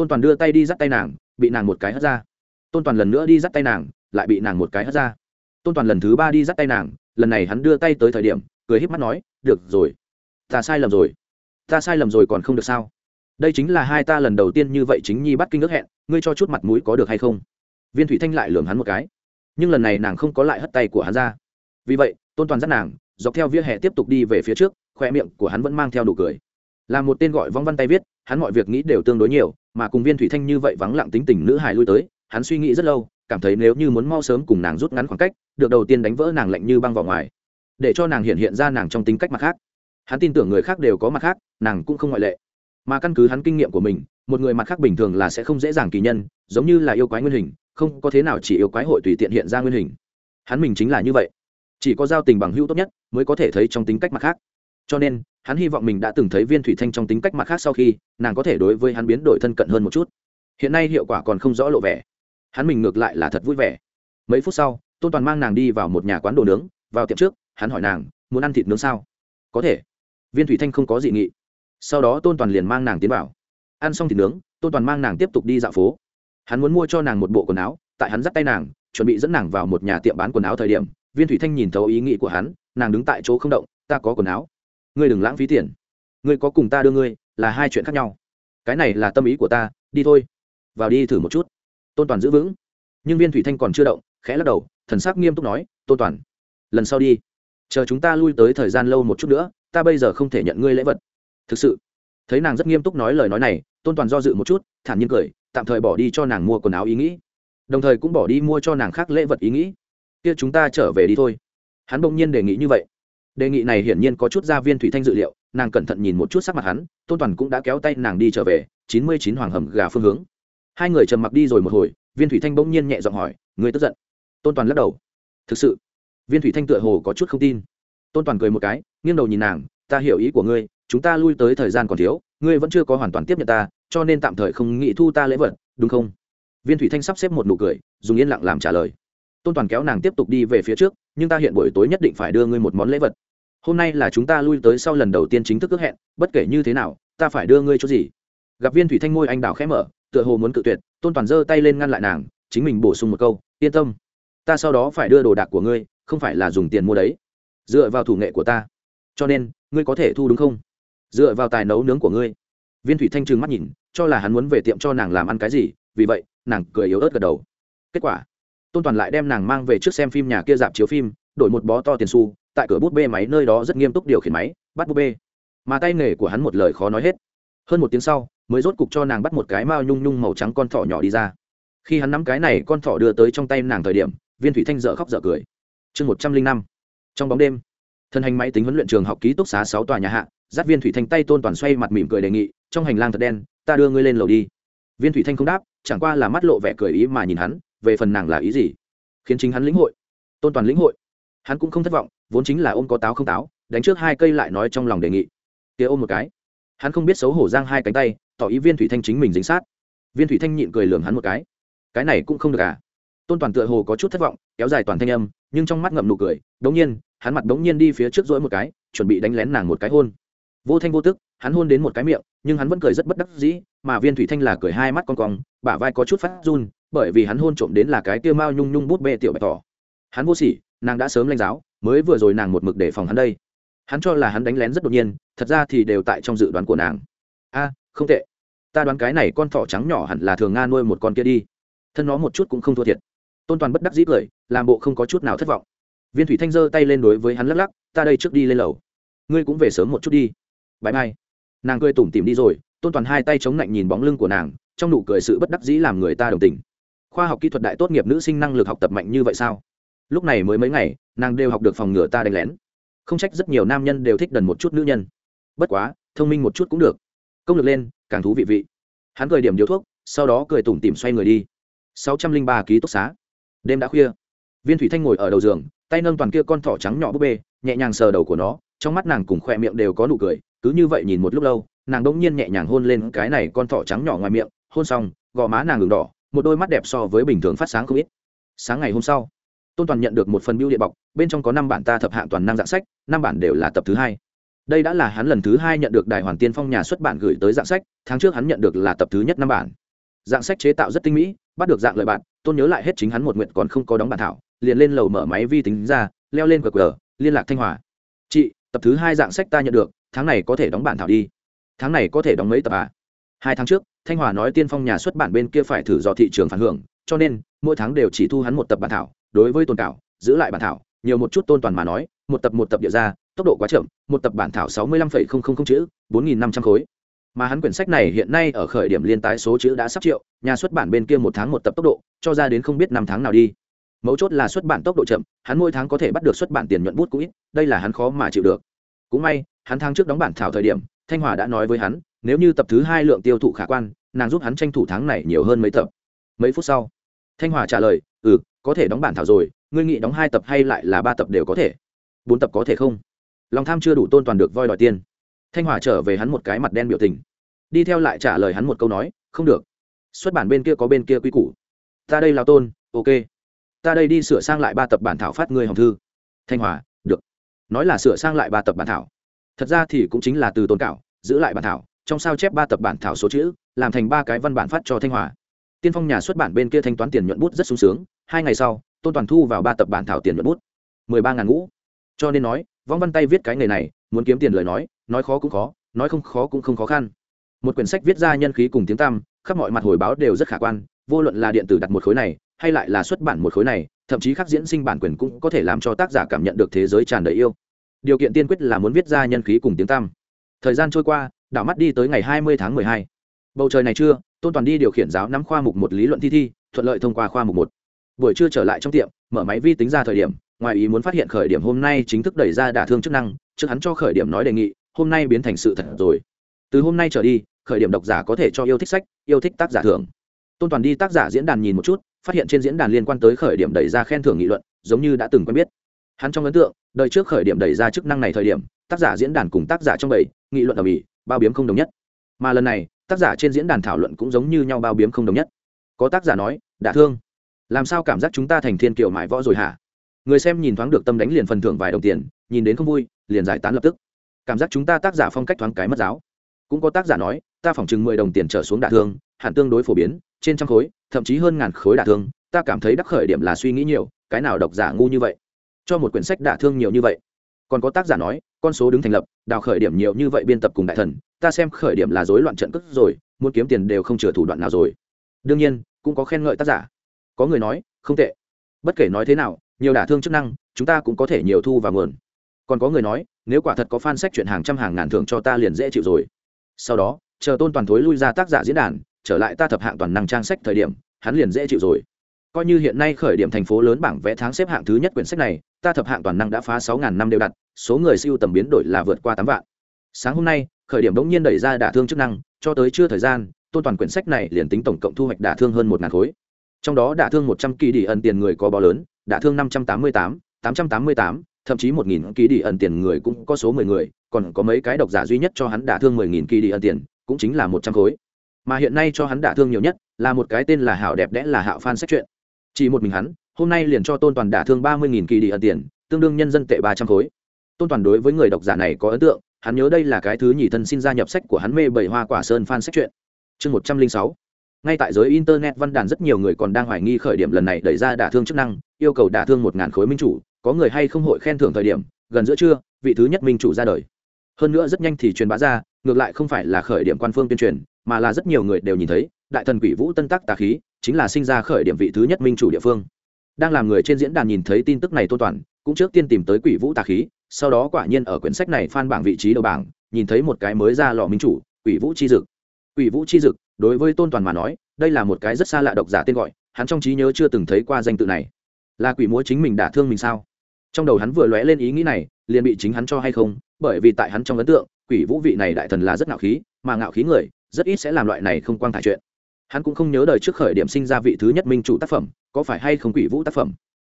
tôn toàn đưa tay đi dắt tay nàng, bị nàng một cái hất ra. Tôn toàn lần nữa đi dắt tay nàng, lại bị nàng một cái hất ra. Tôn toàn lần thứ ba đi dắt tay nàng, lần này hắn đưa tay tới thời điểm, cười híp mắt nói, được rồi, ta sai lầm rồi. Ta sai lầm rồi còn không được sao? Đây chính là hai ta lần đầu tiên như vậy chính nhi bắt kinh ước hẹn, ngươi cho chút mặt mũi có được hay không? Viên thủy thanh lại lường hắn một cái. Nhưng lần này nàng không có lại hất tay của hắn ra. Vì vậy, tôn toàn dắt nàng dọc theo vỉa hè tiếp tục đi về phía trước, khoe miệng của hắn vẫn mang theo đủ cười. Là một tên gọi vong văn tay viết, hắn mọi việc nghĩ đều tương đối nhiều, mà cùng viên thủy thanh như vậy vắng lặng tính tình nữ hài lui tới, hắn suy nghĩ rất lâu, cảm thấy nếu như muốn mau sớm cùng nàng rút ngắn khoảng cách, được đầu tiên đánh vỡ nàng lạnh như băng vào ngoài, để cho nàng hiện hiện ra nàng trong tính cách mặt khác. Hắn tin tưởng người khác đều có mặt khác, nàng cũng không ngoại lệ. Mà căn cứ hắn kinh nghiệm của mình, một người mặt khác bình thường là sẽ không dễ dàng kỳ nhân, giống như là yêu quái nguyên hình, không có thế nào chỉ yêu quái hội tùy tiện hiện ra nguyên hình. Hắn mình chính là như vậy chỉ có giao tình bằng hữu tốt nhất mới có thể thấy trong tính cách mặt khác. Cho nên, hắn hy vọng mình đã từng thấy viên thủy thanh trong tính cách mặt khác sau khi, nàng có thể đối với hắn biến đổi thân cận hơn một chút. Hiện nay hiệu quả còn không rõ lộ vẻ. Hắn mình ngược lại là thật vui vẻ. Mấy phút sau, tôn toàn mang nàng đi vào một nhà quán đồ nướng. Vào tiệm trước, hắn hỏi nàng, muốn ăn thịt nướng sao? Có thể. Viên thủy thanh không có dị nghị. Sau đó tôn toàn liền mang nàng tiến vào. Ăn xong thịt nướng, tôn toàn mang nàng tiếp tục đi dạo phố. Hắn muốn mua cho nàng một bộ quần áo, tại hắn dắt tay nàng, chuẩn bị dẫn nàng vào một nhà tiệm bán quần áo thời điểm viên thủy thanh nhìn thấu ý nghĩ của hắn, nàng đứng tại chỗ không động, ta có quần áo. Ngươi đừng lãng phí tiền. Ngươi có cùng ta đưa ngươi là hai chuyện khác nhau. Cái này là tâm ý của ta, đi thôi. Vào đi thử một chút. Tôn toàn giữ vững. Nhưng viên thủy thanh còn chưa động, khẽ lắc đầu, thần sắc nghiêm túc nói, tôn toàn, lần sau đi. Chờ chúng ta lui tới thời gian lâu một chút nữa, ta bây giờ không thể nhận ngươi lễ vật. Thực sự, thấy nàng rất nghiêm túc nói lời nói này, tôn toàn do dự một chút, thản nhiên cười, tạm thời bỏ đi cho nàng mua quần áo ý nghĩ. Đồng thời cũng bỏ đi mua cho nàng khác lễ vật ý nghĩ kia chúng ta trở về đi thôi. Hắn bỗng nhiên đề nghị như vậy. Đề nghị này hiển nhiên có chút gia viên thủy thanh dự liệu, nàng cẩn thận nhìn một chút sắc mặt hắn, tôn toàn cũng đã kéo tay nàng đi trở về, chín mươi chín hoàng hầm gà phương hướng. Hai người trầm mặc đi rồi một hồi, viên thủy thanh bỗng nhiên nhẹ giọng hỏi người tức giận? Tôn toàn lắc đầu. Thực sự? Viên thủy thanh tựa hồ có chút không tin. Tôn toàn cười một cái, nghiêng đầu nhìn nàng, ta hiểu ý của ngươi, chúng ta lui tới thời gian còn thiếu, ngươi vẫn chưa có hoàn toàn tiếp nhận ta, cho nên tạm thời không nghĩ thu ta lễ vật, đúng không? Viên thủy thanh sắp xếp một nụ cười, dùng yên lặng làm trả lời tôn toàn kéo nàng tiếp tục đi về phía trước nhưng ta hiện buổi tối nhất định phải đưa ngươi một món lễ vật hôm nay là chúng ta lui tới sau lần đầu tiên chính thức ước hẹn bất kể như thế nào ta phải đưa ngươi chỗ gì gặp viên thủy thanh môi anh đào khẽ mở tựa hồ muốn cự tuyệt tôn toàn giơ tay lên ngăn lại nàng chính mình bổ sung một câu yên tâm ta sau đó phải đưa đồ đạc của ngươi không phải là dùng tiền mua đấy dựa vào thủ nghệ của ta cho nên ngươi có thể thu đúng không dựa vào tài nấu nướng của ngươi viên thủy thanh trừng mắt nhìn cho là hắn muốn về tiệm cho nàng làm ăn cái gì vì vậy nàng cười yếu ớt gật đầu kết quả tôn toàn lại đem nàng mang về trước xem phim nhà kia dạp chiếu phim, đổi một bó to tiền xu, tại cửa bút bê máy nơi đó rất nghiêm túc điều khiển máy, bắt bút bê. Mà tay nghề của hắn một lời khó nói hết. Hơn một tiếng sau, mới rốt cục cho nàng bắt một cái mao nhung nhung màu trắng con thỏ nhỏ đi ra. Khi hắn nắm cái này con thỏ đưa tới trong tay nàng thời điểm, viên thủy thanh dợ khóc dợ cười. Chương một trăm linh năm. Trong bóng đêm, thân hành máy tính huấn luyện trường học ký túc xá sáu tòa nhà hạ giáp viên thủy thanh tay tôn toàn xoay mặt mỉm cười đề nghị, trong hành lang thật đen, ta đưa ngươi lên lầu đi. Viên thủy thanh không đáp, chẳng qua là mắt lộ vẻ cười ý mà nhìn hắn về phần nàng là ý gì? Khiến chính hắn lĩnh hội, tôn toàn lĩnh hội. Hắn cũng không thất vọng, vốn chính là ôm có táo không táo, đánh trước hai cây lại nói trong lòng đề nghị. Kia ôm một cái. Hắn không biết xấu hổ giang hai cánh tay, tỏ ý viên thủy thanh chính mình dính sát. Viên thủy thanh nhịn cười lường hắn một cái. Cái này cũng không được à? Tôn toàn tựa hồ có chút thất vọng, kéo dài toàn thanh âm, nhưng trong mắt ngậm nụ cười, đống nhiên, hắn mặt đống nhiên đi phía trước rỗi một cái, chuẩn bị đánh lén nàng một cái hôn. Vô thanh vô tức, hắn hôn đến một cái miệng, nhưng hắn vẫn cười rất bất đắc dĩ, mà viên thủy thanh là cười hai mắt con cong, bả vai có chút phát run bởi vì hắn hôn trộm đến là cái tiêu mao nhung nhung bút bê tiểu bạch tỏ hắn vô sỉ, nàng đã sớm lanh giáo, mới vừa rồi nàng một mực để phòng hắn đây. Hắn cho là hắn đánh lén rất đột nhiên, thật ra thì đều tại trong dự đoán của nàng. A, không tệ. Ta đoán cái này con thỏ trắng nhỏ hẳn là thường nga nuôi một con kia đi. Thân nó một chút cũng không thua thiệt. Tôn toàn bất đắc dĩ cười, làm bộ không có chút nào thất vọng. Viên thủy thanh giơ tay lên đối với hắn lắc lắc, ta đây trước đi lên lầu. Ngươi cũng về sớm một chút đi. Bãi mai. Nàng cười tủm tìm đi rồi, tôn toàn hai tay chống lạnh nhìn bóng lưng của nàng, trong nụ cười sự bất đắc dĩ làm người ta đồng tình khoa học kỹ thuật đại tốt nghiệp nữ sinh năng lực học tập mạnh như vậy sao? Lúc này mới mấy ngày, nàng đều học được phòng ngừa ta đánh lén. Không trách rất nhiều nam nhân đều thích đần một chút nữ nhân. Bất quá, thông minh một chút cũng được. Công lực lên, càng thú vị vị. Hắn cười điểm điếu thuốc, sau đó cười tủm tìm xoay người đi. Sáu trăm linh ba ký túc xá. Đêm đã khuya. Viên thủy thanh ngồi ở đầu giường, tay nâng toàn kia con thỏ trắng nhỏ búp bê, nhẹ nhàng sờ đầu của nó, trong mắt nàng cùng khoe miệng đều có nụ cười, cứ như vậy nhìn một lúc lâu, nàng đỗng nhiên nhẹ nhàng hôn lên cái này con thỏ trắng nhỏ ngoài miệng, hôn xong, gò má nàng ngừng đỏ một đôi mắt đẹp so với bình thường phát sáng không ít. Sáng ngày hôm sau, tôn toàn nhận được một phần biêu điện bọc, bên trong có năm bản ta thập hạng toàn năng dạng sách, năm bản đều là tập thứ hai. Đây đã là hắn lần thứ hai nhận được đài hoàn tiên phong nhà xuất bản gửi tới dạng sách, tháng trước hắn nhận được là tập thứ nhất năm bản. Dạng sách chế tạo rất tinh mỹ, bắt được dạng lời bạn, tôn nhớ lại hết chính hắn một nguyện còn không có đóng bản thảo, liền lên lầu mở máy vi tính ra, leo lên qr liên lạc thanh hòa. Chị, tập thứ hai dạng sách ta nhận được, tháng này có thể đóng bản thảo đi. Tháng này có thể đóng mấy tập à? Hai tháng trước thanh hòa nói tiên phong nhà xuất bản bên kia phải thử do thị trường phản hưởng, cho nên, mỗi tháng đều chỉ thu hắn một tập bản thảo, đối với tôn cảo, giữ lại bản thảo, nhiều một chút tôn toàn mà nói, một tập một tập địa ra, tốc độ quá chậm, một tập bản thảo sáu mươi lăm phẩy không không không chữ, bốn nghìn năm trăm khối. Mà hắn quyển sách này hiện nay ở khởi điểm liên tái số chữ đã sắp triệu, nhà xuất bản bên kia một tháng một tập tốc độ, cho ra đến không biết năm tháng nào đi. Mấu chốt là xuất bản tốc độ chậm, hắn mỗi tháng có thể bắt được xuất bản tiền nhuận bút cũng ít, đây là hắn khó mà chịu được. Cũng may, hắn tháng trước đóng bản thảo thời điểm, thanh hòa đã nói với hắn nếu như tập thứ hai lượng tiêu thụ khả quan, nàng giúp hắn tranh thủ tháng này nhiều hơn mấy tập. Mấy phút sau, thanh hòa trả lời ừ có thể đóng bản thảo rồi, ngươi nghĩ đóng hai tập hay lại là ba tập đều có thể? Bốn tập có thể không? Lòng tham chưa đủ tôn toàn được voi đòi tiền. Thanh hòa trở về hắn một cái mặt đen biểu tình. Đi theo lại trả lời hắn một câu nói, không được. Xuất bản bên kia có bên kia quy củ. Ta đây lao tôn, ok. Ta đây đi sửa sang lại ba tập bản thảo phát ngươi hồng thư. Thanh hòa, được. Nói là sửa sang lại ba tập bản thảo. Thật ra thì cũng chính là từ tôn cảo, giữ lại bản thảo trong sao chép ba tập bản thảo số chữ, làm thành ba cái văn bản phát cho thanh hòa. Tiên phong nhà xuất bản bên kia thanh toán tiền nhuận bút rất sung sướng, hai ngày sau, tôn toàn thu vào ba tập bản thảo tiền nhuận bút. mười ba ngàn ngũ. Cho nên nói, vong văn tay viết cái nghề này, muốn kiếm tiền lời nói nói khó cũng khó, nói không khó cũng không khó khăn. Một quyển sách viết ra nhân khí cùng tiếng tam khắp mọi mặt hồi báo đều rất khả quan, vô luận là điện tử đặt một khối này, hay lại là xuất bản một khối này, thậm chí khắc diễn sinh bản quyền cũng có thể làm cho tác giả cảm nhận được thế giới tràn đầy yêu. Điều kiện tiên quyết là muốn viết ra nhân khí cùng tiếng tam thời gian trôi qua đảo mắt đi tới ngày hai mươi tháng mười hai. Bầu trời này trưa, tôn toàn đi điều khiển giáo nắm khoa mục một lý luận thi thi thuận lợi thông qua khoa mục một. Buổi trưa trở lại trong tiệm mở máy vi tính ra thời điểm ngoài ý muốn phát hiện khởi điểm hôm nay chính thức đẩy ra đả thương chức năng trước hắn cho khởi điểm nói đề nghị hôm nay biến thành sự thật rồi. Từ hôm nay trở đi khởi điểm độc giả có thể cho yêu thích sách yêu thích tác giả thưởng. Tôn toàn đi tác giả diễn đàn nhìn một chút phát hiện trên diễn đàn liên quan tới khởi điểm đẩy ra khen thưởng nghị luận giống như đã từng quen biết. Hắn trong ấn tượng đời trước khởi điểm đẩy ra chức năng này thời điểm tác giả diễn đàn cùng tác giả trong bảy nghị luận ở mỹ bao biếm không đồng nhất. Mà lần này, tác giả trên diễn đàn thảo luận cũng giống như nhau bao biếm không đồng nhất. Có tác giả nói, đã thương. Làm sao cảm giác chúng ta thành thiên kiều mãi võ rồi hả? Người xem nhìn thoáng được tâm đánh liền phần thưởng vài đồng tiền, nhìn đến không vui, liền giải tán lập tức. Cảm giác chúng ta tác giả phong cách thoáng cái mất giáo. Cũng có tác giả nói, ta phỏng chừng mười đồng tiền trở xuống đả thương hẳn tương đối phổ biến, trên trăm khối, thậm chí hơn ngàn khối đả thương, ta cảm thấy đắc khởi điểm là suy nghĩ nhiều, cái nào độc giả ngu như vậy? Cho một quyển sách đả thương nhiều như vậy còn có tác giả nói, con số đứng thành lập, đào khởi điểm nhiều như vậy biên tập cùng đại thần, ta xem khởi điểm là rối loạn trận cất rồi, muốn kiếm tiền đều không chừa thủ đoạn nào rồi. Đương nhiên, cũng có khen ngợi tác giả. Có người nói, không tệ. Bất kể nói thế nào, nhiều đả thương chức năng, chúng ta cũng có thể nhiều thu và nguồn. Còn có người nói, nếu quả thật có fan sách chuyện hàng trăm hàng ngàn thưởng cho ta liền dễ chịu rồi. Sau đó, chờ tôn toàn thối lui ra tác giả diễn đàn, trở lại ta thập hạng toàn năng trang sách thời điểm, hắn liền dễ chịu rồi coi như hiện nay khởi điểm thành phố lớn bảng vẽ tháng xếp hạng thứ nhất quyển sách này, ta thập hạng toàn năng đã phá sáu ngàn năm đều đặt, số người siêu tầm biến đổi là vượt qua tám vạn. Sáng hôm nay, khởi điểm đống nhiên đẩy ra đả thương chức năng, cho tới chưa thời gian, tôn toàn quyển sách này liền tính tổng cộng thu hoạch đả thương hơn một ngàn khối. Trong đó đả thương một trăm kỳ đi ẩn tiền người có bó lớn, đả thương năm trăm tám mươi tám tám trăm tám mươi tám, thậm chí một nghìn kỳ đi ẩn tiền người cũng có số mười người, còn có mấy cái độc giả duy nhất cho hắn đả thương mười nghìn kỳ đi ẩn tiền, cũng chính là một trăm khối. Mà hiện nay cho hắn đả thương nhiều nhất là một cái tên là hảo đẹp đẽ là hạo phan sách chuyện chỉ một mình hắn, hôm nay liền cho tôn toàn đả thương ba mươi nghìn kỳ đi ẩn tiền, tương đương nhân dân tệ ba trăm khối. Tôn toàn đối với người độc giả này có ấn tượng, hắn nhớ đây là cái thứ nhì thân xin gia nhập sách của hắn mê bảy hoa quả sơn phan sách chuyện chương một trăm linh sáu. Ngay tại giới internet văn đàn rất nhiều người còn đang hoài nghi khởi điểm lần này đẩy ra đả thương chức năng, yêu cầu đả thương một ngàn khối minh chủ, có người hay không hội khen thưởng thời điểm, gần giữa trưa, vị thứ nhất minh chủ ra đời. Hơn nữa rất nhanh thì truyền bá ra, ngược lại không phải là khởi điểm quan phương tuyên truyền, mà là rất nhiều người đều nhìn thấy, đại thần quỷ vũ tân tắc tà khí chính là sinh ra khởi điểm vị thứ nhất minh chủ địa phương. Đang làm người trên diễn đàn nhìn thấy tin tức này tôn toàn, cũng trước tiên tìm tới quỷ vũ tà khí, sau đó quả nhiên ở quyển sách này phan bảng vị trí đầu bảng, nhìn thấy một cái mới ra lò minh chủ, quỷ vũ chi dực. Quỷ vũ chi dực, đối với tôn toàn mà nói, đây là một cái rất xa lạ độc giả tên gọi, hắn trong trí nhớ chưa từng thấy qua danh tự này. Là quỷ múa chính mình đả thương mình sao? Trong đầu hắn vừa lóe lên ý nghĩ này, liền bị chính hắn cho hay không, bởi vì tại hắn trong ấn tượng, quỷ vũ vị này đại thần là rất ngạo khí, mà ngạo khí người, rất ít sẽ làm loại này không quang thải chuyện hắn cũng không nhớ đời trước khởi điểm sinh ra vị thứ nhất minh chủ tác phẩm, có phải hay không quỷ vũ tác phẩm?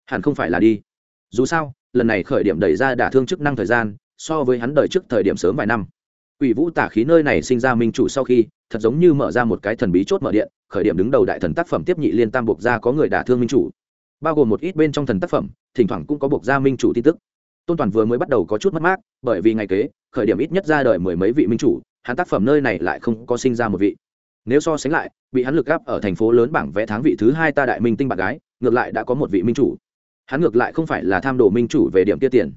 Hẳn không phải là đi. Dù sao, lần này khởi điểm đẩy ra đả thương chức năng thời gian, so với hắn đời trước thời điểm sớm vài năm. Quỷ vũ tả khí nơi này sinh ra minh chủ sau khi, thật giống như mở ra một cái thần bí chốt mở điện, khởi điểm đứng đầu đại thần tác phẩm tiếp nhị liên tam buộc ra có người đả thương minh chủ. Bao gồm một ít bên trong thần tác phẩm, thỉnh thoảng cũng có buộc ra minh chủ tin tức. Tôn toàn vừa mới bắt đầu có chút mất mát, bởi vì ngày kế, khởi điểm ít nhất ra đời mười mấy vị minh chủ, hắn tác phẩm nơi này lại không có sinh ra một vị nếu so sánh lại, bị hắn lực gáp ở thành phố lớn bảng vẽ tháng vị thứ hai ta đại minh tinh bạn gái, ngược lại đã có một vị minh chủ. Hắn ngược lại không phải là tham đồ minh chủ về điểm kia tiền.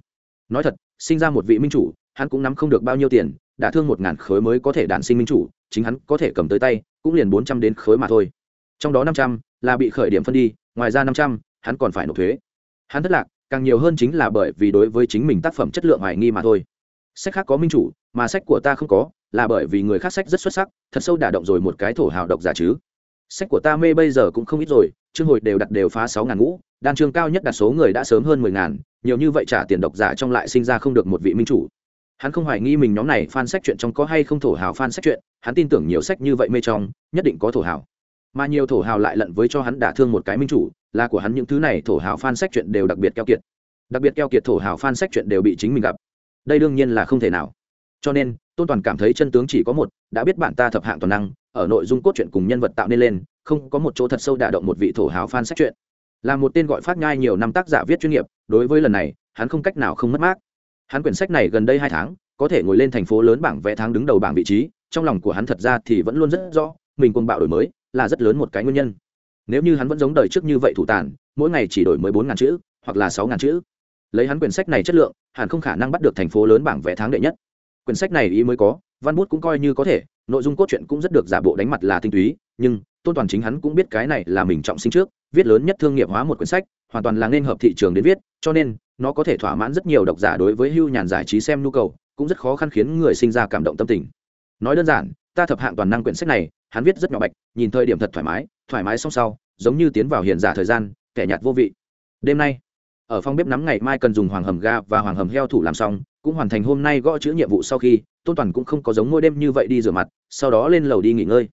Nói thật, sinh ra một vị minh chủ, hắn cũng nắm không được bao nhiêu tiền, đã thương một ngàn khối mới có thể đản sinh minh chủ, chính hắn có thể cầm tới tay, cũng liền bốn trăm đến khối mà thôi. Trong đó năm trăm là bị khởi điểm phân đi, ngoài ra năm trăm, hắn còn phải nộp thuế. Hắn thất lạc, càng nhiều hơn chính là bởi vì đối với chính mình tác phẩm chất lượng hoài nghi mà thôi. Sách khác có minh chủ mà sách của ta không có, là bởi vì người khác sách rất xuất sắc, thật sâu đả động rồi một cái thổ hào độc giả chứ. Sách của ta mê bây giờ cũng không ít rồi, chương hồi đều đặt đều phá sáu ngàn ngũ, đan chương cao nhất đặt số người đã sớm hơn mười ngàn, nhiều như vậy trả tiền độc giả trong lại sinh ra không được một vị minh chủ. Hắn không hoài nghi mình nhóm này fan sách chuyện trong có hay không thổ hào fan sách chuyện, hắn tin tưởng nhiều sách như vậy mê trong, nhất định có thổ hào. Mà nhiều thổ hào lại lận với cho hắn đả thương một cái minh chủ, là của hắn những thứ này thổ hào fan sách chuyện đều đặc biệt keo kiệt. Đặc biệt keo kiệt thổ hào fan sách chuyện đều bị chính mình gặp. Đây đương nhiên là không thể nào cho nên, tôn toàn cảm thấy chân tướng chỉ có một, đã biết bạn ta thập hạng toàn năng, ở nội dung cốt truyện cùng nhân vật tạo nên lên, không có một chỗ thật sâu đả động một vị thổ hào fan sách truyện. Là một tên gọi phát nhai nhiều năm tác giả viết chuyên nghiệp, đối với lần này, hắn không cách nào không mất mát. Hắn quyển sách này gần đây hai tháng, có thể ngồi lên thành phố lớn bảng vẽ tháng đứng đầu bảng vị trí, trong lòng của hắn thật ra thì vẫn luôn rất rõ, mình quân bạo đổi mới, là rất lớn một cái nguyên nhân. Nếu như hắn vẫn giống đời trước như vậy thủ tàn, mỗi ngày chỉ đổi mới bốn ngàn chữ, hoặc là sáu ngàn chữ. Lấy hắn quyển sách này chất lượng, hẳn không khả năng bắt được thành phố lớn bảng vẽ tháng đệ nhất quyển sách này ý mới có, văn bút cũng coi như có thể, nội dung cốt truyện cũng rất được giả bộ đánh mặt là tinh túy, nhưng tôn toàn chính hắn cũng biết cái này là mình trọng sinh trước, viết lớn nhất thương nghiệp hóa một quyển sách, hoàn toàn là nên hợp thị trường đến viết, cho nên nó có thể thỏa mãn rất nhiều độc giả đối với hưu nhàn giải trí xem nhu cầu, cũng rất khó khăn khiến người sinh ra cảm động tâm tình. Nói đơn giản, ta thập hạng toàn năng quyển sách này, hắn viết rất nhỏ bạch, nhìn thời điểm thật thoải mái thoải mái xong sau, giống như tiến vào hiện giả thời gian, kẻ nhạt vô vị. Đêm nay, ở phòng bếp nắm ngày mai cần dùng hoàng hầm ga và hoàng hầm heo thủ làm xong cũng hoàn thành hôm nay gõ chữ nhiệm vụ sau khi, tôn toàn cũng không có giống mỗi đêm như vậy đi rửa mặt, sau đó lên lầu đi nghỉ ngơi.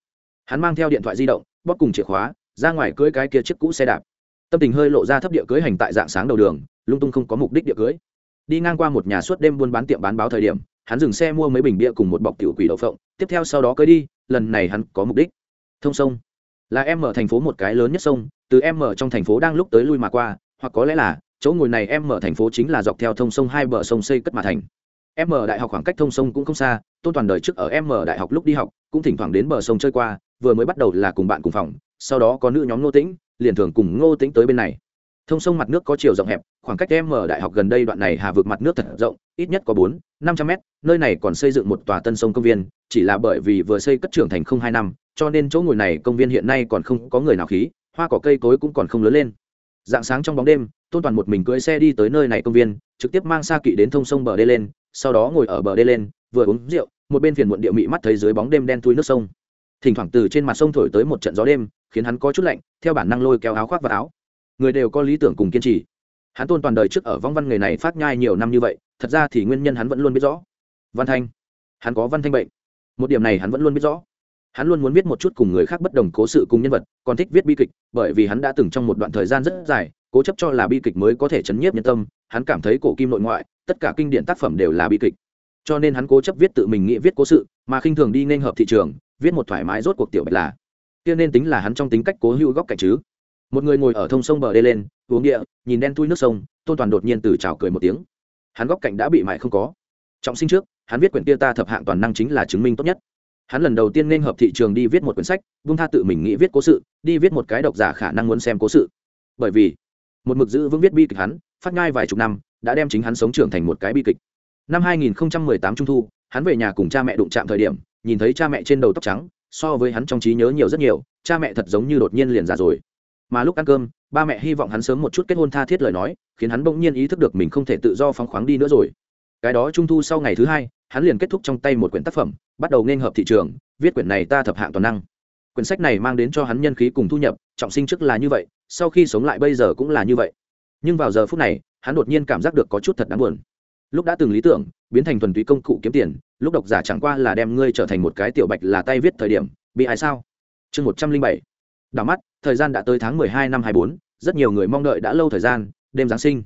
Hắn mang theo điện thoại di động, bóp cùng chìa khóa, ra ngoài cưới cái kia chiếc cũ xe đạp. Tâm tình hơi lộ ra thấp địa cưới hành tại dạng sáng đầu đường, lung tung không có mục đích địa cưới. Đi ngang qua một nhà suốt đêm buôn bán tiệm bán báo thời điểm, hắn dừng xe mua mấy bình bia cùng một bọc tiểu quỷ đậu phộng, tiếp theo sau đó cưới đi, lần này hắn có mục đích. Thông sông. Là em ở thành phố một cái lớn nhất sông, từ em ở trong thành phố đang lúc tới lui mà qua, hoặc có lẽ là chỗ ngồi này em mở thành phố chính là dọc theo thông sông hai bờ sông xây cất mà thành. Em mở đại học khoảng cách thông sông cũng không xa, tôn toàn đời trước ở em mở đại học lúc đi học, cũng thỉnh thoảng đến bờ sông chơi qua, vừa mới bắt đầu là cùng bạn cùng phòng, sau đó có nữ nhóm ngô tĩnh, liền thường cùng ngô tĩnh tới bên này. Thông sông mặt nước có chiều rộng hẹp, khoảng cách em mở đại học gần đây đoạn này hà vượt mặt nước thật rộng, ít nhất có bốn, năm trăm mét, nơi này còn xây dựng một tòa tân sông công viên, chỉ là bởi vì vừa xây cất trưởng thành không hai năm, cho nên chỗ ngồi này công viên hiện nay còn không có người nào khí, hoa cỏ cây cối cũng còn không lớn lên dạng sáng trong bóng đêm, tôn toàn một mình cưỡi xe đi tới nơi này công viên, trực tiếp mang xa kỵ đến thông sông bờ đê lên, sau đó ngồi ở bờ đê lên, vừa uống rượu, một bên phiền muộn địa mị mắt thấy dưới bóng đêm đen thui nước sông. Thỉnh thoảng từ trên mặt sông thổi tới một trận gió đêm, khiến hắn có chút lạnh, theo bản năng lôi kéo áo khoác và áo. Người đều có lý tưởng cùng kiên trì. Hắn tôn toàn đời trước ở vong văn người này phát nhai nhiều năm như vậy, thật ra thì nguyên nhân hắn vẫn luôn biết rõ. Văn thanh. Hắn có văn thanh bệnh. Một điểm này hắn vẫn luôn biết rõ hắn luôn muốn viết một chút cùng người khác bất đồng cố sự cùng nhân vật, còn thích viết bi kịch, bởi vì hắn đã từng trong một đoạn thời gian rất dài, cố chấp cho là bi kịch mới có thể chấn nhiếp nhân tâm, hắn cảm thấy cổ kim nội ngoại, tất cả kinh điển tác phẩm đều là bi kịch. Cho nên hắn cố chấp viết tự mình nghĩ viết cố sự, mà khinh thường đi nên hợp thị trường, viết một thoải mái rốt cuộc tiểu bạch là. Kia nên tính là hắn trong tính cách cố hữu góc cạnh chứ. Một người ngồi ở thông sông bờ đê lên, uống địa, nhìn đen thui nước sông, tôn toàn đột nhiên từ trào cười một tiếng. Hắn góc cạnh đã bị mại không có. Trọng sinh trước, hắn viết quyển kia ta thập hạng toàn năng chính là chứng minh tốt nhất hắn lần đầu tiên nên hợp thị trường đi viết một quyển sách, vung tha tự mình nghĩ viết cố sự, đi viết một cái độc giả khả năng muốn xem cố sự. Bởi vì, một mực giữ vững viết bi kịch hắn, phát ngai vài chục năm, đã đem chính hắn sống trưởng thành một cái bi kịch. Năm 2018 trung thu, hắn về nhà cùng cha mẹ đụng chạm thời điểm, nhìn thấy cha mẹ trên đầu tóc trắng, so với hắn trong trí nhớ nhiều rất nhiều, cha mẹ thật giống như đột nhiên liền già rồi. Mà lúc ăn cơm, ba mẹ hy vọng hắn sớm một chút kết hôn tha thiết lời nói, khiến hắn bỗng nhiên ý thức được mình không thể tự do phóng khoáng đi nữa rồi. Cái đó trung thu sau ngày thứ hai hắn liền kết thúc trong tay một quyển tác phẩm, bắt đầu nên hợp thị trường, viết quyển này ta thập hạng toàn năng. Quyển sách này mang đến cho hắn nhân khí cùng thu nhập, trọng sinh trước là như vậy, sau khi sống lại bây giờ cũng là như vậy. Nhưng vào giờ phút này, hắn đột nhiên cảm giác được có chút thật đáng buồn. Lúc đã từng lý tưởng, biến thành thuần túy công cụ kiếm tiền, lúc độc giả chẳng qua là đem ngươi trở thành một cái tiểu bạch là tay viết thời điểm, bị ai sao? Chương một trăm linh bảy. Đảo mắt, thời gian đã tới tháng mười hai năm hai bốn, rất nhiều người mong đợi đã lâu thời gian, đêm giáng sinh.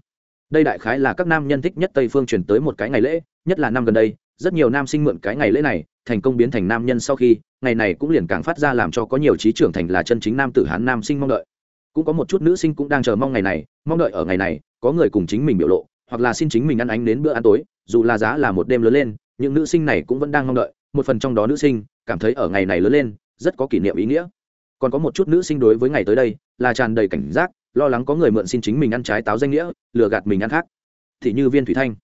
Đây đại khái là các nam nhân thích nhất tây phương chuyển tới một cái ngày lễ, nhất là năm gần đây rất nhiều nam sinh mượn cái ngày lễ này, thành công biến thành nam nhân sau khi, ngày này cũng liền càng phát ra làm cho có nhiều trí trưởng thành là chân chính nam tử hán nam sinh mong đợi. Cũng có một chút nữ sinh cũng đang chờ mong ngày này, mong đợi ở ngày này, có người cùng chính mình biểu lộ, hoặc là xin chính mình ăn ánh đến bữa ăn tối, dù là giá là một đêm lớn lên, những nữ sinh này cũng vẫn đang mong đợi, một phần trong đó nữ sinh, cảm thấy ở ngày này lớn lên, rất có kỷ niệm ý nghĩa. Còn có một chút nữ sinh đối với ngày tới đây, là tràn đầy cảnh giác, lo lắng có người mượn xin chính mình ăn trái táo danh nghĩa, lừa gạt mình ăn khác. Thì như viên thủy thanh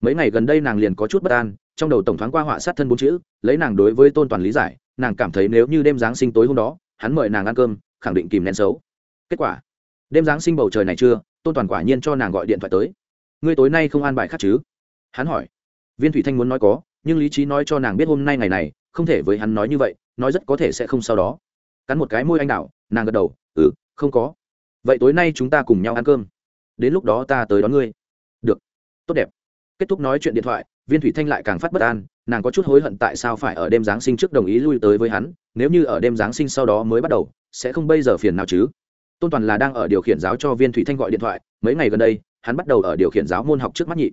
mấy ngày gần đây nàng liền có chút bất an, trong đầu tổng thoáng qua họa sát thân bốn chữ, lấy nàng đối với tôn toàn lý giải, nàng cảm thấy nếu như đêm giáng sinh tối hôm đó, hắn mời nàng ăn cơm, khẳng định kìm nén xấu. Kết quả, đêm giáng sinh bầu trời này chưa tôn toàn quả nhiên cho nàng gọi điện thoại tới. Ngươi tối nay không an bài khác chứ? Hắn hỏi. Viên thủy thanh muốn nói có, nhưng lý trí nói cho nàng biết hôm nay ngày này, không thể với hắn nói như vậy, nói rất có thể sẽ không sau đó. Cắn một cái môi anh đạo nàng gật đầu ừ không có. Vậy tối nay chúng ta cùng nhau ăn cơm. Đến lúc đó ta tới đón ngươi. Được. Tốt đẹp kết thúc nói chuyện điện thoại, viên thủy thanh lại càng phát bất an, nàng có chút hối hận tại sao phải ở đêm giáng sinh trước đồng ý lui tới với hắn, nếu như ở đêm giáng sinh sau đó mới bắt đầu, sẽ không bây giờ phiền nào chứ. Tôn toàn là đang ở điều khiển giáo cho viên thủy thanh gọi điện thoại, mấy ngày gần đây, hắn bắt đầu ở điều khiển giáo môn học trước mắt nhị.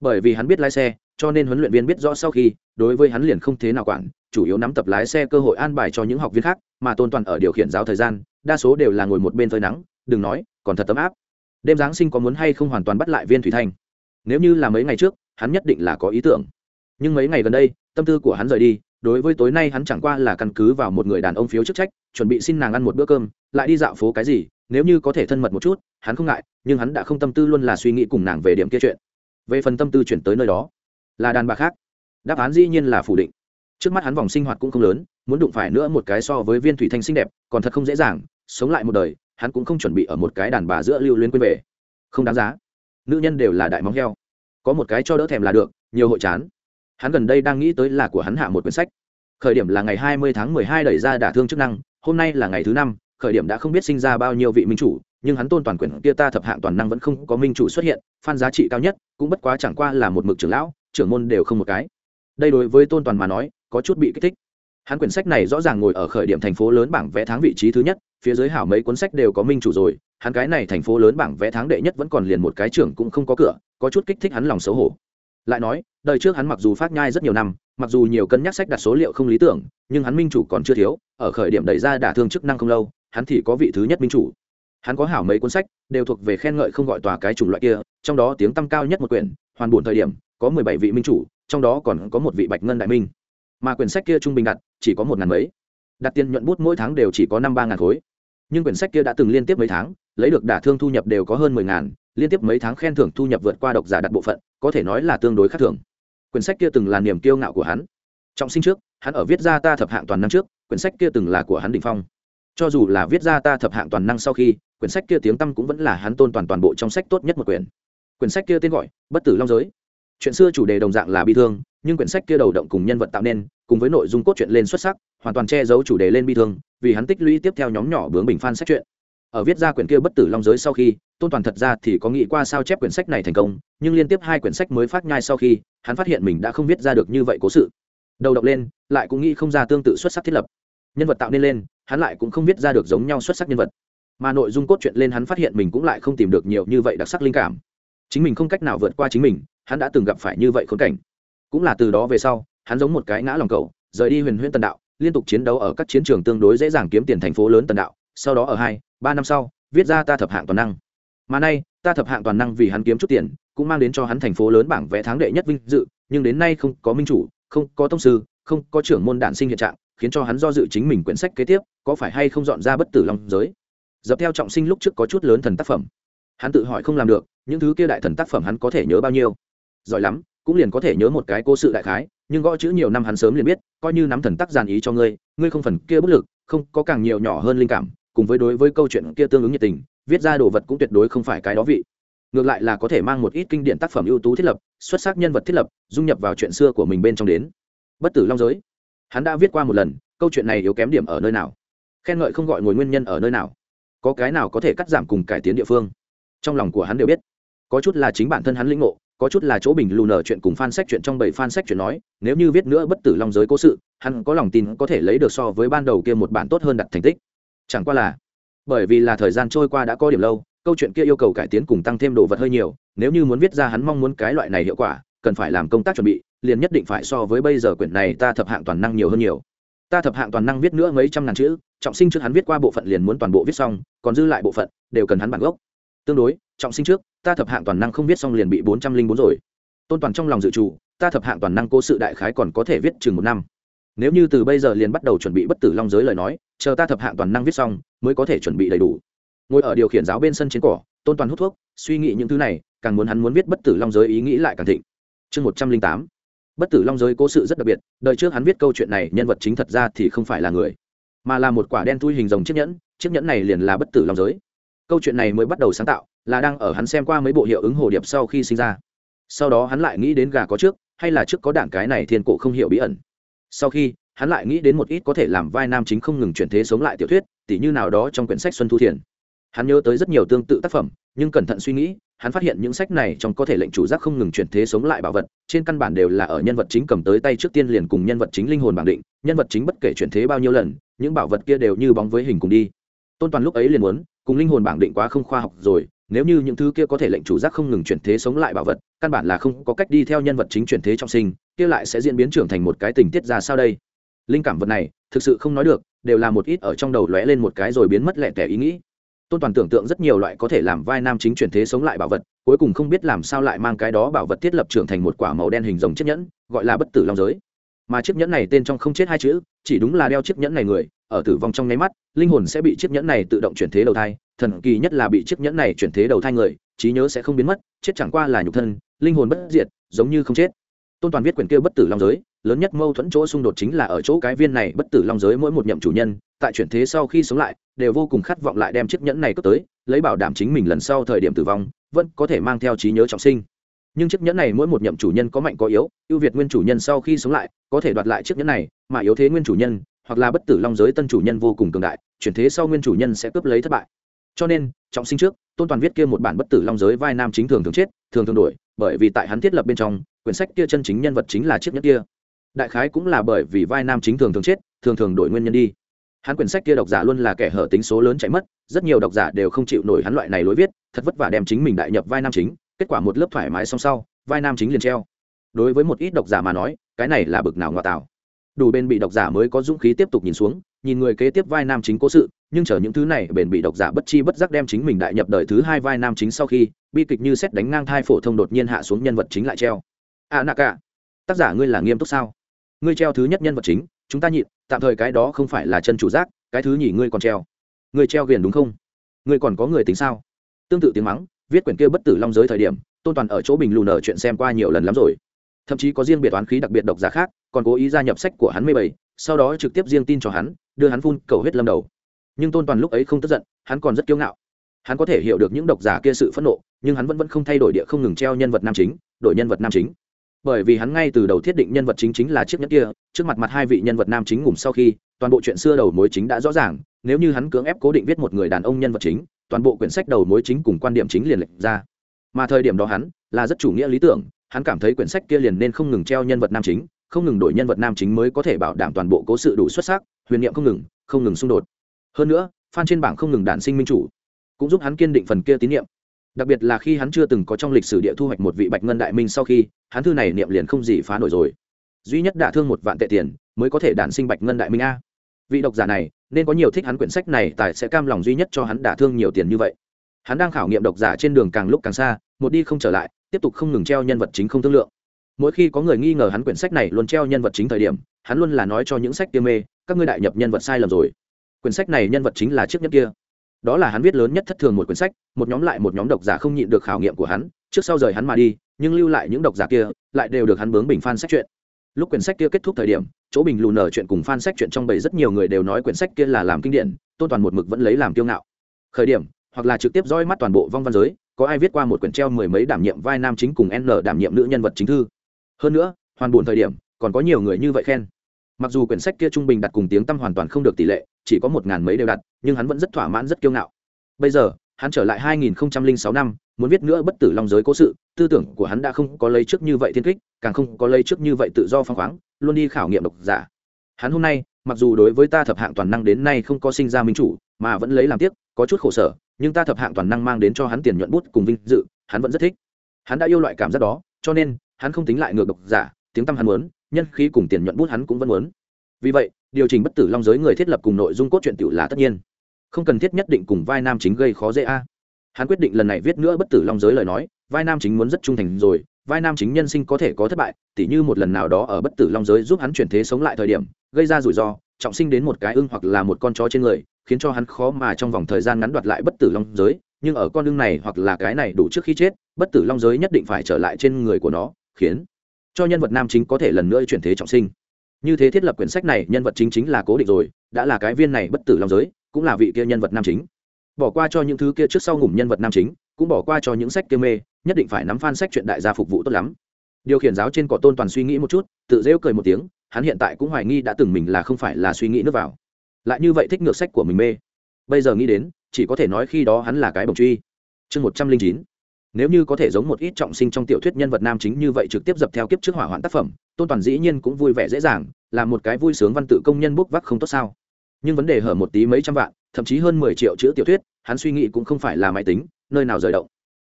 Bởi vì hắn biết lái xe, cho nên huấn luyện viên biết rõ sau khi, đối với hắn liền không thế nào quản, chủ yếu nắm tập lái xe cơ hội an bài cho những học viên khác, mà tôn toàn ở điều khiển giáo thời gian, đa số đều là ngồi một bên phơi nắng, đừng nói, còn thật tấm áp. Đêm giáng sinh có muốn hay không hoàn toàn bắt lại viên thủy thanh? Nếu như là mấy ngày trước, hắn nhất định là có ý tưởng. Nhưng mấy ngày gần đây, tâm tư của hắn rời đi, đối với tối nay hắn chẳng qua là căn cứ vào một người đàn ông phiếu chức trách, chuẩn bị xin nàng ăn một bữa cơm, lại đi dạo phố cái gì, nếu như có thể thân mật một chút, hắn không ngại, nhưng hắn đã không tâm tư luôn là suy nghĩ cùng nàng về điểm kia chuyện. Về phần tâm tư chuyển tới nơi đó, là đàn bà khác. Đáp án dĩ nhiên là phủ định. Trước mắt hắn vòng sinh hoạt cũng không lớn, muốn đụng phải nữa một cái so với viên thủy thanh xinh đẹp, còn thật không dễ dàng, sống lại một đời, hắn cũng không chuẩn bị ở một cái đàn bà giữa lưu liên quên về. Không đáng giá nữ nhân đều là đại móng heo. Có một cái cho đỡ thèm là được, nhiều hội chán. Hắn gần đây đang nghĩ tới là của hắn hạ một quyển sách. Khởi điểm là ngày hai mươi tháng mười hai đẩy ra đả thương chức năng, hôm nay là ngày thứ năm, khởi điểm đã không biết sinh ra bao nhiêu vị minh chủ, nhưng hắn tôn toàn quyền kia ta thập hạng toàn năng vẫn không có minh chủ xuất hiện phan giá trị cao nhất, cũng bất quá chẳng qua là một mực trưởng lão, trưởng môn đều không một cái. Đây đối với tôn toàn mà nói, có chút bị kích thích. Hắn quyển sách này rõ ràng ngồi ở khởi điểm thành phố lớn bảng vẽ tháng vị trí thứ nhất, phía dưới hảo mấy cuốn sách đều có minh chủ rồi hắn cái này thành phố lớn bảng vẽ tháng đệ nhất vẫn còn liền một cái trưởng cũng không có cửa, có chút kích thích hắn lòng xấu hổ. Lại nói, đời trước hắn mặc dù phát nhai rất nhiều năm, mặc dù nhiều cân nhắc sách đặt số liệu không lý tưởng, nhưng hắn minh chủ còn chưa thiếu, ở khởi điểm đẩy ra đả thương chức năng không lâu, hắn thì có vị thứ nhất minh chủ. Hắn có hảo mấy cuốn sách, đều thuộc về khen ngợi không gọi tòa cái chủng loại kia, trong đó tiếng tăm cao nhất một quyển, hoàn bổn thời điểm, có mười bảy vị minh chủ, trong đó còn có một vị bạch ngân đại minh. Mà quyển sách kia trung bình đặt, chỉ có một ngàn mấy. Đặt tiền nhuận bút mỗi tháng đều chỉ có năm ba ngàn khối. Nhưng quyển sách kia đã từng liên tiếp mấy tháng lấy được đả thương thu nhập đều có hơn mười ngàn, liên tiếp mấy tháng khen thưởng thu nhập vượt qua độc giả đặt bộ phận, có thể nói là tương đối khác thường. Quyển sách kia từng là niềm kiêu ngạo của hắn. Trọng sinh trước, hắn ở viết ra ta thập hạng toàn năng trước, quyển sách kia từng là của hắn đ ỉ n h phong. Cho dù là viết ra ta thập hạng toàn năng sau khi, quyển sách kia tiếng tăm cũng vẫn là hắn tôn toàn toàn bộ trong sách tốt nhất một quyển. Quyển sách kia tên gọi, bất tử long giới. Chuyện xưa chủ đề đồng dạng là bi thương, nhưng quyển sách kia đầu động cùng nhân vật tạo nên, cùng với nội dung cốt truyện lên xuất sắc, hoàn toàn che giấu chủ đề lên bi thương, vì hắn tích lũy tiếp theo nhóm nhỏ bướng bình phan sách truyện ở viết ra quyển kia bất tử long giới sau khi, tôn toàn thật ra thì có nghĩ qua sao chép quyển sách này thành công, nhưng liên tiếp hai quyển sách mới phát nhai sau khi, hắn phát hiện mình đã không viết ra được như vậy cố sự. Đầu đọc lên, lại cũng nghĩ không ra tương tự xuất sắc thiết lập. Nhân vật tạo nên lên, hắn lại cũng không viết ra được giống nhau xuất sắc nhân vật. Mà nội dung cốt truyện lên hắn phát hiện mình cũng lại không tìm được nhiều như vậy đặc sắc linh cảm. Chính mình không cách nào vượt qua chính mình, hắn đã từng gặp phải như vậy khốn cảnh. Cũng là từ đó về sau, hắn giống một cái ngã lòng cầu, rời đi huyền huyễn tần đạo, liên tục chiến đấu ở các chiến trường tương đối dễ dàng kiếm tiền thành phố lớn tần đạo, sau đó ở hai ba năm sau, viết ra ta thập hạng toàn năng. Mà nay, ta thập hạng toàn năng vì hắn kiếm chút tiền, cũng mang đến cho hắn thành phố lớn bảng vẽ tháng đệ nhất vinh dự, nhưng đến nay không có minh chủ, không có tông sư, không có trưởng môn đản sinh hiện trạng, khiến cho hắn do dự chính mình quyển sách kế tiếp, có phải hay không dọn ra bất tử long giới. Dập theo trọng sinh lúc trước có chút lớn thần tác phẩm. Hắn tự hỏi không làm được, những thứ kia đại thần tác phẩm hắn có thể nhớ bao nhiêu. Giỏi lắm, cũng liền có thể nhớ một cái cố sự đại khái, nhưng gõ chữ nhiều năm hắn sớm liền biết, coi như nắm thần tác giàn ý cho ngươi ngươi không phần kia bất lực, không có càng nhiều nhỏ hơn linh cảm cùng với đối với câu chuyện kia tương ứng nhiệt tình, viết ra đồ vật cũng tuyệt đối không phải cái đó vị. Ngược lại là có thể mang một ít kinh điển tác phẩm ưu tú thiết lập, xuất sắc nhân vật thiết lập, dung nhập vào chuyện xưa của mình bên trong đến. Bất tử long giới. Hắn đã viết qua một lần, câu chuyện này yếu kém điểm ở nơi nào? Khen ngợi không gọi ngồi nguyên nhân ở nơi nào? Có cái nào có thể cắt giảm cùng cải tiến địa phương? Trong lòng của hắn đều biết. Có chút là chính bản thân hắn lĩnh ngộ, có chút là chỗ bình lù nở chuyện cùng fan sách chuyện trong bảy fan sách chuyện nói, nếu như viết nữa bất tử long giới cố sự, hắn có lòng tin có thể lấy được so với ban đầu kia một bản tốt hơn đặt thành tích chẳng qua là, bởi vì là thời gian trôi qua đã có điểm lâu, câu chuyện kia yêu cầu cải tiến cùng tăng thêm đồ vật hơi nhiều, nếu như muốn viết ra hắn mong muốn cái loại này hiệu quả, cần phải làm công tác chuẩn bị, liền nhất định phải so với bây giờ quyển này ta thập hạng toàn năng nhiều hơn nhiều. Ta thập hạng toàn năng viết nữa mấy trăm ngàn chữ, trọng sinh trước hắn viết qua bộ phận liền muốn toàn bộ viết xong, còn dư lại bộ phận, đều cần hắn bản gốc. Tương đối, trọng sinh trước, ta thập hạng toàn năng không viết xong liền bị bốn trăm linh bốn rồi. Tôn toàn trong lòng dự trù, ta thập hạng toàn năng cố sự đại khái còn có thể viết chừng một năm. Nếu như từ bây giờ liền bắt đầu chuẩn bị bất tử long giới lời nói chờ ta thập hạng toàn năng viết xong, mới có thể chuẩn bị đầy đủ. Ngồi ở điều khiển giáo bên sân trên cỏ, tôn toàn hút thuốc, suy nghĩ những thứ này, càng muốn hắn muốn viết bất tử long giới ý nghĩ lại càng thịnh. Chương một trăm linh tám. Bất tử long giới cố sự rất đặc biệt, đời trước hắn viết câu chuyện này, nhân vật chính thật ra thì không phải là người, mà là một quả đen thui hình rồng chiếc nhẫn chiếc nhẫn này liền là bất tử long giới. Câu chuyện này mới bắt đầu sáng tạo, là đang ở hắn xem qua mấy bộ hiệu ứng hồ điệp sau khi sinh ra. Sau đó hắn lại nghĩ đến gà có trước, hay là trước có đảng cái này thiên cổ không hiểu bí ẩn. Sau khi hắn lại nghĩ đến một ít có thể làm vai nam chính không ngừng chuyển thế sống lại tiểu thuyết, tỉ như nào đó trong quyển sách xuân thu thiền. Hắn nhớ tới rất nhiều tương tự tác phẩm, nhưng cẩn thận suy nghĩ, hắn phát hiện những sách này trong có thể lệnh chủ giác không ngừng chuyển thế sống lại bảo vật, trên căn bản đều là ở nhân vật chính cầm tới tay trước tiên liền cùng nhân vật chính linh hồn bảng định, nhân vật chính bất kể chuyển thế bao nhiêu lần, những bảo vật kia đều như bóng với hình cùng đi. Tôn toàn lúc ấy liền muốn, cùng linh hồn bảng định quá không khoa học rồi, nếu như những thứ kia có thể lệnh chủ giác không ngừng chuyển thế sống lại bảo vật, căn bản là không có cách đi theo nhân vật chính chuyển thế trong sinh, kia lại sẽ diễn biến trưởng thành một cái tình tiết ra sao đây? Linh cảm vật này, thực sự không nói được, đều là một ít ở trong đầu lóe lên một cái rồi biến mất lẹ tẻ ý nghĩ. Tôn toàn tưởng tượng rất nhiều loại có thể làm vai nam chính chuyển thế sống lại bảo vật, cuối cùng không biết làm sao lại mang cái đó bảo vật thiết lập trưởng thành một quả màu đen hình rồng chiếc nhẫn, gọi là bất tử long giới. Mà chiếc nhẫn này tên trong không chết hai chữ, chỉ đúng là đeo chiếc nhẫn này người, ở tử vong trong nháy mắt, linh hồn sẽ bị chiếc nhẫn này tự động chuyển thế đầu thai, thần kỳ nhất là bị chiếc nhẫn này chuyển thế đầu thai người, trí nhớ sẽ không biến mất, chết chẳng qua là nhục thân, linh hồn bất diệt, giống như không chết. Tôn toàn viết quyển kia bất tử long giới lớn nhất mâu thuẫn chỗ xung đột chính là ở chỗ cái viên này bất tử long giới mỗi một nhậm chủ nhân, tại chuyển thế sau khi sống lại, đều vô cùng khát vọng lại đem chiếc nhẫn này cướp tới, lấy bảo đảm chính mình lần sau thời điểm tử vong, vẫn có thể mang theo trí nhớ trọng sinh. Nhưng chiếc nhẫn này mỗi một nhậm chủ nhân có mạnh có yếu, ưu việt nguyên chủ nhân sau khi sống lại, có thể đoạt lại chiếc nhẫn này, mà yếu thế nguyên chủ nhân, hoặc là bất tử long giới tân chủ nhân vô cùng cường đại, chuyển thế sau nguyên chủ nhân sẽ cướp lấy thất bại. Cho nên, trọng sinh trước, tôn toàn viết kia một bản bất tử long giới vai nam chính thường thường chết, thường thường đổi bởi vì tại hắn thiết lập bên trong, quyển sách kia chân chính nhân vật chính là chiếc nhẫn kia đại khái cũng là bởi vì vai nam chính thường thường chết thường thường đổi nguyên nhân đi. Hắn quyển sách kia độc giả luôn là kẻ hở tính số lớn chạy mất rất nhiều độc giả đều không chịu nổi hắn loại này lối viết thật vất vả đem chính mình đại nhập vai nam chính kết quả một lớp thoải mái song sau vai nam chính liền treo. Đối với một ít độc giả mà nói cái này là bực nào ngoại tạo. Đủ bên bị độc giả mới có dũng khí tiếp tục nhìn xuống nhìn người kế tiếp vai nam chính cố sự nhưng chờ những thứ này bền bị độc giả bất chi bất giác đem chính mình đại nhập đời thứ hai vai nam chính sau khi bi kịch như xét đánh ngang thai phổ thông đột nhiên hạ xuống nhân vật chính lại treo. A à, nạ cả tác giả ngươi là nghiêm túc sao? Ngươi treo thứ nhất nhân vật chính, chúng ta nhịn, tạm thời cái đó không phải là chân chủ giác, cái thứ nhỉ ngươi còn treo. Ngươi treo ghiền đúng không? Ngươi còn có người tính sao? Tương tự tiếng mắng, viết quyển kia bất tử long giới thời điểm, tôn toàn ở chỗ bình lù nở chuyện xem qua nhiều lần lắm rồi. Thậm chí có riêng biệt toán khí đặc biệt độc giả khác, còn cố ý gia nhập sách của hắn mười bảy sau đó trực tiếp riêng tin cho hắn, đưa hắn phun cầu hết lâm đầu. Nhưng tôn toàn lúc ấy không tức giận, hắn còn rất kiêu ngạo. Hắn có thể hiểu được những độc giả kia sự phẫn nộ, nhưng hắn vẫn vẫn không thay đổi địa không ngừng treo nhân vật nam chính, đổi nhân vật nam chính bởi vì hắn ngay từ đầu thiết định nhân vật chính chính là chiếc nhẫn kia, trước mặt mặt hai vị nhân vật nam chính ngủm sau khi, toàn bộ chuyện xưa đầu mối chính đã rõ ràng, nếu như hắn cưỡng ép cố định viết một người đàn ông nhân vật chính, toàn bộ quyển sách đầu mối chính cùng quan điểm chính liền lệch ra. Mà thời điểm đó hắn là rất chủ nghĩa lý tưởng, hắn cảm thấy quyển sách kia liền nên không ngừng treo nhân vật nam chính, không ngừng đổi nhân vật nam chính mới có thể bảo đảm toàn bộ cố sự đủ xuất sắc, huyền niệm không ngừng không ngừng xung đột. Hơn nữa, fan trên bảng không ngừng đản sinh minh chủ, cũng giúp hắn kiên định phần kia tín nhiệm đặc biệt là khi hắn chưa từng có trong lịch sử địa thu hoạch một vị bạch ngân đại minh sau khi, hắn thư này niệm liền không gì phá nổi rồi. Duy nhất đả thương một vạn tệ tiền, mới có thể đản sinh bạch ngân đại minh a. Vị độc giả này, nên có nhiều thích hắn quyển sách này tại sẽ cam lòng duy nhất cho hắn đả thương nhiều tiền như vậy. Hắn đang khảo nghiệm độc giả trên đường càng lúc càng xa, một đi không trở lại, tiếp tục không ngừng treo nhân vật chính không thương lượng. Mỗi khi có người nghi ngờ hắn quyển sách này luôn treo nhân vật chính thời điểm, hắn luôn là nói cho những sách kia mê, các ngươi đại nhập nhân vật sai lầm rồi. Quyển sách này nhân vật chính là chiếc nhất kia đó là hắn viết lớn nhất thất thường một quyển sách, một nhóm lại một nhóm độc giả không nhịn được khảo nghiệm của hắn, trước sau rời hắn mà đi, nhưng lưu lại những độc giả kia, lại đều được hắn bướng bình phan sách chuyện. Lúc quyển sách kia kết thúc thời điểm, chỗ bình lù nở chuyện cùng fan sách chuyện trong bầy rất nhiều người đều nói quyển sách kia là làm kinh điển, tôn toàn một mực vẫn lấy làm kiêu ngạo. Khởi điểm, hoặc là trực tiếp dõi mắt toàn bộ vong văn giới, có ai viết qua một quyển treo mười mấy đảm nhiệm vai nam chính cùng n đảm nhiệm nữ nhân vật chính thư. Hơn nữa, hoàn buồn thời điểm, còn có nhiều người như vậy khen. Mặc dù quyển sách kia trung bình đặt cùng tiếng tăm hoàn toàn không được tỷ lệ chỉ có một ngàn mấy đều đặt nhưng hắn vẫn rất thỏa mãn, rất kiêu ngạo. Bây giờ, hắn trở lại 2006 năm, muốn viết nữa bất tử long giới cố sự, tư tưởng của hắn đã không có lấy trước như vậy thiên kích, càng không có lấy trước như vậy tự do phăng khoáng, luôn đi khảo nghiệm độc giả. Hắn hôm nay, mặc dù đối với ta thập hạng toàn năng đến nay không có sinh ra minh chủ, mà vẫn lấy làm tiếc, có chút khổ sở, nhưng ta thập hạng toàn năng mang đến cho hắn tiền nhuận bút cùng vinh dự, hắn vẫn rất thích. Hắn đã yêu loại cảm giác đó, cho nên, hắn không tính lại ngược độc giả, tiếng tăm hắn muốn, nhân khí cùng tiền nhuận bút hắn cũng vẫn muốn. Vì vậy điều chỉnh bất tử long giới người thiết lập cùng nội dung cốt truyện tiểu là tất nhiên. Không cần thiết nhất định cùng vai nam chính gây khó dễ a. Hắn quyết định lần này viết nữa bất tử long giới lời nói, vai nam chính muốn rất trung thành rồi, vai nam chính nhân sinh có thể có thất bại, tỉ như một lần nào đó ở bất tử long giới giúp hắn chuyển thế sống lại thời điểm, gây ra rủi ro, trọng sinh đến một cái ưng hoặc là một con chó trên người, khiến cho hắn khó mà trong vòng thời gian ngắn đoạt lại bất tử long giới, nhưng ở con ưng này hoặc là cái này đủ trước khi chết, bất tử long giới nhất định phải trở lại trên người của nó, khiến cho nhân vật nam chính có thể lần nữa chuyển thế trọng sinh như thế thiết lập quyển sách này, nhân vật chính chính là cố định rồi, đã là cái viên này bất tử long giới, cũng là vị kia nhân vật nam chính. Bỏ qua cho những thứ kia trước sau ngủm nhân vật nam chính, cũng bỏ qua cho những sách kia mê, nhất định phải nắm phan sách chuyện đại gia phục vụ tốt lắm. Điều khiển giáo trên cỏ tôn toàn suy nghĩ một chút, tự rêu cười một tiếng, hắn hiện tại cũng hoài nghi đã từng mình là không phải là suy nghĩ nước vào. Lại như vậy thích ngược sách của mình mê. Bây giờ nghĩ đến, chỉ có thể nói khi đó hắn là cái bồng truy. Chương một trăm linh chín nếu như có thể giống một ít trọng sinh trong tiểu thuyết nhân vật nam chính như vậy trực tiếp dập theo kiếp trước hỏa hoạn tác phẩm, tôn toàn dĩ nhiên cũng vui vẻ dễ dàng, là một cái vui sướng văn tự công nhân bốc vác không tốt sao. Nhưng vấn đề hở một tí mấy trăm vạn, thậm chí hơn mười triệu chữ tiểu thuyết, hắn suy nghĩ cũng không phải là máy tính, nơi nào rời động.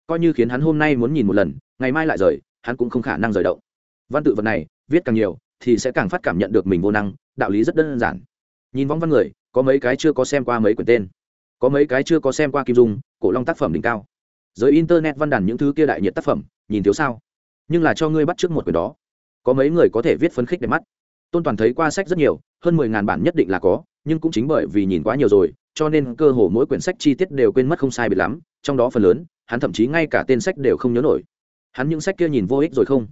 Coi như khiến hắn hôm nay muốn nhìn một lần, ngày mai lại rời, hắn cũng không khả năng rời động. Văn tự vật này, viết càng nhiều, thì sẽ càng phát cảm nhận được mình vô năng, đạo lý rất đơn giản. Nhìn vong văn người, có mấy cái chưa có xem qua mấy quyển tên. Có mấy cái chưa có xem qua kim dung, cổ long tác phẩm đỉnh cao giới internet văn đàn những thứ kia đại nhiệt tác phẩm, nhìn thiếu sao? Nhưng là cho ngươi bắt trước một quyển đó. Có mấy người có thể viết phấn khích đẹp mắt. Tôn toàn thấy qua sách rất nhiều, hơn mười ngàn bản nhất định là có, nhưng cũng chính bởi vì nhìn quá nhiều rồi, cho nên cơ hồ mỗi quyển sách chi tiết đều quên mất không sai biệt lắm, trong đó phần lớn, hắn thậm chí ngay cả tên sách đều không nhớ nổi. Hắn những sách kia nhìn vô ích rồi không?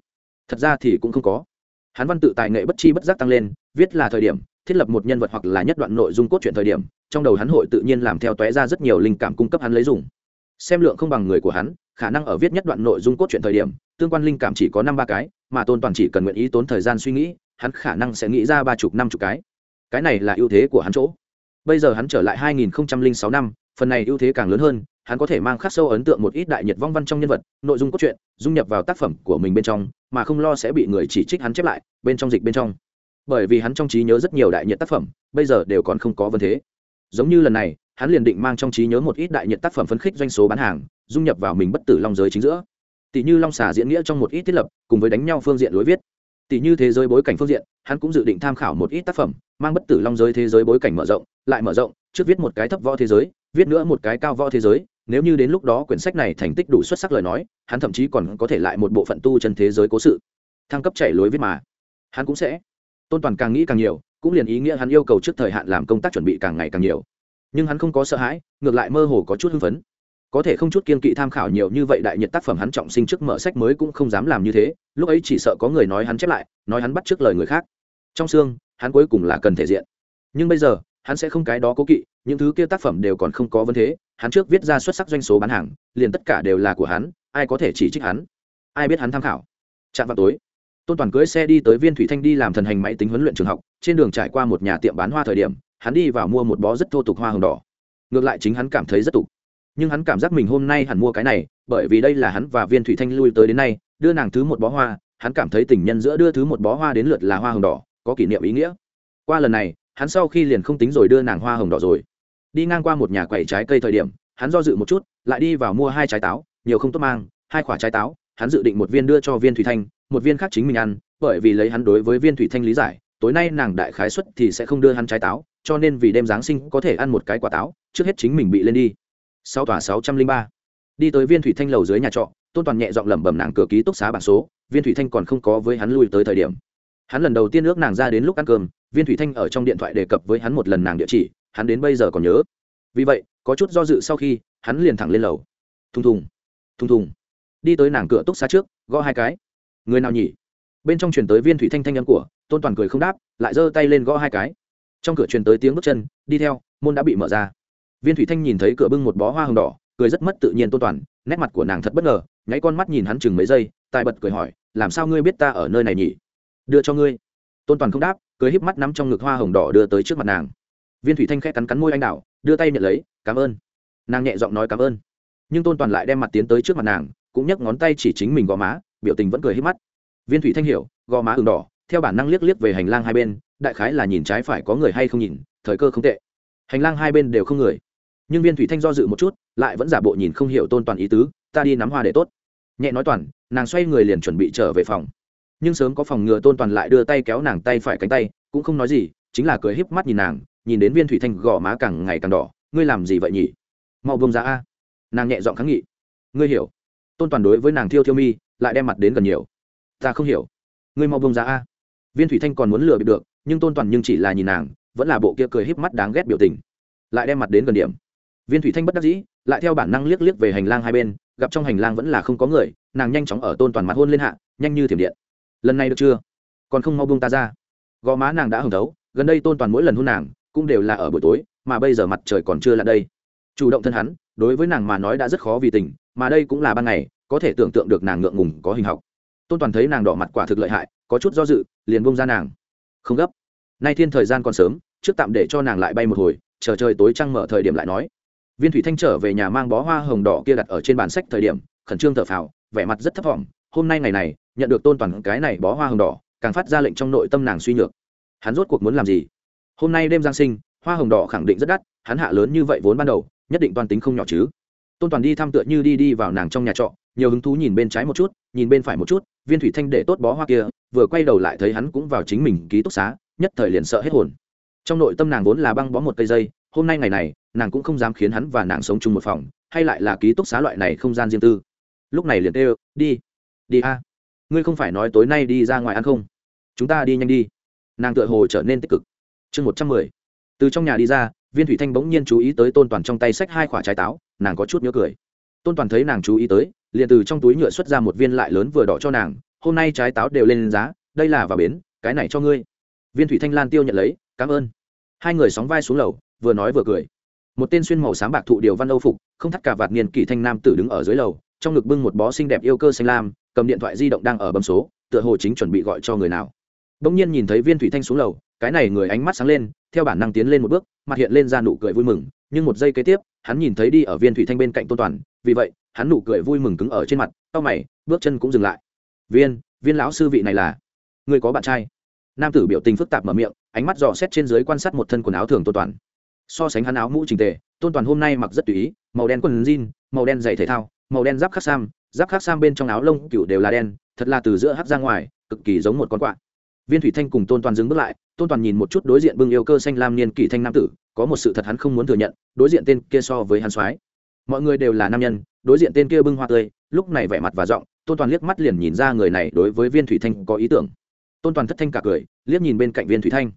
Thật ra thì cũng không có. Hắn văn tự tài nghệ bất chi bất giác tăng lên, viết là thời điểm, thiết lập một nhân vật hoặc là nhất đoạn nội dung cốt truyện thời điểm, trong đầu hắn hội tự nhiên làm theo tóe ra rất nhiều linh cảm cung cấp hắn lấy dùng xem lượng không bằng người của hắn, khả năng ở viết nhất đoạn nội dung cốt truyện thời điểm, tương quan linh cảm chỉ có năm ba cái, mà tôn toàn chỉ cần nguyện ý tốn thời gian suy nghĩ, hắn khả năng sẽ nghĩ ra ba chục, năm chục cái. Cái này là ưu thế của hắn chỗ. Bây giờ hắn trở lại 2006 năm, phần này ưu thế càng lớn hơn, hắn có thể mang khắc sâu ấn tượng một ít đại nhiệt vong văn trong nhân vật, nội dung cốt truyện, dung nhập vào tác phẩm của mình bên trong, mà không lo sẽ bị người chỉ trích hắn chép lại, bên trong dịch bên trong. Bởi vì hắn trong trí nhớ rất nhiều đại nhiệt tác phẩm, bây giờ đều còn không có vấn thế giống như lần này, hắn liền định mang trong trí nhớ một ít đại nhiệt tác phẩm phấn khích doanh số bán hàng, dung nhập vào mình bất tử long giới chính giữa. Tỷ như long xà diễn nghĩa trong một ít thiết lập, cùng với đánh nhau phương diện lối viết. Tỷ như thế giới bối cảnh phương diện, hắn cũng dự định tham khảo một ít tác phẩm, mang bất tử long giới thế giới bối cảnh mở rộng, lại mở rộng, trước viết một cái thấp võ thế giới, viết nữa một cái cao võ thế giới, nếu như đến lúc đó quyển sách này thành tích đủ xuất sắc lời nói, hắn thậm chí còn có thể lại một bộ phận tu chân thế giới cố sự. Thăng cấp chạy lối viết mà. Hắn cũng sẽ tôn toàn càng nghĩ càng nhiều cũng liền ý nghĩa hắn yêu cầu trước thời hạn làm công tác chuẩn bị càng ngày càng nhiều. Nhưng hắn không có sợ hãi, ngược lại mơ hồ có chút hưng phấn. Có thể không chút kiên kỵ tham khảo nhiều như vậy đại nhiệt tác phẩm hắn trọng sinh trước mở sách mới cũng không dám làm như thế, lúc ấy chỉ sợ có người nói hắn chép lại, nói hắn bắt trước lời người khác. Trong xương, hắn cuối cùng là cần thể diện. Nhưng bây giờ, hắn sẽ không cái đó cố kỵ, những thứ kia tác phẩm đều còn không có vấn thế, hắn trước viết ra xuất sắc doanh số bán hàng, liền tất cả đều là của hắn, ai có thể chỉ trích hắn? Ai biết hắn tham khảo? Chạm vào tối tôn toàn cưới xe đi tới viên thủy thanh đi làm thần hành máy tính huấn luyện trường học, trên đường trải qua một nhà tiệm bán hoa thời điểm, hắn đi vào mua một bó rất thô tục hoa hồng đỏ. Ngược lại chính hắn cảm thấy rất tục. Nhưng hắn cảm giác mình hôm nay hẳn mua cái này, bởi vì đây là hắn và viên thủy thanh lui tới đến nay, đưa nàng thứ một bó hoa, hắn cảm thấy tình nhân giữa đưa thứ một bó hoa đến lượt là hoa hồng đỏ, có kỷ niệm ý nghĩa. Qua lần này, hắn sau khi liền không tính rồi đưa nàng hoa hồng đỏ rồi. Đi ngang qua một nhà quầy trái cây thời điểm, hắn do dự một chút, lại đi vào mua hai trái táo, nhiều không tốt mang, hai quả trái táo, hắn dự định một viên đưa cho viên thủy thanh một viên khác chính mình ăn, bởi vì lấy hắn đối với viên thủy thanh lý giải, tối nay nàng đại khái xuất thì sẽ không đưa hắn trái táo, cho nên vì đêm giáng sinh có thể ăn một cái quả táo, trước hết chính mình bị lên đi. Sau tòa sáu trăm linh ba. Đi tới viên thủy thanh lầu dưới nhà trọ, tôn toàn nhẹ giọng lẩm bẩm nàng cửa ký túc xá bản số, viên thủy thanh còn không có với hắn lui tới thời điểm. Hắn lần đầu tiên ước nàng ra đến lúc ăn cơm, viên thủy thanh ở trong điện thoại đề cập với hắn một lần nàng địa chỉ, hắn đến bây giờ còn nhớ. Vì vậy, có chút do dự sau khi, hắn liền thẳng lên lầu. Thùng thùng thùng thùng. Đi tới nàng cửa túc xá trước, gõ hai cái người nào nhỉ? Bên trong truyền tới viên thủy thanh thanh âm của, tôn toàn cười không đáp, lại giơ tay lên gõ hai cái. Trong cửa truyền tới tiếng bước chân, đi theo, môn đã bị mở ra. Viên thủy thanh nhìn thấy cửa bưng một bó hoa hồng đỏ, cười rất mất tự nhiên tôn toàn, nét mặt của nàng thật bất ngờ, nháy con mắt nhìn hắn chừng mấy giây, tài bật cười hỏi, làm sao ngươi biết ta ở nơi này nhỉ? Đưa cho ngươi. Tôn toàn không đáp, cười híp mắt nắm trong ngực hoa hồng đỏ đưa tới trước mặt nàng. Viên thủy thanh khẽ cắn cắn môi anh đào đưa tay nhận lấy, cảm ơn. Nàng nhẹ giọng nói cảm ơn. Nhưng tôn toàn lại đem mặt tiến tới trước mặt nàng, cũng nhấc ngón tay chỉ chính mình gò má biểu tình vẫn cười hết mắt. Viên thủy thanh hiểu, gò má ửng đỏ, theo bản năng liếc liếc về hành lang hai bên, đại khái là nhìn trái phải có người hay không nhìn, thời cơ không tệ. Hành lang hai bên đều không người. Nhưng viên thủy thanh do dự một chút, lại vẫn giả bộ nhìn không hiểu tôn toàn ý tứ, ta đi nắm hoa để tốt. Nhẹ nói toàn, nàng xoay người liền chuẩn bị trở về phòng. Nhưng sớm có phòng ngừa tôn toàn lại đưa tay kéo nàng tay phải cánh tay, cũng không nói gì, chính là cười híp mắt nhìn nàng, nhìn đến viên thủy thanh gò má càng ngày càng đỏ, ngươi làm gì vậy nhỉ? Mau bông ra a. Nàng nhẹ giọng kháng nghị. Ngươi hiểu tôn toàn đối với nàng thiêu thiêu mi, lại đem mặt đến gần nhiều. Ta không hiểu. Ngươi mau bông ra a. Viên thủy thanh còn muốn lừa bị được, nhưng tôn toàn nhưng chỉ là nhìn nàng, vẫn là bộ kia cười híp mắt đáng ghét biểu tình. Lại đem mặt đến gần điểm. Viên thủy thanh bất đắc dĩ, lại theo bản năng liếc liếc về hành lang hai bên, gặp trong hành lang vẫn là không có người, nàng nhanh chóng ở tôn toàn mặt hôn lên hạ, nhanh như thiểm điện. Lần này được chưa? Còn không mau buông ta ra. Gò má nàng đã hồng thấu, gần đây tôn toàn mỗi lần hôn nàng, cũng đều là ở buổi tối, mà bây giờ mặt trời còn chưa là đây. Chủ động thân hắn, đối với nàng mà nói đã rất khó vì tình mà đây cũng là ban ngày, có thể tưởng tượng được nàng ngượng ngùng có hình học. Tôn toàn thấy nàng đỏ mặt quả thực lợi hại, có chút do dự, liền bông ra nàng. Không gấp. Nay thiên thời gian còn sớm, trước tạm để cho nàng lại bay một hồi, chờ trời tối trăng mở thời điểm lại nói. Viên thủy thanh trở về nhà mang bó hoa hồng đỏ kia đặt ở trên bàn sách thời điểm, khẩn trương thở phào, vẻ mặt rất thấp thỏm hôm nay ngày này, nhận được tôn toàn cái này bó hoa hồng đỏ, càng phát ra lệnh trong nội tâm nàng suy nhược. Hắn rốt cuộc muốn làm gì? Hôm nay đêm giáng sinh, hoa hồng đỏ khẳng định rất đắt, hắn hạ lớn như vậy vốn ban đầu, nhất định toàn tính không nhỏ chứ tôn toàn đi thăm tựa như đi đi vào nàng trong nhà trọ, nhiều hứng thú nhìn bên trái một chút, nhìn bên phải một chút, viên thủy thanh để tốt bó hoa kia, vừa quay đầu lại thấy hắn cũng vào chính mình ký túc xá, nhất thời liền sợ hết hồn. Trong nội tâm nàng vốn là băng bó một cây dây, hôm nay ngày này, nàng cũng không dám khiến hắn và nàng sống chung một phòng, hay lại là ký túc xá loại này không gian riêng tư. Lúc này liền kêu, đi đi a. Ngươi không phải nói tối nay đi ra ngoài ăn không? Chúng ta đi nhanh đi. Nàng tựa hồ trở nên tích cực. Chương một trăm mười. Từ trong nhà đi ra, viên thủy thanh bỗng nhiên chú ý tới tôn toàn trong tay xách hai quả trái táo nàng có chút nhớ cười. Tôn toàn thấy nàng chú ý tới, liền từ trong túi nhựa xuất ra một viên lại lớn vừa đỏ cho nàng, hôm nay trái táo đều lên giá, đây là vào bến, cái này cho ngươi. Viên thủy thanh lan tiêu nhận lấy, cảm ơn. Hai người sóng vai xuống lầu, vừa nói vừa cười. Một tên xuyên màu sáng bạc thụ điều văn âu phục, không thắt cả vạt niên kỷ thanh nam tử đứng ở dưới lầu, trong ngực bưng một bó xinh đẹp yêu cơ xanh lam, cầm điện thoại di động đang ở bấm số, tựa hồ chính chuẩn bị gọi cho người nào. Bỗng nhiên nhìn thấy viên thủy thanh xuống lầu cái này người ánh mắt sáng lên, theo bản năng tiến lên một bước, mặt hiện lên ra nụ cười vui mừng, nhưng một giây kế tiếp, hắn nhìn thấy đi ở viên thủy thanh bên cạnh tôn toàn, vì vậy, hắn nụ cười vui mừng cứng ở trên mặt tao mày, bước chân cũng dừng lại. Viên viên lão sư vị này là? Người có bạn trai? Nam tử biểu tình phức tạp mở miệng, ánh mắt dò xét trên dưới quan sát một thân quần áo thường tôn toàn. So sánh hắn áo mũ trình tề, tôn toàn hôm nay mặc rất tùy ý, màu đen quần jean, màu đen giày thể thao, màu đen giáp khắc sam, giáp khắc sam bên trong áo lông cựu đều là đen, thật là từ giữa hắc ra ngoài, cực kỳ giống một con quạ. Viên thủy thanh cùng tôn toàn dừng bước lại tôn toàn nhìn một chút đối diện bưng yêu cơ xanh lam niên kỷ thanh nam tử, có một sự thật hắn không muốn thừa nhận, đối diện tên kia so với hắn soái. Mọi người đều là nam nhân, đối diện tên kia bưng hoa tươi, lúc này vẻ mặt và giọng, tôn toàn liếc mắt liền nhìn ra người này đối với viên thủy thanh có ý tưởng. Tôn toàn thất thanh cả cười, liếc nhìn bên cạnh viên thủy thanh.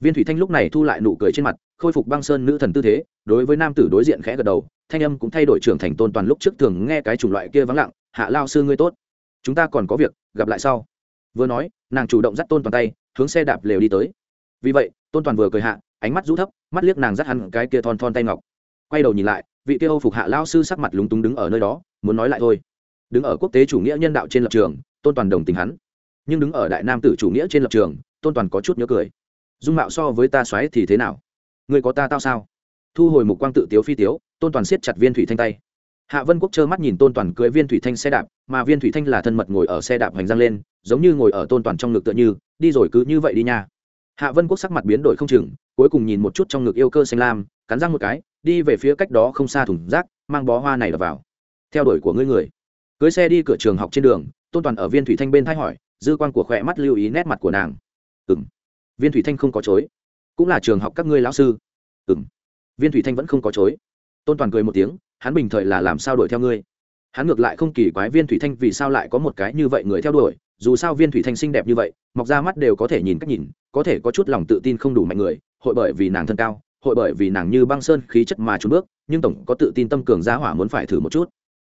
Viên thủy thanh lúc này thu lại nụ cười trên mặt, khôi phục băng sơn nữ thần tư thế, đối với nam tử đối diện khẽ gật đầu, thanh âm cũng thay đổi trưởng thành tôn toàn lúc trước thường nghe cái chủng loại kia vắng lặng, hạ lao sư ngươi tốt, chúng ta còn có việc, gặp lại sau. Vừa nói, nàng chủ động dắt tôn toàn tay, hướng xe đạp lều đi tới vì vậy, tôn toàn vừa cười hạ, ánh mắt rũ thấp, mắt liếc nàng dắt hắn cái kia thon thon tay ngọc. Quay đầu nhìn lại, vị kia âu phục hạ lao sư sắc mặt lúng túng đứng ở nơi đó, muốn nói lại thôi. Đứng ở quốc tế chủ nghĩa nhân đạo trên lập trường, tôn toàn đồng tình hắn. Nhưng đứng ở đại nam tử chủ nghĩa trên lập trường, tôn toàn có chút nhớ cười. Dung mạo so với ta xoáy thì thế nào? Người có ta tao sao? Thu hồi mục quang tự tiếu phi tiếu, tôn toàn siết chặt viên thủy thanh tay. Hạ vân quốc trơ mắt nhìn tôn toàn cưới viên thủy thanh xe đạp, mà viên thủy thanh là thân mật ngồi ở xe đạp hành răng lên, giống như ngồi ở tôn toàn trong ngực tựa như, đi rồi cứ như vậy đi nha hạ vân quốc sắc mặt biến đổi không chừng, cuối cùng nhìn một chút trong ngực yêu cơ xanh lam, cắn răng một cái, đi về phía cách đó không xa thùng rác, mang bó hoa này vào. Theo đuổi của ngươi người. Cưới xe đi cửa trường học trên đường, tôn toàn ở viên thủy thanh bên thay hỏi, dư quan của khỏe mắt lưu ý nét mặt của nàng. Ừ m viên thủy thanh không có chối. Cũng là trường học các ngươi lão sư. Ừ m viên thủy thanh vẫn không có chối. Tôn toàn cười một tiếng, hắn bình thời là làm sao đuổi theo ngươi? Hắn ngược lại không kỳ quái viên thủy thanh vì sao lại có một cái như vậy người theo đuổi, dù sao viên thủy thanh xinh đẹp như vậy, mọc ra mắt đều có thể nhìn cách nhìn có thể có chút lòng tự tin không đủ mạnh người, hội bởi vì nàng thân cao, hội bởi vì nàng như băng sơn khí chất mà trốn bước, nhưng tổng có tự tin tâm cường giá hỏa muốn phải thử một chút.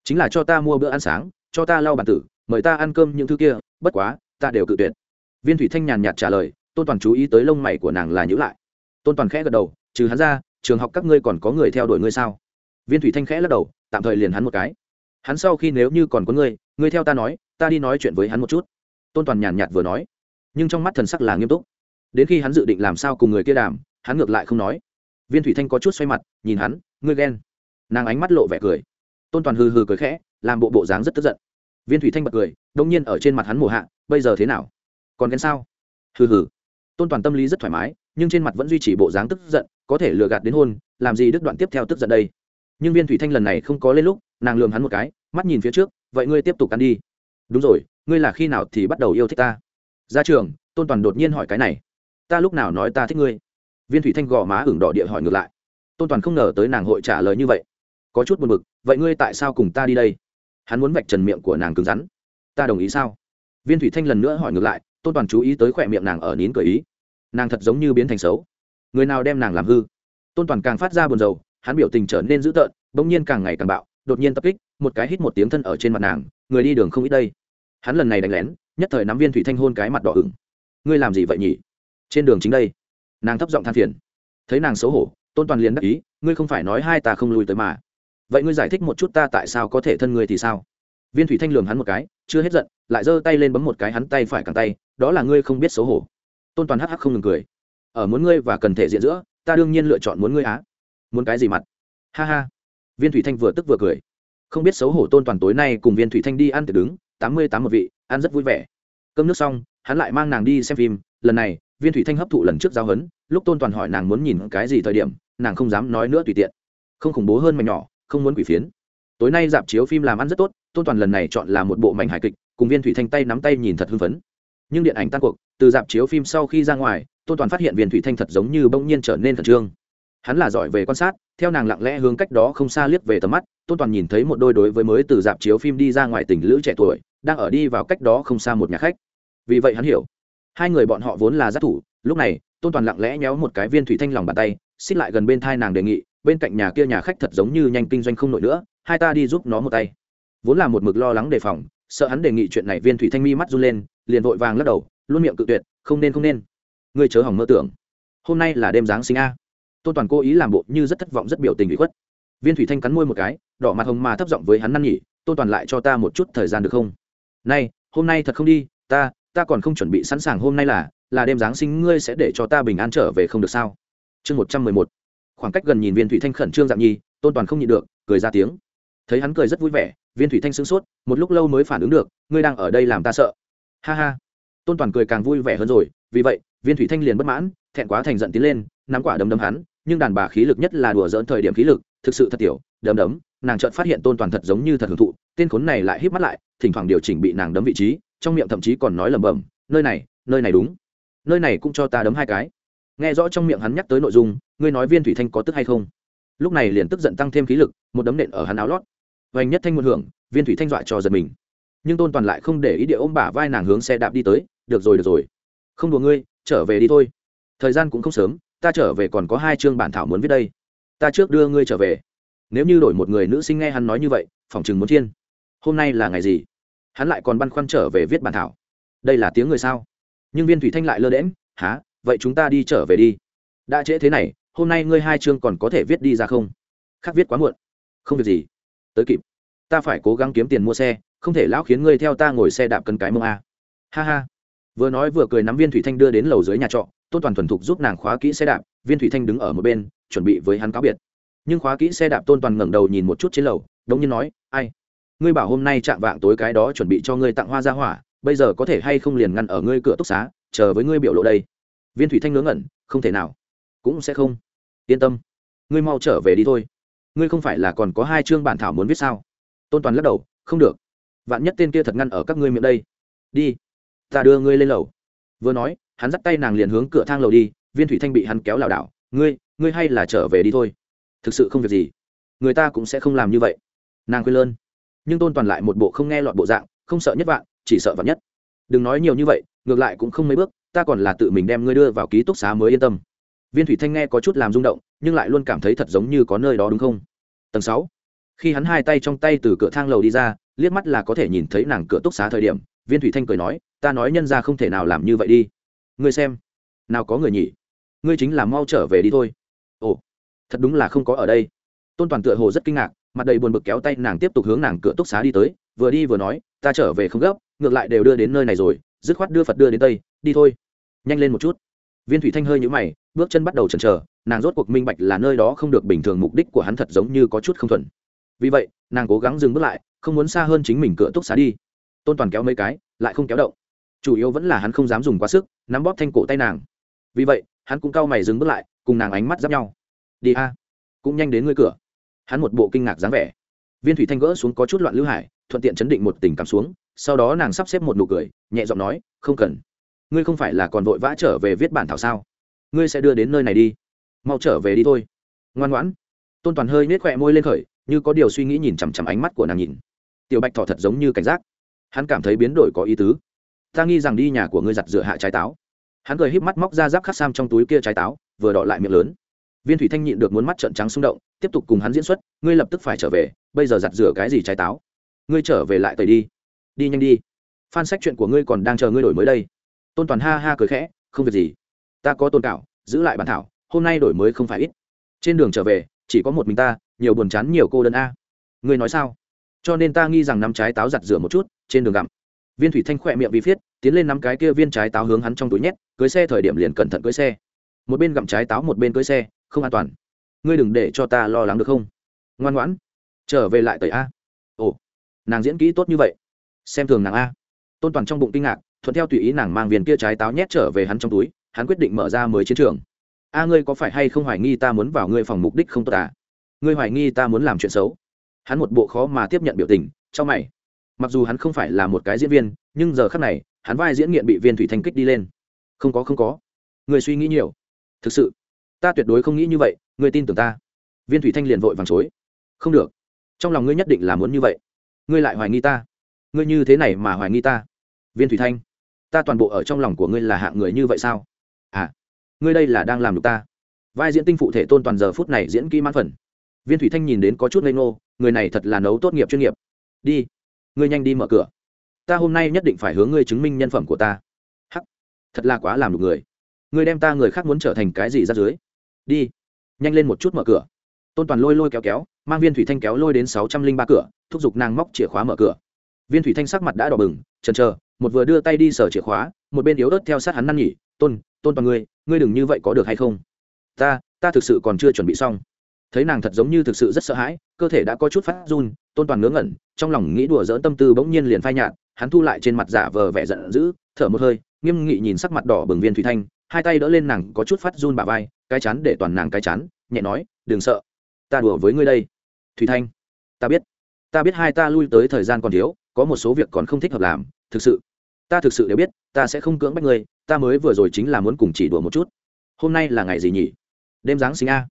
Chính là cho ta mua bữa ăn sáng, cho ta lau bàn tử, mời ta ăn cơm những thứ kia, bất quá, ta đều cự tuyệt. Viên thủy thanh nhàn nhạt trả lời, tôn toàn chú ý tới lông mày của nàng là nhữ lại. Tôn toàn khẽ gật đầu, trừ hắn ra, trường học các ngươi còn có người theo đuổi ngươi sao? Viên thủy thanh khẽ lắc đầu, tạm thời liền hắn một cái. Hắn sau khi nếu như còn có ngươi ngươi theo ta nói, ta đi nói chuyện với hắn một chút. Tôn toàn nhàn nhạt vừa nói, nhưng trong mắt thần sắc là nghiêm túc đến khi hắn dự định làm sao cùng người kia đàm, hắn ngược lại không nói. Viên thủy thanh có chút xoay mặt, nhìn hắn, ngươi ghen? Nàng ánh mắt lộ vẻ cười. Tôn toàn hừ hừ cười khẽ, làm bộ bộ dáng rất tức giận. Viên thủy thanh bật cười, đông nhiên ở trên mặt hắn mùa hạ, bây giờ thế nào? Còn ghen sao? Hừ hừ. Tôn toàn tâm lý rất thoải mái, nhưng trên mặt vẫn duy trì bộ dáng tức giận, có thể lừa gạt đến hôn, làm gì đứt đoạn tiếp theo tức giận đây? Nhưng viên thủy thanh lần này không có lên lúc, nàng lường hắn một cái, mắt nhìn phía trước, vậy ngươi tiếp tục ăn đi. Đúng rồi, ngươi là khi nào thì bắt đầu yêu thích ta? Ra trường. Tôn toàn đột nhiên hỏi cái này ta lúc nào nói ta thích ngươi? Viên thủy thanh gò má ửng đỏ địa hỏi ngược lại. Tôn toàn không ngờ tới nàng hội trả lời như vậy. Có chút buồn b ự c vậy ngươi tại sao cùng ta đi đây? Hắn muốn vạch trần miệng của nàng cứng rắn. Ta đồng ý sao? Viên thủy thanh lần nữa hỏi ngược lại, tôn toàn chú ý tới khỏe miệng nàng ở nín cởi ý. Nàng thật giống như biến thành xấu. Người nào đem nàng làm hư? Tôn toàn càng phát ra buồn rầu, hắn biểu tình trở nên dữ tợn, bỗng nhiên càng ngày càng bạo, đột nhiên tập kích, một cái hít một tiếng thân ở trên mặt nàng, người đi đường không ít đây. Hắn lần này đánh lén, nhất thời nắm viên thủy thanh hôn cái mặt đỏ ửng. Ngươi làm gì vậy nhỉ? Trên đường chính đây, nàng thấp giọng than phiền. Thấy nàng xấu hổ, tôn toàn liền đắc ý, ngươi không phải nói hai ta không lùi tới mà. Vậy ngươi giải thích một chút ta tại sao có thể thân ngươi thì sao? Viên thủy thanh lường hắn một cái, chưa hết giận, lại giơ tay lên bấm một cái hắn tay phải càng tay, đó là ngươi không biết xấu hổ. Tôn toàn hắc hắc không ngừng cười. Ở muốn ngươi và cần thể diện giữa, ta đương nhiên lựa chọn muốn ngươi á. Muốn cái gì mặt? Ha ha. Viên thủy thanh vừa tức vừa cười. Không biết xấu hổ tôn toàn tối nay cùng viên thủy thanh đi ăn tiệc đứng, tám mươi tám một vị, ăn rất vui vẻ. Cơm nước xong, hắn lại mang nàng đi xem phim, lần này viên thủy thanh hấp thụ lần trước giao hấn lúc tôn toàn hỏi nàng muốn nhìn cái gì thời điểm, nàng không dám nói nữa tùy tiện. Không khủng bố hơn mảnh nhỏ, không muốn quỷ phiến. Tối nay dạp chiếu phim làm ăn rất tốt, tôn toàn lần này chọn là một bộ mảnh hài kịch, cùng viên thủy thanh tay nắm tay nhìn thật hưng phấn. Nhưng điện ảnh tan cuộc, từ dạp chiếu phim sau khi ra ngoài, tôn toàn phát hiện viên thủy thanh thật giống như bỗng nhiên trở nên khẩn trương. Hắn là giỏi về quan sát, theo nàng lặng lẽ hướng cách đó không xa liếc về tầm mắt, tôn toàn nhìn thấy một đôi đối với mới từ dạp chiếu phim đi ra ngoài tỉnh lữ trẻ tuổi, đang ở đi vào cách đó không xa một nhà khách. Vì vậy hắn hiểu hai người bọn họ vốn là giác thủ, lúc này, tôn toàn lặng lẽ nhéo một cái viên thủy thanh lòng bàn tay, xích lại gần bên thai nàng đề nghị, bên cạnh nhà kia nhà khách thật giống như nhanh kinh doanh không nổi nữa, hai ta đi giúp nó một tay. Vốn là một mực lo lắng đề phòng, sợ hắn đề nghị chuyện này viên thủy thanh mi mắt run lên, liền vội vàng lắc đầu, luôn miệng cự tuyệt, không nên không nên. Ngươi chớ hỏng mơ tưởng. Hôm nay là đêm giáng sinh a. Tôn toàn cố ý làm bộ như rất thất vọng, rất biểu tình bị khuất. Viên thủy thanh cắn môi một cái, đỏ mặt hồng mà thấp giọng với hắn năn nhỉ tôn toàn lại cho ta một chút thời gian được không? Nay, hôm nay thật không đi, ta ta còn không chuẩn bị sẵn sàng hôm nay là là đêm giáng sinh ngươi sẽ để cho ta bình an trở về không được sao? Chương một trăm mười một. Khoảng cách gần nhìn viên thủy thanh khẩn trương dạng nhi, tôn toàn không nhịn được, cười ra tiếng. Thấy hắn cười rất vui vẻ, viên thủy thanh sửng sốt, một lúc lâu mới phản ứng được, ngươi đang ở đây làm ta sợ. Ha ha. Tôn toàn cười càng vui vẻ hơn rồi, vì vậy, viên thủy thanh liền bất mãn, thẹn quá thành giận tiến lên, nắm quả đấm đấm hắn, nhưng đàn bà khí lực nhất là đùa dỡn thời điểm khí lực, thực sự thật tiểu, đấm đấm, nàng chợt phát hiện tôn toàn thật giống như thật hưởng thụ, tên khốn này lại híp mắt lại, thỉnh thoảng điều chỉnh bị nàng đấm vị trí trong miệng thậm chí còn nói lẩm bẩm, nơi này nơi này đúng. Nơi này cũng cho ta đấm hai cái. Nghe rõ trong miệng hắn nhắc tới nội dung, ngươi nói viên thủy thanh có tức hay không? Lúc này liền tức giận tăng thêm khí lực, một đấm nện ở hắn áo lót. Vành nhất thanh một hưởng, viên thủy thanh dọa cho giật mình. Nhưng tôn toàn lại không để ý địa ôm bả vai nàng hướng xe đạp đi tới, được rồi được rồi. Không đùa ngươi, trở về đi thôi. Thời gian cũng không sớm, ta trở về còn có hai chương bản thảo muốn viết đây. Ta trước đưa ngươi trở về. Nếu như đổi một người nữ sinh nghe hắn nói như vậy, phòng chừng muốn chiên. Hôm nay là ngày gì? Hắn lại còn băn khoăn trở về viết bản thảo. Đây là tiếng người sao? Nhưng viên thủy thanh lại lơ đễm há vậy chúng ta đi trở về đi. Đã trễ thế này, hôm nay ngươi hai chương còn có thể viết đi ra không? Khác viết quá muộn. Không việc gì. Tới kịp. Ta phải cố gắng kiếm tiền mua xe, không thể lão khiến ngươi theo ta ngồi xe đạp cân cái mông a. Ha ha. Vừa nói vừa cười nắm viên thủy thanh đưa đến lầu dưới nhà trọ, tôn toàn thuần thục giúp nàng khóa kỹ xe đạp, viên thủy thanh đứng ở một bên, chuẩn bị với hắn cáo biệt. Nhưng khóa kỹ xe đạp tôn toàn ngẩng đầu nhìn một chút trên lầu, đống nhiên nói, ai? Ngươi bảo hôm nay chạm vạng tối cái đó chuẩn bị cho ngươi tặng hoa ra hỏa, bây giờ có thể hay không liền ngăn ở ngươi cửa túc xá, chờ với ngươi biểu lộ đây. Viên thủy thanh ngớ ngẩn, không thể nào. Cũng sẽ không. Yên tâm. Ngươi mau trở về đi thôi. Ngươi không phải là còn có hai chương bản thảo muốn viết sao? Tôn toàn lắc đầu, không được. Vạn nhất tên kia thật ngăn ở các ngươi miệng đây. Đi. Ta đưa ngươi lên lầu. Vừa nói, hắn dắt tay nàng liền hướng cửa thang lầu đi, viên thủy thanh bị hắn kéo lảo đảo. Ngươi ngươi hay là trở về đi thôi. Thực sự không việc gì. Người ta cũng sẽ không làm như vậy. Nàng quên lơn nhưng tôn toàn lại một bộ không nghe lọt bộ dạng, không sợ nhất vạn, chỉ sợ vạn nhất. Đừng nói nhiều như vậy, ngược lại cũng không mấy bước, ta còn là tự mình đem ngươi đưa vào ký túc xá mới yên tâm. Viên thủy thanh nghe có chút làm rung động, nhưng lại luôn cảm thấy thật giống như có nơi đó đúng không? Tầng sáu. Khi hắn hai tay trong tay từ cửa thang lầu đi ra, liếc mắt là có thể nhìn thấy nàng cửa túc xá thời điểm, viên thủy thanh cười nói, ta nói nhân ra không thể nào làm như vậy đi. Ngươi xem, nào có người nhỉ? Ngươi chính là mau trở về đi thôi. Ồ, thật đúng là không có ở đây. Tôn toàn tựa hồ rất kinh ngạc mặt đầy buồn bực kéo tay nàng tiếp tục hướng nàng cửa túc xá đi tới, vừa đi vừa nói, ta trở về không gấp, ngược lại đều đưa đến nơi này rồi, dứt khoát đưa phật đưa đến tây, đi thôi. Nhanh lên một chút. Viên thủy thanh hơi nhũ mày, bước chân bắt đầu chần chờ, nàng rốt cuộc minh bạch là nơi đó không được bình thường mục đích của hắn thật giống như có chút không thuận. Vì vậy, nàng cố gắng dừng bước lại, không muốn xa hơn chính mình cửa túc xá đi. Tôn toàn kéo mấy cái, lại không kéo động. Chủ yếu vẫn là hắn không dám dùng quá sức, nắm bóp thanh cổ tay nàng. Vì vậy, hắn cũng cau mày dừng bước lại, cùng nàng ánh mắt giáp nhau. Đi a, cũng nhanh đến ngươi cửa hắn một bộ kinh ngạc dáng vẻ. Viên thủy thanh gỡ xuống có chút loạn lưu hải, thuận tiện chấn định một tình cảm xuống, sau đó nàng sắp xếp một nụ cười, nhẹ giọng nói, không cần. Ngươi không phải là còn vội vã trở về viết bản thảo sao? Ngươi sẽ đưa đến nơi này đi. Mau trở về đi thôi. Ngoan ngoãn. Tôn toàn hơi nết khỏe môi lên khởi, như có điều suy nghĩ nhìn chằm chằm ánh mắt của nàng nhìn. Tiểu bạch thỏ thật giống như cảnh giác. Hắn cảm thấy biến đổi có ý tứ. Ta nghi rằng đi nhà của ngươi giặt rửa hạ trái táo. Hắn cười híp mắt móc ra giáp khắc sam trong túi kia trái táo, vừa đọ lại miệng lớn viên thủy thanh nhịn được muốn mắt trợn trắng xung động, tiếp tục cùng hắn diễn xuất, ngươi lập tức phải trở về, bây giờ giặt rửa cái gì trái táo? Ngươi trở về lại tẩy đi. Đi nhanh đi. Phan sách chuyện của ngươi còn đang chờ ngươi đổi mới đây. Tôn toàn ha ha cười khẽ, không việc gì. Ta có tôn cảo, giữ lại bản thảo, hôm nay đổi mới không phải ít. Trên đường trở về, chỉ có một mình ta, nhiều buồn chán nhiều cô đơn a. Ngươi nói sao? Cho nên ta nghi rằng năm trái táo giặt rửa một chút, trên đường gặm viên thủy thanh khỏe miệng vì phiết, tiến lên năm cái kia viên trái táo hướng hắn trong túi nhét, cưới xe thời điểm liền cẩn thận cưới xe. Một bên gặm trái táo một bên cưới xe không an toàn. Ngươi đừng để cho ta lo lắng được không? Ngoan ngoãn, trở về lại tẩy a. Ồ, nàng diễn kỹ tốt như vậy. Xem thường nàng a. Tôn toàn trong bụng kinh ngạc, thuận theo tùy ý nàng mang viên kia trái táo nhét trở về hắn trong túi, hắn quyết định mở ra mới chiến trường. A, ngươi có phải hay không hoài nghi ta muốn vào ngươi phòng mục đích không tốt à? Ngươi hoài nghi ta muốn làm chuyện xấu? Hắn một bộ khó mà tiếp nhận biểu tình cho mày. Mặc dù hắn không phải là một cái diễn viên, nhưng giờ khắc này, hắn vai diễn nghiện bị viên thủy thanh kích đi lên. Không có không có. Người suy nghĩ nhiều. Thực sự ta tuyệt đối không nghĩ như vậy, ngươi tin tưởng ta. Viên thủy thanh liền vội vàng chối. Không được. Trong lòng ngươi nhất định là muốn như vậy. Ngươi lại hoài nghi ta. Ngươi như thế này mà hoài nghi ta. Viên thủy thanh. Ta toàn bộ ở trong lòng của ngươi là hạng người như vậy sao? À ngươi đây là đang làm được ta. Vai diễn tinh phụ thể tôn toàn giờ phút này diễn kỹ mãn phần. Viên thủy thanh nhìn đến có chút ngây ngô, người này thật là nấu tốt nghiệp chuyên nghiệp. Đi, ngươi nhanh đi mở cửa. Ta hôm nay nhất định phải hướng ngươi chứng minh nhân phẩm của ta. Hắc, thật là quá làm được người. Ngươi đem ta người khác muốn trở thành cái gì ra dưới? Đi. Nhanh lên một chút mở cửa. Tôn toàn lôi lôi kéo kéo, mang viên thủy thanh kéo lôi đến sáu trăm linh ba cửa, thúc giục nàng móc chìa khóa mở cửa. Viên thủy thanh sắc mặt đã đỏ bừng trần chờ, một vừa đưa tay đi sở chìa khóa, một bên yếu ớt theo sát hắn năn nhỉ, tôn tôn toàn ngươi ngươi đừng như vậy có được hay không? Ta ta thực sự còn chưa chuẩn bị xong. Thấy nàng thật giống như thực sự rất sợ hãi, cơ thể đã có chút phát run, tôn toàn ngớ ngẩn, trong lòng nghĩ đùa dỡn tâm tư bỗng nhiên liền phai nhạt, hắn thu lại trên mặt giả vờ vẻ giận dữ, thở một hơi, nghiêm nghị nhìn sắc mặt đỏ bừng viên thủy thanh hai tay đỡ lên nàng có chút phát run bà vai, cái chán để toàn nàng cái chán, nhẹ nói, đừng sợ, ta đùa với ngươi đây. Thủy thanh, ta biết ta biết hai ta lui tới thời gian còn thiếu, có một số việc còn không thích hợp làm, thực sự, ta thực sự đều biết, ta sẽ không cưỡng bách ngươi, ta mới vừa rồi chính là muốn cùng chỉ đùa một chút. Hôm nay là ngày gì nhỉ? Đêm giáng sinh a.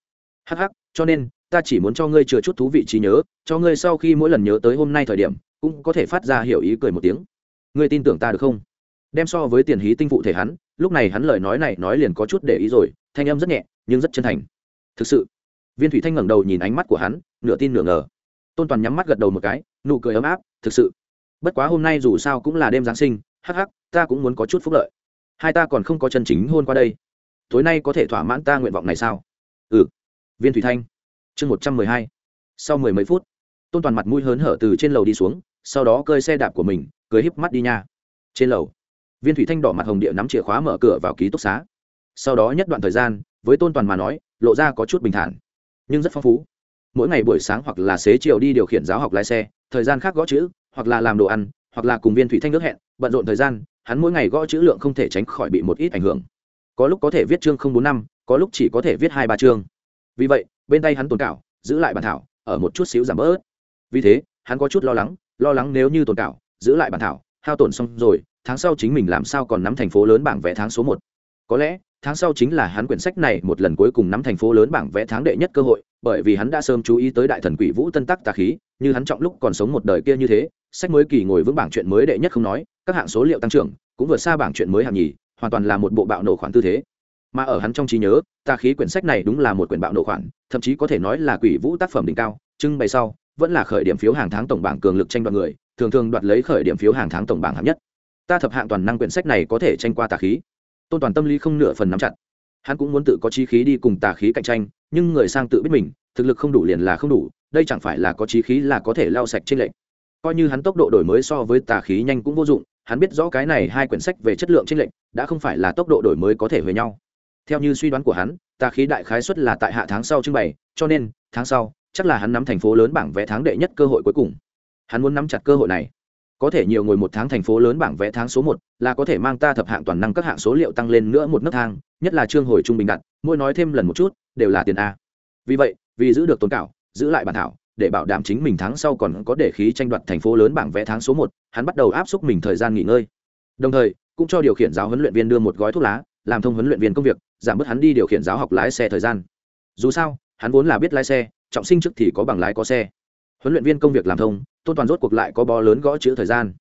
Hh cho nên, ta chỉ muốn cho ngươi chừa chút thú vị trí nhớ, cho ngươi sau khi mỗi lần nhớ tới hôm nay thời điểm, cũng có thể phát ra hiểu ý cười một tiếng. Ngươi tin tưởng ta được không? Đem so với tiền hí tinh phụ thể hắn lúc này hắn lời nói này nói liền có chút để ý rồi, thanh âm rất nhẹ, nhưng rất chân thành. Thực sự, viên thủy thanh ngẩng đầu nhìn ánh mắt của hắn, nửa tin nửa ngờ. Tôn toàn nhắm mắt gật đầu một cái, nụ cười ấm áp, thực sự. Bất quá hôm nay dù sao cũng là đêm giáng sinh, hắc hắc, ta cũng muốn có chút phúc lợi. Hai ta còn không có chân chính hôn qua đây. Tối nay có thể thỏa mãn ta nguyện vọng này sao? Ừ. Viên thủy thanh. Chương một trăm mười hai. Sau mười mấy phút, tôn toàn mặt mũi hớn hở từ trên lầu đi xuống, sau đó cơi xe đạp của mình, cười híp mắt đi nha. Trên lầu viên thủy thanh đỏ mặt hồng địa nắm chìa khóa mở cửa vào ký túc xá. Sau đó nhất đoạn thời gian, với tôn toàn mà nói, lộ ra có chút bình thản, nhưng rất phong phú. Mỗi ngày buổi sáng hoặc là xế chiều đi điều khiển giáo học lái xe, thời gian khác gõ chữ, hoặc là làm đồ ăn, hoặc là cùng viên thủy thanh nước hẹn, bận rộn thời gian, hắn mỗi ngày gõ chữ lượng không thể tránh khỏi bị một ít ảnh hưởng. Có lúc có thể viết chương không bốn năm, có lúc chỉ có thể viết hai ba chương. Vì vậy, bên tay hắn tồn cảo, giữ lại bản thảo, ở một chút xíu giảm bớt. Vì thế, hắn có chút lo lắng lo lắng nếu như tồn cảo, giữ lại bản thảo, hao tổn xong rồi tháng sau chính mình làm sao còn nắm thành phố lớn bảng vẽ tháng số một? Có lẽ, tháng sau chính là hắn quyển sách này một lần cuối cùng nắm thành phố lớn bảng vẽ tháng đệ nhất cơ hội, bởi vì hắn đã sớm chú ý tới đại thần quỷ vũ tân tắc tà khí, như hắn trọng lúc còn sống một đời kia như thế, sách mới kỳ ngồi vững bảng chuyện mới đệ nhất không nói, các hạng số liệu tăng trưởng, cũng vượt xa bảng chuyện mới hạng nhì, hoàn toàn là một bộ bạo nổ khoản tư thế. Mà ở hắn trong trí nhớ, tà khí quyển sách này đúng là một quyển bạo nổ khoản, thậm chí có thể nói là quỷ vũ tác phẩm đỉnh cao, trưng bày sau, vẫn là khởi điểm phiếu hàng tháng tổng bảng cường lực tranh đoạt người, thường thường đoạt lấy khởi điểm phiếu hàng tháng tổng bảng hạng nhất ta thập hạng toàn năng quyển sách này có thể tranh qua tà khí. Tôn toàn tâm lý không nửa phần nắm chặt. Hắn cũng muốn tự có trí khí đi cùng tà khí cạnh tranh, nhưng người sang tự biết mình, thực lực không đủ liền là không đủ, đây chẳng phải là có trí khí là có thể lao sạch trên lệnh coi như hắn tốc độ đổi mới so với tà khí nhanh cũng vô dụng, hắn biết rõ cái này hai quyển sách về chất lượng trên lệnh đã không phải là tốc độ đổi mới có thể về nhau. Theo như suy đoán của hắn, tà khí đại khái xuất là tại hạ tháng sau trưng bày, cho nên, tháng sau, chắc là hắn nắm thành phố lớn bảng vé tháng đệ nhất cơ hội cuối cùng. Hắn muốn nắm chặt cơ hội này có thể nhiều ngồi một tháng thành phố lớn bảng vẽ tháng số một, là có thể mang ta thập hạng toàn năng các hạng số liệu tăng lên nữa một nấc thang, nhất là chương hồi trung bình đặt, mỗi nói thêm lần một chút, đều là tiền a. Vì vậy, vì giữ được tồn cảo, giữ lại bản thảo, để bảo đảm chính mình tháng sau còn có để khí tranh đoạt thành phố lớn bảng vẽ tháng số một, hắn bắt đầu áp xúc mình thời gian nghỉ ngơi. Đồng thời, cũng cho điều khiển giáo huấn luyện viên đưa một gói thuốc lá, làm thông huấn luyện viên công việc, giảm bớt hắn đi điều khiển giáo học lái xe thời gian. Dù sao, hắn vốn là biết lái xe, trọng sinh trước thì có bằng lái có xe. Huấn luyện viên công việc làm thông tôn toàn rốt cuộc lại có bó lớn gõ chữ thời gian.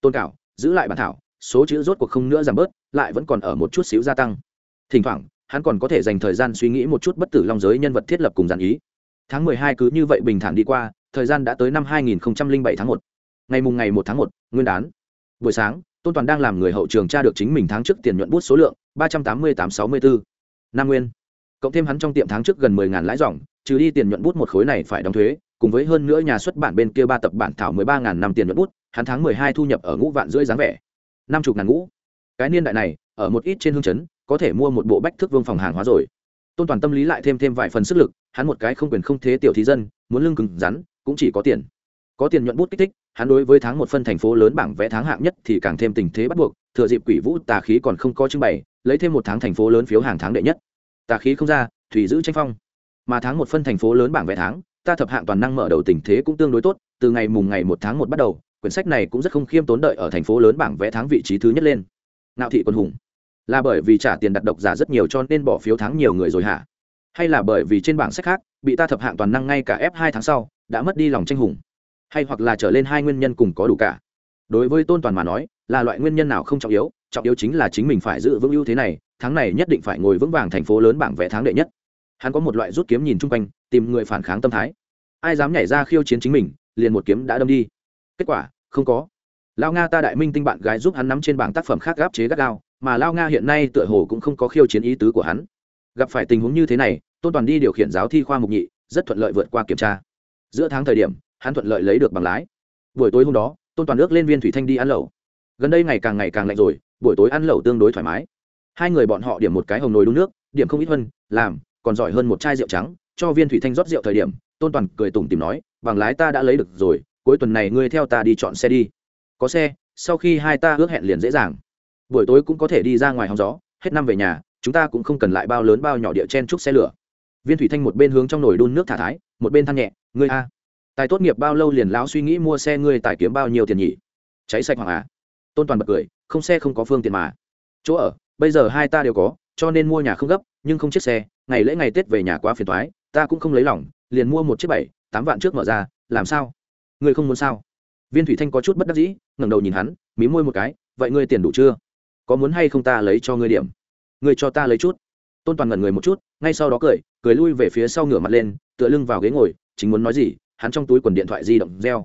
Tôn cảo, giữ lại bản thảo, số chữ rốt cuộc không nữa giảm bớt, lại vẫn còn ở một chút xíu gia tăng. Thỉnh thoảng, hắn còn có thể dành thời gian suy nghĩ một chút bất tử long giới nhân vật thiết lập cùng giản ý. Tháng mười hai cứ như vậy bình thản đi qua, thời gian đã tới năm hai nghìn bảy tháng một. Ngày mùng ngày một tháng một, nguyên đán. Buổi sáng, tôn toàn đang làm người hậu trường tra được chính mình tháng trước tiền nhuận bút số lượng, ba trăm tám mươi tám sáu mươi bốn. Năm nguyên. Cộng thêm hắn trong tiệm tháng trước gần mười ngàn lãi dòng, trừ đi tiền nhuận bút một khối này phải đóng thuế cùng với hơn nữa nhà xuất bản bên kia ba tập bản thảo mười ba ngàn năm tiền nhuận bút, hắn tháng mười hai thu nhập ở ngũ vạn rưỡi dáng vẻ. Năm chục ngàn ngũ. Cái niên đại này, ở một ít trên hương chấn, có thể mua một bộ bách thước vương phòng hàng hóa rồi. Tôn toàn tâm lý lại thêm thêm vài phần sức lực, hắn một cái không quyền không thế tiểu thí dân, muốn lưng cứng rắn, cũng chỉ có tiền. Có tiền nhuận bút kích thích, hắn đối với tháng một phân thành phố lớn bảng vẽ tháng hạng nhất thì càng thêm tình thế bắt buộc, thừa dịp quỷ vũ tà khí còn không có trưng bày, lấy thêm một tháng thành phố lớn phiếu hàng tháng đệ nhất. Tà khí không ra, thủy giữ tranh phong. Mà tháng một phân thành phố lớn bảng vẽ tháng ta thập hạng toàn năng mở đầu tình thế cũng tương đối tốt, từ ngày mùng ngày một tháng một bắt đầu, quyển sách này cũng rất không khiêm tốn đợi ở thành phố lớn bảng vẽ tháng vị trí thứ nhất lên. Nạo thị quân hùng. Là bởi vì trả tiền đặt độc giả rất nhiều cho nên bỏ phiếu tháng nhiều người rồi hả? Hay là bởi vì trên bảng sách khác, bị ta thập hạng toàn năng ngay cả f hai tháng sau, đã mất đi lòng tranh hùng? Hay hoặc là trở lên hai nguyên nhân cùng có đủ cả? Đối với tôn toàn mà nói, là loại nguyên nhân nào không trọng yếu trọng yếu chính là chính mình phải giữ vững ưu thế này, tháng này nhất định phải ngồi vững vàng thành phố lớn bảng vẽ tháng đệ nhất hắn có một loại rút kiếm nhìn chung quanh, tìm người phản kháng tâm thái. Ai dám nhảy ra khiêu chiến chính mình, liền một kiếm đã đâm đi. Kết quả, không có. Lao nga ta đại minh tinh bạn gái giúp hắn nắm trên bảng tác phẩm khác gáp chế gắt gao, mà lao nga hiện nay tựa hồ cũng không có khiêu chiến ý tứ của hắn. Gặp phải tình huống như thế này, tôn toàn đi điều khiển giáo thi khoa mục nhị, rất thuận lợi vượt qua kiểm tra. Giữa tháng thời điểm, hắn thuận lợi lấy được bằng lái. Buổi tối hôm đó, tôn toàn ước lên viên thủy thanh đi ăn lẩu. Gần đây ngày càng ngày càng lạnh rồi, buổi tối ăn lẩu tương đối thoải mái. Hai người bọn họ điểm một cái hồng nồi đun nước, điểm không ít hơn, làm còn giỏi hơn một chai rượu trắng, cho viên thủy thanh rót rượu thời điểm, tôn toàn cười tủm tìm nói, bằng lái ta đã lấy được rồi, cuối tuần này ngươi theo ta đi chọn xe đi. Có xe, sau khi hai ta ước hẹn liền dễ dàng. Buổi tối cũng có thể đi ra ngoài hóng gió, hết năm về nhà, chúng ta cũng không cần lại bao lớn bao nhỏ địa chen trúc xe lửa. Viên thủy thanh một bên hướng trong nồi đun nước thả thái, một bên than nhẹ, ngươi a, tài tốt nghiệp bao lâu liền lão suy nghĩ mua xe ngươi tài kiếm bao nhiêu tiền nhỉ? Cháy sạch hoàng à? Tôn toàn bật cười, không, xe không có phương tiện mà. Chỗ ở, bây giờ hai ta đều có cho nên mua nhà không gấp nhưng không chiếc xe ngày lễ ngày tết về nhà quá phiền toái, ta cũng không lấy lòng liền mua một chiếc bảy tám vạn trước mở ra làm sao? Ngươi không muốn sao? Viên thủy thanh có chút bất đắc dĩ ngẩng đầu nhìn hắn mí môi một cái vậy ngươi tiền đủ chưa? Có muốn hay không ta lấy cho ngươi điểm? Ngươi cho ta lấy chút. Tôn toàn ngẩn người một chút ngay sau đó cười cười lui về phía sau ngửa mặt lên tựa lưng vào ghế ngồi chính muốn nói gì hắn trong túi quần điện thoại di động reo.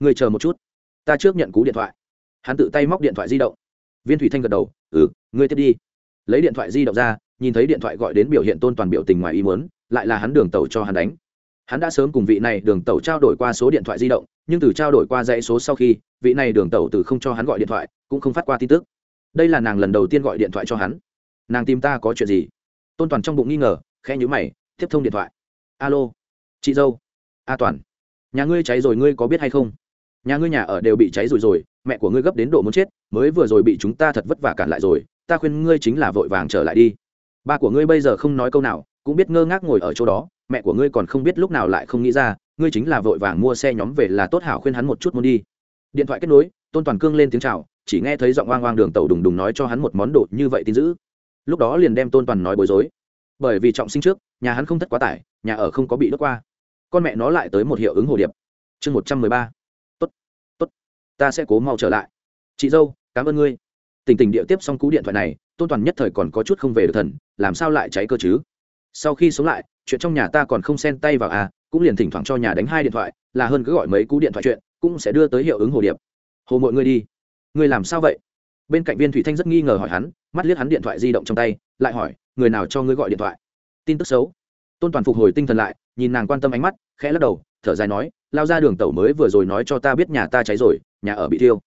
Ngươi chờ một chút. Ta trước nhận cú điện thoại. Hắn tự tay móc điện thoại di động. Viên thủy thanh gật đầu ừ ngươi tiếp đi lấy điện thoại di động ra, nhìn thấy điện thoại gọi đến biểu hiện tôn toàn biểu tình ngoài ý muốn, lại là hắn đường tàu cho hắn đánh. Hắn đã sớm cùng vị này đường tàu trao đổi qua số điện thoại di động, nhưng từ trao đổi qua dãy số sau khi, vị này đường tàu từ không cho hắn gọi điện thoại, cũng không phát qua tin tức. Đây là nàng lần đầu tiên gọi điện thoại cho hắn. Nàng tìm ta có chuyện gì? Tôn toàn trong bụng nghi ngờ, khẽ nhữ mày, tiếp thông điện thoại. Alo, chị dâu. A toàn. Nhà ngươi cháy rồi ngươi có biết hay không? Nhà ngươi nhà ở đều bị cháy rồi rồi, mẹ của ngươi gấp đến độ muốn chết, mới vừa rồi bị chúng ta thật vất vả cản lại rồi ta khuyên ngươi chính là vội vàng trở lại đi. Ba của ngươi bây giờ không nói câu nào, cũng biết ngơ ngác ngồi ở chỗ đó, mẹ của ngươi còn không biết lúc nào lại không nghĩ ra, ngươi chính là vội vàng mua xe nhóm về là tốt hảo khuyên hắn một chút muốn đi. Điện thoại kết nối, tôn toàn cương lên tiếng chào, chỉ nghe thấy giọng oang oang đường tàu đùng đùng nói cho hắn một món đồ như vậy tin giữ lúc đó liền đem tôn toàn nói bối rối. Bởi vì trọng sinh trước, nhà hắn không thất quá tải, nhà ở không có bị đốt qua. Con mẹ nó lại tới một hiệu ứng hồ điệp. Chương một trăm mười ba. Tốt tốt, ta sẽ cố mau trở lại. Chị dâu, cảm ơn ngươi tình tình địa tiếp xong cú điện thoại này, tôn toàn nhất thời còn có chút không về được thần, làm sao lại cháy cơ chứ? Sau khi sống lại, chuyện trong nhà ta còn không xen tay vào à cũng liền thỉnh thoảng cho nhà đánh hai điện thoại, là hơn cứ gọi mấy cú điện thoại chuyện, cũng sẽ đưa tới hiệu ứng hồ điệp. Hồ mọi người đi. Người làm sao vậy? Bên cạnh viên thủy thanh rất nghi ngờ hỏi hắn, mắt liếc hắn điện thoại di động trong tay, lại hỏi, người nào cho ngươi gọi điện thoại? Tin tức xấu. Tôn toàn phục hồi tinh thần lại, nhìn nàng quan tâm ánh mắt, khẽ lắc đầu, thở dài nói, lao ra đường tẩu mới vừa rồi nói cho ta biết nhà ta cháy rồi, nhà ở bị thiêu.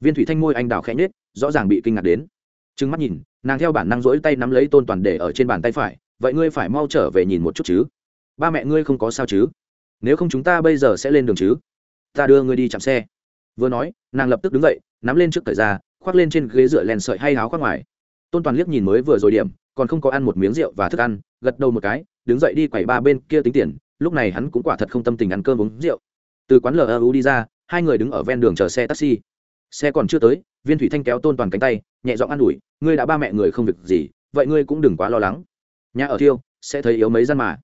Viên thủy thanh môi anh đào khẽ nhết rõ ràng bị kinh ngạc đến. Trừng mắt nhìn, nàng theo bản năng rỗi tay nắm lấy tôn toàn để ở trên bàn tay phải, vậy ngươi phải mau trở về nhìn một chút chứ. Ba mẹ ngươi không có sao chứ? Nếu không chúng ta bây giờ sẽ lên đường chứ? Ta đưa ngươi đi chạm xe. Vừa nói, nàng lập tức đứng dậy, nắm lên trước thời ra, khoác lên trên ghế dựa len sợi hay áo khoác ngoài. Tôn toàn liếc nhìn mới vừa rồi điểm, còn không có ăn một miếng rượu và thức ăn, gật đầu một cái, đứng dậy đi quẩy ba bên kia tính tiền, lúc này hắn cũng quả thật không tâm tình ăn cơm uống rượu. Từ quán lờ u đi ra, hai người đứng ở ven đường chờ xe taxi xe còn chưa tới, viên thủy thanh kéo tôn toàn cánh tay, nhẹ giọng an ủi, ngươi đã ba mẹ người không việc gì, vậy ngươi cũng đừng quá lo lắng. Nhà ở thiêu, sẽ thấy yếu mấy gian mà.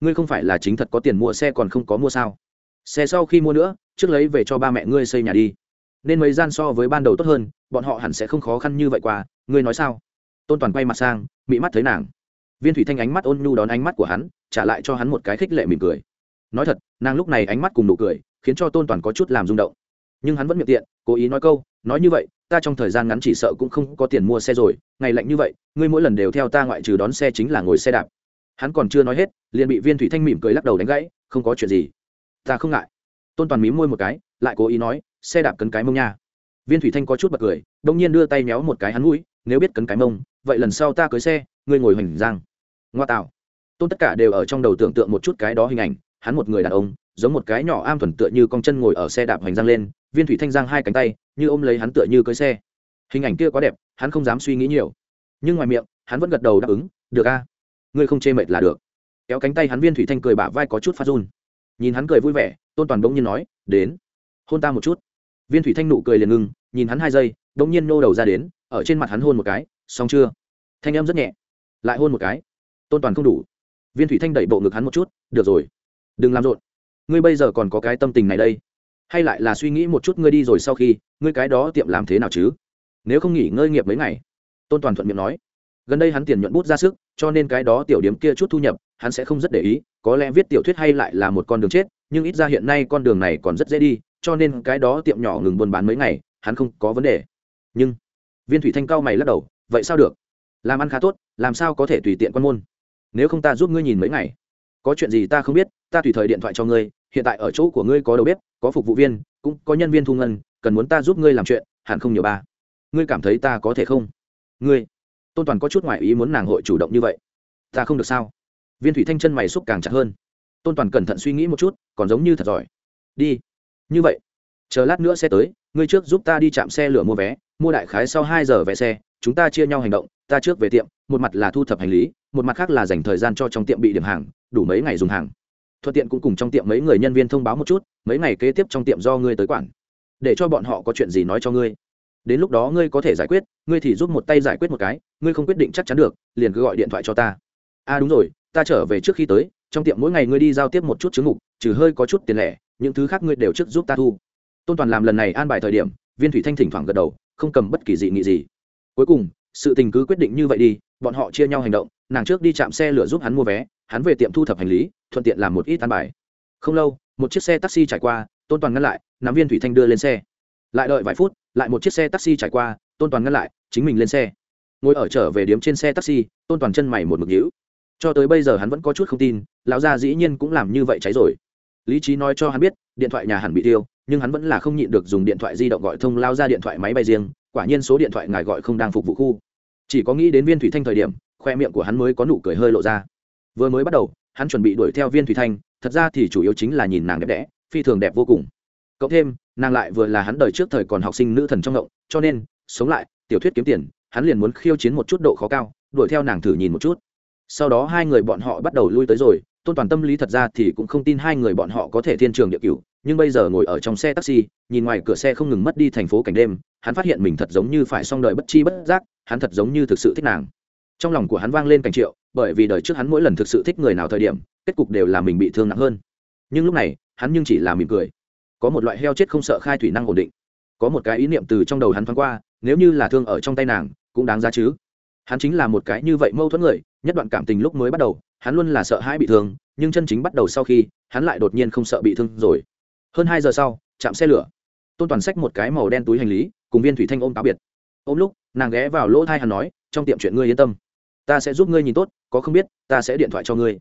Ngươi không phải là chính thật có tiền mua xe còn không có mua sao? Xe sau khi mua nữa, trước lấy về cho ba mẹ ngươi xây nhà đi. Nên mấy gian so với ban đầu tốt hơn, bọn họ hẳn sẽ không khó khăn như vậy qua, ngươi nói sao? Tôn toàn quay mặt sang bị mắt thấy nàng. Viên thủy thanh ánh mắt ôn nhu đón ánh mắt của hắn, trả lại cho hắn một cái khích lệ mỉm cười. Nói thật, nàng lúc này ánh mắt cùng nụ cười, khiến cho tôn toàn có chút làm rung động nhưng hắn vẫn miệng tiện, cố ý nói câu, nói như vậy, ta trong thời gian ngắn chỉ sợ cũng không có tiền mua xe rồi, ngày lạnh như vậy, ngươi mỗi lần đều theo ta ngoại trừ đón xe chính là ngồi xe đạp. Hắn còn chưa nói hết, liền bị viên thủy thanh mỉm cười lắc đầu đánh gãy, không có chuyện gì. Ta không ngại. Tôn toàn mím môi một cái, lại cố ý nói, xe đạp cấn cái mông nha. Viên thủy thanh có chút bật cười đông nhiên đưa tay méo một cái hắn mũi, nếu biết cấn cái mông, vậy lần sau ta cưới xe, ngươi ngồi hoành giang. Ngoa tạo. Tôn tất cả đều ở trong đầu tưởng tượng một chút cái đó hình ảnh, hắn một người đàn ông, giống một cái nhỏ am thuần tựa như con chân ngồi ở xe đạp hoành giang lên viên thủy thanh giang hai cánh tay, như ôm lấy hắn tựa như cưới xe. Hình ảnh kia quá đẹp, hắn không dám suy nghĩ nhiều. Nhưng ngoài miệng, hắn vẫn gật đầu đáp ứng, được a, ngươi không chê mệt là được. Kéo cánh tay hắn, viên thủy thanh cười bả vai có chút phát run. Nhìn hắn cười vui vẻ, tôn toàn bỗng nhiên nói, đến, hôn ta một chút. Viên thủy thanh nụ cười liền ngưng nhìn hắn hai giây, bỗng nhiên nô đầu ra đến, ở trên mặt hắn hôn một cái, xong chưa? Thanh âm rất nhẹ, lại hôn một cái. Tôn toàn không đủ. Viên thủy thanh đẩy bộ ngực hắn một chút, được rồi, đừng làm rộn. Ngươi bây giờ còn có cái tâm tình này đây hay lại là suy nghĩ một chút ngươi đi rồi sau khi, ngươi cái đó tiệm làm thế nào chứ? Nếu không nghỉ ngơi nghiệp mấy ngày. Tôn toàn thuận miệng nói. Gần đây hắn tiền nhuận bút ra sức, cho nên cái đó tiểu điếm kia chút thu nhập, hắn sẽ không rất để ý, có lẽ viết tiểu thuyết hay lại là một con đường chết, nhưng ít ra hiện nay con đường này còn rất dễ đi, cho nên cái đó tiệm nhỏ ngừng buôn bán mấy ngày, hắn không có vấn đề. Nhưng, viên thủy thanh cao mày lắc đầu, vậy sao được? Làm ăn khá tốt, làm sao có thể tùy tiện quan môn? Nếu không ta giúp ngươi nhìn mấy ngày. Có chuyện gì ta không biết, ta tùy thời điện thoại cho ngươi, hiện tại ở chỗ của ngươi có đầu bếp có phục vụ viên, cũng có nhân viên thu ngân, cần muốn ta giúp ngươi làm chuyện, hẳn không nhiều ba. Ngươi cảm thấy ta có thể không? Ngươi. Tôn toàn có chút ngoại ý muốn nàng hội chủ động như vậy. Ta không được sao? Viên thủy thanh chân mày xúc càng chặt hơn. Tôn toàn cẩn thận suy nghĩ một chút, còn giống như thật giỏi. Đi. Như vậy. Chờ lát nữa xe tới, ngươi trước giúp ta đi chạm xe lửa mua vé, mua đại khái sau hai giờ vé xe, chúng ta chia nhau hành động, ta trước về tiệm, một mặt là thu thập hành lý, một mặt khác là dành thời gian cho trong tiệm bị điểm hàng, đủ mấy ngày dùng hàng thuận tiện cũng cùng trong tiệm mấy người nhân viên thông báo một chút, mấy ngày kế tiếp trong tiệm do ngươi tới quản, để cho bọn họ có chuyện gì nói cho ngươi. Đến lúc đó ngươi có thể giải quyết, ngươi thì giúp một tay giải quyết một cái, ngươi không quyết định chắc chắn được, liền cứ gọi điện thoại cho ta. A à đúng rồi, ta trở về trước khi tới, trong tiệm mỗi ngày ngươi đi giao tiếp một chút chứng mục, trừ hơi có chút tiền lẻ, những thứ khác ngươi đều trước giúp ta thu. Tôn toàn làm lần này an bài thời điểm, viên thủy thanh thỉnh thoảng gật đầu, không cầm bất kỳ dị nghị gì. Cuối cùng, sự tình cứ quyết định như vậy đi, bọn họ chia nhau hành động, nàng trước đi chạm xe lửa giúp hắn mua vé hắn về tiệm thu thập hành lý, thuận tiện làm một ít ăn bài. Không lâu, một chiếc xe taxi trải qua, tôn toàn ngăn lại, nắm viên thủy thanh đưa lên xe. Lại đợi vài phút, lại một chiếc xe taxi trải qua, tôn toàn ngăn lại, chính mình lên xe. Ngồi ở trở về điếm trên xe taxi, tôn toàn chân mày một mực nhữ cho tới bây giờ hắn vẫn có chút không tin, lão gia dĩ nhiên cũng làm như vậy cháy rồi. Lý trí nói cho hắn biết, điện thoại nhà hẳn bị tiêu, nhưng hắn vẫn là không nhịn được dùng điện thoại di động gọi thông lao ra điện thoại máy bay riêng, quả nhiên số điện thoại ngài gọi không đang phục vụ khu. Chỉ có nghĩ đến viên thủy thanh thời điểm, khoe miệng của hắn mới có nụ cười hơi lộ ra vừa mới bắt đầu, hắn chuẩn bị đuổi theo viên thủy thanh, thật ra thì chủ yếu chính là nhìn nàng đẹp đẽ, phi thường đẹp vô cùng. Cộng thêm, nàng lại vừa là hắn đời trước thời còn học sinh nữ thần trong ngộng, cho nên, sống lại, tiểu thuyết kiếm tiền, hắn liền muốn khiêu chiến một chút độ khó cao, đuổi theo nàng thử nhìn một chút. Sau đó hai người bọn họ bắt đầu lui tới rồi, tôn toàn tâm lý thật ra thì cũng không tin hai người bọn họ có thể thiên trường địa cửu, nhưng bây giờ ngồi ở trong xe taxi, nhìn ngoài cửa xe không ngừng mất đi thành phố cảnh đêm, hắn phát hiện mình thật giống như phải xong đời bất chi bất giác, hắn thật giống như thực sự thích nàng. Trong lòng của hắn vang lên cảnh triệu bởi vì đời trước hắn mỗi lần thực sự thích người nào thời điểm, kết cục đều là mình bị thương nặng hơn. Nhưng lúc này, hắn nhưng chỉ là mỉm cười. Có một loại heo chết không sợ khai thủy năng ổn định. Có một cái ý niệm từ trong đầu hắn thoáng qua, nếu như là thương ở trong tay nàng, cũng đáng giá chứ. Hắn chính là một cái như vậy mâu thuẫn người, nhất đoạn cảm tình lúc mới bắt đầu, hắn luôn là sợ hãi bị thương, nhưng chân chính bắt đầu sau khi, hắn lại đột nhiên không sợ bị thương rồi. Hơn hai giờ sau, chạm xe lửa. Tôn toàn xách một cái màu đen túi hành lý, cùng viên thủy thanh ôm táo biệt. Ôm lúc, nàng ghé vào lỗ thai hắn nói, trong tiệm chuyện ngươi yên tâm ta sẽ giúp ngươi nhìn tốt, có không biết, ta sẽ điện thoại cho ngươi.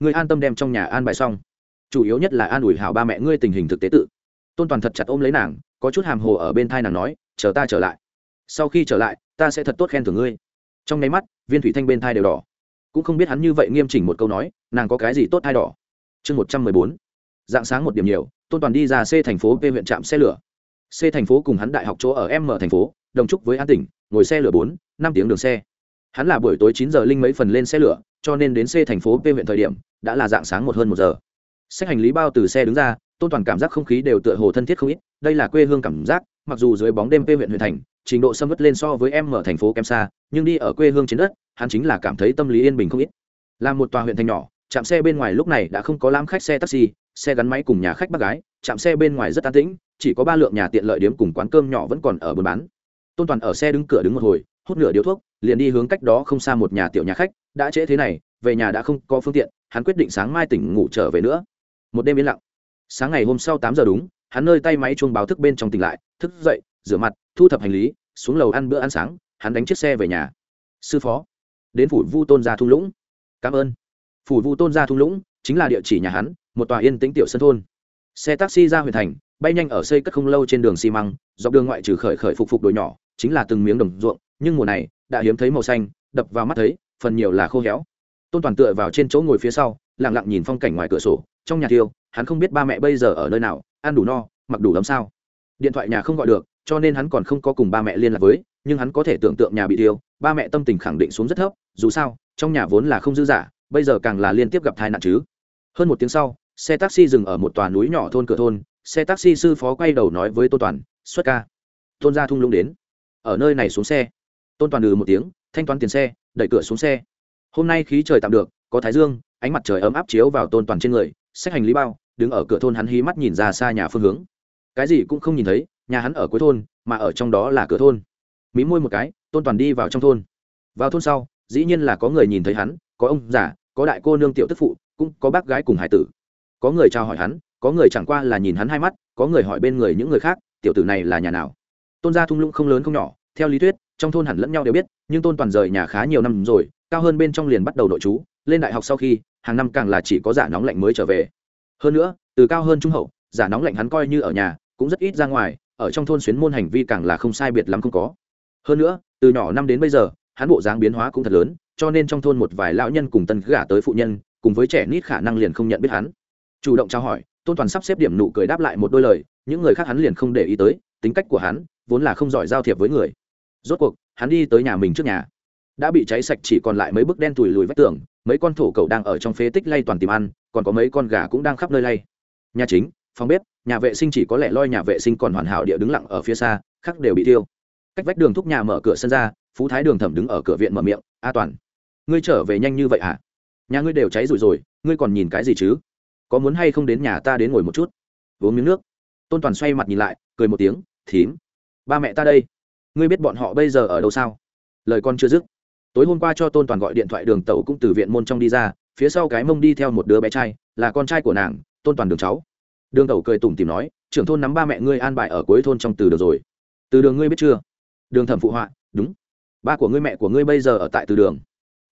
Ngươi an tâm đem trong nhà an bài xong. Chủ yếu nhất là an ủi hảo ba mẹ ngươi tình hình thực tế tự. Tôn toàn thật chặt ôm lấy nàng, có chút hàm hồ ở bên thai nàng nói, chờ ta trở lại. Sau khi trở lại, ta sẽ thật tốt khen thưởng ngươi. Trong nháy mắt, viên thủy thanh bên thai đều đỏ. Cũng không biết hắn như vậy nghiêm chỉnh một câu nói, nàng có cái gì tốt thai đỏ. Chương một trăm mười bốn. Dạng sáng một điểm nhiều, tôn toàn đi ra c thành phố p huyện trạm xe lửa. C thành phố cùng hắn đại học chỗ ở m thành phố, đồng trúc với an tỉnh, ngồi xe lửa bốn, năm tiếng đường xe hắn là buổi tối chín giờ linh mấy phần lên xe lửa, cho nên đến c thành phố p huyện thời điểm, đã là dạng sáng một hơn một giờ. Xách hành lý bao từ xe đứng ra, tôn toàn cảm giác không khí đều tựa hồ thân thiết không ít, đây là quê hương cảm giác, mặc dù dưới bóng đêm p huyện huyện thành, trình độ xâm vất lên so với em ở thành phố kém xa, nhưng đi ở quê hương trên đất, hắn chính là cảm thấy tâm lý yên bình không ít. Là một tòa huyện thành nhỏ, trạm xe bên ngoài lúc này đã không có lãm khách xe taxi, xe gắn máy cùng nhà khách bác gái, trạm xe bên ngoài rất an tĩnh, chỉ có ba lượng nhà tiện lợi điếm cùng quán cơm nhỏ vẫn còn ở buôn bán. Tôn toàn ở xe đứng cửa đứng một hồi hút nửa điếu thuốc, liền đi hướng cách đó không xa một nhà tiểu nhà khách, đã trễ thế này, về nhà đã không có phương tiện, hắn quyết định sáng mai tỉnh ngủ trở về nữa. Một đêm yên lặng. Sáng ngày hôm sau tám giờ đúng, hắn nơi tay máy chuông báo thức bên trong tỉnh lại, thức dậy, rửa mặt, thu thập hành lý, xuống lầu ăn bữa ăn sáng, hắn đánh chiếc xe về nhà. Sư phó. Đến phủ vu tôn gia thung lũng. Cảm ơn. Phủ vu tôn gia thung lũng chính là địa chỉ nhà hắn, một tòa yên tĩnh tiểu sân thôn. Xe taxi ra huyện thành, bay nhanh ở xây cất không lâu trên đường xi măng, dọc đường ngoại trừ khởi khởi phục phục đồi nhỏ, chính là từng miếng đồng ruộng nhưng mùa này đã hiếm thấy màu xanh, đập vào mắt thấy, phần nhiều là khô héo. Tôn toàn tựa vào trên chỗ ngồi phía sau, lặng lặng nhìn phong cảnh ngoài cửa sổ, trong nhà tiêu hắn không biết ba mẹ bây giờ ở nơi nào, ăn đủ no, mặc đủ lắm sao. Điện thoại nhà không gọi được, cho nên hắn còn không có cùng ba mẹ liên lạc với, nhưng hắn có thể tưởng tượng nhà bị tiêu ba mẹ tâm tình khẳng định xuống rất thấp, dù sao, trong nhà vốn là không dư giả, bây giờ càng là liên tiếp gặp tai nạn chứ. Hơn một tiếng sau, xe taxi dừng ở một tòa núi nhỏ thôn cửa thôn, xe taxi sư phó quay đầu nói với tôn toàn, xuất ca. Tôn gia thung lũng đến. Ở nơi này xuống xe tôn toàn ừ một tiếng, thanh toán tiền xe, đẩy cửa xuống xe. Hôm nay khí trời tạm được, có thái dương, ánh mặt trời ấm áp chiếu vào tôn toàn trên người, xách hành lý bao, đứng ở cửa thôn hắn hí mắt nhìn ra xa nhà phương hướng. Cái gì cũng không nhìn thấy, nhà hắn ở cuối thôn, mà ở trong đó là cửa thôn. Mí môi một cái, tôn toàn đi vào trong thôn. Vào thôn sau, dĩ nhiên là có người nhìn thấy hắn, có ông già, có đại cô nương tiểu tức phụ, cũng có bác gái cùng hải tử. Có người chào hỏi hắn, có người chẳng qua là nhìn hắn hai mắt, có người hỏi bên người những người khác, tiểu tử này là nhà nào? Tôn gia thung lũng không lớn không nhỏ, theo lý thuyết trong thôn hẳn lẫn nhau đều biết, nhưng tôn toàn rời nhà khá nhiều năm rồi, cao hơn bên trong liền bắt đầu nội trú lên đại học sau khi, hàng năm càng là chỉ có giả nóng lạnh mới trở về. Hơn nữa, từ cao hơn trung hậu, giả nóng lạnh hắn coi như ở nhà, cũng rất ít ra ngoài, ở trong thôn xuyến môn hành vi càng là không sai biệt lắm không có. Hơn nữa, từ nhỏ năm đến bây giờ, hắn bộ dáng biến hóa cũng thật lớn, cho nên trong thôn một vài lão nhân cùng tân gả tới phụ nhân, cùng với trẻ nít khả năng liền không nhận biết hắn. Chủ động trao hỏi, tôn toàn sắp xếp điểm nụ cười đáp lại một đôi lời, những người khác hắn liền không để ý tới, tính cách của hắn vốn là không giỏi giao thiệp với người rốt cuộc, hắn đi tới nhà mình trước nhà. Đã bị cháy sạch chỉ còn lại mấy bức đen tủi lùi vách tường, mấy con thổ cầu đang ở trong phế tích lay toàn tìm ăn, còn có mấy con gà cũng đang khắp nơi lay. Nhà chính, phòng bếp, nhà vệ sinh chỉ có lẽ loi nhà vệ sinh còn hoàn hảo địa đứng lặng ở phía xa khác đều bị tiêu cách vách đường thúc nhà mở cửa sân ra, phú thái đường thẩm đứng ở cửa viện mở miệng, a toàn, ngươi trở về nhanh như vậy hả? Nhà ngươi đều cháy rồi rồi, ngươi còn nhìn cái gì chứ? Có muốn hay không đến nhà ta đến ngồi một chút? Uống miếng nước. Tôn toàn xoay mặt nhìn lại, cười một tiếng, thím, ba mẹ ta đây ngươi biết bọn họ bây giờ ở đâu sao? Lời con chưa dứt, tối hôm qua cho tôn toàn gọi điện thoại đường tẩu cũng từ viện môn trong đi ra, phía sau cái mông đi theo một đứa bé trai, là con trai của nàng, tôn toàn đường cháu. Đường tẩu cười tủm tìm nói, trưởng thôn nắm ba mẹ ngươi an bài ở cuối thôn trong từ đường rồi. Từ đường ngươi biết chưa? Đường thẩm phụ họa, đúng. Ba của ngươi mẹ của ngươi bây giờ ở tại từ đường.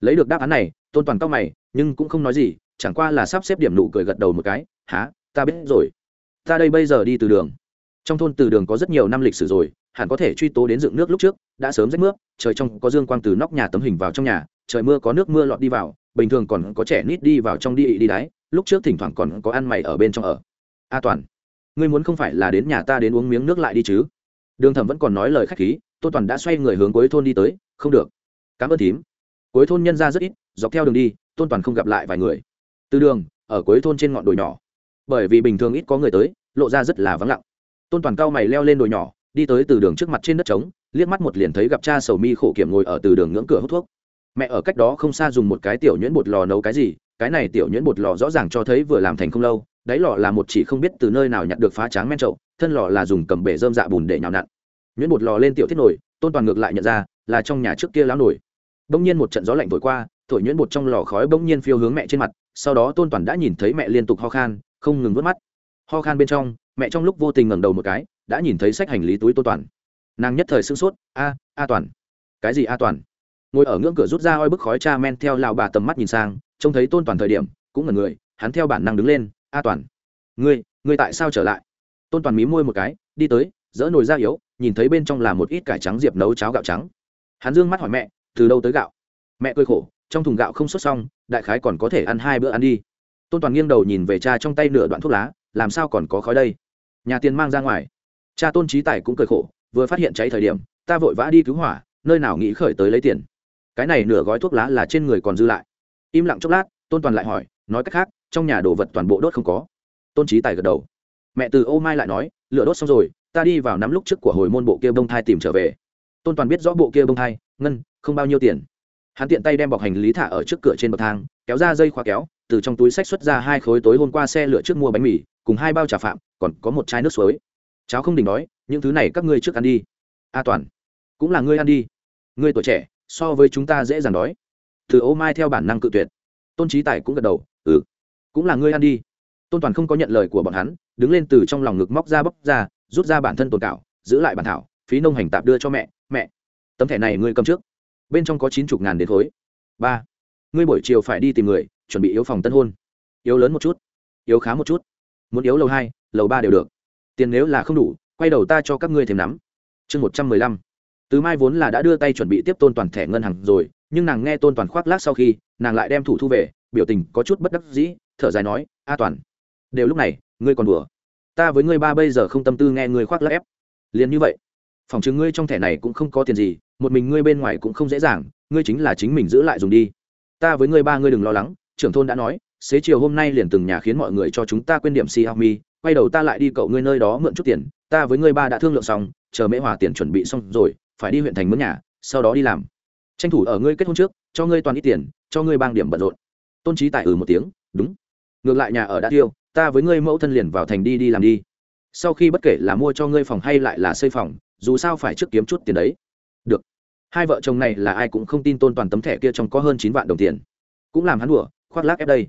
Lấy được đáp án này, tôn toàn cao mày, nhưng cũng không nói gì, chẳng qua là sắp xếp điểm nụ cười gật đầu một cái há ta biết rồi. Ta đây bây giờ đi từ đường trong thôn từ đường có rất nhiều năm lịch sử rồi, hẳn có thể truy tố đến dựng nước lúc trước, đã sớm rách nước trời trong có dương quang từ nóc nhà tấm hình vào trong nhà, trời mưa có nước mưa lọt đi vào, bình thường còn có trẻ nít đi vào trong đi đi đáy lúc trước thỉnh thoảng còn có ăn mày ở bên trong ở. A toàn, ngươi muốn không phải là đến nhà ta đến uống miếng nước lại đi chứ? Đường thẩm vẫn còn nói lời khách khí tôn toàn đã xoay người hướng cuối thôn đi tới, không được. Cảm ơn thím. Cuối thôn nhân ra rất ít, dọc theo đường đi, tôn toàn không gặp lại vài người. Từ đường, ở cuối thôn trên ngọn đồi nhỏ. Bởi vì bình thường ít có người tới, lộ ra rất là vắng lặng tôn toàn cao mày leo lên đồi nhỏ, đi tới từ đường trước mặt trên đất trống, liếc mắt một liền thấy gặp cha sầu mi khổ kiểm ngồi ở từ đường ngưỡng cửa hút thuốc. Mẹ ở cách đó không xa dùng một cái tiểu nhuyễn bột lò nấu cái gì, cái này tiểu nhuyễn bột lò rõ ràng cho thấy vừa làm thành không lâu, đáy lò là một chỉ không biết từ nơi nào nhặt được phá tráng men trậu thân lò là dùng cầm bể dơm dạ bùn để nhào nặn. Nhuyễn bột lò lên tiểu thiết nổi tôn toàn ngược lại nhận ra, là trong nhà trước kia lão nổi bỗng nhiên một trận gió lạnh thổi qua, thổi nhuyễn bột trong lò khói bỗng nhiên phiêu hướng mẹ trên mặt, sau đó tôn toàn đã nhìn thấy mẹ liên tục ho khan, không ngừng vớt mắt ho khan bên trong, mẹ trong lúc vô tình ngẩng đầu một cái, đã nhìn thấy sách hành lý túi tôn toàn. Nàng nhất thời sưng sốt, a a toàn. Cái gì a toàn? Ngồi ở ngưỡng cửa rút ra oi bức khói cha men theo lào bà tầm mắt nhìn sang, trông thấy tôn toàn thời điểm, cũng ngẩn người, hắn theo bản năng đứng lên, a toàn, ngươi ngươi tại sao trở lại? Tôn toàn mí môi một cái, đi tới, dỡ nồi da yếu, nhìn thấy bên trong là một ít cải trắng diệp nấu cháo gạo trắng. Hắn dương mắt hỏi mẹ, từ đâu tới gạo? Mẹ cười khổ, trong thùng gạo không xuất xong, đại khái còn có thể ăn hai bữa ăn đi. Tôn toàn nghiêng đầu nhìn về cha trong tay nửa đoạn thuốc lá làm sao còn có khói đây? Nhà tiền mang ra ngoài. Cha tôn trí tài cũng cười khổ, vừa phát hiện cháy thời điểm, ta vội vã đi cứu hỏa, nơi nào nghĩ khởi tới lấy tiền. Cái này nửa gói thuốc lá là trên người còn dư lại. Im lặng chốc lát, tôn toàn lại hỏi, nói cách khác, trong nhà đồ vật toàn bộ đốt không có. Tôn trí tài gật đầu. Mẹ từ ô mai lại nói, lửa đốt xong rồi, ta đi vào nắm lúc trước của hồi môn bộ kia bông thai tìm trở về. Tôn toàn biết rõ bộ kia bông thai, ngân, không bao nhiêu tiền. Hắn tiện tay đem bọc hành lý thả ở trước cửa trên bậc thang, kéo ra dây khóa kéo, từ trong túi sách xuất ra hai khối tối hôm qua xe lửa trước mua bánh mì cùng hai bao trà phạm, còn có một chai nước suối. Cháu không đỉnh đói, những thứ này các ngươi trước ăn đi. A toàn, cũng là ngươi ăn đi. Ngươi tuổi trẻ, so với chúng ta dễ dàng đói. Từ ô mai theo bản năng cự tuyệt. Tôn trí tài cũng gật đầu ừ cũng là ngươi ăn đi. Tôn toàn không có nhận lời của bọn hắn, đứng lên từ trong lòng ngực móc ra bóc ra, rút ra bản thân tồn cảo giữ lại bản thảo, phí nông hành tạp đưa cho mẹ mẹ. Tấm thẻ này ngươi cầm trước. Bên trong có chín chục ngàn đến khối. Ba. Ngươi buổi chiều phải đi tìm người, chuẩn bị yếu phòng tân hôn. Yếu lớn một chút, yếu khá một chút muốn yếu lầu hai, lầu ba đều được. Tiền nếu là không đủ, quay đầu ta cho các ngươi thêm nắm. Chương một trăm mười lăm. Từ mai vốn là đã đưa tay chuẩn bị tiếp tôn toàn thẻ ngân hàng rồi, nhưng nàng nghe tôn toàn khoác lác sau khi, nàng lại đem thủ thu về, biểu tình có chút bất đắc dĩ, thở dài nói, a toàn, đều lúc này, ngươi còn đùa. Ta với ngươi ba bây giờ không tâm tư nghe ngươi khoác lác ép. Liền như vậy, phòng chứng ngươi trong thẻ này cũng không có tiền gì, một mình ngươi bên ngoài cũng không dễ dàng, ngươi chính là chính mình giữ lại dùng đi. Ta với ngươi ba ngươi đừng lo lắng, trưởng thôn đã nói xế chiều hôm nay liền từng nhà khiến mọi người cho chúng ta quên điểm Xiaomi. quay đầu ta lại đi cậu ngươi nơi đó mượn chút tiền, ta với ngươi ba đã thương lượng xong, chờ mễ hòa tiền chuẩn bị xong rồi, phải đi huyện thành mướn nhà, sau đó đi làm. Tranh thủ ở ngươi kết hôn trước, cho ngươi toàn ít tiền, cho ngươi bang điểm bận rộn. Tôn trí tại ừ một tiếng, đúng. Ngược lại nhà ở đã tiêu, ta với ngươi mẫu thân liền vào thành đi đi làm đi. Sau khi bất kể là mua cho ngươi phòng hay lại là xây phòng, dù sao phải trước kiếm chút tiền đấy. Được. Hai vợ chồng này là ai cũng không tin tôn toàn tấm thẻ kia trong có hơn chín vạn đồng tiền. Cũng làm hắn đùa, khoác lác ép đây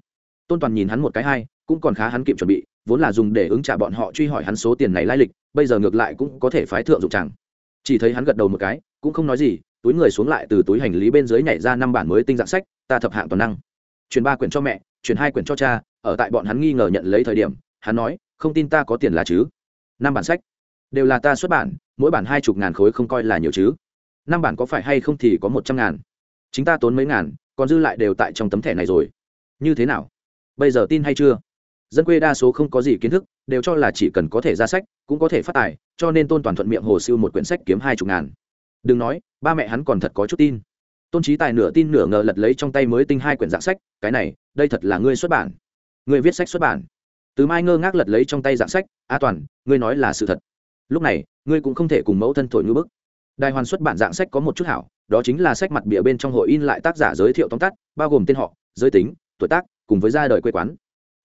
tôn toàn nhìn hắn một cái hai, cũng còn khá hắn kịp chuẩn bị, vốn là dùng để ứng trả bọn họ truy hỏi hắn số tiền này lai lịch, bây giờ ngược lại cũng có thể phái thượng dụng chẳng. Chỉ thấy hắn gật đầu một cái, cũng không nói gì, túi người xuống lại từ túi hành lý bên dưới nhảy ra năm bản mới tinh dạng sách, ta thập hạng toàn năng. Chuyển ba quyển cho mẹ, chuyển hai quyển cho cha, ở tại bọn hắn nghi ngờ nhận lấy thời điểm, hắn nói, không tin ta có tiền là chứ? Năm bản sách. Đều là ta xuất bản, mỗi bản hai chục ngàn khối không coi là nhiều chứ. Năm bản có phải hay không thì có một trăm ngàn. Chính ta tốn mấy ngàn, còn dư lại đều tại trong tấm thẻ này rồi. Như thế nào? Bây giờ tin hay chưa? Dân quê đa số không có gì kiến thức, đều cho là chỉ cần có thể ra sách, cũng có thể phát tài, cho nên tôn toàn thuận miệng hồ siêu một quyển sách kiếm hai chục ngàn. Đừng nói, ba mẹ hắn còn thật có chút tin. Tôn trí tài nửa tin nửa ngờ lật lấy trong tay mới tinh hai quyển dạng sách, cái này, đây thật là ngươi xuất bản. Ngươi viết sách xuất bản. Từ mai ngơ ngác lật lấy trong tay dạng sách, a toàn, ngươi nói là sự thật. Lúc này, ngươi cũng không thể cùng mẫu thân thổi ngư bức. Đài hoàn xuất bản dạng sách có một chút hảo, đó chính là sách mặt bìa bên trong hội in lại tác giả giới thiệu tóm tắt, bao gồm tên họ, giới tính, tuổi tác cùng với ra đời quê quán.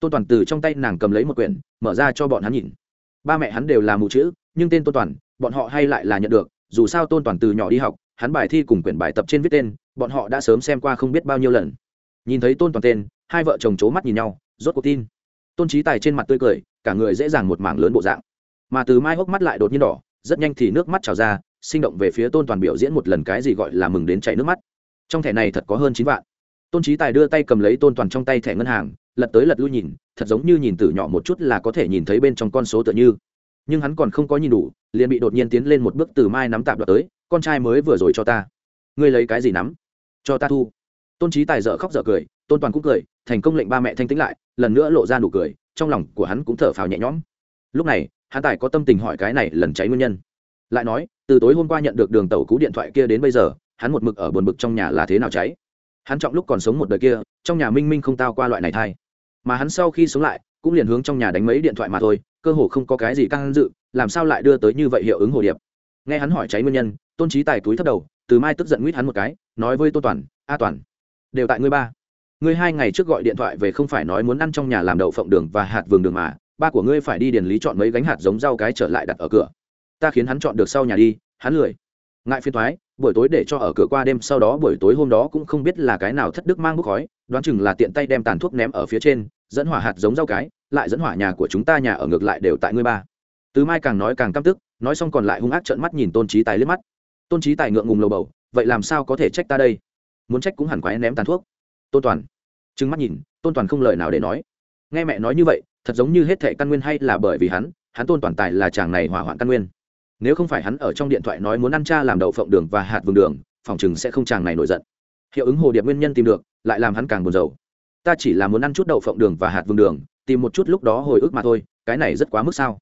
Tôn toàn từ trong tay nàng cầm lấy một quyển, mở ra cho bọn hắn nhìn. Ba mẹ hắn đều là mù chữ, nhưng tên tôn toàn, bọn họ hay lại là nhận được, dù sao tôn toàn từ nhỏ đi học, hắn bài thi cùng quyển bài tập trên viết tên, bọn họ đã sớm xem qua không biết bao nhiêu lần. Nhìn thấy tôn toàn tên, hai vợ chồng c h ố mắt nhìn nhau, rốt cuộc tin. Tôn trí tài trên mặt tươi cười, cả người dễ dàng một mảng lớn bộ dạng. Mà từ mai hốc mắt lại đột nhiên đỏ, rất nhanh thì nước mắt trào ra, sinh động về phía tôn toàn biểu diễn một lần cái gì gọi là mừng đến chảy nước mắt. Trong thẻ này thật có hơn chín vạn tôn trí tài đưa tay cầm lấy tôn toàn trong tay thẻ ngân hàng, lật tới lật lui nhìn, thật giống như nhìn từ nhỏ một chút là có thể nhìn thấy bên trong con số tựa như. Nhưng hắn còn không có nhìn đủ, liền bị đột nhiên tiến lên một bước từ mai nắm tạm đoạt tới, con trai mới vừa rồi cho ta. Ngươi lấy cái gì nắm? Cho ta thu. Tôn trí tài dở khóc dở cười, tôn toàn cũng cười, thành công lệnh ba mẹ thanh tĩnh lại, lần nữa lộ ra nụ cười, trong lòng của hắn cũng thở phào nhẹ nhõm. Lúc này, hắn tài có tâm tình hỏi cái này lần cháy nguyên nhân. Lại nói, từ tối hôm qua nhận được đường tàu cú điện thoại kia đến bây giờ, hắn một mực ở buồn bực trong nhà là thế nào cháy? Hắn trọng lúc còn sống một đời kia, trong nhà minh minh không tao qua loại này thai. Mà hắn sau khi sống lại, cũng liền hướng trong nhà đánh mấy điện thoại mà thôi, cơ hồ không có cái gì căng dự, làm sao lại đưa tới như vậy hiệu ứng hồ điệp. Nghe hắn hỏi cháy nguyên nhân, tôn trí tài túi thấp đầu, từ mai tức giận nguyết hắn một cái, nói với tô toàn, a toàn, đều tại ngươi ba. Ngươi hai ngày trước gọi điện thoại về không phải nói muốn ăn trong nhà làm đậu phộng đường và hạt vườn đường mà, ba của ngươi phải đi điền lý chọn mấy gánh hạt giống rau cái trở lại đặt ở cửa. Ta khiến hắn chọn được sau nhà đi, hắn lười ngại phiên thoái, buổi tối để cho ở cửa qua đêm, sau đó buổi tối hôm đó cũng không biết là cái nào thất đức mang bốc khói, đoán chừng là tiện tay đem tàn thuốc ném ở phía trên, dẫn hỏa hạt giống rau cái, lại dẫn hỏa nhà của chúng ta nhà ở ngược lại đều tại ngươi ba. Từ mai càng nói càng căm tức, nói xong còn lại hung ác trợn mắt nhìn tôn trí tài liếc mắt. Tôn trí tài ngượng ngùng lầu bầu, vậy làm sao có thể trách ta đây? Muốn trách cũng hẳn quái ném tàn thuốc. Tôn toàn, trừng mắt nhìn, tôn toàn không lời nào để nói. Nghe mẹ nói như vậy, thật giống như hết thệ căn nguyên hay là bởi vì hắn hắn tôn toàn tài là chàng này hỏa hoạn căn nguyên nếu không phải hắn ở trong điện thoại nói muốn ăn cha làm đậu phộng đường và hạt vườn đường, phòng chừng sẽ không chàng này nổi giận. Hiệu ứng hồ điệp nguyên nhân tìm được, lại làm hắn càng buồn rầu. Ta chỉ là muốn ăn chút đậu phộng đường và hạt vườn đường, tìm một chút lúc đó hồi ức mà thôi, cái này rất quá mức sao?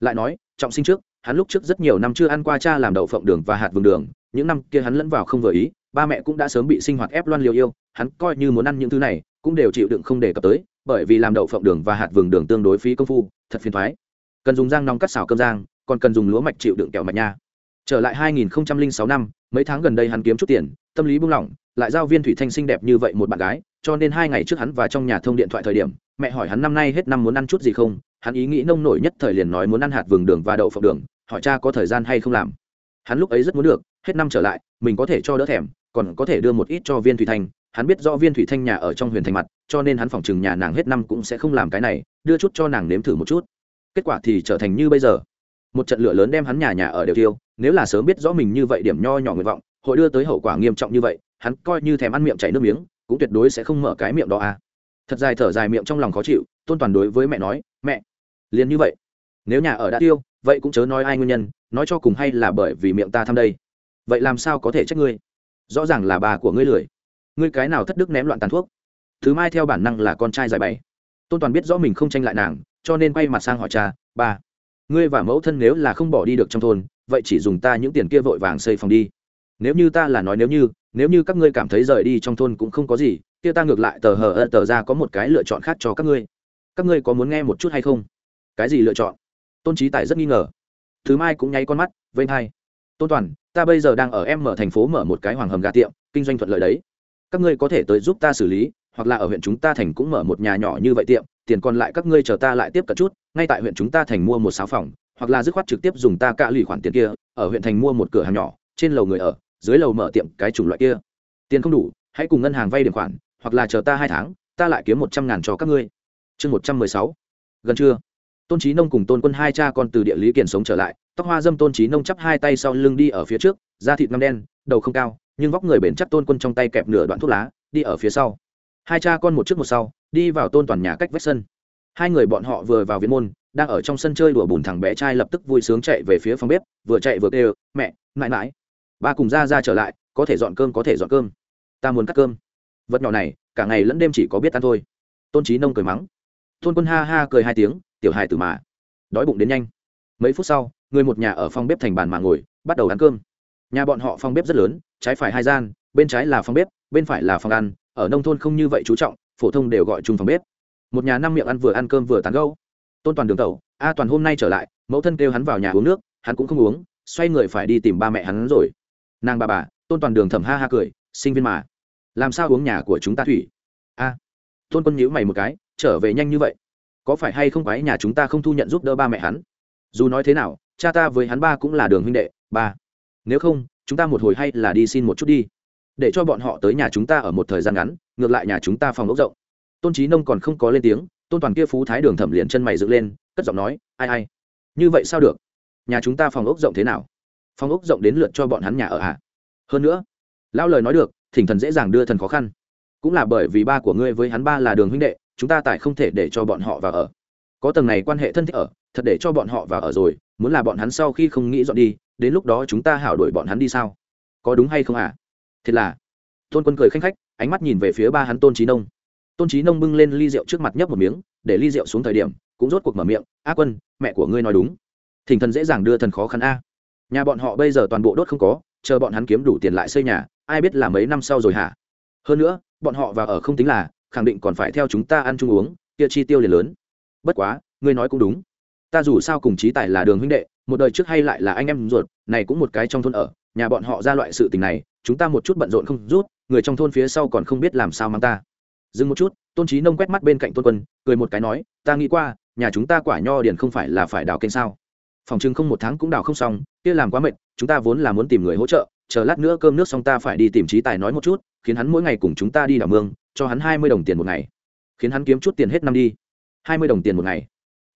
Lại nói, trọng sinh trước, hắn lúc trước rất nhiều năm chưa ăn qua cha làm đậu phộng đường và hạt vườn đường, những năm kia hắn lẫn vào không vừa ý, ba mẹ cũng đã sớm bị sinh hoạt ép loan liều yêu, hắn coi như muốn ăn những thứ này, cũng đều chịu đựng không đề cập tới, bởi vì làm đậu phộng đường và hạt vườn đường tương đối phí công phu, thật phiền thoái. Cần dùng rang nóng cắt xào cơm rang còn cần dùng lúa mạch chịu đựng kẹo mạch nha. Trở lại 2006 năm, mấy tháng gần đây hắn kiếm chút tiền, tâm lý buông lỏng, lại giao viên thủy thanh xinh đẹp như vậy một bạn gái, cho nên hai ngày trước hắn và trong nhà thông điện thoại thời điểm, mẹ hỏi hắn năm nay hết năm muốn ăn chút gì không, hắn ý nghĩ nông nổi nhất thời liền nói muốn ăn hạt vườn đường và đậu phộng đường, hỏi cha có thời gian hay không làm. Hắn lúc ấy rất muốn được, hết năm trở lại, mình có thể cho đỡ thèm, còn có thể đưa một ít cho viên thủy thanh, hắn biết rõ viên thủy thanh nhà ở trong huyền thành mặt, cho nên hắn phỏng chừng nhà nàng hết năm cũng sẽ không làm cái này, đưa chút cho nàng nếm thử một chút. Kết quả thì trở thành như bây giờ một trận lửa lớn đem hắn nhà nhà ở đều tiêu nếu là sớm biết rõ mình như vậy điểm nho nhỏ nguyện vọng, hội đưa tới hậu quả nghiêm trọng như vậy, hắn coi như thèm ăn miệng chảy nước miếng, cũng tuyệt đối sẽ không mở cái miệng đó à. Thật dài thở dài miệng trong lòng khó chịu, tôn toàn đối với mẹ nói, mẹ, liền như vậy, nếu nhà ở đã tiêu vậy cũng chớ nói ai nguyên nhân, nói cho cùng hay là bởi vì miệng ta thăm đây. Vậy làm sao có thể trách ngươi? Rõ ràng là bà của ngươi lười. Ngươi cái nào thất đức ném loạn tàn thuốc? Thứ mai theo bản năng là con trai giải bày. Tôn toàn biết rõ mình không tranh lại nàng, cho nên quay mặt sang hỏi cha, ba ngươi và mẫu thân nếu là không bỏ đi được trong thôn, vậy chỉ dùng ta những tiền kia vội vàng xây phòng đi. Nếu như ta là nói nếu như nếu như các ngươi cảm thấy rời đi trong thôn cũng không có gì, kia ta ngược lại tờ hờ ơ tờ ra có một cái lựa chọn khác cho các ngươi. Các ngươi có muốn nghe một chút hay không? Cái gì lựa chọn? Tôn trí tài rất nghi ngờ. Thứ mai cũng nháy con mắt vây hai. Tôn toàn, ta bây giờ đang ở em mở thành phố mở một cái hoàng hầm gà tiệm, kinh doanh thuận lợi đấy. Các ngươi có thể tới giúp ta xử lý hoặc là ở huyện chúng ta thành cũng mở một nhà nhỏ như vậy tiệm, tiền còn lại các ngươi chờ ta lại tiếp cận chút, ngay tại huyện chúng ta thành mua một sáu phòng, hoặc là dứt khoát trực tiếp dùng ta cạ lì khoản tiền kia, ở huyện thành mua một cửa hàng nhỏ, trên lầu người ở, dưới lầu mở tiệm cái chủng loại kia. Tiền không đủ, hãy cùng ngân hàng vay điểm khoản, hoặc là chờ ta hai tháng, ta lại kiếm một trăm ngàn cho các ngươi. Chương một trăm mười sáu. Gần trưa. Tôn trí nông cùng tôn quân hai cha con từ địa lý kiển sống trở lại, tóc hoa dâm tôn trí nông chắp hai tay sau lưng đi ở phía trước, da thịt ngâm đen, đầu không cao, nhưng vóc người bền chắc tôn quân trong tay kẹp nửa đoạn thuốc lá, đi ở phía sau hai cha con một trước một sau, đi vào tôn toàn nhà cách vách sân. Hai người bọn họ vừa vào viện môn, đang ở trong sân chơi đùa bùn thằng bé trai lập tức vui sướng chạy về phía phòng bếp, vừa chạy vừa kêu, mẹ, mãi mãi. Ba cùng ra ra trở lại, có thể dọn cơm, có thể dọn cơm. Ta muốn cắt cơm. Vật nhỏ này, cả ngày lẫn đêm chỉ có biết ăn thôi. Tôn trí nông cười mắng. Tôn quân ha ha cười hai tiếng, tiểu hài từ mà. Đói bụng đến nhanh. Mấy phút sau, người một nhà ở phòng bếp thành bàn mà ngồi, bắt đầu ăn cơm. Nhà bọn họ phòng bếp rất lớn, trái phải hai gian, bên trái là phòng bếp, bên phải là phòng ăn ở nông thôn không như vậy chú trọng, phổ thông đều gọi chung phòng bếp. Một nhà năm miệng ăn vừa ăn cơm vừa tán gâu tôn toàn đường tẩu, a toàn hôm nay trở lại, mẫu thân kêu hắn vào nhà uống nước, hắn cũng không uống, xoay người phải đi tìm ba mẹ hắn rồi. Nàng bà bà, tôn toàn đường thầm ha ha cười, sinh viên mà. Làm sao uống nhà của chúng ta thủy? A. Tôn quân nhíu mày một cái, trở về nhanh như vậy. Có phải hay không quái nhà chúng ta không thu nhận giúp đỡ ba mẹ hắn? Dù nói thế nào, cha ta với hắn ba cũng là đường huynh đệ, ba. Nếu không, chúng ta một hồi hay là đi xin một chút đi để cho bọn họ tới nhà chúng ta ở một thời gian ngắn, ngược lại nhà chúng ta phòng ốc rộng. Tôn trí nông còn không có lên tiếng, tôn toàn kia phú thái đường thẩm liền chân mày dựng lên, cất giọng nói, ai ai, như vậy sao được? Nhà chúng ta phòng ốc rộng thế nào? Phòng ốc rộng đến lượt cho bọn hắn nhà ở ạ hơn nữa, lão lời nói được, thỉnh thần dễ dàng đưa thần khó khăn. Cũng là bởi vì ba của ngươi với hắn ba là đường huynh đệ, chúng ta tại không thể để cho bọn họ vào ở. Có tầng này quan hệ thân thiết ở, thật để cho bọn họ vào ở rồi, muốn là bọn hắn sau khi không nghĩ dọn đi, đến lúc đó chúng ta hảo đuổi bọn hắn đi sao? Có đúng hay không à thiệt là. Tôn quân cười khanh khách, ánh mắt nhìn về phía ba hắn tôn trí nông. Tôn trí nông bưng lên ly rượu trước mặt nhấp một miếng, để ly rượu xuống thời điểm, cũng rốt cuộc mở miệng, a quân, mẹ của ngươi nói đúng. Thỉnh thần dễ dàng đưa thần khó khăn a. Nhà bọn họ bây giờ toàn bộ đốt không có, chờ bọn hắn kiếm đủ tiền lại xây nhà, ai biết là mấy năm sau rồi hả? Hơn nữa, bọn họ vào ở không tính là, khẳng định còn phải theo chúng ta ăn chung uống, kia chi tiêu liền lớn. Bất quá, ngươi nói cũng đúng. Ta dù sao cùng trí tài là đường huynh đệ, một đời trước hay lại là anh em ruột, này cũng một cái trong thôn ở nhà bọn họ ra loại sự tình này, chúng ta một chút bận rộn không rút, người trong thôn phía sau còn không biết làm sao mang ta. Dừng một chút, tôn trí nông quét mắt bên cạnh tôn quân, cười một cái nói, ta nghĩ qua, nhà chúng ta quả nho điền không phải là phải đào kênh sao? Phòng chừng không một tháng cũng đào không xong, kia làm quá mệt, chúng ta vốn là muốn tìm người hỗ trợ, chờ lát nữa cơm nước xong ta phải đi tìm trí tài nói một chút, khiến hắn mỗi ngày cùng chúng ta đi đào mương, cho hắn hai mươi đồng tiền một ngày. Khiến hắn kiếm chút tiền hết năm đi. hai mươi đồng tiền một ngày.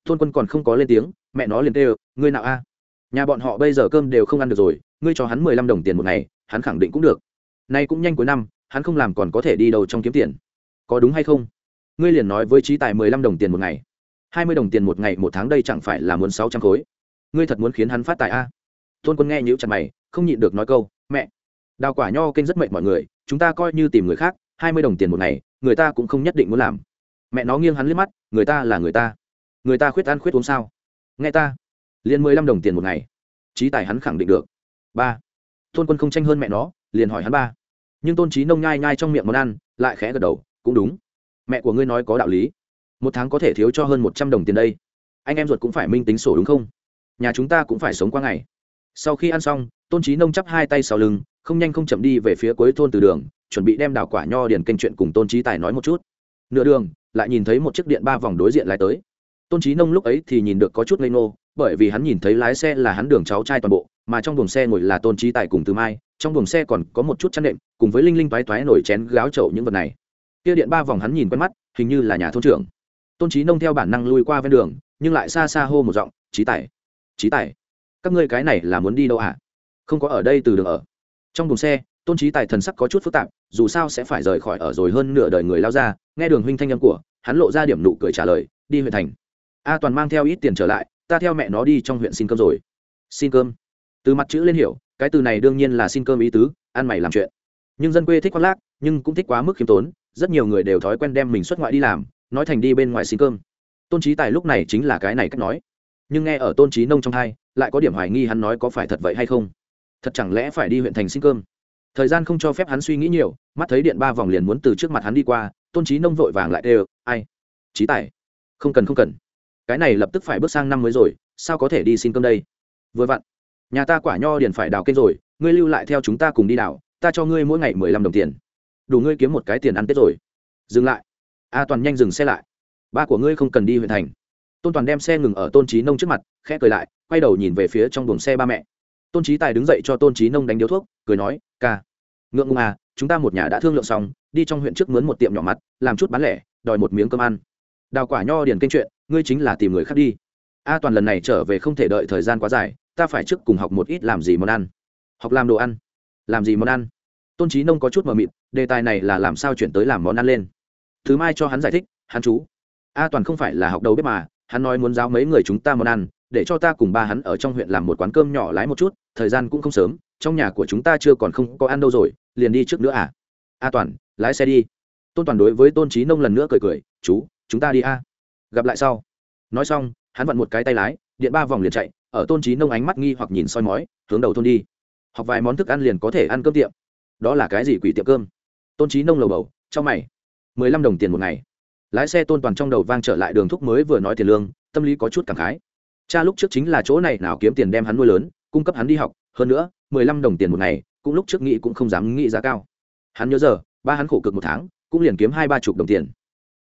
Thôn quân còn không có lên tiếng, mẹ nó liền kêu, ngươi nào a. Nhà bọn họ bây giờ cơm đều không ăn được rồi ngươi cho hắn mười lăm đồng tiền một ngày, hắn khẳng định cũng được. Nay cũng nhanh cuối năm, hắn không làm còn có thể đi đâu trong kiếm tiền. Có đúng hay không? Ngươi liền nói với trí tài mười lăm đồng tiền một ngày. Hai mươi đồng tiền một ngày một tháng đây chẳng phải là muốn sáu trăm khối. Ngươi thật muốn khiến hắn phát tài a? Tôn quân nghe nhữ chặt mày, không nhịn được nói câu, mẹ, đào quả nho kênh rất mệt mọi người, chúng ta coi như tìm người khác, hai mươi đồng tiền một ngày, người ta cũng không nhất định muốn làm. Mẹ nó nghiêng hắn liếc mắt, người ta là người ta. Người ta khuyết ăn khuyết uống sao? Nghe ta. Liền mười lăm đồng tiền một ngày. Trí tài hắn khẳng định được ba. Tôn quân không tranh hơn mẹ nó, liền hỏi hắn ba. Nhưng tôn trí nông nhai nhai trong miệng món ăn, lại khẽ gật đầu, cũng đúng. Mẹ của ngươi nói có đạo lý. Một tháng có thể thiếu cho hơn một trăm đồng tiền đây. Anh em ruột cũng phải minh tính sổ đúng không? Nhà chúng ta cũng phải sống qua ngày. Sau khi ăn xong, tôn trí nông chắp hai tay sau lưng, không nhanh không chậm đi về phía cuối thôn từ đường, chuẩn bị đem đảo quả nho điền kênh chuyện cùng tôn trí tài nói một chút. Nửa đường, lại nhìn thấy một chiếc điện ba vòng đối diện lại tới. Tôn trí nông lúc ấy thì nhìn được có chút ngây ngô bởi vì hắn nhìn thấy lái xe là hắn đường cháu trai toàn bộ, mà trong buồng xe ngồi là tôn trí tài cùng từ mai, trong buồng xe còn có một chút chăn đệm cùng với linh linh toái toái nổi chén gáo chậu những vật này. Kia điện ba vòng hắn nhìn quen mắt, hình như là nhà thôn trưởng. Tôn trí nông theo bản năng lui qua ven đường, nhưng lại xa xa hô một giọng, trí tài trí tài, các ngươi cái này là muốn đi đâu à không có ở đây từ đường ở. Trong buồng xe, tôn trí tài thần sắc có chút phức tạp, dù sao sẽ phải rời khỏi ở rồi hơn nửa đời người lao ra, nghe đường huynh thanh âm của, hắn lộ ra điểm nụ cười trả lời, đi huyện thành. A toàn mang theo ít tiền trở lại ta theo mẹ nó đi trong huyện xin cơm rồi. Xin cơm. Từ mặt chữ lên hiểu, cái từ này đương nhiên là xin cơm ý tứ, ăn mày làm chuyện. Nhưng dân quê thích khoác lác, nhưng cũng thích quá mức khiêm tốn, rất nhiều người đều thói quen đem mình xuất ngoại đi làm, nói thành đi bên ngoài xin cơm. Tôn trí tài lúc này chính là cái này cách nói. Nhưng nghe ở tôn trí nông trong hai, lại có điểm hoài nghi hắn nói có phải thật vậy hay không. Thật chẳng lẽ phải đi huyện thành xin cơm? Thời gian không cho phép hắn suy nghĩ nhiều, mắt thấy điện ba vòng liền muốn từ trước mặt hắn đi qua, tôn trí nông vội vàng lại đều ai? Trí tài? Không cần không cần cái này lập tức phải bước sang năm mới rồi, sao có thể đi xin cơm đây? Vừa vặn, nhà ta quả nho điền phải đào kênh rồi, ngươi lưu lại theo chúng ta cùng đi đào, ta cho ngươi mỗi ngày mười lăm đồng tiền. Đủ ngươi kiếm một cái tiền ăn tết rồi. Dừng lại. A toàn nhanh dừng xe lại. Ba của ngươi không cần đi huyện thành. Tôn toàn đem xe ngừng ở tôn trí nông trước mặt, khẽ cười lại, quay đầu nhìn về phía trong buồng xe ba mẹ. Tôn trí tài đứng dậy cho tôn trí nông đánh điếu thuốc, cười nói, ca, ngượng ngùng à chúng ta một nhà đã thương lượng xong, đi trong huyện trước mướn một tiệm nhỏ mặt, làm chút bán lẻ, đòi một miếng cơm ăn đào quả nho điền kênh chuyện, ngươi chính là tìm người khác đi. A toàn lần này trở về không thể đợi thời gian quá dài, ta phải trước cùng học một ít làm gì món ăn. Học làm đồ ăn. Làm gì món ăn? Tôn trí nông có chút mờ mịt, đề tài này là làm sao chuyển tới làm món ăn lên? Thứ mai cho hắn giải thích, hắn chú. A toàn không phải là học đầu bếp mà, hắn nói muốn giáo mấy người chúng ta món ăn, để cho ta cùng ba hắn ở trong huyện làm một quán cơm nhỏ lái một chút, thời gian cũng không sớm, trong nhà của chúng ta chưa còn không có ăn đâu rồi, liền đi trước nữa à? A toàn, lái xe đi. Tôn toàn đối với tôn trí nông lần nữa cười cười, chú chúng ta đi a. Gặp lại sau. Nói xong, hắn vặn một cái tay lái, điện ba vòng liền chạy, ở tôn trí nông ánh mắt nghi hoặc nhìn soi mói, hướng đầu thôn đi. Học vài món thức ăn liền có thể ăn cơm tiệm. Đó là cái gì quỷ tiệm cơm? Tôn trí nông lầu bầu, trong mày. Mười lăm đồng tiền một ngày. Lái xe tôn toàn trong đầu vang trở lại đường thúc mới vừa nói tiền lương, tâm lý có chút cảm khái. Cha lúc trước chính là chỗ này nào kiếm tiền đem hắn nuôi lớn, cung cấp hắn đi học, hơn nữa, mười lăm đồng tiền một ngày, cũng lúc trước nghĩ cũng không dám nghĩ giá cao. Hắn nhớ giờ, ba hắn khổ cực một tháng, cũng liền kiếm hai ba chục đồng tiền.